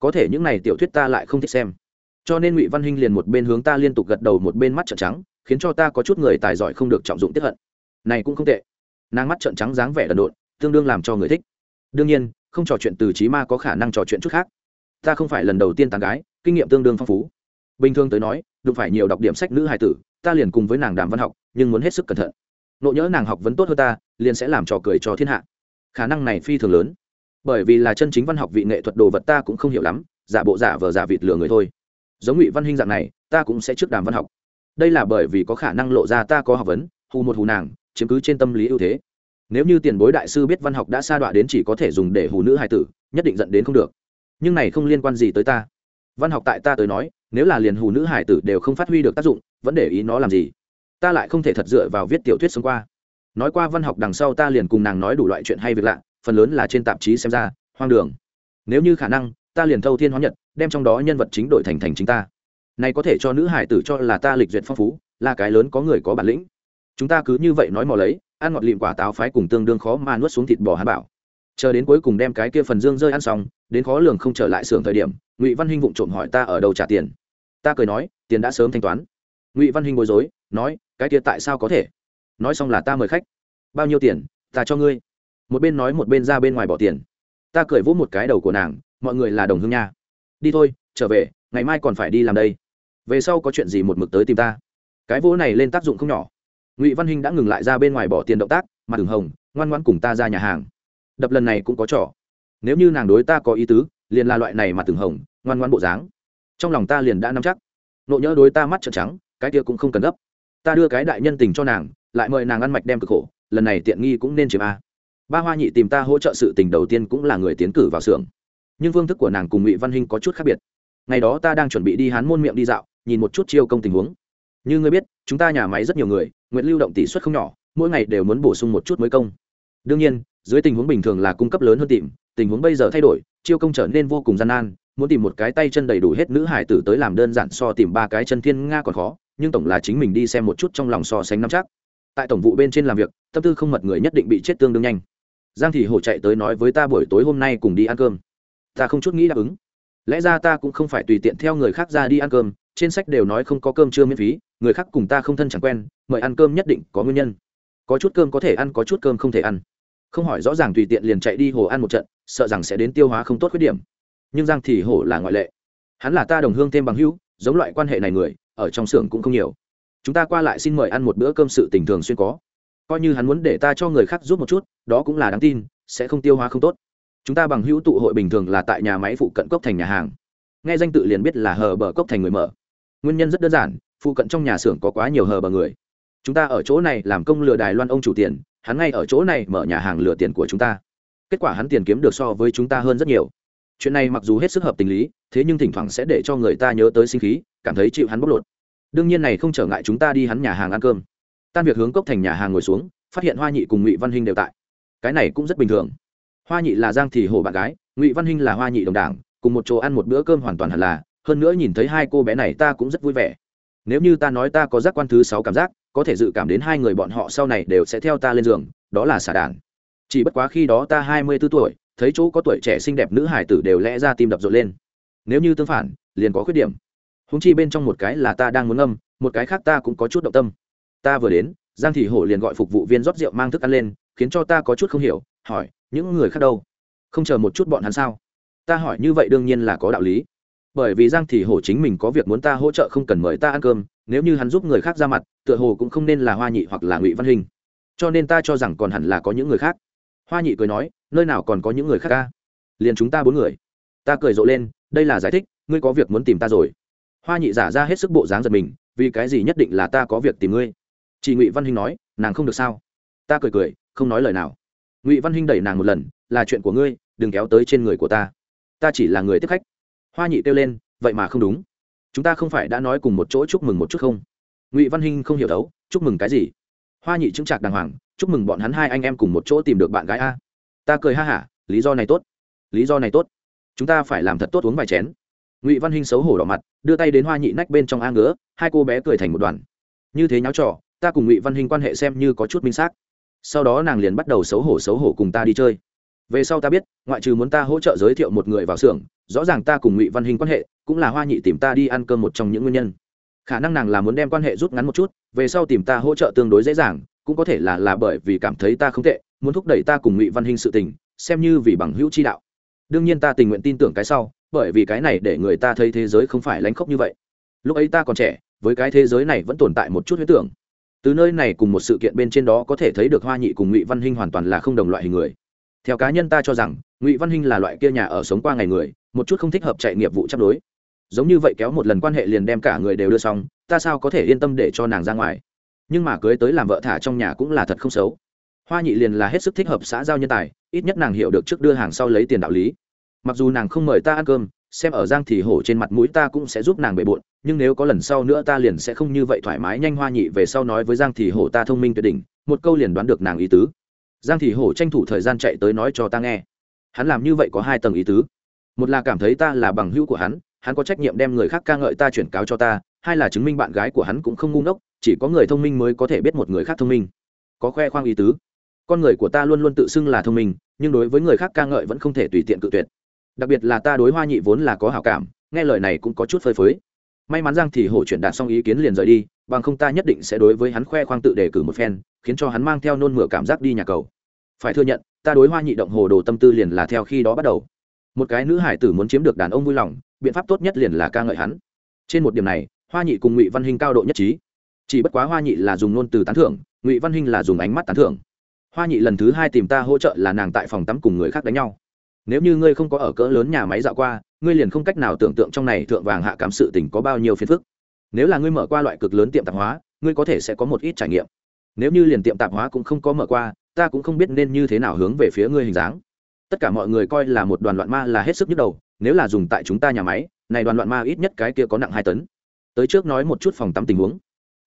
có thể những này tiểu thuyết ta lại không thích xem. Cho nên ngụy văn hinh liền một bên hướng ta liên tục gật đầu, một bên mắt trợn trắng, khiến cho ta có chút người tài giỏi không được trọng dụng tiếp hận. Này cũng không tệ. Nàng mắt trợn trắng dáng vẻ đần độn, tương đương làm cho người thích. Đương nhiên, không trò chuyện từ trí ma có khả năng trò chuyện chút khác. Ta không phải lần đầu tiên tán gái, kinh nghiệm tương đương phong phú. Bình thường tới nói, đụng phải nhiều đọc điểm sách nữ hài tử, ta liền cùng với nàng đàm văn học, nhưng muốn hết sức cẩn thận. Nộ nhớ nàng học vấn tốt hơn ta, liền sẽ làm trò cười cho thiên hạ. Khả năng này phi thường lớn bởi vì là chân chính văn học vị nghệ thuật đồ vật ta cũng không hiểu lắm, giả bộ giả vờ giả vịt lừa người thôi. Giống ngụy văn hinh dạng này, ta cũng sẽ trước đàm văn học. Đây là bởi vì có khả năng lộ ra ta có học vấn, hù một hù nàng, chiếm cứ trên tâm lý ưu thế. Nếu như tiền bối đại sư biết văn học đã sa đọa đến chỉ có thể dùng để hù nữ hài tử, nhất định dẫn đến không được. Nhưng này không liên quan gì tới ta. Văn học tại ta tới nói, nếu là liền hù nữ hải tử đều không phát huy được tác dụng, vẫn để ý nó làm gì? Ta lại không thể thật dựa vào viết tiểu thuyết xông qua. Nói qua văn học đằng sau ta liền cùng nàng nói đủ loại chuyện hay việc lạ phần lớn là trên tạp chí xem ra, hoang đường. Nếu như khả năng, ta liền thâu thiên hóa nhật, đem trong đó nhân vật chính đổi thành thành chính ta. Này có thể cho nữ hải tử cho là ta lịch duyệt phong phú, là cái lớn có người có bản lĩnh. Chúng ta cứ như vậy nói mò lấy, ăn ngọt lịm quả táo phái cùng tương đương khó mà nuốt xuống thịt bò hắn bảo. Chờ đến cuối cùng đem cái kia phần dương rơi ăn xong, đến khó lường không trở lại xưởng thời điểm, ngụy văn hinh vụng trộm hỏi ta ở đâu trả tiền. Ta cười nói, tiền đã sớm thanh toán. Ngụy văn hinh bối rối, nói, cái kia tại sao có thể? Nói xong là ta mời khách. Bao nhiêu tiền, ta cho ngươi một bên nói một bên ra bên ngoài bỏ tiền. Ta cười vỗ một cái đầu của nàng, mọi người là đồng hương nha. Đi thôi, trở về, ngày mai còn phải đi làm đây. Về sau có chuyện gì một mực tới tìm ta. Cái vỗ này lên tác dụng không nhỏ. Ngụy văn hinh đã ngừng lại ra bên ngoài bỏ tiền động tác, mặt đường hồng, ngoan ngoan cùng ta ra nhà hàng. Đập lần này cũng có trò. Nếu như nàng đối ta có ý tứ, liền là loại này mà từng hồng, ngoan ngoan bộ dáng. Trong lòng ta liền đã nắm chắc. Nộ nhỡ đối ta mắt trợn trắng, cái kia cũng không cần gấp. Ta đưa cái đại nhân tình cho nàng, lại mời nàng ăn mạch đem cực khổ, lần này tiện nghi cũng nên chiếm a ba hoa nhị tìm ta hỗ trợ sự tình đầu tiên cũng là người tiến cử vào xưởng. Nhưng phương thức của nàng cùng ngụy văn hinh có chút khác biệt. Ngày đó ta đang chuẩn bị đi hán môn miệng đi dạo, nhìn một chút chiêu công tình huống. Như ngươi biết, chúng ta nhà máy rất nhiều người nguyện lưu động tỷ suất không nhỏ, mỗi ngày đều muốn bổ sung một chút mới công. Đương nhiên, dưới tình huống bình thường là cung cấp lớn hơn tìm, tình huống bây giờ thay đổi, chiêu công trở nên vô cùng gian nan, muốn tìm một cái tay chân đầy đủ hết nữ hải tử tới làm đơn giản so tìm ba cái chân thiên nga còn khó, nhưng tổng là chính mình đi xem một chút trong lòng so sánh nắm chắc. Tại tổng vụ bên trên làm việc, tâm tư không mật người nhất định bị chết tương đương nhanh giang thị hổ chạy tới nói với ta buổi tối hôm nay cùng đi ăn cơm. Ta không chút nghĩ đáp ứng. Lẽ ra ta cũng không phải tùy tiện theo người khác ra đi ăn cơm, trên sách đều nói không có cơm chưa miễn phí, người khác cùng ta không thân chẳng quen, mời ăn cơm nhất định có nguyên nhân. Có chút cơm có thể ăn, có chút cơm không thể ăn. Không hỏi rõ ràng tùy tiện liền chạy đi hồ ăn một trận, sợ rằng sẽ đến tiêu hóa không tốt khuyết điểm. Nhưng giang thì hổ là ngoại lệ. Hắn là ta đồng hương thêm bằng hữu, giống loại quan hệ này người, ở trong xưởng cũng không nhiều. Chúng ta qua lại xin mời ăn một bữa cơm sự tình thường xuyên có coi như hắn muốn để ta cho người khác giúp một chút, đó cũng là đáng tin, sẽ không tiêu hóa không tốt. Chúng ta bằng hữu tụ hội bình thường là tại nhà máy phụ cận cốc thành nhà hàng. Nghe danh tự liền biết là hờ bờ cốc thành người mở. Nguyên nhân rất đơn giản, phụ cận trong nhà xưởng có quá nhiều hờ bờ người. Chúng ta ở chỗ này làm công lừa đài loan ông chủ tiền, hắn ngay ở chỗ này mở nhà hàng lừa tiền của chúng ta. Kết quả hắn tiền kiếm được so với chúng ta hơn rất nhiều. Chuyện này mặc dù hết sức hợp tình lý, thế nhưng thỉnh thoảng sẽ để cho người ta nhớ tới sinh khí, cảm thấy chịu hắn bóc lột. Đương nhiên này không trở ngại chúng ta đi hắn nhà hàng ăn cơm tan việc hướng cốc thành nhà hàng ngồi xuống phát hiện hoa nhị cùng ngụy văn hinh đều tại. Cái này cũng rất bình thường. Hoa nhị là giang thì hổ bạn gái ngụy văn hinh là hoa nhị đồng đảng cùng một chỗ ăn một bữa cơm hoàn toàn hẳn là hơn nữa nhìn thấy hai cô bé này ta cũng rất vui vẻ. Nếu như ta nói ta có giác quan thứ sáu cảm giác có thể dự cảm đến hai người bọn họ sau này đều sẽ theo ta lên giường đó là xả đàn chỉ bất quá khi đó ta hai mươi b ố tuổi thấy chỗ có tuổi trẻ xinh đẹp nữ hải tử đều lẽ ra tim đập rộn lên. Nếu như tương phản liền có khuyết điểm. Húng chi bên trong một cái là ta đang muốn âm, một cái khác ta cũng có chút động tâm ta vừa đến, giang thị hổ liền gọi phục vụ viên rót rượu mang thức ăn lên, khiến cho ta có chút không hiểu, hỏi, những người khác đâu? Không chờ một chút bọn hắn sao? Ta hỏi như vậy đương nhiên là có đạo lý. Bởi vì giang thị hổ chính mình có việc muốn ta hỗ trợ không cần mời ta ăn cơm, nếu như hắn giúp người khác ra mặt, tựa hồ cũng không nên là hoa nhị hoặc là ngụy văn hình. Cho nên ta cho rằng còn hẳn là có những người khác. Hoa nhị cười nói, nơi nào còn có những người khác ca liền chúng ta bốn người. Ta cười rộ lên, đây là giải thích, ngươi có việc muốn tìm ta rồi. Hoa nhị giả ra hết sức bộ dáng giật mình, vì cái gì nhất định là ta có việc tìm ngươi? Chị ngụy văn hinh nói, nàng không được sao? Ta cười cười, không nói lời nào. Ngụy văn hinh đẩy nàng một lần, là chuyện của ngươi, đừng kéo tới trên người của ta. Ta chỉ là người tiếp khách. Hoa nhị kêu lên, vậy mà không đúng. Chúng ta không phải đã nói cùng một chỗ chúc mừng một chút không? Ngụy văn hinh không hiểu đấu, chúc mừng cái gì? Hoa nhị chứng trạc đàng hoàng, chúc mừng bọn hắn hai anh em cùng một chỗ tìm được bạn gái a. Ta cười ha hả, lý do này tốt. Lý do này tốt. Chúng ta phải làm thật tốt uống vài chén. Ngụy văn hinh xấu hổ đỏ mặt, đưa tay đến hoa nhị nách bên trong a ngứa, hai cô bé cười thành một đoàn. Như thế nháo trò ta cùng ngụy văn hình quan hệ xem như có chút minh xác. Sau đó nàng liền bắt đầu xấu hổ xấu hổ cùng ta đi chơi. Về sau ta biết, ngoại trừ muốn ta hỗ trợ giới thiệu một người vào xưởng, rõ ràng ta cùng ngụy văn hình quan hệ cũng là hoa nhị tìm ta đi ăn cơm một trong những nguyên nhân. Khả năng nàng là muốn đem quan hệ rút ngắn một chút, về sau tìm ta hỗ trợ tương đối dễ dàng, cũng có thể là là bởi vì cảm thấy ta không tệ, muốn thúc đẩy ta cùng ngụy văn hình sự tình, xem như vì bằng hữu chi đạo. Đương nhiên ta tình nguyện tin tưởng cái sau, bởi vì cái này để người ta thấy thế giới không phải lánh khóc như vậy. Lúc ấy ta còn trẻ, với cái thế giới này vẫn tồn tại một chút huyết tưởng từ nơi này cùng một sự kiện bên trên đó có thể thấy được hoa nhị cùng ngụy văn hinh hoàn toàn là không đồng loại hình người. Theo cá nhân ta cho rằng, ngụy văn hinh là loại kia nhà ở sống qua ngày người, một chút không thích hợp chạy nghiệp vụ chấp đối. Giống như vậy kéo một lần quan hệ liền đem cả người đều đưa xong, ta sao có thể yên tâm để cho nàng ra ngoài? Nhưng mà cưới tới làm vợ thả trong nhà cũng là thật không xấu. Hoa nhị liền là hết sức thích hợp xã giao nhân tài, ít nhất nàng hiểu được trước đưa hàng sau lấy tiền đạo lý. Mặc dù nàng không mời ta ăn cơm xem ở giang thì hổ trên mặt mũi ta cũng sẽ giúp nàng bề bộn, nhưng nếu có lần sau nữa ta liền sẽ không như vậy thoải mái nhanh hoa nhị về sau nói với giang thì hổ ta thông minh tuyệt đỉnh, một câu liền đoán được nàng ý tứ. Giang thì hổ tranh thủ thời gian chạy tới nói cho ta nghe. Hắn làm như vậy có hai tầng ý tứ. Một là cảm thấy ta là bằng hữu của hắn hắn có trách nhiệm đem người khác ca ngợi ta chuyển cáo cho ta, hai là chứng minh bạn gái của hắn cũng không ngu ngốc, chỉ có người thông minh mới có thể biết một người khác thông minh. Có khoe khoang ý tứ. Con người của ta luôn luôn tự xưng là thông minh, nhưng đối với người khác ca ngợi vẫn không thể tùy tiện cự tuyệt đặc biệt là ta đối hoa nhị vốn là có hảo cảm, nghe lời này cũng có chút phơi phới. May mắn giang thì hổ chuyển đạt xong ý kiến liền rời đi, bằng không ta nhất định sẽ đối với hắn khoe khoang tự đề cử một phen, khiến cho hắn mang theo nôn mửa cảm giác đi nhà cầu. Phải thừa nhận, ta đối hoa nhị động hồ đồ tâm tư liền là theo khi đó bắt đầu. Một cái nữ hải tử muốn chiếm được đàn ông vui lòng, biện pháp tốt nhất liền là ca ngợi hắn. Trên một điểm này, hoa nhị cùng ngụy văn hinh cao độ nhất trí. Chỉ bất quá hoa nhị là dùng ngôn từ tán thưởng, ngụy văn hinh là dùng ánh mắt tán thưởng. Hoa nhị lần thứ hai tìm ta hỗ trợ là nàng tại phòng tắm cùng người khác đánh nhau nếu như ngươi không có ở cỡ lớn nhà máy dạo qua, ngươi liền không cách nào tưởng tượng trong này thượng vàng hạ cám sự tình có bao nhiêu phiền phức. Nếu là ngươi mở qua loại cực lớn tiệm tạp hóa, ngươi có thể sẽ có một ít trải nghiệm. Nếu như liền tiệm tạp hóa cũng không có mở qua, ta cũng không biết nên như thế nào hướng về phía ngươi hình dáng. Tất cả mọi người coi là một đoàn loạn ma là hết sức nhức đầu, nếu là dùng tại chúng ta nhà máy, này đoàn loạn ma ít nhất cái kia có nặng hai tấn. Tới trước nói một chút phòng tắm tình huống.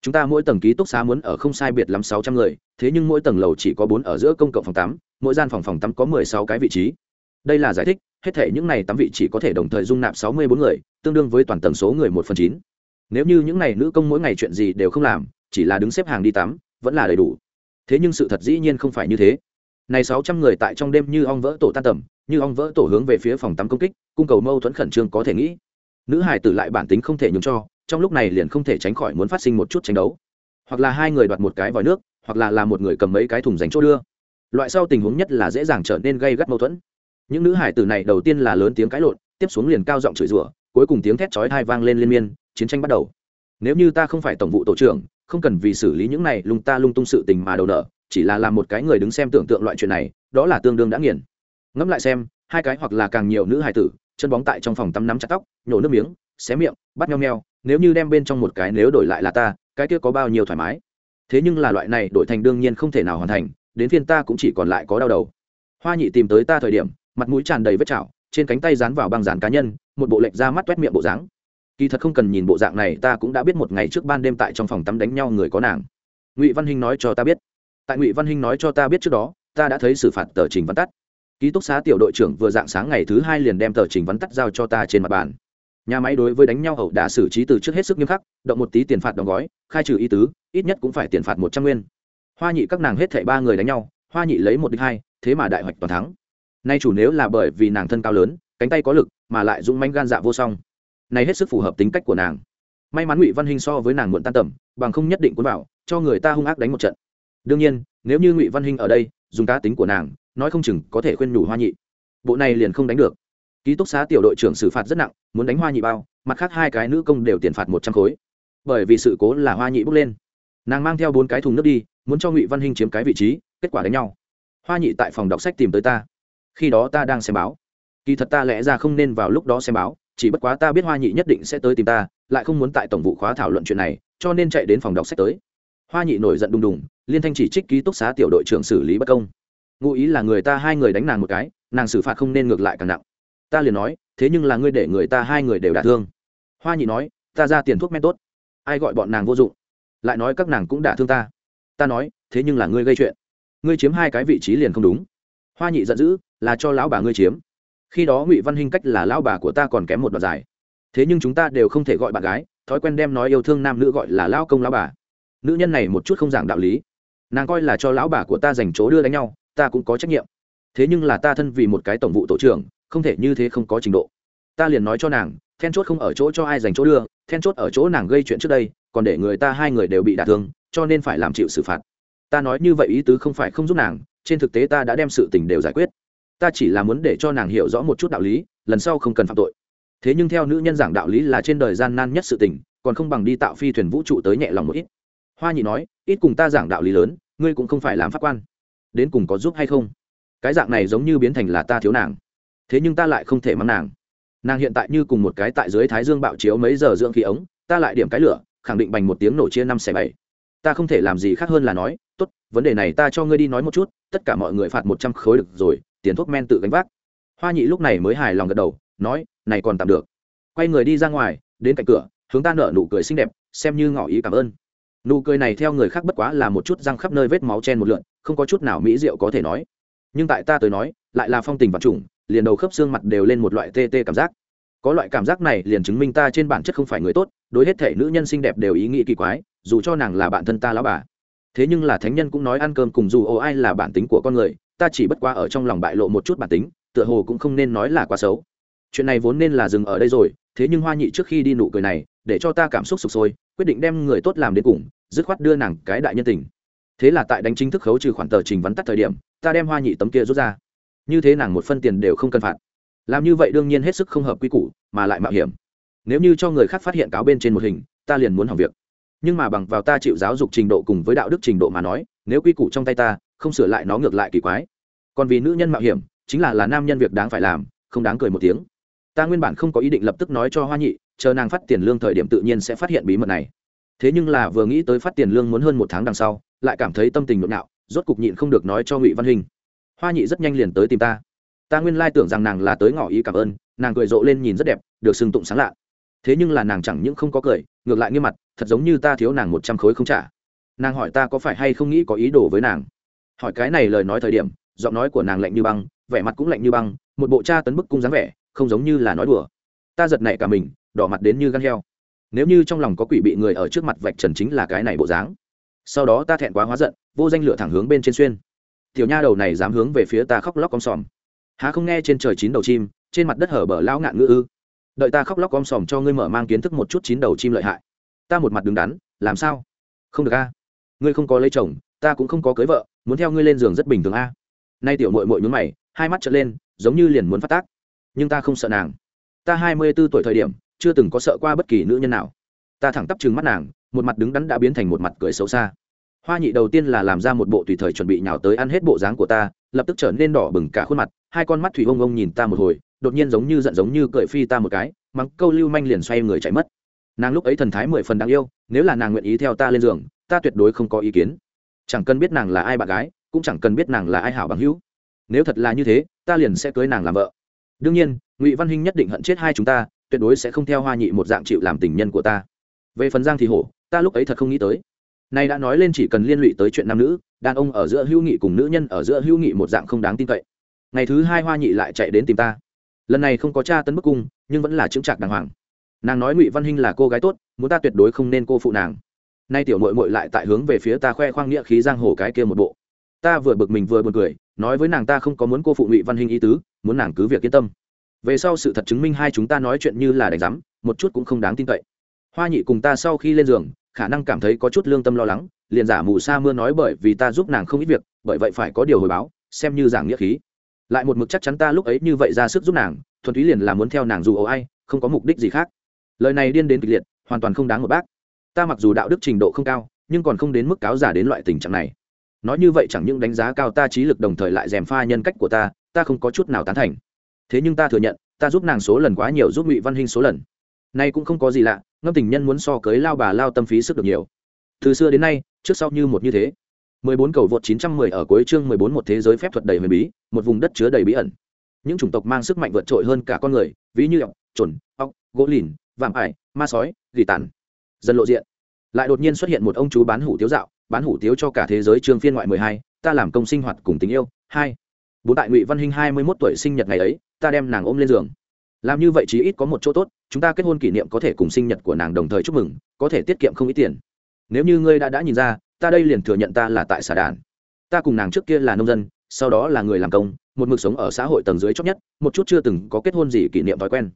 Chúng ta mỗi tầng ký túc xá muốn ở không sai biệt lắm sáu trăm người, thế nhưng mỗi tầng lầu chỉ có bốn ở giữa công cộng phòng tắm, mỗi gian phòng phòng tắm có mười sáu cái vị trí đây là giải thích, hết thể những này tắm vị chỉ có thể đồng thời dung nạp sáu mươi bốn người, tương đương với toàn tần số người một phần chín. Nếu như những này nữ công mỗi ngày chuyện gì đều không làm, chỉ là đứng xếp hàng đi tắm, vẫn là đầy đủ. Thế nhưng sự thật dĩ nhiên không phải như thế. Này sáu trăm người tại trong đêm như ong vỡ tổ tan tầm, như ong vỡ tổ hướng về phía phòng tắm công kích, cung cầu mâu thuẫn khẩn trương có thể nghĩ. Nữ hải tử lại bản tính không thể nhường cho, trong lúc này liền không thể tránh khỏi muốn phát sinh một chút tranh đấu. Hoặc là hai người đoạt một cái vòi nước, hoặc là là một người cầm mấy cái thùng dành chỗ đưa. Loại sau tình huống nhất là dễ dàng trở nên gây gắt mâu thuẫn những nữ hải tử này đầu tiên là lớn tiếng cãi lộn, tiếp xuống liền cao giọng chửi rủa, cuối cùng tiếng thét chói thai vang lên liên miên, chiến tranh bắt đầu. Nếu như ta không phải tổng vụ tổ trưởng, không cần vì xử lý những này lung ta lung tung sự tình mà đầu nợ, chỉ là làm một cái người đứng xem tưởng tượng loại chuyện này, đó là tương đương đã nghiền. Ngẫm lại xem, hai cái hoặc là càng nhiều nữ hải tử, chân bóng tại trong phòng tắm nắm chặt tóc, nhổ nước miếng, xé miệng, bắt nheo nheo, nếu như đem bên trong một cái nếu đổi lại là ta, cái kia có bao nhiêu thoải mái. Thế nhưng là loại này đổi thành đương nhiên không thể nào hoàn thành, đến phiên ta cũng chỉ còn lại có đau đầu. Hoa nhị tìm tới ta thời điểm mặt mũi tràn đầy vết chảo, trên cánh tay dán vào băng dán cá nhân, một bộ lệch ra mắt toét miệng bộ dáng. Kỳ thật không cần nhìn bộ dạng này, ta cũng đã biết một ngày trước ban đêm tại trong phòng tắm đánh nhau người có nàng. Ngụy văn hinh nói cho ta biết. Tại ngụy văn hinh nói cho ta biết trước đó, ta đã thấy xử phạt tờ trình văn tắt. Ký túc xá tiểu đội trưởng vừa dạng sáng ngày thứ hai liền đem tờ trình văn tắt giao cho ta trên mặt bàn. Nhà máy đối với đánh nhau ẩu đã xử trí từ trước hết sức nghiêm khắc, động một tí tiền phạt đóng gói, khai trừ y tứ, ít nhất cũng phải tiền phạt một trăm nguyên. Hoa nhị các nàng hết thảy ba người đánh nhau, hoa nhị lấy một đích hai, thế mà đại hoạch toàn thắng nay chủ nếu là bởi vì nàng thân cao lớn, cánh tay có lực, mà lại dũng manh gan dạ vô song. Nay hết sức phù hợp tính cách của nàng. May mắn ngụy văn hinh so với nàng muộn tan tầm, bằng không nhất định cuốn vào, cho người ta hung ác đánh một trận. Đương nhiên, nếu như ngụy văn hinh ở đây, dùng cá tính của nàng, nói không chừng có thể khuyên nhủ hoa nhị. Bộ này liền không đánh được. Ký túc xá tiểu đội trưởng xử phạt rất nặng, muốn đánh hoa nhị bao, mặt khác hai cái nữ công đều tiền phạt một trăm khối. Bởi vì sự cố là hoa nhị bước lên. Nàng mang theo bốn cái thùng nước đi, muốn cho ngụy văn hinh chiếm cái vị trí, kết quả đánh nhau. Hoa nhị tại phòng đọc sách tìm tới ta khi đó ta đang xem báo. Kỳ thật ta lẽ ra không nên vào lúc đó xem báo, chỉ bất quá ta biết hoa nhị nhất định sẽ tới tìm ta, lại không muốn tại tổng vụ khóa thảo luận chuyện này, cho nên chạy đến phòng đọc sách tới. Hoa nhị nổi giận đùng đùng, liên thanh chỉ trích ký túc xá tiểu đội trưởng xử lý bất công. Ngụ ý là người ta hai người đánh nàng một cái, nàng xử phạt không nên ngược lại càng nặng. Ta liền nói, thế nhưng là ngươi để người ta hai người đều đả thương. Hoa nhị nói, ta ra tiền thuốc men tốt. Ai gọi bọn nàng vô dụng? Lại nói các nàng cũng đả thương ta. Ta nói, thế nhưng là ngươi gây chuyện. Ngươi chiếm hai cái vị trí liền không đúng hoa nhị giận dữ, là cho lão bà ngươi chiếm. Khi đó ngụy văn hinh cách là lão bà của ta còn kém một đoạn dài. Thế nhưng chúng ta đều không thể gọi bạn gái, thói quen đem nói yêu thương nam nữ gọi là lao công lão bà. Nữ nhân này một chút không giảng đạo lý. Nàng coi là cho lão bà của ta dành chỗ đưa đánh nhau, ta cũng có trách nhiệm. Thế nhưng là ta thân vì một cái tổng vụ tổ trưởng, không thể như thế không có trình độ. Ta liền nói cho nàng, then chốt không ở chỗ cho ai dành chỗ đưa, then chốt ở chỗ nàng gây chuyện trước đây, còn để người ta hai người đều bị đả thương, cho nên phải làm chịu xử phạt. Ta nói như vậy ý tứ không phải không giúp nàng trên thực tế ta đã đem sự tình đều giải quyết. Ta chỉ là muốn để cho nàng hiểu rõ một chút đạo lý, lần sau không cần phạm tội. Thế nhưng theo nữ nhân giảng đạo lý là trên đời gian nan nhất sự tình, còn không bằng đi tạo phi thuyền vũ trụ tới nhẹ lòng một ít. Hoa nhị nói, ít cùng ta giảng đạo lý lớn, ngươi cũng không phải làm pháp quan. Đến cùng có giúp hay không? Cái dạng này giống như biến thành là ta thiếu nàng. Thế nhưng ta lại không thể mắng nàng. Nàng hiện tại như cùng một cái tại dưới thái dương bạo chiếu mấy giờ dưỡng khí ống, ta lại điểm cái lửa, khẳng định bành một tiếng nổ chia năm xẻ bảy. Ta không thể làm gì khác hơn là nói, tốt, vấn đề này ta cho ngươi đi nói một chút tất cả mọi người phạt một trăm khối được rồi, tiền thuốc men tự gánh vác. Hoa nhị lúc này mới hài lòng gật đầu, nói, này còn tạm được. Quay người đi ra ngoài, đến cạnh cửa, hướng ta nở nụ cười xinh đẹp, xem như ngỏ ý cảm ơn. Nụ cười này theo người khác bất quá là một chút răng khắp nơi vết máu chen một lượn, không có chút nào mỹ diệu có thể nói. Nhưng tại ta tới nói, lại là phong tình vật chủng, liền đầu khớp xương mặt đều lên một loại tê tê cảm giác. Có loại cảm giác này liền chứng minh ta trên bản chất không phải người tốt, đối hết thể nữ nhân xinh đẹp đều ý nghĩ kỳ quái, dù cho nàng là bạn thân ta lão bà thế nhưng là thánh nhân cũng nói ăn cơm cùng dù ô ai là bản tính của con người, ta chỉ bất qua ở trong lòng bại lộ một chút bản tính, tựa hồ cũng không nên nói là quá xấu. Chuyện này vốn nên là dừng ở đây rồi, thế nhưng hoa nhị trước khi đi nụ cười này, để cho ta cảm xúc sụp sôi, quyết định đem người tốt làm đến cùng, dứt khoát đưa nàng cái đại nhân tình. Thế là tại đánh chính thức khấu trừ khoản tờ trình vắn tắt thời điểm, ta đem hoa nhị tấm kia rút ra. Như thế nàng một phân tiền đều không cần phạt. Làm như vậy đương nhiên hết sức không hợp quy củ, mà lại mạo hiểm. Nếu như cho người khác phát hiện cáo bên trên một hình, ta liền muốn hỏng việc nhưng mà bằng vào ta chịu giáo dục trình độ cùng với đạo đức trình độ mà nói, nếu quy củ trong tay ta, không sửa lại nó ngược lại kỳ quái. Còn vì nữ nhân mạo hiểm, chính là là nam nhân việc đáng phải làm, không đáng cười một tiếng. Ta nguyên bản không có ý định lập tức nói cho hoa nhị, chờ nàng phát tiền lương thời điểm tự nhiên sẽ phát hiện bí mật này. Thế nhưng là vừa nghĩ tới phát tiền lương muốn hơn một tháng đằng sau, lại cảm thấy tâm tình nhộn nhạo, rốt cục nhịn không được nói cho ngụy văn hình. Hoa nhị rất nhanh liền tới tìm ta. Ta nguyên lai tưởng rằng nàng là tới ngỏ ý cảm ơn, nàng cười rộ lên nhìn rất đẹp, được sưng tụng sáng lạ thế nhưng là nàng chẳng những không có cười, ngược lại nghiêm mặt, thật giống như ta thiếu nàng một trăm khối không trả. Nàng hỏi ta có phải hay không nghĩ có ý đồ với nàng. Hỏi cái này lời nói thời điểm, giọng nói của nàng lạnh như băng, vẻ mặt cũng lạnh như băng, một bộ cha tấn bức cung dáng vẻ, không giống như là nói đùa. Ta giật nảy cả mình, đỏ mặt đến như gan heo. Nếu như trong lòng có quỷ bị người ở trước mặt vạch trần chính là cái này bộ dáng. Sau đó ta thẹn quá hóa giận, vô danh lửa thẳng hướng bên trên xuyên. Tiểu nha đầu này dám hướng về phía ta khóc lóc con sòm. Há không nghe trên trời chín đầu chim, trên mặt đất hở bờ lão ngạn ngữ ư đợi ta khóc lóc om sòm cho ngươi mở mang kiến thức một chút chín đầu chim lợi hại. Ta một mặt đứng đắn, làm sao? Không được a. Ngươi không có lấy chồng, ta cũng không có cưới vợ, muốn theo ngươi lên giường rất bình thường a. Nay tiểu mội mội nhún mày, hai mắt trở lên, giống như liền muốn phát tác. Nhưng ta không sợ nàng. Ta hai mươi b ố tuổi thời điểm, chưa từng có sợ qua bất kỳ nữ nhân nào. Ta thẳng tắp chừng mắt nàng, một mặt đứng đắn đã biến thành một mặt cười xấu xa. Hoa nhị đầu tiên là làm ra một bộ tùy thời chuẩn bị nhào tới ăn hết bộ dáng của ta, lập tức trở nên đỏ bừng cả khuôn mặt, hai con mắt thủy ông ông nhìn ta một hồi đột nhiên giống như giận giống như cười phi ta một cái, mắng câu lưu manh liền xoay người chạy mất. Nàng lúc ấy thần thái mười phần đáng yêu, nếu là nàng nguyện ý theo ta lên giường, ta tuyệt đối không có ý kiến. Chẳng cần biết nàng là ai bạn gái, cũng chẳng cần biết nàng là ai hảo bằng hữu. Nếu thật là như thế, ta liền sẽ cưới nàng làm vợ. Đương nhiên, ngụy văn hinh nhất định hận chết hai chúng ta, tuyệt đối sẽ không theo hoa nhị một dạng chịu làm tình nhân của ta. Về phần giang thì hổ, ta lúc ấy thật không nghĩ tới. Nay đã nói lên chỉ cần liên lụy tới chuyện nam nữ, đàn ông ở giữa hữu nghị cùng nữ nhân ở giữa hữu nghị một dạng không đáng tin cậy. Ngày thứ hai hoa nhị lại chạy đến tìm ta lần này không có cha tấn bức cung, nhưng vẫn là chững chạc đàng hoàng. Nàng nói ngụy văn hinh là cô gái tốt, muốn ta tuyệt đối không nên cô phụ nàng. Nay tiểu mội mội lại tại hướng về phía ta khoe khoang nghĩa khí giang hồ cái kia một bộ. Ta vừa bực mình vừa b u ồ n cười, nói với nàng ta không có muốn cô phụ ngụy văn hinh ý tứ, muốn nàng cứ việc yên tâm. Về sau sự thật chứng minh hai chúng ta nói chuyện như là đánh giám, một chút cũng không đáng tin cậy. Hoa nhị cùng ta sau khi lên giường, khả năng cảm thấy có chút lương tâm lo lắng, liền giả mù sa mưa nói bởi vì ta giúp nàng không ít việc, bởi vậy phải có điều hồi báo, xem như giảng nghĩa khí lại một mực chắc chắn ta lúc ấy như vậy ra sức giúp nàng, thuần túy liền là muốn theo nàng dù ấu ai, không có mục đích gì khác. Lời này điên đến kịch liệt, hoàn toàn không đáng một bác. Ta mặc dù đạo đức trình độ không cao, nhưng còn không đến mức cáo giả đến loại tình trạng này. Nói như vậy chẳng những đánh giá cao ta trí lực đồng thời lại dèm pha nhân cách của ta ta không có chút nào tán thành. Thế nhưng ta thừa nhận, ta giúp nàng số lần quá nhiều giúp ngụy văn hinh số lần. Nay cũng không có gì lạ, ngâm tình nhân muốn so cưới lao bà lao tâm phí sức được nhiều. Từ xưa đến nay, trước sau như một như thế. 14 cầu vượt 910 ở cuối chương 14 một thế giới phép thuật đầy huyền bí, một vùng đất chứa đầy bí ẩn. Những chủng tộc mang sức mạnh vượt trội hơn cả con người, ví như ọc, chuẩn, ọc, gỗ lìn, vạm ải, ma sói, gỉ tản. Dần lộ diện. Lại đột nhiên xuất hiện một ông chú bán hủ tiếu dạo, bán hủ tiếu cho cả thế giới chương phiên ngoại 12, ta làm công sinh hoạt cùng tình yêu. 2. Bốn đại Ngụy Văn Hinh 21 tuổi sinh nhật ngày ấy, ta đem nàng ôm lên giường. Làm như vậy chí ít có một chỗ tốt, chúng ta kết hôn kỷ niệm có thể cùng sinh nhật của nàng đồng thời chúc mừng, có thể tiết kiệm không ít tiền. Nếu như ngươi đã đã nhìn ra, ta đây liền thừa nhận ta là tại xà đàn. Ta cùng nàng trước kia là nông dân, sau đó là người làm công, một mực sống ở xã hội tầng dưới chót nhất, một chút chưa từng có kết hôn gì kỷ niệm thói quen.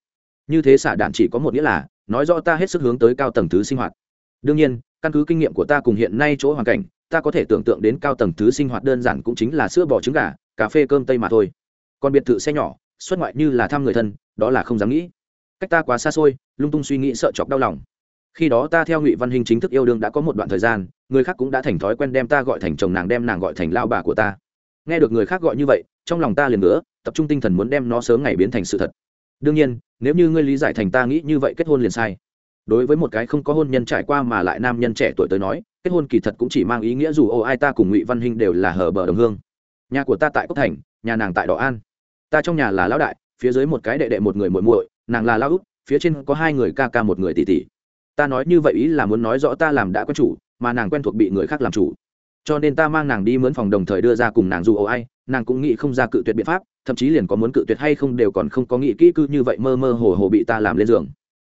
Như thế xả đạn chỉ có một nghĩa là, nói rõ ta hết sức hướng tới cao tầng thứ sinh hoạt. Đương nhiên, căn cứ kinh nghiệm của ta cùng hiện nay chỗ hoàn cảnh, ta có thể tưởng tượng đến cao tầng thứ sinh hoạt đơn giản cũng chính là sữa bò trứng gà, cà phê cơm tây mà thôi. Còn biệt thự xe nhỏ, xuất ngoại như là thăm người thân, đó là không dám nghĩ. Cách ta quá xa xôi, lung tung suy nghĩ sợ chọc đau lòng khi đó ta theo ngụy văn hình chính thức yêu đương đã có một đoạn thời gian, người khác cũng đã thành thói quen đem ta gọi thành chồng nàng đem nàng gọi thành lao bà của ta. Nghe được người khác gọi như vậy, trong lòng ta liền nữa tập trung tinh thần muốn đem nó sớm ngày biến thành sự thật. Đương nhiên, nếu như ngươi lý giải thành ta nghĩ như vậy kết hôn liền sai. Đối với một cái không có hôn nhân trải qua mà lại nam nhân trẻ tuổi tới nói, kết hôn kỳ thật cũng chỉ mang ý nghĩa dù ô ai ta cùng ngụy văn hinh đều là hở bờ đồng hương. Nhà của ta tại cốc thành, nhà nàng tại đỏ an. Ta trong nhà là lão đại, phía dưới một cái đệ đệ một người muội muội, nàng là lão út, phía trên có hai người ca ca một người tỷ tỷ ta nói như vậy ý là muốn nói rõ ta làm đã quen chủ, mà nàng quen thuộc bị người khác làm chủ. Cho nên ta mang nàng đi mướn phòng đồng thời đưa ra cùng nàng dù ồ ai, nàng cũng nghĩ không ra cự tuyệt biện pháp, thậm chí liền có muốn cự tuyệt hay không đều còn không có nghĩ kỹ cư như vậy mơ mơ hồ hồ bị ta làm lên giường.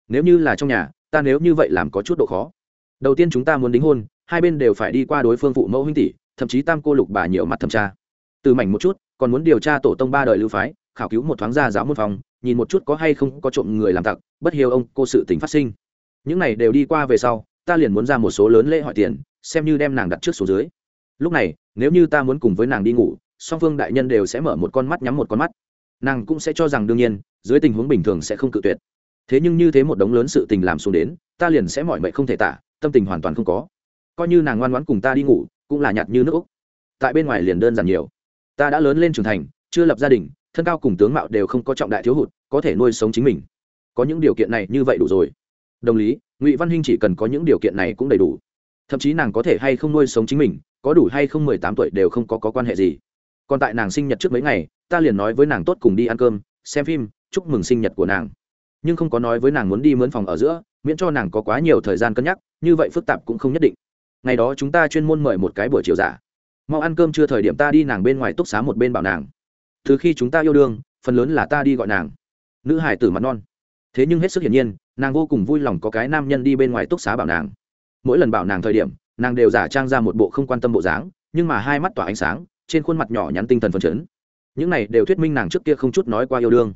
Nếu như là trong nhà, ta nếu như vậy làm có chút độ khó. Đầu tiên chúng ta muốn đính hôn, hai bên đều phải đi qua đối phương phụ mẫu huynh tỷ, thậm chí tam cô lục bà nhiều mặt thẩm tra. Từ mảnh một chút, còn muốn điều tra tổ tông ba đời lưu phái, khảo cứu một thoáng gia giáo môn phòng, nhìn một chút có hay không có trộm người làm tặc, bất hiếu ông cô sự tình phát sinh những này đều đi qua về sau, ta liền muốn ra một số lớn lễ hỏi tiền, xem như đem nàng đặt trước số dưới. Lúc này, nếu như ta muốn cùng với nàng đi ngủ, song phương đại nhân đều sẽ mở một con mắt nhắm một con mắt. Nàng cũng sẽ cho rằng đương nhiên, dưới tình huống bình thường sẽ không cự tuyệt. Thế nhưng như thế một đống lớn sự tình làm xuống đến, ta liền sẽ mọi mệnh không thể tả, tâm tình hoàn toàn không có. Coi như nàng ngoan ngoãn cùng ta đi ngủ, cũng là nhạt như nước úc. Tại bên ngoài liền đơn giản nhiều. Ta đã lớn lên trưởng thành, chưa lập gia đình, thân cao cùng tướng mạo đều không có trọng đại thiếu hụt, có thể nuôi sống chính mình. Có những điều kiện này như vậy đủ rồi đồng lý ngụy văn hinh chỉ cần có những điều kiện này cũng đầy đủ. Thậm chí nàng có thể hay không nuôi sống chính mình có đủ hay không mười tám tuổi đều không có, có quan hệ gì. Còn tại nàng sinh nhật trước mấy ngày ta liền nói với nàng tốt cùng đi ăn cơm xem phim chúc mừng sinh nhật của nàng. Nhưng không có nói với nàng muốn đi mướn phòng ở giữa miễn cho nàng có quá nhiều thời gian cân nhắc như vậy phức tạp cũng không nhất định. Ngày đó chúng ta chuyên môn mời một cái buổi chiều giả. Mau ăn cơm chưa thời điểm ta đi nàng bên ngoài túc xá một bên bảo nàng. Từ khi chúng ta yêu đương phần lớn là ta đi gọi nàng. Nữ hải tử mặt non thế nhưng hết sức hiển nhiên, nàng vô cùng vui lòng có cái nam nhân đi bên ngoài túc xá bảo nàng. Mỗi lần bảo nàng thời điểm, nàng đều giả trang ra một bộ không quan tâm bộ dáng, nhưng mà hai mắt tỏa ánh sáng, trên khuôn mặt nhỏ nhắn tinh thần phấn chấn. Những này đều thuyết minh nàng trước kia không chút nói qua yêu đương.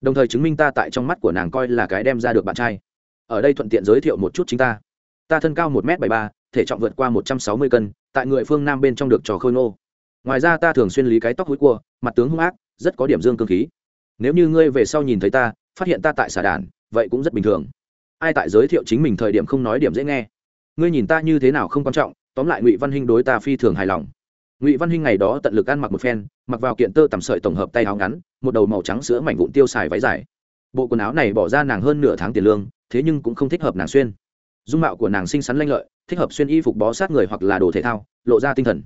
Đồng thời chứng minh ta tại trong mắt của nàng coi là cái đem ra được bạn trai. Ở đây thuận tiện giới thiệu một chút chính ta. Ta thân cao một m bảy ba, thể trọng vượt qua một trăm sáu mươi cân, tại người phương nam bên trong được trò khôi nô ngoài ra ta thường xuyên lý cái tóc hối cua, mặt tướng hung ác, rất có điểm dương cơ khí. Nếu như ngươi về sau nhìn thấy ta phát hiện ta tại xà đàn, vậy cũng rất bình thường. Ai tại giới thiệu chính mình thời điểm không nói điểm dễ nghe. Ngươi nhìn ta như thế nào không quan trọng, tóm lại ngụy văn hinh đối ta phi thường hài lòng. Ngụy văn hinh ngày đó tận lực ăn mặc một phen, mặc vào kiện tơ tằm sợi tổng hợp tay áo ngắn, một đầu màu trắng sữa mảnh vụn tiêu xài váy dài. Bộ quần áo này bỏ ra nàng hơn nửa tháng tiền lương, thế nhưng cũng không thích hợp nàng xuyên. Dung mạo của nàng xinh xắn lanh lợi, thích hợp xuyên y phục bó sát người hoặc là đồ thể thao, lộ ra tinh thần.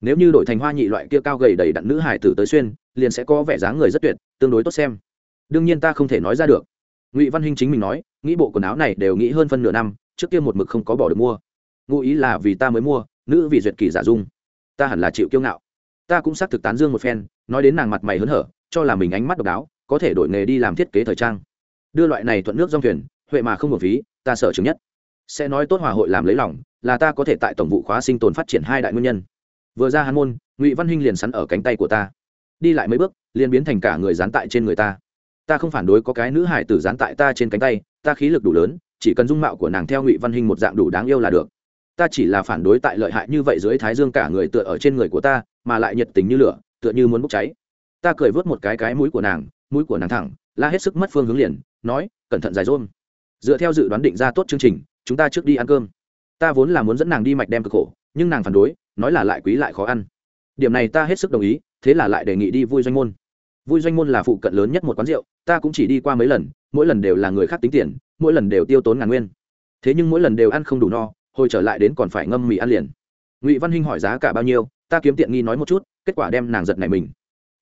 Nếu như đổi thành hoa nhị loại kia cao gầy đầy đặn nữ hải tử tới xuyên, liền sẽ có vẻ dáng người rất tuyệt, tương đối tốt xem đương nhiên ta không thể nói ra được. Ngụy văn hinh chính mình nói, nghĩ bộ quần áo này đều nghĩ hơn phân nửa năm, trước kia một mực không có bỏ được mua. Ngụ ý là vì ta mới mua, nữ vì duyệt kỳ giả dung. Ta hẳn là chịu kiêu ngạo. Ta cũng xác thực tán dương một phen, nói đến nàng mặt mày hớn hở, cho là mình ánh mắt độc đáo, có thể đổi nghề đi làm thiết kế thời trang. Đưa loại này thuận nước dòng thuyền, huệ mà không hợp phí, ta sợ chứng nhất. Sẽ nói tốt hòa hội làm lấy lòng, là ta có thể tại tổng vụ khóa sinh tồn phát triển hai đại nguyên nhân. Vừa ra hàn môn, ngụy văn hinh liền sắn ở cánh tay của ta. Đi lại mấy bước, liền biến thành cả người dán tại trên người ta ta không phản đối có cái nữ hải tử dán tại ta trên cánh tay, ta khí lực đủ lớn, chỉ cần dung mạo của nàng theo ngụy văn hinh một dạng đủ đáng yêu là được. Ta chỉ là phản đối tại lợi hại như vậy dưới thái dương cả người tựa ở trên người của ta, mà lại nhiệt tình như lửa, tựa như muốn bốc cháy. Ta cười vớt một cái cái mũi của nàng, mũi của nàng thẳng, la hết sức mất phương hướng liền, nói, cẩn thận dài rôm. Dựa theo dự đoán định ra tốt chương trình, chúng ta trước đi ăn cơm. Ta vốn là muốn dẫn nàng đi mạch đem cực khổ, nhưng nàng phản đối, nói là lại quý lại khó ăn. Điểm này ta hết sức đồng ý, thế là lại đề nghị đi vui doanh môn vui doanh môn là phụ cận lớn nhất một quán rượu, ta cũng chỉ đi qua mấy lần, mỗi lần đều là người khác tính tiền, mỗi lần đều tiêu tốn ngàn nguyên. Thế nhưng mỗi lần đều ăn không đủ no, hồi trở lại đến còn phải ngâm mì ăn liền. Ngụy văn hinh hỏi giá cả bao nhiêu, ta kiếm tiện nghi nói một chút, kết quả đem nàng giật này mình.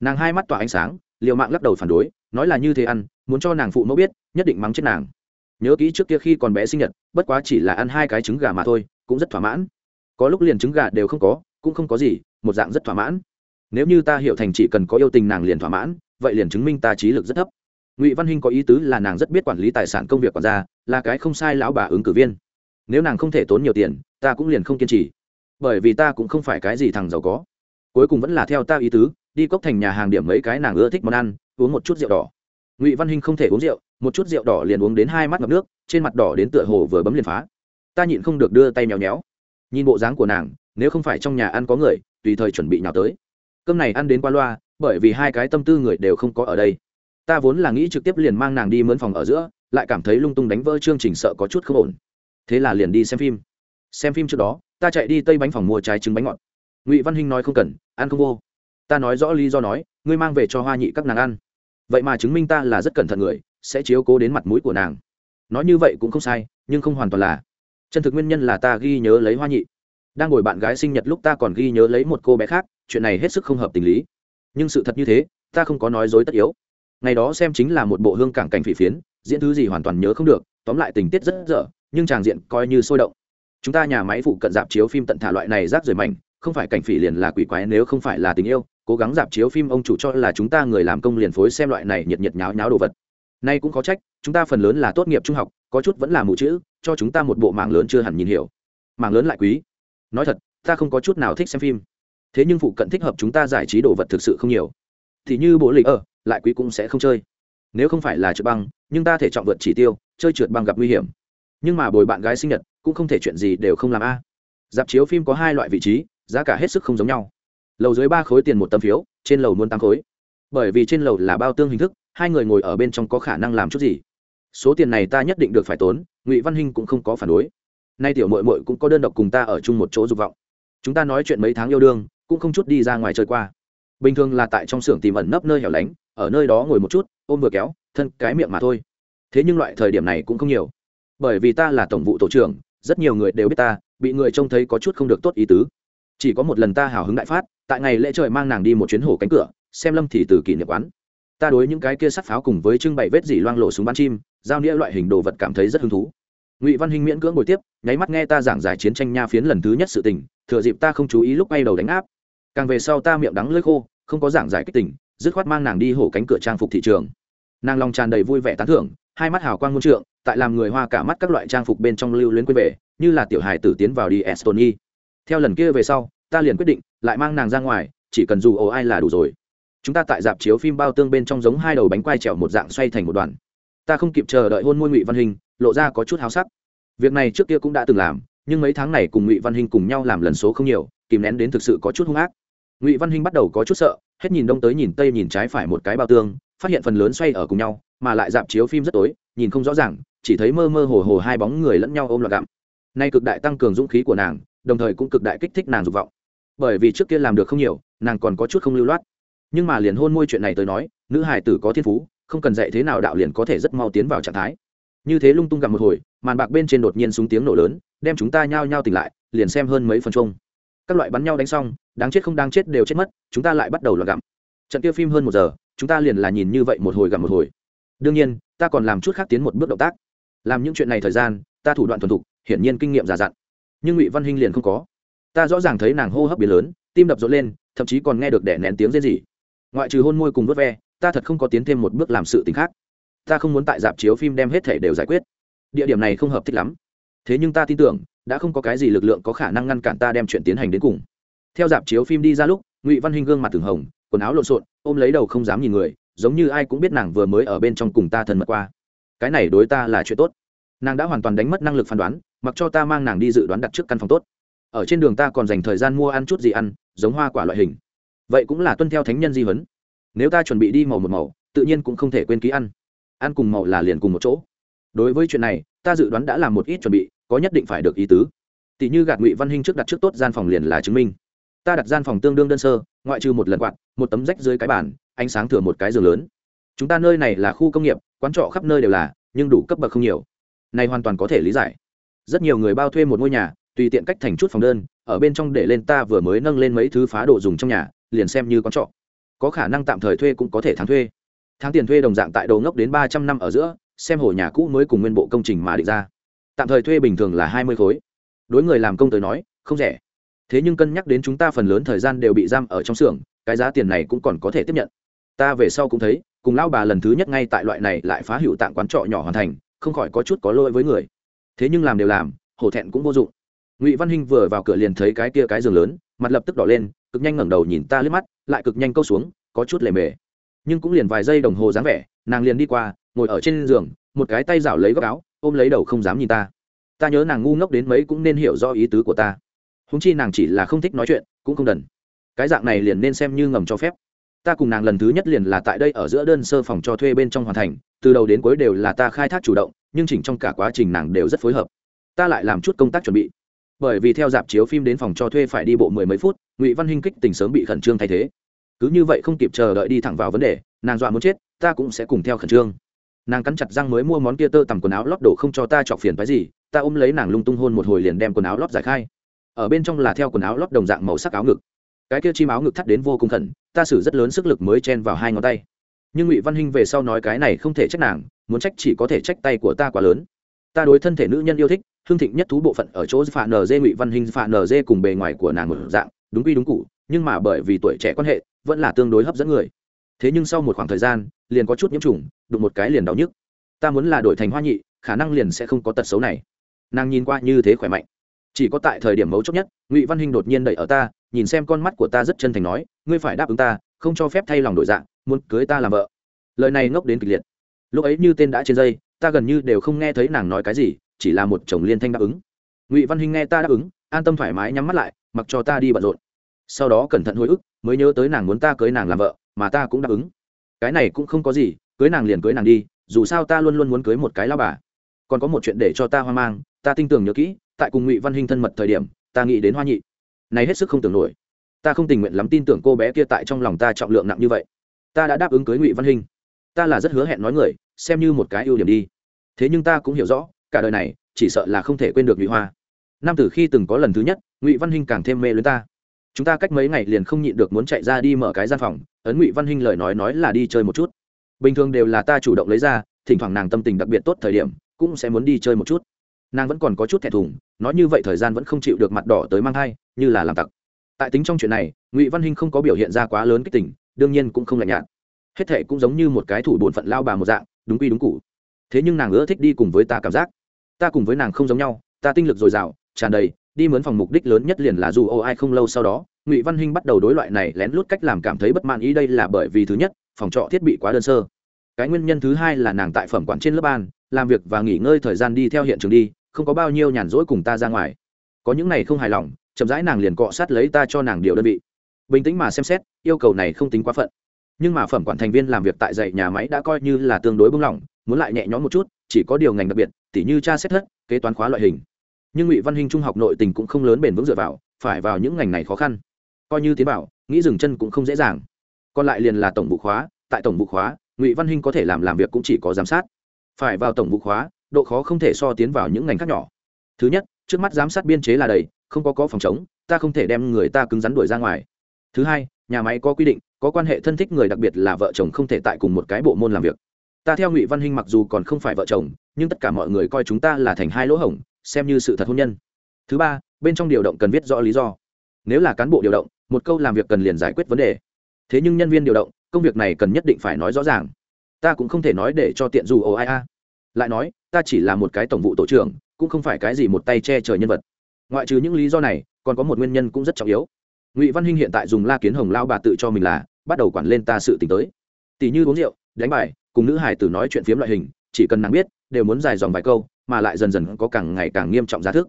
Nàng hai mắt tỏa ánh sáng, liều mạng lắc đầu phản đối, nói là như thế ăn, muốn cho nàng phụ mẫu biết, nhất định mắng chết nàng. Nhớ kỹ trước kia khi còn bé sinh nhật, bất quá chỉ là ăn hai cái trứng gà mà thôi, cũng rất thỏa mãn. Có lúc liền trứng gà đều không có, cũng không có gì, một dạng rất thỏa mãn nếu như ta hiểu thành chỉ cần có yêu tình nàng liền thỏa mãn, vậy liền chứng minh ta trí lực rất thấp. Ngụy văn hinh có ý tứ là nàng rất biết quản lý tài sản công việc quản gia, là cái không sai lão bà ứng cử viên. Nếu nàng không thể tốn nhiều tiền, ta cũng liền không kiên trì. Bởi vì ta cũng không phải cái gì thằng giàu có. Cuối cùng vẫn là theo ta ý tứ, đi cốc thành nhà hàng điểm mấy cái nàng ưa thích món ăn, uống một chút rượu đỏ. Ngụy văn hinh không thể uống rượu, một chút rượu đỏ liền uống đến hai mắt ngập nước, trên mặt đỏ đến tựa hồ vừa bấm liền phá. Ta nhịn không được đưa tay nhéo nhéo nhìn bộ dáng của nàng, nếu không phải trong nhà ăn có người, tùy thời chuẩn bị nhào tới cơm này ăn đến qua loa, bởi vì hai cái tâm tư người đều không có ở đây. Ta vốn là nghĩ trực tiếp liền mang nàng đi mướn phòng ở giữa, lại cảm thấy lung tung đánh vỡ chương trình sợ có chút không ổn. Thế là liền đi xem phim. Xem phim trước đó, ta chạy đi tây bánh phòng mua trái trứng bánh ngọt. Ngụy văn hinh nói không cần, ăn không vô. Ta nói rõ lý do nói, ngươi mang về cho hoa nhị các nàng ăn. Vậy mà chứng minh ta là rất cẩn thận người, sẽ chiếu cố đến mặt mũi của nàng. Nói như vậy cũng không sai, nhưng không hoàn toàn là. Chân thực nguyên nhân là ta ghi nhớ lấy hoa nhị đang ngồi bạn gái sinh nhật lúc ta còn ghi nhớ lấy một cô bé khác, chuyện này hết sức không hợp tình lý. Nhưng sự thật như thế, ta không có nói dối tất yếu. Ngày đó xem chính là một bộ hương cảng cảnh phỉ phiến, diễn thứ gì hoàn toàn nhớ không được, tóm lại tình tiết rất dở, nhưng tràng diện coi như sôi động. Chúng ta nhà máy phụ cận dạp chiếu phim tận thả loại này rác rời mảnh, không phải cảnh phỉ liền là quỷ quái nếu không phải là tình yêu, cố gắng dạp chiếu phim ông chủ cho là chúng ta người làm công liền phối xem loại này nhiệt nhiệt nháo nháo đồ vật. Nay cũng có trách, chúng ta phần lớn là tốt nghiệp trung học, có chút vẫn là mù chữ, cho chúng ta một bộ mạng lớn chưa hẳn nhìn hiểu. Mảng lớn lại quý nói thật, ta không có chút nào thích xem phim. Thế nhưng phụ cận thích hợp chúng ta giải trí đồ vật thực sự không nhiều. Thì như bộ lịch ở ờ, lại quý cũng sẽ không chơi. Nếu không phải là trượt băng, nhưng ta thể trọng vượt chỉ tiêu, chơi trượt băng gặp nguy hiểm. Nhưng mà bồi bạn gái sinh nhật, cũng không thể chuyện gì đều không làm a. À. dạp chiếu phim có hai loại vị trí, giá cả hết sức không giống nhau. Lầu dưới ba khối tiền một tấm phiếu, trên lầu muốn tám khối. Bởi vì trên lầu là bao tương hình thức, hai người ngồi ở bên trong có khả năng làm chút gì. Số tiền này ta nhất định được phải tốn, ngụy văn hinh cũng không có phản đối nay tiểu mội mội cũng có đơn độc cùng ta ở chung một chỗ dục vọng. Chúng ta nói chuyện mấy tháng yêu đương, cũng không chút đi ra ngoài chơi qua. Bình thường là tại trong xưởng tìm ẩn nấp nơi hẻo lánh, ở nơi đó ngồi một chút, ôm vừa kéo, thân cái miệng mà thôi. Thế nhưng loại thời điểm này cũng không nhiều. Bởi vì ta là tổng vụ tổ trưởng, rất nhiều người đều biết ta, bị người trông thấy có chút không được tốt ý tứ. Chỉ có một lần ta hào hứng đại phát, tại ngày lễ trời mang nàng đi một chuyến hổ cánh cửa, xem lâm thì từ kỷ niệm quán. Ta đối những cái kia sắt pháo cùng với trưng bày vết dỉ loang lộ súng bắn chim, giao nghĩa loại hình đồ vật cảm thấy rất hứng thú ngụy văn hinh miễn cưỡng ngồi tiếp nháy mắt nghe ta giảng giải chiến tranh nha phiến lần thứ nhất sự tình thừa dịp ta không chú ý lúc bay đầu đánh áp càng về sau ta miệng đắng lưỡi khô không có giảng giải kích tình dứt khoát mang nàng đi hổ cánh cửa trang phục thị trường nàng lòng tràn đầy vui vẻ tán thưởng hai mắt hào quang muôn trượng tại làm người hoa cả mắt các loại trang phục bên trong lưu luyến quên về như là tiểu hài tử tiến vào đi estonia. theo lần kia về sau ta liền quyết định lại mang nàng ra ngoài chỉ cần dù ồ ai là đủ rồi chúng ta tại dạp chiếu phim bao tương bên trong giống hai đầu bánh quai trèo một dạng xoay thành một đoàn ta không kịp chờ đợi hôn môi ngụy văn hình lộ ra có chút háo sắc. Việc này trước kia cũng đã từng làm, nhưng mấy tháng này cùng ngụy văn Hinh cùng nhau làm lần số không nhiều, kìm nén đến thực sự có chút hung ác. Ngụy văn Hinh bắt đầu có chút sợ, hết nhìn đông tới nhìn tây nhìn trái phải một cái bao tương, phát hiện phần lớn xoay ở cùng nhau, mà lại dạp chiếu phim rất tối, nhìn không rõ ràng, chỉ thấy mơ mơ hồ hồ hai bóng người lẫn nhau ôm loạt gặm. Nay cực đại tăng cường dũng khí của nàng, đồng thời cũng cực đại kích thích nàng dục vọng. Bởi vì trước kia làm được không nhiều, nàng còn có chút không lưu loát. Nhưng mà liền hôn môi chuyện này tới nói, nữ hải tử có thiên phú, không cần dạy thế nào đạo liền có thể rất mau tiến vào trạng thái như thế lung tung gặp một hồi, màn bạc bên trên đột nhiên súng tiếng nổ lớn, đem chúng ta nhao nhao tỉnh lại, liền xem hơn mấy phần chung các loại bắn nhau đánh xong, đáng chết không đáng chết đều chết mất, chúng ta lại bắt đầu loạt gặm. Trận kia phim hơn một giờ, chúng ta liền là nhìn như vậy một hồi gặp một hồi. Đương nhiên, ta còn làm chút khác tiến một bước động tác. Làm những chuyện này thời gian, ta thủ đoạn thuần thục, hiển nhiên kinh nghiệm già dặn. Nhưng ngụy văn hinh liền không có. Ta rõ ràng thấy nàng hô hấp biến lớn, tim đập rộn lên, thậm chí còn nghe được đẻ nén tiếng rên rỉ. Ngoại trừ hôn môi cùng vớt ve, ta thật không có tiến thêm một bước làm sự t khác ta không muốn tại dạp chiếu phim đem hết thể đều giải quyết. Địa điểm này không hợp thích lắm. Thế nhưng ta tin tưởng, đã không có cái gì lực lượng có khả năng ngăn cản ta đem chuyện tiến hành đến cùng. Theo dạp chiếu phim đi ra lúc, ngụy văn huynh gương mặt từng hồng, quần áo lộn xộn, ôm lấy đầu không dám nhìn người, giống như ai cũng biết nàng vừa mới ở bên trong cùng ta thân mật qua. Cái này đối ta là chuyện tốt. Nàng đã hoàn toàn đánh mất năng lực phán đoán, mặc cho ta mang nàng đi dự đoán đặt trước căn phòng tốt. Ở trên đường ta còn dành thời gian mua ăn chút gì ăn, giống hoa quả loại hình. Vậy cũng là tuân theo thánh nhân di huấn. Nếu ta chuẩn bị đi màu một màu, tự nhiên cũng không thể quên ký ăn ăn cùng màu là liền cùng một chỗ. Đối với chuyện này, ta dự đoán đã làm một ít chuẩn bị, có nhất định phải được ý tứ. Tỷ như gạt ngụy văn hinh trước đặt trước tốt gian phòng liền là chứng minh. Ta đặt gian phòng tương đương đơn sơ, ngoại trừ một lần quạt, một tấm rách dưới cái bàn, ánh sáng thừa một cái giường lớn. Chúng ta nơi này là khu công nghiệp, quán trọ khắp nơi đều là, nhưng đủ cấp bậc không nhiều. Này hoàn toàn có thể lý giải. Rất nhiều người bao thuê một ngôi nhà, tùy tiện cách thành chút phòng đơn, ở bên trong để lên ta vừa mới nâng lên mấy thứ phá đồ dùng trong nhà, liền xem như quán trọ. Có khả năng tạm thời thuê cũng có thể tháng thuê tháng tiền thuê đồng dạng tại đồ ngốc đến ba trăm năm ở giữa, xem hồ nhà cũ mới cùng nguyên bộ công trình mà định ra. Tạm thời thuê bình thường là hai mươi khối. Đối người làm công tới nói, không rẻ. Thế nhưng cân nhắc đến chúng ta phần lớn thời gian đều bị giam ở trong xưởng, cái giá tiền này cũng còn có thể tiếp nhận. Ta về sau cũng thấy, cùng lão bà lần thứ nhất ngay tại loại này lại phá hữu tạng quán trọ nhỏ hoàn thành, không khỏi có chút có lỗi với người. Thế nhưng làm đều làm, hổ thẹn cũng vô dụng. Ngụy văn hinh vừa vào cửa liền thấy cái kia cái giường lớn, mặt lập tức đỏ lên, cực nhanh ngẩng đầu nhìn ta liếc mắt, lại cực nhanh câu xuống, có chút lề mề nhưng cũng liền vài giây đồng hồ dáng vẻ, nàng liền đi qua, ngồi ở trên giường, một cái tay rảo lấy góc áo, ôm lấy đầu không dám nhìn ta. Ta nhớ nàng ngu ngốc đến mấy cũng nên hiểu rõ ý tứ của ta. Húng chi nàng chỉ là không thích nói chuyện, cũng không đần. Cái dạng này liền nên xem như ngầm cho phép. Ta cùng nàng lần thứ nhất liền là tại đây ở giữa đơn sơ phòng cho thuê bên trong hoàn thành, từ đầu đến cuối đều là ta khai thác chủ động, nhưng chỉnh trong cả quá trình nàng đều rất phối hợp. Ta lại làm chút công tác chuẩn bị. Bởi vì theo dạp chiếu phim đến phòng cho thuê phải đi bộ mười mấy phút, ngụy văn hinh kích tình sớm bị khẩn trương thay thế cứ như vậy không kịp chờ đợi đi thẳng vào vấn đề, nàng dọa muốn chết, ta cũng sẽ cùng theo khẩn trương. Nàng cắn chặt răng mới mua món kia tơ tằm quần áo lót đổ không cho ta chọc phiền phái gì, ta ôm lấy nàng lung tung hôn một hồi liền đem quần áo lót giải khai. Ở bên trong là theo quần áo lót đồng dạng màu sắc áo ngực. Cái kia chim áo ngực thắt đến vô cùng khẩn, ta xử rất lớn sức lực mới chen vào hai ngón tay. Nhưng ngụy văn hinh về sau nói cái này không thể trách nàng, muốn trách chỉ có thể trách tay của ta quá lớn. Ta đối thân thể nữ nhân yêu thích, hương thịnh nhất thú bộ phận ở chỗ phà nd ngụy văn hinh phà nd cùng bề ngoài của nàng một dạng, đúng quy đúng cụ, nhưng mà bởi vì tuổi trẻ quan hệ vẫn là tương đối hấp dẫn người. Thế nhưng sau một khoảng thời gian, liền có chút nhiễm trùng, đụng một cái liền đau nhức. Ta muốn là đổi thành hoa nhị, khả năng liền sẽ không có tật xấu này. Nàng nhìn qua như thế khỏe mạnh. Chỉ có tại thời điểm mấu chốt nhất, ngụy văn hinh đột nhiên đẩy ở ta, nhìn xem con mắt của ta rất chân thành nói, ngươi phải đáp ứng ta, không cho phép thay lòng đổi dạng, muốn cưới ta làm vợ. Lời này ngốc đến kịch liệt. Lúc ấy như tên đã trên dây, ta gần như đều không nghe thấy nàng nói cái gì, chỉ là một chồng liên thanh đáp ứng. Ngụy văn hinh nghe ta đáp ứng, an tâm thoải mái nhắm mắt lại, mặc cho ta đi bận rộn sau đó cẩn thận hồi ức, mới nhớ tới nàng muốn ta cưới nàng làm vợ, mà ta cũng đáp ứng. Cái này cũng không có gì, cưới nàng liền cưới nàng đi, dù sao ta luôn luôn muốn cưới một cái lao bà. Còn có một chuyện để cho ta hoang mang, ta tin tưởng nhớ kỹ, tại cùng ngụy văn hinh thân mật thời điểm, ta nghĩ đến hoa nhị. Này hết sức không tưởng nổi. Ta không tình nguyện lắm tin tưởng cô bé kia tại trong lòng ta trọng lượng nặng như vậy. Ta đã đáp ứng cưới ngụy văn hinh. Ta là rất hứa hẹn nói người, xem như một cái ưu điểm đi. Thế nhưng ta cũng hiểu rõ, cả đời này, chỉ sợ là không thể quên được ngụy hoa. Năm từ khi từng có lần thứ nhất, ngụy văn hinh càng thêm mê lưới ta chúng ta cách mấy ngày liền không nhịn được muốn chạy ra đi mở cái gian phòng, ấn ngụy văn hinh lời nói nói là đi chơi một chút. Bình thường đều là ta chủ động lấy ra, thỉnh thoảng nàng tâm tình đặc biệt tốt thời điểm, cũng sẽ muốn đi chơi một chút. Nàng vẫn còn có chút thẹn thùng, nói như vậy thời gian vẫn không chịu được mặt đỏ tới mang thai, như là làm tặc. Tại tính trong chuyện này, ngụy văn hinh không có biểu hiện ra quá lớn kích tình, đương nhiên cũng không lạnh nhạt. Hết thệ cũng giống như một cái thủ bổn phận lao bà một dạng, đúng quy đúng cụ thế nhưng nàng ưa thích đi cùng với ta cảm giác. Ta cùng với nàng không giống nhau, ta tinh lực dồi dào, tràn đầy đi mướn phòng mục đích lớn nhất liền là dù ô ai không lâu sau đó, ngụy văn hinh bắt đầu đối loại này lén lút cách làm cảm thấy bất mãn ý đây là bởi vì thứ nhất, phòng trọ thiết bị quá đơn sơ. Cái nguyên nhân thứ hai là nàng tại phẩm quản trên lớp ban làm việc và nghỉ ngơi thời gian đi theo hiện trường đi, không có bao nhiêu nhàn rỗi cùng ta ra ngoài. Có những này không hài lòng, chậm rãi nàng liền cọ sát lấy ta cho nàng điều đơn vị. Bình tĩnh mà xem xét, yêu cầu này không tính quá phận. Nhưng mà phẩm quản thành viên làm việc tại dạy nhà máy đã coi như là tương đối bung lỏng, muốn lại nhẹ nhõm một chút, chỉ có điều ngành đặc biệt, tỉ như tra xét thất, kế toán khóa loại hình nhưng ngụy văn hình trung học nội tình cũng không lớn bền vững dựa vào, phải vào những ngành này khó khăn. Coi như tiến bảo, nghĩ dừng chân cũng không dễ dàng. Còn lại liền là tổng vụ khóa, tại tổng vụ khóa, ngụy văn hinh có thể làm làm việc cũng chỉ có giám sát. Phải vào tổng vụ khóa, độ khó không thể so tiến vào những ngành khác nhỏ. Thứ nhất, trước mắt giám sát biên chế là đầy, không có có phòng chống, ta không thể đem người ta cứng rắn đuổi ra ngoài. Thứ hai, nhà máy có quy định, có quan hệ thân thích người đặc biệt là vợ chồng không thể tại cùng một cái bộ môn làm việc. Ta theo ngụy văn hinh mặc dù còn không phải vợ chồng, nhưng tất cả mọi người coi chúng ta là thành hai lỗ hổng xem như sự thật hôn nhân. Thứ ba, bên trong điều động cần viết rõ lý do. Nếu là cán bộ điều động, một câu làm việc cần liền giải quyết vấn đề. Thế nhưng nhân viên điều động, công việc này cần nhất định phải nói rõ ràng. Ta cũng không thể nói để cho tiện dù ồ ai a. Lại nói, ta chỉ là một cái tổng vụ tổ trưởng, cũng không phải cái gì một tay che trời nhân vật. Ngoại trừ những lý do này, còn có một nguyên nhân cũng rất trọng yếu. Ngụy văn hinh hiện tại dùng la kiến hồng lao bà tự cho mình là, bắt đầu quản lên ta sự t ì n h tới. Tỷ như uống rượu, đánh bài, cùng nữ hải tử nói chuyện phiếm loại hình, chỉ cần nàng biết, đều muốn dài dòng vài câu mà lại dần dần có càng ngày càng nghiêm trọng giá thức.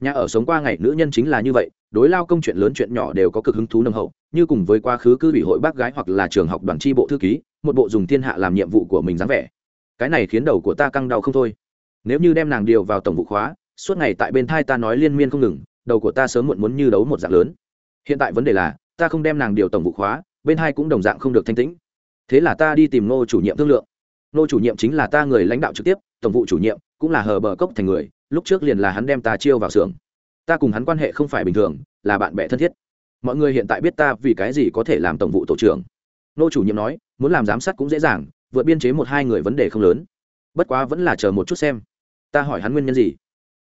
Nhà ở sống qua ngày nữ nhân chính là như vậy, đối lao công chuyện lớn chuyện nhỏ đều có cực hứng thú nâng hậu, như cùng với quá khứ cư ủy hội bác gái hoặc là trường học đoàn tri bộ thư ký, một bộ dùng thiên hạ làm nhiệm vụ của mình dáng vẻ. Cái này khiến đầu của ta căng đau không thôi. Nếu như đem nàng điều vào tổng vụ khóa, suốt ngày tại bên thai ta nói liên miên không ngừng, đầu của ta sớm muộn muốn như đấu một dạng lớn. Hiện tại vấn đề là, ta không đem nàng điều tổng vụ khóa, bên hai cũng đồng dạng không được thanh tĩnh. Thế là ta đi tìm nô chủ nhiệm thương lượng. Nô chủ nhiệm chính là ta người lãnh đạo trực tiếp, tổng vụ chủ nhiệm cũng là hờ bờ cốc thành người, lúc trước liền là hắn đem ta chiêu vào xưởng. Ta cùng hắn quan hệ không phải bình thường, là bạn bè thân thiết. Mọi người hiện tại biết ta vì cái gì có thể làm tổng vụ tổ trưởng. Nô chủ nhiệm nói, muốn làm giám sát cũng dễ dàng, vượt biên chế một hai người vấn đề không lớn. Bất quá vẫn là chờ một chút xem. Ta hỏi hắn nguyên nhân gì?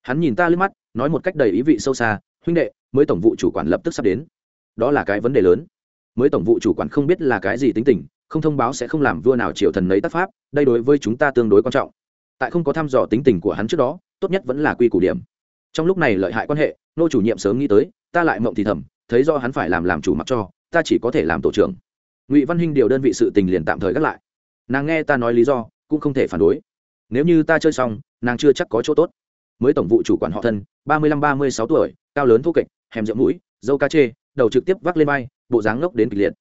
Hắn nhìn ta lướt mắt, nói một cách đầy ý vị sâu xa, huynh đệ, mới tổng vụ chủ quản lập tức sắp đến. Đó là cái vấn đề lớn. Mới tổng vụ chủ quản không biết là cái gì tính tình, không thông báo sẽ không làm vua nào triệu thần lấy tác pháp, đây đối với chúng ta tương đối quan trọng tại không có thăm dò tính tình của hắn trước đó, tốt nhất vẫn là quy củ điểm. Trong lúc này lợi hại quan hệ, nô chủ nhiệm sớm nghĩ tới, ta lại mộng thì thầm, thấy do hắn phải làm làm chủ mặc cho, ta chỉ có thể làm tổ trưởng. Ngụy văn hinh điều đơn vị sự tình liền tạm thời gác lại. Nàng nghe ta nói lý do, cũng không thể phản đối. Nếu như ta chơi xong, nàng chưa chắc có chỗ tốt. Mới tổng vụ chủ quản họ thân, ba mươi lăm ba mươi sáu tuổi, cao lớn thô kệch hèm rượu mũi, dâu ca chê, đầu trực tiếp vác lên vai, bộ dáng ngốc đến kịch liệt.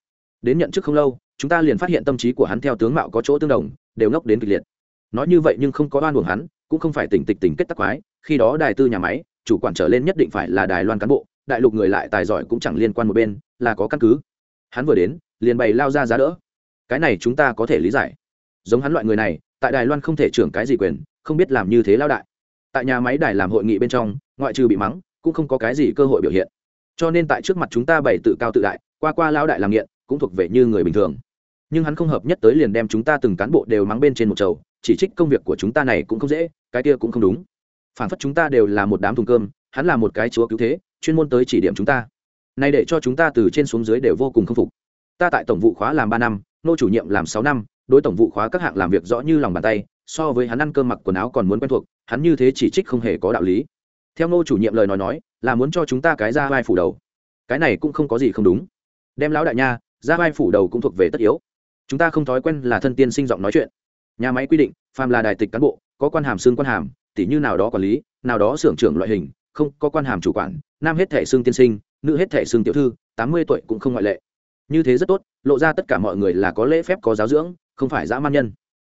Đến nhận chức không lâu, chúng ta liền phát hiện tâm trí của hắn theo tướng mạo có chỗ tương đồng, đều ngốc đến kịch liệt nói như vậy nhưng không có oan uổng hắn, cũng không phải tỉnh tịch tỉnh kết tắc quái, khi đó đài tư nhà máy, chủ quản trở lên nhất định phải là đài loan cán bộ, đại lục người lại tài giỏi cũng chẳng liên quan một bên, là có căn cứ. Hắn vừa đến, liền bày lao ra giá đỡ. Cái này chúng ta có thể lý giải. Giống hắn loại người này, tại đài loan không thể trưởng cái gì quyền, không biết làm như thế lao đại. Tại nhà máy đài làm hội nghị bên trong, ngoại trừ bị mắng, cũng không có cái gì cơ hội biểu hiện. Cho nên tại trước mặt chúng ta bày tự cao tự đại, qua qua lao đại làm nghiện, cũng thuộc về như người bình thường nhưng hắn không hợp nhất tới liền đem chúng ta từng cán bộ đều mắng bên trên một chầu, chỉ trích công việc của chúng ta này cũng không dễ, cái kia cũng không đúng. Phản phất chúng ta đều là một đám thùng cơm, hắn là một cái chúa cứu thế, chuyên môn tới chỉ điểm chúng ta. Này để cho chúng ta từ trên xuống dưới đều vô cùng k phục. Ta tại tổng vụ khóa làm ba năm, nô chủ nhiệm làm sáu năm, đối tổng vụ khóa các hạng làm việc rõ như lòng bàn tay, so với hắn ăn cơm mặc quần áo còn muốn quen thuộc, hắn như thế chỉ trích không hề có đạo lý. Theo nô chủ nhiệm lời nói nói, là muốn cho chúng ta cái ra vai phủ đầu. Cái này cũng không có gì không đúng. Đem lão đại nha, ra vai phủ đầu cũng thuộc về tất yếu chúng ta không thói quen là thân tiên sinh giọng nói chuyện. Nhà máy quy định, phàm là đài tịch cán bộ, có quan hàm xương quan hàm tỷ như nào đó quản lý, nào đó xưởng trưởng loại hình, không có quan hàm chủ quản, nam hết thẻ xương tiên sinh, nữ hết thẻ xương tiểu thư, tám mươi tuổi cũng không ngoại lệ. Như thế rất tốt, lộ ra tất cả mọi người là có lễ phép, có giáo dưỡng, không phải dã man nhân.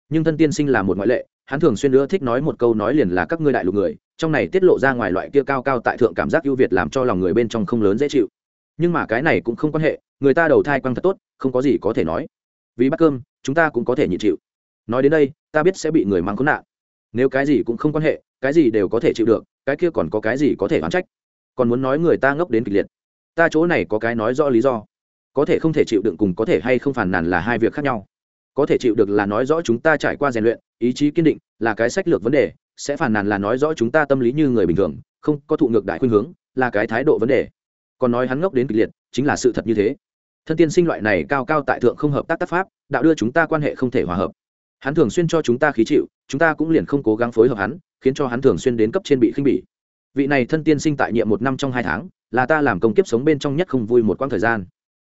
Nhưng thân tiên sinh là một ngoại lệ, hắn thường xuyên nữa thích nói một câu nói liền là các ngươi đại lục người, trong này tiết lộ ra ngoài loại kia cao cao tại thượng cảm giác ưu việt làm cho lòng người bên trong không lớn dễ chịu. Nhưng mà cái này cũng không quan hệ, người ta đầu thai quăng thật tốt, không có gì có thể nói vì bắt cơm, chúng ta cũng có thể nhịn chịu. Nói đến đây, ta biết sẽ bị người mang khốn nạn. Nếu cái gì cũng không quan hệ, cái gì đều có thể chịu được, cái kia còn có cái gì có thể oán trách? Còn muốn nói người ta ngốc đến kịch liệt. Ta chỗ này có cái nói rõ lý do. Có thể không thể chịu đựng cùng có thể hay không phản nàn là hai việc khác nhau. Có thể chịu được là nói rõ chúng ta trải qua rèn luyện, ý chí kiên định là cái sách lược vấn đề, sẽ phản nàn là nói rõ chúng ta tâm lý như người bình thường, không có thụ ngược đại khuynh hướng là cái thái độ vấn đề. Còn nói hắn ngốc đến kịch liệt, chính là sự thật như thế thân tiên sinh loại này cao cao tại thượng không hợp tác tác pháp, đạo đưa chúng ta quan hệ không thể hòa hợp. Hắn thường xuyên cho chúng ta khí chịu, chúng ta cũng liền không cố gắng phối hợp hắn, khiến cho hắn thường xuyên đến cấp trên bị khinh bỉ. Vị này thân tiên sinh tại nhiệm một năm trong hai tháng, là ta làm công kiếp sống bên trong nhất không vui một quãng thời gian.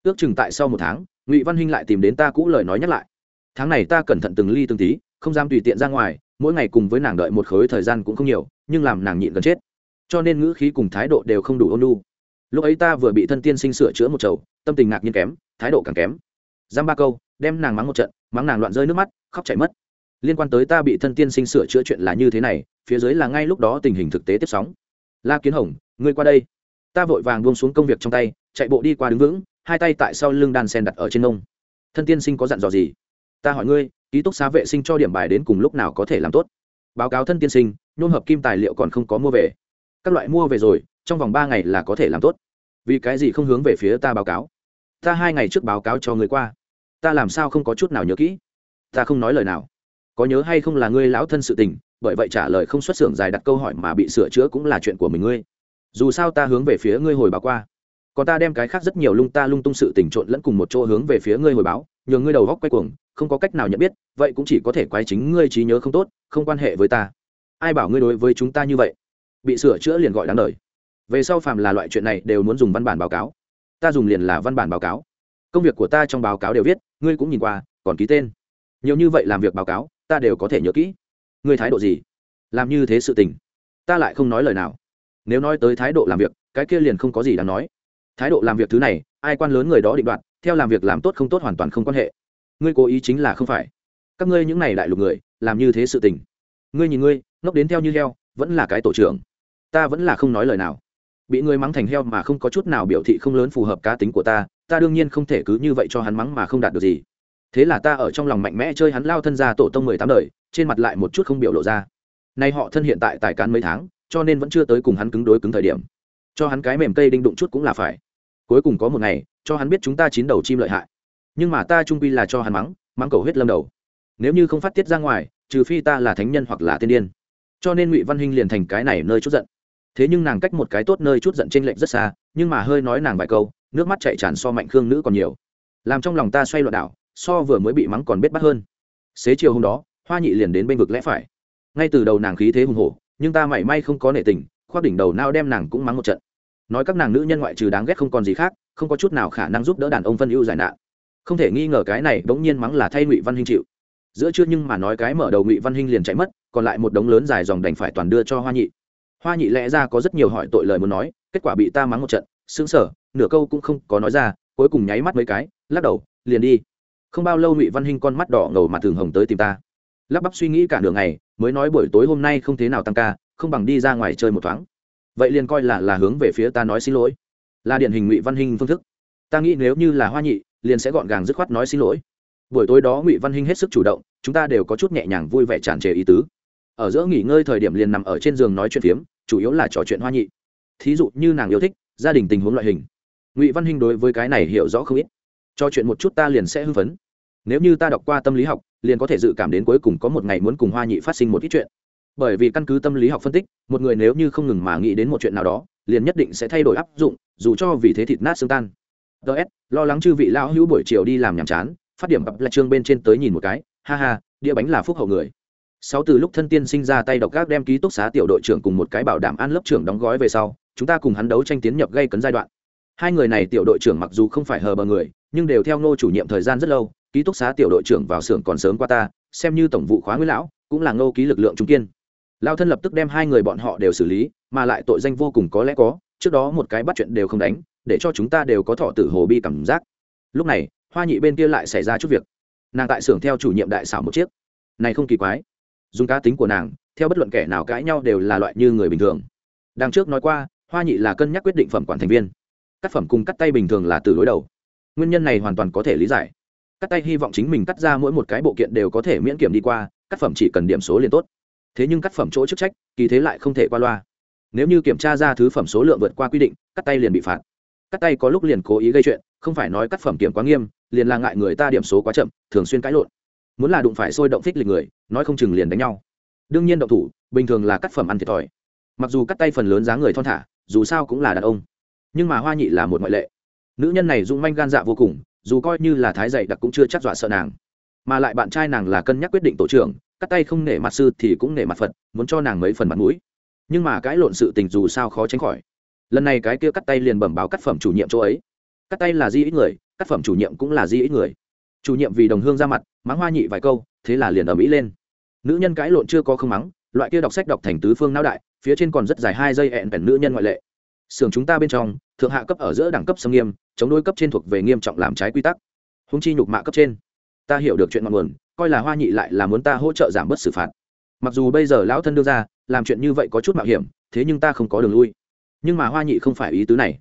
Ước chừng tại sau một tháng, ngụy văn hinh lại tìm đến ta cũ lời nói nhắc lại. Tháng này ta cẩn thận từng ly từng tí, không dám tùy tiện ra ngoài, mỗi ngày cùng với nàng đợi một khối thời gian cũng không nhiều, nhưng làm nàng nhịn gần chết. Cho nên ngữ khí cùng thái độ đều không đủ ôn lu lúc ấy ta vừa bị thân tiên sinh sửa chữa một chầu, tâm tình ngạc nhiên kém, thái độ càng kém. Giam ba câu, đem nàng mắng một trận, mắng nàng loạn rơi nước mắt, khóc chảy mất. Liên quan tới ta bị thân tiên sinh sửa chữa chuyện là như thế này, phía dưới là ngay lúc đó tình hình thực tế tiếp sóng. La kiến hồng, ngươi qua đây. Ta vội vàng buông xuống công việc trong tay, chạy bộ đi qua đứng vững, hai tay tại sau lưng đan sen đặt ở trên nông thân tiên sinh có dặn dò gì? Ta hỏi ngươi, ký túc xá vệ sinh cho điểm bài đến cùng lúc nào có thể làm tốt? Báo cáo thân tiên sinh, nhôm hợp kim tài liệu còn không có mua về. Các loại mua về rồi, trong vòng ba ngày là có thể làm tốt vì cái gì không hướng về phía ta báo cáo? Ta hai ngày trước báo cáo cho người qua. Ta làm sao không có chút nào nhớ kỹ? Ta không nói lời nào. Có nhớ hay không là ngươi lão thân sự tình, bởi vậy trả lời không xuất xưởng dài đặt câu hỏi mà bị sửa chữa cũng là chuyện của mình ngươi. Dù sao ta hướng về phía ngươi hồi báo qua. Còn ta đem cái khác rất nhiều lung ta lung tung sự tình trộn lẫn cùng một chỗ hướng về phía ngươi hồi báo, nhờ ngươi đầu góc quay cuồng, không có cách nào nhận biết, vậy cũng chỉ có thể quái chính ngươi trí nhớ không tốt, không quan hệ với ta. Ai bảo ngươi đối với chúng ta như vậy? Bị sửa chữa liền gọi đáng đời về sau phàm là loại chuyện này đều muốn dùng văn bản báo cáo. Ta dùng liền là văn bản báo cáo. Công việc của ta trong báo cáo đều viết, ngươi cũng nhìn qua, còn ký tên. Nhiều như vậy làm việc báo cáo, ta đều có thể nhớ kỹ. Ngươi thái độ gì? Làm như thế sự tình. Ta lại không nói lời nào. Nếu nói tới thái độ làm việc, cái kia liền không có gì đáng nói. Thái độ làm việc thứ này, ai quan lớn người đó định đoạt, theo làm việc làm tốt không tốt hoàn toàn không quan hệ. Ngươi cố ý chính là không phải. Các ngươi những này đại lục người, làm như thế sự tình. Ngươi nhìn ngươi, ngốc đến theo như heo, vẫn là cái tổ trưởng. Ta vẫn là không nói lời nào bị người mắng thành heo mà không có chút nào biểu thị không lớn phù hợp cá tính của ta ta đương nhiên không thể cứ như vậy cho hắn mắng mà không đạt được gì. Thế là ta ở trong lòng mạnh mẽ chơi hắn lao thân ra tổ tông mười tám đời, trên mặt lại một chút không biểu lộ ra. Nay họ thân hiện tại tài cán mấy tháng, cho nên vẫn chưa tới cùng hắn cứng đối cứng thời điểm. Cho hắn cái mềm cây đinh đụng chút cũng là phải. Cuối cùng có một ngày, cho hắn biết chúng ta chín đầu chim lợi hại. Nhưng mà ta trung quy là cho hắn mắng mắng cầu huyết lâm đầu. Nếu như không phát tiết ra ngoài, trừ phi ta là thánh nhân hoặc là tiên điên. Cho nên ngụy văn hinh liền thành cái này nơi chút giận thế nhưng nàng cách một cái tốt nơi chút giận trên lệnh rất xa, nhưng mà hơi nói nàng vài câu, nước mắt chạy tràn so mạnh khương nữ còn nhiều. Làm trong lòng ta xoay loạn đảo, so vừa mới bị mắng còn biết bắt hơn. Xế chiều hôm đó, hoa nhị liền đến bên vực lẽ phải. Ngay từ đầu nàng khí thế hùng hổ, nhưng ta mảy may không có nể tình, khoác đỉnh đầu nao đem nàng cũng mắng một trận. Nói các nàng nữ nhân ngoại trừ đáng ghét không còn gì khác, không có chút nào khả năng giúp đỡ đàn ông phân ưu giải nạn. Không thể nghi ngờ cái này bỗng nhiên mắng là thay ngụy văn hinh chịu. Giữa chưa nhưng mà nói cái mở đầu ngụy văn hinh liền chạy mất, còn lại một đống lớn dài dòng đành phải toàn đưa cho hoa nhị hoa nhị lẽ ra có rất nhiều hỏi tội lời muốn nói, kết quả bị ta mắng một trận xứng sở nửa câu cũng không có nói ra, cuối cùng nháy mắt mấy cái, lắc đầu, liền đi. Không bao lâu ngụy văn hinh con mắt đỏ ngầu mà thường hồng tới tìm ta. Lắp bắp suy nghĩ cả nửa ngày, mới nói buổi tối hôm nay không thế nào tăng ca, không bằng đi ra ngoài chơi một thoáng. Vậy liền coi là là hướng về phía ta nói xin lỗi. Là điển hình ngụy văn hinh phương thức. Ta nghĩ nếu như là hoa nhị, liền sẽ gọn gàng dứt khoát nói xin lỗi. Buổi tối đó ngụy văn hinh hết sức chủ động, chúng ta đều có chút nhẹ nhàng vui vẻ tràn trề ý tứ ở giữa nghỉ ngơi thời điểm liền nằm ở trên giường nói chuyện phiếm, chủ yếu là trò chuyện hoa nhị. Thí dụ như nàng yêu thích, gia đình tình huống loại hình. Ngụy văn hinh đối với cái này hiểu rõ không ít. Cho chuyện một chút ta liền sẽ hưng phấn. Nếu như ta đọc qua tâm lý học, liền có thể dự cảm đến cuối cùng có một ngày muốn cùng hoa nhị phát sinh một ít chuyện. Bởi vì căn cứ tâm lý học phân tích, một người nếu như không ngừng mà nghĩ đến một chuyện nào đó, liền nhất định sẽ thay đổi áp dụng, dù cho vì thế thịt nát xương tan. Ts lo lắng chư vị lão hữu buổi chiều đi làm nhàm chán, phát điểm bập là chương bên trên tới nhìn một cái. Ha ha, đĩa bánh là phúc hậu người sáu từ lúc thân tiên sinh ra tay độc gác đem ký túc xá tiểu đội trưởng cùng một cái bảo đảm an lớp trưởng đóng gói về sau, chúng ta cùng hắn đấu tranh tiến nhập gây cấn giai đoạn. Hai người này tiểu đội trưởng mặc dù không phải hờ bờ người, nhưng đều theo ngô chủ nhiệm thời gian rất lâu, ký túc xá tiểu đội trưởng vào xưởng còn sớm qua ta, xem như tổng vụ khóa nguyễn lão, cũng là ngô ký lực lượng trung kiên. Lao thân lập tức đem hai người bọn họ đều xử lý, mà lại tội danh vô cùng có lẽ có, trước đó một cái bắt chuyện đều không đánh, để cho chúng ta đều có thọ tử hồ bi cảm giác. Lúc này, hoa nhị bên kia lại xảy ra chút việc. Nàng tại xưởng theo chủ nhiệm đại xảo một chiếc. Này không kỳ quái dùng cá tính của nàng, theo bất luận kẻ nào cãi nhau đều là loại như người bình thường. Đằng trước nói qua, hoa nhị là cân nhắc quyết định phẩm quản thành viên. Cắt phẩm cùng cắt tay bình thường là từ đối đầu. Nguyên nhân này hoàn toàn có thể lý giải. Cắt tay hy vọng chính mình cắt ra mỗi một cái bộ kiện đều có thể miễn kiểm đi qua, cắt phẩm chỉ cần điểm số liền tốt. Thế nhưng cắt phẩm chỗ chức trách, kỳ thế lại không thể qua loa. Nếu như kiểm tra ra thứ phẩm số lượng vượt qua quy định, cắt tay liền bị phạt. Cắt tay có lúc liền cố ý gây chuyện, không phải nói cắt phẩm kiểm quá nghiêm, liền là ngại người ta điểm số quá chậm, thường xuyên cãi lộn muốn là đụng phải sôi động phích lịch người, nói không chừng liền đánh nhau. Đương nhiên động thủ, bình thường là cắt phẩm ăn thiệt thòi. Mặc dù cắt tay phần lớn giá người thon thả, dù sao cũng là đàn ông. Nhưng mà hoa nhị là một ngoại lệ. Nữ nhân này dung manh gan dạ vô cùng, dù coi như là thái dạy đặc cũng chưa chắc dọa sợ nàng. Mà lại bạn trai nàng là cân nhắc quyết định tổ trưởng, cắt tay không nể mặt sư thì cũng nể mặt phật, muốn cho nàng mấy phần mặt mũi. Nhưng mà cái lộn sự tình dù sao khó tránh khỏi. Lần này cái kia cắt tay liền bẩm báo cắt phẩm chủ nhiệm chỗ ấy. Cắt tay là di ít người, cắt phẩm chủ nhiệm cũng là di ít người. Chủ nhiệm vì đồng hương ra mặt mắng hoa nhị vài câu, thế là liền ở mỹ lên. Nữ nhân cãi lộn chưa có không mắng, loại kia đọc sách đọc thành tứ phương não đại, phía trên còn rất dài hai dây hẹn bèn nữ nhân ngoại lệ. Xưởng chúng ta bên trong, thượng hạ cấp ở giữa đẳng cấp sâm nghiêm, chống đối cấp trên thuộc về nghiêm trọng làm trái quy tắc. Húng chi nhục mạ cấp trên. Ta hiểu được chuyện ngọn nguồn, coi là hoa nhị lại là muốn ta hỗ trợ giảm bớt xử phạt. Mặc dù bây giờ lão thân đưa ra, làm chuyện như vậy có chút mạo hiểm, thế nhưng ta không có đường lui. Nhưng mà hoa nhị không phải ý tứ này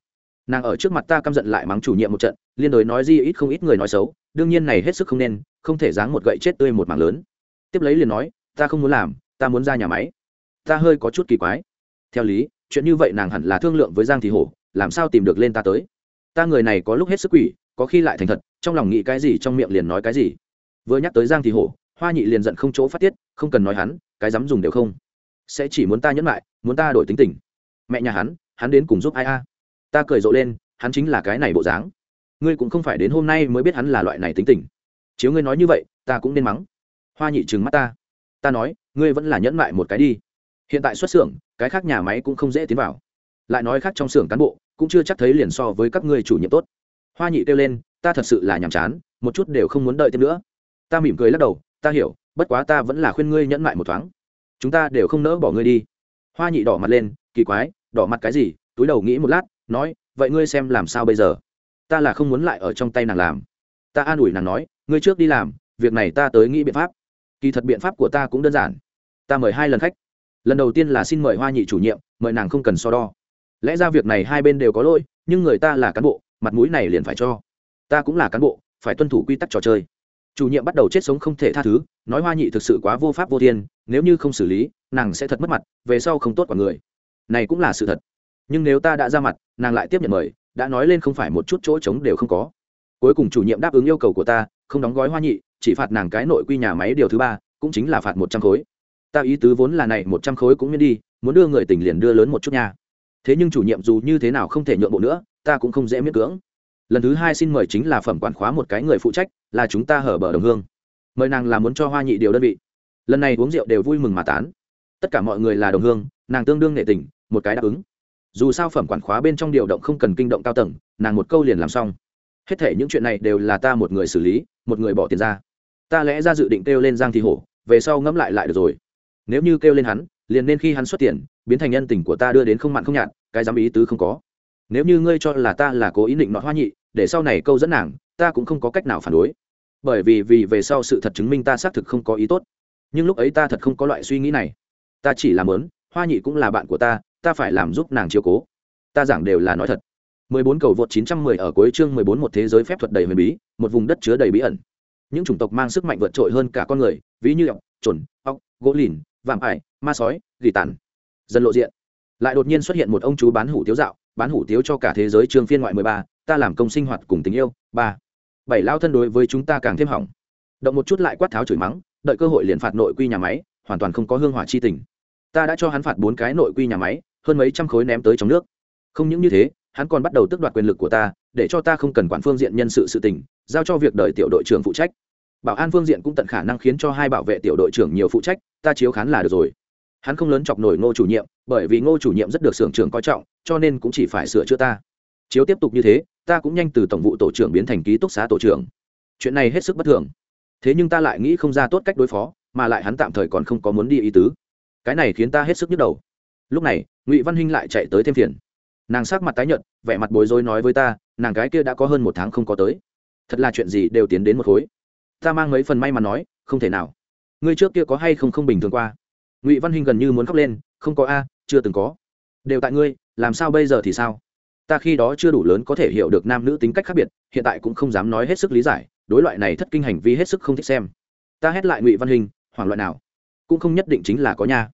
nàng ở trước mặt ta căm giận lại mắng chủ nhiệm một trận, liên đối nói gì ít không ít người nói xấu, đương nhiên này hết sức không nên, không thể dáng một gậy chết tươi một mảng lớn. Tiếp lấy liền nói, ta không muốn làm, ta muốn ra nhà máy. Ta hơi có chút kỳ quái. Theo lý, chuyện như vậy nàng hẳn là thương lượng với giang thị hổ, làm sao tìm được lên ta tới? Ta người này có lúc hết sức quỷ, có khi lại thành thật, trong lòng nghĩ cái gì trong miệng liền nói cái gì. Vừa nhắc tới giang thị hổ, hoa nhị liền giận không chỗ phát tiết, không cần nói hắn, cái dám dùng đều không. Sẽ chỉ muốn ta nhẫn lại muốn ta đổi tính tình. Mẹ nhà hắn hắn đến cùng giúp ai a? Ta cười rộ lên, hắn chính là cái này bộ dáng. Ngươi cũng không phải đến hôm nay mới biết hắn là loại này tính tình. Chiếu ngươi nói như vậy, ta cũng nên mắng. Hoa nhị trừng mắt ta. Ta nói, ngươi vẫn là nhẫn mại một cái đi. Hiện tại xuất xưởng, cái khác nhà máy cũng không dễ tiến vào. Lại nói khác trong xưởng cán bộ, cũng chưa chắc thấy liền so với các ngươi chủ nhiệm tốt. Hoa nhị kêu lên, ta thật sự là nhàm chán, một chút đều không muốn đợi thêm nữa. Ta mỉm cười lắc đầu, ta hiểu, bất quá ta vẫn là khuyên ngươi nhẫn mại một thoáng. Chúng ta đều không nỡ bỏ ngươi đi. Hoa nhị đỏ mặt lên, kỳ quái, đỏ mặt cái gì, túi đầu nghĩ một lát nói, vậy ngươi xem làm sao bây giờ? Ta là không muốn lại ở trong tay nàng làm. Ta an ủi nàng nói, ngươi trước đi làm, việc này ta tới nghĩ biện pháp. Kỳ thật biện pháp của ta cũng đơn giản. Ta mời hai lần khách. Lần đầu tiên là xin mời hoa nhị chủ nhiệm, mời nàng không cần so đo. Lẽ ra việc này hai bên đều có lỗi, nhưng người ta là cán bộ, mặt mũi này liền phải cho. Ta cũng là cán bộ, phải tuân thủ quy tắc trò chơi. Chủ nhiệm bắt đầu chết sống không thể tha thứ, nói hoa nhị thực sự quá vô pháp vô thiên, nếu như không xử lý, nàng sẽ thật mất mặt, về sau không tốt quả người. Này cũng là sự thật. Nhưng nếu ta đã ra mặt nàng lại tiếp nhận mời, đã nói lên không phải một chút chỗ trống đều không có. Cuối cùng chủ nhiệm đáp ứng yêu cầu của ta, không đóng gói hoa nhị, chỉ phạt nàng cái nội quy nhà máy điều thứ ba, cũng chính là phạt một trăm khối. Ta ý tứ vốn là này, một trăm khối cũng miễn đi, muốn đưa người tỉnh liền đưa lớn một chút nha. Thế nhưng chủ nhiệm dù như thế nào không thể nhượng bộ nữa, ta cũng không dễ miễn cưỡng. Lần thứ hai xin mời chính là phẩm quản khóa một cái người phụ trách, là chúng ta hở bờ đồng hương. Mời nàng là muốn cho hoa nhị điều đơn vị. Lần này uống rượu đều vui mừng mà tán. Tất cả mọi người là đồng hương, nàng tương đương nệ tình, một cái đáp ứng dù sao phẩm quản khóa bên trong điều động không cần kinh động cao tầng, nàng một câu liền làm xong. Hết thể những chuyện này đều là ta một người xử lý, một người bỏ tiền ra. Ta lẽ ra dự định kêu lên giang thị hổ, về sau ngẫm lại lại được rồi. Nếu như kêu lên hắn, liền nên khi hắn xuất tiền, biến thành nhân tình của ta đưa đến không mặn không nhạt, cái dám ý tứ không có. Nếu như ngươi cho là ta là cố ý định nọt hoa nhị, để sau này câu dẫn nàng, ta cũng không có cách nào phản đối. Bởi vì vì về sau sự thật chứng minh ta xác thực không có ý tốt. Nhưng lúc ấy ta thật không có loại suy nghĩ này. Ta chỉ làm lớn, hoa nhị cũng là bạn của ta ta phải làm giúp nàng chiếu cố. Ta giảng đều là nói thật. 14 cầu vượt 910 ở cuối chương 14 một thế giới phép thuật đầy huyền bí một vùng đất chứa đầy bí ẩn. Những chủng tộc mang sức mạnh vượt trội hơn cả con người ví như ọc chuẩn ọc gỗ lìn vạm ải ma sói dị tản, dần lộ diện. Lại đột nhiên xuất hiện một ông chú bán hủ tiếu dạo bán hủ tiếu cho cả thế giới chương phiên ngoại 13, ta làm công sinh hoạt cùng tình yêu ba. Bảy lao thân đối với chúng ta càng thêm hỏng. Động một chút lại quát tháo chửi mắng đợi cơ hội liền phạt nội quy nhà máy hoàn toàn không có hương hỏa chi tình. Ta đã cho hắn phạt bốn cái nội quy nhà máy hơn mấy trăm khối ném tới trong nước. Không những như thế, hắn còn bắt đầu tước đoạt quyền lực của ta, để cho ta không cần quản phương diện nhân sự sự tình, giao cho việc đợi tiểu đội trưởng phụ trách. Bảo an phương diện cũng tận khả năng khiến cho hai bảo vệ tiểu đội trưởng nhiều phụ trách, ta chiếu khán là được rồi. Hắn không lớn chọc nổi ngô chủ nhiệm, bởi vì ngô chủ nhiệm rất được xưởng trưởng coi trọng, cho nên cũng chỉ phải sửa chữa ta. Chiếu tiếp tục như thế, ta cũng nhanh từ tổng vụ tổ trưởng biến thành ký túc xá tổ trưởng. Chuyện này hết sức bất thường. Thế nhưng ta lại nghĩ không ra tốt cách đối phó, mà lại hắn tạm thời còn không có muốn đi ý tứ. Cái này khiến ta hết sức nhức đầu lúc này, ngụy văn hinh lại chạy tới thêm phiền. Nàng sắc mặt tái nhợt, vẻ mặt bối rối nói với ta, nàng cái kia đã có hơn một tháng không có tới. Thật là chuyện gì đều tiến đến một khối. Ta mang mấy phần may mà nói, không thể nào. Ngươi trước kia có hay không không bình thường qua? Ngụy văn hinh gần như muốn khóc lên, không có a, chưa từng có. Đều tại ngươi, làm sao bây giờ thì sao? Ta khi đó chưa đủ lớn có thể hiểu được nam nữ tính cách khác biệt, hiện tại cũng không dám nói hết sức lý giải, đối loại này thất kinh hành vi hết sức không thích xem. Ta hét lại ngụy văn hình hoảng loạn nào? Cũng không nhất định chính là có nha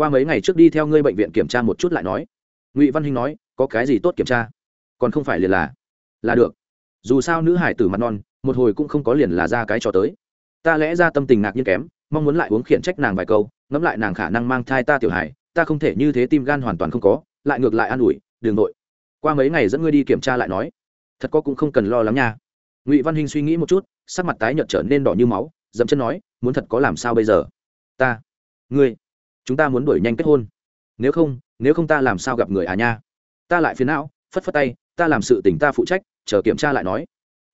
qua mấy ngày trước đi theo ngươi bệnh viện kiểm tra một chút lại nói. Ngụy văn Hinh nói, có cái gì tốt kiểm tra? Còn không phải liền là là được. Dù sao nữ hải tử mặt non, một hồi cũng không có liền là ra cái trò tới. Ta lẽ ra tâm tình ngạc nhiên kém, mong muốn lại uống khiển trách nàng vài câu, ngẫm lại nàng khả năng mang thai ta tiểu hải, ta không thể như thế tim gan hoàn toàn không có, lại ngược lại an ủi, đường nội, qua mấy ngày dẫn ngươi đi kiểm tra lại nói. Thật có cũng không cần lo lắng nha. Ngụy văn hinh suy nghĩ một chút, sắc mặt tái nhợt trở nên đỏ như máu dẫm chân nói, muốn thật có làm sao bây giờ? Ta, ngươi chúng ta muốn đuổi nhanh kết hôn. Nếu không nếu không ta làm sao gặp người à nha? Ta lại phiền não, phất phất tay, ta làm sự tình ta phụ trách, chờ kiểm tra lại nói.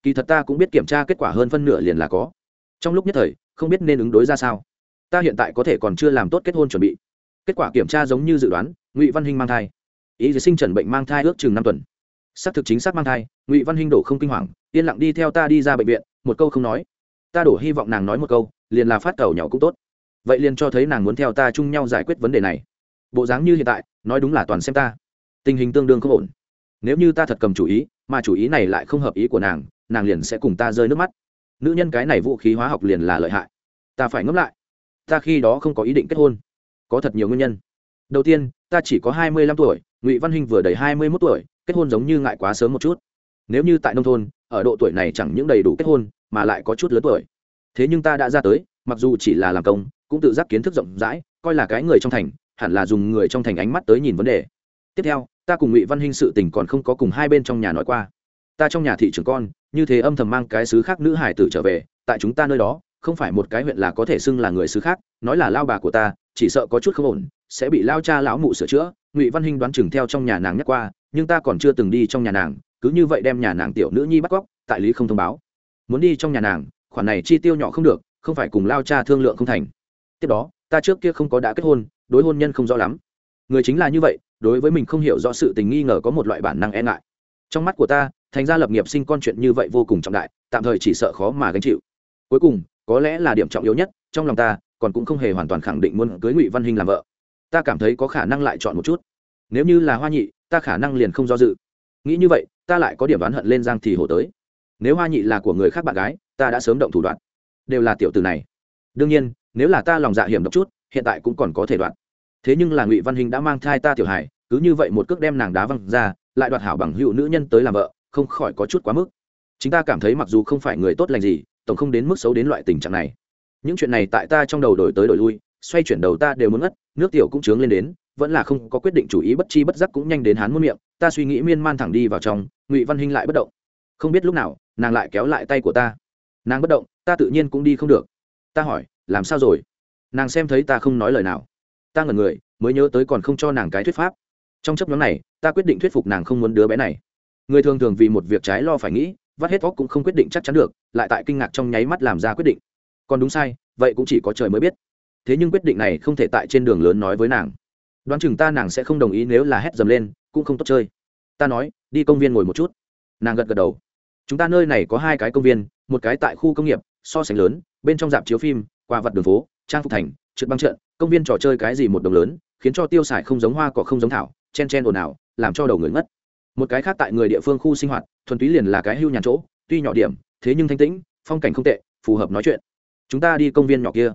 Kỳ thật ta cũng biết kiểm tra kết quả hơn phân nửa liền là có. Trong lúc nhất thời, không biết nên ứng đối ra sao. Ta hiện tại có thể còn chưa làm tốt kết hôn chuẩn bị. Kết quả kiểm tra giống như dự đoán, ngụy văn hinh mang thai. Ý gì sinh trần bệnh mang thai ước chừng năm tuần. Xác thực chính xác mang thai, ngụy văn hinh đổ không kinh hoàng, yên lặng đi theo ta đi ra bệnh viện, một câu không nói. Ta đổ hy vọng nàng nói một câu, liền là phát cầu nhỏ cũng tốt vậy liền cho thấy nàng muốn theo ta chung nhau giải quyết vấn đề này. Bộ dáng như hiện tại, nói đúng là toàn xem ta. Tình hình tương đương không ổn. Nếu như ta thật cầm chủ ý, mà chủ ý này lại không hợp ý của nàng nàng liền sẽ cùng ta rơi nước mắt. Nữ nhân cái này vũ khí hóa học liền là lợi hại. Ta phải ngẫm lại. Ta khi đó không có ý định kết hôn. Có thật nhiều nguyên nhân. Đầu tiên, ta chỉ có hai mươi lăm tuổi, ngụy văn hinh vừa đầy hai mươi mốt tuổi, kết hôn giống như ngại quá sớm một chút. Nếu như tại nông thôn, ở độ tuổi này chẳng những đầy đủ kết hôn, mà lại có chút lớn tuổi. Thế nhưng ta đã ra tới, mặc dù chỉ là làm công cũng tự giác kiến thức rộng rãi, coi là cái người trong thành, hẳn là dùng người trong thành ánh mắt tới nhìn vấn đề. Tiếp theo, ta cùng ngụy văn hinh sự tình còn không có cùng hai bên trong nhà nói qua. Ta trong nhà thị trưởng con, như thế âm thầm mang cái xứ khác nữ hải tử trở về, tại chúng ta nơi đó, không phải một cái huyện là có thể xưng là người xứ khác, nói là lao bà của ta, chỉ sợ có chút không ổn, sẽ bị lao cha lão mụ sửa chữa, ngụy văn hinh đoán chừng theo trong nhà nàng nhắc qua, nhưng ta còn chưa từng đi trong nhà nàng, cứ như vậy đem nhà nàng tiểu nữ nhi bắt cóc, tại lý không thông báo. Muốn đi trong nhà nàng, khoản này chi tiêu nhỏ không được, không phải cùng lao cha thương lượng không thành tiếp đó, ta trước kia không có đã kết hôn, đối hôn nhân không rõ lắm. Người chính là như vậy, đối với mình không hiểu rõ sự tình nghi ngờ có một loại bản năng e ngại. Trong mắt của ta, thành ra lập nghiệp sinh con chuyện như vậy vô cùng trọng đại, tạm thời chỉ sợ khó mà gánh chịu. Cuối cùng, có lẽ là điểm trọng yếu nhất, trong lòng ta, còn cũng không hề hoàn toàn khẳng định muốn cưới ngụy văn hình làm vợ. Ta cảm thấy có khả năng lại chọn một chút. Nếu như là hoa nhị, ta khả năng liền không do dự. Nghĩ như vậy, ta lại có điểm đoán hận lên giang thì hổ tới. Nếu hoa nhị là của người khác bạn gái, ta đã sớm động thủ đoạn. Đều là tiểu từ này. Đương nhiên nếu là ta lòng dạ hiểm độc chút, hiện tại cũng còn có thể đoạn. Thế nhưng là ngụy văn hình đã mang thai ta tiểu hải cứ như vậy một cước đem nàng đá văng ra, lại đoạt hảo bằng hữu nữ nhân tới làm vợ, không khỏi có chút quá mức. Chính ta cảm thấy mặc dù không phải người tốt lành gì, tổng không đến mức xấu đến loại tình trạng này. Những chuyện này tại ta trong đầu đổi tới đổi lui, xoay chuyển đầu ta đều muốn ngất, nước tiểu cũng trướng lên đến, vẫn là không có quyết định chủ ý bất chi bất giác cũng nhanh đến hắn muốn miệng, ta suy nghĩ miên man thẳng đi vào trong, ngụy văn hinh lại bất động. Không biết lúc nào, nàng lại kéo lại tay của ta. Nàng bất động, ta tự nhiên cũng đi không được. Ta hỏi làm sao rồi? Nàng xem thấy ta không nói lời nào. Ta ngẩn người, mới nhớ tới còn không cho nàng cái thuyết pháp. Trong chấp nhóm này, ta quyết định thuyết phục nàng không muốn đứa bé này. Người thường thường vì một việc trái lo phải nghĩ, vắt hết óc cũng không quyết định chắc chắn được, lại tại kinh ngạc trong nháy mắt làm ra quyết định. Còn đúng sai, vậy cũng chỉ có trời mới biết. Thế nhưng quyết định này không thể tại trên đường lớn nói với nàng. Đoán chừng ta nàng sẽ không đồng ý nếu là hét dầm lên, cũng không tốt chơi. Ta nói, đi công viên ngồi một chút. Nàng gật gật đầu. Chúng ta nơi này có hai cái công viên, một cái tại khu công nghiệp, so sánh lớn, bên trong dạp chiếu phim quà vật đường phố, trang phục thành, trượt băng trận công viên trò chơi cái gì một đồng lớn, khiến cho tiêu xài không giống hoa cỏ không giống thảo, chen chen ồn ào, làm cho đầu người ngất. Một cái khác tại người địa phương khu sinh hoạt, thuần túy liền là cái hưu nhàn chỗ, tuy nhỏ điểm, thế nhưng thanh tĩnh, phong cảnh không tệ, phù hợp nói chuyện. Chúng ta đi công viên nhỏ kia.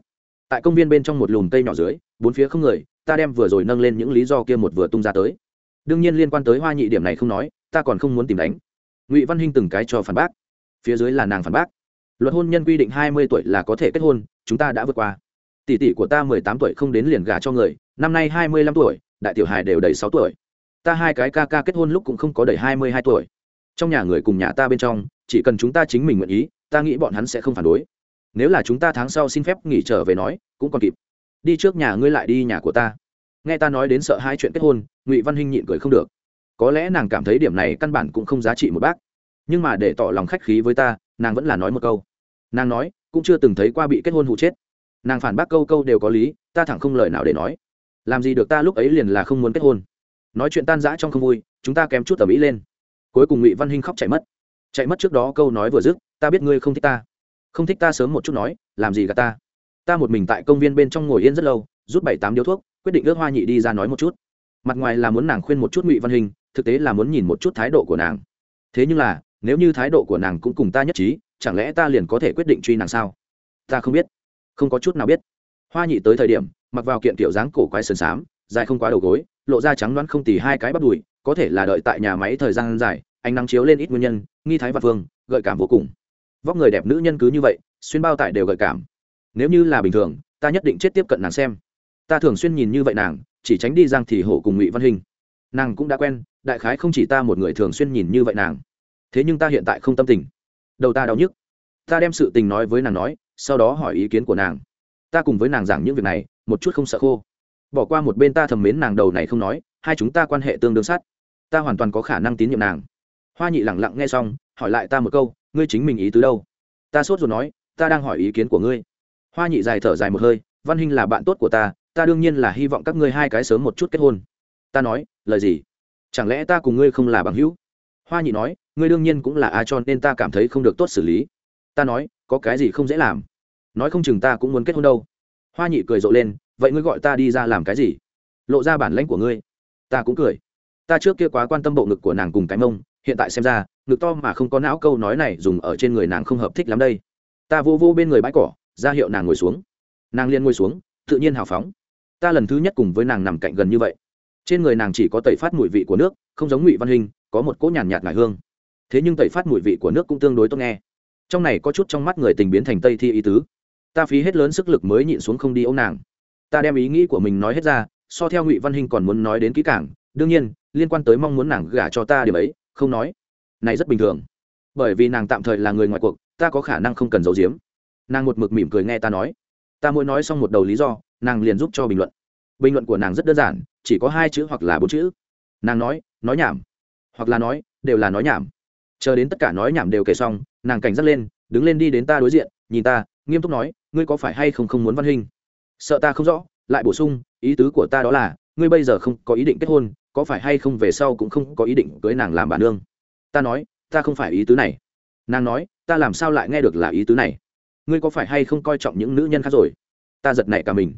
Tại công viên bên trong một lùm cây nhỏ dưới, bốn phía không người, ta đem vừa rồi nâng lên những lý do kia một vừa tung ra tới. Đương nhiên liên quan tới hoa nhị điểm này không nói, ta còn không muốn tìm đánh. Ngụy văn hinh từng cái cho phản bác. Phía dưới là nàng phản bác luật hôn nhân quy định hai mươi tuổi là có thể kết hôn, chúng ta đã vượt qua. Tỷ tỷ của ta mười tám tuổi không đến liền gả cho người, năm nay hai mươi lăm tuổi, đại tiểu hài đều đầy sáu tuổi. Ta hai cái ca ca kết hôn lúc cũng không có đầy hai mươi hai tuổi. Trong nhà người cùng nhà ta bên trong, chỉ cần chúng ta chính mình nguyện ý, ta nghĩ bọn hắn sẽ không phản đối. Nếu là chúng ta tháng sau xin phép nghỉ trở về nói, cũng còn kịp. Đi trước nhà ngươi lại đi nhà của ta. Nghe ta nói đến sợ hai chuyện kết hôn, ngụy văn hinh nhịn cười không được. Có lẽ nàng cảm thấy điểm này căn bản cũng không giá trị một bác. Nhưng mà để tỏ lòng khách khí với ta, nàng vẫn là nói một câu nàng nói, cũng chưa từng thấy qua bị kết hôn hụ chết. Nàng phản bác câu câu đều có lý, ta thẳng không lời nào để nói. Làm gì được ta lúc ấy liền là không muốn kết hôn. Nói chuyện tan rã trong không vui, chúng ta kém chút tầm ý lên. Cuối cùng ngụy văn hinh khóc chạy mất. Chạy mất trước đó câu nói vừa dứt, ta biết ngươi không thích ta. Không thích ta sớm một chút nói, làm gì cả ta. Ta một mình tại công viên bên trong ngồi yên rất lâu, rút bảy tám điếu thuốc, quyết định ước hoa nhị đi ra nói một chút. Mặt ngoài là muốn nàng khuyên một chút ngụy văn hình thực tế là muốn nhìn một chút thái độ của nàng. Thế nhưng là nếu như thái độ của nàng cũng cùng ta nhất trí, chẳng lẽ ta liền có thể quyết định truy nàng sao? Ta không biết. Không có chút nào biết. Hoa nhị tới thời điểm, mặc vào kiện kiểu dáng cổ quái sườn xám, dài không quá đầu gối, lộ ra trắng đoán không tì hai cái bắp đùi, có thể là đợi tại nhà máy thời gian dài, ánh nắng chiếu lên ít nguyên nhân, nghi thái và phương gợi cảm vô cùng. Vóc người đẹp nữ nhân cứ như vậy, xuyên bao tải đều gợi cảm. Nếu như là bình thường, ta nhất định chết tiếp cận nàng xem. Ta thường xuyên nhìn như vậy nàng, chỉ tránh đi giang thì hổ cùng ngụy văn hình. Nàng cũng đã quen, đại khái không chỉ ta một người thường xuyên nhìn như vậy nàng thế nhưng ta hiện tại không tâm tình. Đầu ta đau nhức. Ta đem sự tình nói với nàng nói, sau đó hỏi ý kiến của nàng. Ta cùng với nàng giảng những việc này, một chút không sợ khô. Bỏ qua một bên ta thầm mến nàng đầu này không nói, hai chúng ta quan hệ tương đương sát. Ta hoàn toàn có khả năng tín nhiệm nàng. Hoa nhị lẳng lặng nghe xong, hỏi lại ta một câu, ngươi chính mình ý tứ đâu? Ta sốt rồi nói, ta đang hỏi ý kiến của ngươi. Hoa nhị dài thở dài một hơi, văn hinh là bạn tốt của ta ta đương nhiên là hy vọng các ngươi hai cái sớm một chút kết hôn. Ta nói, lời gì? Chẳng lẽ ta cùng ngươi không là bằng hữu? Hoa nhị nói ngươi đương nhiên cũng là a cho nên ta cảm thấy không được tốt xử lý. Ta nói, có cái gì không dễ làm? Nói không chừng ta cũng muốn kết hôn đâu. Hoa nhị cười rộ lên, vậy ngươi gọi ta đi ra làm cái gì? Lộ ra bản lãnh của ngươi. Ta cũng cười. Ta trước kia quá quan tâm bộ ngực của nàng cùng cái mông, hiện tại xem ra, ngực to mà không có não câu nói này dùng ở trên người nàng không hợp thích lắm đây. Ta vô vô bên người bãi cỏ, ra hiệu nàng ngồi xuống. Nàng liên ngồi xuống, tự nhiên hào phóng. Ta lần thứ nhất cùng với nàng nằm cạnh gần như vậy. Trên người nàng chỉ có tẩy phát mùi vị của nước, không giống ngụy văn hình, có một cỗ nhàn nhạt ngải hương thế nhưng tẩy phát mùi vị của nước cũng tương đối tốt nghe. Trong này có chút trong mắt người tình biến thành tây thi ý tứ. Ta phí hết lớn sức lực mới nhịn xuống không đi ô nàng. Ta đem ý nghĩ của mình nói hết ra, so theo ngụy văn hình còn muốn nói đến kỹ cảng đương nhiên, liên quan tới mong muốn nàng gả cho ta điểm ấy, không nói. Này rất bình thường. Bởi vì nàng tạm thời là người ngoài cuộc, ta có khả năng không cần giấu giếm. Nàng một mực mỉm cười nghe ta nói. Ta mỗi nói xong một đầu lý do, nàng liền giúp cho bình luận. Bình luận của nàng rất đơn giản, chỉ có hai chữ hoặc là bốn chữ. Nàng nói nói nhảm. Hoặc là nói, đều là nói nhảm chờ đến tất cả nói nhảm đều kể xong, nàng cảnh giác lên, đứng lên đi đến ta đối diện, nhìn ta, nghiêm túc nói, ngươi có phải hay không không muốn văn hình sợ ta không rõ, lại bổ sung, ý tứ của ta đó là, ngươi bây giờ không có ý định kết hôn, có phải hay không về sau cũng không có ý định cưới nàng làm bà nương? Ta nói, ta không phải ý tứ này. Nàng nói, ta làm sao lại nghe được là ý tứ này? Ngươi có phải hay không coi trọng những nữ nhân khác rồi? Ta giật nảy cả mình.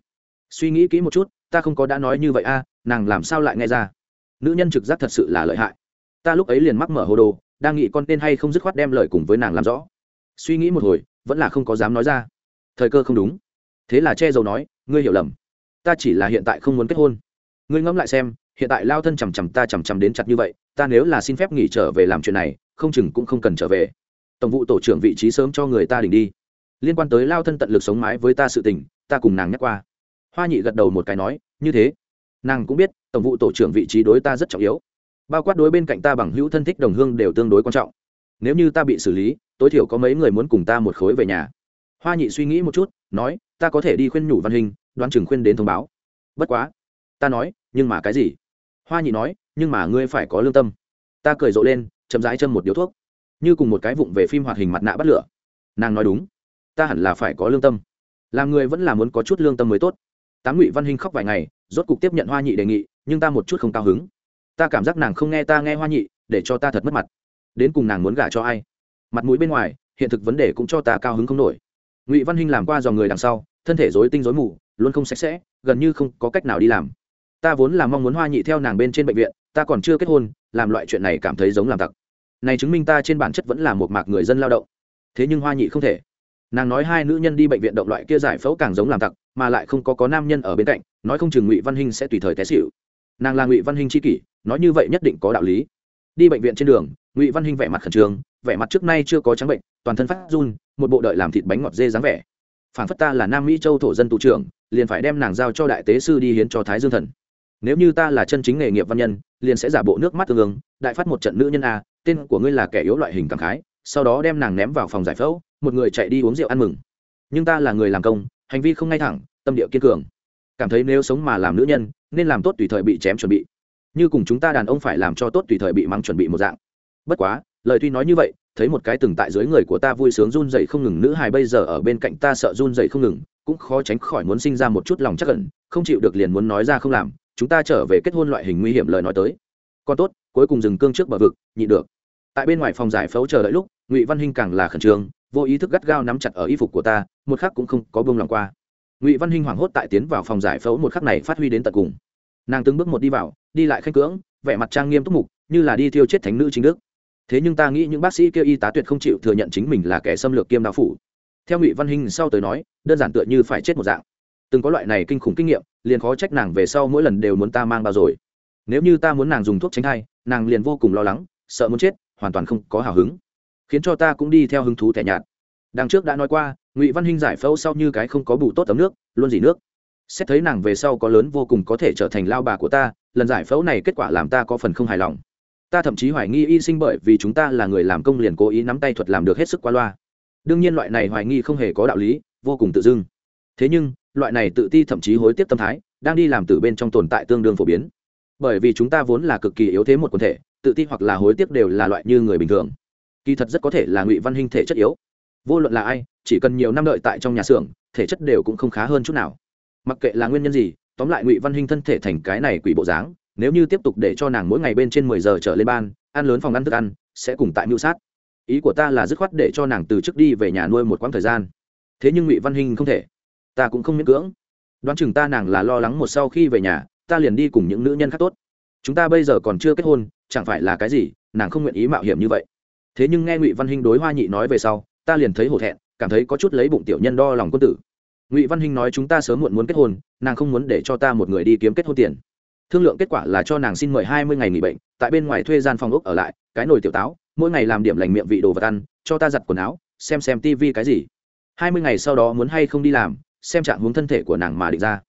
Suy nghĩ kỹ một chút, ta không có đã nói như vậy a, nàng làm sao lại nghe ra? Nữ nhân trực giác thật sự là lợi hại. Ta lúc ấy liền mắc mở hồ đồ đang nghĩ con tên hay không dứt khoát đem lời cùng với nàng làm rõ. Suy nghĩ một hồi, vẫn là không có dám nói ra. Thời cơ không đúng. Thế là che giấu nói, ngươi hiểu lầm. Ta chỉ là hiện tại không muốn kết hôn. Ngươi ngẫm lại xem, hiện tại lao thân chằm chằm ta chằm chằm đến chặt như vậy, ta nếu là xin phép nghỉ trở về làm chuyện này, không chừng cũng không cần trở về. Tổng vụ tổ trưởng vị trí sớm cho người ta đỉnh đi. Liên quan tới lao thân tận lực sống mái với ta sự tình, ta cùng nàng nhắc qua. Hoa nhị gật đầu một cái nói, như thế. Nàng cũng biết, tổng vụ tổ trưởng vị trí đối ta rất trọng yếu bao quát đối bên cạnh ta bằng hữu thân thích đồng hương đều tương đối quan trọng. Nếu như ta bị xử lý, tối thiểu có mấy người muốn cùng ta một khối về nhà. Hoa nhị suy nghĩ một chút, nói, ta có thể đi khuyên nhủ văn hình, đoán chừng khuyên đến thông báo. Bất quá, ta nói, nhưng mà cái gì? Hoa nhị nói, nhưng mà ngươi phải có lương tâm. Ta cười rộ lên, chậm rãi châm một điếu thuốc. Như cùng một cái vụng về phim hoạt hình mặt nạ bắt lửa. Nàng nói đúng, ta hẳn là phải có lương tâm. Làm người vẫn là muốn có chút lương tâm mới tốt. Tám ngụy văn hinh khóc vài ngày, rốt cục tiếp nhận hoa nhị đề nghị, nhưng ta một chút không cao hứng ta cảm giác nàng không nghe ta nghe hoa nhị, để cho ta thật mất mặt. Đến cùng nàng muốn gả cho ai? Mặt mũi bên ngoài, hiện thực vấn đề cũng cho ta cao hứng không nổi. Ngụy văn hinh làm qua dò người đằng sau, thân thể dối tinh dối mù, luôn không sạch sẽ, gần như không có cách nào đi làm. Ta vốn là mong muốn hoa nhị theo nàng bên trên bệnh viện, ta còn chưa kết hôn, làm loại chuyện này cảm thấy giống làm tặc. Này chứng minh ta trên bản chất vẫn là một mạc người dân lao động. Thế nhưng hoa nhị không thể. Nàng nói hai nữ nhân đi bệnh viện động loại kia giải phẫu càng giống làm tặc, mà lại không có có nam nhân ở bên cạnh, nói không chừng ngụy văn hinh sẽ tùy thời té xịu nàng là ngụy văn hinh c kỷ, nói như vậy nhất định có đạo lý. Đi bệnh viện trên đường, ngụy văn hinh vẻ mặt khẩn trương, vẻ mặt trước nay chưa có trắng bệnh, toàn thân phát run, một bộ đợi làm thịt bánh ngọt dê dáng vẻ. Phản phất ta là nam mỹ châu thổ dân tù trưởng, liền phải đem nàng giao cho đại tế sư đi hiến cho thái dương thần. Nếu như ta là chân chính nghề nghiệp văn nhân, liền sẽ giả bộ nước mắt tương ứng đại phát một trận nữ nhân a, tên của ngươi là kẻ yếu loại hình cảm khái, sau đó đem nàng ném vào phòng giải phẫu, một người chạy đi uống rượu ăn mừng. Nhưng ta là người làm công, hành vi không ngay thẳng, tâm địa kiên cường cảm thấy nếu sống mà làm nữ nhân, nên làm tốt tùy thời bị chém chuẩn bị. Như cùng chúng ta đàn ông phải làm cho tốt tùy thời bị mắng chuẩn bị một dạng. Bất quá, lời tuy nói như vậy, thấy một cái từng tại dưới người của ta vui sướng run dậy không ngừng nữ hài bây giờ ở bên cạnh ta sợ run dậy không ngừng, cũng khó tránh khỏi muốn sinh ra một chút lòng chắc ẩn, không chịu được liền muốn nói ra không làm, chúng ta trở về kết hôn loại hình nguy hiểm lời nói tới. Còn tốt, cuối cùng dừng cương trước bờ vực, nhịn được. Tại bên ngoài phòng giải phẫu chờ đợi lúc, ngụy văn hinh càng là khẩn trương, vô ý thức gắt gao nắm chặt ở y phục của ta, một khắc cũng không có bông lòng qua ngụy văn hinh hoảng hốt tại tiến vào phòng giải phẫu một khắc này phát huy đến tận cùng nàng từng bước một đi vào đi lại khanh cưỡng vẻ mặt trang nghiêm túc mục như là đi thiêu chết thánh nữ chính đức thế nhưng ta nghĩ những bác sĩ kia y tá tuyệt không chịu thừa nhận chính mình là kẻ xâm lược kiêm đạo phủ theo ngụy văn hinh sau tới nói đơn giản tựa như phải chết một dạng từng có loại này kinh khủng kinh nghiệm liền khó trách nàng về sau mỗi lần đều muốn ta mang bao rồi nếu như ta muốn nàng dùng thuốc tránh thai nàng liền vô cùng lo lắng sợ muốn chết hoàn toàn không có hào hứng khiến cho ta cũng đi theo hứng thú tẻ nhạt đằng trước đã nói qua ngụy văn hinh giải phẫu sau như cái không có bù tốt tấm nước, luôn dỉ nước. Xét thấy nàng về sau có lớn vô cùng có thể trở thành lao bà của ta, lần giải phẫu này kết quả làm ta có phần không hài lòng. Ta thậm chí hoài nghi y sinh bởi vì chúng ta là người làm công liền cố ý nắm tay thuật làm được hết sức qua loa. Đương nhiên loại này hoài nghi không hề có đạo lý, vô cùng tự dưng. Thế nhưng, loại này tự ti thậm chí hối tiếc tâm thái, đang đi làm từ bên trong tồn tại tương đương phổ biến. Bởi vì chúng ta vốn là cực kỳ yếu thế một quần thể, tự ti hoặc là hối tiếc đều là loại như người bình thường. Kỳ thật rất có thể là ngụy văn hình thể chất yếu. Vô luận là ai chỉ cần nhiều năm đợi tại trong nhà xưởng, thể chất đều cũng không khá hơn chút nào. Mặc kệ là nguyên nhân gì, tóm lại ngụy văn hinh thân thể thành cái này quỷ bộ dáng, nếu như tiếp tục để cho nàng mỗi ngày bên trên mười giờ trở lên ban, ăn lớn phòng ăn thức ăn, sẽ cùng tại mưu sát. Ý của ta là dứt khoát để cho nàng từ trước đi về nhà nuôi một quãng thời gian. Thế nhưng ngụy văn hinh không thể. Ta cũng không miễn cưỡng. Đoán chừng ta nàng là lo lắng một sau khi về nhà, ta liền đi cùng những nữ nhân khác tốt. Chúng ta bây giờ còn chưa kết hôn, chẳng phải là cái gì, nàng không nguyện ý mạo hiểm như vậy. Thế nhưng nghe ngụy văn hinh đối hoa nhị nói về sau, ta liền thấy hổ thẹn cảm thấy có chút lấy bụng tiểu nhân đo lòng quân tử. Ngụy văn hinh nói chúng ta sớm muộn muốn kết hôn, nàng không muốn để cho ta một người đi kiếm kết hôn tiền. Thương lượng kết quả là cho nàng xin mời hai mươi ngày nghỉ bệnh, tại bên ngoài thuê gian phòng ốc ở lại, cái nồi tiểu táo, mỗi ngày làm điểm lành miệng vị đồ vật ăn, cho ta giặt quần áo, xem xem tivi cái gì. Hai mươi ngày sau đó muốn hay không đi làm, xem trạng hướng thân thể của nàng mà định ra.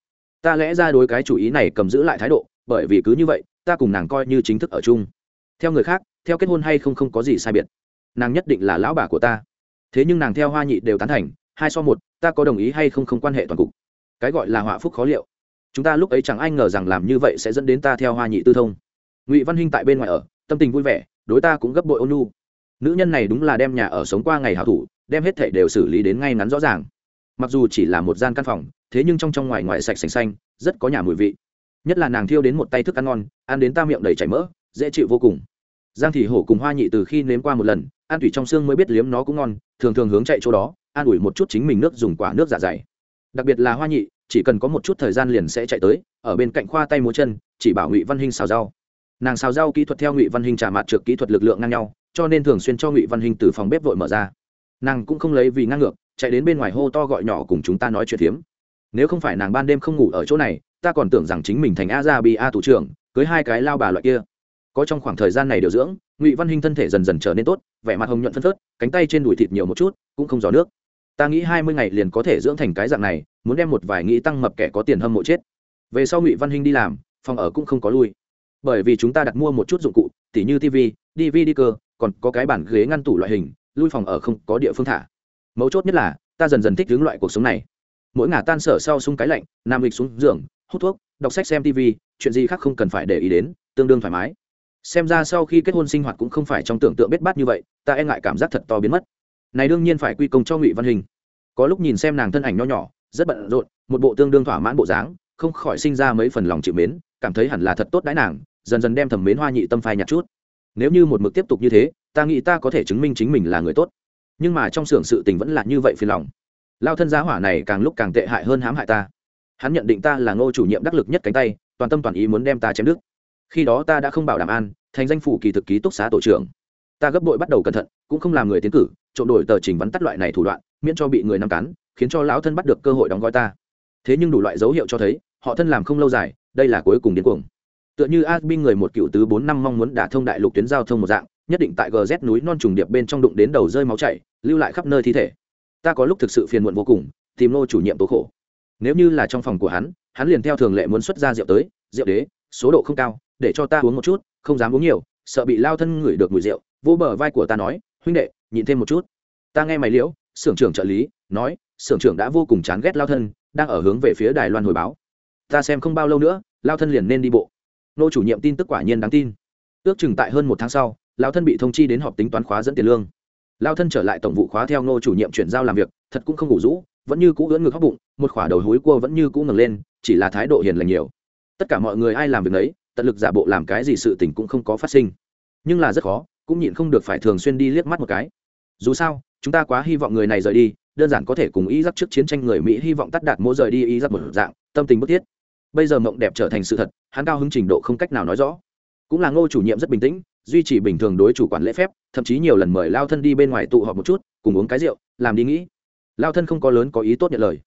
Ta lẽ ra đối cái chủ ý này cầm giữ lại thái độ, bởi vì cứ như vậy, ta cùng nàng coi như chính thức ở chung. Theo người khác, theo kết hôn hay không không có gì sai biệt. Nàng nhất định là lão bà của ta thế nhưng nàng theo hoa nhị đều tán thành, hai so một, ta có đồng ý hay không không quan hệ toàn cục. Cái gọi là họa phúc khó liệu. Chúng ta lúc ấy chẳng ai ngờ rằng làm như vậy sẽ dẫn đến ta theo hoa nhị tư thông. Ngụy văn hinh tại bên ngoài ở, tâm tình vui vẻ, đối ta cũng gấp bội ôn nhu. Nữ nhân này đúng là đem nhà ở sống qua ngày hảo thủ, đem hết thảy đều xử lý đến ngay ngắn rõ ràng. Mặc dù chỉ là một gian căn phòng, thế nhưng trong trong ngoài ngoài sạch sành xanh, rất có nhà mùi vị. Nhất là nàng thiêu đến một tay thức ăn ngon, ăn đến ta miệng đầy chảy mỡ, dễ chịu vô cùng giang thị hổ cùng hoa nhị từ khi nếm qua một lần, ăn thủy trong xương mới biết liếm nó cũng ngon, thường thường hướng chạy chỗ đó, an ủi một chút chính mình nước dùng quả nước giả dày. Đặc biệt là hoa nhị, chỉ cần có một chút thời gian liền sẽ chạy tới, ở bên cạnh khoa tay múa chân, chỉ bảo ngụy văn hinh xào rau. Nàng xào rau kỹ thuật theo ngụy văn hinh trả mặt trượt kỹ thuật lực lượng ngang nhau, cho nên thường xuyên cho ngụy văn hinh từ phòng bếp vội mở ra. Nàng cũng không lấy vì ngang ngược, chạy đến bên ngoài hô to gọi nhỏ cùng chúng ta nói chuyện phiếm. Nếu không phải nàng ban đêm không ngủ ở chỗ này, ta còn tưởng rằng chính mình thành a gia bị a thủ trưởng, cưới hai cái lao bà loại kia có trong khoảng thời gian này điều dưỡng, ngụy văn hinh thân thể dần dần trở nên tốt, vẻ mặt hồng nhuận phân phớt, cánh tay trên đùi thịt nhiều một chút, cũng không gió nước. Ta nghĩ hai mươi ngày liền có thể dưỡng thành cái dạng này, muốn đem một vài nghĩ tăng mập kẻ có tiền hâm mộ chết. Về sau ngụy văn hinh đi làm, phòng ở cũng không có lui. Bởi vì chúng ta đặt mua một chút dụng cụ, tỉ như tv dv đi cơ, còn có cái bản ghế ngăn tủ loại hình, lui phòng ở không có địa phương thả. Mấu chốt nhất là, ta dần dần thích hướng loại cuộc sống này. Mỗi ngả tan sở sau sung cái lạnh, nam lịch xuống giường, hút thuốc, đọc sách xem tv chuyện gì khác không cần phải để ý đến, tương đương thoải mái xem ra sau khi kết hôn sinh hoạt cũng không phải trong tưởng tượng biết bát như vậy, ta e ngại cảm giác thật to biến mất. Này đương nhiên phải quy công cho ngụy văn hình. Có lúc nhìn xem nàng thân ảnh nho nhỏ, rất bận rộn, một bộ tương đương thỏa mãn bộ dáng, không khỏi sinh ra mấy phần lòng chịu mến, cảm thấy hẳn là thật tốt đãi nàng, dần dần đem thầm mến hoa nhị tâm phai nhạt chút. Nếu như một mực tiếp tục như thế, ta nghĩ ta có thể chứng minh chính mình là người tốt. Nhưng mà trong xưởng sự tình vẫn là như vậy phiền lòng. Lao thân giá hỏa này càng lúc càng tệ hại hơn hãm hại ta. Hắn nhận định ta là ngô chủ nhiệm đắc lực nhất cánh tay, toàn tâm toàn ý muốn đem ta chém đứt khi đó ta đã không bảo đảm an, thành danh phủ kỳ thực ký túc xá tổ trưởng. Ta gấp bội bắt đầu cẩn thận, cũng không làm người tiến cử, trộm đổi tờ trình vắn tắt loại này thủ đoạn, miễn cho bị người nắm cắn khiến cho lão thân bắt được cơ hội đóng gói ta. Thế nhưng đủ loại dấu hiệu cho thấy, họ thân làm không lâu dài, đây là cuối cùng điên cuồng. Tựa như admin người một cựu tứ bốn năm mong muốn đả thông đại lục tuyến giao thông một dạng, nhất định tại gz núi non trùng điệp bên trong đụng đến đầu rơi máu chảy, lưu lại khắp nơi thi thể. Ta có lúc thực sự phiền muộn vô cùng, tìm nô chủ nhiệm tố khổ. Nếu như là trong phòng của hắn hắn liền theo thường lệ muốn xuất ra rượu tới, rượu đế, số độ không cao để cho ta uống một chút, không dám uống nhiều, sợ bị lao thân ngửi được mùi rượu, vô bờ vai của ta nói, huynh đệ, nhịn thêm một chút. Ta nghe mày liễu xưởng trưởng trợ lý, nói xưởng trưởng đã vô cùng chán ghét lao thân, đang ở hướng về phía đài loan hồi báo. Ta xem không bao lâu nữa, lao thân liền nên đi bộ. Nô chủ nhiệm tin tức quả nhiên đáng tin. Ước chừng tại hơn một tháng sau, lao thân bị thông chi đến họp tính toán khóa dẫn tiền lương. Lao thân trở lại tổng vụ khóa theo nô chủ nhiệm chuyển giao làm việc, thật cũng không ngủ rũ, vẫn như cũ ưỡn ngực hóc bụng, một khỏa đầu hối cua vẫn như cũ ngẩng lên, chỉ là thái độ hiền lành nhiều. Tất cả mọi người ai làm việc đấy tận lực giả bộ làm cái gì sự tình cũng không có phát sinh. Nhưng là rất khó, cũng nhịn không được phải thường xuyên đi liếc mắt một cái. Dù sao, chúng ta quá hy vọng người này rời đi, đơn giản có thể cùng ý giáp trước chiến tranh người mỹ hy vọng tắt đạt mỗi rời đi ý giáp một dạng, tâm tình bức thiết. Bây giờ mộng đẹp trở thành sự thật, hắn cao hứng trình độ không cách nào nói rõ. Cũng là ngô chủ nhiệm rất bình tĩnh, duy trì bình thường đối chủ quản lễ phép, thậm chí nhiều lần mời lao thân đi bên ngoài tụ họp một chút, cùng uống cái rượu, làm đi nghĩ. Lao thân không có lớn có ý tốt nhận lời.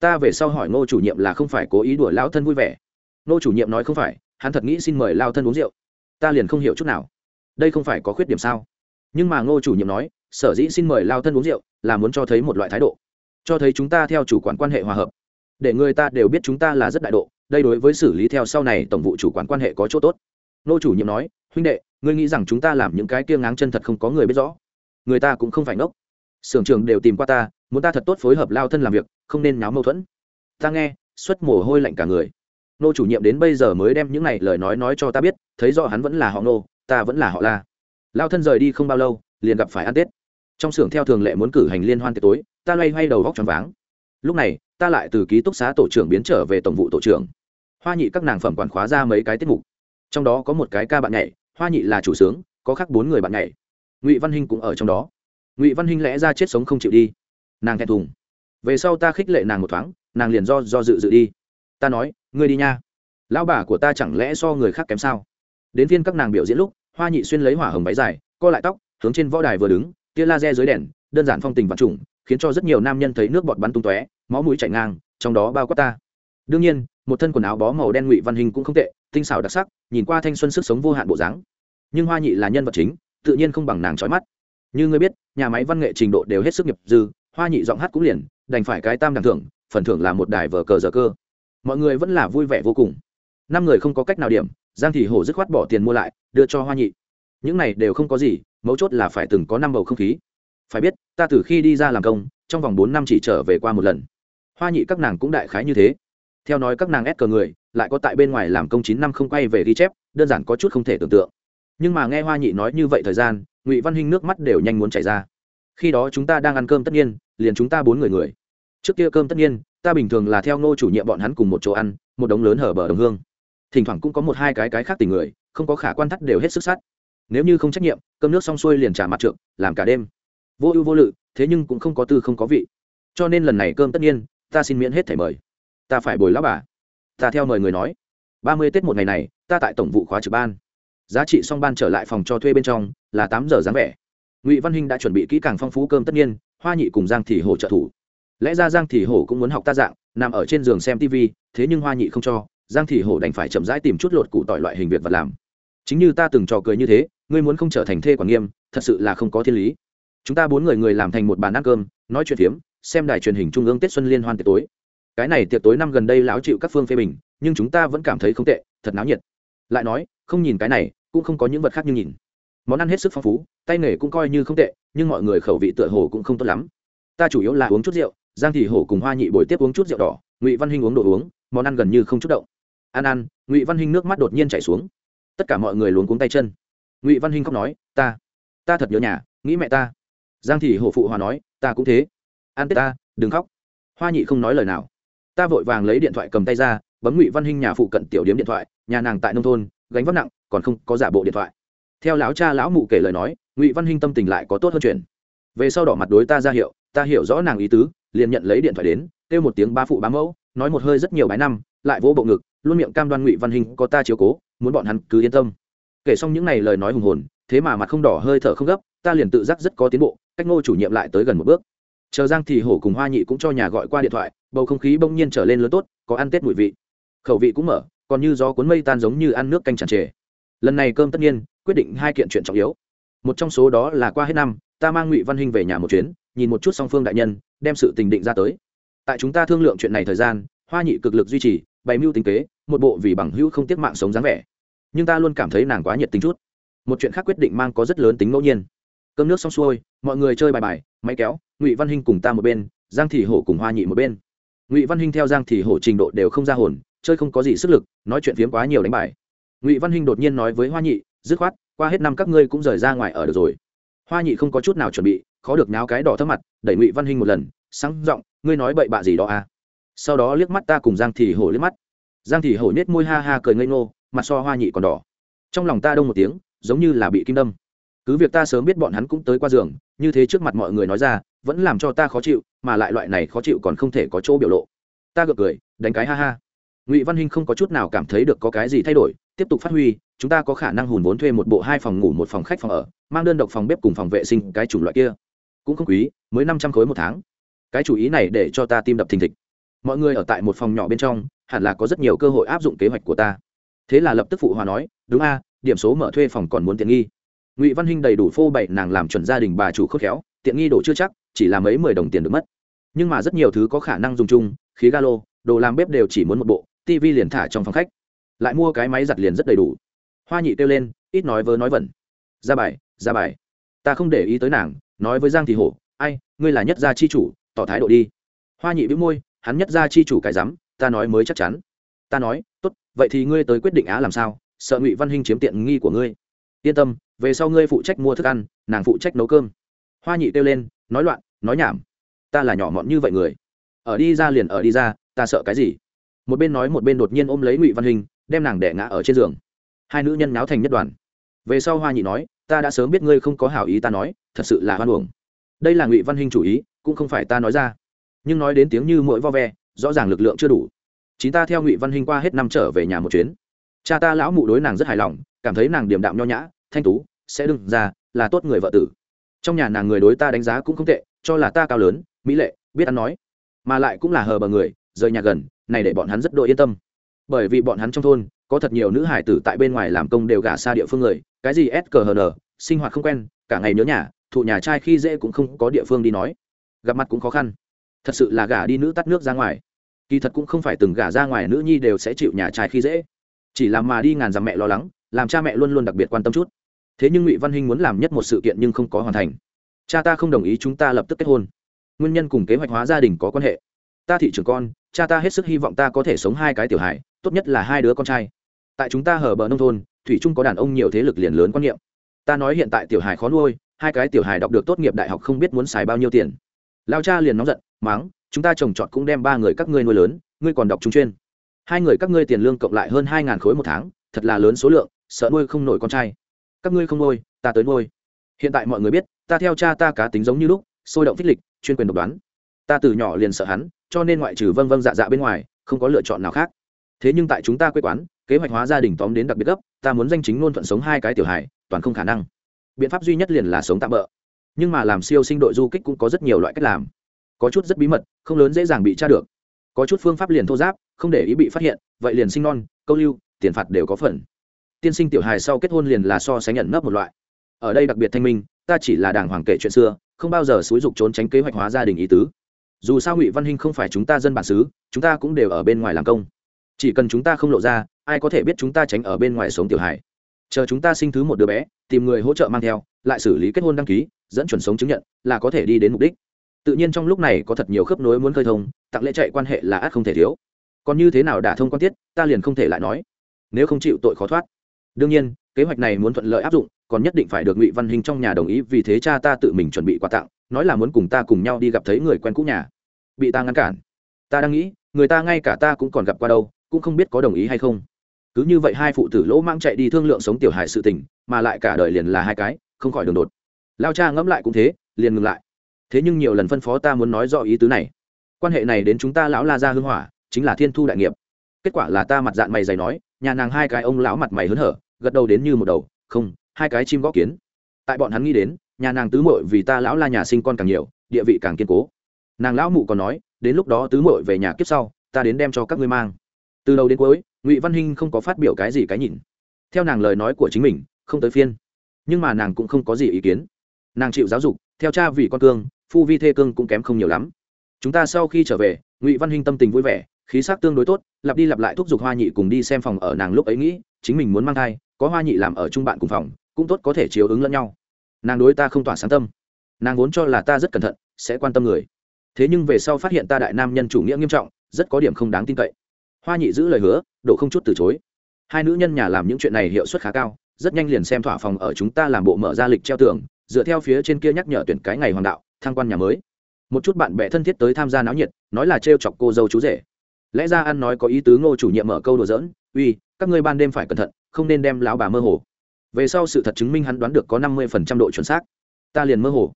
Ta về sau hỏi ngô chủ nhiệm là không phải cố ý đuổi lao thân vui vẻ. Ngô chủ nhiệm nói không phải hắn thật nghĩ xin mời lao thân uống rượu. Ta liền không hiểu chút nào. Đây không phải có khuyết điểm sao? Nhưng mà ngô chủ nhiệm nói, sở dĩ xin mời lao thân uống rượu là muốn cho thấy một loại thái độ. Cho thấy chúng ta theo chủ quản quan hệ hòa hợp. Để người ta đều biết chúng ta là rất đại độ, đây đối với xử lý theo sau này tổng vụ chủ quản quan hệ có chỗ tốt. Ngô chủ nhiệm nói, huynh đệ, ngươi nghĩ rằng chúng ta làm những cái kia ngáng chân thật không có người biết rõ. Người ta cũng không phải ngốc. Sưởng trường đều tìm qua ta, muốn ta thật tốt phối hợp lao thân làm việc, không nên náo mâu thuẫn. Ta nghe, xuất mồ hôi lạnh cả người nô chủ nhiệm đến bây giờ mới đem những này lời nói nói cho ta biết, thấy rõ hắn vẫn là họ nô, ta vẫn là họ la. Lao thân rời đi không bao lâu, liền gặp phải ăn tết. Trong xưởng theo thường lệ muốn cử hành liên hoan tiệc tối, ta loay hoay đầu góc tròn váng. Lúc này, ta lại từ ký túc xá tổ trưởng biến trở về tổng vụ tổ trưởng. Hoa nhị các nàng phẩm quản khóa ra mấy cái tiết mục. Trong đó có một cái ca bạn nhảy, hoa nhị là chủ sướng, có khác bốn người bạn nhảy. Ngụy văn hinh cũng ở trong đó. Ngụy văn hinh lẽ ra chết sống không chịu đi. Nàng thẹn thùng. Về sau ta khích lệ nàng một thoáng, nàng liền do do dự dự đi ta nói, ngươi đi nha. Lão bà của ta chẳng lẽ so người khác kém sao? Đến phiên các nàng biểu diễn lúc, hoa nhị xuyên lấy hỏa hồng váy dài, co lại tóc, hướng trên võ đài vừa đứng, tia laser dưới đèn, đơn giản phong tình vật trùng, khiến cho rất nhiều nam nhân thấy nước bọt bắn tung tóe, máu mũi chảy ngang, trong đó bao quát ta. Đương nhiên, một thân quần áo bó màu đen ngụy văn hình cũng không tệ, tinh xảo đặc sắc, nhìn qua thanh xuân sức sống vô hạn bộ dáng. Nhưng hoa nhị là nhân vật chính, tự nhiên không bằng nàng trói mắt. Như ngươi biết, nhà máy văn nghệ trình độ đều hết sức nghiệp dư, hoa nhị giọng hát cũng liền, đành phải cái tam đẳng thưởng, phần thưởng là một đài vở cờ giờ cơ mọi người vẫn là vui vẻ vô cùng. Năm người không có cách nào điểm, giang thị hổ dứt khoát bỏ tiền mua lại, đưa cho hoa nhị. Những này đều không có gì, mấu chốt là phải từng có năm bầu không khí. Phải biết, ta từ khi đi ra làm công, trong vòng bốn năm chỉ trở về qua một lần. Hoa nhị các nàng cũng đại khái như thế. Theo nói các nàng ép cờ người, lại có tại bên ngoài làm công chín năm không quay về ghi chép, đơn giản có chút không thể tưởng tượng. Nhưng mà nghe hoa nhị nói như vậy thời gian, ngụy văn hinh nước mắt đều nhanh muốn chảy ra. Khi đó chúng ta đang ăn cơm tất nhiên, liền chúng ta bốn người người. Trước kia cơm tất nhiên ta bình thường là theo ngô chủ nhiệm bọn hắn cùng một chỗ ăn, một đống lớn hở bờ đồng hương. Thỉnh thoảng cũng có một hai cái cái khác tình người, không có khả quan thắt đều hết sức sát. Nếu như không trách nhiệm, cơm nước xong xuôi liền trả mặt trượng, làm cả đêm. Vô ưu vô lự, thế nhưng cũng không có tư không có vị. Cho nên lần này cơm tất nhiên, ta xin miễn hết thẻ mời. Ta phải bồi lão bà. Ta theo mời người nói. Ba mươi tết một ngày này, ta tại tổng vụ khóa trực ban. Giá trị xong ban trở lại phòng cho thuê bên trong, là tám giờ dáng vẻ. Ngụy văn hinh đã chuẩn bị kỹ càng phong phú cơm tất nhiên, hoa nhị cùng giang thị hổ trợ thủ lẽ ra giang thị hổ cũng muốn học ta dạng, nằm ở trên giường xem tv thế nhưng hoa nhị không cho, giang thị hổ đành phải chậm rãi tìm chút lột cụ tỏi loại hình việc vật làm. Chính như ta từng trò cười như thế, ngươi muốn không trở thành thê quản nghiêm, thật sự là không có thiên lý. Chúng ta bốn người người làm thành một bàn ăn cơm, nói chuyện phiếm, xem đài truyền hình trung ương tết xuân liên hoan tiệc tối. Cái này tiệc tối năm gần đây lão chịu các phương phê bình, nhưng chúng ta vẫn cảm thấy không tệ, thật náo nhiệt. Lại nói, không nhìn cái này, cũng không có những vật khác như nhìn. Món ăn hết sức phong phú, tay nghề cũng coi như không tệ, nhưng mọi người khẩu vị tựa hồ cũng không tốt lắm. Ta chủ yếu là uống chút rượu giang thị hổ cùng hoa nhị bồi tiếp uống chút rượu đỏ, ngụy văn hinh uống đồ uống, món ăn gần như không chút động. Ăn ăn ngụy văn hinh nước mắt đột nhiên chảy xuống. Tất cả mọi người luống cuống tay chân. Ngụy văn hinh khóc nói, ta ta thật nhớ nhà, nghĩ mẹ ta. Giang thị hổ phụ hòa nói, ta cũng thế. Ăn tết ta, đừng khóc. Hoa nhị không nói lời nào. Ta vội vàng lấy điện thoại cầm tay ra, bấm ngụy văn hinh nhà phụ cận tiểu điếm điện thoại, nhà nàng tại nông thôn, gánh vác nặng, còn không có giả bộ điện thoại. Theo lão cha lão mụ kể lời nói, ngụy văn hinh tâm tình lại có tốt hơn chuyện. Về sau đỏ mặt đối ta ra hiệu ta hiểu rõ nàng ý tứ liền nhận lấy điện thoại đến kêu một tiếng ba phụ bá mẫu nói một hơi rất nhiều bái năm lại vỗ bộ ngực luôn miệng cam đoan ngụy văn hình, có ta chiếu cố muốn bọn hắn cứ yên tâm. Kể xong những n à y lời nói hùng hồn thế mà mặt không đỏ hơi thở không gấp ta liền tự giác rất có tiến bộ cách ngô chủ nhiệm lại tới gần một bước. Chờ giang thì hổ cùng hoa nhị cũng cho nhà gọi qua điện thoại bầu không khí bỗng nhiên trở lên lớn tốt có ăn tết mùi vị. Khẩu vị cũng mở còn như gió cuốn mây tan giống như ăn nước canh tràn trề. Lần này cơm tất nhiên quyết định hai kiện chuyện trọng yếu. Một trong số đó là qua hết năm ta mang ngụy văn hinh về nhà một chuyến nhìn một chút song phương đại nhân đem sự tình định ra tới tại chúng ta thương lượng chuyện này thời gian hoa nhị cực lực duy trì bày mưu tính kế một bộ vì bằng hữu không tiếc mạng sống dáng vẻ nhưng ta luôn cảm thấy nàng quá nhiệt tính chút một chuyện khác quyết định mang có rất lớn tính ngẫu nhiên cơm nước xong xuôi mọi người chơi bài bài máy kéo ngụy văn hinh cùng ta một bên giang thị hổ cùng hoa nhị một bên ngụy văn hinh theo giang thị hổ trình độ đều không ra hồn chơi không có gì sức lực nói chuyện phiếm quá nhiều đánh bài ngụy văn hinh đột nhiên nói với hoa nhị dứt khoát qua hết năm các ngươi cũng rời ra ngoài ở được rồi hoa nhị không có chút nào chuẩn bị, khó được náo cái đỏ thấp mặt, đẩy ngụy văn hinh một lần, sáng giọng, ngươi nói bậy bạ gì đó à? Sau đó liếc mắt ta cùng giang thì hổ liếc mắt. Giang thì hổ nhét môi ha ha cười ngây ngô, mặt so hoa nhị còn đỏ. Trong lòng ta đông một tiếng, giống như là bị kim đâm. Cứ việc ta sớm biết bọn hắn cũng tới qua giường, như thế trước mặt mọi người nói ra, vẫn làm cho ta khó chịu, mà lại loại này khó chịu còn không thể có chỗ biểu lộ. Ta gật cười, đánh cái ha ha. Ngụy văn hinh không có chút nào cảm thấy được có cái gì thay đổi, tiếp tục phát huy, chúng ta có khả năng hùn vốn thuê một bộ hai phòng ngủ một phòng khách phòng ở mang đơn độc phòng bếp cùng phòng vệ sinh cái chủng loại kia. Cũng không quý, mới năm trăm khối một tháng. Cái chủ ý này để cho ta tim đập thình thịch. Mọi người ở tại một phòng nhỏ bên trong, hẳn là có rất nhiều cơ hội áp dụng kế hoạch của ta. Thế là lập tức phụ hòa nói, đúng a, điểm số mở thuê phòng còn muốn tiện nghi. Ngụy văn hinh đầy đủ phô bày nàng làm chuẩn gia đình bà chủ khớp khéo, tiện nghi độ chưa chắc, chỉ là mấy mười đồng tiền được mất. Nhưng mà rất nhiều thứ có khả năng dùng chung, khí ga lô đồ làm bếp đều chỉ muốn một bộ tv liền thả trong phòng khách. Lại mua cái máy giặt liền rất đầy đủ. Hoa nhị kêu lên, ít nói vớ nói vẩn. Ra bài ra bài. Ta không để ý tới nàng, nói với giang thì hổ, ai, ngươi là nhất gia chi chủ, tỏ thái độ đi. Hoa nhị bĩu môi, hắn nhất gia chi chủ cái rắm, ta nói mới chắc chắn. Ta nói, tốt, vậy thì ngươi tới quyết định á làm sao? Sợ ngụy văn hinh chiếm tiện nghi của ngươi. Yên tâm, về sau ngươi phụ trách mua thức ăn, nàng phụ trách nấu cơm. Hoa nhị kêu lên, nói loạn, nói nhảm. Ta là nhỏ mọn như vậy người. Ở đi ra liền ở đi ra, ta sợ cái gì? Một bên nói một bên đột nhiên ôm lấy ngụy văn hình đem nàng đẻ ngã ở trên giường. Hai nữ nhân náo thành nhất đoàn về sau hoa nhị nói, ta đã sớm biết ngươi không có hảo ý ta nói, thật sự là hoan uổng. Đây là ngụy văn hình chủ ý, cũng không phải ta nói ra. Nhưng nói đến tiếng như mỗi vo ve, rõ ràng lực lượng chưa đủ. Chính ta theo ngụy văn hình qua hết năm trở về nhà một chuyến. Cha ta lão mụ đối nàng rất hài lòng, cảm thấy nàng điềm đạm nho nhã, thanh tú, sẽ đừng ra, là tốt người vợ tử. Trong nhà nàng người đối ta đánh giá cũng không tệ, cho là ta cao lớn, mỹ lệ, biết ăn nói. Mà lại cũng là hờ bờ người, rời nhà gần, này để bọn hắn rất đội yên tâm. Bởi vì bọn hắn trong thôn, có thật nhiều nữ hải tử tại bên ngoài làm công đều gả xa địa phương người cái gì s cờ hờ nờ sinh hoạt không quen, cả ngày nhớ nhà, thụ nhà trai khi dễ cũng không có địa phương đi nói. Gặp mặt cũng khó khăn. Thật sự là gả đi nữ tắt nước ra ngoài. Kỳ thật cũng không phải từng gả ra ngoài nữ nhi đều sẽ chịu nhà trai khi dễ. Chỉ làm mà đi ngàn dặm mẹ lo lắng, làm cha mẹ luôn luôn đặc biệt quan tâm chút. Thế nhưng ngụy văn hinh muốn làm nhất một sự kiện nhưng không có hoàn thành. Cha ta không đồng ý chúng ta lập tức kết hôn. Nguyên nhân cùng kế hoạch hóa gia đình có quan hệ. Ta thị trưởng con, cha ta hết sức hy vọng ta có thể sống hai cái tiểu hải tốt nhất là hai đứa con trai tại chúng ta hở bờ nông thôn, thủy trung có đàn ông nhiều thế lực liền lớn quan niệm. Ta nói hiện tại tiểu hải khó nuôi, hai cái tiểu hải đọc được tốt nghiệp đại học không biết muốn xài bao nhiêu tiền. Lao cha liền nóng giận, máng, chúng ta trồng trọt cũng đem ba người các ngươi nuôi lớn, ngươi còn đọc trung chuyên. Hai người các ngươi tiền lương cộng lại hơn hai ngàn khối một tháng, thật là lớn số lượng, sợ nuôi không nổi con trai. Các ngươi không nuôi, ta tới nuôi. Hiện tại mọi người biết, ta theo cha ta cá tính giống như lúc, sôi động phích lịch, chuyên quyền độc đoán. Ta từ nhỏ liền sợ hắn, cho nên ngoại trừ vâng vâng dạ dạ bên ngoài, không có lựa chọn nào khác. Thế nhưng tại chúng ta quê quán kế hoạch hóa gia đình tóm đến đặc biệt gấp, ta muốn danh chính luôn thuận sống hai cái tiểu hài, toàn không khả năng. Biện pháp duy nhất liền là sống tạm bỡ nhưng mà làm siêu sinh đội du kích cũng có rất nhiều loại cách làm. Có chút rất bí mật, không lớn dễ dàng bị tra được. Có chút phương pháp liền thô giáp, không để ý bị phát hiện, vậy liền sinh non, câu lưu, tiền phạt đều có phần. Tiên sinh tiểu hài sau kết hôn liền là so sánh nhận nấp một loại. Ở đây đặc biệt thanh minh, ta chỉ là đàng hoàng kể chuyện xưa, không bao giờ xúi dục trốn tránh kế hoạch hóa gia đình ý tứ. Dù sao ngụy văn hinh không phải chúng ta dân bản xứ, chúng ta cũng đều ở bên ngoài làm công chỉ cần chúng ta không lộ ra, ai có thể biết chúng ta tránh ở bên ngoài sống tiểu hải chờ chúng ta sinh thứ một đứa bé, tìm người hỗ trợ mang theo, lại xử lý kết hôn đăng ký, dẫn chuẩn sống chứng nhận, là có thể đi đến mục đích. Tự nhiên trong lúc này có thật nhiều khớp nối muốn khơi thông, tặng lễ chạy quan hệ là ắt không thể thiếu. Còn như thế nào đả thông quan tiết, ta liền không thể lại nói. Nếu không chịu tội khó thoát. Đương nhiên, kế hoạch này muốn thuận lợi áp dụng, còn nhất định phải được ngụy văn hình trong nhà đồng ý, vì thế cha ta tự mình chuẩn bị quà tặng, nói là muốn cùng ta cùng nhau đi gặp thấy người quen cũ nhà. Bị ta ngăn cản. Ta đang nghĩ, người ta ngay cả ta cũng còn gặp qua đâu cũng không biết có đồng ý hay không. Cứ như vậy hai phụ tử lỗ mang chạy đi thương lượng sống tiểu hài sự tình, mà lại cả đời liền là hai cái, không khỏi đường đột. Lao cha ngẫm lại cũng thế, liền ngừng lại. Thế nhưng nhiều lần phân phó ta muốn nói rõ ý tứ này. Quan hệ này đến chúng ta lão la ra hưng hỏa, chính là thiên thu đại nghiệp. Kết quả là ta mặt dạng mày dày nói, nhà nàng hai cái ông lão mặt mày hớn hở, gật đầu đến như một đầu, không, hai cái chim gõ kiến. Tại bọn hắn nghĩ đến, nhà nàng tứ mội vì ta lão la nhà sinh con càng nhiều, địa vị càng kiên cố. Nàng lão mụ còn nói, đến lúc đó tứ mội về nhà kiếp sau, ta đến đem cho các ngươi mang từ đầu đến cuối, ngụy văn hinh không có phát biểu cái gì cái nhìn. Theo nàng lời nói của chính mình, không tới phiên. Nhưng mà nàng cũng không có gì ý kiến. Nàng chịu giáo dục, theo cha vì con cương, phu vi thê cương cũng kém không nhiều lắm. Chúng ta sau khi trở về, ngụy văn hinh tâm tình vui vẻ, khí sắc tương đối tốt, lặp đi lặp lại thúc giục hoa nhị cùng đi xem phòng ở nàng lúc ấy nghĩ, chính mình muốn mang thai, có hoa nhị làm ở chung bạn cùng phòng, cũng tốt có thể chiếu ứng lẫn nhau. Nàng đối ta không tỏa sáng tâm. Nàng vốn cho là ta rất cẩn thận, sẽ quan tâm người. Thế nhưng về sau phát hiện ta đại nam nhân chủ nghĩa nghiêm trọng, rất có điểm không đáng tin cậy hoa nhị giữ lời hứa độ không chút từ chối. Hai nữ nhân nhà làm những chuyện này hiệu suất khá cao, rất nhanh liền xem thỏa phòng ở chúng ta làm bộ mở ra lịch treo tường, dựa theo phía trên kia nhắc nhở tuyển cái ngày hoàng đạo, thăng quan nhà mới. Một chút bạn bè thân thiết tới tham gia náo nhiệt, nói là trêu chọc cô dâu chú rể. Lẽ ra ăn nói có ý tứ ngô chủ nhiệm mở câu đùa giỡn, uy, các ngươi ban đêm phải cẩn thận, không nên đem lão bà mơ hồ. Về sau sự thật chứng minh hắn đoán được có năm mươi phần trăm độ chuẩn xác. Ta liền mơ hồ.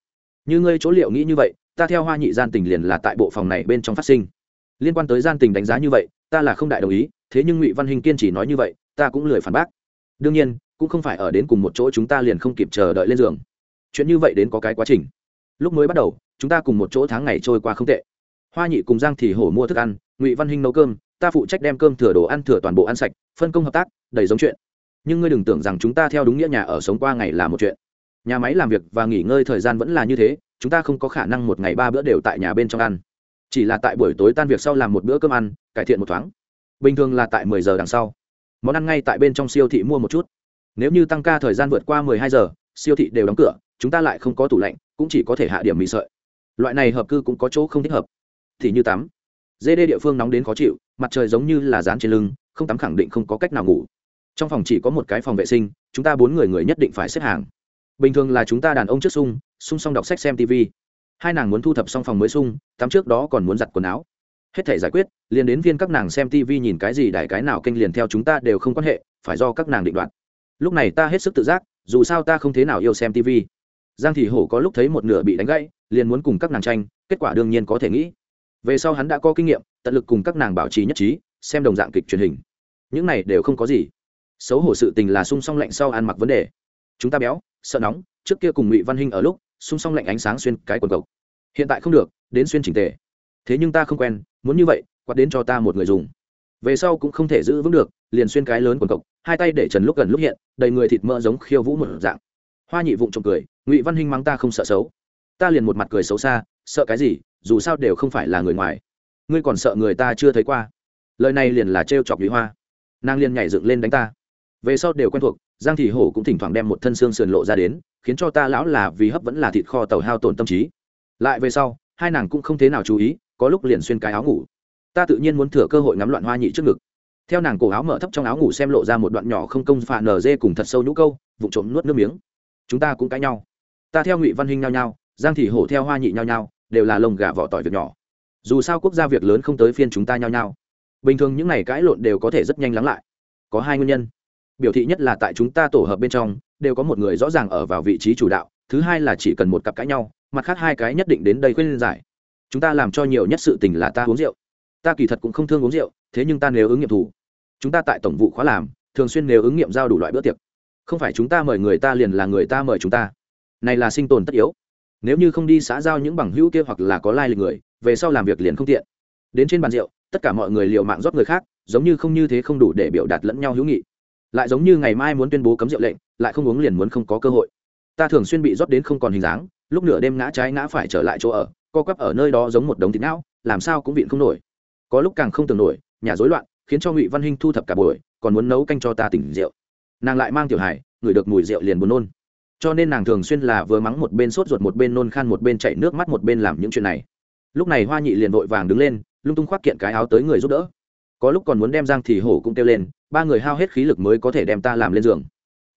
Như ngươi chỗ liệu nghĩ như vậy, ta theo hoa nhị gian tình liền là tại bộ phòng này bên trong phát sinh. Liên quan tới gian tình đánh giá như vậy ta là không đại đồng ý, thế nhưng ngụy văn hình kiên chỉ nói như vậy, ta cũng lười phản bác. Đương nhiên, cũng không phải ở đến cùng một chỗ chúng ta liền không kịp chờ đợi lên giường. Chuyện như vậy đến có cái quá trình. Lúc mới bắt đầu, chúng ta cùng một chỗ tháng ngày trôi qua không tệ. Hoa nhị cùng giang thì hổ mua thức ăn, ngụy văn hinh nấu cơm, ta phụ trách đem cơm thừa đồ ăn thừa toàn bộ ăn sạch, phân công hợp tác, đầy giống chuyện. Nhưng ngươi đừng tưởng rằng chúng ta theo đúng nghĩa nhà ở sống qua ngày là một chuyện. Nhà máy làm việc và nghỉ ngơi thời gian vẫn là như thế, chúng ta không có khả năng một ngày ba bữa đều tại nhà bên trong ăn chỉ là tại buổi tối tan việc sau làm một bữa cơm ăn, cải thiện một thoáng. Bình thường là tại mười giờ đằng sau. Món ăn ngay tại bên trong siêu thị mua một chút. Nếu như tăng ca thời gian vượt qua mười hai giờ, siêu thị đều đóng cửa, chúng ta lại không có tủ lạnh, cũng chỉ có thể hạ điểm mì sợi. Loại này hợp cư cũng có chỗ không thích hợp. Thì như tắm. Dê đê địa phương nóng đến khó chịu, mặt trời giống như là dán trên lưng, không tắm khẳng định không có cách nào ngủ. Trong phòng chỉ có một cái phòng vệ sinh, chúng ta bốn người người nhất định phải xếp hàng. Bình thường là chúng ta đàn ông trước sung sung xong đọc sách xem tv hai nàng muốn thu thập xong phòng mới sung, tắm trước đó còn muốn giặt quần áo. Hết thể giải quyết, liền đến viên các nàng xem tv nhìn cái gì đại cái nào kênh liền theo chúng ta đều không quan hệ, phải do các nàng định đoạt. Lúc này ta hết sức tự giác, dù sao ta không thế nào yêu xem tv giang thị hổ có lúc thấy một nửa bị đánh gãy, liền muốn cùng các nàng tranh, kết quả đương nhiên có thể nghĩ. Về sau hắn đã có kinh nghiệm, tận lực cùng các nàng bảo trì nhất trí, xem đồng dạng kịch truyền hình. Những này đều không có gì. Xấu hổ sự tình là sung song lạnh sau ăn mặc vấn đề. Chúng ta béo, sợ nóng, trước kia cùng ngụy văn hinh ở lúc xung song lạnh ánh sáng xuyên cái quần cộc. Hiện tại không được, đến xuyên chỉnh tề. Thế nhưng ta không quen, muốn như vậy, quạt đến cho ta một người dùng. Về sau cũng không thể giữ vững được, liền xuyên cái lớn quần cộc, hai tay để trần lúc gần lúc hiện, đầy người thịt mỡ giống khiêu vũ một dạng. Hoa nhị vụng trộm cười, ngụy văn hinh mắng ta không sợ xấu. Ta liền một mặt cười xấu xa, sợ cái gì, dù sao đều không phải là người ngoài. Ngươi còn sợ người ta chưa thấy qua. Lời này liền là trêu chọc nhụy hoa. Nàng liền nhảy dựng lên đánh ta. Về sau đều quen thuộc giang thị hổ cũng thỉnh thoảng đem một thân xương sườn lộ ra đến, khiến cho ta lão là vì hấp vẫn là thịt kho tàu hao tổn tâm trí. Lại về sau, hai nàng cũng không thế nào chú ý, có lúc liền xuyên cái áo ngủ. Ta tự nhiên muốn thừa cơ hội ngắm loạn hoa nhị trước ngực. Theo nàng cổ áo mở thấp trong áo ngủ xem lộ ra một đoạn nhỏ không công phà nở dê cùng thật sâu nhũ câu vụ trộm nuốt nước miếng. Chúng ta cũng cãi nhau. Ta theo ngụy văn huynh nhau nhau, giang thị hổ theo hoa nhị nhau nhau, đều là lồng gà vỏ tỏi việc nhỏ. Dù sao quốc gia việc lớn không tới phiên chúng ta nhau nhau. Bình thường những n à y cãi lộn đều có thể rất nhanh lắng lại. Có hai nguyên nhân biểu thị nhất là tại chúng ta tổ hợp bên trong, đều có một người rõ ràng ở vào vị trí chủ đạo, thứ hai là chỉ cần một cặp cãi nhau, mặt khác hai cái nhất định đến đây khuyên giải. Chúng ta làm cho nhiều nhất sự tình là ta uống rượu. Ta kỳ thật cũng không thương uống rượu, thế nhưng ta nếu ứng nghiệm thủ, chúng ta tại tổng vụ khóa làm, thường xuyên nếu ứng nghiệm giao đủ loại bữa tiệc. Không phải chúng ta mời người ta liền là người ta mời chúng ta. Này là sinh tồn tất yếu. Nếu như không đi xã giao những bằng hữu kia hoặc là có lai lịch người, về sau làm việc liền không tiện. Đến trên bàn rượu, tất cả mọi người liều mạng rót người khác, giống như không như thế không đủ để biểu đạt lẫn nhau hữu nghị lại giống như ngày mai muốn tuyên bố cấm rượu lệnh, lại không uống liền muốn không có cơ hội. Ta thường xuyên bị rót đến không còn hình dáng, lúc nửa đêm ngã trái ngã phải trở lại chỗ ở, co quắp ở nơi đó giống một đống thịt não, làm sao cũng vịn không nổi. Có lúc càng không tưởng nổi, nhà rối loạn, khiến cho ngụy văn hinh thu thập cả buổi, còn muốn nấu canh cho ta tỉnh rượu. Nàng lại mang tiểu hải ngửi được mùi rượu liền buồn nôn. Cho nên nàng thường xuyên là vừa mắng một bên sốt ruột một bên nôn khan một bên chạy nước mắt một bên làm những chuyện này. Lúc này hoa nhị liền vội vàng đứng lên, lung tung khoác kiện cái áo tới người giúp đỡ. Có lúc còn muốn đem giang thì hổ cũng kêu lên ba người hao hết khí lực mới có thể đem ta làm lên giường.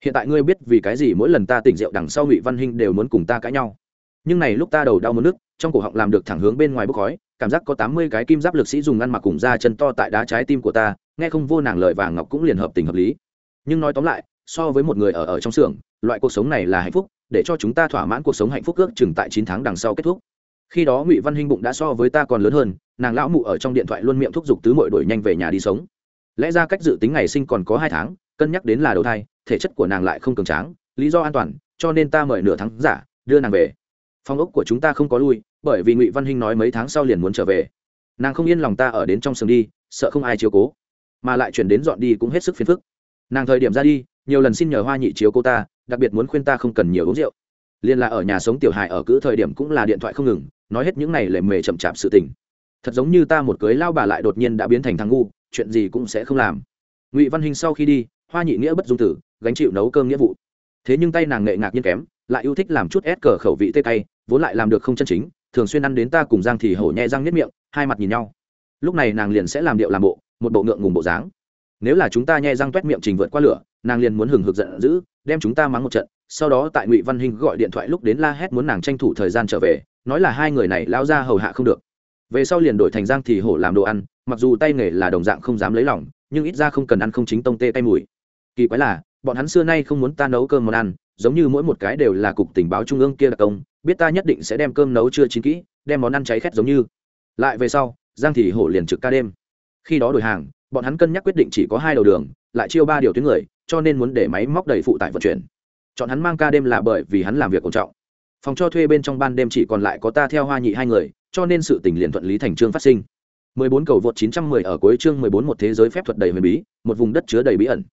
Hiện tại ngươi biết vì cái gì mỗi lần ta tỉnh rượu đằng sau ngụy văn hinh đều muốn cùng ta cãi nhau. Nhưng này lúc ta đầu đau mất nước trong cổ họng làm được thẳng hướng bên ngoài bốc khói, cảm giác có tám mươi cái kim giáp lực sĩ dùng ngăn mặc cùng da chân to tại đá trái tim của ta, nghe không vô nàng lời vàng ngọc cũng liền hợp tình hợp lý. Nhưng nói tóm lại, so với một người ở ở trong xưởng, loại cuộc sống này là hạnh phúc, để cho chúng ta thỏa mãn cuộc sống hạnh phúc ước chừng tại chín tháng đằng sau kết thúc. Khi đó ngụy văn hinh bụng đã so với ta còn lớn hơn, nàng lão mụ ở trong điện thoại luôn miệng thúc giục tứ mội đổi nhanh về nhà đi sống lẽ ra cách dự tính ngày sinh còn có hai tháng, cân nhắc đến là đầu thai, thể chất của nàng lại không cường tráng, lý do an toàn, cho nên ta mời nửa tháng giả, đưa nàng về. Phòng ốc của chúng ta không có lui, bởi vì ngụy văn hinh nói mấy tháng sau liền muốn trở về. Nàng không yên lòng ta ở đến trong sừng đi, sợ không ai chiếu cố. Mà lại chuyển đến dọn đi cũng hết sức phiền phức. Nàng thời điểm ra đi, nhiều lần xin nhờ hoa nhị chiếu cô ta, đặc biệt muốn khuyên ta không cần nhiều uống rượu. Liên là ở nhà sống tiểu hài ở cữ thời điểm cũng là điện thoại không ngừng, nói hết những này lề mề chậm chạp sự tình. Thật giống như ta một cưới lao bà lại đột nhiên đã biến thành thằng ngu chuyện gì cũng sẽ không làm. Ngụy văn hình sau khi đi, hoa nhị nghĩa bất dung tử, gánh chịu nấu cơm nghĩa vụ. Thế nhưng tay nàng nghệ ngạc nhiên kém, lại yêu thích làm chút ép cờ khẩu vị tê tay, vốn lại làm được không chân chính, thường xuyên ăn đến ta cùng giang thì hổ nhẹ răng nếp miệng, hai mặt nhìn nhau. Lúc này nàng liền sẽ làm điệu làm bộ, một bộ ngượng ngùng bộ dáng. Nếu là chúng ta nhẹ răng toét miệng trình vượt qua lửa, nàng liền muốn hừng hực giận dữ, đem chúng ta mắng một trận. Sau đó tại ngụy văn hinh gọi điện thoại lúc đến la hét muốn nàng tranh thủ thời gian trở về, nói là hai người này lao ra hầu hạ không được. Về sau liền đổi thành giang thì hổ làm đồ ăn mặc dù tay nghề là đồng dạng không dám lấy lòng, nhưng ít ra không cần ăn không chính tông tê tay mùi. Kỳ quái là, bọn hắn xưa nay không muốn ta nấu cơm món ăn, giống như mỗi một cái đều là cục tình báo trung ương kia đặc công, biết ta nhất định sẽ đem cơm nấu chưa chín kỹ, đem món ăn cháy khét giống như. Lại về sau, giang thì hổ liền trực ca đêm. Khi đó đổi hàng, bọn hắn cân nhắc quyết định chỉ có hai đầu đường, lại chiêu ba điều tuyến người, cho nên muốn để máy móc đầy phụ tải vận chuyển. Chọn hắn mang ca đêm là bởi vì hắn làm việc quan trọng. Phòng cho thuê bên trong ban đêm chỉ còn lại có ta theo hoa nhị hai người, cho nên sự tình liền thuận lý thành trương phát sinh. 14 cầu vượt 910 ở cuối chương 14 một thế giới phép thuật đầy huyền bí, một vùng đất chứa đầy bí ẩn.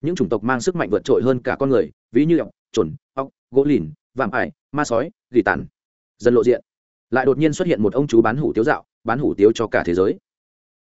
Những chủng tộc mang sức mạnh vượt trội hơn cả con người, ví như ọc chuẩn ọc gỗ lìn, vạm ải, ma sói dị tản. dần lộ diện. Lại đột nhiên xuất hiện một ông chú bán hủ tiếu dạo, bán hủ tiếu cho cả thế giới.